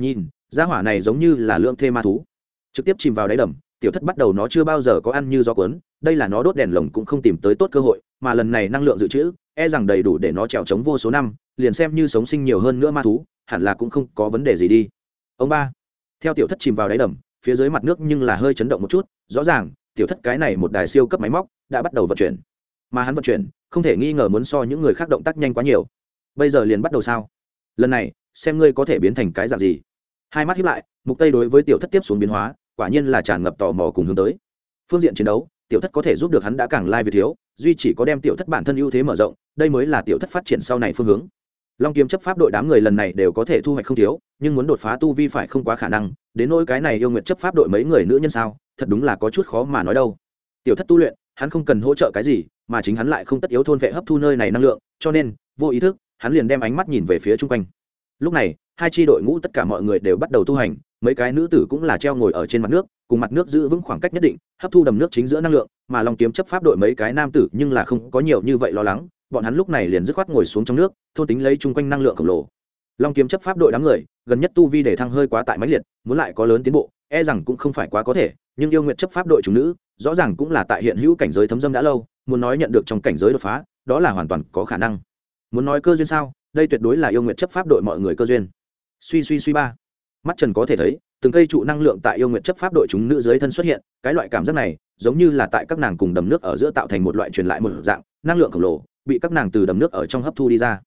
Nhìn, gia hỏa này giống như là lượng thê ma thú. Trực tiếp chìm vào đáy đầm, tiểu thất bắt đầu nó chưa bao giờ có ăn như gió cuốn, đây là nó đốt đèn lồng cũng không tìm tới tốt cơ hội mà lần này năng lượng dự trữ e rằng đầy đủ để nó trèo chống vô số năm, liền xem như sống sinh nhiều hơn nữa ma thú, hẳn là cũng không có vấn đề gì đi. Ông ba, theo tiểu thất chìm vào đáy đầm, phía dưới mặt nước nhưng là hơi chấn động một chút, rõ ràng, tiểu thất cái này một đài siêu cấp máy móc đã bắt đầu vận chuyển. Mà hắn vận chuyển, không thể nghi ngờ muốn so những người khác động tác nhanh quá nhiều. Bây giờ liền bắt đầu sao? Lần này, xem ngươi có thể biến thành cái dạng gì. Hai mắt hiếp lại, mục tây đối với tiểu thất tiếp xuống biến hóa, quả nhiên là tràn ngập tò mò cùng hướng tới. Phương diện chiến đấu, tiểu thất có thể giúp được hắn đã càng lai việt thiếu duy chỉ có đem tiểu thất bản thân ưu thế mở rộng, đây mới là tiểu thất phát triển sau này phương hướng. Long kiếm chấp pháp đội đám người lần này đều có thể thu hoạch không thiếu, nhưng muốn đột phá tu vi phải không quá khả năng, đến nỗi cái này yêu nguyện chấp pháp đội mấy người nữ nhân sao, thật đúng là có chút khó mà nói đâu. Tiểu thất tu luyện, hắn không cần hỗ trợ cái gì, mà chính hắn lại không tất yếu thôn vệ hấp thu nơi này năng lượng, cho nên, vô ý thức, hắn liền đem ánh mắt nhìn về phía chung quanh. Lúc này, hai tri đội ngũ tất cả mọi người đều bắt đầu tu hành, mấy cái nữ tử cũng là treo ngồi ở trên mặt nước cùng mặt nước giữ vững khoảng cách nhất định, hấp thu đầm nước chính giữa năng lượng, mà long kiếm chấp pháp đội mấy cái nam tử nhưng là không có nhiều như vậy lo lắng, bọn hắn lúc này liền dứt khoát ngồi xuống trong nước, thôn tính lấy chung quanh năng lượng khổng lồ. Long kiếm chấp pháp đội đám người, gần nhất tu vi để thăng hơi quá tại máy liệt, muốn lại có lớn tiến bộ e rằng cũng không phải quá có thể, nhưng yêu nguyện chấp pháp đội chủ nữ, rõ ràng cũng là tại hiện hữu cảnh giới thấm dâm đã lâu, muốn nói nhận được trong cảnh giới đột phá, đó là hoàn toàn có khả năng. Muốn nói cơ duyên sao, đây tuyệt đối là yêu nguyện chấp pháp đội mọi người cơ duyên. Suy suy suy ba. Mắt trần có thể thấy từng cây trụ năng lượng tại yêu nguyện chấp pháp đội chúng nữ dưới thân xuất hiện, cái loại cảm giác này, giống như là tại các nàng cùng đầm nước ở giữa tạo thành một loại truyền lại một dạng, năng lượng khổng lồ, bị các nàng từ đầm nước ở trong hấp thu đi ra.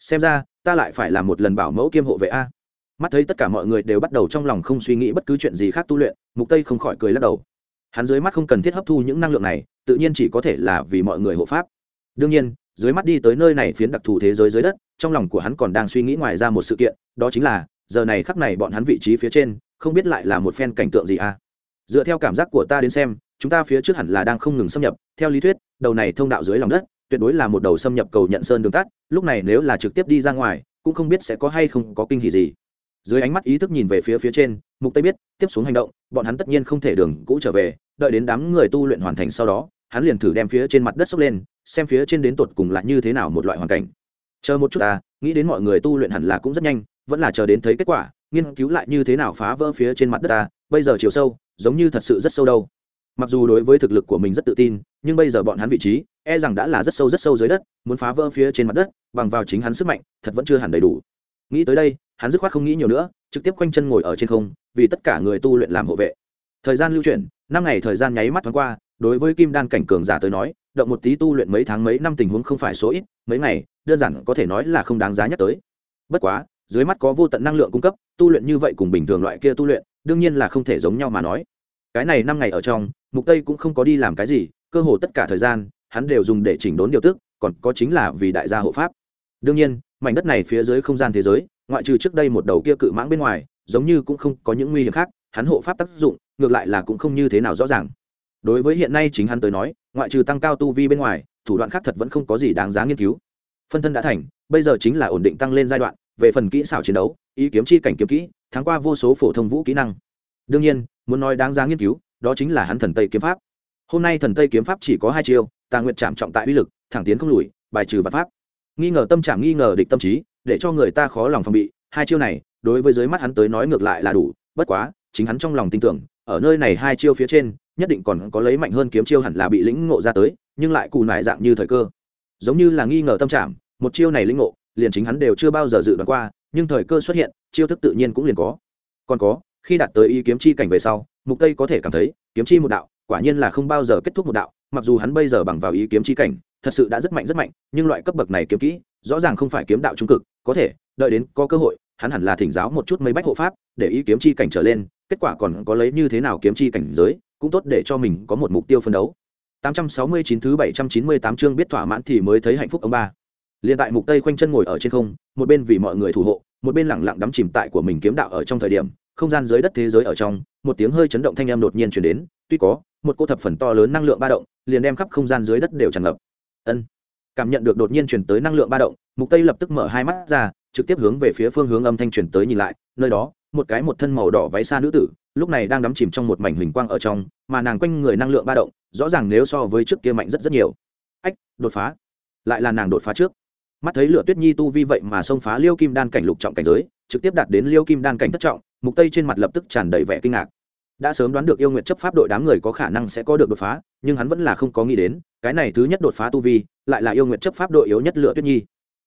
Xem ra, ta lại phải làm một lần bảo mẫu kiêm hộ vệ a. Mắt thấy tất cả mọi người đều bắt đầu trong lòng không suy nghĩ bất cứ chuyện gì khác tu luyện, mục tây không khỏi cười lắc đầu. Hắn dưới mắt không cần thiết hấp thu những năng lượng này, tự nhiên chỉ có thể là vì mọi người hộ pháp. Đương nhiên, dưới mắt đi tới nơi này phiến đặc thù thế giới dưới đất, trong lòng của hắn còn đang suy nghĩ ngoài ra một sự kiện, đó chính là, giờ này khắc này bọn hắn vị trí phía trên không biết lại là một phen cảnh tượng gì à. Dựa theo cảm giác của ta đến xem, chúng ta phía trước hẳn là đang không ngừng xâm nhập. Theo lý thuyết, đầu này thông đạo dưới lòng đất, tuyệt đối là một đầu xâm nhập cầu nhận sơn đường tắt, lúc này nếu là trực tiếp đi ra ngoài, cũng không biết sẽ có hay không có kinh hỉ gì. Dưới ánh mắt ý thức nhìn về phía phía trên, mục tây biết, tiếp xuống hành động, bọn hắn tất nhiên không thể đường cũ trở về, đợi đến đám người tu luyện hoàn thành sau đó, hắn liền thử đem phía trên mặt đất xốc lên, xem phía trên đến tột cùng là như thế nào một loại hoàn cảnh. Chờ một chút ta, nghĩ đến mọi người tu luyện hẳn là cũng rất nhanh, vẫn là chờ đến thấy kết quả nghiên cứu lại như thế nào phá vỡ phía trên mặt đất ta, bây giờ chiều sâu, giống như thật sự rất sâu đâu. Mặc dù đối với thực lực của mình rất tự tin, nhưng bây giờ bọn hắn vị trí e rằng đã là rất sâu rất sâu dưới đất, muốn phá vỡ phía trên mặt đất, bằng vào chính hắn sức mạnh, thật vẫn chưa hẳn đầy đủ. Nghĩ tới đây, hắn dứt khoát không nghĩ nhiều nữa, trực tiếp quanh chân ngồi ở trên không, vì tất cả người tu luyện làm hộ vệ. Thời gian lưu chuyển, năm ngày thời gian nháy mắt thoáng qua, đối với kim đan cảnh cường giả tới nói, động một tí tu luyện mấy tháng mấy năm tình huống không phải số ít, mấy ngày, đơn giản có thể nói là không đáng giá nhắc tới. Bất quá dưới mắt có vô tận năng lượng cung cấp, tu luyện như vậy cùng bình thường loại kia tu luyện, đương nhiên là không thể giống nhau mà nói. Cái này năm ngày ở trong, mục tây cũng không có đi làm cái gì, cơ hồ tất cả thời gian, hắn đều dùng để chỉnh đốn điều tức, còn có chính là vì đại gia hộ pháp. Đương nhiên, mảnh đất này phía dưới không gian thế giới, ngoại trừ trước đây một đầu kia cự mãng bên ngoài, giống như cũng không có những nguy hiểm khác, hắn hộ pháp tác dụng, ngược lại là cũng không như thế nào rõ ràng. Đối với hiện nay chính hắn tới nói, ngoại trừ tăng cao tu vi bên ngoài, thủ đoạn khác thật vẫn không có gì đáng giá nghiên cứu. Phân thân đã thành, bây giờ chính là ổn định tăng lên giai đoạn về phần kỹ xảo chiến đấu, ý kiếm chi cảnh kiếm kỹ tháng qua vô số phổ thông vũ kỹ năng. Đương nhiên, muốn nói đáng giá nghiên cứu, đó chính là hắn thần tây kiếm pháp. Hôm nay thần tây kiếm pháp chỉ có hai chiêu, tà nguyện chạm trọng tại uy lực, thẳng tiến không lùi, bài trừ vật pháp. Nghi ngờ tâm trạng, nghi ngờ địch tâm trí, để cho người ta khó lòng phòng bị, hai chiêu này, đối với dưới mắt hắn tới nói ngược lại là đủ, bất quá, chính hắn trong lòng tin tưởng, ở nơi này hai chiêu phía trên, nhất định còn có lấy mạnh hơn kiếm chiêu hẳn là bị lĩnh ngộ ra tới, nhưng lại cù nải dạng như thời cơ. Giống như là nghi ngờ tâm trạng, một chiêu này lĩnh ngộ liền chính hắn đều chưa bao giờ dự đoán qua, nhưng thời cơ xuất hiện, chiêu thức tự nhiên cũng liền có. Còn có, khi đạt tới ý kiếm chi cảnh về sau, mục tây có thể cảm thấy, kiếm chi một đạo, quả nhiên là không bao giờ kết thúc một đạo, mặc dù hắn bây giờ bằng vào ý kiếm chi cảnh, thật sự đã rất mạnh rất mạnh, nhưng loại cấp bậc này kiếm kỹ, rõ ràng không phải kiếm đạo trung cực, có thể, đợi đến có cơ hội, hắn hẳn là thỉnh giáo một chút mấy bách hộ pháp, để ý kiếm chi cảnh trở lên, kết quả còn có lấy như thế nào kiếm chi cảnh giới, cũng tốt để cho mình có một mục tiêu phân đấu. 869 thứ 798 chương biết thỏa mãn thì mới thấy hạnh phúc ông ba liền tại mục tây khoanh chân ngồi ở trên không, một bên vì mọi người thủ hộ, một bên lẳng lặng đắm chìm tại của mình kiếm đạo ở trong thời điểm, không gian dưới đất thế giới ở trong, một tiếng hơi chấn động thanh âm đột nhiên truyền đến, tuy có, một cô thập phần to lớn năng lượng ba động, liền đem khắp không gian dưới đất đều tràn ngập. Ân. Cảm nhận được đột nhiên truyền tới năng lượng ba động, mục tây lập tức mở hai mắt ra, trực tiếp hướng về phía phương hướng âm thanh truyền tới nhìn lại, nơi đó, một cái một thân màu đỏ váy xa nữ tử, lúc này đang đắm chìm trong một mảnh hình quang ở trong, mà nàng quanh người năng lượng ba động, rõ ràng nếu so với trước kia mạnh rất rất nhiều. Ách, đột phá. Lại là nàng đột phá trước mắt thấy lửa tuyết nhi tu vi vậy mà xông phá liêu kim đan cảnh lục trọng cảnh giới, trực tiếp đạt đến liêu kim đan cảnh thất trọng, mục tây trên mặt lập tức tràn đầy vẻ kinh ngạc. Đã sớm đoán được yêu nguyện chấp pháp đội đám người có khả năng sẽ có được đột phá, nhưng hắn vẫn là không có nghĩ đến, cái này thứ nhất đột phá tu vi, lại là yêu nguyện chấp pháp đội yếu nhất lựa tuyết nhi.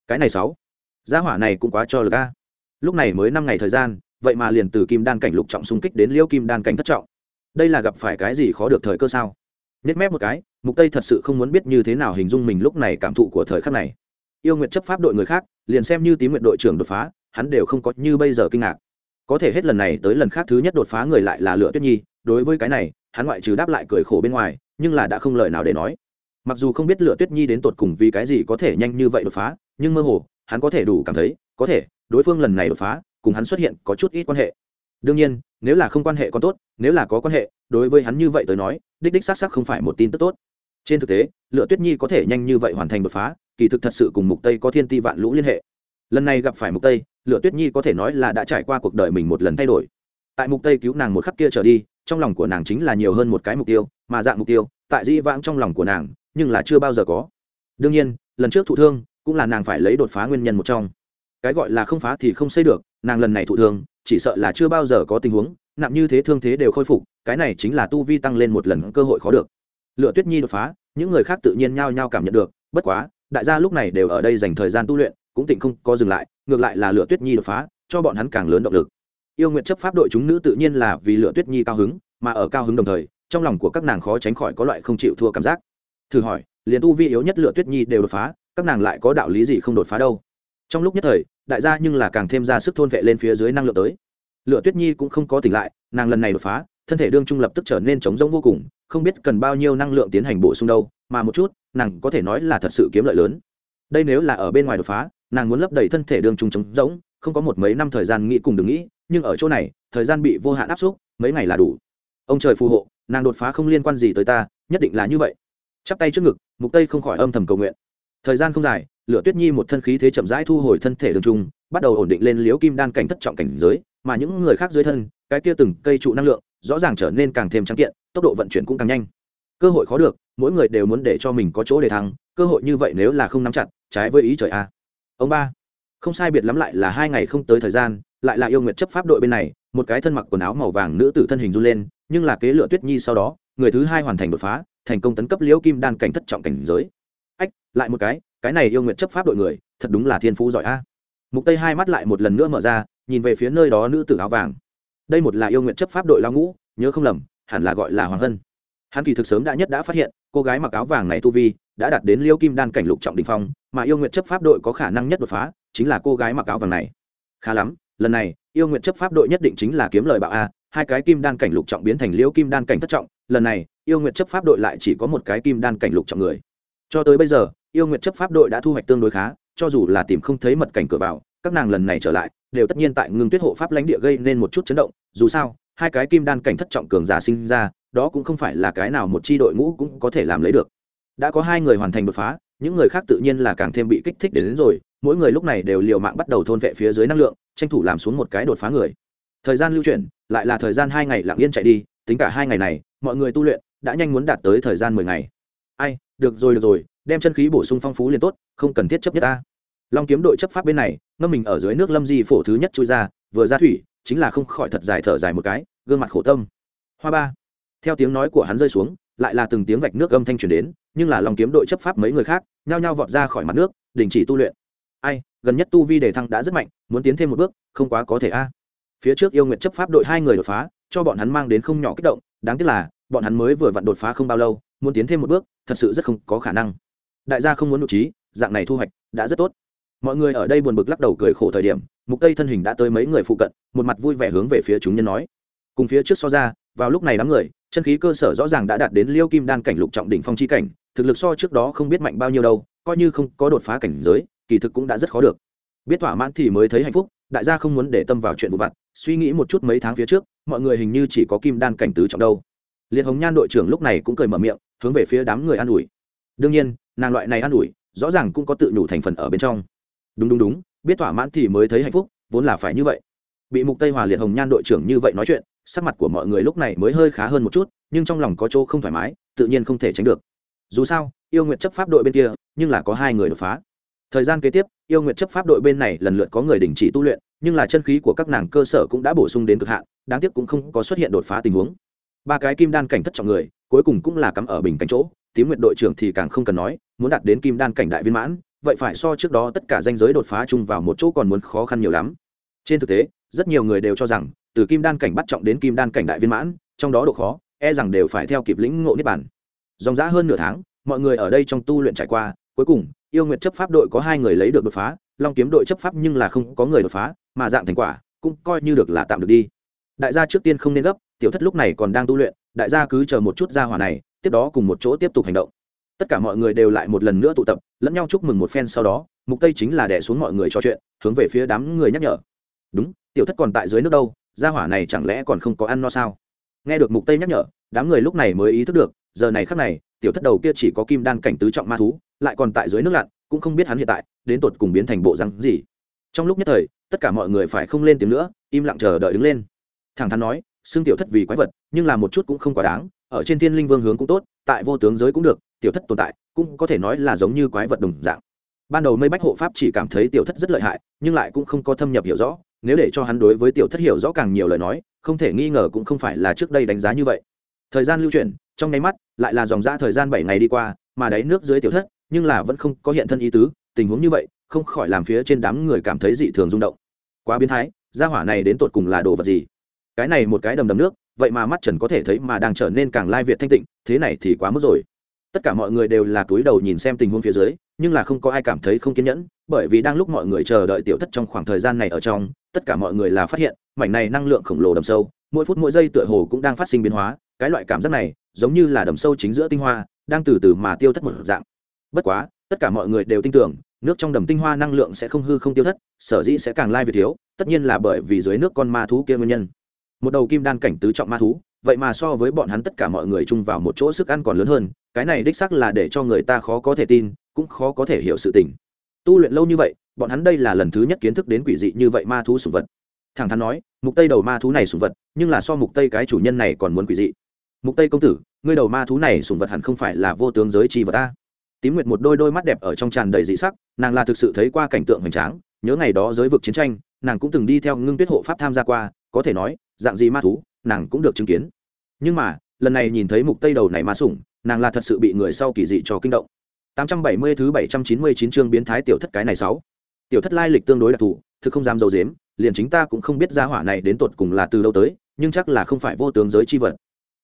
Cái này sáu, gia hỏa này cũng quá cho lực a. Lúc này mới năm ngày thời gian, vậy mà liền từ kim đan cảnh lục trọng xung kích đến liêu kim đan cảnh thất trọng. Đây là gặp phải cái gì khó được thời cơ sao? Nhất mép một cái, mục tây thật sự không muốn biết như thế nào hình dung mình lúc này cảm thụ của thời khắc này yêu nguyện chấp pháp đội người khác, liền xem như tím nguyện đội trưởng đột phá, hắn đều không có như bây giờ kinh ngạc. Có thể hết lần này tới lần khác thứ nhất đột phá người lại là lựa tuyết nhi, đối với cái này, hắn ngoại trừ đáp lại cười khổ bên ngoài, nhưng là đã không lời nào để nói. Mặc dù không biết lựa tuyết nhi đến tột cùng vì cái gì có thể nhanh như vậy đột phá, nhưng mơ hồ, hắn có thể đủ cảm thấy, có thể, đối phương lần này đột phá, cùng hắn xuất hiện có chút ít quan hệ. Đương nhiên, nếu là không quan hệ còn tốt, nếu là có quan hệ, đối với hắn như vậy tới nói, đích đích xác xác không phải một tin tức tốt. Trên thực tế, lựa tuyết nhi có thể nhanh như vậy hoàn thành đột phá kỳ thực thật sự cùng mục tây có thiên ti vạn lũ liên hệ. Lần này gặp phải mục tây lựa tuyết nhi có thể nói là đã trải qua cuộc đời mình một lần thay đổi. Tại mục tây cứu nàng một khắc kia trở đi, trong lòng của nàng chính là nhiều hơn một cái mục tiêu, mà dạng mục tiêu, tại di vãng trong lòng của nàng, nhưng là chưa bao giờ có. Đương nhiên, lần trước thụ thương, cũng là nàng phải lấy đột phá nguyên nhân một trong. Cái gọi là không phá thì không xây được, nàng lần này thụ thương, chỉ sợ là chưa bao giờ có tình huống, nặng như thế thương thế đều khôi phục, cái này chính là tu vi tăng lên một lần cơ hội khó được. Lựa tuyết nhi đột phá, những người khác tự nhiên nhao nhao cảm nhận được, bất quá đại gia lúc này đều ở đây dành thời gian tu luyện, cũng tịnh không có dừng lại, ngược lại là lựa tuyết nhi đột phá, cho bọn hắn càng lớn động lực. Yêu nguyện chấp pháp đội chúng nữ tự nhiên là vì lựa tuyết nhi cao hứng, mà ở cao hứng đồng thời, trong lòng của các nàng khó tránh khỏi có loại không chịu thua cảm giác. Thử hỏi, liền tu vi yếu nhất lựa tuyết nhi đều đột phá, các nàng lại có đạo lý gì không đột phá đâu? Trong lúc nhất thời, đại gia nhưng là càng thêm ra sức thôn vệ lên phía dưới năng lượng tới. Lựa tuyết nhi cũng không có tỉnh lại, nàng lần này đột phá thân thể đương trung lập tức trở nên trống rỗng vô cùng, không biết cần bao nhiêu năng lượng tiến hành bổ sung đâu, mà một chút, nàng có thể nói là thật sự kiếm lợi lớn. Đây nếu là ở bên ngoài đột phá, nàng muốn lấp đầy thân thể đương trung trống rỗng, không có một mấy năm thời gian nghĩ cùng đừng nghĩ, nhưng ở chỗ này, thời gian bị vô hạn áp xúc mấy ngày là đủ. Ông trời phù hộ, nàng đột phá không liên quan gì tới ta, nhất định là như vậy. Chắp tay trước ngực, mục tây không khỏi âm thầm cầu nguyện. Thời gian không dài, lửa tuyết nhi một thân khí thế chậm rãi thu hồi thân thể đường trung, bắt đầu ổn định lên liếu kim đan cảnh thất trọng cảnh giới, mà những người khác dưới thân, cái kia từng cây trụ năng lượng rõ ràng trở nên càng thêm trắng kiện, tốc độ vận chuyển cũng càng nhanh. Cơ hội khó được, mỗi người đều muốn để cho mình có chỗ để thắng cơ hội như vậy nếu là không nắm chặt, trái với ý trời a. Ông ba, không sai biệt lắm lại là hai ngày không tới thời gian, lại là yêu nguyệt chấp pháp đội bên này, một cái thân mặc quần áo màu vàng nữ tử thân hình run lên, nhưng là kế lựa tuyết nhi sau đó, người thứ hai hoàn thành đột phá, thành công tấn cấp liễu kim đan cảnh thất trọng cảnh giới. Ách, lại một cái cái này yêu nguyện chấp pháp đội người, thật đúng là thiên phú giỏi a. Mục tây hai mắt lại một lần nữa mở ra, nhìn về phía nơi đó nữ tử áo vàng đây một là yêu nguyện chấp pháp đội lao ngũ, nhớ không lầm, hẳn là gọi là hoàng hân. Hắn kỳ thực sớm đã nhất đã phát hiện, cô gái mặc áo vàng này tu vi đã đạt đến liêu kim đan cảnh lục trọng đình phong, mà yêu nguyện chấp pháp đội có khả năng nhất đột phá chính là cô gái mặc áo vàng này. Khá lắm, lần này, yêu nguyện chấp pháp đội nhất định chính là kiếm lời bạo a, hai cái kim đan cảnh lục trọng biến thành liêu kim đan cảnh thất trọng, lần này, yêu nguyện chấp pháp đội lại chỉ có một cái kim đan cảnh lục trọng người. Cho tới bây giờ, yêu nguyện chấp pháp đội đã thu hoạch tương đối khá, cho dù là tìm không thấy mật cảnh cửa vào, các nàng lần này trở lại đều tất nhiên tại ngưng tuyết hộ pháp lãnh địa gây nên một chút chấn động dù sao hai cái kim đan cảnh thất trọng cường giả sinh ra đó cũng không phải là cái nào một chi đội ngũ cũng có thể làm lấy được. Đã có hai người hoàn thành đột phá những người khác tự nhiên là càng thêm bị kích thích đến, đến rồi mỗi người lúc này đều liều mạng bắt đầu thôn vệ phía dưới năng lượng tranh thủ làm xuống một cái đột phá người. Thời gian lưu chuyển lại là thời gian hai ngày lặng yên chạy đi tính cả hai ngày này mọi người tu luyện đã nhanh muốn đạt tới thời gian mười ngày. Ai được rồi được rồi đem chân khí bổ sung phong phú liền tốt không cần thiết chấp nhất ta long kiếm đội chấp pháp bên này, ngâm mình ở dưới nước lâm di phổ thứ nhất chui ra, vừa ra thủy, chính là không khỏi thật dài thở dài một cái, gương mặt khổ tâm. Hoa ba. Theo tiếng nói của hắn rơi xuống, lại là từng tiếng vạch nước âm thanh truyền đến, nhưng là long kiếm đội chấp pháp mấy người khác, nhao nhao vọt ra khỏi mặt nước, đình chỉ tu luyện. Ai, gần nhất tu vi đề thăng đã rất mạnh, muốn tiến thêm một bước, không quá có thể a. Phía trước yêu nguyện chấp pháp đội hai người đột phá, cho bọn hắn mang đến không nhỏ kích động, đáng tiếc là, bọn hắn mới vừa vặn đột phá không bao lâu, muốn tiến thêm một bước, thật sự rất không có khả năng. Đại gia không muốn nội trí, dạng này thu hoạch, đã rất tốt mọi người ở đây buồn bực lắc đầu cười khổ thời điểm, mục tây thân hình đã tới mấy người phụ cận, một mặt vui vẻ hướng về phía chúng nhân nói. Cùng phía trước so ra, vào lúc này đám người, chân khí cơ sở rõ ràng đã đạt đến liêu kim đan cảnh lục trọng đỉnh phong chi cảnh, thực lực so trước đó không biết mạnh bao nhiêu đâu, coi như không có đột phá cảnh giới, kỳ thực cũng đã rất khó được. Biết thỏa mãn thì mới thấy hạnh phúc, đại gia không muốn để tâm vào chuyện vụ vặt, suy nghĩ một chút mấy tháng phía trước, mọi người hình như chỉ có kim đan cảnh tứ trọng đâu. Liệt hồng nhan đội trưởng lúc này cũng cười mở miệng, hướng về phía đám người an ủi. Đương nhiên, nàng loại này an ủi, rõ ràng cũng có tự nhủ thành phần ở bên trong đúng đúng đúng, biết thỏa mãn thì mới thấy hạnh phúc, vốn là phải như vậy. Bị mục tây hòa liệt hồng nhan đội trưởng như vậy nói chuyện, sắc mặt của mọi người lúc này mới hơi khá hơn một chút, nhưng trong lòng có chỗ không thoải mái, tự nhiên không thể tránh được. Dù sao, yêu nguyện chấp pháp đội bên kia, nhưng là có hai người đột phá. Thời gian kế tiếp, yêu nguyện chấp pháp đội bên này lần lượt có người đình chỉ tu luyện, nhưng là chân khí của các nàng cơ sở cũng đã bổ sung đến cực hạn, đáng tiếc cũng không có xuất hiện đột phá tình huống. Ba cái kim đan cảnh thất trọng người, cuối cùng cũng là cắm ở bình cảnh chỗ, tím nguyện đội trưởng thì càng không cần nói, muốn đạt đến kim đan cảnh đại viên mãn vậy phải so trước đó tất cả danh giới đột phá chung vào một chỗ còn muốn khó khăn nhiều lắm. Trên thực tế, rất nhiều người đều cho rằng, từ kim đan cảnh bắt trọng đến kim đan cảnh đại viên mãn, trong đó độ khó e rằng đều phải theo kịp lĩnh ngộ niết bản dòng giã hơn nửa tháng, mọi người ở đây trong tu luyện trải qua, cuối cùng, yêu nguyện chấp pháp đội có hai người lấy được đột phá, long kiếm đội chấp pháp nhưng là không có người đột phá, mà dạng thành quả cũng coi như được là tạm được đi. Đại gia trước tiên không nên gấp, tiểu thất lúc này còn đang tu luyện, đại gia cứ chờ một chút ra hỏa này, tiếp đó cùng một chỗ tiếp tục hành động tất cả mọi người đều lại một lần nữa tụ tập, lẫn nhau chúc mừng một phen sau đó, mục tây chính là đẻ xuống mọi người trò chuyện, hướng về phía đám người nhắc nhở. Đúng, tiểu thất còn tại dưới nước đâu, Gia hỏa này chẳng lẽ còn không có ăn no sao? Nghe được mục tây nhắc nhở, đám người lúc này mới ý thức được, giờ này khắc này, tiểu thất đầu kia chỉ có kim đan cảnh tứ trọng ma thú, lại còn tại dưới nước lặn, cũng không biết hắn hiện tại, đến tột cùng biến thành bộ rắn gì. Trong lúc nhất thời, tất cả mọi người phải không lên tiếng nữa, im lặng chờ đợi đứng lên. Thẳng thắn nói, xương tiểu thất vì quái vật, nhưng là một chút cũng không quá đáng, ở trên thiên linh vương hướng cũng tốt, tại vô tướng giới cũng được tiểu thất tồn tại, cũng có thể nói là giống như quái vật đồng dạng. Ban đầu mây bách hộ pháp chỉ cảm thấy tiểu thất rất lợi hại, nhưng lại cũng không có thâm nhập hiểu rõ. Nếu để cho hắn đối với tiểu thất hiểu rõ càng nhiều lời nói, không thể nghi ngờ cũng không phải là trước đây đánh giá như vậy. Thời gian lưu chuyển, trong nháy mắt, lại là dòng ra thời gian bảy ngày đi qua, mà đáy nước dưới tiểu thất, nhưng là vẫn không có hiện thân ý tứ. Tình huống như vậy, không khỏi làm phía trên đám người cảm thấy dị thường rung động. Quá biến thái, gia hỏa này đến tột cùng là đồ vật gì? Cái này một cái đầm đầm nước, vậy mà mắt trần có thể thấy mà đang trở nên càng lai việt thanh tịnh, thế này thì quá mức rồi tất cả mọi người đều là túi đầu nhìn xem tình huống phía dưới, nhưng là không có ai cảm thấy không kiên nhẫn, bởi vì đang lúc mọi người chờ đợi tiểu thất trong khoảng thời gian này ở trong, tất cả mọi người là phát hiện, mảnh này năng lượng khổng lồ đầm sâu, mỗi phút mỗi giây tựa hồ cũng đang phát sinh biến hóa, cái loại cảm giác này, giống như là đầm sâu chính giữa tinh hoa, đang từ từ mà tiêu thất một dạng. Bất quá, tất cả mọi người đều tin tưởng, nước trong đầm tinh hoa năng lượng sẽ không hư không tiêu thất, sở dĩ sẽ càng lai việt thiếu, tất nhiên là bởi vì dưới nước con ma thú kia nguyên nhân. Một đầu kim đan cảnh tứ trọng ma thú, vậy mà so với bọn hắn tất cả mọi người chung vào một chỗ sức ăn còn lớn hơn cái này đích sắc là để cho người ta khó có thể tin, cũng khó có thể hiểu sự tình. Tu luyện lâu như vậy, bọn hắn đây là lần thứ nhất kiến thức đến quỷ dị như vậy ma thú sủng vật. Thẳng thắn nói, mục tây đầu ma thú này sủng vật, nhưng là so mục tây cái chủ nhân này còn muốn quỷ dị. Mục tây công tử, ngươi đầu ma thú này sủng vật hẳn không phải là vô tướng giới chi vật ta tím nguyệt một đôi đôi mắt đẹp ở trong tràn đầy dị sắc, nàng là thực sự thấy qua cảnh tượng hoành tráng, nhớ ngày đó giới vực chiến tranh, nàng cũng từng đi theo ngưng tuyết hộ pháp tham gia qua, có thể nói, dạng gì ma thú, nàng cũng được chứng kiến. Nhưng mà, lần này nhìn thấy mục tây đầu này ma sủng nàng là thật sự bị người sau kỳ dị cho kinh động. 870 thứ 799 chương biến thái tiểu thất cái này sáu. Tiểu thất lai lịch tương đối đặc thù, thực không dám dầu dếm liền chính ta cũng không biết gia hỏa này đến tột cùng là từ đâu tới, nhưng chắc là không phải vô tướng giới chi vật.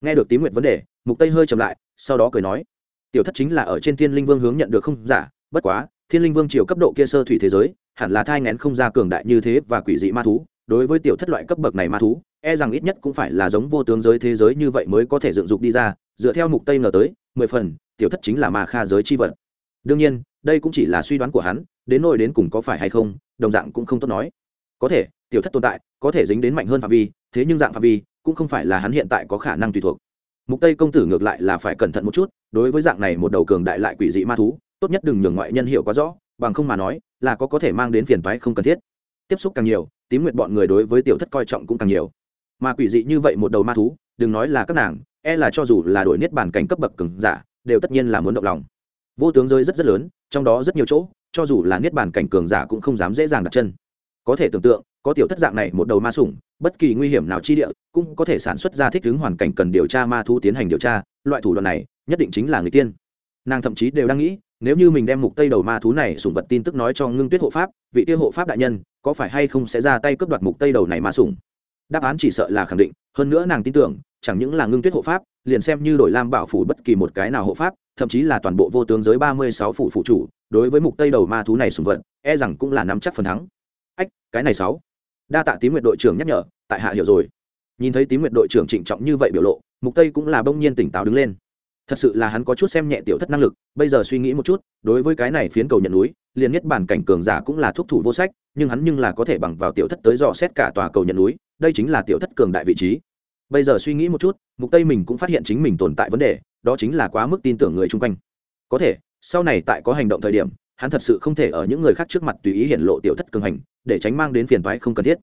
Nghe được tím nguyệt vấn đề, mục tây hơi chậm lại, sau đó cười nói, tiểu thất chính là ở trên thiên linh vương hướng nhận được không giả, bất quá, thiên linh vương chiều cấp độ kia sơ thủy thế giới, hẳn là thai nghén không ra cường đại như thế và quỷ dị ma thú, đối với tiểu thất loại cấp bậc này ma thú e rằng ít nhất cũng phải là giống vô tướng giới thế giới như vậy mới có thể dựng dục đi ra dựa theo mục tây ngờ tới, mười phần, tiểu thất chính là ma kha giới chi vật. Đương nhiên, đây cũng chỉ là suy đoán của hắn, đến nỗi đến cùng có phải hay không, đồng dạng cũng không tốt nói. Có thể, tiểu thất tồn tại, có thể dính đến mạnh hơn phạm vi, thế nhưng dạng phạm vi, cũng không phải là hắn hiện tại có khả năng tùy thuộc. Mục tây công tử ngược lại là phải cẩn thận một chút, đối với dạng này một đầu cường đại lại quỷ dị ma thú, tốt nhất đừng nhường ngoại nhân hiểu quá rõ, bằng không mà nói, là có có thể mang đến phiền toái không cần thiết. Tiếp xúc càng nhiều, tím nguyện bọn người đối với tiểu thất coi trọng cũng càng nhiều. Mà quỷ dị như vậy một đầu ma thú đừng nói là các nàng e là cho dù là đổi niết bản cảnh cấp bậc cường giả, đều tất nhiên là muốn động lòng. Vô tướng giới rất rất lớn, trong đó rất nhiều chỗ, cho dù là niết bản cảnh cường giả cũng không dám dễ dàng đặt chân. Có thể tưởng tượng, có tiểu thất dạng này một đầu ma sủng, bất kỳ nguy hiểm nào chi địa, cũng có thể sản xuất ra thích ứng hoàn cảnh cần điều tra ma thú tiến hành điều tra, loại thủ đoạn này, nhất định chính là người tiên. Nàng thậm chí đều đang nghĩ, nếu như mình đem mục tây đầu ma thú này sủng vật tin tức nói cho ngưng tuyết hộ pháp, vị tiêu hộ pháp đại nhân, có phải hay không sẽ ra tay cướp đoạt mục tây đầu này ma sủng? Đáp án chỉ sợ là khẳng định hơn nữa nàng tin tưởng chẳng những là ngưng tuyết hộ pháp liền xem như đổi lam bảo phủ bất kỳ một cái nào hộ pháp thậm chí là toàn bộ vô tướng giới 36 phủ phụ chủ đối với mục tây đầu ma thú này sủng vận, e rằng cũng là nắm chắc phần thắng. Ách cái này sáu. Đa tạ tím nguyệt đội trưởng nhắc nhở tại hạ hiểu rồi. Nhìn thấy tím nguyệt đội trưởng trịnh trọng như vậy biểu lộ mục tây cũng là bỗng nhiên tỉnh táo đứng lên thật sự là hắn có chút xem nhẹ tiểu thất năng lực, bây giờ suy nghĩ một chút, đối với cái này phiến cầu nhận núi, liền nhất bản cảnh cường giả cũng là thúc thủ vô sách, nhưng hắn nhưng là có thể bằng vào tiểu thất tới dò xét cả tòa cầu nhận núi, đây chính là tiểu thất cường đại vị trí. Bây giờ suy nghĩ một chút, mục tây mình cũng phát hiện chính mình tồn tại vấn đề, đó chính là quá mức tin tưởng người chung quanh. Có thể, sau này tại có hành động thời điểm, hắn thật sự không thể ở những người khác trước mặt tùy ý hiển lộ tiểu thất cường hành, để tránh mang đến phiền toái không cần thiết.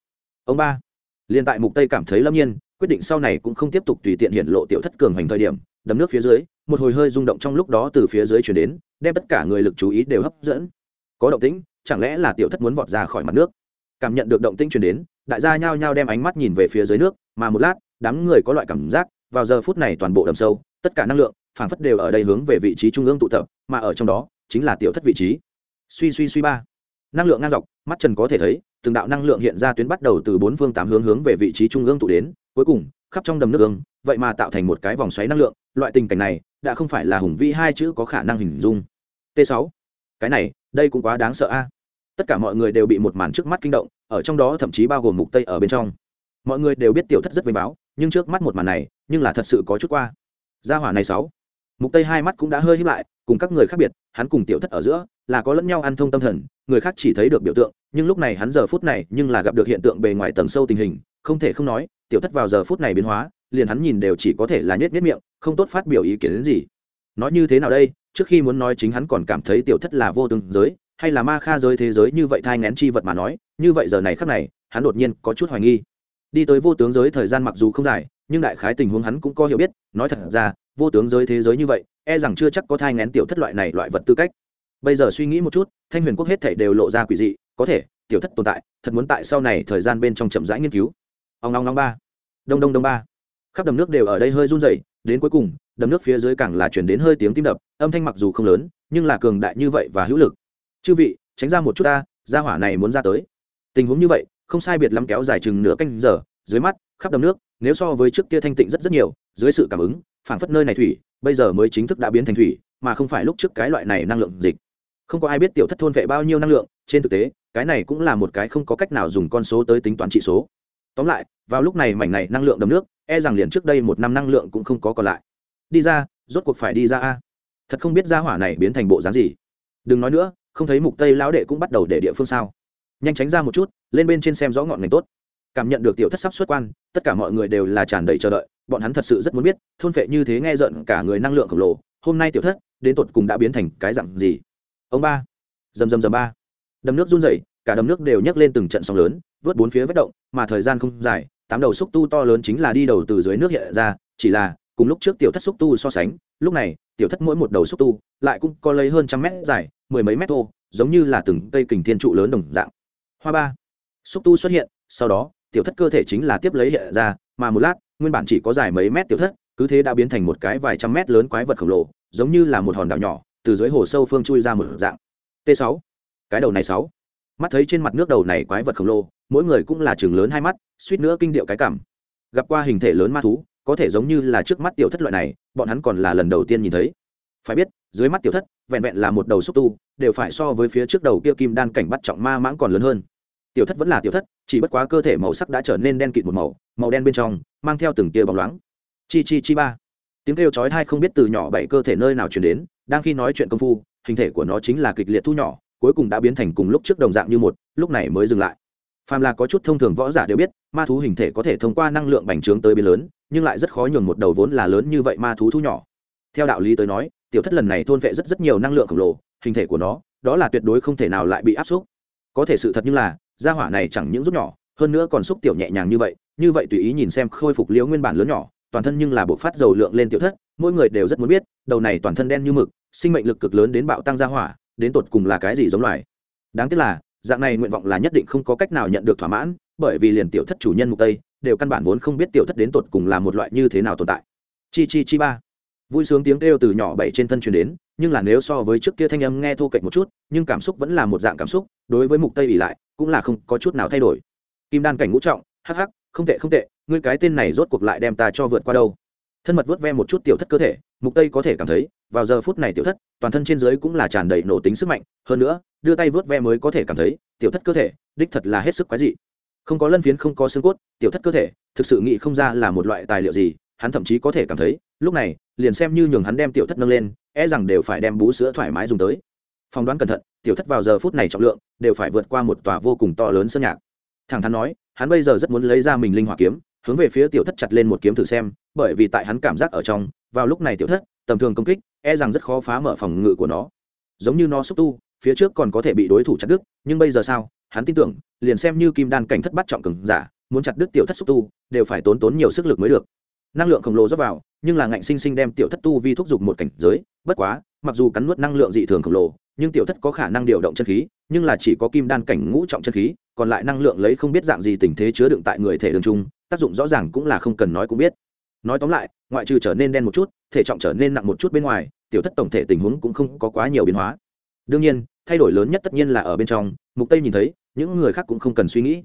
Ông ba, liền tại mục tây cảm thấy lâm nhiên, quyết định sau này cũng không tiếp tục tùy tiện hiển lộ tiểu thất cường hành thời điểm, đầm nước phía dưới một hồi hơi rung động trong lúc đó từ phía dưới chuyển đến, đem tất cả người lực chú ý đều hấp dẫn. Có động tĩnh, chẳng lẽ là tiểu thất muốn vọt ra khỏi mặt nước? Cảm nhận được động tĩnh chuyển đến, đại gia nhao nhao đem ánh mắt nhìn về phía dưới nước, mà một lát, đám người có loại cảm giác, vào giờ phút này toàn bộ đầm sâu, tất cả năng lượng, phảng phất đều ở đây hướng về vị trí trung ương tụ tập, mà ở trong đó, chính là tiểu thất vị trí. Suy suy suy ba. Năng lượng ngang dọc, mắt trần có thể thấy, từng đạo năng lượng hiện ra tuyến bắt đầu từ bốn phương tám hướng hướng về vị trí trung ương tụ đến, cuối cùng, khắp trong đầm nước ương, vậy mà tạo thành một cái vòng xoáy năng lượng, loại tình cảnh này đã không phải là hùng vĩ hai chữ có khả năng hình dung. T 6 cái này, đây cũng quá đáng sợ a. Tất cả mọi người đều bị một màn trước mắt kinh động, ở trong đó thậm chí bao gồm mục tây ở bên trong. Mọi người đều biết tiểu thất rất vinh báo, nhưng trước mắt một màn này, nhưng là thật sự có chút qua. Gia hỏa này sáu. Mục tây hai mắt cũng đã hơi híp lại, cùng các người khác biệt, hắn cùng tiểu thất ở giữa, là có lẫn nhau ăn thông tâm thần, người khác chỉ thấy được biểu tượng, nhưng lúc này hắn giờ phút này nhưng là gặp được hiện tượng bề ngoài tầng sâu tình hình, không thể không nói, tiểu thất vào giờ phút này biến hóa liền hắn nhìn đều chỉ có thể là nhếch nhếch miệng, không tốt phát biểu ý kiến đến gì. Nói như thế nào đây? Trước khi muốn nói chính hắn còn cảm thấy tiểu thất là vô tương giới, hay là ma kha giới thế giới như vậy thai ngén chi vật mà nói, như vậy giờ này khắc này, hắn đột nhiên có chút hoài nghi. Đi tới vô tướng giới thời gian mặc dù không dài, nhưng đại khái tình huống hắn cũng có hiểu biết, nói thật ra, vô tướng giới thế giới như vậy e rằng chưa chắc có thai ngén tiểu thất loại này loại vật tư cách. Bây giờ suy nghĩ một chút, thanh huyền quốc hết thảy đều lộ ra quỷ dị, có thể, tiểu thất tồn tại, thật muốn tại sau này thời gian bên trong chậm rãi nghiên cứu. Ông long long ba. Đông đông đông ba khắp đầm nước đều ở đây hơi run rẩy, đến cuối cùng, đầm nước phía dưới càng là chuyển đến hơi tiếng tim đập, âm thanh mặc dù không lớn, nhưng là cường đại như vậy và hữu lực. Chư vị, tránh ra một chút ta, gia hỏa này muốn ra tới. Tình huống như vậy, không sai biệt lắm kéo dài chừng nửa canh giờ, dưới mắt, khắp đầm nước, nếu so với trước kia thanh tịnh rất rất nhiều, dưới sự cảm ứng, phảng phất nơi này thủy, bây giờ mới chính thức đã biến thành thủy, mà không phải lúc trước cái loại này năng lượng dịch. Không có ai biết tiểu thất thôn vệ bao nhiêu năng lượng, trên thực tế, cái này cũng là một cái không có cách nào dùng con số tới tính toán trị số. Tóm lại vào lúc này mảnh này năng lượng đầm nước e rằng liền trước đây một năm năng lượng cũng không có còn lại. Đi ra, rốt cuộc phải đi ra a. Thật không biết ra hỏa này biến thành bộ dáng gì. Đừng nói nữa, không thấy mục tây lão đệ cũng bắt đầu để địa phương sao. Nhanh tránh ra một chút, lên bên trên xem rõ ngọn ngành tốt. Cảm nhận được tiểu thất sắp xuất quan, tất cả mọi người đều là tràn đầy chờ đợi, bọn hắn thật sự rất muốn biết, thôn phệ như thế nghe giận cả người năng lượng khổng lồ, hôm nay tiểu thất, đến tột cùng đã biến thành cái dạng gì? Ông ba. Dầm dầm dầm ba. Đầm nước run rẩy, cả đầm nước đều nhấc lên từng trận sóng lớn, vớt bốn phía vết động, mà thời gian không dài tám đầu xúc tu to lớn chính là đi đầu từ dưới nước hiện ra, chỉ là, cùng lúc trước tiểu thất xúc tu so sánh, lúc này, tiểu thất mỗi một đầu xúc tu lại cũng có lấy hơn trăm mét dài, mười mấy mét thô, giống như là từng cây kình thiên trụ lớn đồng dạng. Hoa ba. Xúc tu xuất hiện, sau đó, tiểu thất cơ thể chính là tiếp lấy hiện ra, mà một lát, nguyên bản chỉ có dài mấy mét tiểu thất, cứ thế đã biến thành một cái vài trăm mét lớn quái vật khổng lồ, giống như là một hòn đảo nhỏ, từ dưới hồ sâu phương chui ra một dạng. T 6 cái đầu này sáu. Mắt thấy trên mặt nước đầu này quái vật khổng lồ mỗi người cũng là trường lớn hai mắt, suýt nữa kinh điệu cái cảm. Gặp qua hình thể lớn ma thú, có thể giống như là trước mắt tiểu thất loại này, bọn hắn còn là lần đầu tiên nhìn thấy. Phải biết, dưới mắt tiểu thất, vẹn vẹn là một đầu xúc tu, đều phải so với phía trước đầu kia kim đan cảnh bắt trọng ma mãng còn lớn hơn. Tiểu thất vẫn là tiểu thất, chỉ bất quá cơ thể màu sắc đã trở nên đen kịt một màu màu đen bên trong, mang theo từng tia bóng loáng. Chi chi chi ba. Tiếng kêu chói tai không biết từ nhỏ bảy cơ thể nơi nào truyền đến, đang khi nói chuyện công phu, hình thể của nó chính là kịch liệt thu nhỏ, cuối cùng đã biến thành cùng lúc trước đồng dạng như một, lúc này mới dừng lại phàm là có chút thông thường võ giả đều biết, ma thú hình thể có thể thông qua năng lượng bành trướng tới biến lớn, nhưng lại rất khó nhường một đầu vốn là lớn như vậy ma thú thu nhỏ. Theo đạo lý tới nói, tiểu thất lần này thôn vệ rất rất nhiều năng lượng khổng lồ, hình thể của nó, đó là tuyệt đối không thể nào lại bị áp xúc. Có thể sự thật như là, gia hỏa này chẳng những rút nhỏ, hơn nữa còn xúc tiểu nhẹ nhàng như vậy như vậy tùy ý nhìn xem khôi phục liễu nguyên bản lớn nhỏ, toàn thân nhưng là bộ phát dầu lượng lên tiểu thất, mỗi người đều rất muốn biết, đầu này toàn thân đen như mực, sinh mệnh lực cực lớn đến bạo tăng gia hỏa, đến tột cùng là cái gì giống loài. Đáng tiếc là dạng này nguyện vọng là nhất định không có cách nào nhận được thỏa mãn, bởi vì liền tiểu thất chủ nhân mục tây đều căn bản vốn không biết tiểu thất đến tột cùng là một loại như thế nào tồn tại. Chi chi chi ba. Vui sướng tiếng kêu từ nhỏ bảy trên thân truyền đến, nhưng là nếu so với trước kia thanh âm nghe thô kệch một chút, nhưng cảm xúc vẫn là một dạng cảm xúc, đối với mục tây ỉ lại, cũng là không có chút nào thay đổi. Kim đan cảnh ngũ trọng, hắc hắc, không tệ không tệ, ngươi cái tên này rốt cuộc lại đem ta cho vượt qua đâu. Thân mật vớt ve một chút tiểu thất cơ thể, mục tây có thể cảm thấy, vào giờ phút này tiểu thất toàn thân trên dưới cũng là tràn đầy nổ tính sức mạnh, hơn nữa, đưa tay vớt ve mới có thể cảm thấy, tiểu thất cơ thể, đích thật là hết sức quái dị. Không có lân phiến, không có xương cốt, tiểu thất cơ thể, thực sự nghĩ không ra là một loại tài liệu gì, hắn thậm chí có thể cảm thấy, lúc này, liền xem như nhường hắn đem tiểu thất nâng lên e rằng đều phải đem bú sữa thoải mái dùng tới. Phỏng đoán cẩn thận, tiểu thất vào giờ phút này trọng lượng, đều phải vượt qua một tòa vô cùng to lớn sơn nhạc. Thẳng thắn nói, hắn bây giờ rất muốn lấy ra mình linh hỏa kiếm, hướng về phía tiểu thất chặt lên một kiếm thử xem, bởi vì tại hắn cảm giác ở trong, vào lúc này tiểu thất, tầm thường công kích e rằng rất khó phá mở phòng ngự của nó. Giống như nó xúc tu, phía trước còn có thể bị đối thủ chặt đứt, nhưng bây giờ sao? Hắn tin tưởng, liền xem như kim đan cảnh thất bắt trọng cường giả, muốn chặt đứt tiểu thất xúc tu, đều phải tốn tốn nhiều sức lực mới được. Năng lượng khổng lồ dốc vào, nhưng là ngạnh sinh sinh đem tiểu thất tu vi thúc giục một cảnh giới, bất quá, mặc dù cắn nuốt năng lượng dị thường khổng lồ, nhưng tiểu thất có khả năng điều động chân khí, nhưng là chỉ có kim đan cảnh ngũ trọng chân khí, còn lại năng lượng lấy không biết dạng gì tình thế chứa đựng tại người thể đường trung tác dụng rõ ràng cũng là không cần nói cũng biết nói tóm lại, ngoại trừ trở nên đen một chút, thể trọng trở nên nặng một chút bên ngoài, tiểu thất tổng thể tình huống cũng không có quá nhiều biến hóa. Đương nhiên, thay đổi lớn nhất tất nhiên là ở bên trong, mục tây nhìn thấy, những người khác cũng không cần suy nghĩ.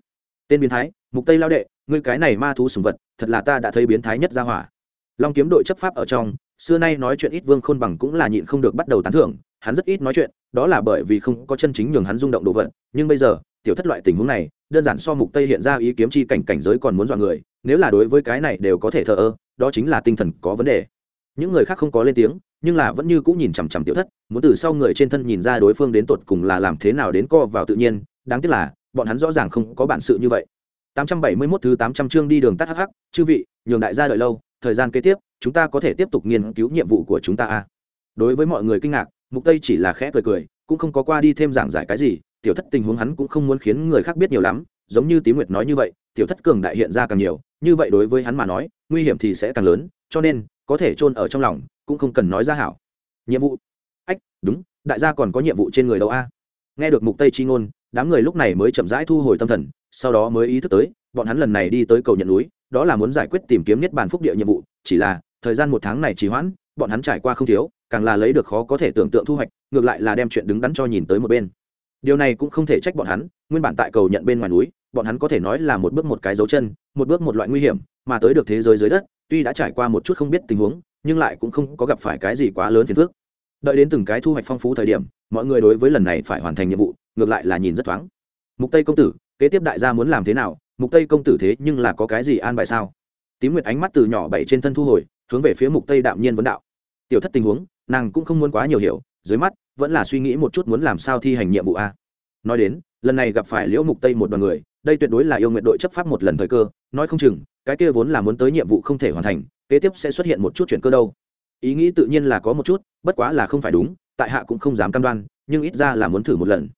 Tên biến thái, mục tây lao đệ, ngươi cái này ma thú sùng vật, thật là ta đã thấy biến thái nhất ra hỏa. Long kiếm đội chấp pháp ở trong, xưa nay nói chuyện ít vương khôn bằng cũng là nhịn không được bắt đầu tán thưởng, hắn rất ít nói chuyện, đó là bởi vì không có chân chính nhường hắn rung động đồ vật, nhưng bây giờ, tiểu thất loại tình huống này, đơn giản so mục tây hiện ra ý kiếm chi cảnh cảnh giới còn muốn dọa người, nếu là đối với cái này đều có thể thờ ơ đó chính là tinh thần có vấn đề. Những người khác không có lên tiếng, nhưng là vẫn như cũng nhìn chằm chằm tiểu thất, muốn từ sau người trên thân nhìn ra đối phương đến tột cùng là làm thế nào đến co vào tự nhiên, đáng tiếc là, bọn hắn rõ ràng không có bản sự như vậy. 871 thứ 800 chương đi đường tắt hắc hắc, chư vị, nhường đại gia đợi lâu, thời gian kế tiếp, chúng ta có thể tiếp tục nghiên cứu nhiệm vụ của chúng ta a. Đối với mọi người kinh ngạc, mục tây chỉ là khẽ cười cười, cũng không có qua đi thêm giảng giải cái gì, tiểu thất tình huống hắn cũng không muốn khiến người khác biết nhiều lắm, giống như tím nguyệt nói như vậy tiểu thất cường đại hiện ra càng nhiều, như vậy đối với hắn mà nói, nguy hiểm thì sẽ càng lớn, cho nên, có thể chôn ở trong lòng, cũng không cần nói ra hảo. Nhiệm vụ. Ách, đúng, đại gia còn có nhiệm vụ trên người đâu a? Nghe được mục tây chi ngôn, đám người lúc này mới chậm rãi thu hồi tâm thần, sau đó mới ý thức tới, bọn hắn lần này đi tới cầu nhận núi, đó là muốn giải quyết tìm kiếm niết bàn phúc địa nhiệm vụ, chỉ là, thời gian một tháng này trì hoãn, bọn hắn trải qua không thiếu, càng là lấy được khó có thể tưởng tượng thu hoạch, ngược lại là đem chuyện đứng đắn cho nhìn tới một bên. Điều này cũng không thể trách bọn hắn, nguyên bản tại cầu nhận bên ngoài núi bọn hắn có thể nói là một bước một cái dấu chân, một bước một loại nguy hiểm, mà tới được thế giới dưới đất, tuy đã trải qua một chút không biết tình huống, nhưng lại cũng không có gặp phải cái gì quá lớn phiền phức. Đợi đến từng cái thu hoạch phong phú thời điểm, mọi người đối với lần này phải hoàn thành nhiệm vụ, ngược lại là nhìn rất thoáng. Mục tây công tử, kế tiếp đại gia muốn làm thế nào? Mục tây công tử thế nhưng là có cái gì an bài sao? Tím nguyệt ánh mắt từ nhỏ bảy trên thân thu hồi, hướng về phía mục tây đạm nhiên vấn đạo. Tiểu thất tình huống, nàng cũng không muốn quá nhiều hiểu, dưới mắt, vẫn là suy nghĩ một chút muốn làm sao thi hành nhiệm vụ a. Nói đến, lần này gặp phải liễu mục tây một đoàn người đây tuyệt đối là yêu nguyện đội chấp pháp một lần thời cơ, nói không chừng, cái kia vốn là muốn tới nhiệm vụ không thể hoàn thành, kế tiếp sẽ xuất hiện một chút chuyện cơ đâu. Ý nghĩ tự nhiên là có một chút, bất quá là không phải đúng, tại hạ cũng không dám cam đoan, nhưng ít ra là muốn thử một lần.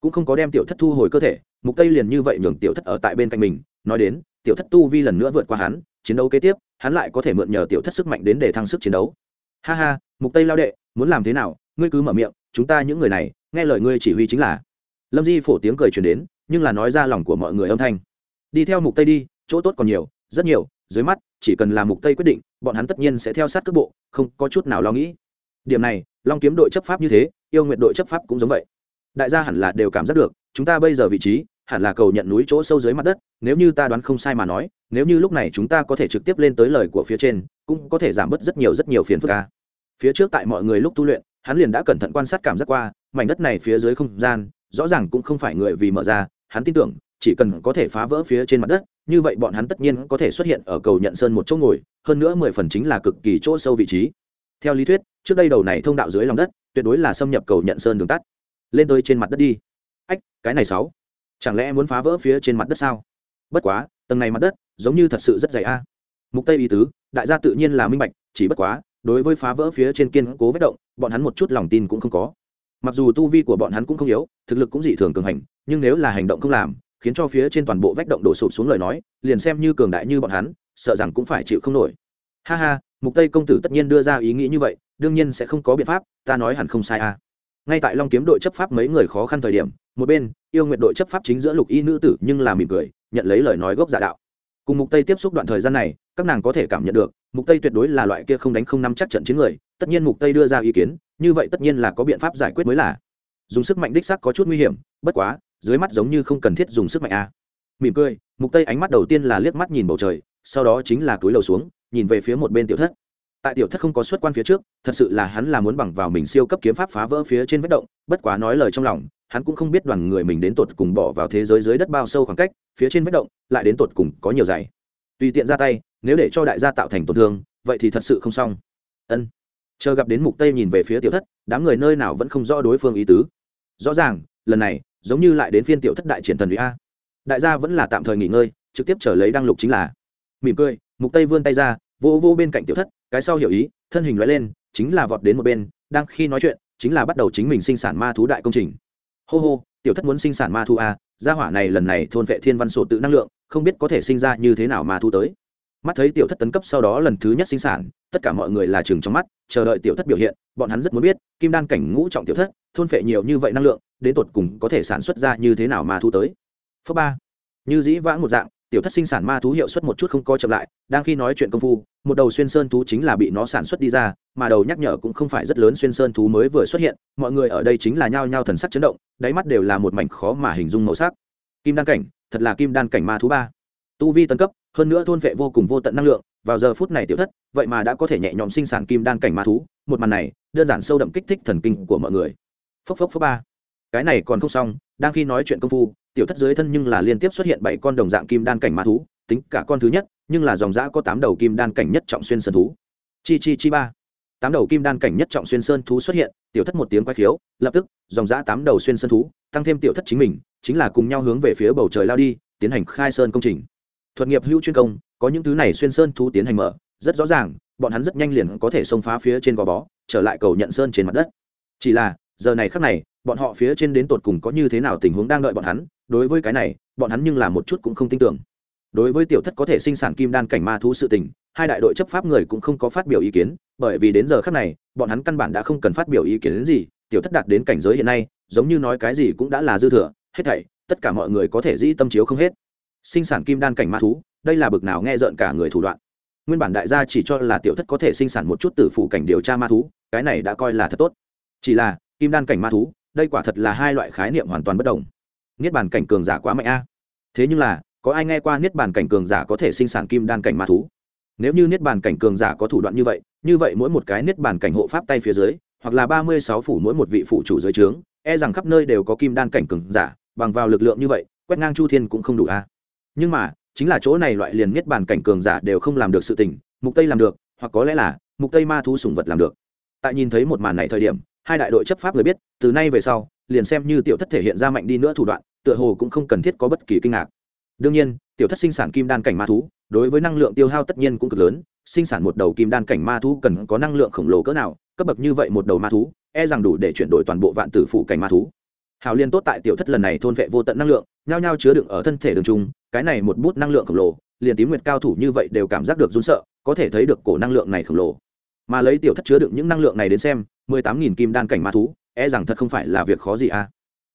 Cũng không có đem tiểu thất thu hồi cơ thể, mục tây liền như vậy nhường tiểu thất ở tại bên cạnh mình, nói đến, tiểu thất tu vi lần nữa vượt qua hắn, chiến đấu kế tiếp, hắn lại có thể mượn nhờ tiểu thất sức mạnh đến để thăng sức chiến đấu. Ha ha, mục tây lao đệ, muốn làm thế nào? Ngươi cứ mở miệng, chúng ta những người này, nghe lời ngươi chỉ huy chính là. Lâm di phổ tiếng cười truyền đến nhưng là nói ra lòng của mọi người âm thanh. Đi theo mục tây đi, chỗ tốt còn nhiều, rất nhiều, dưới mắt, chỉ cần là mục tây quyết định, bọn hắn tất nhiên sẽ theo sát cước bộ, không có chút nào lo nghĩ. Điểm này, long kiếm đội chấp pháp như thế, yêu nguyện đội chấp pháp cũng giống vậy. Đại gia hẳn là đều cảm giác được, chúng ta bây giờ vị trí, hẳn là cầu nhận núi chỗ sâu dưới mặt đất, nếu như ta đoán không sai mà nói, nếu như lúc này chúng ta có thể trực tiếp lên tới lời của phía trên, cũng có thể giảm bớt rất nhiều rất nhiều phiền phức ca phía trước tại mọi người lúc tu luyện, hắn liền đã cẩn thận quan sát cảm giác qua, mảnh đất này phía dưới không gian, rõ ràng cũng không phải người vì mở ra hắn tin tưởng, chỉ cần có thể phá vỡ phía trên mặt đất, như vậy bọn hắn tất nhiên có thể xuất hiện ở cầu nhận sơn một chỗ ngồi, hơn nữa mười phần chính là cực kỳ chỗ sâu vị trí. Theo lý thuyết, trước đây đầu này thông đạo dưới lòng đất, tuyệt đối là xâm nhập cầu nhận sơn đường tắt. Lên tới trên mặt đất đi. Ách, cái này sáu. Chẳng lẽ muốn phá vỡ phía trên mặt đất sao? Bất quá, tầng này mặt đất, giống như thật sự rất dày a. Mục tây ý tứ, đại gia tự nhiên là minh bạch, chỉ bất quá, đối với phá vỡ phía trên kiên cố vết động, bọn hắn một chút lòng tin cũng không có. Mặc dù tu vi của bọn hắn cũng không yếu, thực lực cũng dị thường cường hành nhưng nếu là hành động không làm, khiến cho phía trên toàn bộ vách động đổ sụp xuống lời nói, liền xem như cường đại như bọn hắn, sợ rằng cũng phải chịu không nổi. Ha ha, mục tây công tử tất nhiên đưa ra ý nghĩ như vậy, đương nhiên sẽ không có biện pháp, ta nói hẳn không sai à? ngay tại long kiếm đội chấp pháp mấy người khó khăn thời điểm, một bên, yêu nguyện đội chấp pháp chính giữa lục y nữ tử nhưng là mỉm cười, nhận lấy lời nói gốc giả đạo. Cùng mục tây tiếp xúc đoạn thời gian này, các nàng có thể cảm nhận được, mục tây tuyệt đối là loại kia không đánh không nắm chắc trận chiến người, tất nhiên mục tây đưa ra ý kiến, như vậy tất nhiên là có biện pháp giải quyết mới là. Dùng sức mạnh đích xác có chút nguy hiểm, bất quá dưới mắt giống như không cần thiết dùng sức mạnh a. Mỉm cười, mục tây ánh mắt đầu tiên là liếc mắt nhìn bầu trời, sau đó chính là túi lầu xuống, nhìn về phía một bên tiểu thất. Tại tiểu thất không có xuất quan phía trước, thật sự là hắn là muốn bằng vào mình siêu cấp kiếm pháp phá vỡ phía trên vết động, bất quá nói lời trong lòng, hắn cũng không biết đoàn người mình đến tột cùng bỏ vào thế giới dưới đất bao sâu khoảng cách, phía trên vết động lại đến tột cùng có nhiều dày. Tùy tiện ra tay, nếu để cho đại gia tạo thành tổn thương, vậy thì thật sự không xong. Ân. Chờ gặp đến mục tây nhìn về phía tiểu thất, đám người nơi nào vẫn không rõ đối phương ý tứ. Rõ ràng, lần này giống như lại đến phiên tiểu thất đại triển thần uy a. Đại gia vẫn là tạm thời nghỉ ngơi, trực tiếp trở lấy đăng lục chính là. Mỉm cười, mục tây vươn tay ra, vô vô bên cạnh tiểu thất, cái sau hiểu ý, thân hình loại lên, chính là vọt đến một bên, đang khi nói chuyện, chính là bắt đầu chính mình sinh sản ma thú đại công trình. Hô hô, tiểu thất muốn sinh sản ma thú a, gia hỏa này lần này thôn vệ thiên văn sổ tự năng lượng, không biết có thể sinh ra như thế nào ma thú tới mắt thấy tiểu thất tấn cấp sau đó lần thứ nhất sinh sản, tất cả mọi người là chừng trong mắt, chờ đợi tiểu thất biểu hiện, bọn hắn rất muốn biết, kim đan cảnh ngũ trọng tiểu thất, thôn phệ nhiều như vậy năng lượng, đến tột cùng có thể sản xuất ra như thế nào mà thu tới. Phớ ba. Như dĩ vãng một dạng, tiểu thất sinh sản ma thú hiệu suất một chút không co chậm lại, đang khi nói chuyện công phu, một đầu xuyên sơn thú chính là bị nó sản xuất đi ra, mà đầu nhắc nhở cũng không phải rất lớn xuyên sơn thú mới vừa xuất hiện, mọi người ở đây chính là nhao nhao thần sắc chấn động, đáy mắt đều là một mảnh khó mà hình dung màu sắc. Kim đan cảnh, thật là kim đan cảnh ma thú ba tu vi tân cấp, hơn nữa thôn vệ vô cùng vô tận năng lượng, vào giờ phút này tiểu thất, vậy mà đã có thể nhẹ nhõm sinh sản kim đan cảnh ma thú, một màn này, đơn giản sâu đậm kích thích thần kinh của mọi người. Phốc phốc phốc ba. Cái này còn không xong, đang khi nói chuyện công phu, tiểu thất dưới thân nhưng là liên tiếp xuất hiện bảy con đồng dạng kim đan cảnh ma thú, tính cả con thứ nhất, nhưng là dòng giã có tám đầu kim đan cảnh nhất trọng xuyên sơn thú. Chi chi chi ba. Tám đầu kim đan cảnh nhất trọng xuyên sơn thú xuất hiện, tiểu thất một tiếng quay khiếu, lập tức, dòng giã tám đầu xuyên sơn thú, tăng thêm tiểu thất chính mình, chính là cùng nhau hướng về phía bầu trời lao đi, tiến hành khai sơn công trình thuật nghiệp hữu chuyên công, có những thứ này xuyên sơn thú tiến hành mở, rất rõ ràng, bọn hắn rất nhanh liền có thể xông phá phía trên gò bó, trở lại cầu nhận sơn trên mặt đất. Chỉ là, giờ này khắc này, bọn họ phía trên đến tột cùng có như thế nào tình huống đang đợi bọn hắn, đối với cái này, bọn hắn nhưng là một chút cũng không tin tưởng. Đối với tiểu thất có thể sinh sản kim đan cảnh ma thú sự tình, hai đại đội chấp pháp người cũng không có phát biểu ý kiến, bởi vì đến giờ khắc này, bọn hắn căn bản đã không cần phát biểu ý kiến đến gì, tiểu thất đạt đến cảnh giới hiện nay, giống như nói cái gì cũng đã là dư thừa, hết thảy, tất cả mọi người có thể dĩ tâm chiếu không hết sinh sản kim đan cảnh ma thú, đây là bực nào nghe rợn cả người thủ đoạn. Nguyên bản đại gia chỉ cho là tiểu thất có thể sinh sản một chút từ phụ cảnh điều tra ma thú, cái này đã coi là thật tốt. Chỉ là, kim đan cảnh ma thú, đây quả thật là hai loại khái niệm hoàn toàn bất đồng. Niết bàn cảnh cường giả quá mạnh a. Thế nhưng là, có ai nghe qua niết bàn cảnh cường giả có thể sinh sản kim đan cảnh ma thú? Nếu như niết bàn cảnh cường giả có thủ đoạn như vậy như vậy mỗi một cái niết bàn cảnh hộ pháp tay phía dưới, hoặc là ba mươi sáu phủ mỗi một vị phụ chủ dưới trướng e rằng khắp nơi đều có kim đan cảnh cường giả, bằng vào lực lượng như vậy, quét ngang chu thiên cũng không đủ a nhưng mà, chính là chỗ này loại liền niết bàn cảnh cường giả đều không làm được sự tình, mục tây làm được, hoặc có lẽ là, mục tây ma thú sủng vật làm được. Tại nhìn thấy một màn này thời điểm, hai đại đội chấp pháp người biết, từ nay về sau, liền xem như tiểu thất thể hiện ra mạnh đi nữa thủ đoạn, tựa hồ cũng không cần thiết có bất kỳ kinh ngạc. Đương nhiên, tiểu thất sinh sản kim đan cảnh ma thú, đối với năng lượng tiêu hao tất nhiên cũng cực lớn, sinh sản một đầu kim đan cảnh ma thú cần có năng lượng khổng lồ cỡ nào, cấp bậc như vậy một đầu ma thú e rằng đủ để chuyển đổi toàn bộ vạn tử phụ cảnh ma thú. Hào liên tốt tại tiểu thất lần này thôn vệ vô tận năng lượng, nhao nhao chứa đựng ở thân thể đường trung cái này một bút năng lượng khổng lồ, liền tím nguyệt cao thủ như vậy đều cảm giác được run sợ, có thể thấy được cổ năng lượng này khổng lồ. Mà lấy tiểu thất chứa đựng những năng lượng này đến xem, mười tám nghìn kim đan cảnh ma thú e rằng thật không phải là việc khó gì à.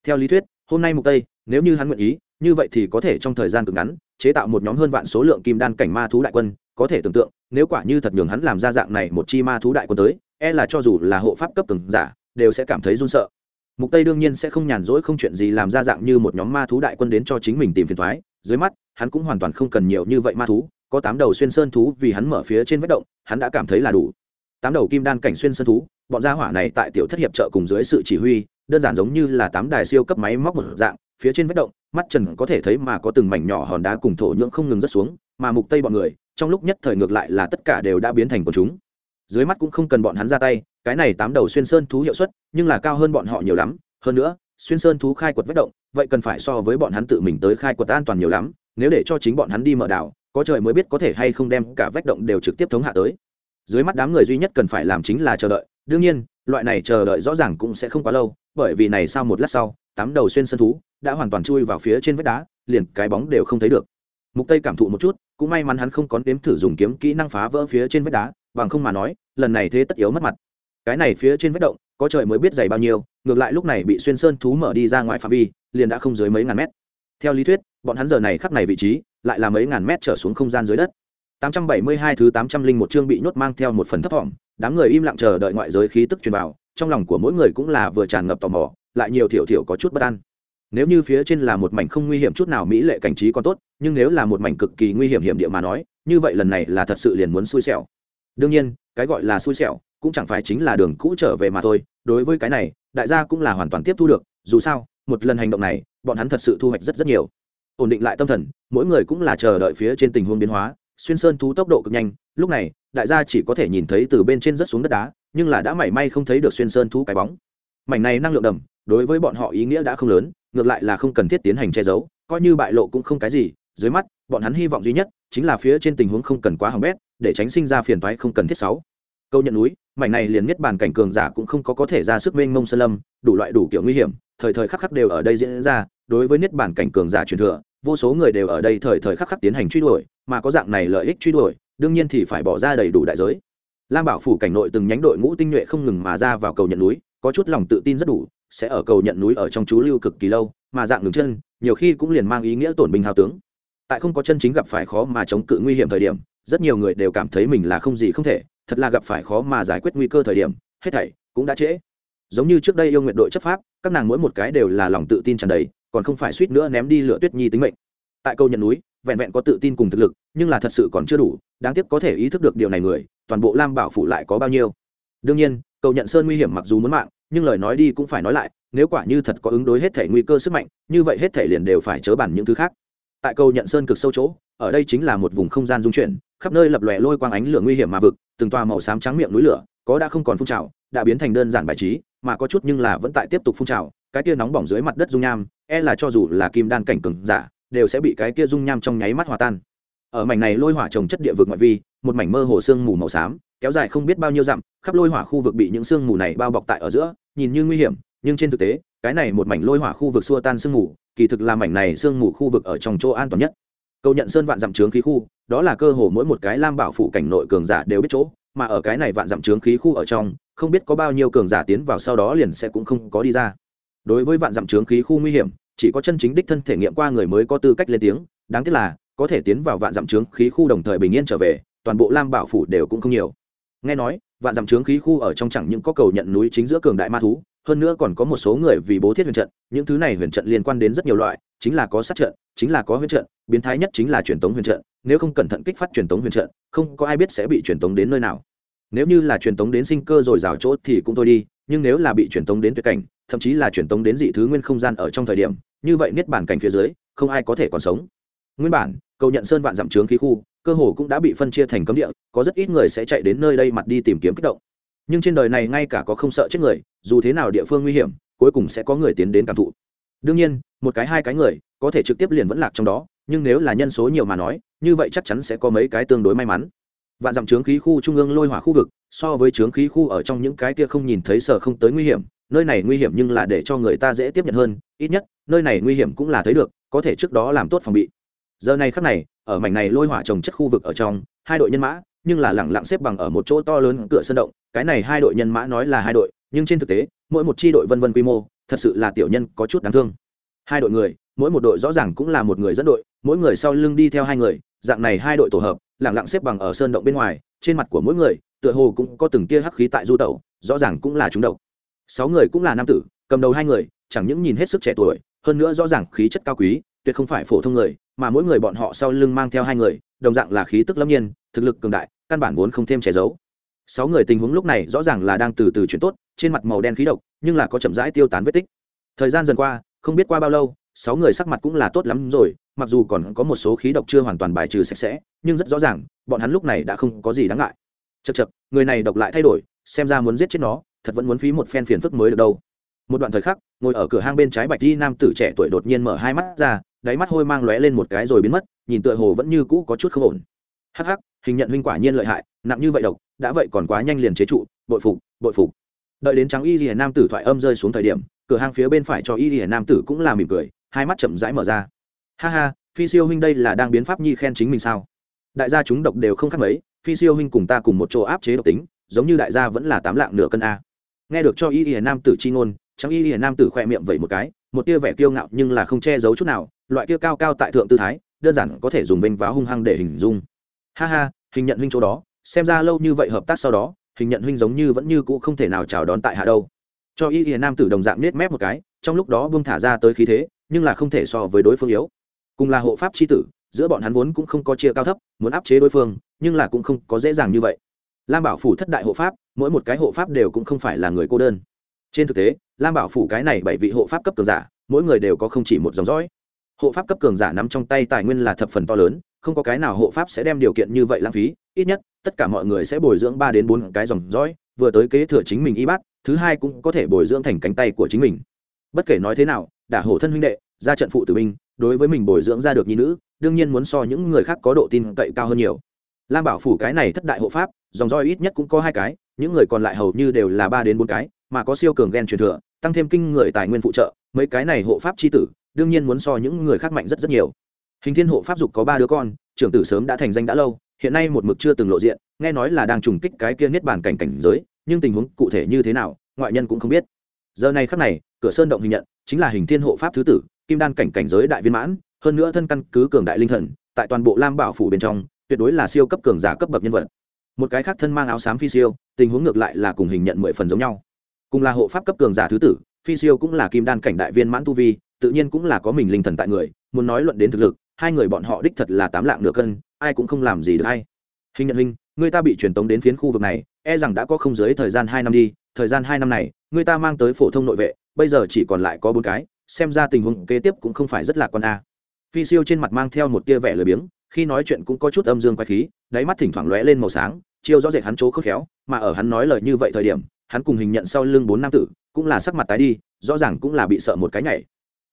Theo lý thuyết, hôm nay mục tây, nếu như hắn nguyện ý, như vậy thì có thể trong thời gian cực ngắn, chế tạo một nhóm hơn vạn số lượng kim đan cảnh ma thú đại quân, có thể tưởng tượng, nếu quả như thật nhường hắn làm ra dạng này một chi ma thú đại quân tới e là cho dù là hộ pháp cấp từng giả, đều sẽ cảm thấy run sợ. Mục tây đương nhiên sẽ không nhàn rỗi không chuyện gì làm ra dạng như một nhóm ma thú đại quân đến cho chính mình tìm phiền thoái dưới mắt, hắn cũng hoàn toàn không cần nhiều như vậy ma thú, có tám đầu xuyên sơn thú vì hắn mở phía trên vết động, hắn đã cảm thấy là đủ. Tám đầu kim đan cảnh xuyên sơn thú, bọn gia hỏa này tại tiểu thất hiệp trợ cùng dưới sự chỉ huy, đơn giản giống như là tám đài siêu cấp máy móc một dạng, phía trên vết động, mắt trần có thể thấy mà có từng mảnh nhỏ hòn đá cùng thổ nhưỡng không ngừng rớt xuống, mà mục tây bọn người, trong lúc nhất thời ngược lại là tất cả đều đã biến thành của chúng. Dưới mắt cũng không cần bọn hắn ra tay, cái này tám đầu xuyên sơn thú hiệu suất, nhưng là cao hơn bọn họ nhiều lắm. Hơn nữa, xuyên sơn thú khai quật vết động vậy cần phải so với bọn hắn tự mình tới khai quật an toàn nhiều lắm, nếu để cho chính bọn hắn đi mở đảo, có trời mới biết có thể hay không đem cả vách động đều trực tiếp thống hạ tới. Dưới mắt đám người duy nhất cần phải làm chính là chờ đợi, đương nhiên, loại này chờ đợi rõ ràng cũng sẽ không quá lâu, bởi vì này sau một lát sau, tám đầu xuyên sơn thú đã hoàn toàn chui vào phía trên vách đá, liền cái bóng đều không thấy được. Mục tây cảm thụ một chút, cũng may mắn hắn không có đếm thử dùng kiếm kỹ năng phá vỡ phía trên vách đá, bằng không mà nói, lần này thế tất yếu mất mặt. Cái này phía trên vách động, có trời mới biết dày bao nhiêu, ngược lại lúc này bị xuyên sơn thú mở đi ra ngoài phạm vi liền đã không dưới mấy ngàn mét theo lý thuyết bọn hắn giờ này khắc này vị trí lại là mấy ngàn mét trở xuống không gian dưới đất 872 thứ 801 chương bị nhốt mang theo một phần thấp vọng, đám người im lặng chờ đợi ngoại giới khí tức truyền vào, trong lòng của mỗi người cũng là vừa tràn ngập tò mò, lại nhiều thiểu thiểu có chút bất an. Nếu như phía trên là một mảnh không nguy hiểm chút nào mỹ lệ cảnh trí còn tốt, nhưng nếu là một mảnh cực kỳ nguy hiểm hiểm địa mà nói, như vậy lần này là thật sự liền muốn xui xẻo. Đương nhiên, cái gọi là xui xẻo, cũng chẳng phải chính là đường cũ trở về mà thôi, đối với cái này, đại gia cũng là hoàn toàn tiếp thu được, dù sao, một lần hành động này, bọn hắn thật sự thu hoạch rất rất nhiều. Ổn định lại tâm thần, mỗi người cũng là chờ đợi phía trên tình huống biến hóa, xuyên sơn thú tốc độ cực nhanh lúc này đại gia chỉ có thể nhìn thấy từ bên trên rất xuống đất đá nhưng là đã mảy may không thấy được xuyên sơn thú cái bóng mảnh này năng lượng đầm đối với bọn họ ý nghĩa đã không lớn ngược lại là không cần thiết tiến hành che giấu coi như bại lộ cũng không cái gì dưới mắt bọn hắn hy vọng duy nhất chính là phía trên tình huống không cần quá hỏng bét để tránh sinh ra phiền toái không cần thiết sáu câu nhận núi mảnh này liền nhất bàn cảnh cường giả cũng không có có thể ra sức mênh mông sơn lâm đủ loại đủ kiểu nguy hiểm thời thời khắc khắc đều ở đây diễn ra, đối với niết bản cảnh cường giả truyền thừa, vô số người đều ở đây thời thời khắc khắc tiến hành truy đuổi, mà có dạng này lợi ích truy đuổi, đương nhiên thì phải bỏ ra đầy đủ đại giới. Lam bảo phủ cảnh nội từng nhánh đội ngũ tinh nhuệ không ngừng mà ra vào cầu nhận núi, có chút lòng tự tin rất đủ, sẽ ở cầu nhận núi ở trong chú lưu cực kỳ lâu, mà dạng ngừng chân, nhiều khi cũng liền mang ý nghĩa tổn binh hào tướng. Tại không có chân chính gặp phải khó mà chống cự nguy hiểm thời điểm, rất nhiều người đều cảm thấy mình là không gì không thể, thật là gặp phải khó mà giải quyết nguy cơ thời điểm, hết thảy cũng đã trễ giống như trước đây yêu nguyện đội chấp pháp, các nàng mỗi một cái đều là lòng tự tin tràn đầy, còn không phải suýt nữa ném đi lửa tuyết nhi tính mệnh. Tại câu nhận núi, vẹn vẹn có tự tin cùng thực lực, nhưng là thật sự còn chưa đủ, đáng tiếc có thể ý thức được điều này người, toàn bộ lam bảo phủ lại có bao nhiêu. Đương nhiên cầu nhận sơn nguy hiểm mặc dù muốn mạng, nhưng lời nói đi cũng phải nói lại, nếu quả như thật có ứng đối hết thể nguy cơ sức mạnh, như vậy hết thể liền đều phải chớ bản những thứ khác. Tại cầu nhận sơn cực sâu chỗ, ở đây chính là một vùng không gian dung chuyển, khắp nơi lập lòe lôi quang ánh lửa nguy hiểm mà vực, từng toa màu xám trắng miệng núi lửa, có đã không còn phun trào, đã biến thành đơn giản bài trí mà có chút nhưng là vẫn tại tiếp tục phun trào, cái kia nóng bỏng dưới mặt đất dung nham e là cho dù là kim đan cảnh cường giả, đều sẽ bị cái kia dung nham trong nháy mắt hòa tan. Ở mảnh này lôi hỏa trồng chất địa vực ngoại vi, một mảnh mơ hồ sương mù màu xám, kéo dài không biết bao nhiêu dặm, khắp lôi hỏa khu vực bị những sương mù này bao bọc tại ở giữa, nhìn như nguy hiểm, nhưng trên thực tế, cái này một mảnh lôi hỏa khu vực xua tan sương mù, kỳ thực là mảnh này sương mù khu vực ở trong chỗ an toàn nhất. Câu nhận sơn vạn dặm trướng khí khu, đó là cơ hồ mỗi một cái lam bảo phụ cảnh nội cường giả đều biết chỗ mà ở cái này vạn dặm trướng khí khu ở trong, không biết có bao nhiêu cường giả tiến vào sau đó liền sẽ cũng không có đi ra. Đối với vạn dặm trướng khí khu nguy hiểm, chỉ có chân chính đích thân thể nghiệm qua người mới có tư cách lên tiếng, đáng tiếc là, có thể tiến vào vạn dặm trướng khí khu đồng thời bình yên trở về, toàn bộ lam bảo phủ đều cũng không nhiều. Nghe nói, vạn dặm trướng khí khu ở trong chẳng những có cầu nhận núi chính giữa cường đại ma thú, hơn nữa còn có một số người vì bố thiết huyền trận, những thứ này huyền trận liên quan đến rất nhiều loại, chính là có sát trận, chính là có huyền trận, biến thái nhất chính là truyền tống huyền trận, nếu không cẩn thận kích phát truyền tống huyền trận, không có ai biết sẽ bị truyền tống đến nơi nào nếu như là truyền tống đến sinh cơ rồi rào chỗ thì cũng thôi đi, nhưng nếu là bị truyền tống đến tuyệt cảnh, thậm chí là truyền tống đến dị thứ nguyên không gian ở trong thời điểm, như vậy niết bản cảnh phía dưới, không ai có thể còn sống. Nguyên bản, cầu nhận sơn vạn dặm trướng khí khu, cơ hồ cũng đã bị phân chia thành cấm địa, có rất ít người sẽ chạy đến nơi đây mặt đi tìm kiếm kích động. Nhưng trên đời này ngay cả có không sợ chết người, dù thế nào địa phương nguy hiểm, cuối cùng sẽ có người tiến đến cảm thụ. Đương nhiên, một cái hai cái người, có thể trực tiếp liền vẫn lạc trong đó, nhưng nếu là nhân số nhiều mà nói, như vậy chắc chắn sẽ có mấy cái tương đối may mắn vạn dặm trướng khí khu trung ương lôi hỏa khu vực, so với trướng khí khu ở trong những cái kia không nhìn thấy sở không tới nguy hiểm, nơi này nguy hiểm nhưng là để cho người ta dễ tiếp nhận hơn, ít nhất, nơi này nguy hiểm cũng là thấy được, có thể trước đó làm tốt phòng bị. Giờ này khắc này, ở mảnh này lôi hỏa trồng chất khu vực ở trong, hai đội nhân mã, nhưng là lẳng lặng xếp bằng ở một chỗ to lớn cửa sân động, cái này hai đội nhân mã nói là hai đội, nhưng trên thực tế, mỗi một chi đội vân vân quy mô, thật sự là tiểu nhân có chút đáng thương. Hai đội người, mỗi một đội rõ ràng cũng là một người dẫn đội, mỗi người sau lưng đi theo hai người, dạng này hai đội tổ hợp lẳng lặng xếp bằng ở sơn động bên ngoài, trên mặt của mỗi người, tựa hồ cũng có từng tia hắc khí tại du tẩu, rõ ràng cũng là chúng độc. Sáu người cũng là nam tử, cầm đầu hai người, chẳng những nhìn hết sức trẻ tuổi, hơn nữa rõ ràng khí chất cao quý, tuyệt không phải phổ thông người, mà mỗi người bọn họ sau lưng mang theo hai người, đồng dạng là khí tức lâm nhiên, thực lực cường đại, căn bản vốn không thêm che giấu. Sáu người tình huống lúc này rõ ràng là đang từ từ chuyển tốt, trên mặt màu đen khí độc, nhưng là có chậm rãi tiêu tán vết tích. Thời gian dần qua, không biết qua bao lâu, sáu người sắc mặt cũng là tốt lắm rồi, mặc dù còn có một số khí độc chưa hoàn toàn bài trừ sạch sẽ nhưng rất rõ ràng, bọn hắn lúc này đã không có gì đáng ngại. Chật chật người này độc lại thay đổi, xem ra muốn giết chết nó, thật vẫn muốn phí một phen phiền phức mới được đâu. Một đoạn thời khắc, ngồi ở cửa hang bên trái bạch di nam tử trẻ tuổi đột nhiên mở hai mắt ra, đáy mắt hôi mang lóe lên một cái rồi biến mất, nhìn tựa hồ vẫn như cũ có chút không ổn. Hắc hắc, hình nhận huynh quả nhiên lợi hại, nặng như vậy độc, đã vậy còn quá nhanh liền chế trụ, bội phục bội phục. Đợi đến trắng y lìa nam tử thoại âm rơi xuống thời điểm, cửa hang phía bên phải cho y lìa nam tử cũng là mỉm cười, hai mắt chậm rãi mở ra. Ha ha, phi siêu huynh đây là đang biến pháp nhi khen chính mình sao? Đại gia chúng độc đều không khác mấy, phi siêu huynh cùng ta cùng một chỗ áp chế độc tính, giống như đại gia vẫn là tám lạng nửa cân a. Nghe được cho y lìa nam tử chi ngôn, trắng y lìa nam tử khoe miệng vẩy một cái, một tia vẻ kiêu ngạo nhưng là không che giấu chút nào, loại kia cao cao tại thượng tư thái, đơn giản có thể dùng vênh váo hung hăng để hình dung. Ha ha, hình nhận huynh chỗ đó, xem ra lâu như vậy hợp tác sau đó, hình nhận huynh giống như vẫn như cũ không thể nào chào đón tại hạ đâu. Cho y hiền nam tử đồng dạng nết mép một cái, trong lúc đó buông thả ra tới khí thế, nhưng là không thể so với đối phương yếu. Cùng là hộ pháp c h i tử giữa bọn hắn vốn cũng không có chia cao thấp, muốn áp chế đối phương, nhưng là cũng không có dễ dàng như vậy. Lam bảo phủ thất đại hộ pháp, mỗi một cái hộ pháp đều cũng không phải là người cô đơn. Trên thực tế, lam bảo phủ cái này bảy vị hộ pháp cấp cường giả, mỗi người đều có không chỉ một dòng dõi. Hộ pháp cấp cường giả nắm trong tay tài nguyên là thập phần to lớn, không có cái nào hộ pháp sẽ đem điều kiện như vậy lãng phí, ít nhất, tất cả mọi người sẽ bồi dưỡng ba đến bốn cái dòng dõi, vừa tới kế thừa chính mình y bát, thứ hai cũng có thể bồi dưỡng thành cánh tay của chính mình. Bất kể nói thế nào, đả hổ thân huynh đệ, ra trận phụ tử binh, đối với mình bồi dưỡng ra được nhi nữ đương nhiên muốn so những người khác có độ tin cậy cao hơn nhiều. Lam bảo phủ cái này thất đại hộ pháp, dòng roi ít nhất cũng có hai cái, những người còn lại hầu như đều là ba đến bốn cái, mà có siêu cường gen truyền thừa, tăng thêm kinh người tài nguyên phụ trợ, mấy cái này hộ pháp c h i tử, đương nhiên muốn so những người khác mạnh rất rất nhiều. Hình thiên hộ pháp dục có ba đứa con, trưởng tử sớm đã thành danh đã lâu, hiện nay một mực chưa từng lộ diện, nghe nói là đang trùng kích cái kia niết bàn cảnh cảnh giới, nhưng tình huống cụ thể như thế nào, ngoại nhân cũng không biết. Giờ này khắc này, cửa sơn động hình nhận, chính là hình thiên hộ pháp thứ tử, kim đan cảnh cảnh giới đại viên mãn hơn nữa thân căn cứ cường đại linh thần, tại toàn bộ lam bảo phủ bên trong, tuyệt đối là siêu cấp cường giả cấp bậc nhân vật. Một cái khác thân mang áo xám phi siêu, tình huống ngược lại là cùng hình nhận mười phần giống nhau. Cùng là hộ pháp cấp cường giả thứ tử, phi siêu cũng là kim đan cảnh đại viên mãn tu vi, tự nhiên cũng là có mình linh thần tại người, muốn nói luận đến thực lực, hai người bọn họ đích thật là tám lạng nửa cân, ai cũng không làm gì được hay. Hình nhận hình người ta bị truyền tống đến phiến khu vực này e rằng đã có không dưới thời gian hai năm đi, thời gian hai năm này, người ta mang tới phổ thông nội vệ, bây giờ chỉ còn lại có bốn cái, xem ra tình huống kế tiếp cũng không phải rất lạc quan a phi siêu trên mặt mang theo một tia vẻ lười biếng, khi nói chuyện cũng có chút âm dương quay khí, đáy mắt thỉnh thoảng lóe lên màu sáng, chiêu rõ rệt hắn chỗ khớp khéo, mà ở hắn nói lời như vậy thời điểm, hắn cùng hình nhận sau lưng bốn nam tử, cũng là sắc mặt tái đi, rõ ràng cũng là bị sợ một cái nhảy.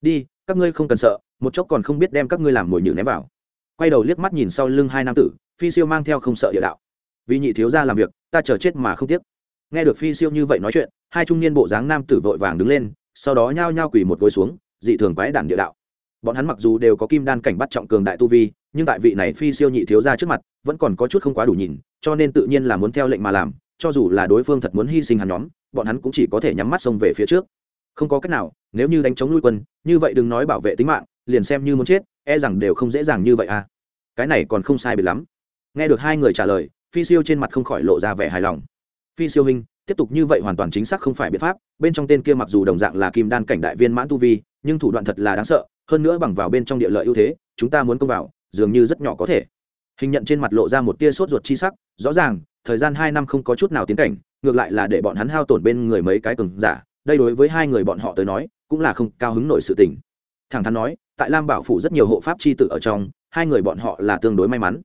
Đi, các ngươi không cần sợ, một chốc còn không biết đem các ngươi làm mồi nhử ném vào. Quay đầu liếc mắt nhìn sau lưng hai nam tử, phi siêu mang theo không sợ địa đạo. Vì nhị thiếu ra làm việc, ta chờ chết mà không tiếc. Nghe được phi siêu như vậy nói chuyện, hai trung niên bộ dáng nam tử vội vàng đứng lên, sau đó nhao nhao quỳ một gối xuống, dị thường quái đản địa đạo bọn hắn mặc dù đều có kim đan cảnh bắt trọng cường đại tu vi, nhưng tại vị này phi siêu nhị thiếu ra trước mặt, vẫn còn có chút không quá đủ nhìn, cho nên tự nhiên là muốn theo lệnh mà làm, cho dù là đối phương thật muốn hy sinh hắn nhóm, bọn hắn cũng chỉ có thể nhắm mắt xông về phía trước. Không có cách nào, nếu như đánh chống lui quân, như vậy đừng nói bảo vệ tính mạng, liền xem như muốn chết e rằng đều không dễ dàng như vậy à. Cái này còn không sai biệt lắm. Nghe được hai người trả lời, phi siêu trên mặt không khỏi lộ ra vẻ hài lòng. Phi siêu hình tiếp tục như vậy hoàn toàn chính xác không phải biện pháp, bên trong tên kia mặc dù đồng dạng là kim đan cảnh đại viên mãn tu vi, nhưng thủ đoạn thật là đáng sợ hơn nữa bằng vào bên trong địa lợi ưu thế, chúng ta muốn công vào, dường như rất nhỏ có thể. Hình nhận trên mặt lộ ra một tia sốt ruột chi sắc, rõ ràng, thời gian hai năm không có chút nào tiến cảnh, ngược lại là để bọn hắn hao tổn bên người mấy cái cường giả, đây đối với hai người bọn họ tới nói, cũng là không cao hứng nổi sự tình. Thẳng thắn nói, tại lam bảo phủ rất nhiều hộ pháp c h i tự ở trong, hai người bọn họ là tương đối may mắn.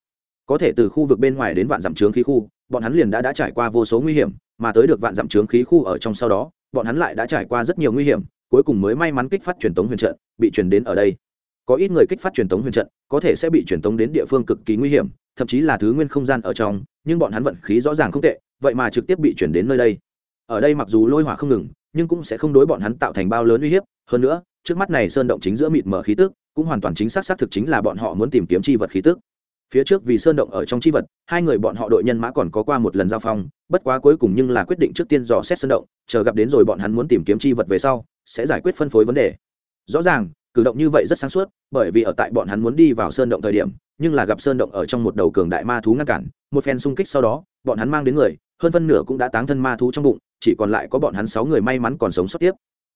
Có thể từ khu vực bên ngoài đến vạn dặm trướng khí khu, bọn hắn liền đã đã trải qua vô số nguy hiểm, mà tới được vạn dặm trướng khí khu ở trong sau đó, bọn hắn lại đã trải qua rất nhiều nguy hiểm cuối cùng mới may mắn kích phát truyền tống huyền trận, bị truyền đến ở đây. Có ít người kích phát truyền tống huyền trận, có thể sẽ bị truyền tống đến địa phương cực kỳ nguy hiểm, thậm chí là thứ nguyên không gian ở trong, nhưng bọn hắn vận khí rõ ràng không tệ, vậy mà trực tiếp bị chuyển đến nơi đây. Ở đây mặc dù lôi hỏa không ngừng, nhưng cũng sẽ không đối bọn hắn tạo thành bao lớn uy hiếp, hơn nữa, trước mắt này sơn động chính giữa mịt mở khí tức, cũng hoàn toàn chính xác xác thực chính là bọn họ muốn tìm kiếm chi vật khí tức. Phía trước vì sơn động ở trong chi vật, hai người bọn họ đội nhân mã còn có qua một lần giao phong, bất quá cuối cùng nhưng là quyết định trước tiên dò xét sơn động, chờ gặp đến rồi bọn hắn muốn tìm kiếm chi vật về sau sẽ giải quyết phân phối vấn đề rõ ràng cử động như vậy rất sáng suốt bởi vì ở tại bọn hắn muốn đi vào sơn động thời điểm nhưng là gặp sơn động ở trong một đầu cường đại ma thú ngăn cản một phen xung kích sau đó bọn hắn mang đến người hơn phân nửa cũng đã táng thân ma thú trong bụng chỉ còn lại có bọn hắn sáu người may mắn còn sống sót tiếp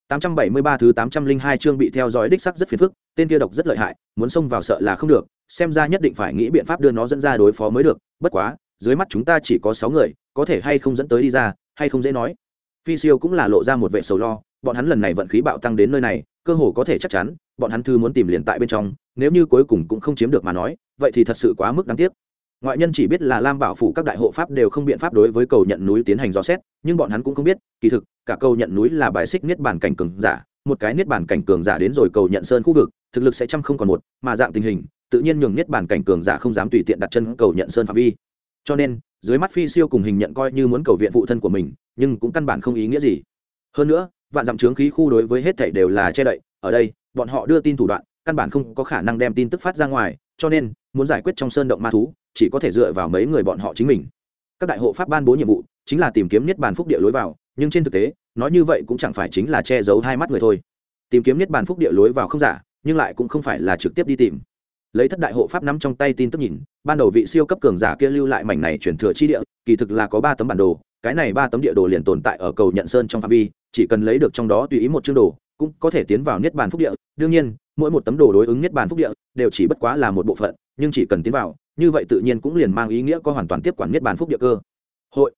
873 thứ 802 chương bị theo dõi đích sắc rất phiền phức, tên kia độc rất lợi hại, muốn xông vào sợ là không được, xem ra nhất định phải nghĩ biện pháp đưa nó dẫn ra đối phó mới được, bất quá, dưới mắt chúng ta chỉ có 6 người, có thể hay không dẫn tới đi ra, hay không dễ nói. Phi Siêu cũng là lộ ra một vẻ sầu lo, bọn hắn lần này vận khí bạo tăng đến nơi này, cơ hồ có thể chắc chắn, bọn hắn thư muốn tìm liền tại bên trong, nếu như cuối cùng cũng không chiếm được mà nói, vậy thì thật sự quá mức đáng tiếc. Ngoại nhân chỉ biết là lam bảo phủ các đại hộ pháp đều không biện pháp đối với cầu nhận núi tiến hành dò xét nhưng bọn hắn cũng không biết kỳ thực cả cầu nhận núi là bài xích niết bản cảnh cường giả một cái niết bản cảnh cường giả đến rồi cầu nhận sơn khu vực thực lực sẽ trăm không còn một mà dạng tình hình tự nhiên nhường niết bản cảnh cường giả không dám tùy tiện đặt chân cầu nhận sơn phạm vi. Cho nên dưới mắt phi siêu cùng hình nhận coi như muốn cầu viện phụ thân của mình nhưng cũng căn bản không ý nghĩa gì. Hơn nữa vạn dặm trướng khí khu đối với hết thảy đều là che đậy, ở đây, bọn họ đưa tin thủ đoạn, căn bản không có khả năng đem tin tức phát ra ngoài, cho nên, muốn giải quyết trong sơn động ma thú, chỉ có thể dựa vào mấy người bọn họ chính mình. Các đại hộ pháp ban bố nhiệm vụ, chính là tìm kiếm niết bàn phúc địa lối vào, nhưng trên thực tế, nói như vậy cũng chẳng phải chính là che giấu hai mắt người thôi. Tìm kiếm niết bàn phúc địa lối vào không giả, nhưng lại cũng không phải là trực tiếp đi tìm lấy thất đại hộ pháp nắm trong tay tin tức nhìn, ban đầu vị siêu cấp cường giả kia lưu lại mảnh này chuyển thừa chi địa, kỳ thực là có ba tấm bản đồ, cái này ba tấm địa đồ liền tồn tại ở cầu nhận sơn trong phạm vi, chỉ cần lấy được trong đó tùy ý một chương đồ, cũng có thể tiến vào niết bàn phúc địa. Đương nhiên, mỗi một tấm đồ đối ứng niết bàn phúc địa đều chỉ bất quá là một bộ phận, nhưng chỉ cần tiến vào, như vậy tự nhiên cũng liền mang ý nghĩa có hoàn toàn tiếp quản niết bàn phúc địa cơ. Hội,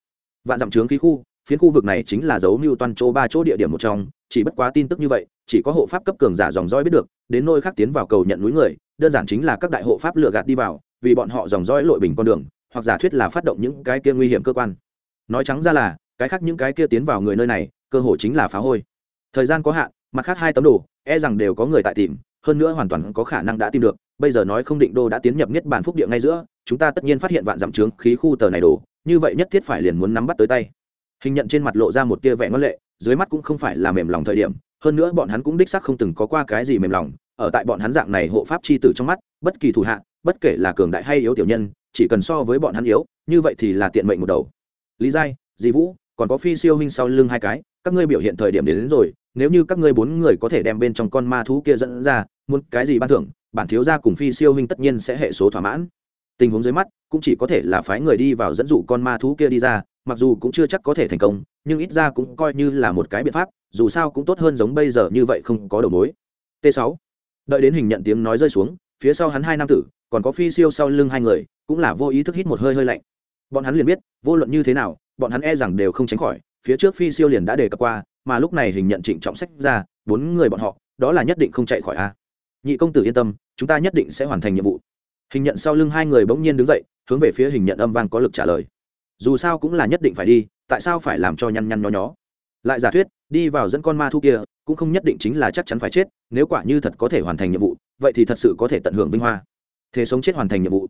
vạn dặm trướng khí khu, phiến khu vực này chính là dấu mưu toàn chỗ ba chỗ địa điểm một trong, chỉ bất quá tin tức như vậy, chỉ có hộ pháp cấp cường giả dòng roi biết được, đến nơi khác tiến vào cầu nhận núi người đơn giản chính là các đại hộ pháp lừa gạt đi vào, vì bọn họ dòng dõi lội bình con đường, hoặc giả thuyết là phát động những cái kia nguy hiểm cơ quan. Nói trắng ra là, cái khác những cái kia tiến vào người nơi này, cơ hội chính là phá hôi. Thời gian có hạn, mặt khác hai tấm đồ e rằng đều có người tại tìm, hơn nữa hoàn toàn có khả năng đã tìm được. Bây giờ nói không định đô đã tiến nhập nhất bản phúc địa ngay giữa, chúng ta tất nhiên phát hiện vạn dặm trướng khí khu tờ này đồ, như vậy nhất thiết phải liền muốn nắm bắt tới tay. Hình nhận trên mặt lộ ra một tia vẻ ngân lệ, dưới mắt cũng không phải là mềm lòng thời điểm, hơn nữa bọn hắn cũng đích xác không từng có qua cái gì mềm lòng ở tại bọn hắn dạng này hộ pháp c h i tử trong mắt bất kỳ thủ hạ bất kể là cường đại hay yếu tiểu nhân chỉ cần so với bọn hắn yếu như vậy thì là tiện mệnh một đầu. Lý giai dì vũ còn có phi siêu huynh sau lưng hai cái các ngươi biểu hiện thời điểm đến, đến rồi nếu như các ngươi bốn người có thể đem bên trong con ma thú kia dẫn ra muốn cái gì ban thưởng bản thiếu gia cùng phi siêu huynh tất nhiên sẽ hệ số thỏa mãn. Tình huống dưới mắt cũng chỉ có thể là phái người đi vào dẫn dụ con ma thú kia đi ra mặc dù cũng chưa chắc có thể thành công nhưng ít ra cũng coi như là một cái biện pháp dù sao cũng tốt hơn giống bây giờ như vậy không có đầu mối. T 6 đợi đến hình nhận tiếng nói rơi xuống, phía sau hắn hai nam tử, còn có phi siêu sau lưng hai người, cũng là vô ý thức hít một hơi hơi lạnh. Bọn hắn liền biết, vô luận như thế nào, bọn hắn e rằng đều không tránh khỏi, phía trước phi siêu liền đã đề cập qua, mà lúc này hình nhận trịnh trọng sách ra, bốn người bọn họ, đó là nhất định không chạy khỏi a. Nhị công tử yên tâm, chúng ta nhất định sẽ hoàn thành nhiệm vụ. Hình nhận sau lưng hai người bỗng nhiên đứng dậy, hướng về phía hình nhận âm vang có lực trả lời. Dù sao cũng là nhất định phải đi, tại sao phải làm cho nhăn nhăn nho nhó? Lại giả thuyết đi vào dẫn con ma thu kia, cũng không nhất định chính là chắc chắn phải chết, nếu quả như thật có thể hoàn thành nhiệm vụ, vậy thì thật sự có thể tận hưởng vinh hoa. Thế sống chết hoàn thành nhiệm vụ.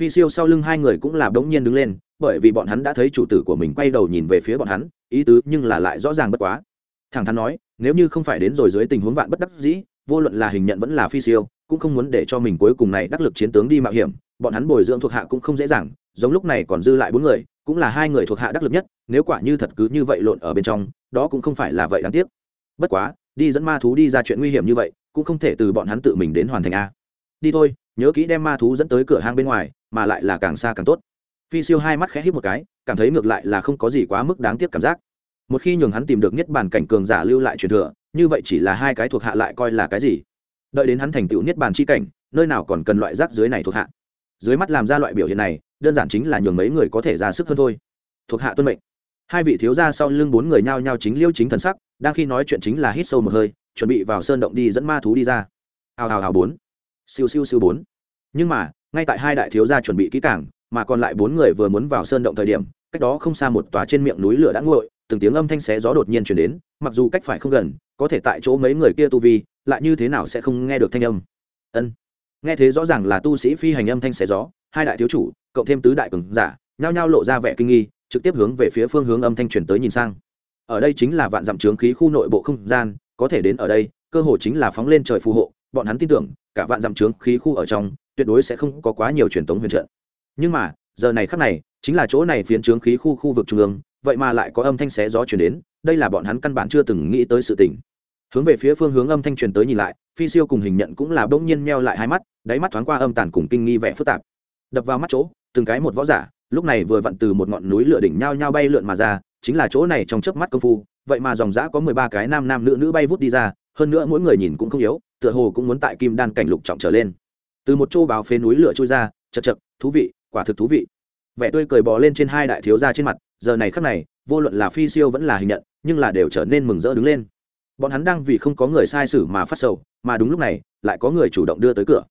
Phi siêu sau lưng hai người cũng là bỗng nhiên đứng lên, bởi vì bọn hắn đã thấy chủ tử của mình quay đầu nhìn về phía bọn hắn, ý tứ nhưng là lại rõ ràng bất quá. Thẳng thắn nói, nếu như không phải đến rồi dưới tình huống vạn bất đắc dĩ, vô luận là hình nhận vẫn là phi siêu, cũng không muốn để cho mình cuối cùng này đắc lực chiến tướng đi mạo hiểm, bọn hắn bồi dưỡng thuộc hạ cũng không dễ dàng, giống lúc này còn dư lại bốn người cũng là hai người thuộc hạ đắc lực nhất, nếu quả như thật cứ như vậy lộn ở bên trong, đó cũng không phải là vậy đáng tiếc. Bất quá, đi dẫn ma thú đi ra chuyện nguy hiểm như vậy, cũng không thể từ bọn hắn tự mình đến hoàn thành a. Đi thôi, nhớ kỹ đem ma thú dẫn tới cửa hang bên ngoài, mà lại là càng xa càng tốt. Phi siêu hai mắt khẽ hít một cái, cảm thấy ngược lại là không có gì quá mức đáng tiếc cảm giác. Một khi nhường hắn tìm được niết bàn cảnh cường giả lưu lại truyền thừa, như vậy chỉ là hai cái thuộc hạ lại coi là cái gì? Đợi đến hắn thành tựu niết bàn chi cảnh, nơi nào còn cần loại rác dưới này thuộc hạ? Dưới mắt làm ra loại biểu hiện này, đơn giản chính là nhường mấy người có thể ra sức hơn thôi. Thuộc hạ tuân mệnh. Hai vị thiếu gia sau lưng bốn người nhao nhao chính liêu chính thần sắc, đang khi nói chuyện chính là hít sâu một hơi, chuẩn bị vào sơn động đi dẫn ma thú đi ra. Hào hào hào bốn. Siêu siêu siêu bốn. Nhưng mà, ngay tại hai đại thiếu gia chuẩn bị kỹ càng, mà còn lại bốn người vừa muốn vào sơn động thời điểm, cách đó không xa một tòa trên miệng núi lửa đã nguội, từng tiếng âm thanh xé gió đột nhiên chuyển đến, mặc dù cách phải không gần, có thể tại chỗ mấy người kia tu vi, lại như thế nào sẽ không nghe được thanh âm. Ân nghe thế rõ ràng là tu sĩ phi hành âm thanh xé gió, hai đại thiếu chủ, cộng thêm tứ đại cường giả, nhao nhao lộ ra vẻ kinh nghi, trực tiếp hướng về phía phương hướng âm thanh chuyển tới nhìn sang. Ở đây chính là vạn dặm trướng khí khu nội bộ không gian, có thể đến ở đây, cơ hội chính là phóng lên trời phù hộ, bọn hắn tin tưởng, cả vạn dặm trướng khí khu ở trong, tuyệt đối sẽ không có quá nhiều truyền thống huyền trận. Nhưng mà, giờ này khắc này, chính là chỗ này phiến trướng khí khu khu vực trung ương, vậy mà lại có âm thanh xé gió chuyển đến, đây là bọn hắn căn bản chưa từng nghĩ tới sự tình. Hướng về phía phương hướng âm thanh truyền tới nhìn lại, phi siêu cùng hình nhận cũng là bỗng nhiên meo lại hai mắt đáy mắt thoáng qua âm tàn cùng kinh nghi vẻ phức tạp. Đập vào mắt chỗ, từng cái một võ giả, lúc này vừa vặn từ một ngọn núi lửa đỉnh nhao nhao bay lượn mà ra, chính là chỗ này trong chớp mắt công phu, vậy mà dòng dã có mười ba cái nam nam nữ nữ bay vút đi ra, hơn nữa mỗi người nhìn cũng không yếu, tựa hồ cũng muốn tại kim đan cảnh lục trọng trở lên. Từ một chỗ báo phế núi lửa trôi ra, chật chật, thú vị, quả thực thú vị. Vẻ tươi cười bò lên trên hai đại thiếu gia trên mặt, giờ này khắc này, vô luận là phi siêu vẫn là hình nhận, nhưng là đều trở nên mừng rỡ đứng lên. Bọn hắn đang vì không có người sai sử mà phát sầu, mà đúng lúc này, lại có người chủ động đưa tới cửa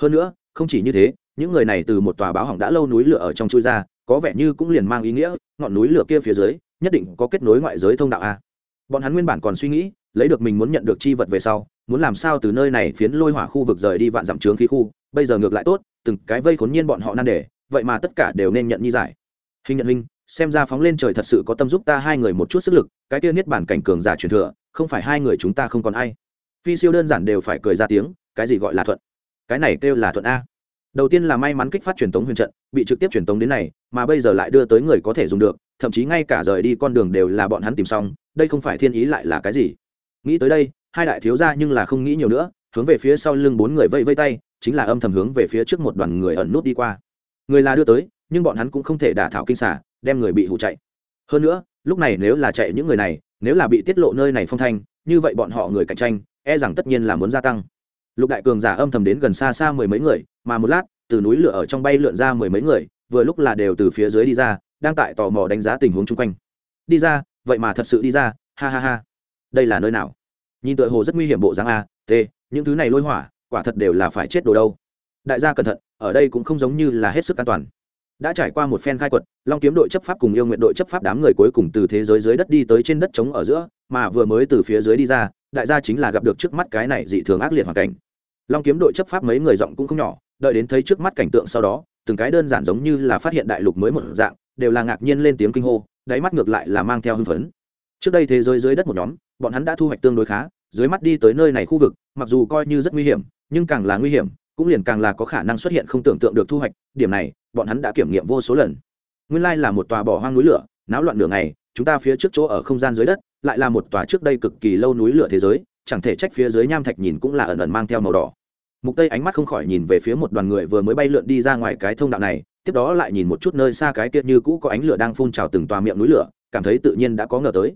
hơn nữa, không chỉ như thế, những người này từ một tòa báo hỏng đã lâu núi lửa ở trong chui ra, có vẻ như cũng liền mang ý nghĩa, ngọn núi lửa kia phía dưới, nhất định có kết nối ngoại giới thông đạo a. Bọn hắn nguyên bản còn suy nghĩ, lấy được mình muốn nhận được chi vật về sau, muốn làm sao từ nơi này phiến lôi hỏa khu vực rời đi vạn dặm trướng khí khu, bây giờ ngược lại tốt, từng cái vây khốn nhiên bọn họ nan đề, vậy mà tất cả đều nên nhận nhi giải. Hình nhận hình xem ra phóng lên trời thật sự có tâm giúp ta hai người một chút sức lực, cái kia niết bản cảnh cường giả truyền thừa, không phải hai người chúng ta không còn ai. Phi siêu đơn giản đều phải cười ra tiếng, cái gì gọi là thuận? Cái này kêu là thuận a. Đầu tiên là may mắn kích phát truyền tống huyền trận, bị trực tiếp truyền tống đến này, mà bây giờ lại đưa tới người có thể dùng được, thậm chí ngay cả rời đi con đường đều là bọn hắn tìm xong, đây không phải thiên ý lại là cái gì. Nghĩ tới đây, hai đại thiếu ra nhưng là không nghĩ nhiều nữa, hướng về phía sau lưng bốn người vây vây tay, chính là âm thầm hướng về phía trước một đoàn người ẩn nút đi qua. Người là đưa tới, nhưng bọn hắn cũng không thể đả thảo kinh xả đem người bị hụ chạy. Hơn nữa, lúc này nếu là chạy những người này, nếu là bị tiết lộ nơi này phong thanh, như vậy bọn họ người cạnh tranh e rằng tất nhiên là muốn gia tăng lục đại cường giả âm thầm đến gần xa xa mười mấy người, mà một lát, từ núi lửa ở trong bay lượn ra mười mấy người, vừa lúc là đều từ phía dưới đi ra, đang tại tò mò đánh giá tình huống chung quanh. Đi ra, vậy mà thật sự đi ra, ha ha ha. Đây là nơi nào? Nhìn tựa hồ rất nguy hiểm bộ dáng a, t, những thứ này lôi hỏa, quả thật đều là phải chết đồ đâu. Đại gia cẩn thận, ở đây cũng không giống như là hết sức an toàn. Đã trải qua một phen khai quật, long kiếm đội chấp pháp cùng yêu nguyện đội chấp pháp đám người cuối cùng từ thế giới dưới đất đi tới trên đất trống ở giữa, mà vừa mới từ phía dưới đi ra, đại gia chính là gặp được trước mắt cái này dị thường ác liệt hoàn cảnh long kiếm đội chấp pháp mấy người giọng cũng không nhỏ, đợi đến thấy trước mắt cảnh tượng sau đó, từng cái đơn giản giống như là phát hiện đại lục mới một dạng, đều là ngạc nhiên lên tiếng kinh hô, đáy mắt ngược lại là mang theo hưng phấn. Trước đây thế giới dưới đất một nhóm, bọn hắn đã thu hoạch tương đối khá, dưới mắt đi tới nơi này khu vực, mặc dù coi như rất nguy hiểm, nhưng càng là nguy hiểm, cũng liền càng là có khả năng xuất hiện không tưởng tượng được thu hoạch, điểm này, bọn hắn đã kiểm nghiệm vô số lần. Nguyên lai là một tòa bỏ hoang núi lửa, náo loạn lửa này chúng ta phía trước chỗ ở không gian dưới đất, lại là một tòa trước đây cực kỳ lâu núi lửa thế giới chẳng thể trách phía dưới nham thạch nhìn cũng là ẩn ẩn mang theo màu đỏ. Mục tây ánh mắt không khỏi nhìn về phía một đoàn người vừa mới bay lượn đi ra ngoài cái thông đạo này, tiếp đó lại nhìn một chút nơi xa cái kia như cũ có ánh lửa đang phun trào từng tòa miệng núi lửa, cảm thấy tự nhiên đã có ngờ tới.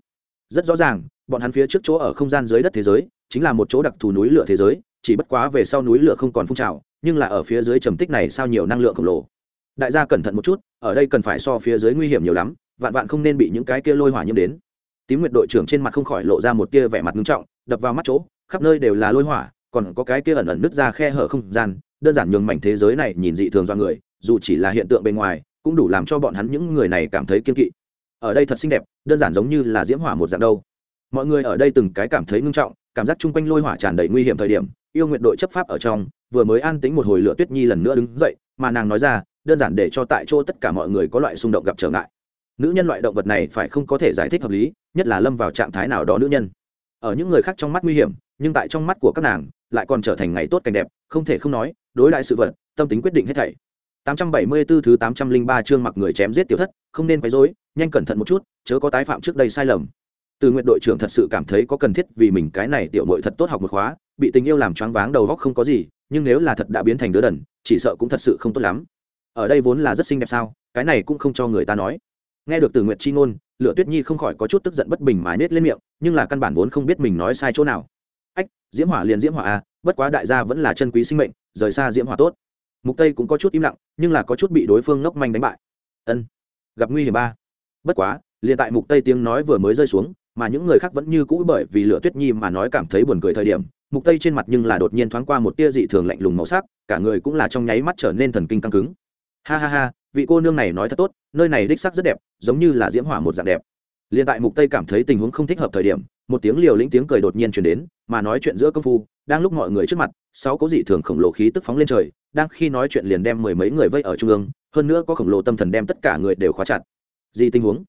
Rất rõ ràng, bọn hắn phía trước chỗ ở không gian dưới đất thế giới, chính là một chỗ đặc thù núi lửa thế giới, chỉ bất quá về sau núi lửa không còn phun trào, nhưng là ở phía dưới trầm tích này sao nhiều năng lượng khổng lồ. Đại gia cẩn thận một chút, ở đây cần phải so phía dưới nguy hiểm nhiều lắm, vạn vạn không nên bị những cái kia lôi hỏa nhiễm đến tím nguyệt đội trưởng trên mặt không khỏi lộ ra một tia vẻ mặt nghiêm trọng, đập vào mắt chỗ, khắp nơi đều là lôi hỏa, còn có cái kia ẩn ẩn nứt ra khe hở không gian, đơn giản nhường mảnh thế giới này nhìn dị thường do người, dù chỉ là hiện tượng bên ngoài, cũng đủ làm cho bọn hắn những người này cảm thấy kiên kỵ. Ở đây thật xinh đẹp, đơn giản giống như là diễm hỏa một dạng đâu. Mọi người ở đây từng cái cảm thấy ngưng trọng, cảm giác chung quanh lôi hỏa tràn đầy nguy hiểm thời điểm, yêu nguyện đội chấp pháp ở trong, vừa mới an tính một hồi lửa tuyết nhi lần nữa đứng dậy, mà nàng nói ra, đơn giản để cho tại chỗ tất cả mọi người có loại xung động gặp trở ngại nữ nhân loại động vật này phải không có thể giải thích hợp lý, nhất là lâm vào trạng thái nào đó nữ nhân. Ở những người khác trong mắt nguy hiểm, nhưng tại trong mắt của các nàng, lại còn trở thành ngày tốt cảnh đẹp, không thể không nói, đối đại sự vật, tâm tính quyết định hết thảy. 874 thứ 803 chương mặc người chém giết tiểu thất, không nên quấy rối, nhanh cẩn thận một chút, chớ có tái phạm trước đây sai lầm. Từ nguyện đội trưởng thật sự cảm thấy có cần thiết vì mình cái này tiểu muội thật tốt học một khóa, bị tình yêu làm choáng váng đầu óc không có gì, nhưng nếu là thật đã biến thành đứa đần, chỉ sợ cũng thật sự không tốt lắm. Ở đây vốn là rất xinh đẹp sao, cái này cũng không cho người ta nói nghe được từ nguyện chi ngôn lựa tuyết nhi không khỏi có chút tức giận bất bình mà nết lên miệng nhưng là căn bản vốn không biết mình nói sai chỗ nào. Ách diễm hỏa liền diễm hỏa à, bất quá đại gia vẫn là chân quý sinh mệnh rời xa diễm hỏa tốt. Mục tây cũng có chút im lặng nhưng là có chút bị đối phương ngốc manh đánh bại. Ân gặp nguy hiểm ba. Bất quá liền tại mục tây tiếng nói vừa mới rơi xuống mà những người khác vẫn như cũ bởi vì lửa tuyết nhi mà nói cảm thấy buồn cười thời điểm mục tây trên mặt nhưng là đột nhiên thoáng qua một tia dị thường lạnh lùng màu sắc cả người cũng là trong nháy mắt trở nên thần kinh căng cứng. Ha ha ha vị cô nương này nói thật tốt, nơi này đích sắc rất đẹp, giống như là diễm hỏa một dạng đẹp. Liền tại mục tây cảm thấy tình huống không thích hợp thời điểm, một tiếng liều lĩnh tiếng cười đột nhiên truyền đến, mà nói chuyện giữa công phu, đang lúc mọi người trước mặt, sáu có dị thường khổng lồ khí tức phóng lên trời, đang khi nói chuyện liền đem mười mấy người vây ở trung ương, hơn nữa có khổng lồ tâm thần đem tất cả người đều khóa chặt. Gì tình huống?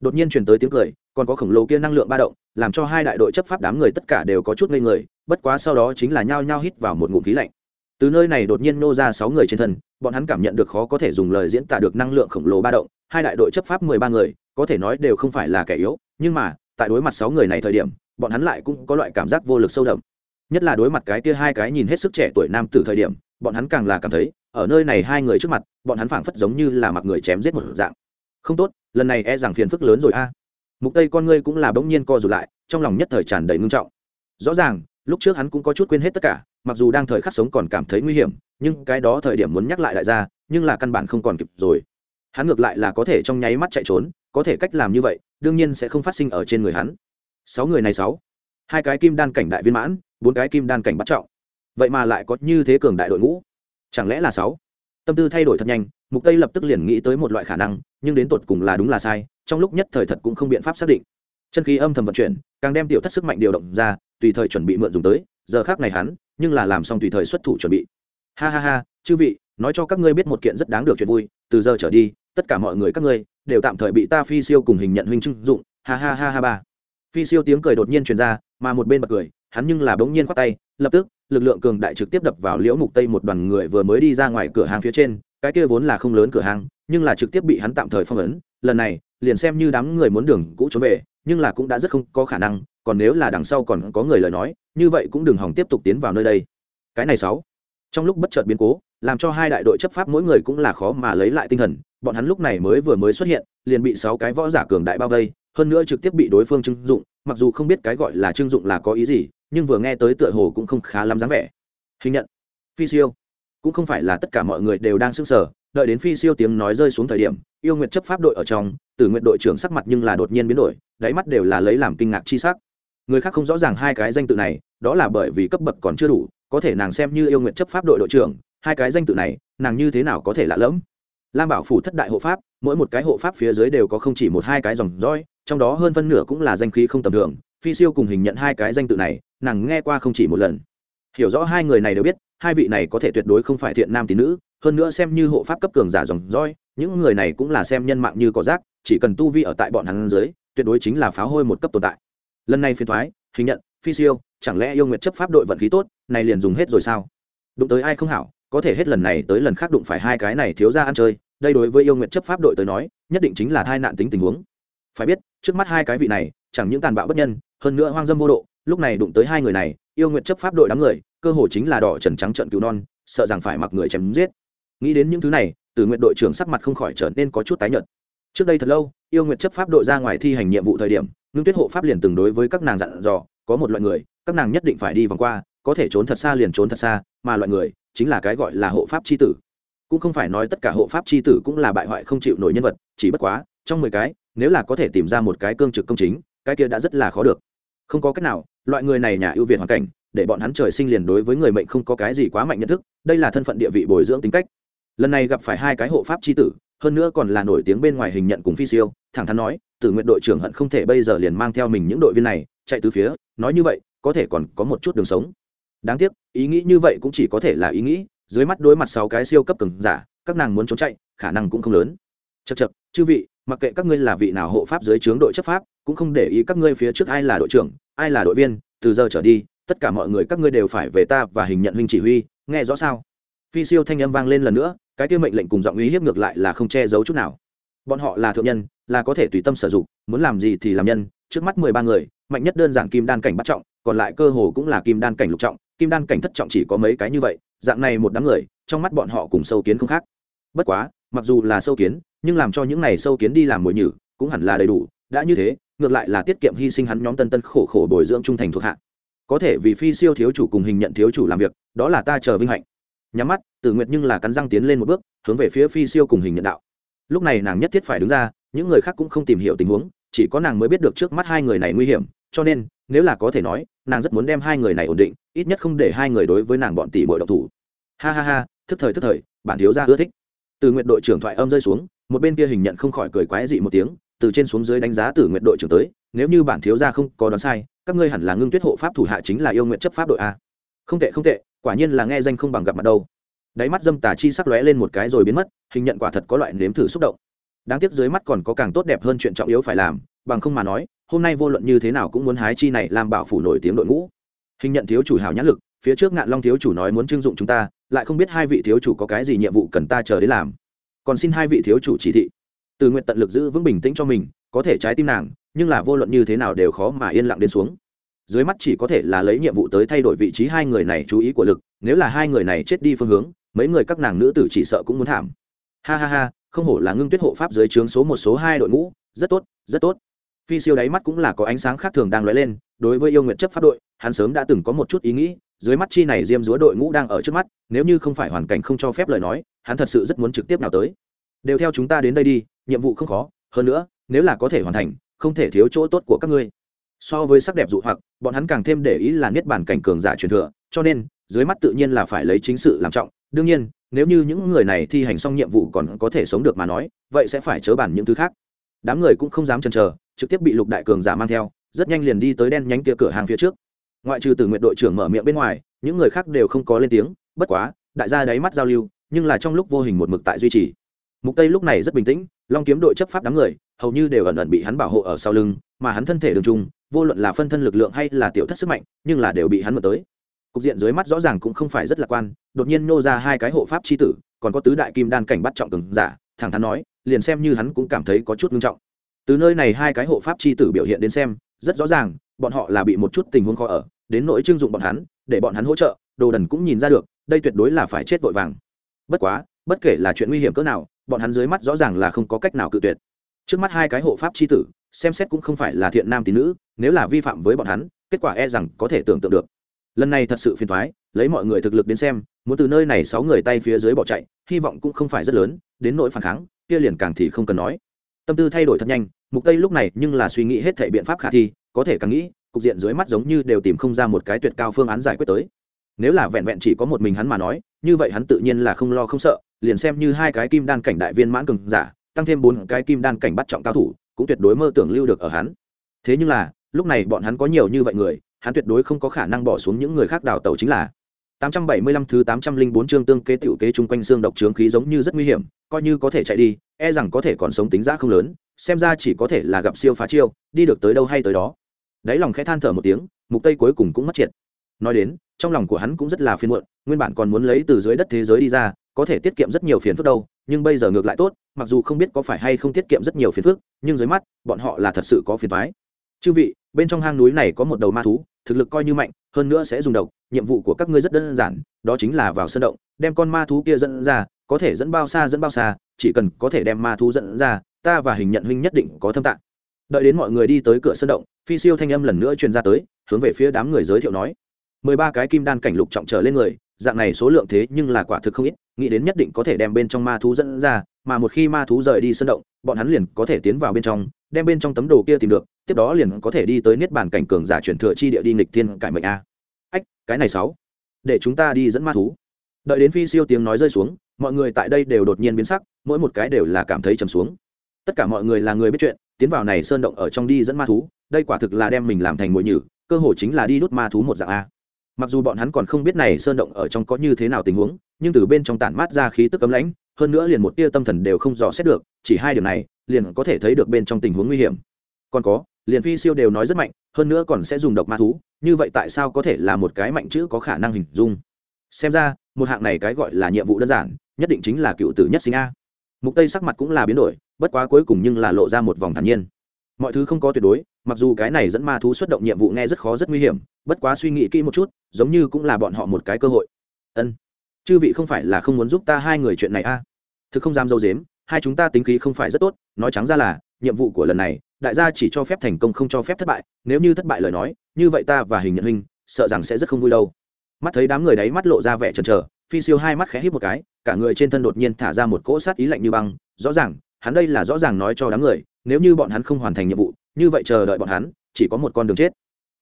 Đột nhiên truyền tới tiếng cười, còn có khổng lồ kia năng lượng ba động, làm cho hai đại đội chấp pháp đám người tất cả đều có chút ngây người, bất quá sau đó chính là nhao nhao hít vào một ngụm khí lạnh từ nơi này đột nhiên nô ra sáu người trên thân, bọn hắn cảm nhận được khó có thể dùng lời diễn tả được năng lượng khổng lồ ba động, hai đại đội chấp pháp mười ba người, có thể nói đều không phải là kẻ yếu, nhưng mà, tại đối mặt sáu người này thời điểm, bọn hắn lại cũng có loại cảm giác vô lực sâu đậm. Nhất là đối mặt cái kia hai cái nhìn hết sức trẻ tuổi nam từ thời điểm, bọn hắn càng là cảm thấy, ở nơi này hai người trước mặt, bọn hắn phảng phất giống như là mặc người chém giết một dạng. Không tốt, lần này e rằng phiền phức lớn rồi a. Mục tây con ngươi cũng là bỗng nhiên co rụt lại, trong lòng nhất thời tràn đầy ngưng trọng. Rõ ràng lúc trước hắn cũng có chút quên hết tất cả, mặc dù đang thời khắc sống còn cảm thấy nguy hiểm, nhưng cái đó thời điểm muốn nhắc lại đại gia nhưng là căn bản không còn kịp rồi. Hắn ngược lại là có thể trong nháy mắt chạy trốn, có thể cách làm như vậy, đương nhiên sẽ không phát sinh ở trên người hắn. Sáu người này sáu. Hai cái kim đan cảnh đại viên mãn, bốn cái kim đan cảnh bắt trọng. Vậy mà lại có như thế cường đại đội ngũ. Chẳng lẽ là sáu? Tâm tư thay đổi thật nhanh, mục tây lập tức liền nghĩ tới một loại khả năng, nhưng đến tột cùng là đúng là sai, trong lúc nhất thời thật cũng không biện pháp xác định. Chân khí âm thầm vận chuyển, càng đem tiểu thất sức mạnh điều động ra tùy thời chuẩn bị mượn dùng tới, giờ khác này hắn, nhưng là làm xong tùy thời xuất thủ chuẩn bị. Ha ha ha, chư vị, nói cho các ngươi biết một kiện rất đáng được chuyện vui, từ giờ trở đi, tất cả mọi người các ngươi, đều tạm thời bị ta phi siêu cùng hình nhận huynh trưng dụng. Ha ha ha ha ba. Phi siêu tiếng cười đột nhiên truyền ra, mà một bên bật cười, hắn nhưng là bỗng nhiên khoát tay, lập tức, lực lượng cường đại trực tiếp đập vào liễu mục tây một đoàn người vừa mới đi ra ngoài cửa hàng phía trên, cái kia vốn là không lớn cửa hàng, nhưng là trực tiếp bị hắn tạm thời phong ấn, lần này, liền xem như đám người muốn đường cũ trốn về nhưng là cũng đã rất không có khả năng, còn nếu là đằng sau còn có người lời nói, như vậy cũng đừng hòng tiếp tục tiến vào nơi đây. Cái này sáu. Trong lúc bất chợt biến cố, làm cho hai đại đội chấp pháp mỗi người cũng là khó mà lấy lại tinh thần, bọn hắn lúc này mới vừa mới xuất hiện, liền bị sáu cái võ giả cường đại bao vây, hơn nữa trực tiếp bị đối phương trưng dụng, mặc dù không biết cái gọi là trưng dụng là có ý gì, nhưng vừa nghe tới tựa hồ cũng không khá lắm dáng vẻ. Hình nhận. Phi siêu. Cũng không phải là tất cả mọi người đều đang sững sờ đợi đến phi siêu tiếng nói rơi xuống thời điểm, yêu nguyện chấp pháp đội ở trong, tử nguyện đội trưởng sắc mặt nhưng là đột nhiên biến đổi, đáy mắt đều là lấy làm kinh ngạc chi sắc. Người khác không rõ ràng hai cái danh tự này, đó là bởi vì cấp bậc còn chưa đủ, có thể nàng xem như yêu nguyện chấp pháp đội đội trưởng, hai cái danh tự này, nàng như thế nào có thể lạ lẫm? Lam bảo phủ thất đại hộ pháp, mỗi một cái hộ pháp phía dưới đều có không chỉ một hai cái dòng roi trong đó hơn phân nửa cũng là danh khí không tầm thường, phi siêu cùng hình nhận hai cái danh tự này, nàng nghe qua không chỉ một lần. Hiểu rõ hai người này đều biết, hai vị này có thể tuyệt đối không phải thiện nam tín nữ hơn nữa xem như hộ pháp cấp cường giả dòng dõi, những người này cũng là xem nhân mạng như có rác, chỉ cần tu vi ở tại bọn hắn dưới, tuyệt đối chính là phá hôi một cấp tồn tại. Lần này phiền thoái, hình nhận, phi siêu, chẳng lẽ yêu nguyệt chấp pháp đội vận khí tốt, này liền dùng hết rồi sao? Đụng tới ai không hảo, có thể hết lần này tới lần khác đụng phải hai cái này thiếu ra ăn chơi, đây đối với yêu nguyệt chấp pháp đội tới nói, nhất định chính là thai nạn tính tình huống. Phải biết, trước mắt hai cái vị này, chẳng những tàn bạo bất nhân, hơn nữa hoang dâm vô độ, lúc này đụng tới hai người này, yêu nguyện chấp pháp đội đám người, cơ hồ chính là đỏ trần trắng trận cứu non, sợ rằng phải mặc người chém giết nghĩ đến những thứ này từ nguyện đội trưởng sắc mặt không khỏi trở nên có chút tái nhợt. Trước đây thật lâu, yêu nguyện chấp pháp đội ra ngoài thi hành nhiệm vụ thời điểm, ngưng tuyết hộ pháp liền từng đối với các nàng dặn dò, có một loại người, các nàng nhất định phải đi vòng qua, có thể trốn thật xa liền trốn thật xa, mà loại người chính là cái gọi là hộ pháp c h i tử. Cũng không phải nói tất cả hộ pháp c h i tử cũng là bại hoại không chịu nổi nhân vật, chỉ bất quá, trong mười cái, nếu là có thể tìm ra một cái cương trực công chính, cái kia đã rất là khó được. Không có cách nào, loại người này nhà ưu việt hoàn cảnh, để bọn hắn trời sinh liền đối với người mệnh không có cái gì quá mạnh nhận thức, đây là thân phận địa vị bồi dưỡng tính cách lần này gặp phải hai cái hộ pháp c h i tử, hơn nữa còn là nổi tiếng bên ngoài hình nhận cùng phi siêu, thẳng thắn nói, tử nguyện đội trưởng hận không thể bây giờ liền mang theo mình những đội viên này, chạy từ phía, nói như vậy, có thể còn có một chút đường sống. Đáng tiếc, ý nghĩ như vậy cũng chỉ có thể là ý nghĩ, dưới mắt đối mặt sáu cái siêu cấp cường giả, các nàng muốn trốn chạy, khả năng cũng không lớn. Chật chật chư vị, mặc kệ các ngươi là vị nào hộ pháp dưới trướng đội chấp pháp, cũng không để ý các ngươi phía trước ai là đội trưởng, ai là đội viên, từ giờ trở đi, tất cả mọi người các ngươi đều phải về ta và hình nhận huynh chỉ huy, nghe rõ sao? Phi siêu thanh âm vang lên lần nữa, cái kia mệnh lệnh cùng giọng uy hiếp ngược lại là không che giấu chút nào. Bọn họ là thượng nhân, là có thể tùy tâm sử dụng, muốn làm gì thì làm nhân, trước mắt mười ba người, mạnh nhất đơn giản kim đan cảnh bắt trọng, còn lại cơ hồ cũng là kim đan cảnh lục trọng, kim đan cảnh thất trọng chỉ có mấy cái như vậy, dạng này một đám người, trong mắt bọn họ cùng sâu kiến không khác. Bất quá, mặc dù là sâu kiến, nhưng làm cho những này sâu kiến đi làm mồi nhử, cũng hẳn là đầy đủ, đã như thế, ngược lại là tiết kiệm hy sinh hắn nhóm tân tân khổ khổ bồi dưỡng trung thành thuộc hạ. Có thể vì phi siêu thiếu chủ cùng hình nhận thiếu chủ làm việc, đó là ta chờ vinh hạnh nhắm mắt, tử nguyệt nhưng là cắn răng tiến lên một bước, hướng về phía phi siêu cùng hình nhận đạo. Lúc này nàng nhất thiết phải đứng ra, những người khác cũng không tìm hiểu tình huống, chỉ có nàng mới biết được trước mắt hai người này nguy hiểm, cho nên, nếu là có thể nói, nàng rất muốn đem hai người này ổn định, ít nhất không để hai người đối với nàng bọn tỷ bội độc thủ. Ha ha ha, thức thời thức thời, bản thiếu gia ưa thích. Từ nguyện đội trưởng thoại âm rơi xuống, một bên kia hình nhận không khỏi cười quái dị một tiếng, từ trên xuống dưới đánh giá từ nguyện đội trưởng tới, nếu như bản thiếu gia không có đoán sai, các ngươi hẳn là ngưng tuyết hộ pháp thủ hạ chính là yêu nguyện chấp pháp đội a. Không tệ không tệ quả nhiên là nghe danh không bằng gặp mặt đâu. Đáy mắt dâm tà chi sắc lóe lên một cái rồi biến mất, hình nhận quả thật có loại nếm thử xúc động. Đáng tiếc dưới mắt còn có càng tốt đẹp hơn chuyện trọng yếu phải làm, bằng không mà nói, hôm nay vô luận như thế nào cũng muốn hái chi này làm bảo phủ nổi tiếng đội ngũ. Hình nhận thiếu chủ hào nhãn lực, phía trước ngạn long thiếu chủ nói muốn trưng dụng chúng ta, lại không biết hai vị thiếu chủ có cái gì nhiệm vụ cần ta chờ đến làm. Còn xin hai vị thiếu chủ chỉ thị. Từ nguyện tận lực giữ vững bình tĩnh cho mình, có thể trái tim nàng, nhưng là vô luận như thế nào đều khó mà yên lặng đến xuống dưới mắt chỉ có thể là lấy nhiệm vụ tới thay đổi vị trí hai người này chú ý của lực, nếu là hai người này chết đi phương hướng, mấy người các nàng nữ tử chỉ sợ cũng muốn thảm. Ha ha ha, không hổ là ngưng tuyết hộ pháp dưới trướng số một số hai đội ngũ, rất tốt rất tốt. Phi siêu đáy mắt cũng là có ánh sáng khác thường đang lóe lên, đối với yêu nguyện chấp pháp đội, hắn sớm đã từng có một chút ý nghĩ, dưới mắt chi này diêm dúa đội ngũ đang ở trước mắt, nếu như không phải hoàn cảnh không cho phép lời nói, hắn thật sự rất muốn trực tiếp nào tới. Đều theo chúng ta đến đây đi, nhiệm vụ không khó, hơn nữa, nếu là có thể hoàn thành, không thể thiếu chỗ tốt của các ngươi so với sắc đẹp dụ hoặc, bọn hắn càng thêm để ý là niết bàn cảnh cường giả truyền thừa, cho nên, dưới mắt tự nhiên là phải lấy chính sự làm trọng. Đương nhiên, nếu như những người này thi hành xong nhiệm vụ còn có thể sống được mà nói, vậy sẽ phải chớ bàn những thứ khác. Đám người cũng không dám chần chờ, trực tiếp bị lục đại cường giả mang theo, rất nhanh liền đi tới đen nhánh kia cửa hàng phía trước. Ngoại trừ từ nguyện đội trưởng mở miệng bên ngoài, những người khác đều không có lên tiếng, bất quá, đại gia đáy mắt giao lưu, nhưng là trong lúc vô hình một mực tại duy trì. Mục tây lúc này rất bình tĩnh, long kiếm đội chấp pháp đám người, hầu như đều ẩn ẩn bị hắn bảo hộ ở sau lưng, mà hắn thân thể đường trung vô luận là phân thân lực lượng hay là tiểu thất sức mạnh, nhưng là đều bị hắn mượn tới. Cục diện dưới mắt rõ ràng cũng không phải rất lạc quan, đột nhiên nô ra hai cái hộ pháp chi tử, còn có tứ đại kim đan cảnh bắt trọng cường giả, thẳng thắn nói, liền xem như hắn cũng cảm thấy có chút nghiêm trọng. Từ nơi này hai cái hộ pháp chi tử biểu hiện đến xem, rất rõ ràng, bọn họ là bị một chút tình huống khó ở, đến nỗi trưng dụng bọn hắn, để bọn hắn hỗ trợ, đồ đần cũng nhìn ra được, đây tuyệt đối là phải chết vội vàng. Bất quá, bất kể là chuyện nguy hiểm cỡ nào, bọn hắn dưới mắt rõ ràng là không có cách nào cự tuyệt trước mắt hai cái hộ pháp chi tử, xem xét cũng không phải là thiện nam tín nữ, nếu là vi phạm với bọn hắn, kết quả e rằng có thể tưởng tượng được. Lần này thật sự phiền thoái lấy mọi người thực lực đến xem, muốn từ nơi này sáu người tay phía dưới bỏ chạy, hy vọng cũng không phải rất lớn, đến nỗi phản kháng, kia liền càng thì không cần nói. Tâm tư thay đổi thật nhanh, mục tây lúc này nhưng là suy nghĩ hết thể biện pháp khả thi, có thể càng nghĩ, cục diện dưới mắt giống như đều tìm không ra một cái tuyệt cao phương án giải quyết tới. Nếu là vẹn vẹn chỉ có một mình hắn mà nói, như vậy hắn tự nhiên là không lo không sợ, liền xem như hai cái kim đan cảnh đại viên mãn cường giả tăng thêm bốn cái kim đan cảnh bắt trọng cao thủ cũng tuyệt đối mơ tưởng lưu được ở hắn thế nhưng là lúc này bọn hắn có nhiều như vậy người hắn tuyệt đối không có khả năng bỏ xuống những người khác đào tẩu chính là 875 thứ 804 chương tương kế tiểu kế chung quanh xương độc trướng khí giống như rất nguy hiểm, coi như có thể chạy đi, e rằng có thể còn sống tính giá không lớn, xem ra chỉ có thể là gặp siêu phá chiêu, đi được tới đâu hay tới đó. đáy lòng khẽ than thở một tiếng, mục tây cuối cùng cũng mất triệt. Nói đến, trong lòng của hắn cũng rất là phiền muộn, nguyên bản còn muốn lấy từ dưới đất thế giới đi ra, có thể tiết kiệm rất nhiều phiền phức đâu, nhưng bây giờ ngược lại tốt, mặc dù không biết có phải hay không tiết kiệm rất nhiều phiền phức, nhưng dưới mắt, bọn họ là thật sự có phiền toái. Chư vị, bên trong hang núi này có một đầu ma thú, thực lực coi như mạnh hơn nữa sẽ dùng độc nhiệm vụ của các ngươi rất đơn giản đó chính là vào sân động đem con ma thú kia dẫn ra có thể dẫn bao xa dẫn bao xa chỉ cần có thể đem ma thú dẫn ra ta và hình nhận huynh nhất định có thâm tạng đợi đến mọi người đi tới cửa sân động phi siêu thanh âm lần nữa truyền ra tới hướng về phía đám người giới thiệu nói mười ba cái kim đan cảnh lục trọng trở lên người dạng này số lượng thế nhưng là quả thực không ít nghĩ đến nhất định có thể đem bên trong ma thú dẫn ra mà một khi ma thú rời đi sân động, bọn hắn liền có thể tiến vào bên trong, đem bên trong tấm đồ kia tìm được, tiếp đó liền có thể đi tới niết bàn cảnh cường giả chuyển thừa chi địa đi nghịch thiên cải mệnh a. Ách, cái này sáu. Để chúng ta đi dẫn ma thú. Đợi đến phi siêu tiếng nói rơi xuống, mọi người tại đây đều đột nhiên biến sắc, mỗi một cái đều là cảm thấy trầm xuống. Tất cả mọi người là người biết chuyện, tiến vào này sơn động ở trong đi dẫn ma thú, đây quả thực là đem mình làm thành mồi nhử, cơ hội chính là đi đốt ma thú một dạng a. Mặc dù bọn hắn còn không biết này sơn động ở trong có như thế nào tình huống nhưng từ bên trong tản mát ra khí tức cấm lãnh, hơn nữa liền một tia tâm thần đều không dò xét được, chỉ hai điều này, liền có thể thấy được bên trong tình huống nguy hiểm. Còn có, liền phi siêu đều nói rất mạnh, hơn nữa còn sẽ dùng độc ma thú, như vậy tại sao có thể là một cái mạnh chữ có khả năng hình dung? Xem ra, một hạng này cái gọi là nhiệm vụ đơn giản, nhất định chính là cựu tử nhất sinh a. Mục tây sắc mặt cũng là biến đổi, bất quá cuối cùng nhưng là lộ ra một vòng thản nhiên. Mọi thứ không có tuyệt đối, mặc dù cái này dẫn ma thú xuất động nhiệm vụ nghe rất khó rất nguy hiểm, bất quá suy nghĩ kỹ một chút, giống như cũng là bọn họ một cái cơ hội. Ân chư vị không phải là không muốn giúp ta hai người chuyện này a? Thực không dám dâu dếm, hai chúng ta tính khí không phải rất tốt, nói trắng ra là, nhiệm vụ của lần này, đại gia chỉ cho phép thành công không cho phép thất bại, nếu như thất bại lời nói, như vậy ta và hình nhận huynh, sợ rằng sẽ rất không vui đâu. Mắt thấy đám người đấy mắt lộ ra vẻ chần chờ, phi siêu hai mắt khẽ hít một cái, cả người trên thân đột nhiên thả ra một cỗ sát ý lạnh như băng, rõ ràng, hắn đây là rõ ràng nói cho đám người, nếu như bọn hắn không hoàn thành nhiệm vụ, như vậy chờ đợi bọn hắn, chỉ có một con đường chết.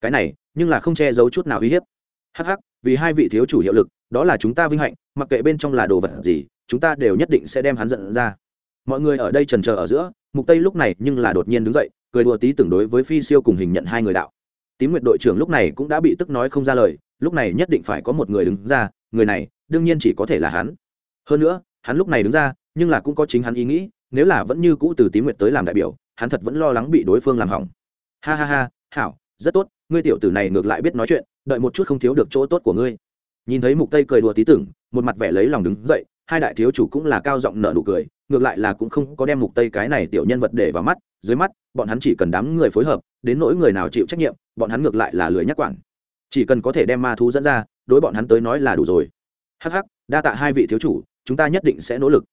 Cái này, nhưng là không che giấu chút nào uy hiếp. Hắc hắc, vì hai vị thiếu chủ hiệu lực đó là chúng ta vinh hạnh, mặc kệ bên trong là đồ vật gì, chúng ta đều nhất định sẽ đem hắn giận ra. Mọi người ở đây trần chờ ở giữa, mục tây lúc này nhưng là đột nhiên đứng dậy, cười đùa tí tưởng đối với phi siêu cùng hình nhận hai người đạo. Tím nguyệt đội trưởng lúc này cũng đã bị tức nói không ra lời, lúc này nhất định phải có một người đứng ra, người này đương nhiên chỉ có thể là hắn. Hơn nữa, hắn lúc này đứng ra, nhưng là cũng có chính hắn ý nghĩ, nếu là vẫn như cũ từ tím nguyệt tới làm đại biểu, hắn thật vẫn lo lắng bị đối phương làm hỏng. Ha ha ha, hảo, rất tốt, ngươi tiểu tử này ngược lại biết nói chuyện, đợi một chút không thiếu được chỗ tốt của ngươi nhìn thấy mục tây cười đùa tí tưởng, một mặt vẻ lấy lòng đứng dậy, hai đại thiếu chủ cũng là cao giọng nở nụ cười, ngược lại là cũng không có đem mục tây cái này tiểu nhân vật để vào mắt, dưới mắt, bọn hắn chỉ cần đám người phối hợp, đến nỗi người nào chịu trách nhiệm, bọn hắn ngược lại là lười nhắc quản. Chỉ cần có thể đem ma thú dẫn ra, đối bọn hắn tới nói là đủ rồi. Hắc hắc, đa tạ hai vị thiếu chủ, chúng ta nhất định sẽ nỗ lực.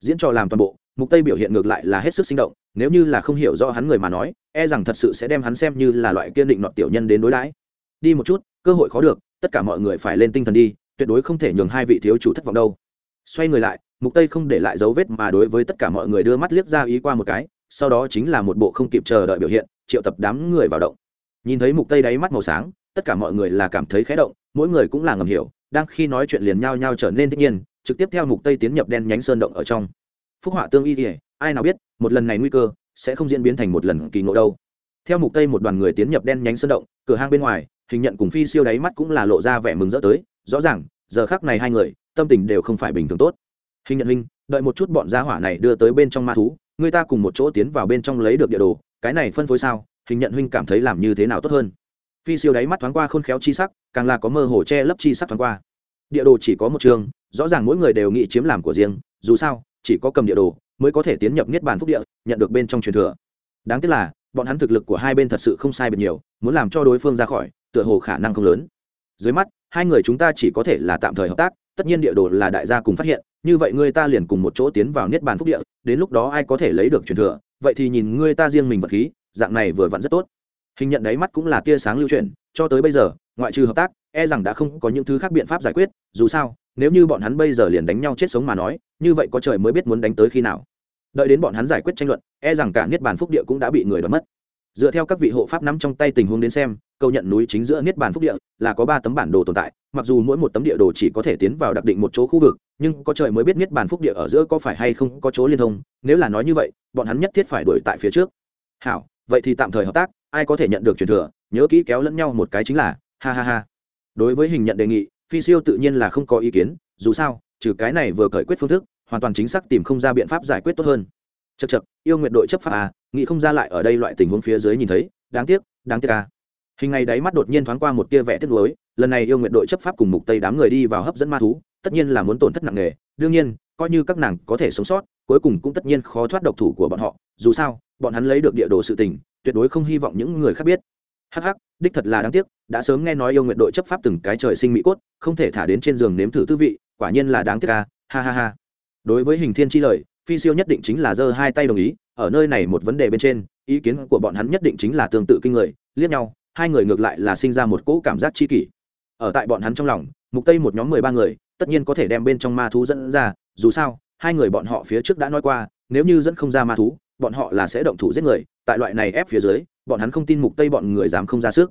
Diễn trò làm toàn bộ, mục tây biểu hiện ngược lại là hết sức sinh động, nếu như là không hiểu rõ hắn người mà nói e rằng thật sự sẽ đem hắn xem như là loại kiên định nọ tiểu nhân đến đối đãi. Đi một chút, cơ hội khó được tất cả mọi người phải lên tinh thần đi, tuyệt đối không thể nhường hai vị thiếu chủ thất vọng đâu. Xoay người lại, mục tây không để lại dấu vết mà đối với tất cả mọi người đưa mắt liếc ra ý qua một cái, sau đó chính là một bộ không kịp chờ đợi biểu hiện, triệu tập đám người vào động. Nhìn thấy mục tây đáy mắt màu sáng, tất cả mọi người là cảm thấy khẽ động, mỗi người cũng là ngầm hiểu, đang khi nói chuyện liền nhau nhau trở nên thích nhiên, trực tiếp theo mục tây tiến nhập đen nhánh sơn động ở trong. Phúc họa tương y thì ai nào biết, một lần này nguy cơ, sẽ không diễn biến thành một lần kỳ ngộ đâu. Theo mục tây một đoàn người tiến nhập đen nhánh sơn động, cửa hang bên ngoài hình nhận cùng phi siêu đáy mắt cũng là lộ ra vẻ mừng rỡ tới, rõ ràng, giờ khắc này hai người, tâm tình đều không phải bình thường tốt. Hình nhận huynh, đợi một chút bọn gia hỏa này đưa tới bên trong ma thú, người ta cùng một chỗ tiến vào bên trong lấy được địa đồ, cái này phân phối sao? Hình nhận huynh cảm thấy làm như thế nào tốt hơn? Phi siêu đáy mắt thoáng qua khôn khéo chi sắc, càng là có mơ hồ che lấp chi sắc thoáng qua. Địa đồ chỉ có một trường, rõ ràng mỗi người đều nghĩ chiếm làm của riêng, dù sao, chỉ có cầm địa đồ mới có thể tiến nhập niết bàn phúc địa, nhận được bên trong truyền thừa. Đáng tiếc là, bọn hắn thực lực của hai bên thật sự không sai biệt nhiều, muốn làm cho đối phương ra khỏi tựa hồ khả năng không lớn. Dưới mắt, hai người chúng ta chỉ có thể là tạm thời hợp tác, tất nhiên địa đồ là đại gia cùng phát hiện, như vậy ngươi ta liền cùng một chỗ tiến vào niết bàn phúc địa, đến lúc đó ai có thể lấy được truyền thừa, vậy thì nhìn ngươi ta riêng mình vật khí, dạng này vừa vặn rất tốt. Hình nhận đáy mắt cũng là tia sáng lưu truyền cho tới bây giờ, ngoại trừ hợp tác e rằng đã không có những thứ khác biện pháp giải quyết, dù sao, nếu như bọn hắn bây giờ liền đánh nhau chết sống mà nói, như vậy có trời mới biết muốn đánh tới khi nào. Đợi đến bọn hắn giải quyết tranh luận e rằng cả niết bàn phúc địa cũng đã bị người đoán mất. Dựa theo các vị hộ pháp nắm trong tay tình huống đến xem câu nhận núi chính giữa niết bàn phúc địa là có ba tấm bản đồ tồn tại, mặc dù mỗi một tấm địa đồ chỉ có thể tiến vào đặc định một chỗ khu vực, nhưng có trời mới biết niết bàn phúc địa ở giữa có phải hay không có chỗ liên thông, nếu là nói như vậy, bọn hắn nhất thiết phải đuổi tại phía trước. Hảo, vậy thì tạm thời hợp tác, ai có thể nhận được truyền thừa, nhớ kỹ kéo lẫn nhau một cái chính là, ha ha ha. Đối với hình nhận đề nghị, phi siêu tự nhiên là không có ý kiến, dù sao, trừ cái này vừa cởi quyết phương thức, hoàn toàn chính xác tìm không ra biện pháp giải quyết tốt hơn. Chật chật yêu nguyện đội chấp pháp à nghĩ không ra lại ở đây loại tình huống phía dưới nhìn thấy, đáng tiếc đáng tiếc à hình ngày đáy mắt đột nhiên thoáng qua một tia vẽ tiếc nuối, lần này yêu nguyện đội chấp pháp cùng mục tây đám người đi vào hấp dẫn ma thú, tất nhiên là muốn tổn thất nặng nề. Đương nhiên, coi như các nàng có thể sống sót, cuối cùng cũng tất nhiên khó thoát độc thủ của bọn họ. Dù sao, bọn hắn lấy được địa đồ sự tình, tuyệt đối không hy vọng những người khác biết. Hắc hắc, đích thật là đáng tiếc, đã sớm nghe nói yêu nguyện đội chấp pháp từng cái trời sinh mỹ cốt, không thể thả đến trên giường nếm thử tư vị, quả nhiên là đáng tiếc ca ha ha ha. Đối với hình thiên chi lời, phi siêu nhất định chính là giơ hai tay đồng ý, ở nơi này một vấn đề bên trên, ý kiến của bọn hắn nhất định chính là tương tự kinh người, liếc nhau hai người ngược lại là sinh ra một cỗ cảm giác chi kỷ. Ở tại bọn hắn trong lòng, mục tây một nhóm mười ba người, tất nhiên có thể đem bên trong ma thú dẫn ra, dù sao, hai người bọn họ phía trước đã nói qua, nếu như dẫn không ra ma thú, bọn họ là sẽ động thủ giết người, tại loại này ép phía dưới, bọn hắn không tin mục tây bọn người dám không ra sức.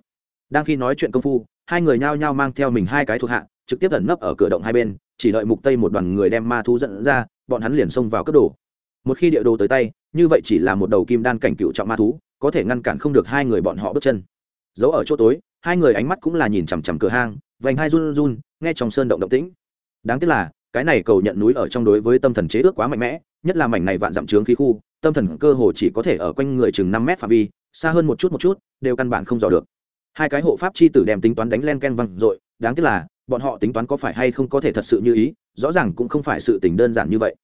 Đang khi nói chuyện công phu, hai người nhao nhao mang theo mình hai cái thuộc hạ, trực tiếp ẩn nấp ở cửa động hai bên, chỉ đợi mục tây một đoàn người đem ma thú dẫn ra, bọn hắn liền xông vào cấp đồ. Một khi địa đồ tới tay, như vậy chỉ là một đầu kim đan cảnh cựu trọng ma thú, có thể ngăn cản không được hai người bọn họ bước chân giấu ở chỗ tối, hai người ánh mắt cũng là nhìn chằm chằm cửa hang, vành hai run run, nghe trong sơn động động tĩnh. Đáng tiếc là, cái này cầu nhận núi ở trong đối với tâm thần chế ước quá mạnh mẽ, nhất là mảnh này vạn dặm trướng khí khu, tâm thần cơ hồ chỉ có thể ở quanh người chừng năm mét phạm vi, xa hơn một chút một chút, đều căn bản không dò được. Hai cái hộ pháp chi tử đem tính toán đánh len ken văng dội, đáng tiếc là, bọn họ tính toán có phải hay không có thể thật sự như ý, rõ ràng cũng không phải sự tình đơn giản như vậy.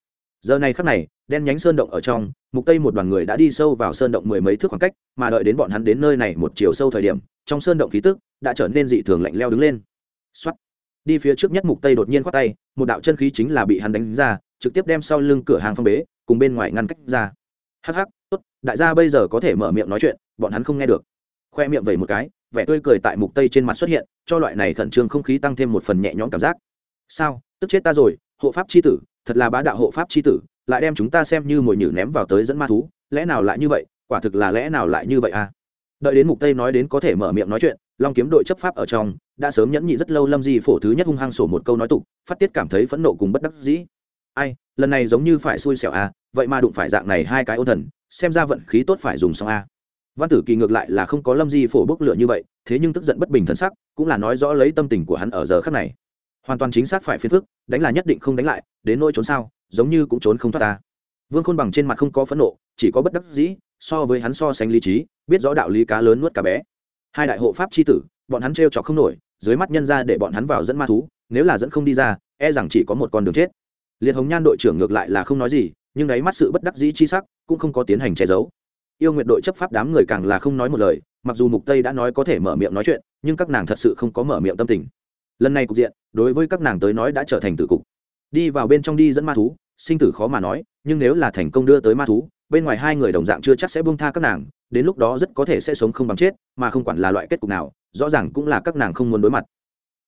Giờ này khắc này, đen nhánh sơn động ở trong mục tây một đoàn người đã đi sâu vào sơn động mười mấy thước khoảng cách, mà đợi đến bọn hắn đến nơi này một chiều sâu thời điểm, trong sơn động khí tức đã trở nên dị thường lạnh leo đứng lên. Soát. đi phía trước nhất mục tây đột nhiên khoát tay, một đạo chân khí chính là bị hắn đánh ra, trực tiếp đem sau lưng cửa hàng phong bế, cùng bên ngoài ngăn cách ra. Hắc hắc, tốt, đại gia bây giờ có thể mở miệng nói chuyện, bọn hắn không nghe được. Khoe miệng vẩy một cái, vẻ tươi cười tại mục tây trên mặt xuất hiện, cho loại này khẩn trương không khí tăng thêm một phần nhẹ nhõm cảm giác. Sao, tức chết ta rồi, hộ pháp chi tử, thật là bá đạo hộ pháp chi tử lại đem chúng ta xem như mồi nhử ném vào tới dẫn ma thú, lẽ nào lại như vậy? Quả thực là lẽ nào lại như vậy à? Đợi đến mục tây nói đến có thể mở miệng nói chuyện, long kiếm đội chấp pháp ở trong, đã sớm nhẫn nhị rất lâu lâm di phổ thứ nhất hung hăng sổ một câu nói tục, phát tiết cảm thấy phẫn nộ cùng bất đắc dĩ. Ai, lần này giống như phải xui xẻo à vậy mà đụng phải dạng này hai cái ôn thần, xem ra vận khí tốt phải dùng xong a văn tử kỳ ngược lại là không có lâm di phổ bốc lửa như vậy, thế nhưng tức giận bất bình thân sắc, cũng là nói rõ lấy tâm tình của hắn ở giờ khắc này. Hoàn toàn chính xác phải phiền phức, đánh là nhất định không đánh lại, đến nỗi trốn sao? Giống như cũng trốn không thoát ta. Vương khôn bằng trên mặt không có phẫn nộ, chỉ có bất đắc dĩ, so với hắn so sánh lý trí, biết rõ đạo lý cá lớn nuốt cá bé. Hai đại hộ pháp c h i tử, bọn hắn t r e o chọc không nổi, dưới mắt nhân ra để bọn hắn vào dẫn ma thú, nếu là dẫn không đi ra e rằng chỉ có một con đường chết. Liệt hồng nhan đội trưởng ngược lại là không nói gì, nhưng đáy mắt sự bất đắc dĩ chi sắc cũng không có tiến hành che giấu. Yêu nguyện đội chấp pháp đám người càng là không nói một lời, mặc dù mục tây đã nói có thể mở miệng nói chuyện, nhưng các nàng thật sự không có mở miệng tâm tình. Lần này cục diện, đối với các nàng tới nói đã trở thành tử cục. Đi vào bên trong đi dẫn ma thú sinh tử khó mà nói, nhưng nếu là thành công đưa tới ma thú, bên ngoài hai người đồng dạng chưa chắc sẽ buông tha các nàng, đến lúc đó rất có thể sẽ sống không bằng chết, mà không quản là loại kết cục nào, rõ ràng cũng là các nàng không muốn đối mặt.